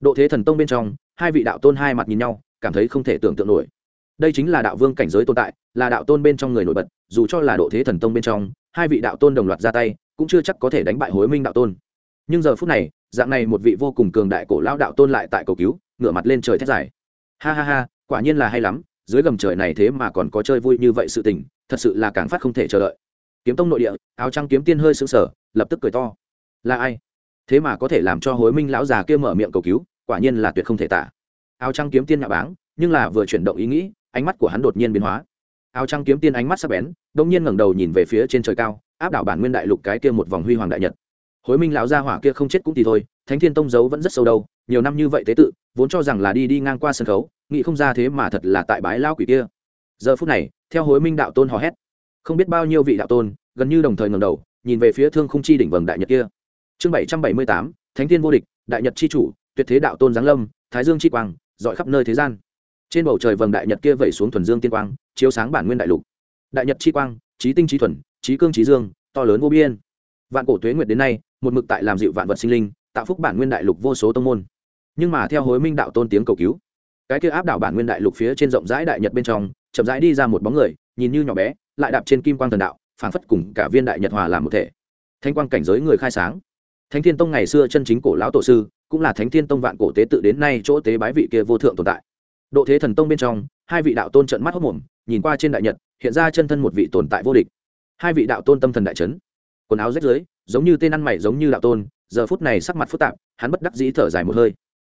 Độ thế thần tông bên trong, hai vị đạo tôn hai mặt nhìn nhau, cảm thấy không thể tưởng tượng nổi. Đây chính là đạo vương cảnh giới tồn tại, là đạo tôn bên trong người nổi bật, dù cho là độ thế thần tông bên trong, hai vị đạo tôn đồng loạt ra tay, cũng chưa chắc có thể đánh bại hối minh đạo tôn. Nhưng giờ phút này, dạng này một vị vô cùng cường đại cổ lao đạo tôn lại tại cầu cứu, ngửa mặt lên trời thét dài. Ha ha ha, quả nhiên là hay lắm dưới gầm trời này thế mà còn có chơi vui như vậy sự tình, thật sự là càng phát không thể chờ đợi. Kiếm tông nội địa, áo trắng kiếm tiên hơi sững sờ, lập tức cười to. Là ai? Thế mà có thể làm cho hối minh lão già kia mở miệng cầu cứu, quả nhiên là tuyệt không thể tả. Áo trắng kiếm tiên nhà báng, nhưng là vừa chuyển động ý nghĩ, ánh mắt của hắn đột nhiên biến hóa. Áo trắng kiếm tiên ánh mắt sắc bén đông nhiên ngẩng đầu nhìn về phía trên trời cao, áp đảo bản nguyên đại lục cái kia một vòng huy hoàng đại nhật. Hối minh lão gia hỏa kia không chết cũng thì thôi, thánh thiên tông giấu vẫn rất sâu đâu, nhiều năm như vậy tế tự, vốn cho rằng là đi đi ngang qua sân khấu nghĩ không ra thế mà thật là tại bái lao quỷ kia. Giờ phút này, theo hối minh đạo tôn hò hét, không biết bao nhiêu vị đạo tôn, gần như đồng thời ngầm đầu, nhìn về phía thương không chi đỉnh vầng đại nhật kia. Chương bảy trăm bảy mươi tám, thánh thiên vô địch, đại nhật chi chủ, tuyệt thế đạo tôn giáng lâm, thái dương chi quang, dọi khắp nơi thế gian. Trên bầu trời vầng đại nhật kia vẩy xuống thuần dương tiên quang, chiếu sáng bản nguyên đại lục. Đại nhật chi quang, trí tinh trí thuần, trí cương trí dương, to lớn vô biên. Vạn cổ tuế nguyệt đến nay, một mực tại làm dịu vạn vật sinh linh, tạo phúc bản nguyên đại lục vô số tông môn. Nhưng mà theo hối minh đạo tôn tiếng cầu cứu cái kia áp đảo bản nguyên đại lục phía trên rộng rãi đại nhật bên trong, chậm rãi đi ra một bóng người, nhìn như nhỏ bé, lại đạp trên kim quang thần đạo, phảng phất cùng cả viên đại nhật hòa làm một thể. Thanh quang cảnh giới người khai sáng. Thánh thiên tông ngày xưa chân chính cổ lão tổ sư, cũng là thánh thiên tông vạn cổ tế tự đến nay chỗ tế bái vị kia vô thượng tồn tại. Độ thế thần tông bên trong, hai vị đạo tôn trận mắt hốc mồm, nhìn qua trên đại nhật, hiện ra chân thân một vị tồn tại vô địch. Hai vị đạo tôn tâm thần đại trấn quần áo rách rưới, giống như tên ăn mày giống như đạo tôn, giờ phút này sắc mặt phức tạp, hắn bất đắc dĩ thở dài một hơi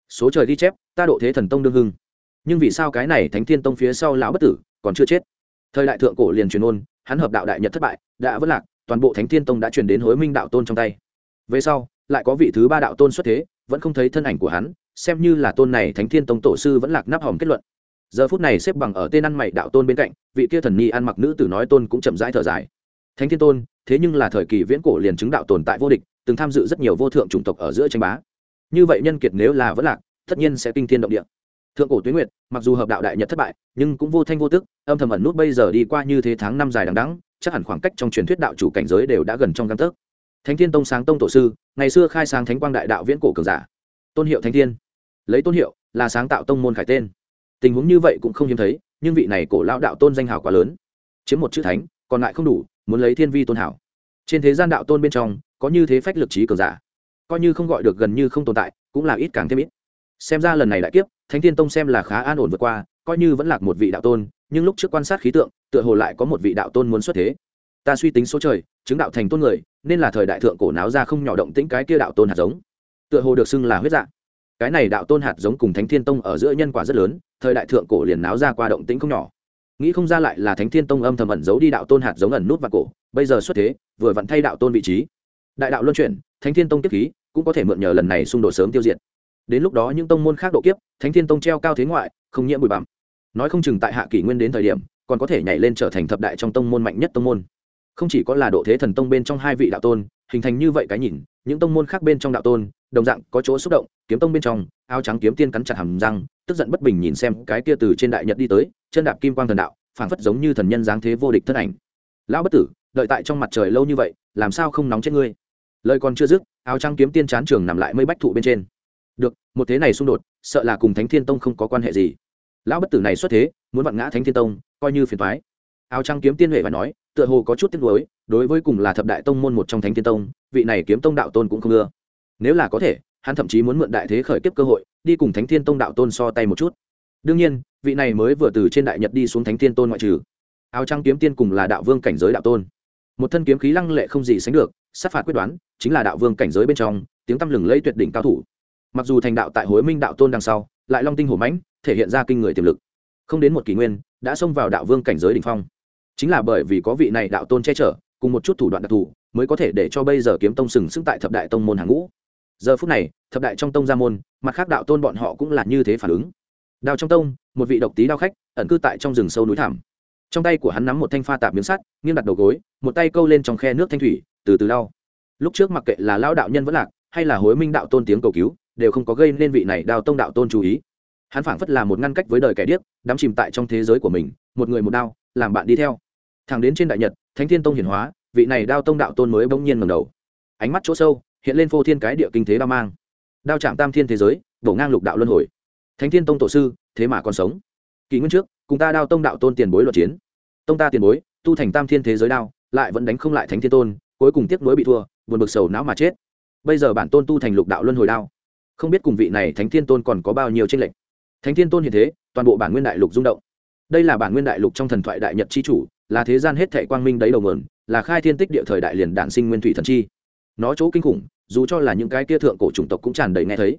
số trời ghi chép, ta độ thế thần tông đương hưng. Nhưng vì sao cái này thánh thiên tông phía sau lão bất tử còn chưa chết? Thời đại thượng cổ liền truyền ôn, hắn hợp đạo đại nhật thất bại, đã vất lạc, toàn bộ thánh thiên tông đã truyền đến hối minh đạo tôn trong tay. Về sau, lại có vị thứ ba đạo tôn xuất thế, vẫn không thấy thân ảnh của hắn, xem như là tôn này thánh thiên tông tổ sư vẫn lạc nắp hòm kết luận. Giờ phút này xếp bằng ở tên ăn mày đạo tôn bên cạnh, vị kia thần nhi ăn mặc nữ tử nói tôn cũng chậm rãi thở dài. Thánh thiên tôn, thế nhưng là thời kỳ viễn cổ liền chứng đạo tồn tại vô địch, từng tham dự rất nhiều vô thượng chủng tộc ở giữa tranh bá như vậy nhân kiệt nếu là vẫn lạc, tất nhiên sẽ kinh thiên động địa. Thượng cổ tuyến nguyệt, mặc dù hợp đạo đại nhật thất bại, nhưng cũng vô thanh vô tức, âm thầm ẩn nút bây giờ đi qua như thế tháng năm dài đằng đẵng, chắc hẳn khoảng cách trong truyền thuyết đạo chủ cảnh giới đều đã gần trong găng tấc. Thánh thiên tông sáng tông tổ sư, ngày xưa khai sáng thánh quang đại đạo viễn cổ cường giả. Tôn hiệu thánh thiên. Lấy tôn hiệu là sáng tạo tông môn khải tên. Tình huống như vậy cũng không hiếm thấy, nhưng vị này cổ lão đạo tôn danh hào quá lớn. Chiếm một chữ thánh, còn lại không đủ, muốn lấy thiên vi tôn hảo. Trên thế gian đạo tôn bên trong, có như thế phách lực trí cường giả coi như không gọi được gần như không tồn tại, cũng là ít càng thêm ít. Xem ra lần này đại kiếp, thánh thiên tông xem là khá an ổn vượt qua, coi như vẫn lạc một vị đạo tôn, nhưng lúc trước quan sát khí tượng, tựa hồ lại có một vị đạo tôn muốn xuất thế. Ta suy tính số trời, chứng đạo thành tôn người, nên là thời đại thượng cổ náo ra không nhỏ động tĩnh cái kia đạo tôn hạt giống. Tựa hồ được xưng là huyết dạng. Cái này đạo tôn hạt giống cùng thánh thiên tông ở giữa nhân quả rất lớn, thời đại thượng cổ liền náo ra qua động tĩnh không nhỏ. Nghĩ không ra lại là thánh thiên tông âm thầm ẩn giấu đi đạo tôn hạt giống ẩn nút và cổ, bây giờ xuất thế, vừa vặn thay đạo tôn vị trí. Đại đạo luân chuyển thánh thiên tông tiếp khí cũng có thể mượn nhờ lần này xung đột sớm tiêu diệt. Đến lúc đó những tông môn khác độ kiếp, thánh thiên tông treo cao thế ngoại, không nhiễm bụi bặm. Nói không chừng tại hạ kỷ nguyên đến thời điểm, còn có thể nhảy lên trở thành thập đại trong tông môn mạnh nhất tông môn. Không chỉ có là độ thế thần tông bên trong hai vị đạo tôn, hình thành như vậy cái nhìn, những tông môn khác bên trong đạo tôn, đồng dạng có chỗ xúc động, kiếm tông bên trong, áo trắng kiếm tiên cắn chặt hàm răng, tức giận bất bình nhìn xem cái kia từ trên đại nhật đi tới, chân đạp kim quang thần đạo, phảng phất giống như thần nhân dáng thế vô địch thân ảnh. Lão bất tử, đợi tại trong mặt trời lâu như vậy, làm sao không nóng chết ngươi? Lời còn chưa dứt, áo trắng kiếm tiên chán trường nằm lại mây bách thụ bên trên. Được, một thế này xung đột, sợ là cùng thánh thiên tông không có quan hệ gì. Lão bất tử này xuất thế, muốn vặn ngã thánh thiên tông, coi như phiền thoái áo trắng kiếm tiên huệ và nói, tựa hồ có chút tiếc nuối, đối với cùng là thập đại tông môn một trong thánh thiên tông, vị này kiếm tông đạo tôn cũng không ưa. Nếu là có thể, hắn thậm chí muốn mượn đại thế khởi kiếp cơ hội, đi cùng thánh thiên tông đạo tôn so tay một chút. Đương nhiên, vị này mới vừa từ trên đại nhật đi xuống thánh thiên tôn ngoại trừ. Áo trắng kiếm tiên cùng là đạo vương cảnh giới đạo tôn một thân kiếm khí lăng lệ không gì sánh được, sát phạt quyết đoán, chính là đạo vương cảnh giới bên trong, tiếng tăm lừng lây tuyệt đỉnh cao thủ. Mặc dù thành đạo tại hối minh đạo tôn đằng sau, lại long tinh hổ mãnh, thể hiện ra kinh người tiềm lực. Không đến một kỷ nguyên, đã xông vào đạo vương cảnh giới đ ỉ n h phong. Chính là bởi vì có vị này đạo tôn che chở, cùng một chút thủ đoạn đặc thù, mới có thể để cho bây giờ kiếm tông sừng sững tại thập đại tông môn hàng ngũ. Giờ phút này, thập đại trong tông gia môn, mặt khác đạo tôn bọn họ cũng là như thế phản ứng. Đao trong tông, một vị độc tý đao khách, ẩn cư tại trong rừng sâu núi thảm trong tay của hắn nắm một thanh pha tạp miếng sắt, nghiêng đặt đầu gối, một tay câu lên trong khe nước thanh thủy, từ từ đau lúc trước mặc kệ là lao đạo nhân vẫn lạc, hay là hối minh đạo tôn tiếng cầu cứu, đều không có gây nên vị này đào tông đạo tôn chú ý. Hắn phảng phất là một ngăn cách với đời kẻ điếc, đắm chìm tại trong thế giới của mình, một người một đao, làm bạn đi theo. Thằng đến trên đại nhật, thánh thiên tông hiển hóa, vị này đao tông đạo tôn mới bỗng nhiên ngầm đầu. Ánh mắt chỗ sâu, hiện lên phô thiên cái địa kinh thế đao mang. Đao chạm tam thiên thế giới đổ ngang lục đạo luân hồi. Thánh thiên tông tổ sư, thế mà còn sống. Kỷ nguyên trước, cùng ta đao tông đạo tôn tiền bối luật chiến tông ta tiền bối, tu thành tam thiên thế giới đao, lại vẫn đánh không lại thánh thiên tôn, cuối cùng tiếc nuối bị thua, buồn bực sầu não mà chết. Bây giờ bản tôn tu thành lục đạo luân hồi đao. Không biết cùng vị này thánh thiên tôn còn có bao nhiêu tranh lệch. Thánh thiên tôn hiện thế, toàn bộ bản nguyên đại lục rung động. Đây là bản nguyên đại lục trong thần thoại đại nhật c h i chủ, là thế gian hết thệ quang minh đấy đầu mườn là khai thiên tích địa thời đại liền đản sinh nguyên thủy thần chi. Nó chỗ kinh khủng, dù cho là những cái kia thượng cổ chủng tộc cũng tràn đầy nghe thấy.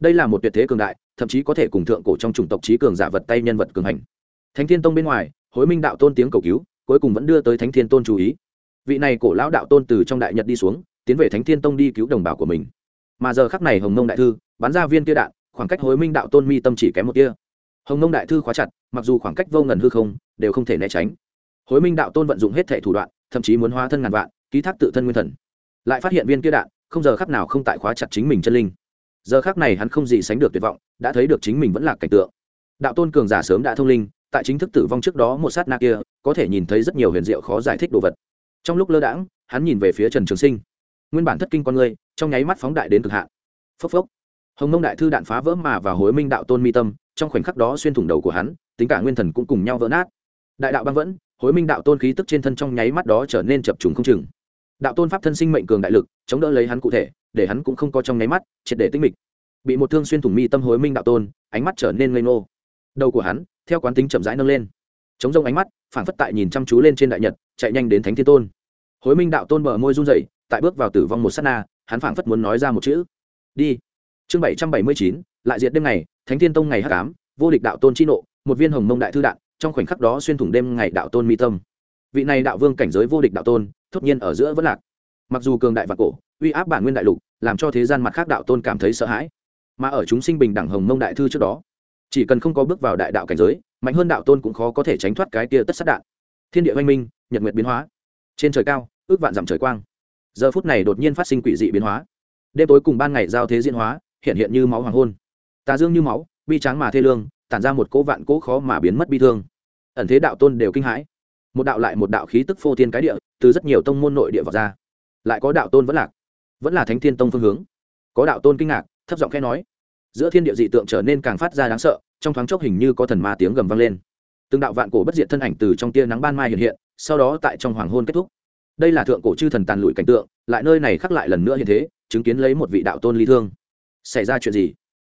Đây là một tuyệt thế cường đại, thậm chí có thể cùng thượng cổ trong chủng tộc trí cường giả vật tay nhân vật cường hành. Thánh thiên tông bên ngoài hối minh đạo tôn tiếng cầu cứu, cuối cùng vẫn đưa tới thánh thiên tôn chú ý. Vị này cổ lão đạo tôn từ trong đại nhật đi xuống, tiến về thánh thiên tông đi cứu đồng bào của mình. Mà giờ khắc này hồng nông đại thư bắn ra viên kia đạn, khoảng cách hối minh đạo tôn mi tâm chỉ kém một kia hồng nông đại thư khóa chặt, mặc dù khoảng cách vô ngần hư không, đều không thể né tránh. Hối minh đạo tôn vận dụng hết thể thủ đoạn, thậm chí muốn hóa thân ngàn vạn, ký thác tự thân nguyên thần. Lại phát hiện viên kia đạn, không giờ khắc nào không tại khóa chặt chính mình chân linh. Giờ khắc này hắn không gì sánh được tuyệt vọng, đã thấy được chính mình vẫn là cảnh tượng. Đạo tôn cường giả sớm đã thông linh tại chính thức tử vong trước đó một sát na kia, có thể nhìn thấy rất nhiều huyền diệu khó giải thích đồ vật. Trong lúc lơ đãng, hắn nhìn về phía trần trường sinh. Nguyên bản thất kinh con người, trong nháy mắt phóng đại đến cực hạn. Phốc phốc. Hồng mông đại thư đạn phá vỡ mà và hối minh đạo tôn mi tâm, trong khoảnh khắc đó xuyên thủng đầu của hắn, tính cả nguyên thần cũng cùng nhau vỡ nát. Đại đạo băng vẫn, hối minh đạo tôn khí tức trên thân trong nháy mắt đó trở nên chập trùng không chừng. Đạo tôn pháp thân sinh mệnh cường đại lực, chống đỡ lấy hắn cụ thể, để hắn cũng không có trong nháy mắt, triệt để tinh mịch. Bị một thương xuyên thủng mi tâm hối minh đạo tôn, ánh mắt trở nên ngây ngô. Đầu của hắn theo quán tính chậm rãi nâng lên. Chống rông ánh mắt phản phất tại nhìn chăm chú lên trên đại nhật, chạy nhanh đến thánh thiên tôn. Hối minh đạo tôn bờ môi run rẩy, tại bước vào tử vong một s á t na, hắn phảng phất muốn nói ra một chữ. Đi. Chương bảy trăm bảy mươi chín, lại diệt đêm ngày, thánh thiên tông ngày h tám vô địch đạo tôn chi nộ, một viên hồng mông đại thư đạn, trong khoảnh khắc đó xuyên thủng đêm ngày đạo tôn mi tâm. Vị này đạo vương cảnh giới vô địch đạo tôn, thốt nhiên ở giữa vẫn lạc. Mặc dù cường đại và cổ, uy áp bản nguyên đại lục, làm cho thế gian mặt khác đạo tôn cảm thấy sợ hãi. Mà ở chúng sinh bình đẳng hồng mông đại thư trước đó chỉ cần không có bước vào đại đạo cảnh giới, mạnh hơn đạo tôn cũng khó có thể tránh thoát cái kia tất sát đạn. Thiên địa oanh minh, nhật nguyệt biến hóa. Trên trời cao, ước vạn dặm trời quang. Giờ phút này đột nhiên phát sinh quỷ dị biến hóa. Đêm tối cùng ban ngày giao thế diễn hóa, hiện hiện như máu hoàng hôn. Tà dương như máu, bi tráng mà thê lương, tản ra một cỗ vạn cỗ khó mà biến mất bi thương. Ẩn thế đạo tôn đều kinh hãi. Một đạo lại một đạo khí tức phô thiên cái địa, từ rất nhiều tông môn nội địa vào ra. Lại có đạo tôn vẫn lạc, vẫn là thánh thiên tông phương hướng. Có đạo tôn kinh ngạc, thấp giọng khẽ nói giữa thiên địa dị tượng trở nên càng phát ra đáng sợ, trong thoáng chốc hình như có thần ma tiếng gầm vang lên. Từng đạo vạn cổ bất diệt thân ảnh từ trong tia nắng ban mai hiện hiện, sau đó tại trong hoàng hôn kết thúc. Đây là thượng cổ chư thần tàn lụi cảnh tượng, lại nơi này khắc lại lần nữa hiện thế, chứng kiến lấy một vị đạo tôn ly thương. Xảy ra chuyện gì?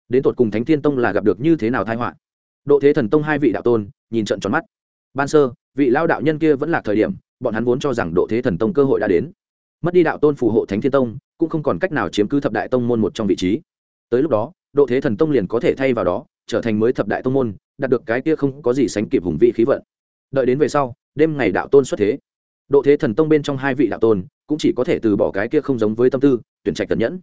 Đến tột cùng thánh thiên tông là gặp được như thế nào thai họa? Độ thế thần tông hai vị đạo tôn, nhìn trận tròn mắt. Ban sơ, vị lao đạo nhân kia vẫn là thời điểm, bọn hắn vốn cho rằng độ thế thần tông cơ hội đã đến. Mất đi đạo tôn phù hộ thánh thiên tông, cũng không còn cách nào chiếm cứ thập đại tông môn một trong vị trí. Tới lúc đó độ thế thần tông liền có thể thay vào đó, trở thành mới thập đại tông môn, đạt được cái kia không có gì sánh kịp hùng vị khí vận. Đợi đến về sau, đêm ngày đạo tôn xuất thế. Độ thế thần tông bên trong hai vị đạo tôn cũng chỉ có thể từ bỏ cái kia không giống với tâm tư, tuyển trạch cẩn nhẫn.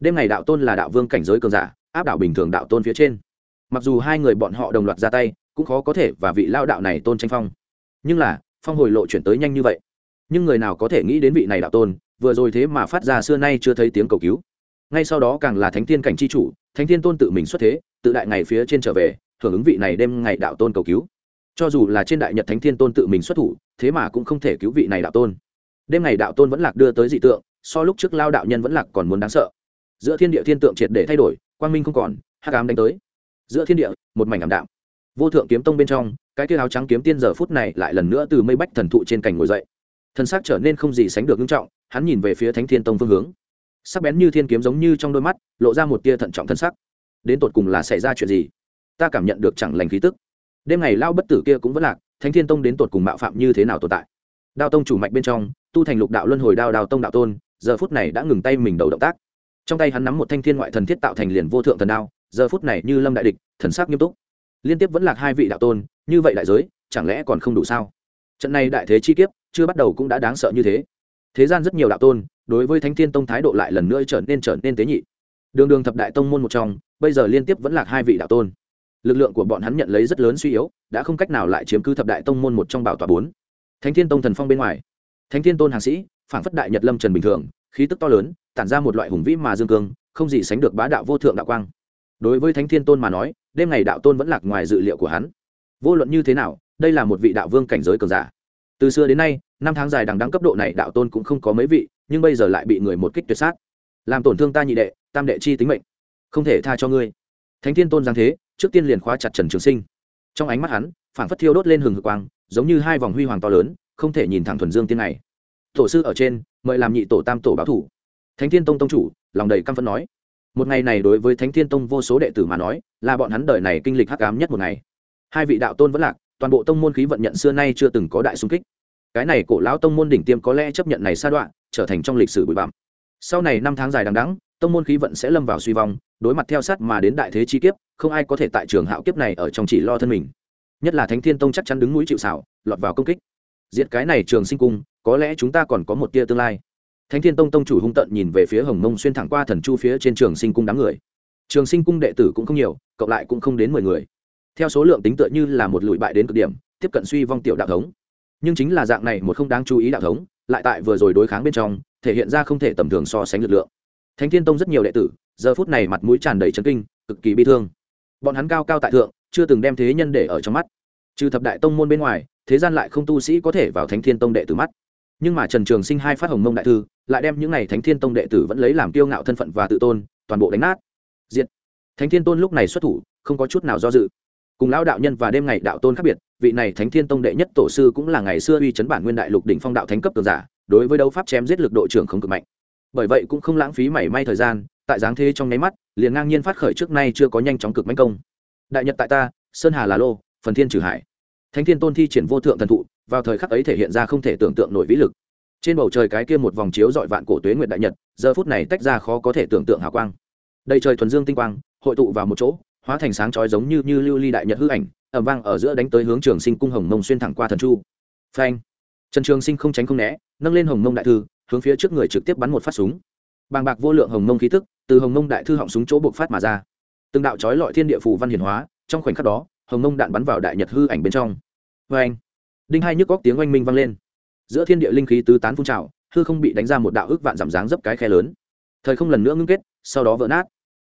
Đêm ngày đạo tôn là đạo vương cảnh giới cường giả, áp đảo bình thường đạo tôn phía trên. Mặc dù hai người bọn họ đồng loạt ra tay, cũng khó có thể và vị lao đạo này tôn tranh phong. Nhưng là, phong hồi lộ chuyển tới nhanh như vậy. Nhưng người nào có thể nghĩ đến vị này đạo tôn, vừa rồi thế mà phát ra xưa nay chưa thấy tiếng cầu cứu. Ngay sau đó càng là thánh tiên cảnh c h i chủ thánh thiên tôn tự mình xuất thế, tự đại ngày phía trên trở về, hưởng ứng vị này đêm ngày đạo tôn cầu cứu. Cho dù là trên đại nhật thánh thiên tôn tự mình xuất thủ, thế mà cũng không thể cứu vị này đạo tôn. Đêm ngày đạo tôn vẫn lạc đưa tới dị tượng, so lúc trước lao đạo nhân vẫn lạc còn muốn đáng sợ. Giữa thiên địa thiên tượng triệt để thay đổi, quang minh không còn, hắc ám đánh tới. Giữa thiên địa, một mảnh ảm đạm. Vô thượng kiếm tông bên trong, cái kia áo trắng kiếm tiên giờ phút này lại lần nữa từ mây bách thần thụ trên cành ngồi dậy. Thân xác trở nên không gì sánh được nghiêm trọng, hắn nhìn về phía thánh thiên tông phương hướng sắc bén như thiên kiếm giống như trong đôi mắt, lộ ra một tia thận trọng thân sắc. Đến tột cùng là xảy ra chuyện gì? Ta cảm nhận được chẳng lành khí tức. Đêm ngày lao bất tử kia cũng vẫn lạc, thánh thiên tông đến tột cùng mạo phạm như thế nào tồn tại? Đao tông chủ mạch bên trong, tu thành lục đạo luân hồi đao đào tông đạo tôn, giờ phút này đã ngừng tay mình đầu động tác. Trong tay hắn nắm một thanh thiên ngoại thần thiết tạo thành liền vô thượng thần đao, giờ phút này như lâm đại địch, thần sắc nghiêm túc. Liên tiếp vẫn lạc hai vị đạo tôn, như vậy đại giới, chẳng lẽ còn không đủ sao? Trận này đại thế chi kiếp, chưa bắt đầu cũng đã đáng sợ như thế thế gian rất nhiều đạo tôn, đối với thánh thiên tông thái độ lại lần nữa trở nên trở nên tế nhị. Đường đường thập đại tông môn một trong, bây giờ liên tiếp vẫn lạc hai vị đạo tôn. Lực lượng của bọn hắn nhận lấy rất lớn suy yếu, đã không cách nào lại chiếm cứ thập đại tông môn một trong bảo tòa bốn. Thánh thiên tông thần phong bên ngoài. Thánh thiên tôn hàng sĩ phản phất đại nhật lâm trần bình thường, khí tức to lớn, tản ra một loại hùng vĩ mà dương cương, không gì sánh được bá đạo vô thượng đạo quang. Đối với thánh thiên tôn mà nói, đêm ngày đạo tôn vẫn lạc ngoài dự liệu của hắn. Vô luận như thế nào, đây là một vị đạo vương cảnh giới cường giả. Từ xưa đến nay năm tháng dài đằng đẳng cấp độ này đạo tôn cũng không có mấy vị, nhưng bây giờ lại bị người một kích tuyệt sát. Làm tổn thương ta nhị đệ, tam đệ chi tính mệnh. Không thể tha cho ngươi. Thánh thiên tôn giang thế, trước tiên liền khóa chặt trần trường sinh. Trong ánh mắt hắn phản phất thiêu đốt lên hừng hực quang, giống như hai vòng huy hoàng to lớn, không thể nhìn thẳng thuần dương tiên này. Tổ sư ở trên, mời làm nhị tổ tam tổ báo thủ. Thánh thiên tông tông chủ, lòng đầy căm phẫn nói. Một ngày này đối với thánh thiên tông vô số đệ tử mà nói, là bọn hắn đời này kinh lịch hắc ám nhất một ngày. Hai vị đạo tôn vẫn lạc, toàn bộ tông môn khí vận nhận xưa nay chưa từng có đại xung kích cái này cổ lão tông môn đỉnh tiêm có lẽ chấp nhận này sa đoạn trở thành trong lịch sử bụi bặm. Sau này năm tháng dài đằng đẵng, tông môn khí vận sẽ lâm vào suy vong, đối mặt theo sát mà đến đại thế chi kiếp, không ai có thể tại trường hạo kiếp này ở trong chỉ lo thân mình. Nhất là thánh thiên tông chắc chắn đứng mũi chịu xảo lọt vào công kích. Diệt cái này trường sinh cung, có lẽ chúng ta còn có một tia tương lai. Thánh thiên tông tông chủ hung tận nhìn về phía hồng mông xuyên thẳng qua thần chu phía trên trường sinh cung đám người. Trường sinh cung đệ tử cũng không nhiều, cộng lại cũng không đến mười người. Theo số lượng tính tựa như là một lụi bại đến cực điểm, tiếp cận suy vong tiểu đạo thống nhưng chính là dạng này một không đáng chú ý đạo thống, lại tại vừa rồi đối kháng bên trong, thể hiện ra không thể tầm thường so sánh lực lượng. Thánh thiên tông rất nhiều đệ tử, giờ phút này mặt mũi tràn đầy trấn kinh, cực kỳ bi thương. Bọn hắn cao cao tại thượng, chưa từng đem thế nhân để ở trong mắt. Trừ thập đại tông môn bên ngoài, thế gian lại không tu sĩ có thể vào thánh thiên tông đệ tử mắt. Nhưng mà trần trường sinh hai phát hồng mông đại thư, lại đem những n à y thánh thiên tông đệ tử vẫn lấy làm kiêu ngạo thân phận và tự tôn, toàn bộ đánh nát. Diện thánh thiên tôn lúc này xuất thủ, không có chút nào do dự cùng lão đạo nhân và đêm ngày đạo tôn khác biệt, vị này thánh thiên tông đệ nhất tổ sư cũng là ngày xưa uy chấn bản nguyên đại lục đỉnh phong đạo thánh cấp cường giả, đối với đấu pháp chém giết lực độ trưởng không cực mạnh. Bởi vậy cũng không lãng phí mảy may thời gian, tại giáng thế trong nháy mắt, liền ngang nhiên phát khởi trước nay chưa có nhanh chóng cực mãnh công. Đại nhật tại ta, sơn hà là lô, phần thiên trừ hải. Thánh thiên tôn thi triển vô thượng thần thụ, vào thời khắc ấy thể hiện ra không thể tưởng tượng nổi vĩ lực. Trên bầu trời cái kia một vòng chiếu dọi vạn cổ tuế nguyệt đại nhật, giờ phút này tách ra khó có thể tưởng tượng hào quang. Đầy trời thuần dương tinh quang, hội tụ vào một chỗ hóa thành sáng chói giống như như lưu ly đại nhật hư ảnh ẩm vang ở giữa đánh tới hướng trường sinh cung hồng mông xuyên thẳng qua thần chu. Phanh! Trần trường sinh không tránh không né, nâng lên hồng mông đại thư, hướng phía trước người trực tiếp bắn một phát súng. Bàng bạc vô lượng hồng mông khí tức, từ hồng mông đại thư họng súng chỗ buộc phát mà ra. Từng đạo trói lọi thiên địa phù văn hiển hóa, trong khoảnh khắc đó, hồng mông đạn bắn vào đại nhật hư ảnh bên trong. Vê anh đinh hai nhức góc tiếng oanh minh vang lên. Giữa thiên địa linh khí tứ tán phun trào, hư không bị đánh ra một đạo ước vạn giảm dáng dấp cái khe lớn. Thời không lần nữa ngưng kết, sau đó vỡ nát.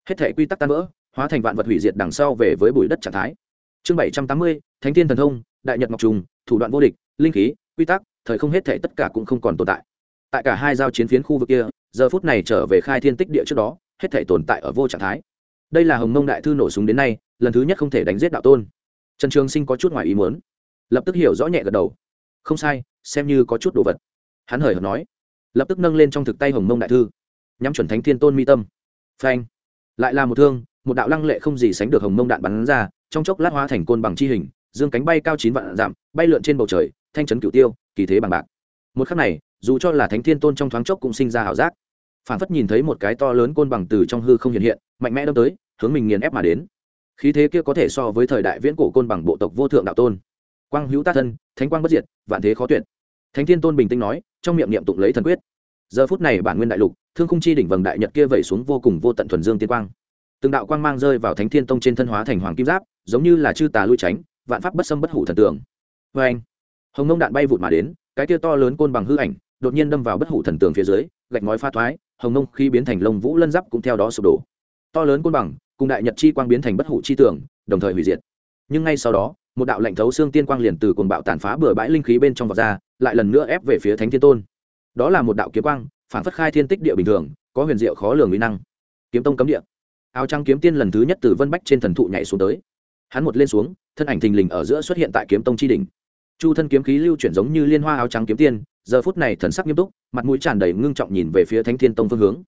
Hết thể quy tắc tan vỡ hóa thành vạn vật hủy diệt đằng sau về với bụi đất trạng thái. Chương bảy trăm tám mươi, thánh thiên thần thông, đại nhật ngọc trùng, thủ đoạn vô địch, linh khí, quy tắc, thời không hết thể tất cả cũng không còn tồn tại. Tại cả hai giao chiến phiến khu vực kia, giờ phút này trở về khai thiên tích địa trước đó, hết thể tồn tại ở vô trạng thái. Đây là hồng mông đại thư nổ súng đến nay, lần thứ nhất không thể đánh giết đạo tôn. Trần trường sinh có chút ngoài ý muốn, lập tức hiểu rõ nhẹ gật đầu. Không sai, xem như có chút đồ vật. Hắn hời hợt nói, lập tức nâng lên trong thực tay hồng mông đại thư. Nhắm chuẩn thánh thiên tôn mi tâm. Phanh. Lại là một thương một đạo lăng lệ không gì sánh được hồng mông đạn bắn ra, trong chốc lát hóa thành côn bằng chi hình, dương cánh bay cao chín vạn dặm, bay lượn trên bầu trời, thanh trấn cửu tiêu, kỳ thế bằng bạc. Một khắc này, dù cho là thánh thiên tôn trong thoáng chốc cũng sinh ra ảo giác. Phản phất nhìn thấy một cái to lớn côn bằng từ trong hư không hiện hiện, mạnh mẽ đâm tới, hướng mình nghiền ép mà đến. Khí thế kia có thể so với thời đại viễn cổ côn bằng bộ tộc vô thượng đạo tôn. Quang hữu tác thân, thánh quang bất diệt, vạn thế khó tuyệt. Thánh thiên tôn bình tĩnh nói, trong miệng niệm tụng lấy thần quyết. Giờ phút này bản nguyên đại lục, thương khung chi đỉnh vầng đại nhật kia vẩy xuống vô cùng vô tận thuần dương tiên quang từng đạo quang mang rơi vào thánh thiên tông trên thân hóa thành hoàng kim giáp, giống như là chư tà lui tránh, vạn pháp bất xâm bất hủ thần tượng. Vê anh, hồng nông đạn bay vụt mà đến, cái kia to lớn côn bằng hư ảnh, đột nhiên đâm vào bất hủ thần tường phía dưới, gạch ngói pha thoái, hồng nông khi biến thành lông vũ lân giáp cũng theo đó sụp đổ. To lớn côn bằng, cùng đại nhật chi quang biến thành bất hủ chi tường đồng thời hủy diệt. Nhưng ngay sau đó, một đạo lệnh thấu xương tiên quang liền từ cuồng bạo tàn phá bừa bãi linh khí bên trong vọt ra, lại lần nữa ép về phía thánh thiên tôn. Đó là một đạo kiếm quang, phản phất khai thiên tích địa bình thường, có huyền diệu khó lường mỹ năng. Kiếm tông cấm địa áo trắng kiếm tiên lần thứ nhất từ vân bách trên thần thụ nhảy xuống tới. Hắn một lên xuống, thân ảnh thình lình ở giữa xuất hiện tại kiếm tông tri đình chu thân kiếm khí lưu chuyển giống như liên hoa áo trắng kiếm tiên, giờ phút này thần sắc nghiêm túc, mặt mũi tràn đầy ngưng trọng nhìn về phía thánh thiên tông phương hướng.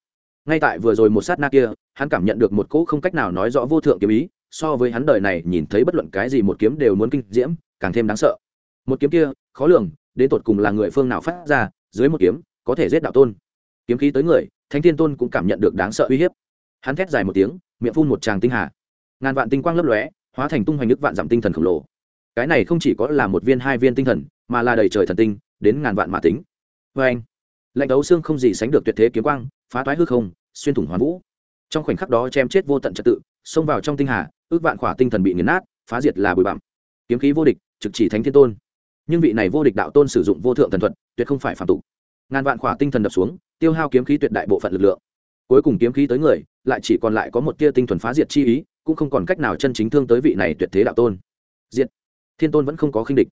Ngay tại vừa rồi một sát na kia, hắn cảm nhận được một cỗ không cách nào nói rõ vô thượng kiếm ý, so với hắn đời này nhìn thấy bất luận cái gì một kiếm đều muốn kinh diễm, càng thêm đáng sợ. Một kiếm kia, khó lường, đến tột cùng là người phương nào phát ra, dưới một kiếm, có thể giết đạo tôn. Kiếm khí tới người, thánh thiên tôn cũng cảm nhận được đáng sợ uy hiếp hắn thét dài một tiếng, miệng phun một tràng tinh hà. Ngàn vạn tinh quang lấp lóe, hóa thành tung hoành nước vạn dặm tinh thần khổng lồ. Cái này không chỉ có là một viên, hai viên tinh thần, mà là đầy trời thần tinh, đến ngàn vạn mà tính. Vê anh, lạnh đấu xương không gì sánh được tuyệt thế kiếm quang, phá toái hư không, xuyên thủng hoàn vũ. Trong khoảnh khắc đó chém chết vô tận trật tự, xông vào trong tinh hà, ước vạn khỏa tinh thần bị nghiền nát, phá diệt là bụi bặm. Kiếm khí vô địch, trực chỉ thánh thiên tôn. Nhưng vị này vô địch đạo tôn sử dụng vô thượng thần thuật, tuyệt không phải phạm tục. Ngàn vạn khỏa tinh thần đập xuống, tiêu hao kiếm khí tuyệt đại bộ phận lực lượng cuối cùng kiếm khí tới người, lại chỉ còn lại có một tia tinh thuần phá diệt chi ý, cũng không còn cách nào chân chính thương tới vị này tuyệt thế đạo tôn. Diệt. Thiên tôn vẫn không có khinh địch.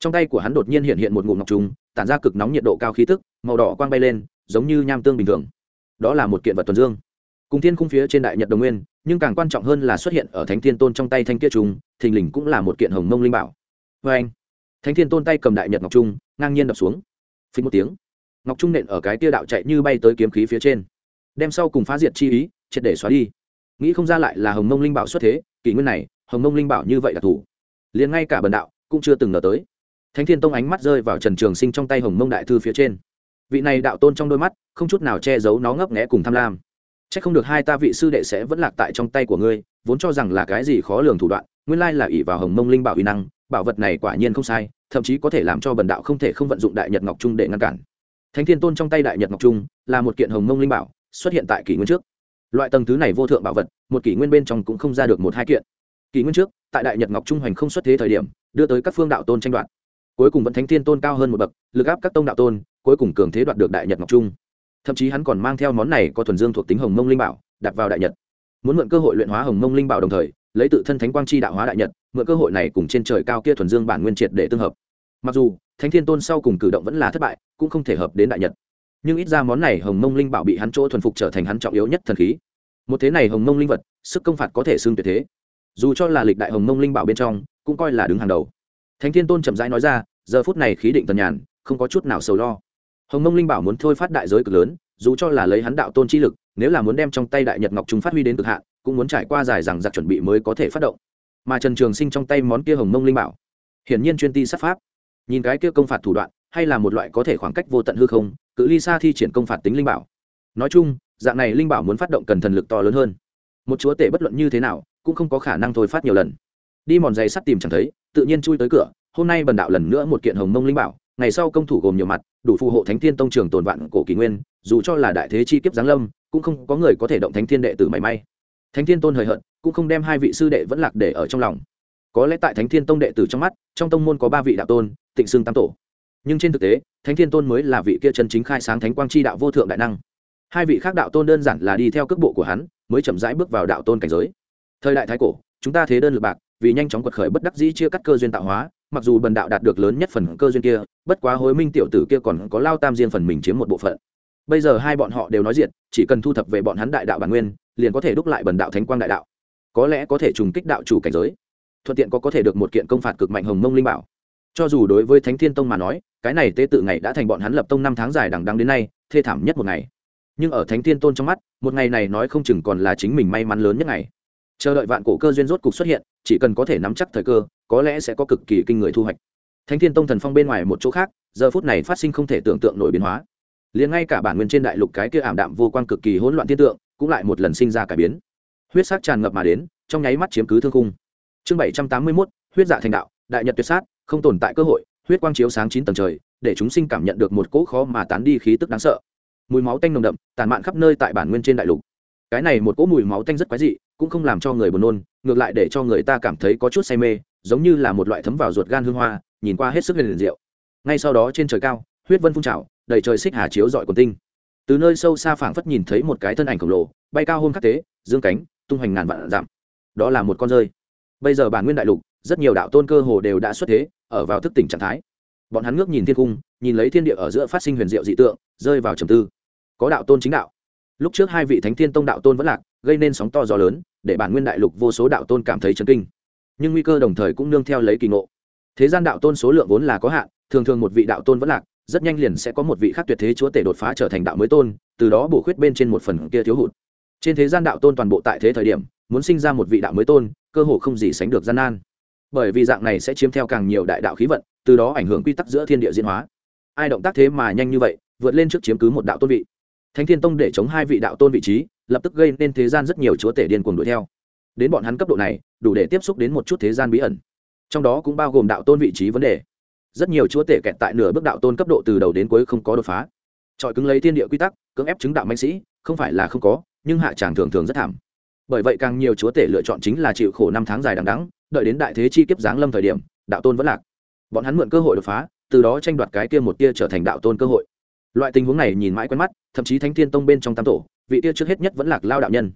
Trong tay của hắn đột nhiên hiện hiện một ngụm ngọc trùng, tản ra cực nóng nhiệt độ cao khí tức, màu đỏ quang bay lên, giống như nham tương bình thường. Đó là một kiện vật tuần dương. Cùng thiên khung phía trên đại nhật đồng nguyên, nhưng càng quan trọng hơn là xuất hiện ở thánh thiên tôn trong tay thanh kia trùng, thình lình cũng là một kiện hồng mông linh bảo. Vê anh. Thánh thiên tôn tay cầm đại nhật ngọc trung ngang nhiên đập xuống. Phí một tiếng. Ngọc trung nện ở cái tia đạo chạy như bay tới kiếm khí phía trên đem sau cùng phá diệt chi ý, triệt để xóa đi. Nghĩ không ra lại là hồng mông linh bảo xuất thế, kỷ nguyên này, hồng mông linh bảo như vậy là thủ. Liền ngay cả bần đạo cũng chưa từng ngờ tới. Thánh thiên tông ánh mắt rơi vào trần trường sinh trong tay hồng mông đại thư phía trên. Vị này đạo tôn trong đôi mắt, không chút nào che giấu nó ngấp nghẽ cùng tham lam. C h ắ c không được hai ta vị sư đệ sẽ vẫn lạc tại trong tay của ngươi, vốn cho rằng là cái gì khó lường thủ đoạn, nguyên lai là ỷ vào hồng mông linh bảo uy năng, bảo vật này quả nhiên không sai, thậm chí có thể làm cho bần đạo không thể không vận dụng đại nhật ngọc trung để ngăn cản. Thánh thiên tôn trong tay đại nhật ngọc trung là một kiện hồng mông linh bảo xuất hiện tại kỷ nguyên trước. Loại tầng thứ này vô thượng bảo vật, một kỷ nguyên bên trong cũng không ra được một hai kiện. Kỷ nguyên trước, tại đại nhật ngọc trung hoành không xuất thế thời điểm, đưa tới các phương đạo tôn tranh đoạt. Cuối cùng vẫn thánh thiên tôn cao hơn một bậc, lực áp các tông đạo tôn, cuối cùng cường thế đoạt được đại nhật ngọc trung. Thậm chí hắn còn mang theo món này có thuần dương thuộc tính hồng mông linh bảo, đặt vào đại nhật. Muốn mượn cơ hội luyện hóa hồng mông linh bảo đồng thời, lấy tự thân thánh quang chi đạo hóa đại nhật, mượn cơ hội này cùng trên trời cao kia thuần dương bản nguyên triệt để tương hợp. Mặc dù, thánh thiên tôn sau cùng cử động vẫn là thất bại, cũng không thể hợp đến đại nhật nhưng ít ra món này hồng mông linh bảo bị hắn chỗ thuần phục trở thành hắn trọng yếu nhất thần khí. Một thế này hồng mông linh vật, sức công phạt có thể xương tuyệt thế. Dù cho là lịch đại hồng mông linh bảo bên trong, cũng coi là đứng hàng đầu. Thánh thiên tôn chậm rãi nói ra, giờ phút này khí định tần nhàn, không có chút nào sầu lo. Hồng mông linh bảo muốn thôi phát đại giới cực lớn, dù cho là lấy hắn đạo tôn chi lực, nếu là muốn đem trong tay đại nhật ngọc chúng phát huy đến cực hạn, cũng muốn trải qua dài rằng giặc chuẩn bị mới có thể phát động. Mà trần trường sinh trong tay món kia hồng mông linh bảo, hiển nhiên chuyên ti sát pháp. Nhìn cái kia công phạt thủ đoạn, hay là một loại có thể khoảng cách vô tận hư không cự ly xa thi triển công phạt tính linh bảo. Nói chung, dạng này linh bảo muốn phát động cần thần lực to lớn hơn. Một chúa tể bất luận như thế nào, cũng không có khả năng thôi phát nhiều lần. Đi mòn giày sắt tìm chẳng thấy, tự nhiên chui tới cửa, hôm nay bần đạo lần nữa một kiện hồng mông linh bảo, ngày sau công thủ gồm nhiều mặt, đủ phù hộ thánh thiên tông trường tồn vạn cổ kỷ nguyên, dù cho là đại thế chi kiếp giáng lâm, cũng không có người có thể động thánh thiên đệ tử mảy may. Thánh thiên tôn hời hợt, cũng không đem hai vị sư đệ vẫn lạc để ở trong lòng. Có lẽ tại thánh thiên tông đệ tử trong mắt, trong tông môn có ba vị đạo tôn, tịnh xương tam tổ nhưng trên thực tế, thánh thiên tôn mới là vị kia chân chính khai sáng thánh quang chi đạo vô thượng đại năng. Hai vị khác đạo tôn đơn giản là đi theo cước bộ của hắn, mới chậm rãi bước vào đạo tôn cảnh giới. Thời đại thái cổ, chúng ta thế đơn lực bạc, vì nhanh chóng quật khởi bất đắc dĩ chia cắt cơ duyên tạo hóa, mặc dù bần đạo đạt được lớn nhất phần cơ duyên kia, bất quá hối minh tiểu tử kia còn có lao tam diên phần mình chiếm một bộ phận. Bây giờ hai bọn họ đều nói diệt, chỉ cần thu thập về bọn hắn đại đạo bản nguyên, liền có thể đúc lại bần đạo thánh quang đại đạo. Có lẽ có thể trùng kích đạo chủ cảnh giới. Thuận tiện có có thể được một kiện công phạt cực mạnh hồng mông linh bảo. Cho dù đối với thánh thiên tông mà nói cái này tế tự ngày đã thành bọn hắn lập tông năm tháng dài đằng đăng đến nay, thê thảm nhất một ngày. Nhưng ở thánh thiên tôn trong mắt, một ngày này nói không chừng còn là chính mình may mắn lớn nhất ngày. Chờ đợi vạn cổ cơ duyên rốt cục xuất hiện, chỉ cần có thể nắm chắc thời cơ, có lẽ sẽ có cực kỳ kinh người thu hoạch. Thánh thiên tông thần phong bên ngoài một chỗ khác, giờ phút này phát sinh không thể tưởng tượng nổi biến hóa. Liền ngay cả bản nguyên trên đại lục cái kia ảm đạm vô quan cực kỳ hỗn loạn thiên tượng, cũng lại một lần sinh ra cải biến. Huyết sắc tràn ngập mà đến, trong nháy mắt chiếm cứ thương khung. Chương bảy trăm tám mươi mốt, huyết dạ thành đạo, đại nhật tuyệt sát, không tồn tại cơ hội huyết quang chiếu sáng chín tầng trời, để chúng sinh cảm nhận được một cỗ khó mà tán đi khí tức đáng sợ. Mùi máu tanh nồng đậm, tàn mạn khắp nơi tại bản nguyên trên đại lục. Cái này một cỗ mùi máu tanh rất quái dị, cũng không làm cho người buồn nôn, ngược lại để cho người ta cảm thấy có chút say mê, giống như là một loại thấm vào ruột gan hương hoa, nhìn qua hết sức liền rượu ngay sau đó trên trời cao, huyết vân phun trào, đầy trời xích hà chiếu dọi quần tinh. Từ nơi sâu xa phảng phất nhìn thấy một cái thân ảnh khổng lồ, bay cao hôm khắc tế, dương cánh, tung hoành ngàn vạn giảm đó là một con rơi. Bây giờ bản nguyên đại lục rất nhiều đạo tôn cơ hồ đều đã xuất thế, ở vào thức tỉnh trạng thái. Bọn hắn ngước nhìn thiên cung, nhìn lấy thiên địa ở giữa phát sinh huyền diệu dị tượng, rơi vào trầm tư. Có đạo tôn chính đạo. Lúc trước hai vị thánh thiên tông đạo tôn vẫn lạc, gây nên sóng to gió lớn, để bản nguyên đại lục vô số đạo tôn cảm thấy chấn kinh. Nhưng nguy cơ đồng thời cũng nương theo lấy kỳ ngộ. Thế gian đạo tôn số lượng vốn là có hạn, thường thường một vị đạo tôn vẫn lạc, rất nhanh liền sẽ có một vị khác tuyệt thế chúa tể đột phá trở thành đạo mới tôn, từ đó bổ khuyết bên trên một phần kia thiếu hụt. Trên thế gian đạo tôn toàn bộ tại thế thời điểm, muốn sinh ra một vị đạo mới tôn, cơ hồ không gì sánh được gian nan bởi vì dạng này sẽ chiếm theo càng nhiều đại đạo khí vận, từ đó ảnh hưởng quy tắc giữa thiên địa diễn hóa. Ai động tác thế mà nhanh như vậy, vượt lên trước chiếm cứ một đạo tôn vị. Thánh thiên tông để chống hai vị đạo tôn vị trí, lập tức gây nên thế gian rất nhiều chúa tể điên cuồng đuổi theo. Đến bọn hắn cấp độ này, đủ để tiếp xúc đến một chút thế gian bí ẩn. Trong đó cũng bao gồm đạo tôn vị trí vấn đề. Rất nhiều chúa tể kẹt tại nửa bước đạo tôn cấp độ từ đầu đến cuối không có đột phá. Trọi cứng lấy thiên địa quy tắc, cưỡng ép chứng đạo mạnh sĩ, không phải là không có, nhưng hạ tràng thường thường rất thảm. Bởi vậy càng nhiều chúa tể lựa chọn chính là chịu khổ năm tháng dài đằng đắng đợi đến đại thế chi kiếp giáng lâm thời điểm, đạo tôn vẫn lạc. Bọn hắn mượn cơ hội đột phá, từ đó tranh đoạt cái kia một tia trở thành đạo tôn cơ hội. Loại tình huống này nhìn mãi quen mắt, thậm chí thánh thiên tông bên trong tam tổ, vị tia trước hết nhất vẫn lạc lao đạo nhân.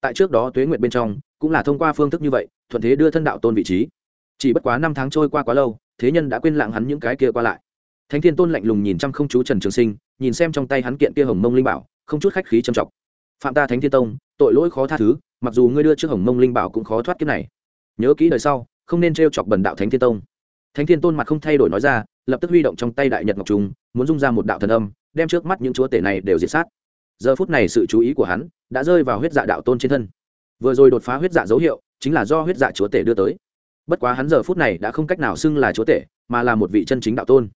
Tại trước đó tuế nguyện bên trong, cũng là thông qua phương thức như vậy, thuận thế đưa thân đạo tôn vị trí. Chỉ bất quá năm tháng trôi qua quá lâu, thế nhân đã quên lạng hắn những cái kia qua lại. Thánh thiên tôn lạnh lùng nhìn chăm không chú trần trường sinh, nhìn xem trong tay hắn kiện kia hồng mông linh bảo, không chút khách khí trầm trọng phạm ta thánh thiên tông, tội lỗi khó tha thứ, mặc dù ngươi đưa trước hồng mông linh bảo cũng khó thoát kiếp này nhớ kỹ đời sau, không nên t chọc bần đạo thánh thiên tông. Thánh thiên tôn mặt không thay đổi nói ra, lập tức huy động trong tay đại nhật ngọc trung, muốn dung ra một đạo thần âm, đem trước mắt những chúa tể này đều diệt sát. Giờ phút này sự chú ý của hắn đã rơi vào huyết dạ đạo tôn trên thân. Vừa rồi đột phá huyết dạ dấu hiệu, chính là do huyết dạ chúa tể đưa tới. Bất quá hắn giờ phút này đã không cách nào xưng là chúa tể, mà là một vị chân chính đạo tôn.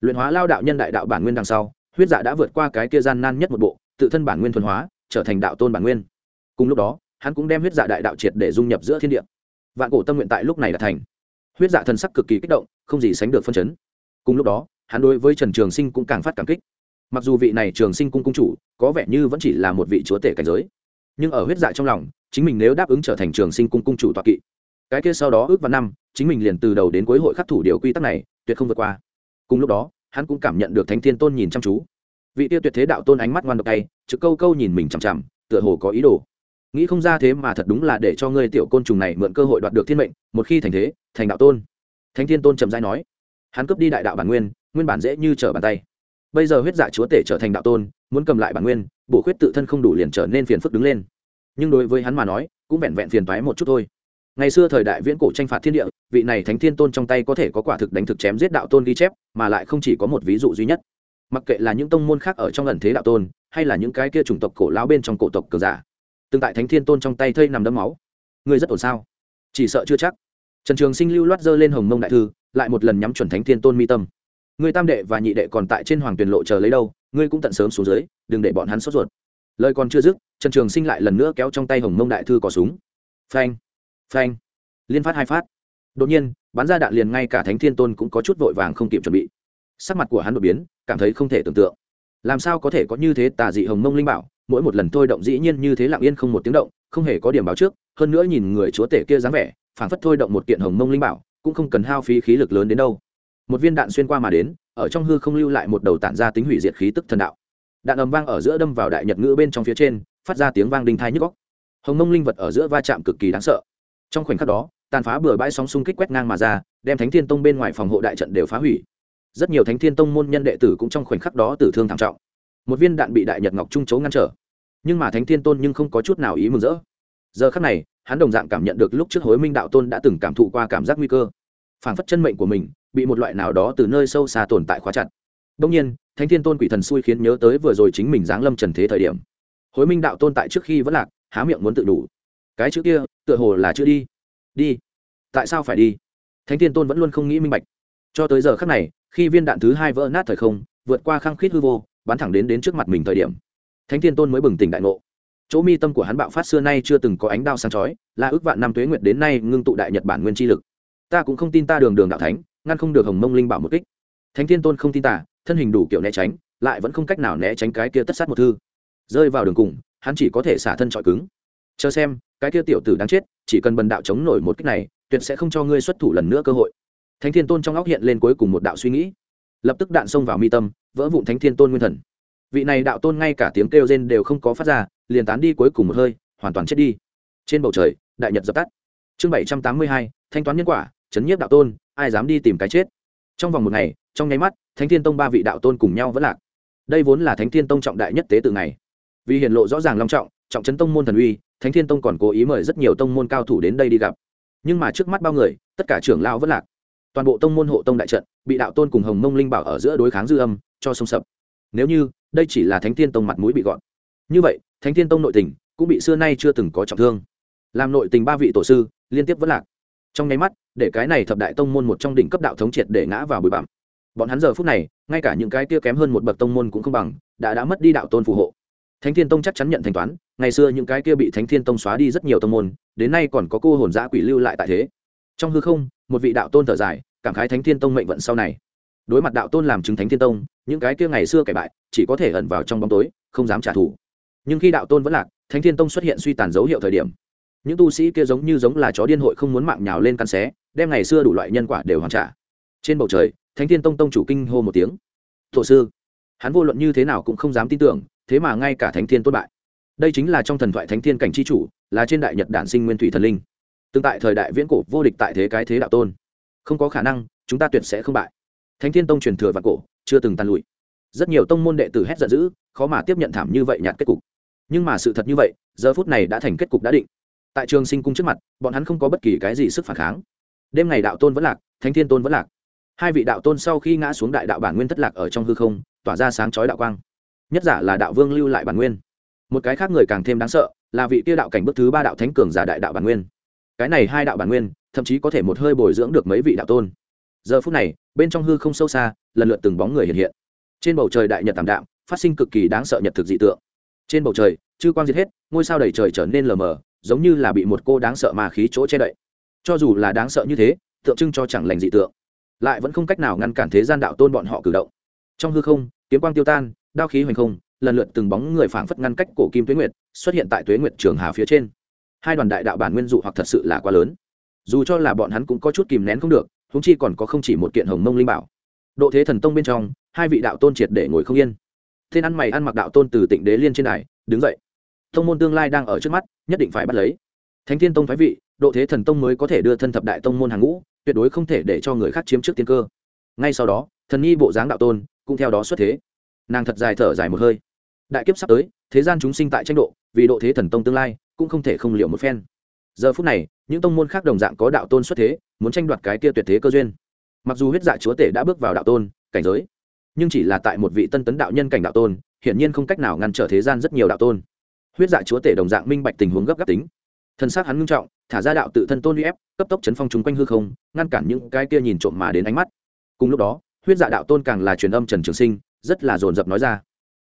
Luyện hóa lao đạo nhân đại đạo bản nguyên đằng sau, huyết dạ đã vượt qua cái kia gian nan nhất một bộ, tự thân bản nguyên thuần hóa, trở thành đạo tôn bản nguyên. Cùng lúc đó, hắn cũng đem huyết dạ đại đạo triệt để dung nhập giữa thiên địa vạn cổ tâm nguyện tại lúc này đã thành. Huyết dạ thần sắc cực kỳ kích động, không gì sánh được phân chấn. Cùng lúc đó, hắn đối với trần trường sinh cũng càng phát cảm kích. Mặc dù vị này trường sinh cung cung chủ, có vẻ như vẫn chỉ là một vị chúa tể cảnh giới, nhưng ở huyết dạ trong lòng, chính mình nếu đáp ứng trở thành trường sinh cung cung chủ tọa kỵ, cái kia sau đó ước vào năm, chính mình liền từ đầu đến cuối hội khắc thủ điều quy tắc này, tuyệt không vượt qua. Cùng lúc đó, hắn cũng cảm nhận được thánh thiên tôn nhìn chăm chú. Vị tiêu tuyệt thế đạo tôn ánh mắt ngoan độc tay, trực câu câu nhìn mình chằm chằm, tựa hồ có ý đồ nghĩ không ra thế mà thật đúng là để cho ngươi tiểu côn trùng này mượn cơ hội đoạt được thiên mệnh, một khi thành thế, thành đạo tôn. Thánh thiên tôn trầm giai nói. Hắn cướp đi đại đạo bản nguyên nguyên bản dễ như trở bàn tay. Bây giờ huyết dạ chúa tể trở thành đạo tôn, muốn cầm lại bản nguyên, bổ khuyết tự thân không đủ liền trở nên phiền phức đứng lên. Nhưng đối với hắn mà nói, cũng vẹn vẹn phiền toái một chút thôi. Ngày xưa thời đại viễn cổ tranh phạt thiên địa, vị này thánh thiên tôn trong tay có thể có quả thực đánh thực chém giết đạo tôn ghi chép, mà lại không chỉ có một ví dụ duy nhất. Mặc kệ là những tông môn khác ở trong ẩn thế đạo tôn, hay là những cái kia chủng tộc cổ lão bên trong cổ tộc cờ giả từng tại thánh thiên tôn trong tay thây nằm đấm máu. Ngươi rất ổn sao? Chỉ sợ chưa chắc. Trần trường sinh lưu loát dơ lên hồng mông đại thư, lại một lần nhắm chuẩn thánh thiên tôn mi tâm. Ngươi tam đệ và nhị đệ còn tại trên hoàng tuyền lộ chờ lấy đâu, ngươi cũng tận sớm xuống dưới, đừng để bọn hắn sốt ruột. Lời còn chưa dứt, trần trường sinh lại lần nữa kéo trong tay hồng mông đại thư có súng. Phanh phanh, liên phát hai phát. Đột nhiên, bắn ra đạn liền ngay cả thánh thiên tôn cũng có chút vội vàng không kịp chuẩn bị. Sắc mặt của hắn đột biến, cảm thấy không thể tưởng tượng. Làm sao có thể có như thế tà dị hồng mông linh bảo? Mỗi một lần thôi động dĩ nhiên như thế lặng yên không một tiếng động, không hề có điểm báo trước, hơn nữa nhìn người chúa tể kia dáng vẻ, phảng phất thôi động một kiện hồng mông linh bảo, cũng không cần hao phí khí lực lớn đến đâu. Một viên đạn xuyên qua mà đến, ở trong hư không lưu lại một đầu tản ra tính hủy diệt khí tức thần đạo. Đạn ầm vang ở giữa đâm vào đại nhật ngữ bên trong phía trên, phát ra tiếng vang đinh thai nhức góc hồng mông linh vật ở giữa va chạm cực kỳ đáng sợ. Trong khoảnh khắc đó, tàn phá bừa bãi sóng xung kích quét ngang mà ra, đem thánh thiên tông bên ngoài phòng hộ đại trận đều phá hủy. Rất nhiều thánh thiên tông môn nhân đệ tử cũng trong khoảnh khắc đó tử thương thảm trọng một viên đạn bị đại nhật ngọc trung chấu ngăn trở. Nhưng mà thánh thiên tôn nhưng không có chút nào ý mừng rỡ. Giờ khắc này, hắn đồng dạng cảm nhận được lúc trước hối minh đạo tôn đã từng cảm thụ qua cảm giác nguy cơ. Phản phất chân mệnh của mình bị một loại nào đó từ nơi sâu xa tồn tại khóa chặt. Đông nhiên, thánh thiên tôn quỷ thần xui khiến nhớ tới vừa rồi chính mình giáng lâm trần thế thời điểm. Hối minh đạo tôn tại trước khi vẫn lạc, há miệng muốn tự đủ. Cái chữ kia, tựa hồ là chữ đi. Đi. Tại sao phải đi? Thánh thiên tôn vẫn luôn không nghĩ minh bạch. Cho tới giờ khắc này, khi viên đạn thứ hai vỡ nát thời không, vượt qua khăng khít hư vô bắn thẳng đến đến trước mặt mình thời điểm. Thánh thiên tôn mới bừng tỉnh đại ngộ. Chỗ mi tâm của hắn bạo phát xưa nay chưa từng có ánh đao sáng chói, là ước vạn năm tuế nguyệt đến nay ngưng tụ đại nhật bản nguyên chi lực. Ta cũng không tin ta đường đường đạo thánh, ngăn không được hồng mông linh bảo một kích. Thánh thiên tôn không tin ta, thân hình đủ kiểu né tránh, lại vẫn không cách nào né tránh cái kia tất sát một thư. Rơi vào đường cùng, hắn chỉ có thể xả thân trọi cứng. Chờ xem, cái kia tiểu tử đáng chết, chỉ cần bần đạo chống nổi một kích này, tuyệt sẽ không cho ngươi xuất thủ lần nữa cơ hội. Thánh thiên tôn trong óc hiện lên cuối cùng một đạo suy nghĩ. Lập tức đạn xông vào mi tâm vỡ vụn thánh thiên tôn nguyên thần. Vị này đạo tôn ngay cả tiếng kêu rên đều không có phát ra, liền tán đi cuối cùng một hơi, hoàn toàn chết đi. Trên bầu trời, đại nhật dập tắt. Chương bảy trăm tám mươi hai, thanh toán nhân quả, chấn nhiếp đạo tôn, ai dám đi tìm cái chết? Trong vòng một ngày, trong nháy mắt, thánh thiên tông ba vị đạo tôn cùng nhau vẫn lạc. Đây vốn là thánh thiên tông trọng đại nhất tế từ ngày vì hiện lộ rõ ràng long trọng trọng trấn tông môn thần uy, thánh thiên tông còn cố ý mời rất nhiều tông môn cao thủ đến đây đi gặp. Nhưng mà trước mắt bao người, tất cả trưởng lao vẫn lạc toàn bộ tông môn hộ tông đại trận, bị đạo tôn cùng hồng mông linh bảo ở giữa đối kháng dư âm, cho sông sập. Nếu như, đây chỉ là thánh thiên tông mặt mũi bị gọn. Như vậy, thánh thiên tông nội tình cũng bị xưa nay chưa từng có trọng thương. Làm nội tình ba vị tổ sư, liên tiếp vẫn lạc. Trong nháy mắt, để cái này thập đại tông môn một trong đỉnh cấp đạo thống triệt để ngã vào bụi bặm. Bọn hắn giờ phút này, ngay cả những cái kia kém hơn một bậc tông môn cũng không bằng, đã đã mất đi đạo tôn phù hộ. Thánh thiên tông chắc chắn nhận thanh toán, ngày xưa những cái kia bị thánh thiên tông xóa đi rất nhiều tông môn, đến nay còn có cô hồn giã quỷ lưu lại tại thế trong hư không, một vị đạo tôn thở dài, cảm khái thánh thiên tông mệnh vận sau này. Đối mặt đạo tôn làm chứng thánh thiên tông, những cái kia ngày xưa kẻ bại, chỉ có thể ẩn vào trong bóng tối, không dám trả thù. Nhưng khi đạo tôn vẫn lạc, thánh thiên tông xuất hiện suy tàn dấu hiệu thời điểm. Những tu sĩ kia giống như giống là chó điên hội không muốn mạng nhào lên căn xé, đem ngày xưa đủ loại nhân quả đều hoàn trả. Trên bầu trời, thánh thiên tông tông chủ kinh hô một tiếng. Thổ sư, hắn vô luận như thế nào cũng không dám tin tưởng, thế mà ngay cả thánh thiên tốt bại. Đây chính là trong thần thoại thánh thiên cảnh c h i chủ, là trên đại nhật đản sinh nguyên thủy thần linh tương tại thời đại viễn cổ vô địch tại thế cái thế đạo tôn. Không có khả năng, chúng ta tuyệt sẽ không bại. Thánh thiên tông truyền thừa vạn cổ, chưa từng tàn lụi. Rất nhiều tông môn đệ tử hét giận dữ, khó mà tiếp nhận thảm như vậy nhạt kết cục. Nhưng mà sự thật như vậy, giờ phút này đã thành kết cục đã định. Tại trường sinh cung trước mặt, bọn hắn không có bất kỳ cái gì sức phản kháng. Đêm ngày đạo tôn vẫn lạc, thánh thiên tôn vẫn lạc. Hai vị đạo tôn sau khi ngã xuống đại đạo bản nguyên thất lạc ở trong hư không, tỏa ra sáng chói đạo quang. Nhất giả là đạo vương lưu lại bản nguyên. Một cái khác người càng thêm đáng sợ, là vị tiêu đạo cảnh bước thứ ba đạo thánh cường giả đại đạo bản nguyên cái này hai đạo bản nguyên, thậm chí có thể một hơi bồi dưỡng được mấy vị đạo tôn. Giờ phút này, bên trong hư không sâu xa, lần lượt từng bóng người hiện hiện. Trên bầu trời đại nhật tảm đạm, phát sinh cực kỳ đáng sợ nhật thực dị tượng. Trên bầu trời, chư quang diệt hết, ngôi sao đầy trời trở nên lờ mờ, giống như là bị một cô đáng sợ mà khí chỗ che đậy. Cho dù là đáng sợ như thế, tượng trưng cho chẳng lành dị tượng, lại vẫn không cách nào ngăn cản thế gian đạo tôn bọn họ cử động. Trong hư không, kiếm quang tiêu tan, đao khí hoành không, lần lượt từng bóng người phảng phất ngăn cách cổ kim tuế nguyệt, xuất hiện tại tuế nguyệt trường hà phía trên hai đoàn đại đạo bản nguyên dụ hoặc thật sự là quá lớn. Dù cho là bọn hắn cũng có chút kìm nén không được húng chi còn có không chỉ một kiện hồng mông linh bảo. Độ thế thần tông bên trong, hai vị đạo tôn triệt để ngồi không yên. Thiên ăn mày ăn mặc đạo tôn từ tịnh đế liên trên đài, đứng dậy. Tông môn tương lai đang ở trước mắt, nhất định phải bắt lấy. Thánh thiên tông thái vị, độ thế thần tông mới có thể đưa thân thập đại tông môn hàng ngũ, tuyệt đối không thể để cho người khác chiếm trước tiên cơ. Ngay sau đó, thần nhi bộ dáng đạo tôn cũng theo đó xuất thế. Nàng thật dài thở dài một hơi. Đại kiếp sắp tới, thế gian chúng sinh tại tranh độ, vì độ thế thần tông tương lai cũng không thể không liệu một phen. Giờ phút này, những tông môn khác đồng dạng có đạo tôn xuất thế, muốn tranh đoạt cái kia tuyệt thế cơ duyên. Mặc dù huyết dạ chúa tể đã bước vào đạo tôn, cảnh giới, nhưng chỉ là tại một vị tân tấn đạo nhân cảnh đạo tôn, hiển nhiên không cách nào ngăn trở thế gian rất nhiều đạo tôn. Huyết dạ chúa tể đồng dạng minh bạch tình huống gấp gáp tính. Thân xác hắn ngưng trọng, thả ra đạo tự thân tôn uy ép, cấp tốc chấn phong chúng quanh hư không, ngăn cản những cái kia nhìn trộm mà đến ánh mắt. Cùng lúc đó, huyết dạ đạo tôn càng là truyền âm trần trường sinh, rất là dồn dập nói ra.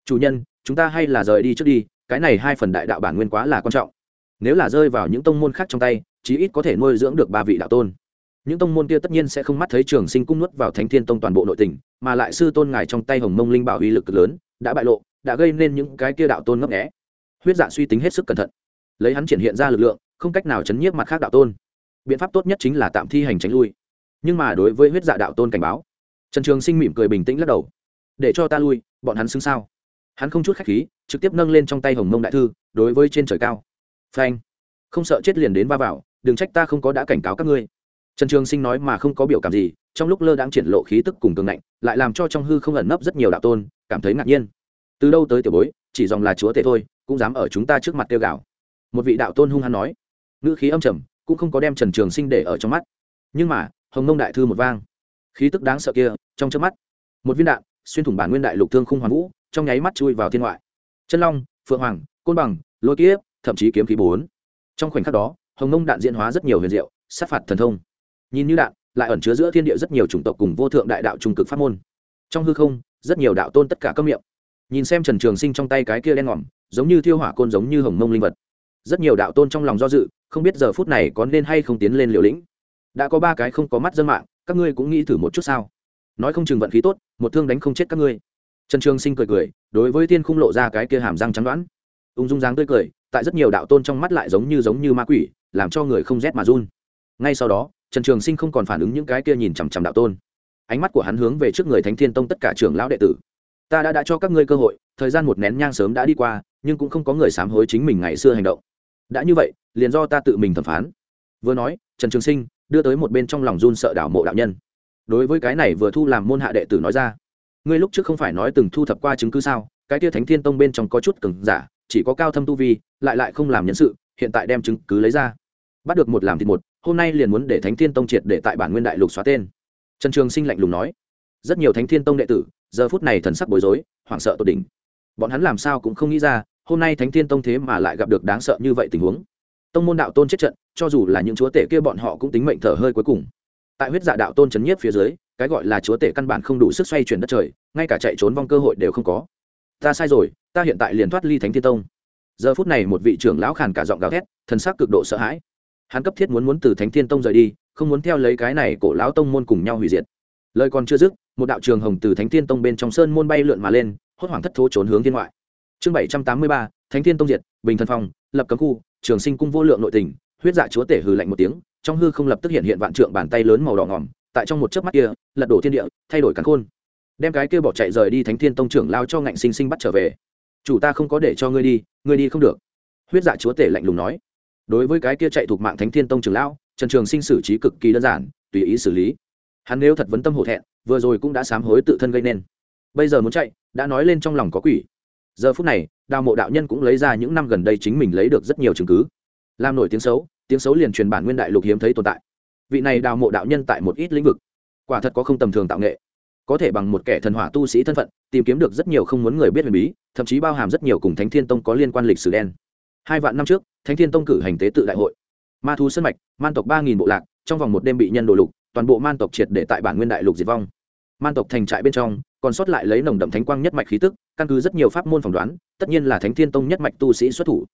Chủ nhân, chúng ta hay là rời đi trước đi, cái này hai phần đại đạo bản nguyên quá là quan trọng nếu là rơi vào những tông môn khác trong tay, chí ít có thể nuôi dưỡng được ba vị đạo tôn. Những tông môn kia tất nhiên sẽ không mắt thấy trường sinh cung nuốt vào thánh thiên tông toàn bộ nội tình, mà lại sư tôn ngài trong tay hồng mông linh bảo uy lực lớn, đã bại lộ, đã gây nên những cái kia đạo tôn ngấp nghẽ huyết dạ suy tính hết sức cẩn thận. Lấy hắn triển hiện ra lực lượng, không cách nào chấn nhiếp mặt khác đạo tôn. Biện pháp tốt nhất chính là tạm thi hành tránh lui. Nhưng mà đối với huyết dạ đạo tôn cảnh báo, trần trường sinh mỉm cười bình tĩnh lắc đầu. Để cho ta lui, bọn hắn xứng sao? Hắn không chút khách khí, trực tiếp nâng lên trong tay hồng mông đại thư, đối với trên trời cao phanh. Không sợ chết liền đến va vào, đừng trách ta không có đã cảnh cáo các ngươi. Trần trường sinh nói mà không có biểu cảm gì, trong lúc lơ đang triển lộ khí tức cùng cường ngạnh, lại làm cho trong hư không ẩn nấp rất nhiều đạo tôn, cảm thấy ngạc nhiên. Từ đâu tới tiểu bối, chỉ dòng là chúa tể thôi, cũng dám ở chúng ta trước mặt tiêu gạo. Một vị đạo tôn hung hăng nói. Ngữ khí âm trầm, cũng không có đem trần trường sinh để ở trong mắt. Nhưng mà, hồng Nông đại thư một vang. Khí tức đáng sợ kia, trong trước mắt, một viên đạn, xuyên thủng bản nguyên đại lục thương khung hoàn vũ, trong nháy mắt chui vào thiên ngoại. Chân long, phượng hoàng, côn bằng, lôi kiếp thậm chí kiếm khí bốn. Trong khoảnh khắc đó, hồng nông đạn diễn hóa rất nhiều huyền diệu, sát phạt thần thông. Nhìn như đạn, lại ẩn chứa giữa thiên địa rất nhiều chủng tộc cùng vô thượng đại đạo trung cực pháp môn. Trong hư không, rất nhiều đạo tôn tất cả các miệng. Nhìn xem trần trường sinh trong tay cái kia đen ngòm, giống như thiêu hỏa côn giống như hồng mông linh vật. Rất nhiều đạo tôn trong lòng do dự, không biết giờ phút này có nên hay không tiến lên liều lĩnh. Đã có ba cái không có mắt dân mạng, các ngươi cũng nghĩ thử một chút sao? Nói không chừng vận khí tốt, một thương đánh không chết các ngươi. Trần trường sinh cười cười, đối với tiên khung lộ ra cái kia hàm răng trắng đoán. Ung dung dáng tươi cười tại rất nhiều đạo tôn trong mắt lại giống như giống như ma quỷ, làm cho người không rét mà run. Ngay sau đó, trần trường sinh không còn phản ứng những cái kia nhìn chằm chằm đạo tôn. Ánh mắt của hắn hướng về trước người thánh thiên tông tất cả trưởng lão đệ tử. Ta đã đã cho các ngươi cơ hội, thời gian một nén nhang sớm đã đi qua, nhưng cũng không có người sám hối chính mình ngày xưa hành động. Đã như vậy, liền do ta tự mình thẩm phán. Vừa nói, trần trường sinh đưa tới một bên trong lòng run sợ đảo mộ đạo nhân. Đối với cái này vừa thu làm môn hạ đệ tử nói ra, ngươi lúc trước không phải nói từng thu thập qua chứng cứ sao? Cái tia thánh thiên tông bên trong có chút cứng giả chỉ có cao thâm tu vi, lại lại không làm nhân sự, hiện tại đem chứng cứ lấy ra. Bắt được một làm thịt một, hôm nay liền muốn để thánh thiên tông triệt để tại bản nguyên đại lục xóa tên. Trần trường sinh lạnh lùng nói. Rất nhiều thánh thiên tông đệ tử, giờ phút này thần sắc bối rối, hoảng sợ tột đỉnh. Bọn hắn làm sao cũng không nghĩ ra, hôm nay thánh thiên tông thế mà lại gặp được đáng sợ như vậy tình huống. Tông môn đạo tôn chết trận, cho dù là những chúa tể kia bọn họ cũng tính mệnh thở hơi cuối cùng. Tại huyết dạ đạo tôn chấn nhiếp phía dưới, cái gọi là chúa tể căn bản không đủ sức xoay chuyển đất trời, ngay cả chạy trốn vong cơ hội đều không có ta sai rồi, ta hiện tại liền thoát ly thánh thiên tông. Giờ phút này một vị trưởng lão khàn cả giọng gào thét, thần sắc cực độ sợ hãi. Hắn cấp thiết muốn muốn từ thánh thiên tông rời đi, không muốn theo lấy cái này cổ lão tông môn cùng nhau hủy diệt. Lời còn chưa dứt, một đạo trường hồng từ thánh thiên tông bên trong sơn môn bay lượn mà lên, hốt hoảng thất thố trốn hướng thiên ngoại. Chương bảy trăm tám mươi ba, thánh thiên tông diệt, bình thần phong, lập cấm khu, trường sinh cung vô lượng nội tình, huyết dạ chúa tể hừ lạnh một tiếng, trong hư không lập tức hiện hiện vạn trượng bàn tay lớn màu đỏ ngỏm tại trong một chớp mắt kia, lật đổ thiên địa, thay đổi cắn khôn đem cái kia bỏ chạy rời đi thánh thiên tông trưởng lao cho ngạnh sinh sinh bắt trở về. Chủ ta không có để cho ngươi đi ngươi đi không được. Huyết dạ chúa tể lạnh lùng nói. Đối với cái kia chạy thuộc mạng thánh thiên tông trưởng lão trần trường sinh xử trí cực kỳ đơn giản, tùy ý xử lý. Hắn nếu thật vấn tâm hổ thẹn, vừa rồi cũng đã sám hối tự thân gây nên. Bây giờ muốn chạy, đã nói lên trong lòng có quỷ. Giờ phút này, đào mộ đạo nhân cũng lấy ra những năm gần đây chính mình lấy được rất nhiều chứng cứ. Làm nổi tiếng xấu tiếng xấu liền truyền bản nguyên đại lục hiếm thấy tồn tại. Vị này đào mộ đạo nhân tại một ít lĩnh vực, quả thật có không tầm thường tạo nghệ có thể bằng một kẻ thần hỏa tu sĩ thân phận, tìm kiếm được rất nhiều không muốn người biết huyền bí, thậm chí bao hàm rất nhiều cùng thánh thiên tông có liên quan lịch sử đen. Hai vạn năm trước, thánh thiên tông cử hành tế tự đại hội. Ma thú sân mạch, man tộc ba nghìn bộ lạc, trong vòng một đêm bị nhân đồ lục, toàn bộ man tộc triệt để tại bản nguyên đại lục diệt vong. Man tộc thành trại bên trong, còn sót lại lấy nồng đậm thánh quang nhất mạch khí tức, căn cứ rất nhiều pháp môn phỏng đoán, tất nhiên là thánh thiên tông nhất mạch tu sĩ xuất thủ.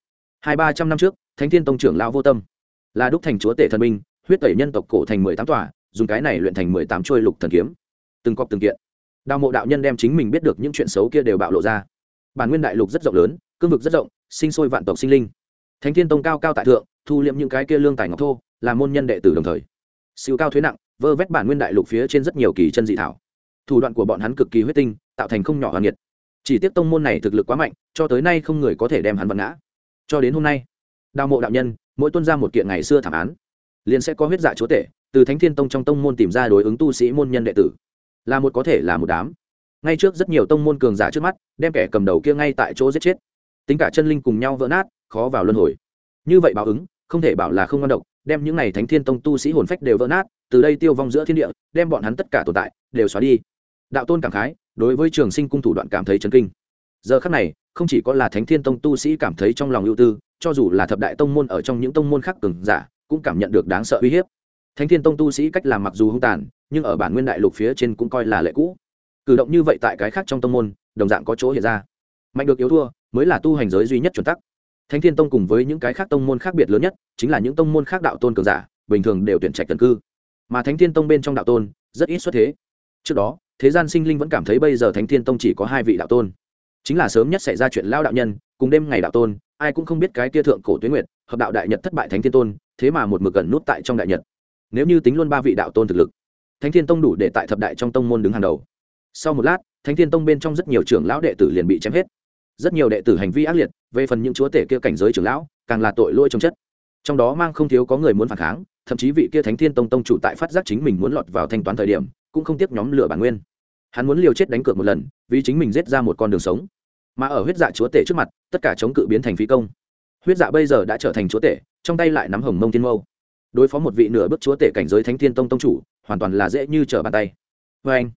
Hai ba trăm năm trước, thánh thiên tông trưởng lão vô tâm, là đúc thành chúa tể thần minh huyết tẩy nhân tộc cổ thành mười tám tòa, dùng cái này luyện thành mười tám trôi lục thần kiếm từng cọc từng kiện. Đào mộ đạo nhân đem chính mình biết được những chuyện xấu kia đều bạo lộ ra. Bản nguyên đại lục rất rộng lớn, cương vực rất rộng, sinh sôi vạn tộc sinh linh. Thánh thiên tông cao cao tại thượng, thu liệm những cái kia lương tài ngọc thô, là môn nhân đệ tử đồng thời. Siêu cao thuế nặng, vơ vét bản nguyên đại lục phía trên rất nhiều kỳ chân dị thảo. Thủ đoạn của bọn hắn cực kỳ huyết tinh, tạo thành không nhỏ hoàng nhiệt. Chỉ tiếc tông môn này thực lực quá mạnh, cho tới nay không người có thể đem hắn vặn ngã. Cho đến hôm nay, đào mộ đạo nhân, mỗi tuân ra một kiện ngày xưa thảm án, liền sẽ có huyết dạ chúa tể, từ thánh thiên tông trong tông môn tìm ra đối ứng tu sĩ môn nhân đệ tử là một có thể là một đám. Ngay trước rất nhiều tông môn cường giả trước mắt, đem kẻ cầm đầu kia ngay tại chỗ giết chết. Tính cả chân linh cùng nhau vỡ nát, khó vào luân hồi. Như vậy báo ứng, không thể bảo là không ngon độc, đem những n à y thánh thiên tông tu sĩ hồn phách đều vỡ nát, từ đây tiêu vong giữa thiên địa, đem bọn hắn tất cả tồn tại, đều xóa đi. Đạo tôn cảm khái, đối với trường sinh cung thủ đoạn cảm thấy chấn kinh. Giờ khắc này, không chỉ có là thánh thiên tông tu sĩ cảm thấy trong lòng ưu tư, cho dù là thập đại tông môn ở trong những tông môn khác cường giả, cũng cảm nhận được đáng sợ uy hiếp thánh thiên tông tu sĩ cách làm mặc dù hung tàn, nhưng ở bản nguyên đại lục phía trên cũng coi là lệ cũ. Cử động như vậy tại cái khác trong tông môn, đồng dạng có chỗ hiện ra. Mạnh được yếu thua, mới là tu hành giới duy nhất chuẩn tắc. Thánh thiên tông cùng với những cái khác tông môn khác biệt lớn nhất, chính là những tông môn khác đạo tôn cường giả, bình thường đều tuyển trạch tần cư. Mà thánh thiên tông bên trong đạo tôn, rất ít xuất thế. Trước đó, thế gian sinh linh vẫn cảm thấy bây giờ thánh thiên tông chỉ có hai vị đạo tôn. Chính là sớm nhất xảy ra chuyện lao đạo nhân, cùng đêm ngày đạo tôn, ai cũng không biết cái kia thượng cổ tuyến nguyệt, hợp đạo đại nhật thất bại thánh thiên tôn, thế mà một mực gần nút tại trong đại nhật nếu như tính luôn ba vị đạo tôn thực lực, thánh thiên tông đủ để tại thập đại trong tông môn đứng hàng đầu. Sau một lát, thánh thiên tông bên trong rất nhiều trưởng lão đệ tử liền bị chém hết. Rất nhiều đệ tử hành vi ác liệt, về phần những chúa tể kia cảnh giới trưởng lão, càng là tội lỗi trong chất. Trong đó mang không thiếu có người muốn phản kháng, thậm chí vị kia thánh thiên tông tông chủ tại phát giác chính mình muốn lọt vào thanh toán thời điểm, cũng không tiếc nhóm lửa bản nguyên. Hắn muốn liều chết đánh cược một lần, vì chính mình giết ra một con đường sống. Mà ở huyết dạ chúa tể trước mặt, tất cả chống cự biến thành phi công. Huyết dạ bây giờ đã trở thành chúa tể, trong tay lại nắm hồng mông thiên mâu đối phó một vị nửa bước chúa tể cảnh giới thánh thiên tông tông chủ, hoàn toàn là dễ như trở bàn tay. Vê anh,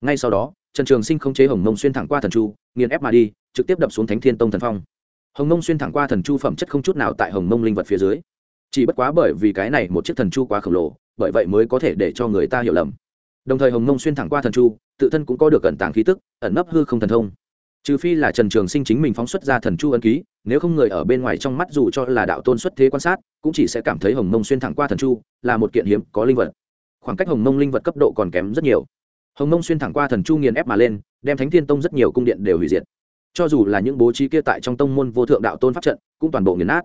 ngay sau đó, trần trường sinh không chế hồng mông xuyên thẳng qua thần chu, nghiền ép mà đi, trực tiếp đập xuống thánh thiên tông thần phong. Hồng mông xuyên thẳng qua thần chu phẩm chất không chút nào tại hồng mông linh vật phía dưới. Chỉ bất quá bởi vì cái này một chiếc thần chu quá khổng lồ, bởi vậy mới có thể để cho người ta hiểu lầm. Đồng thời hồng mông xuyên thẳng qua thần chu, tự thân cũng có được ẩn tàng khí tức, ẩn nấp hư không thần thông trừ phi là trần trường sinh chính mình phóng xuất ra thần chu ân ký, nếu không người ở bên ngoài trong mắt dù cho là đạo tôn xuất thế quan sát, cũng chỉ sẽ cảm thấy hồng mông xuyên thẳng qua thần chu, là một kiện hiếm có linh vật. Khoảng cách hồng mông linh vật cấp độ còn kém rất nhiều. Hồng mông xuyên thẳng qua thần chu nghiền ép mà lên, đem thánh thiên tông rất nhiều cung điện đều hủy diệt. Cho dù là những bố trí kia tại trong tông môn vô thượng đạo tôn pháp trận, cũng toàn bộ nghiền nát.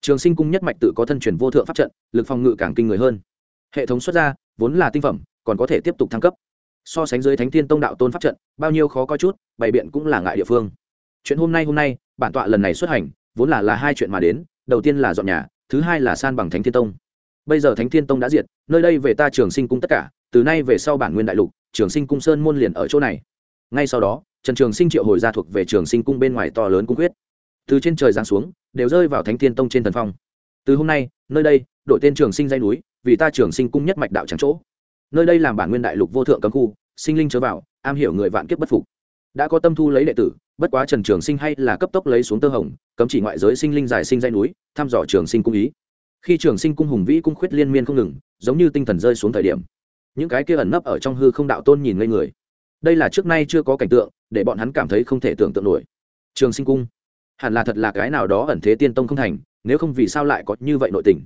Trường sinh cung nhất mạch tự có thân truyền vô thượng pháp trận, lực phòng ngự càng kinh người hơn. Hệ thống xuất ra, vốn là tinh phẩm, còn có thể tiếp tục thăng cấp so sánh dưới thánh thiên tông đạo tôn pháp trận, bao nhiêu khó coi chút, bày biện cũng là ngại địa phương. Chuyện hôm nay hôm nay, bản tọa lần này xuất hành, vốn là là hai chuyện mà đến, đầu tiên là dọn nhà, thứ hai là san bằng thánh thiên tông. Bây giờ thánh thiên tông đã diệt, nơi đây về ta trường sinh cung tất cả, từ nay về sau bản nguyên đại lục, trường sinh cung sơn môn liền ở chỗ này. Ngay sau đó, trần trường sinh triệu hồi ra thuộc về trường sinh cung bên ngoài to lớn cung quyết. Từ trên trời giáng xuống, đều rơi vào thánh thiên tông trên thần phong. Từ hôm nay, nơi đây đổi tên trường sinh dây núi, vì ta trường sinh cung nhất mạch đạo trắng chỗ nơi đây làm bản nguyên đại lục vô thượng cấm khu, sinh linh chớ vào, am hiểu người vạn kiếp bất phục. Đã có tâm thu lấy đệ tử, bất quá trần trường sinh hay là cấp tốc lấy xuống tơ hồng, cấm chỉ ngoại giới sinh linh giải sinh dây núi, thăm dò trường sinh cung ý. Khi trường sinh cung hùng vĩ cung khuyết liên miên không ngừng, giống như tinh thần rơi xuống thời điểm. Những cái kia ẩn nấp ở trong hư không đạo tôn nhìn ngây người. Đây là trước nay chưa có cảnh tượng, để bọn hắn cảm thấy không thể tưởng tượng nổi. Trường sinh cung, hẳn là thật là cái nào đó ẩn thế tiên tông không thành, nếu không vì sao lại có như vậy nội tình?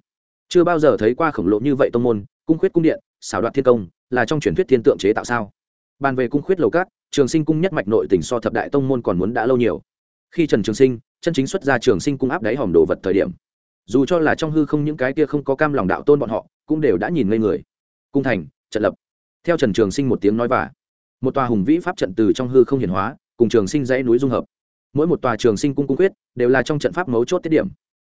Chưa bao giờ thấy qua khổng lồ như vậy tông môn cung khuyết cung điện, xảo đoạt thiên công, là trong truyền thuyết thiên tượng chế tạo sao? Bàn về cung khuyết lầu cát trường sinh cung nhất mạch nội tình so thập đại tông môn còn muốn đã lâu nhiều. Khi trần trường sinh, chân chính xuất ra trường sinh cung áp đáy hòm đồ vật thời điểm, dù cho là trong hư không những cái kia không có cam lòng đạo tôn bọn họ, cũng đều đã nhìn ngây người. Cung thành, trận lập. Theo trần trường sinh một tiếng nói và một tòa hùng vĩ pháp trận từ trong hư không hiển hóa, cùng trường sinh dãy núi dung hợp. Mỗi một tòa trường sinh cung cung quyết đều là trong trận pháp mấu chốt tiết điểm.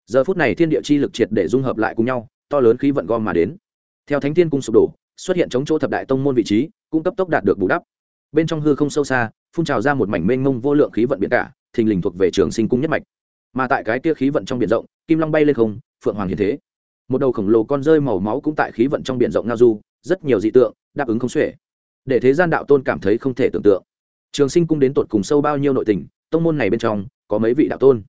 Giờ phút này thiên địa chi lực triệt để dung hợp lại cùng nhau, to lớn khí vận gom mà đến theo thánh thiên cung sụp đổ, xuất hiện chống chỗ thập đại tông môn vị trí, cũng cấp tốc đạt được bù đắp. Bên trong hư không sâu xa, phun trào ra một mảnh mênh mông vô lượng khí vận biển cả, thình lình thuộc về trường sinh cung nhất mạch. Mà tại cái kia khí vận trong biển rộng, kim long bay lên không, phượng hoàng hiền thế. Một đầu khổng lồ con rơi màu máu cũng tại khí vận trong biển rộng ngao du, rất nhiều dị tượng, đáp ứng không xuể. Để thế gian đạo tôn cảm thấy không thể tưởng tượng. Trường sinh cung đến tột cùng sâu bao nhiêu nội tình, tông môn này bên trong, có mấy vị đạo tôn?